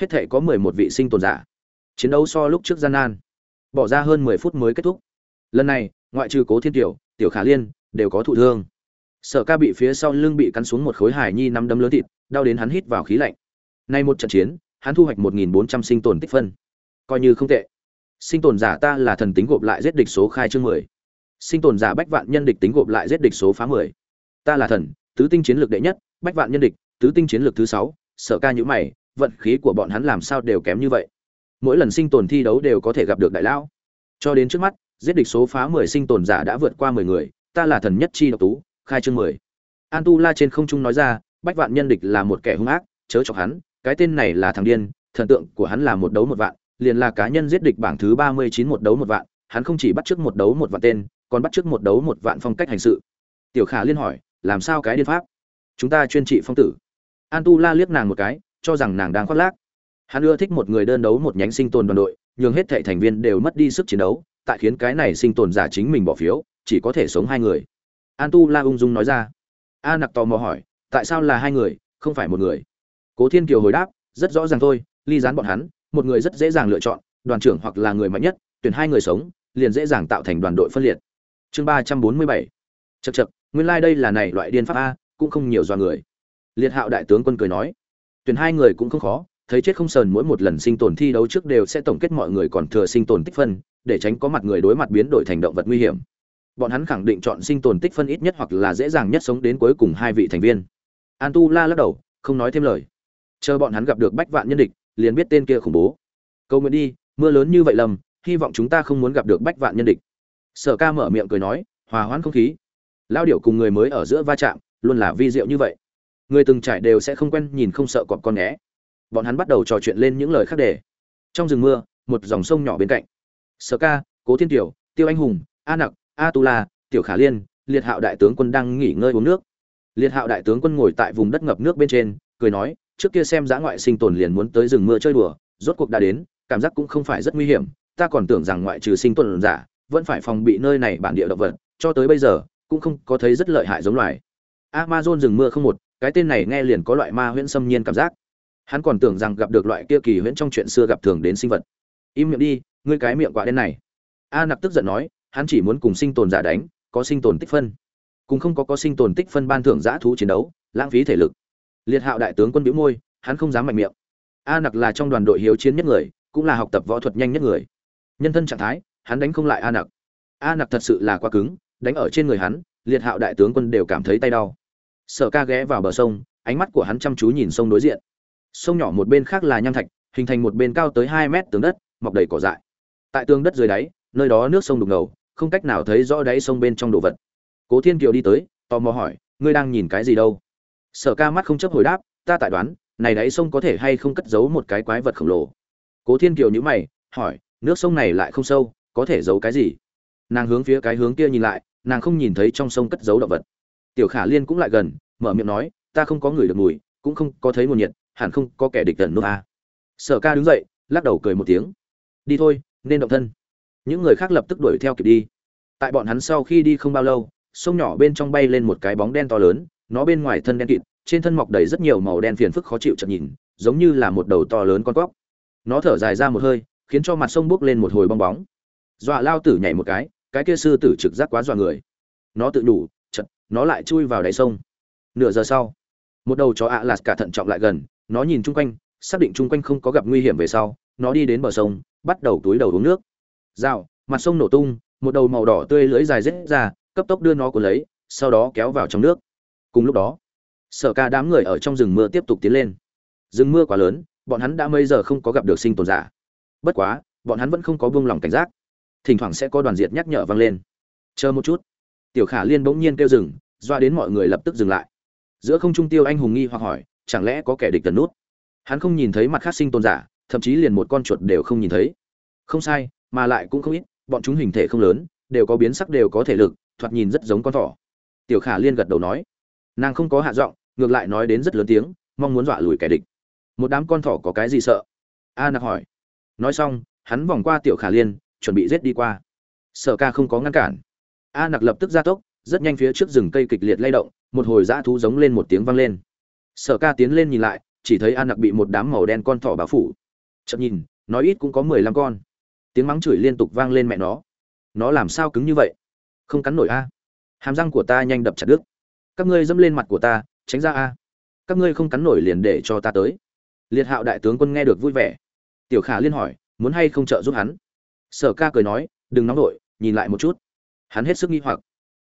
Hết thể có mười một vị sinh tồn giả. Chiến đấu so lúc trước gian nan. Bỏ ra hơn mười phút mới kết thúc. Lần này, ngoại trừ cố thiên tiểu tiểu khả liên đều có thụ thương. Sở ca bị phía sau lưng bị cắn xuống một khối hải nhi năm đấm lớn thịt, đau đến hắn hít vào khí lạnh. Nay một trận chiến, hắn thu hoạch một nghìn bốn trăm sinh tồn tích phân. Coi như không tệ. Sinh tồn giả ta là thần tính gộp lại giết địch số khai chương mười. Sinh tồn giả bách vạn nhân địch tính gộp lại giết địch số phá mười. Ta là thần tứ tinh chiến lược đệ nhất, bách vạn nhân địch, tứ tinh chiến lược thứ sáu, sở ca nhữ mày, vận khí của bọn hắn làm sao đều kém như vậy. Mỗi lần sinh tồn thi đấu đều có thể gặp được đại lão. Cho đến trước mắt, giết địch số phá mười sinh tồn giả đã vượt qua mười người, ta là thần nhất chi độc tú, khai chương mười. An tu la trên không trung nói ra, bách vạn nhân địch là một kẻ hung ác, chớ chọc hắn, cái tên này là thằng điên, thần tượng của hắn là một đấu một vạn, liền là cá nhân giết địch bảng thứ ba mươi chín một đấu một vạn, hắn không chỉ bắt trước một đấu một vạn tên, còn bắt trước một đấu một vạn phong cách hành sự. Tiểu khả liên hỏi làm sao cái điên pháp? Chúng ta chuyên trị phong tử. An tu la liếc nàng một cái, cho rằng nàng đang khoác lác. Hắn ưa thích một người đơn đấu một nhánh sinh tồn đoàn đội, nhường hết thệ thành viên đều mất đi sức chiến đấu, tại khiến cái này sinh tồn giả chính mình bỏ phiếu, chỉ có thể sống hai người. An tu la ung dung nói ra. A nặc tò mò hỏi, tại sao là hai người, không phải một người? Cố thiên kiều hồi đáp, rất rõ ràng thôi, ly gián bọn hắn, một người rất dễ dàng lựa chọn, đoàn trưởng hoặc là người mạnh nhất, tuyển hai người sống, liền dễ dàng tạo thành đoàn đội phân liệt. Chương ba trăm bốn mươi bảy. Chật chật nguyên lai đây là này loại điên pháp a, cũng không nhiều do người. Liệt hạo đại tướng quân cười nói, tuyển hai người cũng không khó, thấy chết không sờn mỗi một lần sinh tồn thi đấu trước đều sẽ tổng kết mọi người còn thừa sinh tồn tích phân, để tránh có mặt người đối mặt biến đổi thành động vật nguy hiểm. Bọn hắn khẳng định chọn sinh tồn tích phân ít nhất hoặc là dễ dàng nhất sống đến cuối cùng hai vị thành viên. An tu la lắc đầu, không nói thêm lời. Chờ bọn hắn gặp được bách vạn nhân địch, liền biết tên kia khủng bố. Câu nguyện đi, mưa lớn như vậy lầm, hy vọng chúng ta không muốn gặp được bách vạn nhân địch. Sở ca mở miệng cười nói, hòa hoãn không khí lao điệu cùng người mới ở giữa va chạm, luôn là vi diệu như vậy. Người từng trải đều sẽ không quen nhìn không sợ cọp con né bọn hắn bắt đầu trò chuyện lên những lời khác đề trong rừng mưa, một dòng sông nhỏ bên cạnh. Sở ca, cố thiên tiểu, tiêu anh hùng, a nặc, a tu la, tiểu khả liên, liệt hạo đại tướng quân đang nghỉ ngơi uống nước. Liệt hạo đại tướng quân ngồi tại vùng đất ngập nước bên trên, cười nói, trước kia xem giã ngoại sinh tồn liền muốn tới rừng mưa chơi đùa, rốt cuộc đã đến, cảm giác cũng không phải rất nguy hiểm. Ta còn tưởng rằng ngoại trừ sinh tồn giả, vẫn phải phòng bị nơi này bản địa động vật, cho tới bây giờ cũng không có thấy rất lợi hại giống loài. Amazon rừng mưa không một, cái tên này nghe liền có loại ma huyễn xâm nhiên cảm giác. Hắn còn tưởng rằng gặp được loại kia kỳ huyễn trong chuyện xưa gặp thường đến sinh vật. Im miệng đi, ngươi cái miệng quả đen này. A nặc tức giận nói, hắn chỉ muốn cùng sinh tồn giả đánh, có sinh tồn tích phân. Cùng không có có sinh tồn tích phân ban thưởng giã thú chiến đấu, lãng phí thể lực. Liệt hạo đại tướng quân bĩu môi, hắn không dám mạnh miệng. A nặc là trong đoàn đội hiếu chiến nhất người, cũng là học tập võ thuật nhanh nhất người. Nhân thân trạng thái, hắn đánh không lại a nặc. A nặc thật sự là quá cứng đánh ở trên người hắn, liệt hạo đại tướng quân đều cảm thấy tay đau. Sở ca ghé vào bờ sông, ánh mắt của hắn chăm chú nhìn sông đối diện. Sông nhỏ một bên khác là nham thạch, hình thành một bên cao tới hai mét tường đất, mọc đầy cỏ dại. Tại tường đất dưới đáy, nơi đó nước sông đục ngầu, không cách nào thấy rõ đáy sông bên trong đồ vật. Cố thiên kiều đi tới, tò mò hỏi, ngươi đang nhìn cái gì đâu? Sở ca mắt không chấp hồi đáp, ta tại đoán, này đáy sông có thể hay không cất giấu một cái quái vật khổng lồ. Cố thiên kiều nhữ mày, hỏi, nước sông này lại không sâu, có thể giấu cái gì? Nàng hướng phía cái hướng kia nhìn lại nàng không nhìn thấy trong sông cất giấu động vật. Tiểu khả liên cũng lại gần, mở miệng nói, ta không có người được mùi, cũng không có thấy nguồn nhiệt, hẳn không có kẻ địch tần nô a. Sở ca đứng dậy, lắc đầu cười một tiếng. Đi thôi, nên động thân. Những người khác lập tức đuổi theo kịp đi. Tại bọn hắn sau khi đi không bao lâu, sông nhỏ bên trong bay lên một cái bóng đen to lớn, nó bên ngoài thân đen kịt, trên thân mọc đầy rất nhiều màu đen phiền phức khó chịu chậm nhìn, giống như là một đầu to lớn con cóc. Nó thở dài ra một hơi, khiến cho mặt sông bốc lên một hồi bong bóng. Dọa lao tử nhảy một cái cái kia sư tử trực giác quá dọa người. Nó tự đủ chật, nó lại chui vào đáy sông. Nửa giờ sau, một đầu chó ạ lạt cả thận trọng lại gần, nó nhìn chung quanh, xác định chung quanh không có gặp nguy hiểm về sau, nó đi đến bờ sông, bắt đầu túi đầu uống nước. Rào, mặt sông nổ tung, một đầu màu đỏ tươi lưỡi dài rết ra, cấp tốc đưa nó cuốn lấy, sau đó kéo vào trong nước. Cùng lúc đó, sở ca đám người ở trong rừng mưa tiếp tục tiến lên. Rừng mưa quá lớn, bọn hắn đã mấy giờ không có gặp được sinh tồn giả. Bất quá, bọn hắn vẫn không có buông lỏng cảnh giác thỉnh thoảng sẽ có đoàn diệt nhắc nhở vang lên. Chờ một chút. Tiểu khả liên bỗng nhiên kêu dừng, doa đến mọi người lập tức dừng lại. Giữa không trung tiêu anh hùng nghi hoặc hỏi, chẳng lẽ có kẻ địch tần nút? Hắn không nhìn thấy mặt khác sinh tồn giả, thậm chí liền một con chuột đều không nhìn thấy. Không sai, mà lại cũng không ít, bọn chúng hình thể không lớn, đều có biến sắc đều có thể lực, thoạt nhìn rất giống con thỏ. Tiểu khả liên gật đầu nói. Nàng không có hạ giọng, ngược lại nói đến rất lớn tiếng, mong muốn dọa lùi kẻ địch. Một đám con thỏ có cái gì sợ? A nặc hỏi. Nói xong, hắn vòng qua tiểu khả liên chuẩn bị rết đi qua. Sở ca không có ngăn cản. A nặc lập tức ra tốc, rất nhanh phía trước rừng cây kịch liệt lay động, một hồi dã thú giống lên một tiếng vang lên. Sở ca tiến lên nhìn lại, chỉ thấy a nặc bị một đám màu đen con thỏ bao phủ. Chậm nhìn nói ít cũng có mười lăm con. Tiếng mắng chửi liên tục vang lên mẹ nó. Nó làm sao cứng như vậy? Không cắn nổi a. Hàm răng của ta nhanh đập chặt đứt. Các ngươi dẫm lên mặt của ta, tránh ra a. Các ngươi không cắn nổi liền để cho ta tới. Liệt hạo đại tướng quân nghe được vui vẻ. Tiểu khả liên hỏi, muốn hay không trợ giúp hắn? Sở ca cười nói, đừng nóng đội nhìn lại một chút. Hắn hết sức nghi hoặc.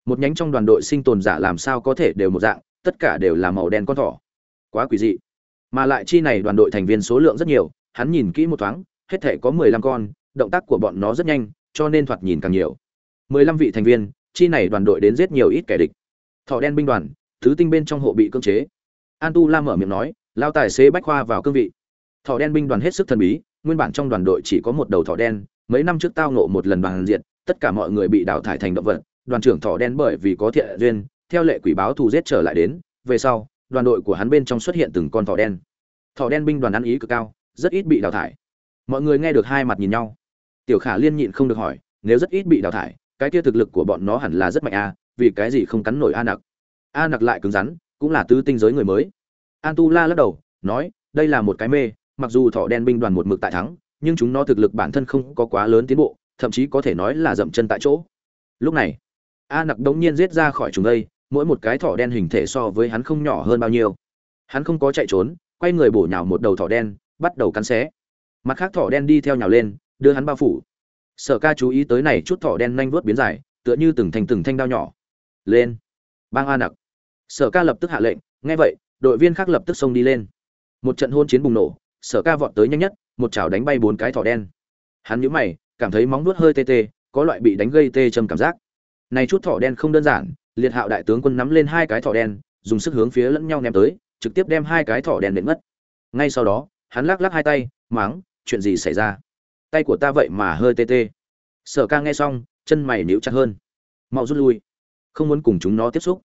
Một nhánh trong đoàn đội sinh tồn giả làm sao có thể đều một dạng, tất cả đều là màu đen con thỏ. Quá quỷ dị. Mà lại chi này đoàn đội thành viên số lượng rất nhiều, hắn nhìn kỹ một thoáng, hết thể có mười lăm con, động tác của bọn nó rất nhanh, cho nên thoạt nhìn càng nhiều. mười lăm vị thành viên, chi này đoàn đội đến giết nhiều ít kẻ địch. Thỏ đen binh đoàn, thứ tinh bên trong hộ bị cưỡng chế. An tu la mở miệng nói, lao tài xế bách khoa vào cương vị. Thỏ đen binh đoàn hết sức thần bí, nguyên bản trong đoàn đội chỉ có một đầu thỏ đen mấy năm trước tao nộ một lần bằng diện tất cả mọi người bị đào thải thành động vật, đoàn trưởng thỏ đen bởi vì có thiện duyên, theo lệ quỷ báo thù giết trở lại đến, về sau, đoàn đội của hắn bên trong xuất hiện từng con thỏ đen. Thỏ đen binh đoàn ăn ý cực cao, rất ít bị đào thải. Mọi người nghe được hai mặt nhìn nhau. Tiểu khả liên nhịn không được hỏi, nếu rất ít bị đào thải, cái kia thực lực của bọn nó hẳn là rất mạnh a vì cái gì không cắn nổi a nặc? A nặc lại cứng rắn, cũng là tứ tinh giới người mới. An tu la lắc đầu, nói, đây là một cái mê, mặc dù thỏ đen binh đoàn một mực tại thắng nhưng chúng nó thực lực bản thân không có quá lớn tiến bộ, thậm chí có thể nói là dậm chân tại chỗ. Lúc này, a nặc đống nhiên giết ra khỏi chúng đây, mỗi một cái thỏ đen hình thể so với hắn không nhỏ hơn bao nhiêu. Hắn không có chạy trốn, quay người bổ nhào một đầu thỏ đen, bắt đầu cắn xé. Mặt khác thỏ đen đi theo nhào lên, đưa hắn bao phủ. Sở ca chú ý tới này chút thỏ đen nhanh vớt biến dài, tựa như từng thành từng thanh đao nhỏ. Lên. Bang a nặc. Sở ca lập tức hạ lệnh, nghe vậy, đội viên khác lập tức xông đi lên. Một trận hôn chiến bùng nổ, sở ca vọt tới nhanh nhất một chảo đánh bay bốn cái thỏ đen. Hắn nhíu mày, cảm thấy móng vuốt hơi tê tê, có loại bị đánh gây tê trầm cảm giác. Này chút thỏ đen không đơn giản, liệt hạo đại tướng quân nắm lên hai cái thỏ đen, dùng sức hướng phía lẫn nhau ném tới, trực tiếp đem hai cái thỏ đen đến mất. Ngay sau đó, hắn lắc lắc hai tay, máng, chuyện gì xảy ra? Tay của ta vậy mà hơi tê tê. Sở ca nghe xong, chân mày níu chặt hơn. Mau rút lui, không muốn cùng chúng nó tiếp xúc.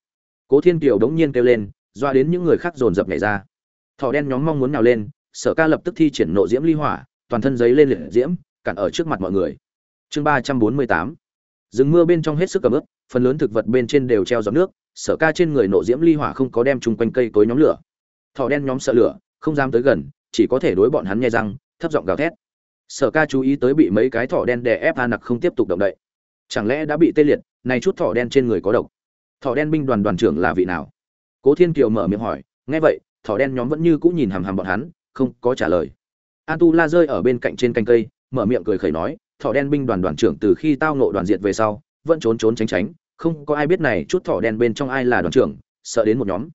Cố thiên kiều đống nhiên kêu lên, doa đến những người khác dồn dập nhảy ra. Thỏ đen nhóm mong muốn nào lên sở ca lập tức thi triển nộ diễm ly hỏa, toàn thân giấy lên liệt diễm, cản ở trước mặt mọi người. Chương ba trăm bốn mươi tám. Rừng mưa bên trong hết sức cầm ướp phần lớn thực vật bên trên đều treo giọt nước, sở ca trên người nộ diễm ly hỏa không có đem chung quanh cây cối nhóm lửa. Thỏ đen nhóm sợ lửa, không dám tới gần, chỉ có thể đối bọn hắn nhai răng, thấp giọng gào thét. Sở ca chú ý tới bị mấy cái thỏ đen đè ép a nặc không tiếp tục động đậy. Chẳng lẽ đã bị tê liệt này chút thỏ đen trên người có độc? Thỏ đen binh đoàn đoàn trưởng là vị nào? Cố thiên kiều mở miệng hỏi. Nghe vậy, thỏ đen nhóm vẫn như cũ nhìn hằm hằm bọn hắn không có trả lời. An tu la rơi ở bên cạnh trên canh cây, mở miệng cười khẩy nói, thỏ đen binh đoàn đoàn trưởng từ khi tao nộ đoàn diệt về sau, vẫn trốn trốn tránh tránh, không có ai biết này chút thỏ đen bên trong ai là đoàn trưởng, sợ đến một nhóm.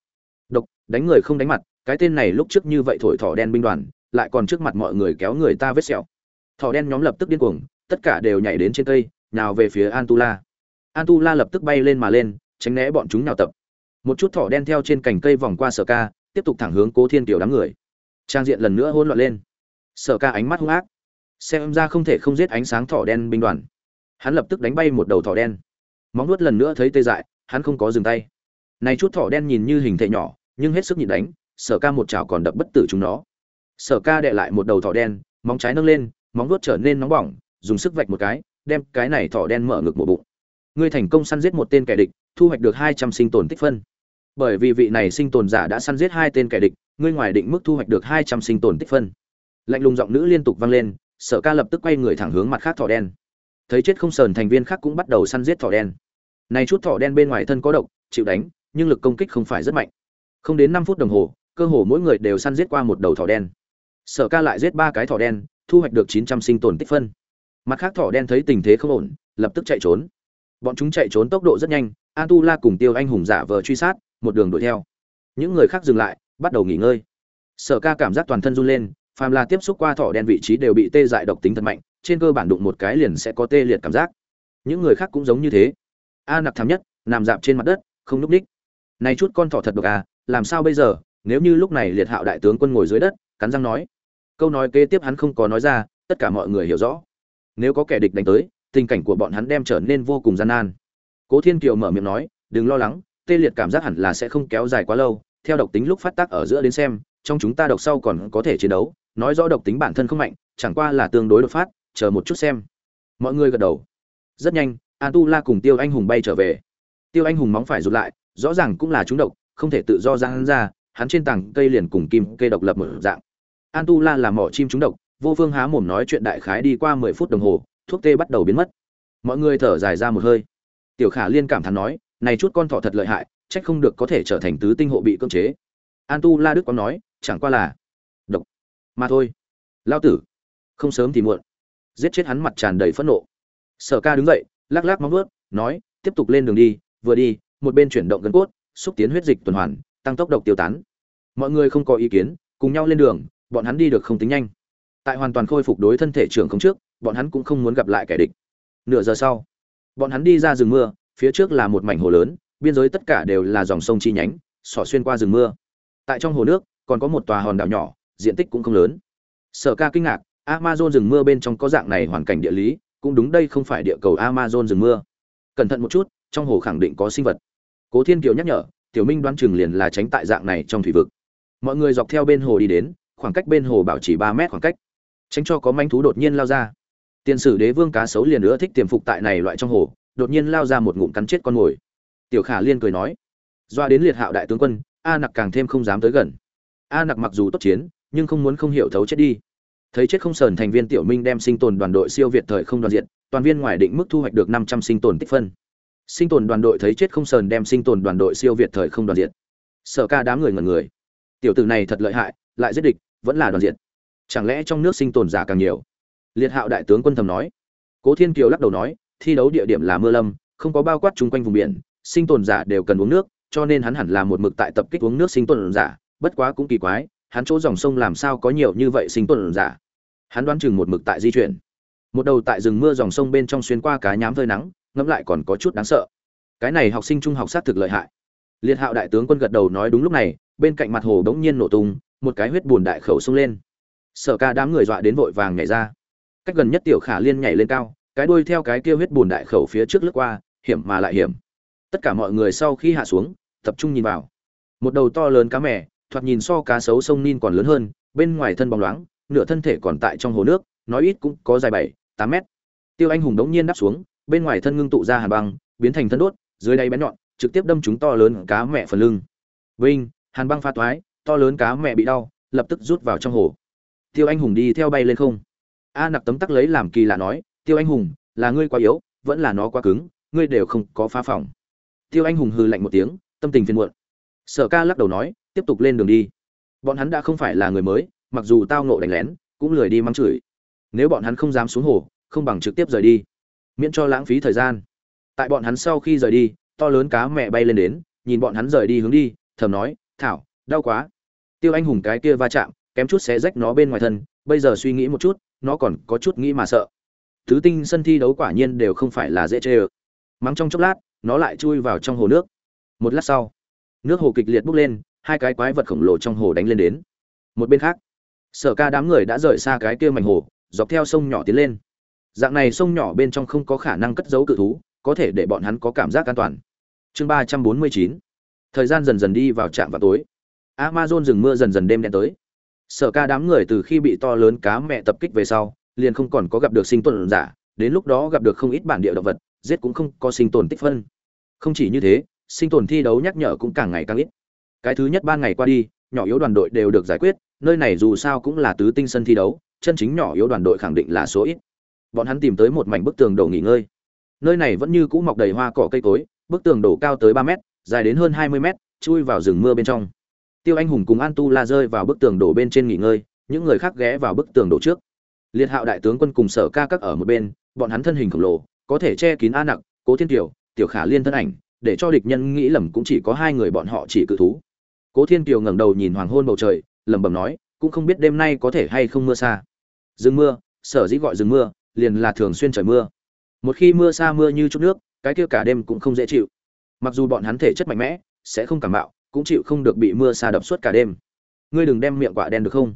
Độc, đánh người không đánh mặt, cái tên này lúc trước như vậy thổi thỏ đen binh đoàn, lại còn trước mặt mọi người kéo người ta vết sẹo. Thỏ đen nhóm lập tức điên cuồng, tất cả đều nhảy đến trên cây, nào về phía antula antula lập tức bay lên mà lên, tránh né bọn chúng nào tập. Một chút thỏ đen theo trên cành cây vòng qua sở ca, tiếp tục thẳng hướng cố thiên kiều đám người trang diện lần nữa hỗn loạn lên. Sở ca ánh mắt hung ác. Xem ra không thể không giết ánh sáng thỏ đen binh đoàn. Hắn lập tức đánh bay một đầu thỏ đen. Móng nuốt lần nữa thấy tê dại, hắn không có dừng tay. Này chút thỏ đen nhìn như hình thể nhỏ, nhưng hết sức nhịn đánh, sở ca một chảo còn đập bất tử chúng nó. Sở ca đệ lại một đầu thỏ đen, móng trái nâng lên, móng nuốt trở nên nóng bỏng, dùng sức vạch một cái, đem cái này thỏ đen mở ngực một bụng. Ngươi thành công săn giết một tên kẻ địch, thu hoạch được hai trăm sinh tồn tích phân. Bởi vì vị này sinh tồn giả đã săn giết hai tên kẻ địch ngươi ngoài định mức thu hoạch được hai trăm sinh tồn tích phân. Lạnh lùng giọng nữ liên tục vang lên, sở ca lập tức quay người thẳng hướng mặt khác thỏ đen. Thấy chết không sờn thành viên khác cũng bắt đầu săn giết thỏ đen. Này chút thỏ đen bên ngoài thân có độc, chịu đánh, nhưng lực công kích không phải rất mạnh. Không đến năm phút đồng hồ, cơ hồ mỗi người đều săn giết qua một đầu thỏ đen. Sở ca lại giết ba cái thỏ đen, thu hoạch được chín trăm sinh tồn tích phân. Mặt khác thỏ đen thấy tình thế không ổn, lập tức chạy trốn. Bọn chúng chạy trốn tốc độ rất nhanh an tu la cùng tiêu anh hùng giả vờ truy sát, một đường đuổi theo. Những người khác dừng lại bắt đầu nghỉ ngơi. Sở ca cảm giác toàn thân run lên, phàm là tiếp xúc qua thỏ đen vị trí đều bị tê dại độc tính thật mạnh, trên cơ bản đụng một cái liền sẽ có tê liệt cảm giác. Những người khác cũng giống như thế. A nặc thảm nhất, nằm dạp trên mặt đất, không núp ních. Này chút con thỏ thật độc à làm sao bây giờ? Nếu như lúc này liệt hạo đại tướng quân ngồi dưới đất, cắn răng nói. Câu nói kế tiếp hắn không có nói ra, tất cả mọi người hiểu rõ. Nếu có kẻ địch đánh tới, tình cảnh của bọn hắn đem trở nên vô cùng gian nan. Cố thiên kiều mở miệng nói, đừng lo lắng, tê liệt cảm giác hẳn là sẽ không kéo dài quá lâu theo độc tính lúc phát tác ở giữa đến xem, trong chúng ta độc sau còn có thể chiến đấu, nói rõ độc tính bản thân không mạnh, chẳng qua là tương đối đột phát, chờ một chút xem. Mọi người gật đầu. Rất nhanh an tu la cùng tiêu anh hùng bay trở về. Tiêu anh hùng móng phải rụt lại, rõ ràng cũng là chúng độc, không thể tự do ra hắn ra, hắn trên tảng cây liền cùng kim cây độc lập một dạng. An tu la làm mỏ chim chúng độc, vô phương há mồm nói chuyện đại khái đi qua mười phút đồng hồ, thuốc tê bắt đầu biến mất. Mọi người thở dài ra một hơi. Tiểu khả liên cảm thán nói, này chút con thỏ thật lợi hại trách không được có thể trở thành tứ tinh hộ bị cưỡng chế. An tu la đức có nói, chẳng qua là độc mà thôi. Lao tử, không sớm thì muộn. Giết chết hắn mặt tràn đầy phẫn nộ. Sở ca đứng dậy, lắc lắc móng vuốt, nói, tiếp tục lên đường đi, vừa đi, một bên chuyển động gân cốt, xúc tiến huyết dịch tuần hoàn, tăng tốc độc tiêu tán. Mọi người không có ý kiến, cùng nhau lên đường, bọn hắn đi được không tính nhanh. Tại hoàn toàn khôi phục đối thân thể trưởng không trước, bọn hắn cũng không muốn gặp lại kẻ địch. Nửa giờ sau, bọn hắn đi ra rừng mưa, phía trước là một mảnh hồ lớn biên giới tất cả đều là dòng sông chi nhánh xỏ xuyên qua rừng mưa. Tại trong hồ nước, còn có một tòa hòn đảo nhỏ, diện tích cũng không lớn. Sở ca kinh ngạc, amazon rừng mưa bên trong có dạng này hoàn cảnh địa lý, cũng đúng đây không phải địa cầu amazon rừng mưa. Cẩn thận một chút, trong hồ khẳng định có sinh vật. Cố thiên kiều nhắc nhở, tiểu minh đoán chừng liền là tránh tại dạng này trong thủy vực. Mọi người dọc theo bên hồ đi đến, khoảng cách bên hồ bảo chỉ ba mét khoảng cách. Tránh cho có manh thú đột nhiên lao ra. Tiền sử đế vương cá sấu liền nữa thích tiềm phục tại này loại trong hồ, đột nhiên lao ra một ngụm cắn chết con mồi tiểu khả liên cười nói, doa đến liệt hạo đại tướng quân, a nặc càng thêm không dám tới gần. A nặc mặc dù tốt chiến, nhưng không muốn không hiểu thấu chết đi. Thấy chết không sờn thành viên tiểu minh đem sinh tồn đoàn đội siêu việt thời không đoàn diện, toàn viên ngoài định mức thu hoạch được năm trăm sinh tồn tích phân. Sinh tồn đoàn đội thấy chết không sờn đem sinh tồn đoàn đội siêu việt thời không đoàn diện. Sợ ca đám người ngần người. Tiểu tử này thật lợi hại, lại giết địch, vẫn là đoàn diện. Chẳng lẽ trong nước sinh tồn giả càng nhiều? Liệt hạo đại tướng quân thầm nói. Cố thiên kiều lắc đầu nói, thi đấu địa điểm là mưa lâm, không có bao quát chung quanh vùng biển sinh tồn giả đều cần uống nước, cho nên hắn hẳn là một mực tại tập kích uống nước sinh tồn giả, bất quá cũng kỳ quái, hắn chỗ dòng sông làm sao có nhiều như vậy sinh tồn giả? Hắn đoán chừng một mực tại di chuyển. Một đầu tại rừng mưa dòng sông bên trong xuyên qua cá nhám phơi nắng, ngẫm lại còn có chút đáng sợ. Cái này học sinh trung học sát thực lợi hại. Liệt hạo đại tướng quân gật đầu nói đúng lúc này, bên cạnh mặt hồ đống nhiên nổ tung, một cái huyết bùn đại khẩu xông lên. Sở ca đám người dọa đến vội vàng nhảy ra. Cách gần nhất tiểu khả liên nhảy lên cao, cái đuôi theo cái kia huyết bùn đại khẩu phía trước lướt qua, hiểm mà lại hiểm tất cả mọi người sau khi hạ xuống, tập trung nhìn vào. Một đầu to lớn cá mè, thoạt nhìn so cá sấu sông nin còn lớn hơn, bên ngoài thân bóng loáng, nửa thân thể còn tại trong hồ nước, nói ít cũng có dài bảy, tám mét. Tiêu anh hùng đống nhiên đáp xuống, bên ngoài thân ngưng tụ ra hàn băng, biến thành thân đốt, dưới đáy bén nhọn, trực tiếp đâm chúng to lớn cá mẹ phần lưng. Vinh, hàn băng pha toái, to lớn cá mẹ bị đau, lập tức rút vào trong hồ. Tiêu anh hùng đi theo bay lên không. A nặc tấm tắc lấy làm kỳ lạ nói, tiêu anh hùng, là ngươi quá yếu, vẫn là nó quá cứng, ngươi đều không có phá phòng tiêu anh hùng hừ lạnh một tiếng, tâm tình phiền muộn. Sở ca lắc đầu nói, tiếp tục lên đường đi. Bọn hắn đã không phải là người mới, mặc dù tao nộ đánh lén, cũng lười đi mắng chửi. Nếu bọn hắn không dám xuống hồ, không bằng trực tiếp rời đi. Miễn cho lãng phí thời gian. Tại bọn hắn sau khi rời đi, to lớn cá mẹ bay lên đến, nhìn bọn hắn rời đi hướng đi, thầm nói, thảo, đau quá. Tiêu anh hùng cái kia va chạm, kém chút xé rách nó bên ngoài thân, bây giờ suy nghĩ một chút, nó còn có chút nghĩ mà sợ. Tứ tinh sân thi đấu quả nhiên đều không phải là dễ chê ơ mắng trong chốc lát nó lại chui vào trong hồ nước. Một lát sau, nước hồ kịch liệt bốc lên, hai cái quái vật khổng lồ trong hồ đánh lên đến. Một bên khác, sở ca đám người đã rời xa cái kia mảnh hồ, dọc theo sông nhỏ tiến lên. Dạng này sông nhỏ bên trong không có khả năng cất giấu cự thú, có thể để bọn hắn có cảm giác an toàn. Chương ba trăm bốn mươi chín, thời gian dần dần đi vào trạm vào tối. Amazon rừng mưa dần dần đêm đen tới. Sở ca đám người từ khi bị to lớn cá mẹ tập kích về sau, liền không còn có gặp được sinh tồn giả, đến lúc đó gặp được không ít bản địa động vật giết cũng không có sinh tồn tích phân. Không chỉ như thế, sinh tồn thi đấu nhắc nhở cũng càng ngày càng ít. Cái thứ nhất ba ngày qua đi, nhỏ yếu đoàn đội đều được giải quyết, nơi này dù sao cũng là tứ tinh sân thi đấu, chân chính nhỏ yếu đoàn đội khẳng định là số ít. Bọn hắn tìm tới một mảnh bức tường đổ nghỉ ngơi. Nơi này vẫn như cũ mọc đầy hoa cỏ cây cối, bức tường đổ cao tới ba mét, dài đến hơn hai mươi mét, chui vào rừng mưa bên trong. Tiêu anh hùng cùng an tu la rơi vào bức tường đổ bên trên nghỉ ngơi, những người khác ghé vào bức tường đổ trước. Liệt hạo đại tướng quân cùng sở ca các ở một bên, bọn hắn thân hình khổng lồ có thể che kín a nặc, cố thiên kiều, tiểu khả liên thân ảnh, để cho địch nhân nghĩ lầm cũng chỉ có hai người bọn họ chỉ cự thú. Cố thiên kiều ngẩng đầu nhìn hoàng hôn bầu trời, lẩm bẩm nói, cũng không biết đêm nay có thể hay không mưa xa. Rừng mưa, sở dĩ gọi rừng mưa, liền là thường xuyên trời mưa. Một khi mưa xa mưa như chút nước, cái kia cả đêm cũng không dễ chịu. Mặc dù bọn hắn thể chất mạnh mẽ, sẽ không cảm bạo cũng chịu không được bị mưa xa đập suốt cả đêm. Ngươi đừng đem miệng quả đen được không?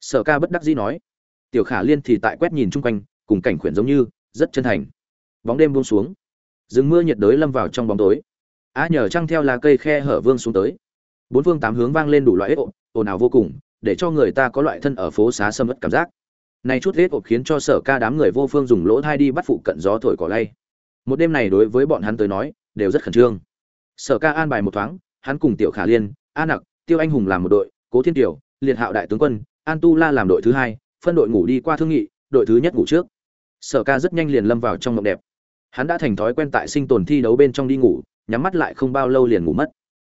Sở ca bất đắc dĩ nói. Tiểu khả liên thì tại quét nhìn chung quanh, cùng cảnh khuyển giống như, rất chân thành bóng đêm buông xuống. Rừng mưa nhiệt đới lâm vào trong bóng tối. Á nhờ trăng theo lá cây khe hở vương xuống tới. Bốn phương tám hướng vang lên đủ loại ếch ồn ào vô cùng, để cho người ta có loại thân ở phố xá sâm mất cảm giác. Này chút ếch ộp khiến cho sở ca đám người vô phương dùng lỗ thai đi bắt phụ cận gió thổi cỏ lay. Một đêm này đối với bọn hắn tới nói, đều rất khẩn trương. Sở ca an bài một thoáng, hắn cùng tiểu khả liên, a nặc, tiêu anh hùng làm một đội, cố thiên tiểu liệt hạo đại tướng quân, an tu la làm đội thứ hai, phân đội ngủ đi qua thương nghị, đội thứ nhất ngủ trước. Sở ca rất nhanh liền lâm vào trong mộng đẹp hắn đã thành thói quen tại sinh tồn thi đấu bên trong đi ngủ, nhắm mắt lại không bao lâu liền ngủ mất.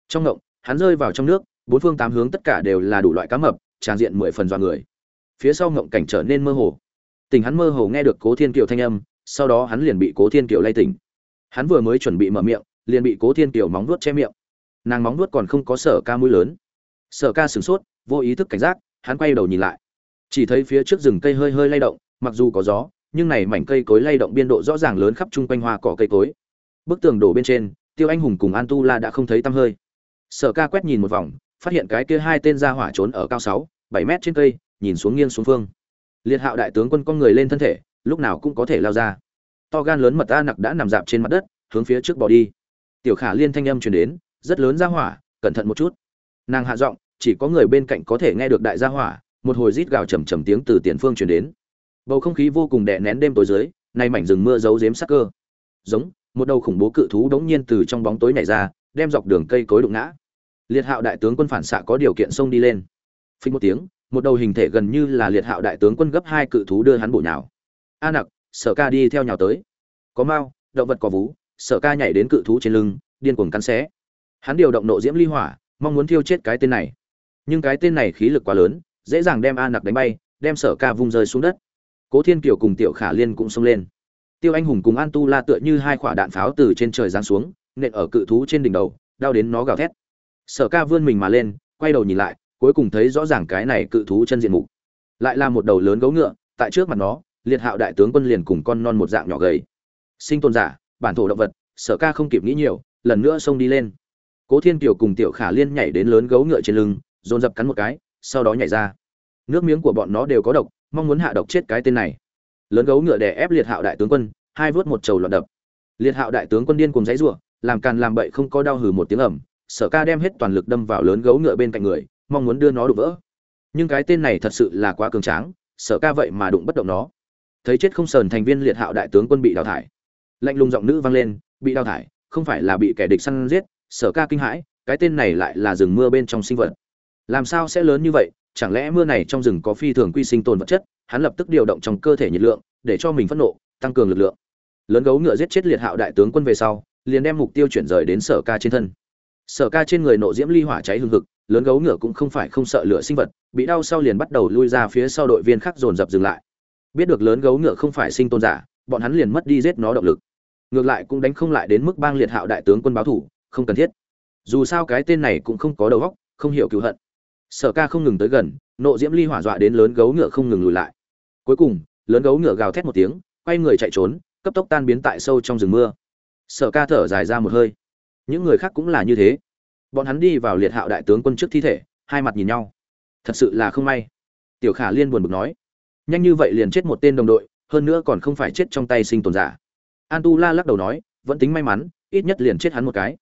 Trong ngộng, hắn rơi vào trong nước, bốn phương tám hướng tất cả đều là đủ loại cá mập, tràn diện mười phần dọa người. Phía sau ngộng cảnh trở nên mơ hồ. Tình hắn mơ hồ nghe được cố thiên kiều thanh âm, sau đó hắn liền bị cố thiên kiều lay tỉnh. Hắn vừa mới chuẩn bị mở miệng, liền bị cố thiên kiều móng vuốt che miệng. Nàng móng vuốt còn không có sở ca mũi lớn. Sở ca sửng sốt, vô ý thức cảnh giác, hắn quay đầu nhìn lại. Chỉ thấy phía trước rừng cây hơi hơi lay động, mặc dù có gió nhưng này mảnh cây cối lay động biên độ rõ ràng lớn khắp chung quanh hoa cỏ cây cối. Bức tường đổ bên trên, tiêu anh hùng cùng an tu la đã không thấy tăm hơi. Sở ca quét nhìn một vòng, phát hiện cái kia hai tên ra hỏa trốn ở cao sáu, bảy mét trên cây, nhìn xuống nghiêng xuống phương. Liệt hạo đại tướng quân con người lên thân thể, lúc nào cũng có thể lao ra. To gan lớn mật ta nặc đã nằm dạp trên mặt đất, hướng phía trước bỏ đi. Tiểu khả liên thanh âm truyền đến, rất lớn ra hỏa, cẩn thận một chút. Nàng hạ giọng, chỉ có người bên cạnh có thể nghe được đại gia hỏa, một hồi rít gào trầm trầm tiếng từ tiền phương truyền đến bầu không khí vô cùng đè nén đêm tối dưới, nay mảnh rừng mưa giấu giếm sắc cơ. Giống, một đầu khủng bố cự thú đống nhiên từ trong bóng tối nhảy ra, đem dọc đường cây cối đụng ngã. Liệt hạo đại tướng quân phản xạ có điều kiện xông đi lên. Phình một tiếng, một đầu hình thể gần như là liệt hạo đại tướng quân gấp hai cự thú đưa hắn bổ nhào. A nặc, sở ca đi theo nhào tới. Có mao động vật có vú, sở ca nhảy đến cự thú trên lưng, điên cuồng cắn xé. Hắn điều động nộ diễm ly hỏa, mong muốn thiêu chết cái tên này. Nhưng cái tên này khí lực quá lớn, dễ dàng đem a nặc đánh bay, đem sở ca vung rơi xuống đất cố thiên kiều cùng tiểu khả liên cũng xông lên. Tiêu anh hùng cùng an tu la tựa như hai quả đạn pháo từ trên trời giáng xuống, nện ở cự thú trên đỉnh đầu, đau đến nó gào thét. Sở ca vươn mình mà lên, quay đầu nhìn lại, cuối cùng thấy rõ ràng cái này cự thú chân diện mục. Lại là một đầu lớn gấu ngựa, tại trước mặt nó, liệt hạo đại tướng quân liền cùng con non một dạng nhỏ gầy. Sinh tồn giả, bản thổ động vật, sở ca không kịp nghĩ nhiều, lần nữa xông đi lên. Cố thiên kiều cùng tiểu khả liên nhảy đến lớn gấu ngựa trên lưng, dồn dập cắn một cái, sau đó nhảy ra. Nước miếng của bọn nó đều có độc mong muốn hạ độc chết cái tên này. Lớn gấu ngựa đè ép liệt hạo đại tướng quân, hai vớt một trầu loạn đập. Liệt hạo đại tướng quân điên cùng dãy rủa làm càn làm bậy không có đau hừ một tiếng ẩm sở ca đem hết toàn lực đâm vào lớn gấu ngựa bên cạnh người, mong muốn đưa nó đụng vỡ. Nhưng cái tên này thật sự là quá cường tráng, sở ca vậy mà đụng bất động nó. Thấy chết không sờn thành viên liệt hạo đại tướng quân bị đào thải. Lạnh lùng giọng nữ vang lên, bị đào thải, không phải là bị kẻ địch săn giết, sở ca kinh hãi, cái tên này lại là rừng mưa bên trong sinh vật. Làm sao sẽ lớn như vậy chẳng lẽ mưa này trong rừng có phi thường quy sinh tồn vật chất? Hắn lập tức điều động trong cơ thể nhiệt lượng, để cho mình phẫn nộ, tăng cường lực lượng. Lớn gấu ngựa giết chết liệt hạo đại tướng quân về sau, liền đem mục tiêu chuyển rời đến sở ca trên thân. Sở ca trên người nộ diễm ly hỏa cháy hừng hực, lớn gấu ngựa cũng không phải không sợ lửa sinh vật, bị đau sau liền bắt đầu lui ra phía sau đội viên khác dồn dập dừng lại. Biết được lớn gấu ngựa không phải sinh tôn giả, bọn hắn liền mất đi giết nó động lực. Ngược lại cũng đánh không lại đến mức bang liệt hạo đại tướng quân báo thủ, không cần thiết. Dù sao cái tên này cũng không có đầu óc, không hiểu cứu hận sở ca không ngừng tới gần, nộ diễm ly hỏa dọa đến lớn gấu ngựa không ngừng lùi lại. Cuối cùng, lớn gấu ngựa gào thét một tiếng, quay người chạy trốn, cấp tốc tan biến tại sâu trong rừng mưa. Sở ca thở dài ra một hơi. Những người khác cũng là như thế. Bọn hắn đi vào liệt hạo đại tướng quân trước thi thể, hai mặt nhìn nhau. Thật sự là không may. Tiểu khả liên buồn bực nói. Nhanh như vậy liền chết một tên đồng đội, hơn nữa còn không phải chết trong tay sinh tồn giả. An tu la lắc đầu nói, vẫn tính may mắn, ít nhất liền chết hắn một cái.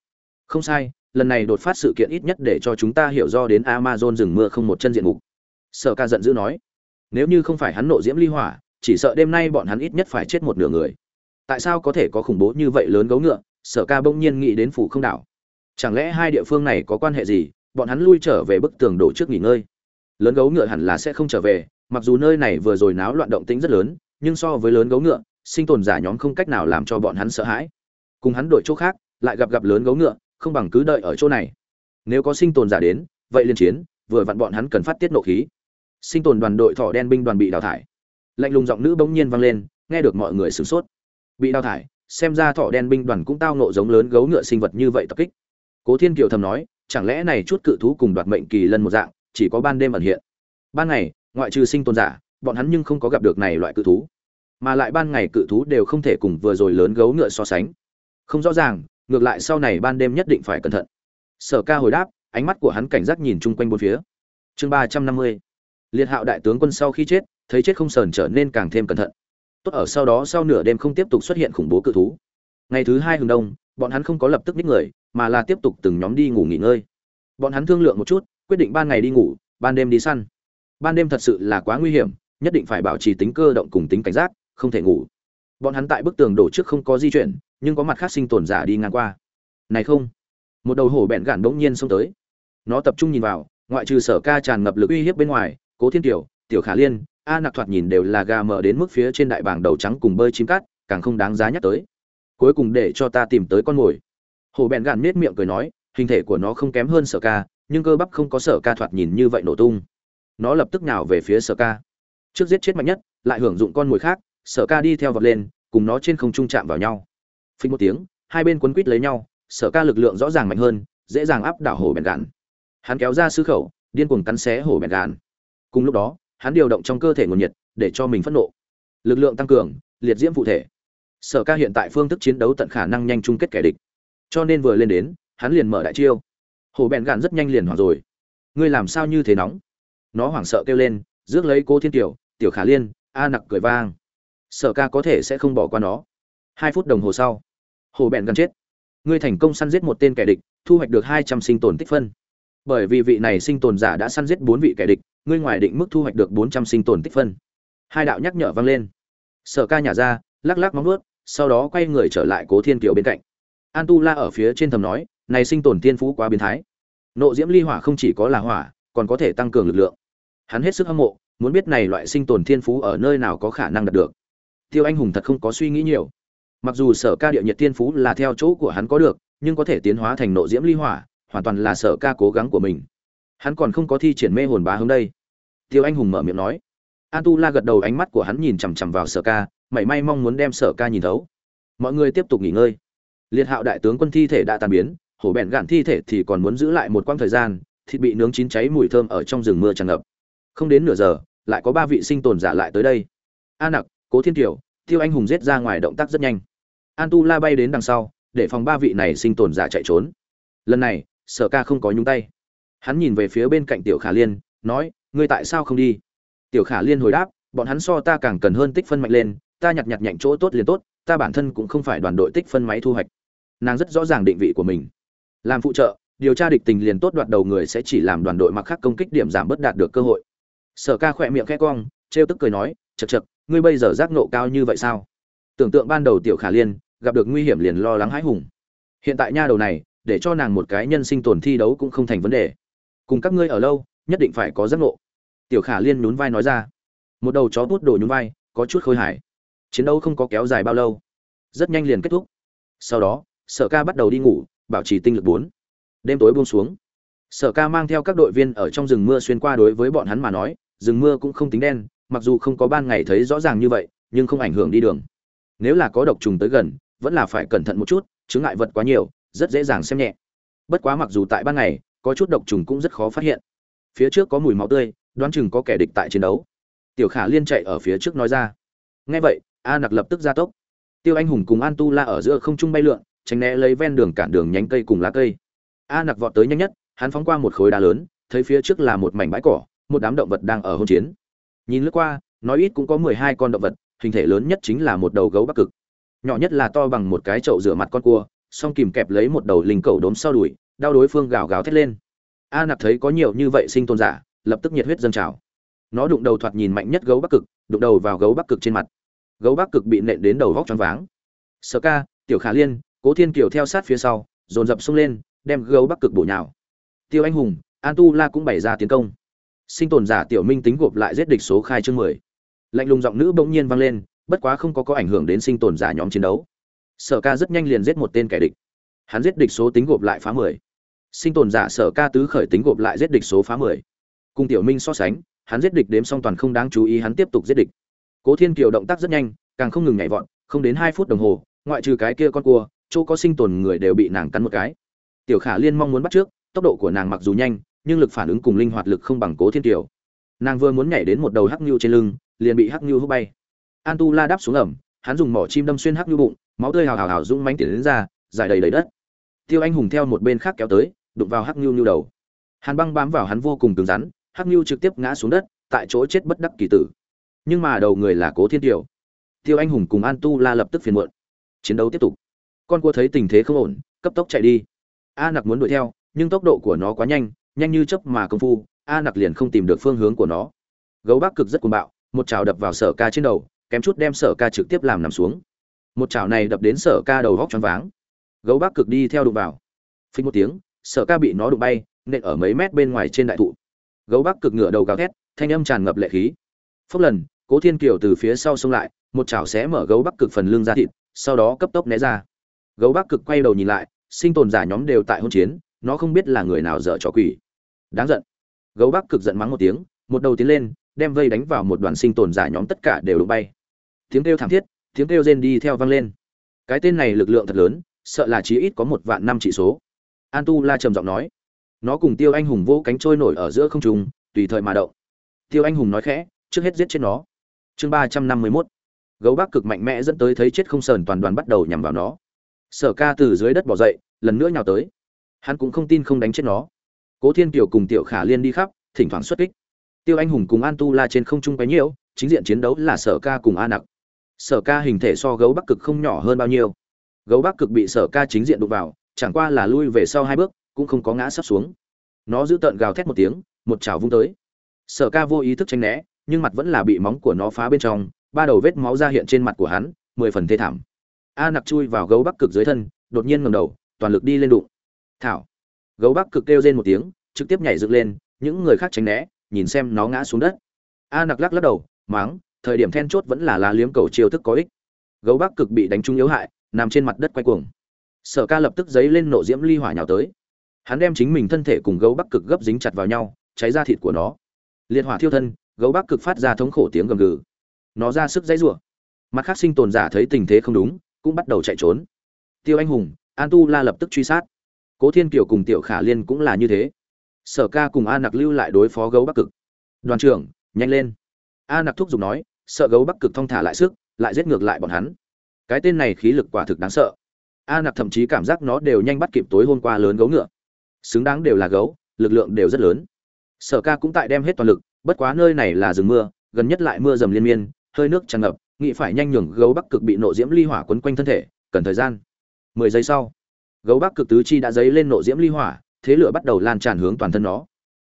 Không sai lần này đột phát sự kiện ít nhất để cho chúng ta hiểu do đến amazon rừng mưa không một chân diện mục. Sở ca giận dữ nói, nếu như không phải hắn nộ diễm ly hỏa, chỉ sợ đêm nay bọn hắn ít nhất phải chết một nửa người. Tại sao có thể có khủng bố như vậy lớn gấu ngựa? Sở ca bỗng nhiên nghĩ đến phủ không đảo. Chẳng lẽ hai địa phương này có quan hệ gì? Bọn hắn lui trở về bức tường đổ trước nghỉ ngơi. Lớn gấu ngựa hẳn là sẽ không trở về, mặc dù nơi này vừa rồi náo loạn động tĩnh rất lớn, nhưng so với lớn gấu ngựa, sinh tồn giả nhóm không cách nào làm cho bọn hắn sợ hãi. Cùng hắn đổi chỗ khác, lại gặp gặp lớn gấu ngựa không bằng cứ đợi ở chỗ này. Nếu có sinh tồn giả đến, vậy liên chiến, vừa vặn bọn hắn cần phát tiết nộ khí. Sinh tồn đoàn đội thỏ đen binh đoàn bị đào thải. Lạnh lùng giọng nữ bỗng nhiên vang lên, nghe được mọi người sửng sốt. Bị đào thải, xem ra thỏ đen binh đoàn cũng tao nộ giống lớn gấu ngựa sinh vật như vậy tập kích. Cố thiên kiều thầm nói, chẳng lẽ này chút cự thú cùng đoạt mệnh kỳ lân một dạng, chỉ có ban đêm ẩn hiện? Ban ngày, ngoại trừ sinh tồn giả, bọn hắn nhưng không có gặp được này loại cự thú. Mà lại ban ngày cự thú đều không thể cùng vừa rồi lớn gấu ngựa so sánh. Không rõ ràng ngược lại sau này ban đêm nhất định phải cẩn thận. Sở ca hồi đáp, ánh mắt của hắn cảnh giác nhìn chung quanh bốn phía. Chương ba trăm năm mươi. Liệt hạo đại tướng quân sau khi chết, thấy chết không sờn trở nên càng thêm cẩn thận. Tốt ở sau đó sau nửa đêm không tiếp tục xuất hiện khủng bố cự thú. Ngày thứ hai hừng đông, bọn hắn không có lập tức ních người, mà là tiếp tục từng nhóm đi ngủ nghỉ ngơi. Bọn hắn thương lượng một chút, quyết định ban ngày đi ngủ, ban đêm đi săn. Ban đêm thật sự là quá nguy hiểm, nhất định phải bảo trì tính cơ động cùng tính cảnh giác, không thể ngủ. Bọn hắn tại bức tường đổ trước không có di chuyển nhưng có mặt khác sinh tồn giả đi ngang qua. Này không? Một đầu hổ bẹn gạn bỗng nhiên xông tới. Nó tập trung nhìn vào, ngoại trừ sở ca tràn ngập lực uy hiếp bên ngoài, cố thiên tiểu tiểu khả liên, a nặc thoạt nhìn đều là gà mở đến mức phía trên đại bảng đầu trắng cùng bơi chim cát, càng không đáng giá nhắc tới. Cuối cùng để cho ta tìm tới con mồi. Hổ bẹn gạn nết miệng cười nói, hình thể của nó không kém hơn sở ca, nhưng cơ bắp không có sở ca thoạt nhìn như vậy nổ tung. Nó lập tức nào về phía sở ca. Trước giết chết mạnh nhất, lại hưởng dụng con mồi khác, sở ca đi theo vật lên, cùng nó trên không trung chạm vào nhau phình một tiếng, hai bên quấn quít lấy nhau, sở ca lực lượng rõ ràng mạnh hơn, dễ dàng áp đảo hổ bèn gạn. Hắn kéo ra sư khẩu, điên cuồng cắn xé hổ bèn gạn. Cùng lúc đó, hắn điều động trong cơ thể nguồn nhiệt, để cho mình phẫn nộ. Lực lượng tăng cường, liệt diễm phụ thể. Sở ca hiện tại phương thức chiến đấu tận khả năng nhanh chung kết kẻ địch. Cho nên vừa lên đến, hắn liền mở đại chiêu. Hổ bèn gạn rất nhanh liền hoảng rồi. Ngươi làm sao như thế nóng? Nó hoảng sợ kêu lên, rước lấy cô thiên tiểu tiểu khả liên, a nặc cười vang. Sở ca có thể sẽ không bỏ qua nó. Hai phút đồng hồ sau hồ bèn gần chết. Ngươi thành công săn giết một tên kẻ địch, thu hoạch được hai trăm sinh tồn tích phân. Bởi vì vị này sinh tồn giả đã săn giết bốn vị kẻ địch, ngươi ngoài định mức thu hoạch được bốn trăm sinh tồn tích phân. Hai đạo nhắc nhở vang lên. Sở ca nhả ra, lắc lắc móng ướt sau đó quay người trở lại cố thiên kiều bên cạnh. An tu la ở phía trên thầm nói, này sinh tồn tiên phú quá biến thái. Nộ diễm ly hỏa không chỉ có là hỏa, còn có thể tăng cường lực lượng. Hắn hết sức hâm mộ, muốn biết này loại sinh tồn thiên phú ở nơi nào có khả năng đạt được. Tiêu anh hùng thật không có suy nghĩ nhiều mặc dù sở ca địa nhiệt thiên phú là theo chỗ của hắn có được, nhưng có thể tiến hóa thành nộ diễm ly hỏa, hoàn toàn là sở ca cố gắng của mình. Hắn còn không có thi triển mê hồn bá hướng đây. Tiêu anh hùng mở miệng nói. An tu la gật đầu ánh mắt của hắn nhìn chằm chằm vào sở ca, mảy may mong muốn đem sở ca nhìn thấu. Mọi người tiếp tục nghỉ ngơi. Liệt hạo đại tướng quân thi thể đã tàn biến, hổ bẹn gạn thi thể thì còn muốn giữ lại một quãng thời gian, thịt bị nướng chín cháy mùi thơm ở trong rừng mưa tràn ngập. Không đến nửa giờ, lại có ba vị sinh tồn giả lại tới đây. A nặc, cố thiên tiểu tiêu anh hùng giết ra ngoài động tác rất nhanh an tu la bay đến đằng sau, để phòng ba vị này sinh tồn giả chạy trốn. Lần này, sở ca không có nhúng tay. Hắn nhìn về phía bên cạnh tiểu khả liên, nói, ngươi tại sao không đi? Tiểu khả liên hồi đáp, bọn hắn so ta càng cần hơn tích phân mạnh lên, ta nhặt nhặt nhạnh chỗ tốt liền tốt, ta bản thân cũng không phải đoàn đội tích phân máy thu hoạch. Nàng rất rõ ràng định vị của mình. Làm phụ trợ, điều tra địch tình liền tốt, đoạt đầu người sẽ chỉ làm đoàn đội mặc khắc công kích điểm giảm bớt đạt được cơ hội. Sở ca khỏe miệng khẽ cong, trêu tức cười nói chật chật ngươi bây giờ giác nộ cao như vậy sao? Tưởng tượng ban đầu tiểu khả liên gặp được nguy hiểm liền lo lắng hãi hùng. Hiện tại nha đầu này, để cho nàng một cái nhân sinh tồn thi đấu cũng không thành vấn đề. Cùng các ngươi ở lâu, nhất định phải có giấc nộ tiểu khả liên nhún vai nói ra. Một đầu chó bút đổ nhún vai, có chút khôi hài. Chiến đấu không có kéo dài bao lâu. Rất nhanh liền kết thúc. Sau đó, sở ca bắt đầu đi ngủ, bảo trì tinh lực bốn. Đêm tối buông xuống. Sở ca mang theo các đội viên ở trong rừng mưa xuyên qua đối với bọn hắn mà nói, rừng mưa cũng không tính đen, mặc dù không có ban ngày thấy rõ ràng như vậy, nhưng không ảnh hưởng đi đường. Nếu là có độc trùng tới gần vẫn là phải cẩn thận một chút chứng ngại vật quá nhiều, rất dễ dàng xem nhẹ. Bất quá mặc dù tại ban ngày, có chút độc trùng cũng rất khó phát hiện. Phía trước có mùi máu tươi, đoán chừng có kẻ địch tại chiến đấu. Tiểu khả liên chạy ở phía trước nói ra. Nghe vậy, a nặc lập tức ra tốc. Tiêu anh hùng cùng an tu la ở giữa không trung bay lượn, tránh né lấy ven đường cản đường nhánh cây cùng lá cây. A nặc vọt tới nhanh nhất, hắn phóng qua một khối đá lớn, thấy phía trước là một mảnh bãi cỏ, một đám động vật đang ở hôn chiến. Nhìn lướt qua, nói ít cũng có mười hai con động vật, hình thể lớn nhất chính là một đầu gấu bắc cực nhỏ nhất là to bằng một cái chậu rửa mặt con cua, song kìm kẹp lấy một đầu linh cầu đốm sau đùi, đau đối phương gào gào thét lên. A nặc thấy có nhiều như vậy sinh tồn giả, lập tức nhiệt huyết dâng trào. Nó đụng đầu thoạt nhìn mạnh nhất gấu bắc cực, đụng đầu vào gấu bắc cực trên mặt. Gấu bắc cực bị nện đến đầu vóc choáng váng. Sở ca, tiểu khả liên, cố thiên kiều theo sát phía sau, dồn dập xông lên, đem gấu bắc cực bổ nhào. Tiêu anh hùng, an tu la cũng bày ra tiến công. Sinh tồn giả tiểu minh tính gộp lại giết địch số khai chương mười. Lạnh lùng giọng nữ bỗng nhiên vang lên bất quá không có có ảnh hưởng đến sinh tồn giả nhóm chiến đấu. Sở ca rất nhanh liền giết một tên kẻ địch. Hắn giết địch số tính gộp lại phá mười. Sinh tồn giả sở ca tứ khởi tính gộp lại giết địch số phá mười. Cùng tiểu minh so sánh, hắn giết địch đếm xong toàn không đáng chú ý hắn tiếp tục giết địch. Cố thiên kiều động tác rất nhanh, càng không ngừng nhảy vọt, không đến hai phút đồng hồ, ngoại trừ cái kia con cua, chỗ có sinh tồn người đều bị nàng cắn một cái. Tiểu khả liên mong muốn bắt trước, tốc độ của nàng mặc dù nhanh, nhưng lực phản ứng cùng linh hoạt lực không bằng cố thiên kiều. Nàng vừa muốn nhảy đến một đầu hắc nhu trên lưng, liền bị hắc nhu hút bay an tu la đáp xuống ẩm, hắn dùng mỏ chim đâm xuyên hắc nhu bụng, máu tươi hào hào hào rung mánh tiền đến ra, giải đầy đầy đất. Tiêu anh hùng theo một bên khác kéo tới, đụng vào hắc nhu nhu đầu. Hàn băng bám vào hắn vô cùng cứng rắn, hắc nhu trực tiếp ngã xuống đất, tại chỗ chết bất đắc kỳ tử. Nhưng mà đầu người là cố thiên tiểu tiêu anh hùng cùng an tu la lập tức phiền muộn. Chiến đấu tiếp tục. Con cua thấy tình thế không ổn, cấp tốc chạy đi. A nặc muốn đuổi theo, nhưng tốc độ của nó quá nhanh nhanh như chớp mà công phu, a nặc liền không tìm được phương hướng của nó. Gấu bắc cực rất cuồng bạo, một chảo đập vào sở ca trên đầu kém chút đem sở ca trực tiếp làm nằm xuống. Một chảo này đập đến sở ca đầu góc choáng váng. Gấu bắc cực đi theo đụng vào. Phình một tiếng, sở ca bị nó đụng bay, nện ở mấy mét bên ngoài trên đại thụ. Gấu bắc cực ngửa đầu gào thét, thanh âm tràn ngập lệ khí. Phốc lần, cố thiên kiều từ phía sau xông lại, một chảo xé mở gấu bắc cực phần lưng ra thịt, sau đó cấp tốc né ra. Gấu bắc cực quay đầu nhìn lại, sinh tồn giả nhóm đều tại hôn chiến, nó không biết là người nào dở trò quỷ. Đáng giận. Gấu bắc cực giận mắng một tiếng, một đầu tiến lên, đem vây đánh vào một đoàn sinh tồn giả nhóm tất cả đều đụng bay tiếng kêu thảm thiết, tiếng kêu rên đi theo vang lên. Cái tên này lực lượng thật lớn, sợ là chí ít có một vạn năm trị số. An tu la trầm giọng nói. Nó cùng tiêu anh hùng vỗ cánh trôi nổi ở giữa không trung, tùy thời mà động. Tiêu anh hùng nói khẽ, trước hết giết chết nó. Chương ba trăm năm mươi mốt. Gấu bắc cực mạnh mẽ dẫn tới thấy chết không sờn toàn đoàn bắt đầu nhằm vào nó. Sở ca từ dưới đất bỏ dậy, lần nữa nhào tới. Hắn cũng không tin không đánh chết nó. Cố thiên kiều cùng tiểu khả liên đi khắp, thỉnh thoảng xuất kích. Tiêu anh hùng cùng an tu la trên không trung quấy nhiễu, chính diện chiến đấu là sở ca cùng a nặc sở ca hình thể so gấu bắc cực không nhỏ hơn bao nhiêu. Gấu bắc cực bị sở ca chính diện đụng vào, chẳng qua là lui về sau hai bước, cũng không có ngã sắp xuống. Nó giữ tợn gào thét một tiếng, một chảo vung tới. Sở ca vô ý thức tranh né, nhưng mặt vẫn là bị móng của nó phá bên trong, ba đầu vết máu ra hiện trên mặt của hắn, mười phần thê thảm. A nặc chui vào gấu bắc cực dưới thân, đột nhiên ngầm đầu, toàn lực đi lên đụng. Thảo. Gấu bắc cực kêu rên một tiếng, trực tiếp nhảy dựng lên, những người khác tránh né, nhìn xem nó ngã xuống đất. A nặc lắc lắc đầu, máng thời điểm then chốt vẫn là lá liếm cầu chiêu thức có ích. Gấu bắc cực bị đánh trúng yếu hại, nằm trên mặt đất quay cuồng. Sở ca lập tức giấy lên nộ diễm ly hỏa nhào tới. Hắn đem chính mình thân thể cùng gấu bắc cực gấp dính chặt vào nhau, cháy ra thịt của nó. Liệt hỏa thiêu thân, gấu bắc cực phát ra thống khổ tiếng gầm gừ. Nó ra sức dãy rủa. Mặt khác sinh tồn giả thấy tình thế không đúng, cũng bắt đầu chạy trốn. Tiêu anh hùng, an tu la lập tức truy sát. Cố thiên kiều cùng tiểu khả liên cũng là như thế. Sở ca cùng a nặc lưu lại đối phó gấu bắc cực. Đoàn trưởng, nhanh lên. A nặc thúc giục nói sợ gấu bắc cực thong thả lại sức, lại giết ngược lại bọn hắn. Cái tên này khí lực quả thực đáng sợ. A nặc thậm chí cảm giác nó đều nhanh bắt kịp tối hôm qua lớn gấu ngựa. Xứng đáng đều là gấu, lực lượng đều rất lớn. Sở ca cũng tại đem hết toàn lực, bất quá nơi này là rừng mưa, gần nhất lại mưa dầm liên miên, hơi nước tràn ngập nghị phải nhanh nhường gấu bắc cực bị nộ diễm ly hỏa quấn quanh thân thể, cần thời gian. Mười giây sau, gấu bắc cực tứ chi đã dấy lên nộ diễm ly hỏa, thế lửa bắt đầu lan tràn hướng toàn thân nó.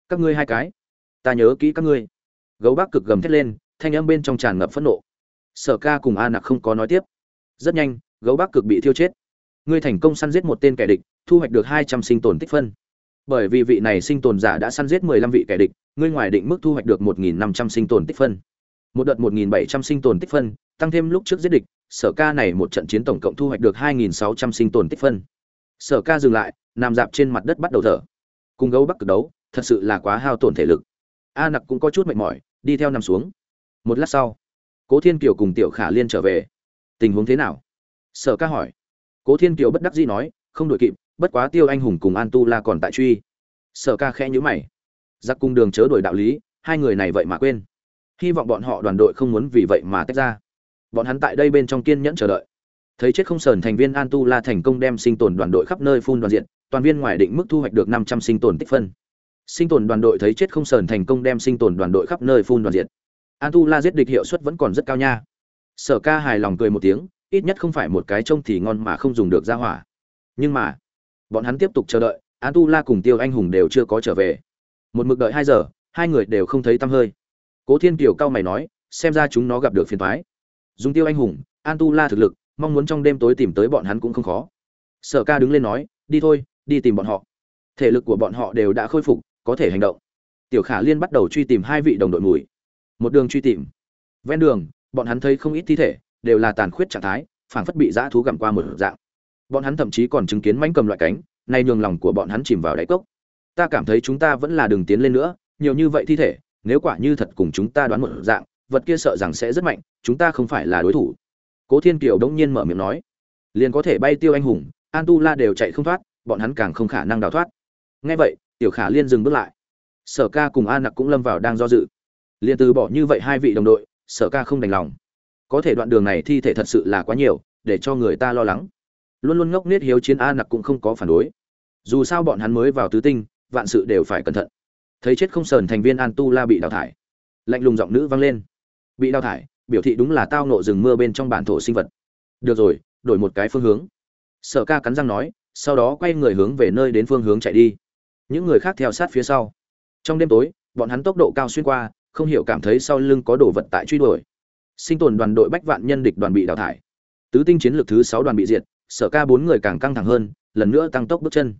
Các ngươi hai cái, ta nhớ kỹ các ngươi. Gấu bắc cực gầm thét lên thanh âm bên trong tràn ngập phẫn nộ. Sở ca cùng a nặc không có nói tiếp. Rất nhanh, gấu bắc cực bị thiêu chết. Ngươi thành công săn giết một tên kẻ địch, thu hoạch được hai trăm sinh tồn tích phân. Bởi vì vị này sinh tồn giả đã săn giết mười lăm vị kẻ địch, ngươi ngoài định mức thu hoạch được một nghìn năm trăm sinh tồn tích phân. Một đợt một nghìn bảy trăm sinh tồn tích phân, tăng thêm lúc trước giết địch, sở ca này một trận chiến tổng cộng thu hoạch được hai nghìn sáu trăm sinh tồn tích phân. Sở ca dừng lại, nằm dạp trên mặt đất bắt đầu thở. Cùng gấu bắc cực đấu, thật sự là quá hao tổn thể lực. A nặc cũng có chút mệt mỏi, đi theo nằm xuống một lát sau, cố thiên kiều cùng tiểu khả liên trở về. Tình huống thế nào? Sở ca hỏi. Cố thiên kiều bất đắc dĩ nói, không đổi kịp, bất quá tiêu anh hùng cùng an tu la còn tại truy. Sở ca khẽ nhữ mày. Giặc cung đường chớ đổi đạo lý, hai người này vậy mà quên. Hy vọng bọn họ đoàn đội không muốn vì vậy mà tách ra. Bọn hắn tại đây bên trong kiên nhẫn chờ đợi. Thấy chết không sờn thành viên an tu la thành công đem sinh tồn đoàn đội khắp nơi phun đoàn diện, toàn viên ngoài định mức thu hoạch được năm trăm sinh tồn tích phân. Sinh tồn đoàn đội thấy chết không sờn thành công đem sinh tồn đoàn đội khắp nơi phun đoàn diện an tu la giết địch hiệu suất vẫn còn rất cao nha. Sở ca hài lòng cười một tiếng, ít nhất không phải một cái trông thì ngon mà không dùng được ra hỏa. Nhưng mà, bọn hắn tiếp tục chờ đợi an tu la cùng tiêu anh hùng đều chưa có trở về. Một mực đợi hai giờ, hai người đều không thấy tăm hơi. Cố thiên kiều cao mày nói, xem ra chúng nó gặp được phiền thoái dùng tiêu anh hùng an tu la thực lực, mong muốn trong đêm tối tìm tới bọn hắn cũng không khó. Sở ca đứng lên nói, đi thôi, đi tìm bọn họ. Thể lực của bọn họ đều đã khôi phục, có thể hành động. Tiểu khả liên bắt đầu truy tìm hai vị đồng đội mùi một đường truy tìm. Ven đường, bọn hắn thấy không ít thi thể, đều là tàn khuyết trạng thái, phảng phất bị dã thú gặm qua một dạng. Bọn hắn thậm chí còn chứng kiến mánh cầm loại cánh, nay nhường lòng của bọn hắn chìm vào đáy cốc. Ta cảm thấy chúng ta vẫn là đường tiến lên nữa, nhiều như vậy thi thể, nếu quả như thật cùng chúng ta đoán một dạng, vật kia sợ rằng sẽ rất mạnh, chúng ta không phải là đối thủ. Cố thiên kiều đống nhiên mở miệng nói. Liền có thể bay tiêu anh hùng an tu la đều chạy không thoát, bọn hắn càng không khả năng đào thoát. Ngay vậy, tiểu khả liên dừng bước lại. Sở ca cùng a nặc cũng lâm vào đang do dự liền từ bỏ như vậy hai vị đồng đội, sở ca không đành lòng. Có thể đoạn đường này thi thể thật sự là quá nhiều, để cho người ta lo lắng. Luôn luôn ngốc nết hiếu chiến a nặc cũng không có phản đối. Dù sao bọn hắn mới vào tứ tinh, vạn sự đều phải cẩn thận. Thấy chết không sờn thành viên an tu la bị đào thải. Lạnh lùng giọng nữ vang lên. Bị đào thải, biểu thị đúng là tao nộ rừng mưa bên trong bản thổ sinh vật. Được rồi, đổi một cái phương hướng. Sở ca cắn răng nói, sau đó quay người hướng về nơi đến phương hướng chạy đi. Những người khác theo sát phía sau. Trong đêm tối, bọn hắn tốc độ cao xuyên qua không hiểu cảm thấy sau lưng có đồ vật tại truy đuổi. Sinh tồn đoàn đội bách vạn nhân địch đoàn bị đào thải. Tứ tinh chiến lược thứ sáu đoàn bị diệt, sở ca bốn người càng căng thẳng hơn, lần nữa tăng tốc bước chân.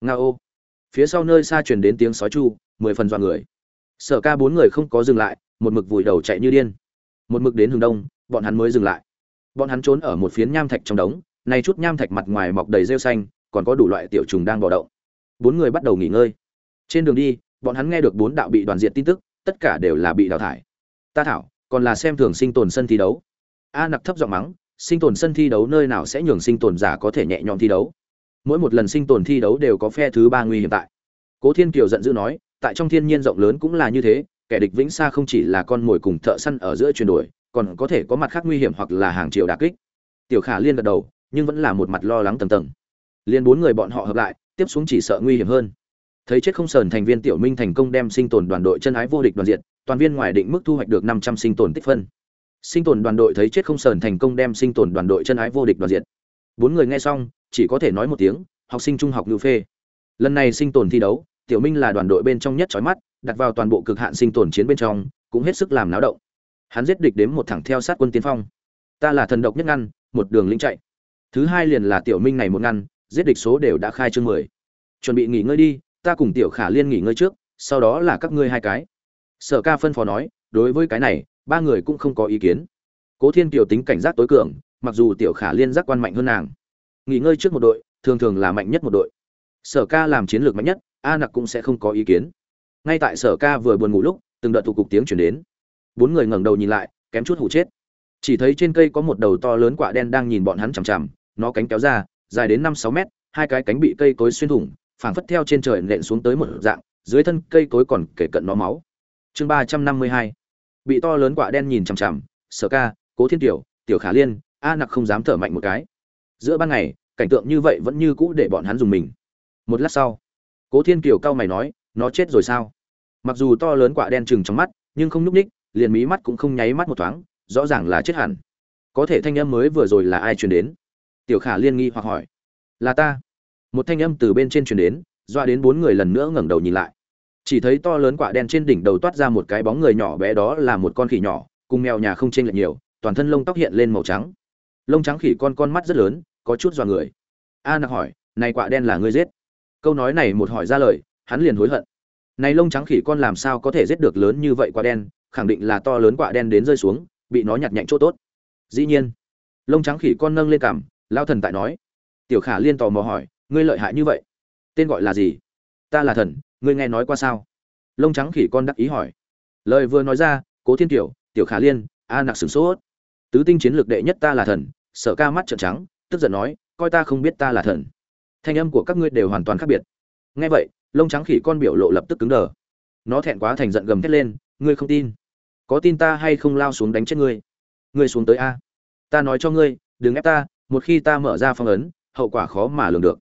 Nga ô phía sau nơi xa truyền đến tiếng sói chu, mười phần dọa người. Sở ca bốn người không có dừng lại, một mực vùi đầu chạy như điên. Một mực đến hướng đông, bọn hắn mới dừng lại. Bọn hắn trốn ở một phiến nham thạch trong đống này chút nham thạch mặt ngoài mọc đầy rêu xanh, còn có đủ loại tiểu trùng đang bò đậu. Bốn người bắt đầu nghỉ ngơi. Trên đường đi, bọn hắn nghe được bốn đạo bị đoàn diện tin tức tất cả đều là bị đào thải. Ta thảo, còn là xem thường sinh tồn sân thi đấu. A nặc thấp giọng mắng, sinh tồn sân thi đấu nơi nào sẽ nhường sinh tồn giả có thể nhẹ nhõm thi đấu? Mỗi một lần sinh tồn thi đấu đều có phe thứ ba nguy hiểm tại. Cố thiên kiều giận dữ nói, tại trong thiên nhiên rộng lớn cũng là như thế, kẻ địch vĩnh xa không chỉ là con mồi cùng thợ săn ở giữa chuyển đổi, còn có thể có mặt khác nguy hiểm hoặc là hàng triệu đà kích. Tiểu khả liên gật đầu, nhưng vẫn là một mặt lo lắng tầng tầng. Liên bốn người bọn họ hợp lại, tiếp xuống chỉ sợ nguy hiểm hơn thấy chết không sờn thành viên tiểu minh thành công đem sinh tồn đoàn đội chân ái vô địch đoàn diện toàn viên ngoài định mức thu hoạch được năm trăm sinh tồn tích phân. Sinh tồn đoàn đội thấy chết không sờn thành công đem sinh tồn đoàn đội chân ái vô địch đoàn diện bốn người nghe xong, chỉ có thể nói một tiếng, học sinh trung học ngữ phê. Lần này sinh tồn thi đấu, tiểu minh là đoàn đội bên trong nhất trói mắt, đặt vào toàn bộ cực hạn sinh tồn chiến bên trong, cũng hết sức làm náo động. Hắn giết địch đếm một thẳng theo sát quân tiên phong. Ta là thần độc nhất ngăn, một đường lĩnh chạy. Thứ hai liền là tiểu minh này một ngăn, giết địch số đều đã khai chương mười. Chuẩn bị nghỉ ngơi đi ta cùng tiểu khả liên nghỉ ngơi trước, sau đó là các ngươi hai cái. Sở ca phân phó nói, đối với cái này, ba người cũng không có ý kiến. Cố thiên kiều tính cảnh giác tối cường, mặc dù tiểu khả liên giác quan mạnh hơn nàng. Nghỉ ngơi trước một đội, thường thường là mạnh nhất một đội. Sở ca làm chiến lược mạnh nhất, a nặc cũng sẽ không có ý kiến. Ngay tại sở ca vừa buồn ngủ lúc, từng đợt tụ cục tiếng chuyển đến. Bốn người ngẩng đầu nhìn lại, kém chút hụ chết. Chỉ thấy trên cây có một đầu to lớn quạ đen đang nhìn bọn hắn chằm chằm, nó cánh kéo ra, dài đến năm sáu mét, hai cái cánh bị cây cối xuyên thủng phảng phất theo trên trời nện xuống tới một dạng, dưới thân cây cối còn kể cận nó máu. Chương ba trăm năm mươi hai. Bị to lớn quả đen nhìn chằm chằm, sở ca, cố thiên tiểu tiểu khả liên, a nặc không dám thở mạnh một cái. Giữa ban ngày, cảnh tượng như vậy vẫn như cũ để bọn hắn dùng mình. Một lát sau, cố thiên kiều cao mày nói, nó chết rồi sao? Mặc dù to lớn quả đen trừng trong mắt, nhưng không nhúc ních liền mí mắt cũng không nháy mắt một thoáng, rõ ràng là chết hẳn. Có thể thanh âm mới vừa rồi là ai truyền đến? Tiểu khả liên nghi hoặc hỏi. Là ta một thanh âm từ bên trên truyền đến, doa đến bốn người lần nữa ngẩng đầu nhìn lại. Chỉ thấy to lớn quả đen trên đỉnh đầu toát ra một cái bóng người nhỏ bé đó là một con khỉ nhỏ, cùng mèo nhà không chênh lệch nhiều, toàn thân lông tóc hiện lên màu trắng. Lông trắng khỉ con con mắt rất lớn, có chút dọa người. A nặc hỏi, này quả đen là ngươi giết? Câu nói này một hỏi ra lời, hắn liền hối hận. Này lông trắng khỉ con làm sao có thể giết được lớn như vậy quả đen, khẳng định là to lớn quả đen đến rơi xuống, bị nó nhặt nhạnh chỗ tốt. Dĩ nhiên, lông trắng khỉ con nâng lên cằm, lao thần tại nói. Tiểu khả liên tò mò hỏi ngươi lợi hại như vậy. Tên gọi là gì? Ta là thần, ngươi nghe nói qua sao? Lông trắng khỉ con đắc ý hỏi. Lời vừa nói ra, cố thiên tiểu tiểu khả liên, a nặc sửng sốt. Tứ tinh chiến lược đệ nhất ta là thần, sợ ca mắt trợn trắng, tức giận nói, coi ta không biết ta là thần. Thanh âm của các ngươi đều hoàn toàn khác biệt. Nghe vậy, lông trắng khỉ con biểu lộ lập tức cứng đờ. Nó thẹn quá thành giận gầm thét lên, ngươi không tin. Có tin ta hay không lao xuống đánh chết ngươi? Ngươi xuống tới a. Ta nói cho ngươi, đừng ép ta, một khi ta mở ra phong ấn, hậu quả khó mà lường được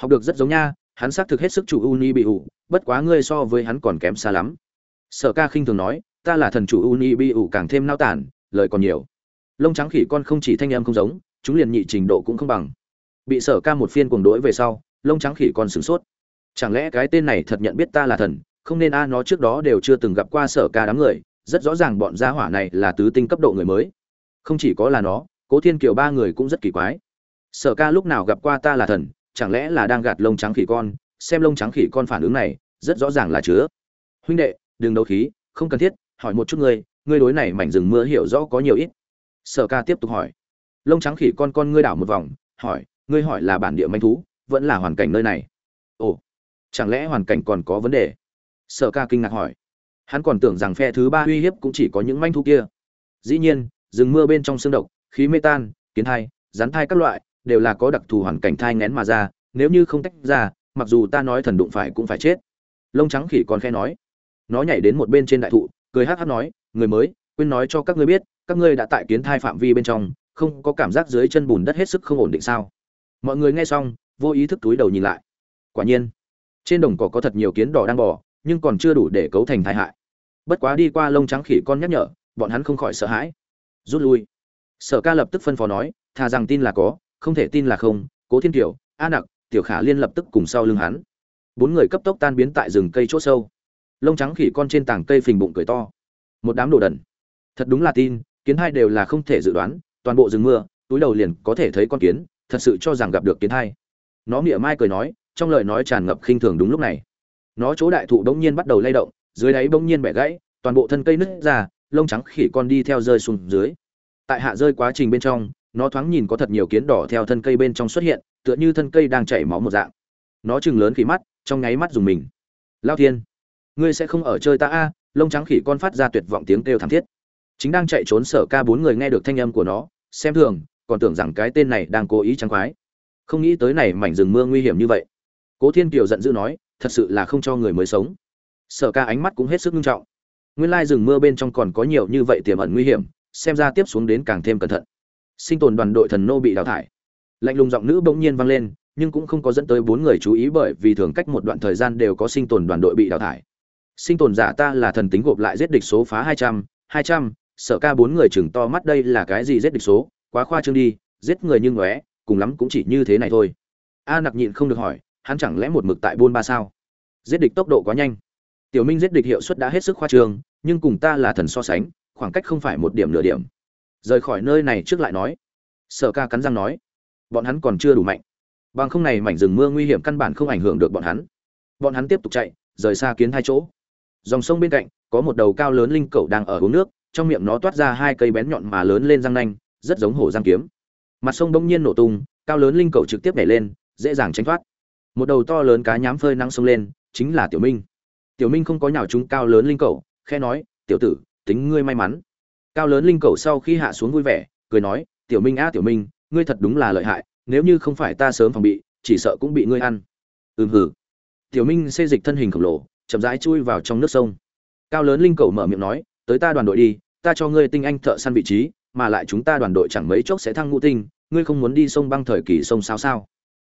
học được rất giống nha, hắn xác thực hết sức chủ uni bị ủ, bất quá ngươi so với hắn còn kém xa lắm. Sở ca khinh thường nói, ta là thần chủ uni bị ủ càng thêm nao tản, lời còn nhiều. Lông trắng khỉ con không chỉ thanh em không giống, chúng liền nhị trình độ cũng không bằng. Bị sở ca một phiên cuồng đỗi về sau, lông trắng khỉ con sửng sốt. Chẳng lẽ cái tên này thật nhận biết ta là thần, không nên a nó trước đó đều chưa từng gặp qua sở ca đám người, rất rõ ràng bọn gia hỏa này là tứ tinh cấp độ người mới. Không chỉ có là nó, cố thiên kiều ba người cũng rất kỳ quái. Sở ca lúc nào gặp qua ta là thần chẳng lẽ là đang gạt lông trắng khỉ con? Xem lông trắng khỉ con phản ứng này, rất rõ ràng là chứa. Huynh đệ, đừng đấu khí, không cần thiết, hỏi một chút ngươi ngươi đối này mảnh rừng mưa hiểu rõ có nhiều ít. Sở ca tiếp tục hỏi. Lông trắng khỉ con con ngươi đảo một vòng, hỏi, ngươi hỏi là bản địa manh thú, vẫn là hoàn cảnh nơi này? Ồ, chẳng lẽ hoàn cảnh còn có vấn đề? Sở ca kinh ngạc hỏi. Hắn còn tưởng rằng phe thứ ba uy hiếp cũng chỉ có những manh thú kia. Dĩ nhiên, rừng mưa bên trong xương độc, khí mê tan, kiến thai, rắn thai các loại đều là có đặc thù hoàn cảnh thai ngén mà ra, nếu như không tách ra, mặc dù ta nói thần đụng phải cũng phải chết. Lông trắng khỉ còn khe nói. Nó nhảy đến một bên trên đại thụ, cười hát hát nói, người mới, quên nói cho các ngươi biết, các ngươi đã tại kiến thai phạm vi bên trong, không có cảm giác dưới chân bùn đất hết sức không ổn định sao? Mọi người nghe xong, vô ý thức túi đầu nhìn lại. Quả nhiên, trên đồng cỏ có thật nhiều kiến đỏ đang bò, nhưng còn chưa đủ để cấu thành tai hại. Bất quá đi qua lông trắng khỉ con nhắc nhở, bọn hắn không khỏi sợ hãi. Rút lui. Sở ca lập tức phân phó nói, thà rằng tin là có không thể tin là không, cố thiên kiều, a nặc, tiểu khả liên lập tức cùng sau lưng hắn. Bốn người cấp tốc tan biến tại rừng cây chỗ sâu. Lông trắng khỉ con trên tảng cây phình bụng cười to. Một đám đồ đần. Thật đúng là tin, kiến hai đều là không thể dự đoán, toàn bộ rừng mưa, túi đầu liền có thể thấy con kiến, thật sự cho rằng gặp được kiến hai. Nó mỉa mai cười nói, trong lời nói tràn ngập khinh thường đúng lúc này. Nó chỗ đại thụ bỗng nhiên bắt đầu lay động, dưới đáy bỗng nhiên bẻ gãy, toàn bộ thân cây nứt ra, lông trắng khỉ con đi theo rơi xuống dưới. Tại hạ rơi quá trình bên trong nó thoáng nhìn có thật nhiều kiến đỏ theo thân cây bên trong xuất hiện, tựa như thân cây đang chảy máu một dạng. Nó chừng lớn khỉ mắt, trong nháy mắt dùng mình. Lao thiên, ngươi sẽ không ở chơi ta a? Lông trắng khỉ con phát ra tuyệt vọng tiếng kêu thảm thiết. Chính đang chạy trốn sở ca bốn người nghe được thanh âm của nó, xem thường, còn tưởng rằng cái tên này đang cố ý trắng khoái. Không nghĩ tới này mảnh rừng mưa nguy hiểm như vậy. Cố thiên kiều giận dữ nói, thật sự là không cho người mới sống. Sở ca ánh mắt cũng hết sức nghiêm trọng. Nguyên lai rừng mưa bên trong còn có nhiều như vậy tiềm ẩn nguy hiểm, xem ra tiếp xuống đến càng thêm cẩn thận sinh tồn đoàn đội thần nô bị đào thải. Lạnh lùng giọng nữ bỗng nhiên vang lên, nhưng cũng không có dẫn tới bốn người chú ý bởi vì thường cách một đoạn thời gian đều có sinh tồn đoàn đội bị đào thải. Sinh tồn giả ta là thần tính gộp lại giết địch số phá hai trăm hai trăm sợ ca bốn người chừng to mắt đây là cái gì giết địch số, quá khoa trương đi, giết người như ngóe, cùng lắm cũng chỉ như thế này thôi. A nặc nhịn không được hỏi, hắn chẳng lẽ một mực tại buôn ba sao? Giết địch tốc độ quá nhanh. Tiểu minh giết địch hiệu suất đã hết sức khoa trương, nhưng cùng ta là thần so sánh, khoảng cách không phải một điểm nửa điểm rời khỏi nơi này trước lại nói. Sở ca cắn răng nói. Bọn hắn còn chưa đủ mạnh. Bằng không này mảnh rừng mưa nguy hiểm căn bản không ảnh hưởng được bọn hắn. Bọn hắn tiếp tục chạy, rời xa kiến hai chỗ. Dòng sông bên cạnh, có một đầu cao lớn linh cẩu đang ở uống nước, trong miệng nó toát ra hai cây bén nhọn mà lớn lên răng nanh, rất giống hổ răng kiếm. Mặt sông bỗng nhiên nổ tung, cao lớn linh cẩu trực tiếp nhảy lên, dễ dàng tránh thoát. Một đầu to lớn cá nhám phơi nắng sông lên, chính là tiểu minh. Tiểu minh không có nhào chúng cao lớn linh cẩu khe nói, tiểu tử, tính ngươi may mắn cao lớn linh cầu sau khi hạ xuống vui vẻ, cười nói, tiểu minh a tiểu minh, ngươi thật đúng là lợi hại, nếu như không phải ta sớm phòng bị, chỉ sợ cũng bị ngươi ăn. Ừm hử tiểu minh xê dịch thân hình khổng lồ, chậm rãi chui vào trong nước sông. Cao lớn linh cầu mở miệng nói, tới ta đoàn đội đi, ta cho ngươi tinh anh thợ săn vị trí, mà lại chúng ta đoàn đội chẳng mấy chốc sẽ thăng ngũ tinh, ngươi không muốn đi sông băng thời kỳ sông sao sao?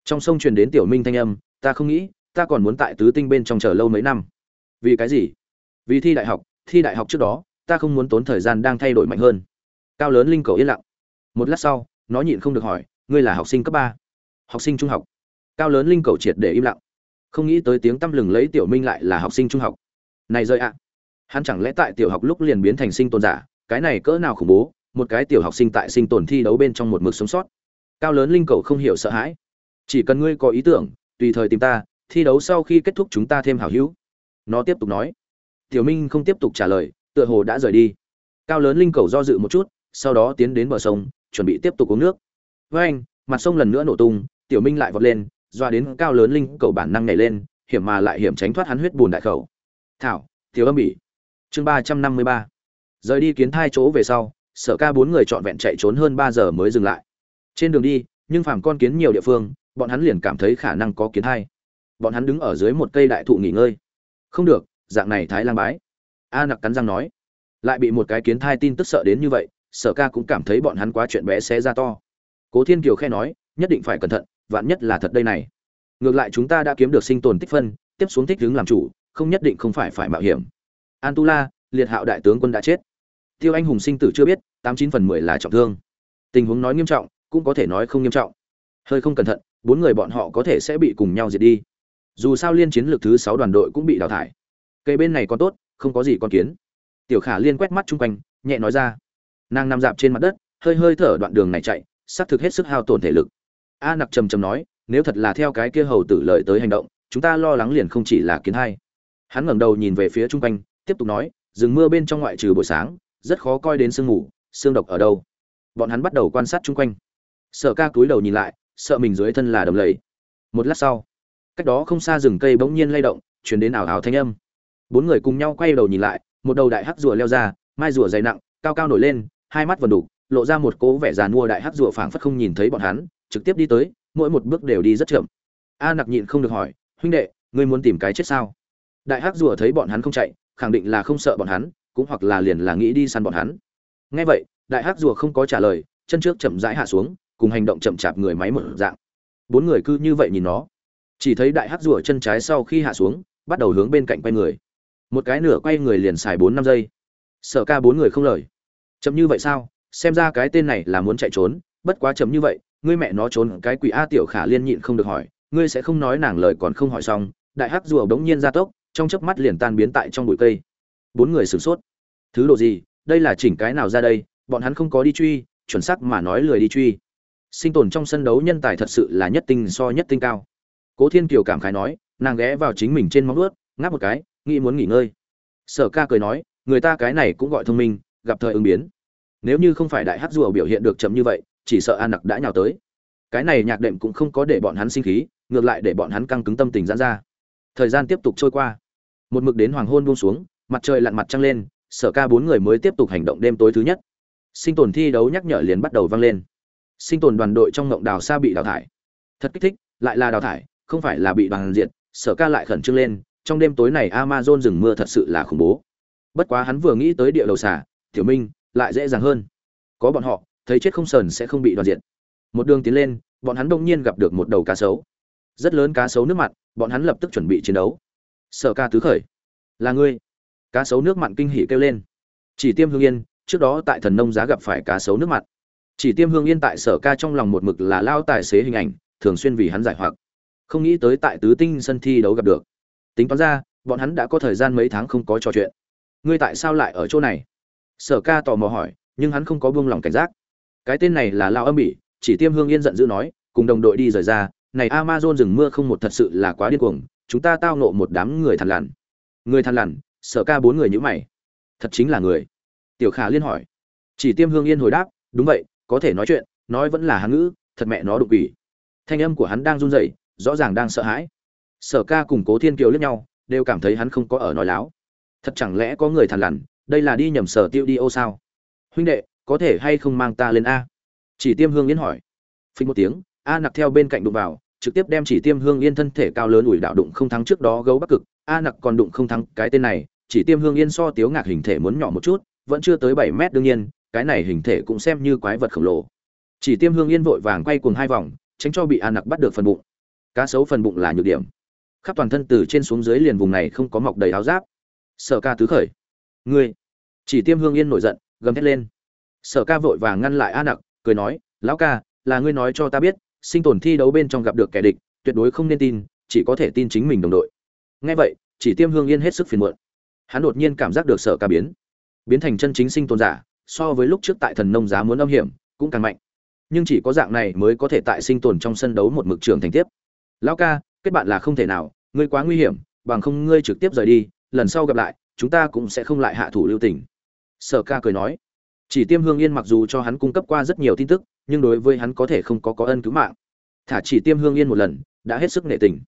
Trong sông truyền đến tiểu minh thanh âm, ta không nghĩ, ta còn muốn tại tứ tinh bên trong chờ lâu mấy năm. Vì cái gì? Vì thi đại học, thi đại học trước đó ta không muốn tốn thời gian đang thay đổi mạnh hơn. Cao lớn linh cầu yên lặng. Một lát sau, nó nhịn không được hỏi, ngươi là học sinh cấp ba? Học sinh trung học. Cao lớn linh cầu triệt để im lặng. Không nghĩ tới tiếng tăm lừng lấy tiểu minh lại là học sinh trung học. Này rơi ạ. Hắn chẳng lẽ tại tiểu học lúc liền biến thành sinh tồn giả, cái này cỡ nào khủng bố, một cái tiểu học sinh tại sinh tồn thi đấu bên trong một mực sống sót. Cao lớn linh cầu không hiểu sợ hãi. Chỉ cần ngươi có ý tưởng, tùy thời tìm ta, thi đấu sau khi kết thúc chúng ta thêm hảo hữu. Nó tiếp tục nói. Tiểu minh không tiếp tục trả lời tựa hồ đã rời đi. Cao lớn linh cầu do dự một chút, sau đó tiến đến bờ sông, chuẩn bị tiếp tục uống nước. Với anh, mặt sông lần nữa nổ tung, tiểu minh lại vọt lên, doa đến cao lớn linh cầu bản năng nhảy lên, hiểm mà lại hiểm tránh thoát hắn huyết bùn đại khẩu. Thảo thiếu âm bỉ. Chương ba trăm năm mươi ba. Rời đi kiến thai chỗ về sau, sở ca bốn người trọn vẹn chạy trốn hơn ba giờ mới dừng lại. Trên đường đi, nhưng phàm con kiến nhiều địa phương, bọn hắn liền cảm thấy khả năng có kiến thai. Bọn hắn đứng ở dưới một cây đại thụ nghỉ ngơi. Không được, dạng này thái lang bái a nặc cắn răng nói. Lại bị một cái kiến thai tin tức sợ đến như vậy, sở ca cũng cảm thấy bọn hắn quá chuyện bé xé ra to. Cố thiên kiều khe nói, nhất định phải cẩn thận, vạn nhất là thật đây này. Ngược lại chúng ta đã kiếm được sinh tồn tích phân, tiếp xuống thích đứng làm chủ, không nhất định không phải phải mạo hiểm. An tu la liệt hạo đại tướng quân đã chết. Tiêu anh hùng sinh tử chưa biết, tám chín phần mười là trọng thương. Tình huống nói nghiêm trọng, cũng có thể nói không nghiêm trọng. Hơi không cẩn thận, bốn người bọn họ có thể sẽ bị cùng nhau diệt đi. Dù sao liên chiến lược thứ sáu đoàn đội cũng bị đào thải. Cây bên này còn tốt không có gì con kiến. Tiểu khả liên quét mắt chung quanh, nhẹ nói ra. Nàng nằm dạp trên mặt đất, hơi hơi thở đoạn đường này chạy, xác thực hết sức hao tổn thể lực. A nặc trầm trầm nói, nếu thật là theo cái kia hầu tử lợi tới hành động, chúng ta lo lắng liền không chỉ là kiến hai. Hắn ngẩng đầu nhìn về phía chung quanh, tiếp tục nói, rừng mưa bên trong ngoại trừ buổi sáng, rất khó coi đến sương ngủ xương độc ở đâu? Bọn hắn bắt đầu quan sát chung quanh. Sợ ca cúi đầu nhìn lại, sợ mình dưới thân là đầm lầy. Một lát sau, cách đó không xa rừng cây bỗng nhiên lay động chuyển đến ảo ảo thanh âm bốn người cùng nhau quay đầu nhìn lại, một đầu đại hắc rùa leo ra, mai rùa dày nặng, cao cao nổi lên, hai mắt vần đục lộ ra một cố vẻ giàn mua đại hắc rùa phảng phất không nhìn thấy bọn hắn, trực tiếp đi tới, mỗi một bước đều đi rất chậm. A nặc nhịn không được hỏi, huynh đệ, ngươi muốn tìm cái chết sao? Đại hắc rùa thấy bọn hắn không chạy, khẳng định là không sợ bọn hắn, cũng hoặc là liền là nghĩ đi săn bọn hắn. Nghe vậy, đại hắc rùa không có trả lời, chân trước chậm rãi hạ xuống, cùng hành động chậm chạp người máy một dạng. Bốn người cứ như vậy nhìn nó. Chỉ thấy đại hắc rùa chân trái sau khi hạ xuống, bắt đầu hướng bên cạnh quay người một cái nửa quay người liền xài bốn năm giây. Sợ ca bốn người không lời. Chậm như vậy sao? Xem ra cái tên này là muốn chạy trốn. Bất quá chậm như vậy, ngươi mẹ nó trốn cái quỷ a tiểu khả liên nhịn không được hỏi. Ngươi sẽ không nói nàng lời còn không hỏi xong. Đại hắc rùa bỗng nhiên ra tốc, trong chớp mắt liền tan biến tại trong bụi cây. Bốn người sửng sốt. Thứ đồ gì? Đây là chỉnh cái nào ra đây? Bọn hắn không có đi truy, chuẩn xác mà nói lười đi truy. Sinh tồn trong sân đấu nhân tài thật sự là nhất tinh so nhất tinh cao. Cố thiên kiều cảm khái nói, nàng ghé vào chính mình trên móng ướt ngáp một cái nghĩ muốn nghỉ ngơi. Sở ca cười nói, người ta cái này cũng gọi thông minh, gặp thời ứng biến. Nếu như không phải đại hát rùa biểu hiện được chậm như vậy, chỉ sợ an nặc đã nhào tới. Cái này nhạc đệm cũng không có để bọn hắn sinh khí, ngược lại để bọn hắn căng cứng tâm tình giãn ra. Thời gian tiếp tục trôi qua. Một mực đến hoàng hôn buông xuống, mặt trời lặn mặt trăng lên, sở ca bốn người mới tiếp tục hành động đêm tối thứ nhất. Sinh tồn thi đấu nhắc nhở liền bắt đầu vang lên. Sinh tồn đoàn đội trong ngộng đào xa bị đào thải. Thật kích thích, lại là đào thải, không phải là bị đoàn diện sở ca lại khẩn trương lên trong đêm tối này amazon rừng mưa thật sự là khủng bố. Bất quá hắn vừa nghĩ tới địa đầu xà, tiểu minh lại dễ dàng hơn. Có bọn họ thấy chết không sờn sẽ không bị đoàn diện một đường tiến lên bọn hắn đột nhiên gặp được một đầu cá sấu. Rất lớn cá sấu nước mặn bọn hắn lập tức chuẩn bị chiến đấu. Sở ca tứ khởi. Là ngươi. Cá sấu nước mặn kinh hỉ kêu lên. Chỉ tiêm hương yên trước đó tại thần nông giá gặp phải cá sấu nước mặn. Chỉ tiêm hương yên tại sở ca trong lòng một mực là lao tài xế hình ảnh thường xuyên vì hắn giải hoặc. Không nghĩ tới tại tứ tinh sân thi đấu gặp được tính toán ra, bọn hắn đã có thời gian mấy tháng không có trò chuyện. Ngươi tại sao lại ở chỗ này? Sở ca tò mò hỏi, nhưng hắn không có buông lỏng cảnh giác. Cái tên này là lao âm bỉ, chỉ tiêm hương yên giận dữ nói, cùng đồng đội đi rời ra, này amazon rừng mưa không một thật sự là quá điên cuồng, chúng ta tao nộ một đám người thằn lằn. Người thằn lằn, sở ca bốn người nhữ mày. Thật chính là người. Tiểu khả liên hỏi. Chỉ tiêm hương yên hồi đáp, đúng vậy, có thể nói chuyện, nói vẫn là hán ngữ, thật mẹ nó đục ủy thanh âm của hắn đang run rẩy, rõ ràng đang sợ hãi sở ca cùng cố thiên kiều lẫn nhau, đều cảm thấy hắn không có ở nói láo. Thật chẳng lẽ có người thằn lằn, đây là đi nhầm sở tiêu đi ô sao? Huynh đệ, có thể hay không mang ta lên a? Chỉ tiêm hương yên hỏi. Phình một tiếng, a nặc theo bên cạnh đụng vào, trực tiếp đem chỉ tiêm hương yên thân thể cao lớn ủi đạo đụng không thắng trước đó gấu bắc cực. A nặc còn đụng không thắng cái tên này, chỉ tiêm hương yên so tiếu ngạc hình thể muốn nhỏ một chút, vẫn chưa tới bảy mét đương nhiên, cái này hình thể cũng xem như quái vật khổng lồ. Chỉ tiêm hương yên vội vàng quay cuồng hai vòng, tránh cho bị a nặc bắt được phần bụng. Cá sấu phần bụng là nhược điểm khắp toàn thân từ trên xuống dưới liền vùng này không có mọc đầy áo giáp. Sở ca tứ khởi. Ngươi. Chỉ tiêm hương yên nổi giận, gầm thét lên. Sở ca vội vàng ngăn lại a nặc, cười nói, lão ca, là ngươi nói cho ta biết, sinh tồn thi đấu bên trong gặp được kẻ địch, tuyệt đối không nên tin, chỉ có thể tin chính mình đồng đội. Nghe vậy, chỉ tiêm hương yên hết sức phiền muộn. Hắn đột nhiên cảm giác được sở ca biến. Biến thành chân chính sinh tồn giả, so với lúc trước tại thần nông giá muốn âm hiểm, cũng càng mạnh. Nhưng chỉ có dạng này mới có thể tại sinh tồn trong sân đấu một mực trường thành tiếp. Lão ca kết bạn là không thể nào, ngươi quá nguy hiểm, bằng không ngươi trực tiếp rời đi, lần sau gặp lại, chúng ta cũng sẽ không lại hạ thủ lưu tình. Sở ca cười nói. Chỉ tiêm hương yên mặc dù cho hắn cung cấp qua rất nhiều tin tức, nhưng đối với hắn có thể không có có ân cứu mạng. Thả chỉ tiêm hương yên một lần, đã hết sức nệ tình.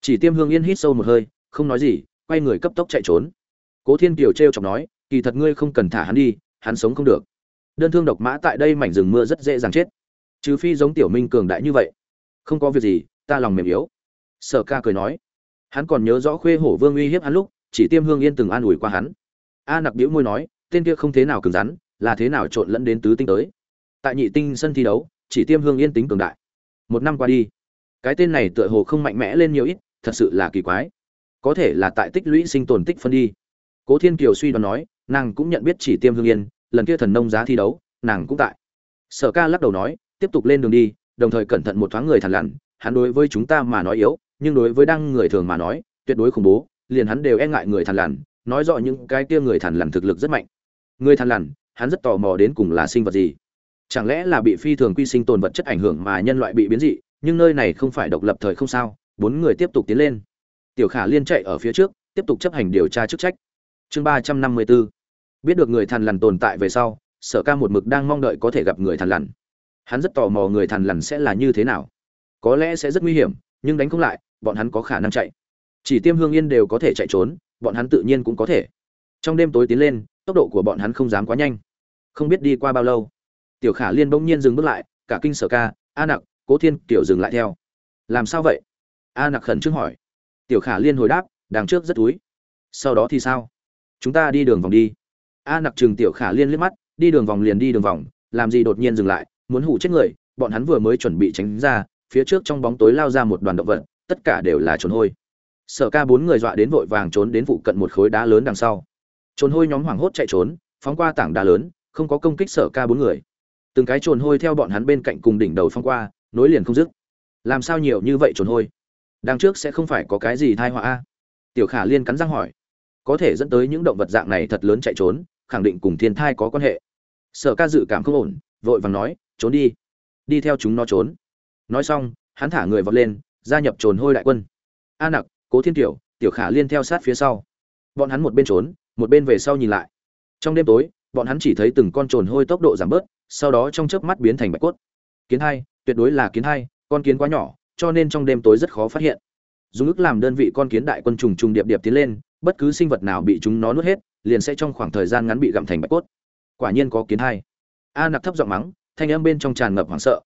Chỉ tiêm hương yên hít sâu một hơi, không nói gì, quay người cấp tốc chạy trốn. Cố thiên kiều t r e o chọc nói, kỳ thật ngươi không cần thả hắn đi, hắn sống không được. Đơn thương độc mã tại đây mảnh rừng mưa rất dễ dàng chết. Trừ phi giống tiểu minh cường đại như vậy. Không có việc gì, ta lòng mềm yếu sở ca cười nói. Hắn còn nhớ rõ khuê hổ vương uy hiếp hắn lúc, chỉ tiêm hương yên từng an ủi qua hắn. A nặc biễu môi nói, tên kia không thế nào cứng rắn, là thế nào trộn lẫn đến tứ tinh tới. Tại nhị tinh sân thi đấu, chỉ tiêm hương yên tính cường đại. Một năm qua đi, cái tên này tựa hồ không mạnh mẽ lên nhiều ít, thật sự là kỳ quái. Có thể là tại tích lũy sinh tồn tích phân đi. Cố thiên kiều suy đoán nói, nàng cũng nhận biết chỉ tiêm hương yên, lần kia thần nông giá thi đấu, nàng cũng tại. Sở ca lắc đầu nói, tiếp tục lên đường đi, đồng thời cẩn thận một thoáng người thằn lằn, hắn đối với chúng ta mà nói yếu nhưng đối với đang người thường mà nói, tuyệt đối khủng bố, liền hắn đều e ngại người thằn lằn, nói rõ những cái kia người thằn lằn thực lực rất mạnh. Người thằn lằn, hắn rất tò mò đến cùng là sinh vật gì. Chẳng lẽ là bị phi thường quy sinh tồn vật chất ảnh hưởng mà nhân loại bị biến dị, nhưng nơi này không phải độc lập thời không sao? Bốn người tiếp tục tiến lên. Tiểu khả liên chạy ở phía trước, tiếp tục chấp hành điều tra chức trách. Chương ba trăm năm mươi bốn biết được người thằn lằn tồn tại về sau, sở ca một mực đang mong đợi có thể gặp người thằn lằn. Hắn rất tò mò người thằn lằn sẽ là như thế nào. Có lẽ sẽ rất nguy hiểm, nhưng đánh không lại bọn hắn có khả năng chạy. Chỉ tiêm hương yên đều có thể chạy trốn, bọn hắn tự nhiên cũng có thể. Trong đêm tối tiến lên, tốc độ của bọn hắn không dám quá nhanh. Không biết đi qua bao lâu, tiểu khả liên bỗng nhiên dừng bước lại, cả kinh sở ca, a nặc, cố thiên kiểu dừng lại theo. Làm sao vậy? A nặc khẩn trương hỏi. Tiểu khả liên hồi đáp, đằng trước rất túi. Sau đó thì sao? Chúng ta đi đường vòng đi. A nặc chừng tiểu khả liên liếc mắt, đi đường vòng liền đi đường vòng, làm gì đột nhiên dừng lại, muốn hủ chết người, bọn hắn vừa mới chuẩn bị tránh ra, phía trước trong bóng tối lao ra một đoàn động vật tất cả đều là trốn hôi. Sở ca bốn người dọa đến vội vàng trốn đến vụ cận một khối đá lớn đằng sau. Trốn hôi nhóm hoảng hốt chạy trốn, phóng qua tảng đá lớn, không có công kích sở ca bốn người. Từng cái trồn hôi theo bọn hắn bên cạnh cùng đỉnh đầu phong qua, nối liền không dứt. Làm sao nhiều như vậy trồn hôi? Đằng trước sẽ không phải có cái gì thai họa a? Tiểu khả liên cắn răng hỏi. Có thể dẫn tới những động vật dạng này thật lớn chạy trốn, khẳng định cùng thiên thai có quan hệ. Sở ca dự cảm không ổn, vội vàng nói, trốn đi. Đi theo chúng nó trốn. Nói xong, hắn thả người vọt lên gia nhập trồn hôi đại quân. A nặc, cố thiên tiểu tiểu khả liên theo sát phía sau. Bọn hắn một bên trốn, một bên về sau nhìn lại. Trong đêm tối, bọn hắn chỉ thấy từng con trồn hôi tốc độ giảm bớt, sau đó trong chớp mắt biến thành bạch cốt. Kiến hai, tuyệt đối là kiến hai, con kiến quá nhỏ, cho nên trong đêm tối rất khó phát hiện. Dùng ức làm đơn vị con kiến đại quân trùng trùng điệp điệp tiến lên, bất cứ sinh vật nào bị chúng nó nuốt hết, liền sẽ trong khoảng thời gian ngắn bị gặm thành bạch cốt. Quả nhiên có kiến hai. A nặc thấp giọng mắng, thanh âm bên trong tràn ngập hoảng sợ.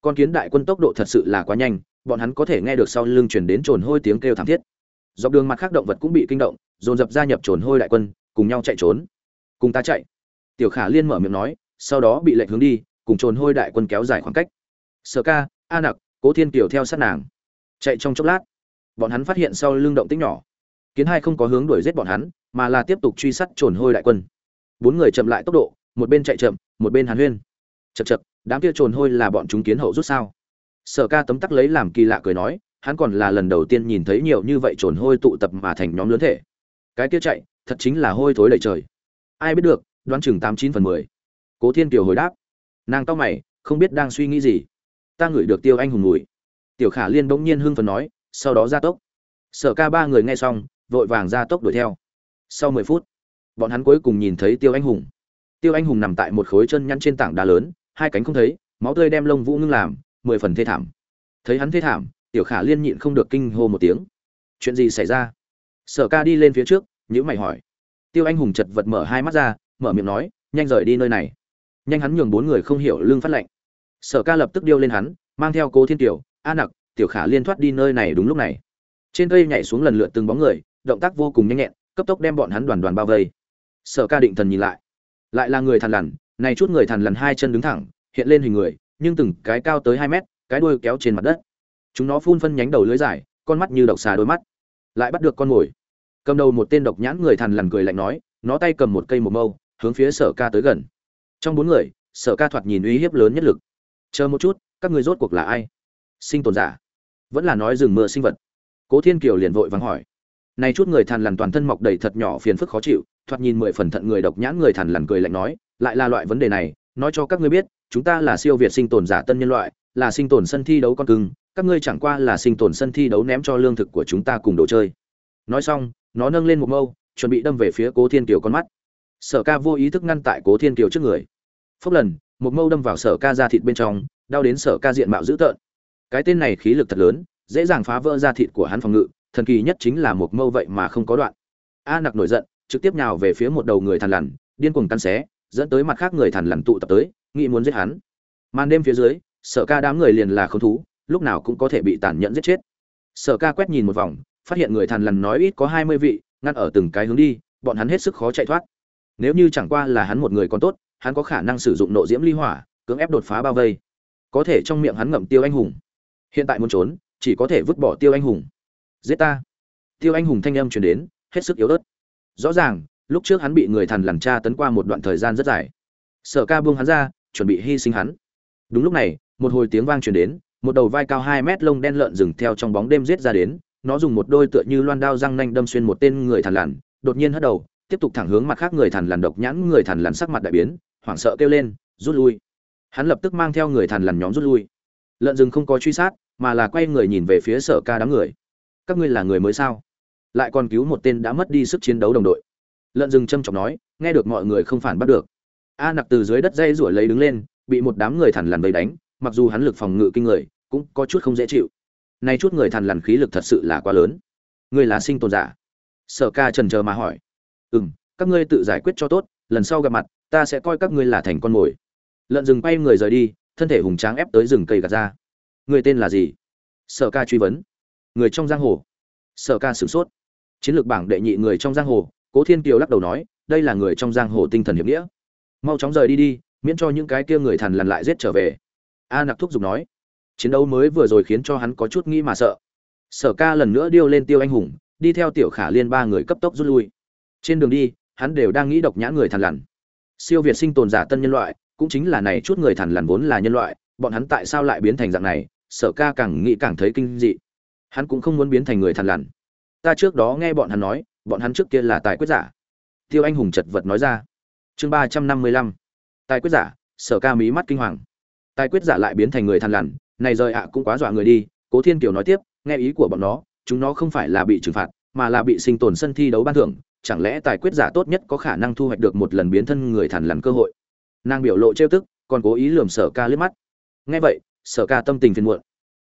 Con kiến đại quân tốc độ thật sự là quá nhanh bọn hắn có thể nghe được sau lưng chuyển đến trồn hôi tiếng kêu thảm thiết. Dọc đường mặt khác động vật cũng bị kinh động, dồn dập gia nhập trồn hôi đại quân, cùng nhau chạy trốn. Cùng ta chạy. Tiểu khả liên mở miệng nói, sau đó bị lệnh hướng đi, cùng trồn hôi đại quân kéo dài khoảng cách. Sở ca, a nặc, cố thiên kiều theo sát nàng. Chạy trong chốc lát, bọn hắn phát hiện sau lưng động tích nhỏ. Kiến hai không có hướng đuổi giết bọn hắn, mà là tiếp tục truy sát trồn hôi đại quân. Bốn người chậm lại tốc độ, một bên chạy chậm, một bên hàn huyên. Chật chật đám kia trồn hôi là bọn chúng kiến hậu rút sao? Sở ca tấm tắc lấy làm kỳ lạ cười nói, hắn còn là lần đầu tiên nhìn thấy nhiều như vậy trồn hôi tụ tập mà thành nhóm lớn thể. Cái kia chạy, thật chính là hôi thối đầy trời. Ai biết được, đoán chừng tám chín phần mười. Cố thiên kiều hồi đáp. Nàng tao mày, không biết đang suy nghĩ gì. Ta ngửi được tiêu anh hùng mùi. Tiểu khả liên bỗng nhiên hưng phần nói, sau đó ra tốc. Sở ca ba người nghe xong, vội vàng ra tốc đuổi theo. Sau mười phút, bọn hắn cuối cùng nhìn thấy tiêu anh hùng. Tiêu anh hùng nằm tại một khối chân nhăn trên tảng đá lớn, hai cánh không thấy, máu tươi đem lông vũ ngưng làm mười phần thê thảm. Thấy hắn thê thảm, tiểu khả liên nhịn không được kinh hô một tiếng. Chuyện gì xảy ra? Sở ca đi lên phía trước nhữ mày hỏi. Tiêu anh hùng chật vật mở hai mắt ra, mở miệng nói, nhanh rời đi nơi này. Nhanh hắn nhường bốn người không hiểu lương phát lệnh. Sở ca lập tức điêu lên hắn, mang theo cố thiên tiểu, a nặc, tiểu khả liên thoát đi nơi này đúng lúc này. Trên cây nhảy xuống lần lượt từng bóng người, động tác vô cùng nhanh nhẹn, cấp tốc đem bọn hắn đoàn đoàn bao vây. Sở ca định thần nhìn lại. Lại là người thằn lằn, này chút người thằn lằn hai chân đứng thẳng, hiện lên hình người nhưng từng cái cao tới hai mét, cái đuôi kéo trên mặt đất. Chúng nó phun phân nhánh đầu lưới dài, con mắt như độc xà đôi mắt. Lại bắt được con mồi. Cầm đầu một tên độc nhãn người thằn lằn cười lạnh nói, nó tay cầm một cây một mâu, hướng phía sở ca tới gần. Trong bốn người, sở ca thoạt nhìn uy hiếp lớn nhất lực. Chờ một chút, các người rốt cuộc là ai? Sinh tồn giả. Vẫn là nói rừng mưa sinh vật. Cố thiên kiều liền vội vắng hỏi. Này chút người thằn lằn toàn thân mọc đầy thật nhỏ phiền phức khó chịu, thoạt nhìn mười phần thận người độc nhãn người thằn lằn cười lạnh nói, lại là loại vấn đề này, nói cho các ngươi biết chúng ta là siêu việt sinh tồn giả tân nhân loại, là sinh tồn sân thi đấu con cưng, các ngươi chẳng qua là sinh tồn sân thi đấu ném cho lương thực của chúng ta cùng đồ chơi. Nói xong, nó nâng lên một mâu, chuẩn bị đâm về phía cố thiên kiều con mắt. Sở ca vô ý thức ngăn tại cố thiên kiều trước người. Phốc lần, một mâu đâm vào sở ca da thịt bên trong, đau đến sở ca diện mạo dữ tợn. Cái tên này khí lực thật lớn, dễ dàng phá vỡ da thịt của hắn phòng ngự, thần kỳ nhất chính là một mâu vậy mà không có đoạn. A nặc nổi giận, trực tiếp nhào về phía một đầu người thằn lằn, điên cuồng cắn xé, dẫn tới mặt khác người thằn lằn tụ tập tới nghĩ muốn giết hắn. Màn đêm phía dưới, sở ca đám người liền là không thú, lúc nào cũng có thể bị tàn nhẫn giết chết. Sở ca quét nhìn một vòng, phát hiện người thằn lằn nói ít có hai mươi vị, ngăn ở từng cái hướng đi, bọn hắn hết sức khó chạy thoát. Nếu như chẳng qua là hắn một người còn tốt, hắn có khả năng sử dụng nộ diễm ly hỏa, cưỡng ép đột phá bao vây. Có thể trong miệng hắn ngậm tiêu anh hùng. Hiện tại muốn trốn, chỉ có thể vứt bỏ tiêu anh hùng. Giết ta. Tiêu anh hùng thanh âm truyền đến, hết sức yếu ớt. Rõ ràng, lúc trước hắn bị người thằn lằn tra tấn qua một đoạn thời gian rất dài. Sở ca buông hắn ra chuẩn bị hy sinh hắn. Đúng lúc này, một hồi tiếng vang truyền đến, một đầu vai cao hai mét lông đen lợn rừng theo trong bóng đêm giết ra đến, nó dùng một đôi tựa như loan đao răng nanh đâm xuyên một tên người thằn lằn, đột nhiên hất đầu, tiếp tục thẳng hướng mặt khác người thằn lằn độc nhãn, người thằn lằn sắc mặt đại biến, hoảng sợ kêu lên, rút lui! Hắn lập tức mang theo người thằn lằn nhóm rút lui. Lợn rừng không có truy sát, mà là quay người nhìn về phía sở ca đám người. Các ngươi là người mới sao? Lại còn cứu một tên đã mất đi sức chiến đấu đồng đội. Lợn rừng trâm trọng nói, nghe được mọi người không phản bắt được a nặc từ dưới đất dây rủi lấy đứng lên, bị một đám người thằn lằn vây đánh, mặc dù hắn lực phòng ngự kinh người, cũng có chút không dễ chịu. Nay chút người thằn lằn khí lực thật sự là quá lớn. Ngươi là sinh tồn giả? Sở ca trần chờ mà hỏi. Ừ m các ngươi tự giải quyết cho tốt, lần sau gặp mặt, ta sẽ coi các ngươi là thành con mồi. Lợn rừng bay người rời đi, thân thể hùng tráng ép tới rừng cây gạt ra. Người tên là gì? Sở ca truy vấn. Người trong giang hồ. Sở ca sửng sốt. Chiến lược bảng đệ nhị người trong giang hồ, cố thiên kiều lắc đầu nói, đây là người trong giang hồ tinh thần hiệp nghĩa mau chóng rời đi đi, miễn cho những cái kia người thằn lằn lại giết trở về. A nặc thúc giục nói. Chiến đấu mới vừa rồi khiến cho hắn có chút nghĩ mà sợ. Sở ca lần nữa điêu lên tiêu anh hùng, đi theo tiểu khả liên ba người cấp tốc rút lui. Trên đường đi, hắn đều đang nghĩ độc nhã người thằn lằn. Siêu việt sinh tồn giả tân nhân loại, cũng chính là này chút người thằn lằn vốn là nhân loại, bọn hắn tại sao lại biến thành dạng này? Sở ca càng nghĩ càng thấy kinh dị. Hắn cũng không muốn biến thành người thằn lằn. Ta trước đó nghe bọn hắn nói, bọn hắn trước kia là tài quyết giả. Tiêu anh hùng chật vật nói ra chương ba trăm năm mươi lăm. Tài quyết giả, sở ca mí mắt kinh hoàng. Tài quyết giả lại biến thành người thằn lằn, này rời ạ cũng quá dọa người đi, cố thiên kiều nói tiếp, nghe ý của bọn nó, chúng nó không phải là bị trừng phạt, mà là bị sinh tồn sân thi đấu ban thưởng, chẳng lẽ tài quyết giả tốt nhất có khả năng thu hoạch được một lần biến thân người thằn lằn cơ hội? Nàng biểu lộ trêu tức, còn cố ý lườm sở ca liếc mắt. Nghe vậy, sở ca tâm tình phiền muộn.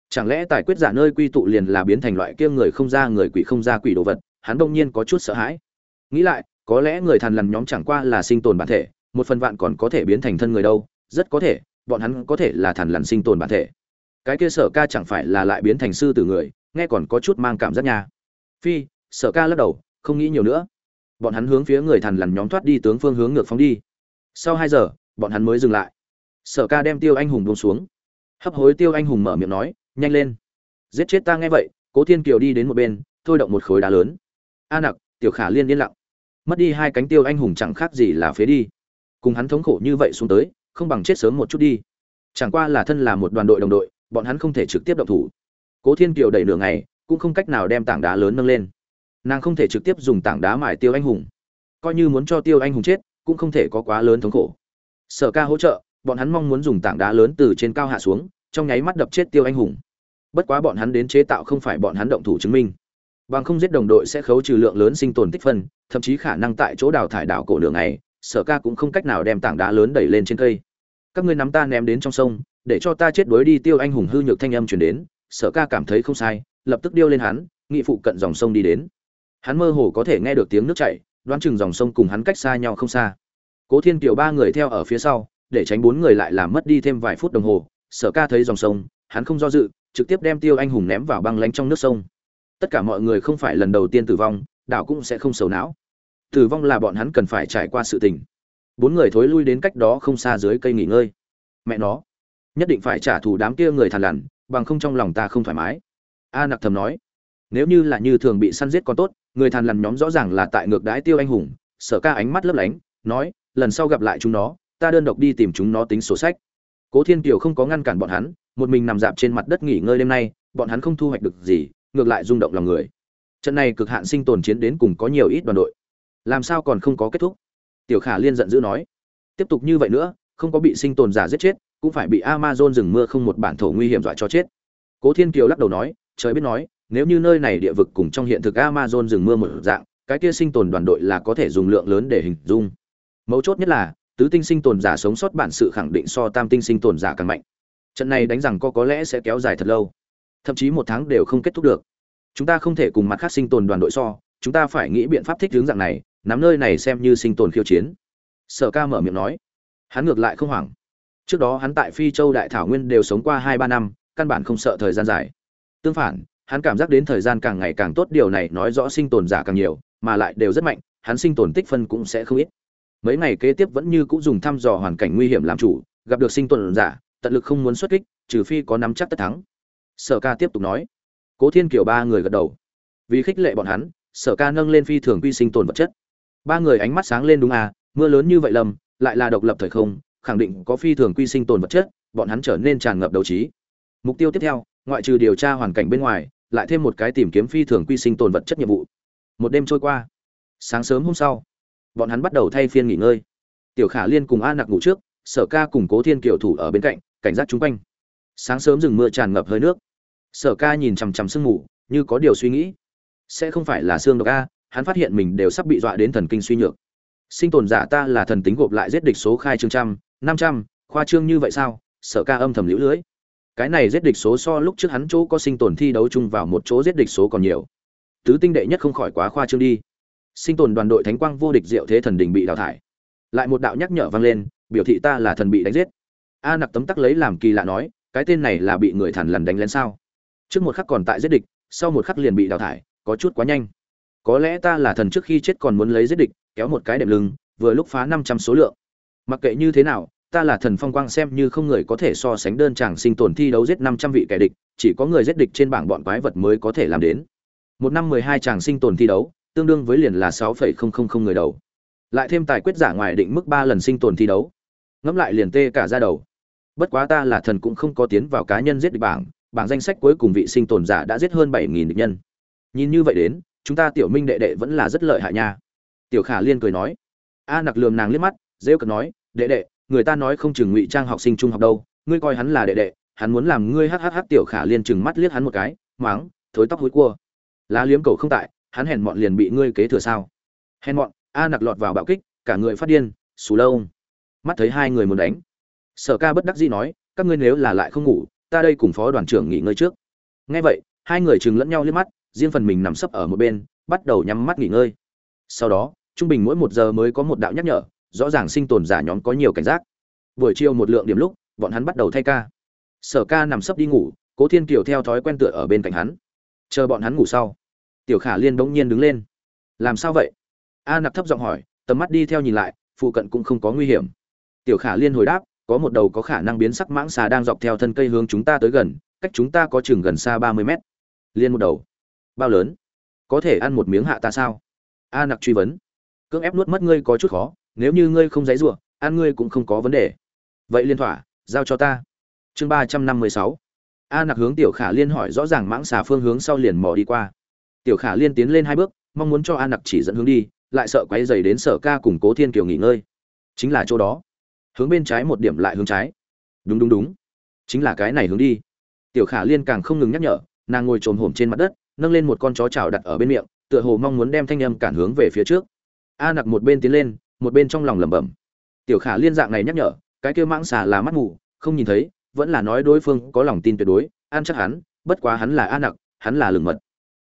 Chẳng lẽ tài quyết giả nơi quy tụ liền là biến thành loại kia người không ra người quỷ không ra quỷ đồ vật, hắn đông nhiên có chút sợ hãi. Nghĩ lại có lẽ người thằn lằn nhóm chẳng qua là sinh tồn bản thể, một phần vạn còn có thể biến thành thân người đâu, rất có thể, bọn hắn có thể là thằn lằn sinh tồn bản thể. Cái kia sở ca chẳng phải là lại biến thành sư tử người, nghe còn có chút mang cảm giác nha. Phi, sở ca lắc đầu, không nghĩ nhiều nữa. Bọn hắn hướng phía người thằn lằn nhóm thoát đi, tướng phương hướng ngược phóng đi. Sau hai giờ, bọn hắn mới dừng lại. Sở ca đem tiêu anh hùng buông xuống. Hấp hối tiêu anh hùng mở miệng nói, nhanh lên. Giết chết ta nghe vậy, cố thiên kiều đi đến một bên, thôi động một khối đá lớn. A nặc, tiểu khả liên yên lặng mất đi hai cánh tiêu anh hùng chẳng khác gì là phế đi. Cùng hắn thống khổ như vậy xuống tới, không bằng chết sớm một chút đi. Chẳng qua là thân là một đoàn đội đồng đội, bọn hắn không thể trực tiếp động thủ. Cố thiên kiều đẩy nửa ngày, cũng không cách nào đem tảng đá lớn nâng lên. Nàng không thể trực tiếp dùng tảng đá mài tiêu anh hùng. Coi như muốn cho tiêu anh hùng chết, cũng không thể có quá lớn thống khổ. Sở ca hỗ trợ, bọn hắn mong muốn dùng tảng đá lớn từ trên cao hạ xuống, trong nháy mắt đập chết tiêu anh hùng. Bất quá bọn hắn đến chế tạo không phải bọn hắn động thủ chứng minh. Bằng không giết đồng đội sẽ khấu trừ lượng lớn sinh tồn tích phân thậm chí khả năng tại chỗ đào thải đảo cổ đường này sở ca cũng không cách nào đem tảng đá lớn đẩy lên trên cây. Các ngươi nắm ta ném đến trong sông, để cho ta chết đuối đi, tiêu anh hùng hư nhược thanh âm chuyển đến, sở ca cảm thấy không sai, lập tức điêu lên hắn, nghị phụ cận dòng sông đi đến. Hắn mơ hồ có thể nghe được tiếng nước chảy, đoán chừng dòng sông cùng hắn cách xa nhau không xa. Cố thiên kiều ba người theo ở phía sau, để tránh bốn người lại làm mất đi thêm vài phút đồng hồ, sở ca thấy dòng sông, hắn không do dự, trực tiếp đem tiêu anh hùng ném vào băng lãnh trong nước sông. Tất cả mọi người không phải lần đầu tiên tử vong đảo cũng sẽ không sầu não. Tử vong là bọn hắn cần phải trải qua sự tình. Bốn người thối lui đến cách đó không xa dưới cây nghỉ ngơi. Mẹ nó, nhất định phải trả thù đám kia người thằn lằn, bằng không trong lòng ta không thoải mái. A nặc thầm nói, nếu như là như thường bị săn giết còn tốt, người thằn lằn nhóm rõ ràng là tại ngược đái tiêu anh hùng, sở ca ánh mắt lấp lánh, nói, lần sau gặp lại chúng nó, ta đơn độc đi tìm chúng nó tính sổ sách. Cố thiên kiều không có ngăn cản bọn hắn, một mình nằm dạp trên mặt đất nghỉ ngơi đêm nay, bọn hắn không thu hoạch được gì, ngược lại rung động lòng người trận này cực hạn sinh tồn chiến đến cùng có nhiều ít đoàn đội. Làm sao còn không có kết thúc? Tiểu khả liên giận dữ nói. Tiếp tục như vậy nữa, không có bị sinh tồn giả giết chết, cũng phải bị amazon rừng mưa không một bản thổ nguy hiểm dọa cho chết. Cố thiên kiều lắc đầu nói, trời biết nói, nếu như nơi này địa vực cùng trong hiện thực amazon rừng mưa một dạng, cái kia sinh tồn đoàn đội là có thể dùng lượng lớn để hình dung. Mấu chốt nhất là, tứ tinh sinh tồn giả sống sót bản sự khẳng định so tam tinh sinh tồn giả càng mạnh. Trận này đánh rằng có có lẽ sẽ kéo dài thật lâu. Thậm chí một tháng đều không kết thúc được chúng ta không thể cùng mặt khác sinh tồn đoàn đội so, chúng ta phải nghĩ biện pháp thích hướng dạng này, nắm nơi này xem như sinh tồn khiêu chiến. Sở ca mở miệng nói. Hắn ngược lại không hoảng. Trước đó hắn tại phi châu đại thảo nguyên đều sống qua hai ba năm, căn bản không sợ thời gian dài. Tương phản, hắn cảm giác đến thời gian càng ngày càng tốt, điều này nói rõ sinh tồn giả càng nhiều, mà lại đều rất mạnh, hắn sinh tồn tích phân cũng sẽ không ít. Mấy ngày kế tiếp vẫn như cũng dùng thăm dò hoàn cảnh nguy hiểm làm chủ, gặp được sinh tồn giả, tận lực không muốn xuất kích, trừ phi có nắm chắc tất thắng. Sở ca tiếp tục nói cố thiên kiều ba người gật đầu. Vì khích lệ bọn hắn, sở ca nâng lên phi thường quy sinh tồn vật chất. Ba người ánh mắt sáng lên đúng à mưa lớn như vậy lầm, lại là độc lập thời không, khẳng định có phi thường quy sinh tồn vật chất, bọn hắn trở nên tràn ngập đầu trí. Mục tiêu tiếp theo, ngoại trừ điều tra hoàn cảnh bên ngoài, lại thêm một cái tìm kiếm phi thường quy sinh tồn vật chất nhiệm vụ. Một đêm trôi qua. Sáng sớm hôm sau, bọn hắn bắt đầu thay phiên nghỉ ngơi. Tiểu khả liên cùng a nặc ngủ trước, sở ca cùng cố thiên kiều thủ ở bên cạnh, cảnh giác chung quanh. Sáng sớm rừng mưa tràn ngập hơi nước sở ca nhìn chằm chằm sương mù, như có điều suy nghĩ. Sẽ không phải là xương độc a, hắn phát hiện mình đều sắp bị dọa đến thần kinh suy nhược. Sinh tồn giả ta là thần tính gộp lại giết địch số khai trương trăm, năm trăm, khoa trương như vậy sao? Sở ca âm thầm liễu lưới. Cái này giết địch số so lúc trước hắn chỗ có sinh tồn thi đấu chung vào một chỗ giết địch số còn nhiều. Tứ tinh đệ nhất không khỏi quá khoa trương đi. Sinh tồn đoàn đội thánh quang vô địch diệu thế thần đình bị đào thải. Lại một đạo nhắc nhở vang lên, biểu thị ta là thần bị đánh giết. A nặc tấm tắc lấy làm kỳ lạ nói, cái tên này là bị người thằn lằn đánh lên sao? Trước một khắc còn tại giết địch, sau một khắc liền bị đào thải, có chút quá nhanh. Có lẽ ta là thần trước khi chết còn muốn lấy giết địch, kéo một cái đệm lưng, vừa lúc phá năm trăm số lượng. Mặc kệ như thế nào, ta là thần phong quang xem như không người có thể so sánh đơn chàng sinh tồn thi đấu giết năm trăm vị kẻ địch, chỉ có người giết địch trên bảng bọn quái vật mới có thể làm đến. Một năm mười hai chàng sinh tồn thi đấu, tương đương với liền là sáu phẩy không không không người đầu. Lại thêm tài quyết giả ngoài định mức ba lần sinh tồn thi đấu. Ngẫm lại liền tê cả ra đầu. Bất quá ta là thần cũng không có tiến vào cá nhân giết địch bảng bảng danh sách cuối cùng vị sinh tồn giả đã giết hơn bảy nghìn địch nhân. Nhìn như vậy đến, chúng ta tiểu minh đệ đệ vẫn là rất lợi hại nha. Tiểu khả liên cười nói. A nặc lườm nàng liếc mắt, rêu cực nói, đệ đệ, người ta nói không chừng ngụy trang học sinh trung học đâu, ngươi coi hắn là đệ đệ, hắn muốn làm ngươi hhh tiểu khả liên chừng mắt liếc hắn một cái máng thối tóc hối cua. Lá liếm cầu không tại, hắn hèn mọn liền bị ngươi kế thừa sao? Hèn mọn, a nặc lọt vào bạo kích, cả người phát điên, xù lâu mắt thấy hai người muốn đánh. Sở ca bất đắc dĩ nói, các ngươi nếu là lại không ngủ ta đây cùng phó đoàn trưởng nghỉ ngơi trước. Nghe vậy, hai người chừng lẫn nhau liếc mắt, riêng phần mình nằm sấp ở một bên, bắt đầu nhắm mắt nghỉ ngơi. Sau đó, trung bình mỗi một giờ mới có một đạo nhắc nhở, rõ ràng sinh tồn giả nhóm có nhiều cảnh giác. Buổi chiều một lượng điểm lúc, bọn hắn bắt đầu thay ca. Sở ca nằm sấp đi ngủ, cố thiên kiều theo thói quen tựa ở bên cạnh hắn. Chờ bọn hắn ngủ sau, tiểu khả liên bỗng nhiên đứng lên. Làm sao vậy? A nặc thấp giọng hỏi, tầm mắt đi theo nhìn lại, phụ cận cũng không có nguy hiểm. Tiểu khả liên hồi đáp có một đầu có khả năng biến sắc mãng xà đang dọc theo thân cây hướng chúng ta tới gần, cách chúng ta có chừng gần xa ba mươi mét. Liên một đầu. Bao lớn? Có thể ăn một miếng hạ ta sao? A nặc truy vấn. Cưỡng ép nuốt mất ngươi có chút khó, nếu như ngươi không dãy ruộng ăn ngươi cũng không có vấn đề. Vậy liên thỏa, giao cho ta. Chương ba trăm năm mươi sáu. A nặc hướng tiểu khả liên hỏi rõ ràng mãng xà phương hướng sau liền mò đi qua. Tiểu khả liên tiến lên hai bước, mong muốn cho a nặc chỉ dẫn hướng đi, lại sợ quay dày đến sở ca củng cố thiên kiều nghỉ ngơi. Chính là chỗ đó hướng bên trái một điểm lại hướng trái. Đúng đúng đúng. Chính là cái này hướng đi. Tiểu khả liên càng không ngừng nhắc nhở, nàng ngồi trồm hổm trên mặt đất, nâng lên một con chó chảo đặt ở bên miệng, tựa hồ mong muốn đem thanh âm cản hướng về phía trước. A nặc một bên tiến lên, một bên trong lòng lẩm bẩm. Tiểu khả liên dạng này nhắc nhở, cái kia mãng xà là mắt mù, không nhìn thấy, vẫn là nói đối phương có lòng tin tuyệt đối an chắc hắn, bất quá hắn là a nặc, hắn là lừng mật.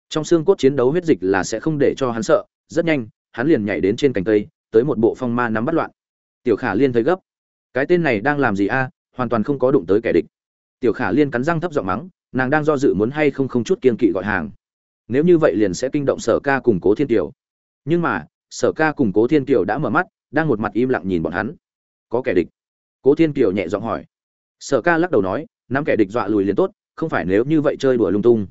Trong xương cốt chiến đấu huyết dịch là sẽ không để cho hắn sợ, rất nhanh, hắn liền nhảy đến trên cành cây, tới một bộ phong ma nắm bắt loạn. Tiểu khả liên thấy gấp cái tên này đang làm gì a? Hoàn toàn không có đụng tới kẻ địch. Tiểu khả liên cắn răng thấp giọng mắng, nàng đang do dự muốn hay không không chút kiên kỵ gọi hàng. Nếu như vậy liền sẽ kinh động sở ca cùng cố thiên tiểu nhưng mà, sở ca cùng cố thiên kiều đã mở mắt, đang một mặt im lặng nhìn bọn hắn. Có kẻ địch? Cố thiên kiều nhẹ giọng hỏi. Sở ca lắc đầu nói, nắm kẻ địch dọa lùi liền tốt, không phải nếu như vậy chơi đùa lung tung.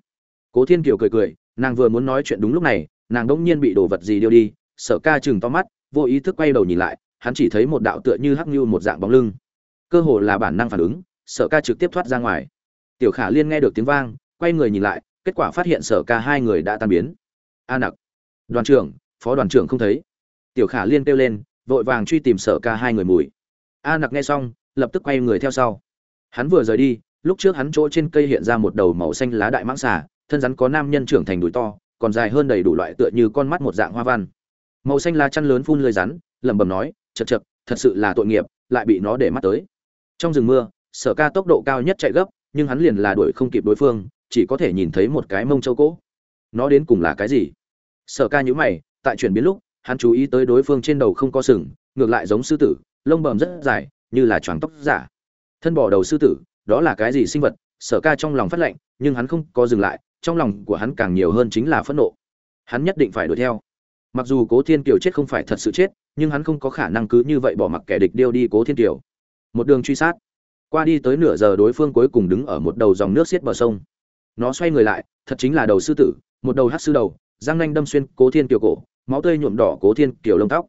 Cố thiên kiều cười cười, nàng vừa muốn nói chuyện đúng lúc này, nàng đỗng nhiên bị đổ vật gì điêu đi, sở ca chừng to mắt, vô ý thức quay đầu nhìn lại hắn chỉ thấy một đạo tựa như hắc như một dạng bóng lưng. Cơ hồ là bản năng phản ứng, sở ca trực tiếp thoát ra ngoài. Tiểu khả liên nghe được tiếng vang, quay người nhìn lại, kết quả phát hiện sở ca hai người đã tan biến. A nặc. Đoàn trưởng, phó đoàn trưởng không thấy. Tiểu khả liên kêu lên, vội vàng truy tìm sở ca hai người mùi. A nặc nghe xong, lập tức quay người theo sau. Hắn vừa rời đi, lúc trước hắn chỗ trên cây hiện ra một đầu màu xanh lá đại mãng xà, thân rắn có nam nhân trưởng thành đùi to, còn dài hơn đầy đủ loại tựa như con mắt một dạng hoa văn. Màu xanh lá chăn lớn phun lưới rắn, lẩm bẩm nói chật chật, thật sự là tội nghiệp, lại bị nó để mắt tới. Trong rừng mưa, sở ca tốc độ cao nhất chạy gấp, nhưng hắn liền là đuổi không kịp đối phương, chỉ có thể nhìn thấy một cái mông châu cỗ. Nó đến cùng là cái gì? Sở ca nhữ mày, tại chuyển biến lúc, hắn chú ý tới đối phương trên đầu không có sừng, ngược lại giống sư tử, lông bầm rất dài, như là choàng tóc giả. Thân bỏ đầu sư tử, đó là cái gì sinh vật? Sở ca trong lòng phát lệnh, nhưng hắn không có dừng lại, trong lòng của hắn càng nhiều hơn chính là phẫn nộ. Hắn nhất định phải đuổi theo. Mặc dù cố thiên kiều chết không phải thật sự chết nhưng hắn không có khả năng cứ như vậy bỏ mặc kẻ địch điêu đi cố thiên kiều. Một đường truy sát. Qua đi tới nửa giờ đối phương cuối cùng đứng ở một đầu dòng nước xiết bờ sông. Nó xoay người lại, thật chính là đầu sư tử, một đầu hát sư đầu, răng nanh đâm xuyên cố thiên kiều cổ, máu tươi nhuộm đỏ cố thiên kiều lông tóc.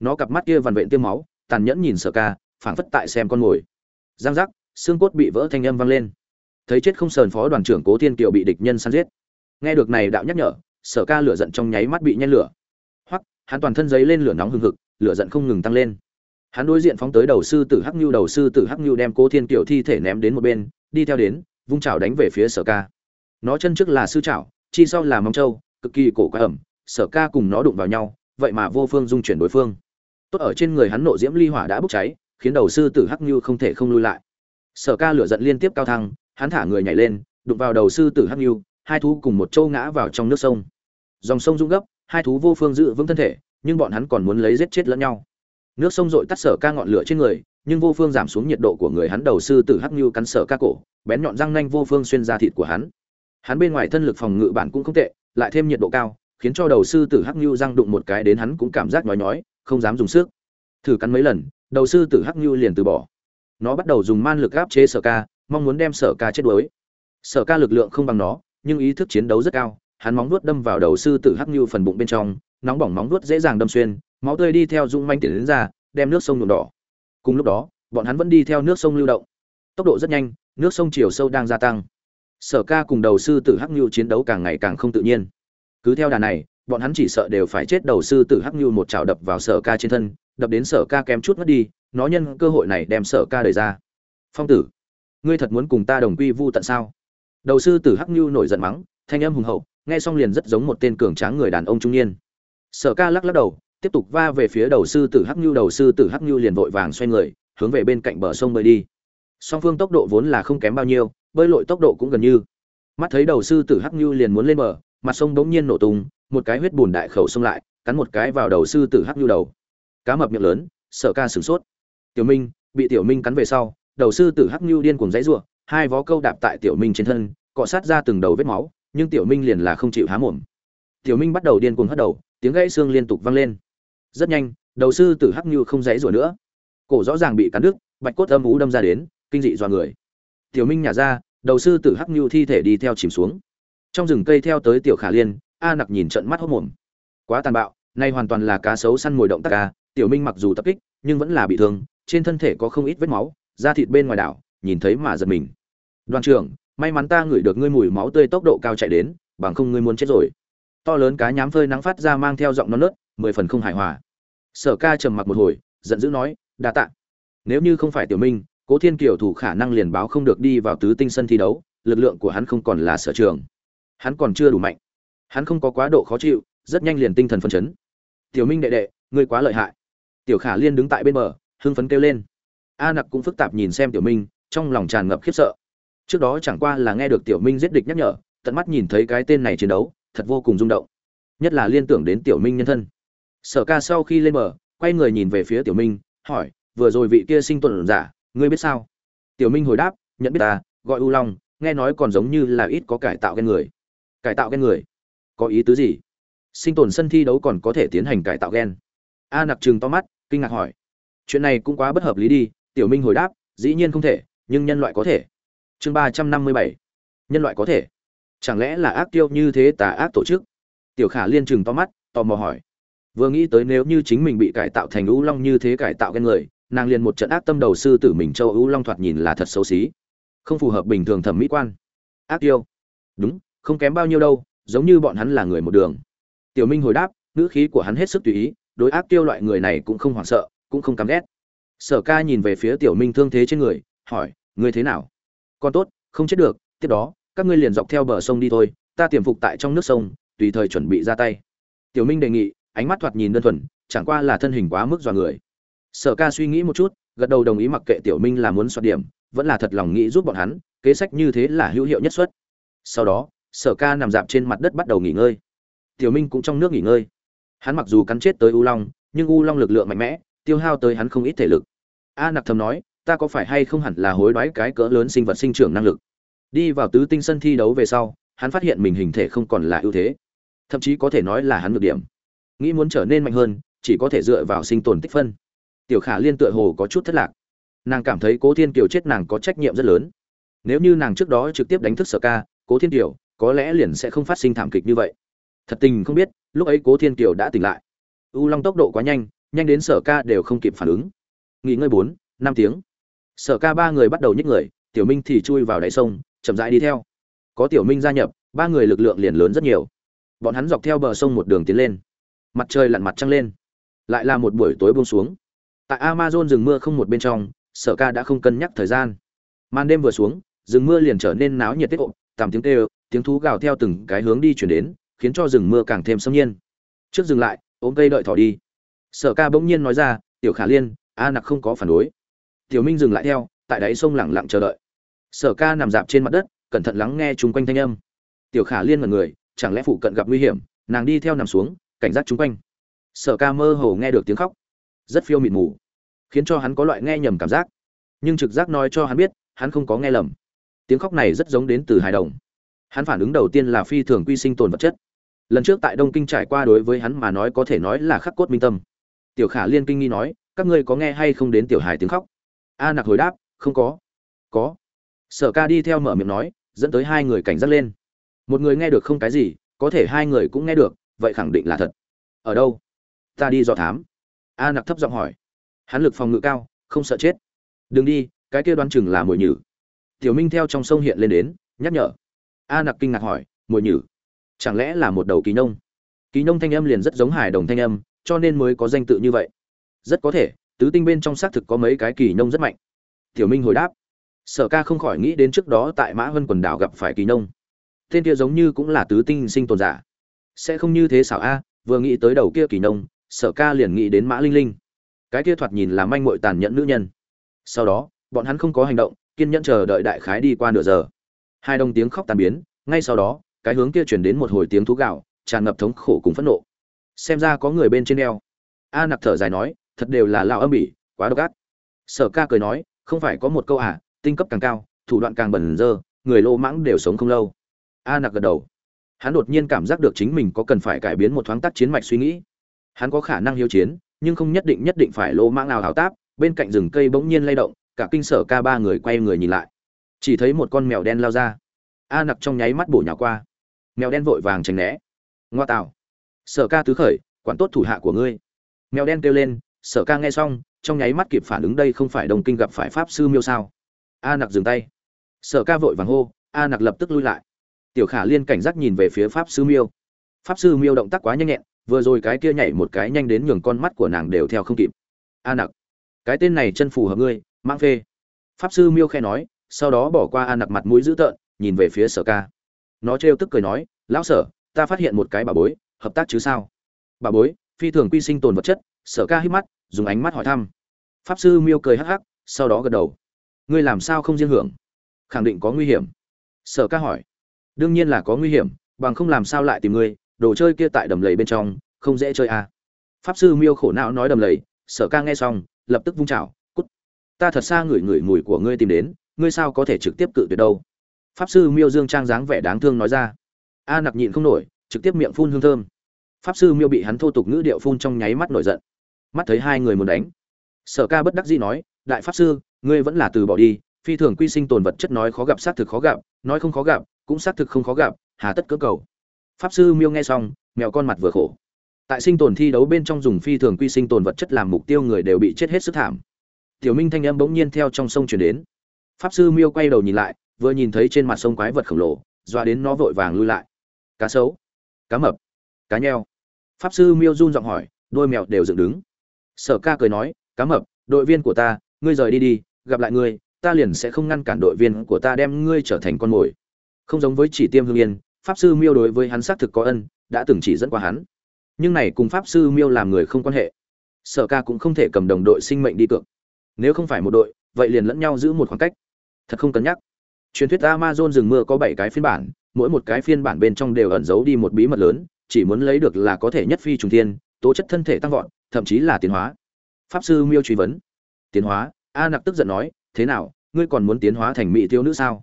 Nó cặp mắt kia vằn vện tiêm máu, tàn nhẫn nhìn sở ca, phảng phất tại xem con mồi. Giang giác, xương cốt bị vỡ thanh âm vang lên. Thấy chết không sờn phó đoàn trưởng cố thiên kiều bị địch nhân săn giết. Nghe được này đạo nhắc nhở sở ca lửa giận trong nháy mắt bị nhen lửa hắn toàn thân giấy lên lửa nóng hừng hực lửa giận không ngừng tăng lên. Hắn đối diện phóng tới đầu sư tử hắc nhu đầu sư tử hắc nhu đem cố thiên kiều thi thể ném đến một bên đi theo đến vung chảo đánh về phía sở ca. Nó chân trước là sư chảo chi sau là móng trâu cực kỳ cổ quái ẩm sở ca cùng nó đụng vào nhau vậy mà vô phương dung chuyển đối phương. Tốt ở trên người hắn nộ diễm ly hỏa đã bốc cháy khiến đầu sư tử hắc nhu không thể không lui lại. Sở ca lửa giận liên tiếp cao thăng hắn thả người nhảy lên đụng vào đầu sư tử hắc nhu, hai thú cùng một châu ngã vào trong nước sông. Dòng sông rung gấp hai thú vô phương giữ vững thân thể, nhưng bọn hắn còn muốn lấy giết chết lẫn nhau. Nước sông dội tắt sở ca ngọn lửa trên người, nhưng vô phương giảm xuống nhiệt độ của người hắn đầu sư tử hắc như cắn sở ca cổ, bén nhọn răng nanh vô phương xuyên ra thịt của hắn. Hắn bên ngoài thân lực phòng ngự bản cũng không tệ, lại thêm nhiệt độ cao, khiến cho đầu sư tử hắc như răng đụng một cái đến hắn cũng cảm giác nhói nhói, không dám dùng sức. Thử cắn mấy lần, đầu sư tử hắc như liền từ bỏ. Nó bắt đầu dùng man lực áp chế sở ca, mong muốn đem sở ca chết đuối. Sở ca lực lượng không bằng nó, nhưng ý thức chiến đấu rất cao hắn móng vuốt đâm vào đầu sư tử hắc như phần bụng bên trong, nóng bỏng móng vuốt dễ dàng đâm xuyên, máu tươi đi theo dung manh tiền đến ra, đem nước sông nhuộm đỏ. Cùng lúc đó, bọn hắn vẫn đi theo nước sông lưu động. Tốc độ rất nhanh, nước sông chiều sâu đang gia tăng. Sở ca cùng đầu sư tử hắc như chiến đấu càng ngày càng không tự nhiên. Cứ theo đà này, bọn hắn chỉ sợ đều phải chết đầu sư tử hắc như một chảo đập vào sở ca trên thân, đập đến sở ca kém chút mất đi, nó nhân cơ hội này đem sở ca đời ra. Phong tử, ngươi thật muốn cùng ta đồng quy vu tận sao? Đầu sư tử hắc như nổi giận mắng, thanh âm hùng hậu nghe xong liền rất giống một tên cường tráng người đàn ông trung niên. Sở ca lắc lắc đầu, tiếp tục va về phía đầu sư tử hắc như đầu sư tử hắc như liền vội vàng xoay người, hướng về bên cạnh bờ sông bơi đi. Song phương tốc độ vốn là không kém bao nhiêu, bơi lội tốc độ cũng gần như. Mắt thấy đầu sư tử hắc như liền muốn lên bờ, mặt sông bỗng nhiên nổ tung, một cái huyết bùn đại khẩu xông lại, cắn một cái vào đầu sư tử hắc như đầu. Cá mập miệng lớn sợ ca sửng sốt. Tiểu minh, bị tiểu minh cắn về sau, đầu sư tử hắc như điên cuồng dãy rủa hai vó câu đạp tại tiểu minh trên thân, cọ sát ra từng đầu vết máu nhưng tiểu minh liền là không chịu há mồm. Tiểu minh bắt đầu điên cuồng hất đầu, tiếng gãy xương liên tục vang lên. Rất nhanh, đầu sư tử hắc như không dãy rủa nữa. Cổ rõ ràng bị cắn đứt, bạch cốt âm ú đâm ra đến, kinh dị dọa người. Tiểu minh nhả ra, đầu sư tử hắc như thi thể đi theo chìm xuống. Trong rừng cây theo tới tiểu khả liên, a nặc nhìn trận mắt hốc mồm. Quá tàn bạo, nay hoàn toàn là cá sấu săn mồi động tác ca tiểu minh mặc dù tập kích, nhưng vẫn là bị thương, trên thân thể có không ít vết máu, da thịt bên ngoài đảo, nhìn thấy mà giật mình. Đoàn trưởng may mắn ta ngửi được ngươi mùi máu tươi tốc độ cao chạy đến, bằng không ngươi muốn chết rồi. To lớn cá nhám phơi nắng phát ra mang theo giọng non nớt, mười phần không hài hòa. Sở ca trầm mặc một hồi, giận dữ nói, đa tạ. Nếu như không phải tiểu minh, cố thiên kiều thủ khả năng liền báo không được đi vào tứ tinh sân thi đấu, lực lượng của hắn không còn là sở trường. Hắn còn chưa đủ mạnh. Hắn không có quá độ khó chịu, rất nhanh liền tinh thần phân chấn. Tiểu minh đệ đệ, ngươi quá lợi hại. Tiểu khả liên đứng tại bên bờ, hưng phấn kêu lên. A nặc cũng phức tạp nhìn xem tiểu minh, trong lòng tràn ngập khiếp sợ trước đó chẳng qua là nghe được tiểu minh giết địch nhắc nhở, tận mắt nhìn thấy cái tên này chiến đấu, thật vô cùng rung động. Nhất là liên tưởng đến tiểu minh nhân thân. Sở ca sau khi lên bờ, quay người nhìn về phía tiểu minh, hỏi, vừa rồi vị kia sinh tuần giả, ngươi biết sao? Tiểu minh hồi đáp, nhận biết ta, gọi u long, nghe nói còn giống như là ít có cải tạo gen người. Cải tạo gen người? Có ý tứ gì? Sinh tồn sân thi đấu còn có thể tiến hành cải tạo gen a nặc trừng to mắt, kinh ngạc hỏi. Chuyện này cũng quá bất hợp lý đi. Tiểu minh hồi đáp, dĩ nhiên không thể, nhưng nhân loại có thể chương ba trăm năm mươi bảy. Nhân loại có thể. Chẳng lẽ là ác tiêu như thế tà ác tổ chức? Tiểu khả liên chừng to mắt, tò mò hỏi. Vừa nghĩ tới nếu như chính mình bị cải tạo thành ưu long như thế cải tạo gen người, nàng liền một trận ác tâm đầu sư tử mình châu ưu long thoạt nhìn là thật xấu xí. Không phù hợp bình thường thẩm mỹ quan. Ác tiêu đúng, không kém bao nhiêu đâu, giống như bọn hắn là người một đường. Tiểu minh hồi đáp, ngữ khí của hắn hết sức tùy ý, đối ác tiêu loại người này cũng không hoảng sợ, cũng không căm ghét. Sở ca nhìn về phía tiểu minh thương thế trên người, hỏi, ngươi thế nào? Con tốt, không chết được, tiếp đó, các ngươi liền dọc theo bờ sông đi thôi, ta tiềm phục tại trong nước sông, tùy thời chuẩn bị ra tay. Tiểu minh đề nghị, ánh mắt thoạt nhìn đơn thuần, chẳng qua là thân hình quá mức dọa người. Sở ca suy nghĩ một chút, gật đầu đồng ý mặc kệ tiểu minh là muốn soạt điểm, vẫn là thật lòng nghĩ giúp bọn hắn, kế sách như thế là hữu hiệu nhất suất. Sau đó, sở ca nằm dạp trên mặt đất bắt đầu nghỉ ngơi. Tiểu minh cũng trong nước nghỉ ngơi. Hắn mặc dù cắn chết tới u long, nhưng u long lực lượng mạnh mẽ, tiêu hao tới hắn không ít thể lực. A nặc thầm nói ta có phải hay không hẳn là hối đoái cái cỡ lớn sinh vật sinh trưởng năng lực? Đi vào tứ tinh sân thi đấu về sau, hắn phát hiện mình hình thể không còn là ưu thế. Thậm chí có thể nói là hắn ngược điểm. Nghĩ muốn trở nên mạnh hơn, chỉ có thể dựa vào sinh tồn tích phân. Tiểu khả liên tựa hồ có chút thất lạc. Nàng cảm thấy cố thiên kiều chết nàng có trách nhiệm rất lớn. Nếu như nàng trước đó trực tiếp đánh thức sở ca, cố thiên kiều có lẽ liền sẽ không phát sinh thảm kịch như vậy. Thật tình không biết, lúc ấy cố thiên kiều đã tỉnh lại. U long tốc độ quá nhanh nhanh đến sở ca đều không kịp phản ứng. Nghỉ ngơi bốn, năm tiếng sở ca ba người bắt đầu nhích người, tiểu minh thì chui vào đáy sông, chậm rãi đi theo. Có tiểu minh gia nhập, ba người lực lượng liền lớn rất nhiều. Bọn hắn dọc theo bờ sông một đường tiến lên. Mặt trời lặn mặt trăng lên. Lại là một buổi tối buông xuống. Tại amazon rừng mưa không một bên trong, sở ca đã không cân nhắc thời gian. Màn đêm vừa xuống, rừng mưa liền trở nên náo nhiệt tiết ộ tàm tiếng kêu, tiếng thú gào theo từng cái hướng đi chuyển đến, khiến cho rừng mưa càng thêm xâm nhiên. Trước dừng lại, ôm cây đợi thỏ đi. Sở ca bỗng nhiên nói ra, tiểu khả liên, a nặc không có phản đối tiểu minh dừng lại theo, tại đáy sông lẳng lặng chờ đợi. Sở ca nằm dạp trên mặt đất, cẩn thận lắng nghe chung quanh thanh âm. Tiểu khả liên mật người, chẳng lẽ phụ cận gặp nguy hiểm, nàng đi theo nằm xuống, cảnh giác chung quanh. Sở ca mơ hồ nghe được tiếng khóc. Rất phiêu mịt mù, khiến cho hắn có loại nghe nhầm cảm giác. Nhưng trực giác nói cho hắn biết, hắn không có nghe lầm. Tiếng khóc này rất giống đến từ hài đồng. Hắn phản ứng đầu tiên là phi thường quy sinh tồn vật chất. Lần trước tại đông kinh trải qua đối với hắn mà nói có thể nói là khắc cốt minh tâm. Tiểu khả liên kinh nghi nói, các ngươi có nghe hay không đến tiểu hài tiếng khóc? A nặc hồi đáp, không có. Có. Sở ca đi theo mở miệng nói, dẫn tới hai người cảnh giác lên. Một người nghe được không cái gì, có thể hai người cũng nghe được, vậy khẳng định là thật. Ở đâu? Ta đi dò thám. A nặc thấp giọng hỏi. Hắn lực phòng ngự cao, không sợ chết. Đừng đi, cái kia đoán chừng là mồi nhử. Tiểu minh theo trong sông hiện lên đến, nhắc nhở. A nặc kinh ngạc hỏi, mồi nhử? Chẳng lẽ là một đầu kỳ nông? Kỳ nông thanh âm liền rất giống hải đồng thanh âm, cho nên mới có danh tự như vậy. Rất có thể tứ tinh bên trong xác thực có mấy cái kỳ nông rất mạnh. Tiểu minh hồi đáp, sở ca không khỏi nghĩ đến trước đó tại mã vân quần đảo gặp phải kỳ nông. Tên kia giống như cũng là tứ tinh sinh tồn giả. Sẽ không như thế xảo a, vừa nghĩ tới đầu kia kỳ nông, sở ca liền nghĩ đến mã linh linh. Cái kia thoạt nhìn là manh mội tàn nhẫn nữ nhân. Sau đó, bọn hắn không có hành động, kiên nhẫn chờ đợi đại khái đi qua nửa giờ. Hai đồng tiếng khóc tàn biến, ngay sau đó, cái hướng kia chuyển đến một hồi tiếng thú gạo tràn ngập thống khổ cùng phẫn nộ. Xem ra có người bên trên đeo a nặc thở dài nói thật đều là lao âm bỉ, quá độc ác. Sở ca cười nói, không phải có một câu à tinh cấp càng cao, thủ đoạn càng bẩn dơ, người lô mãng đều sống không lâu. A nặc gật đầu. Hắn đột nhiên cảm giác được chính mình có cần phải cải biến một thoáng tác chiến mạch suy nghĩ. Hắn có khả năng hiếu chiến, nhưng không nhất định nhất định phải lô mãng nào hào táp, bên cạnh rừng cây bỗng nhiên lay động, cả kinh sở ca ba người quay người nhìn lại. Chỉ thấy một con mèo đen lao ra. A nặc trong nháy mắt bổ nhào qua. Mèo đen vội vàng tránh né. Ngoa tạo. Sở ca tứ khởi, quản tốt thủ hạ của ngươi. Mèo đen kêu lên sở ca nghe xong, trong nháy mắt kịp phản ứng đây không phải đồng kinh gặp phải pháp sư miêu sao? A nặc dừng tay. Sở ca vội vàng hô, a nặc lập tức lui lại. Tiểu khả liên cảnh giác nhìn về phía pháp sư miêu. Pháp sư miêu động tác quá nhanh nhẹn, vừa rồi cái kia nhảy một cái nhanh đến nhường con mắt của nàng đều theo không kịp. A nặc, cái tên này chân phù hợp ngươi mang phê. Pháp sư miêu khe nói, sau đó bỏ qua a nặc mặt mũi dữ tợn, nhìn về phía sở ca. Nó trêu tức cười nói, lão sở, ta phát hiện một cái bà bối, hợp tác chứ sao? Bà bối, phi thường quy sinh tồn vật chất sở ca hít mắt, dùng ánh mắt hỏi thăm. Pháp sư miêu cười hắc hắc, sau đó gật đầu. Ngươi làm sao không riêng hưởng? Khẳng định có nguy hiểm. Sở ca hỏi. Đương nhiên là có nguy hiểm, bằng không làm sao lại tìm ngươi, đồ chơi kia tại đầm lầy bên trong, không dễ chơi à. pháp sư miêu khổ não nói đầm lầy, sở ca nghe xong, lập tức vung chảo, cút. Ta thật xa ngửi ngửi mùi của ngươi tìm đến, ngươi sao có thể trực tiếp cự tuyệt đâu? Pháp sư miêu dương trang dáng vẻ đáng thương nói ra. A nặc nhịn không nổi, trực tiếp miệng phun hương thơm. Pháp sư miêu bị hắn thô tục ngữ điệu phun trong nháy mắt nổi giận mắt thấy hai người muốn đánh. Sở ca bất đắc dĩ nói, đại pháp sư, ngươi vẫn là từ bỏ đi, phi thường quy sinh tồn vật chất nói khó gặp, xác thực khó gặp, nói không khó gặp, cũng xác thực không khó gặp, hà tất cỡ cầu. Pháp sư miêu nghe xong, mèo con mặt vừa khổ. Tại sinh tồn thi đấu bên trong dùng phi thường quy sinh tồn vật chất làm mục tiêu người đều bị chết hết sức thảm. Tiểu minh thanh âm bỗng nhiên theo trong sông chuyển đến. Pháp sư miêu quay đầu nhìn lại, vừa nhìn thấy trên mặt sông quái vật khổng lồ doa đến nó vội vàng lui lại. Cá sấu, cá mập, cá nheo. Pháp sư miêu run giọng hỏi, đôi mèo đều dựng đứng sở ca cười nói, cá mập, đội viên của ta, ngươi rời đi đi, gặp lại ngươi, ta liền sẽ không ngăn cản đội viên của ta đem ngươi trở thành con mồi. Không giống với chỉ tiêm hương yên, pháp sư miêu đối với hắn xác thực có ân, đã từng chỉ dẫn qua hắn. Nhưng này cùng pháp sư miêu làm người không quan hệ. Sở ca cũng không thể cầm đồng đội sinh mệnh đi cược. Nếu không phải một đội, vậy liền lẫn nhau giữ một khoảng cách. Thật không cân nhắc. Truyền thuyết amazon rừng mưa có bảy cái phiên bản, mỗi một cái phiên bản bên trong đều ẩn giấu đi một bí mật lớn, chỉ muốn lấy được là có thể nhất phi trùng thiên, tố chất thân thể tăng vọt thậm chí là tiến hóa. Pháp sư miêu truy vấn. Tiến hóa? A nặc tức giận nói, thế nào, ngươi còn muốn tiến hóa thành mỹ tiêu nữ sao?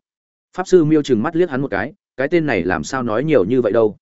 Pháp sư miêu chừng mắt liếc hắn một cái cái tên này làm sao nói nhiều như vậy đâu?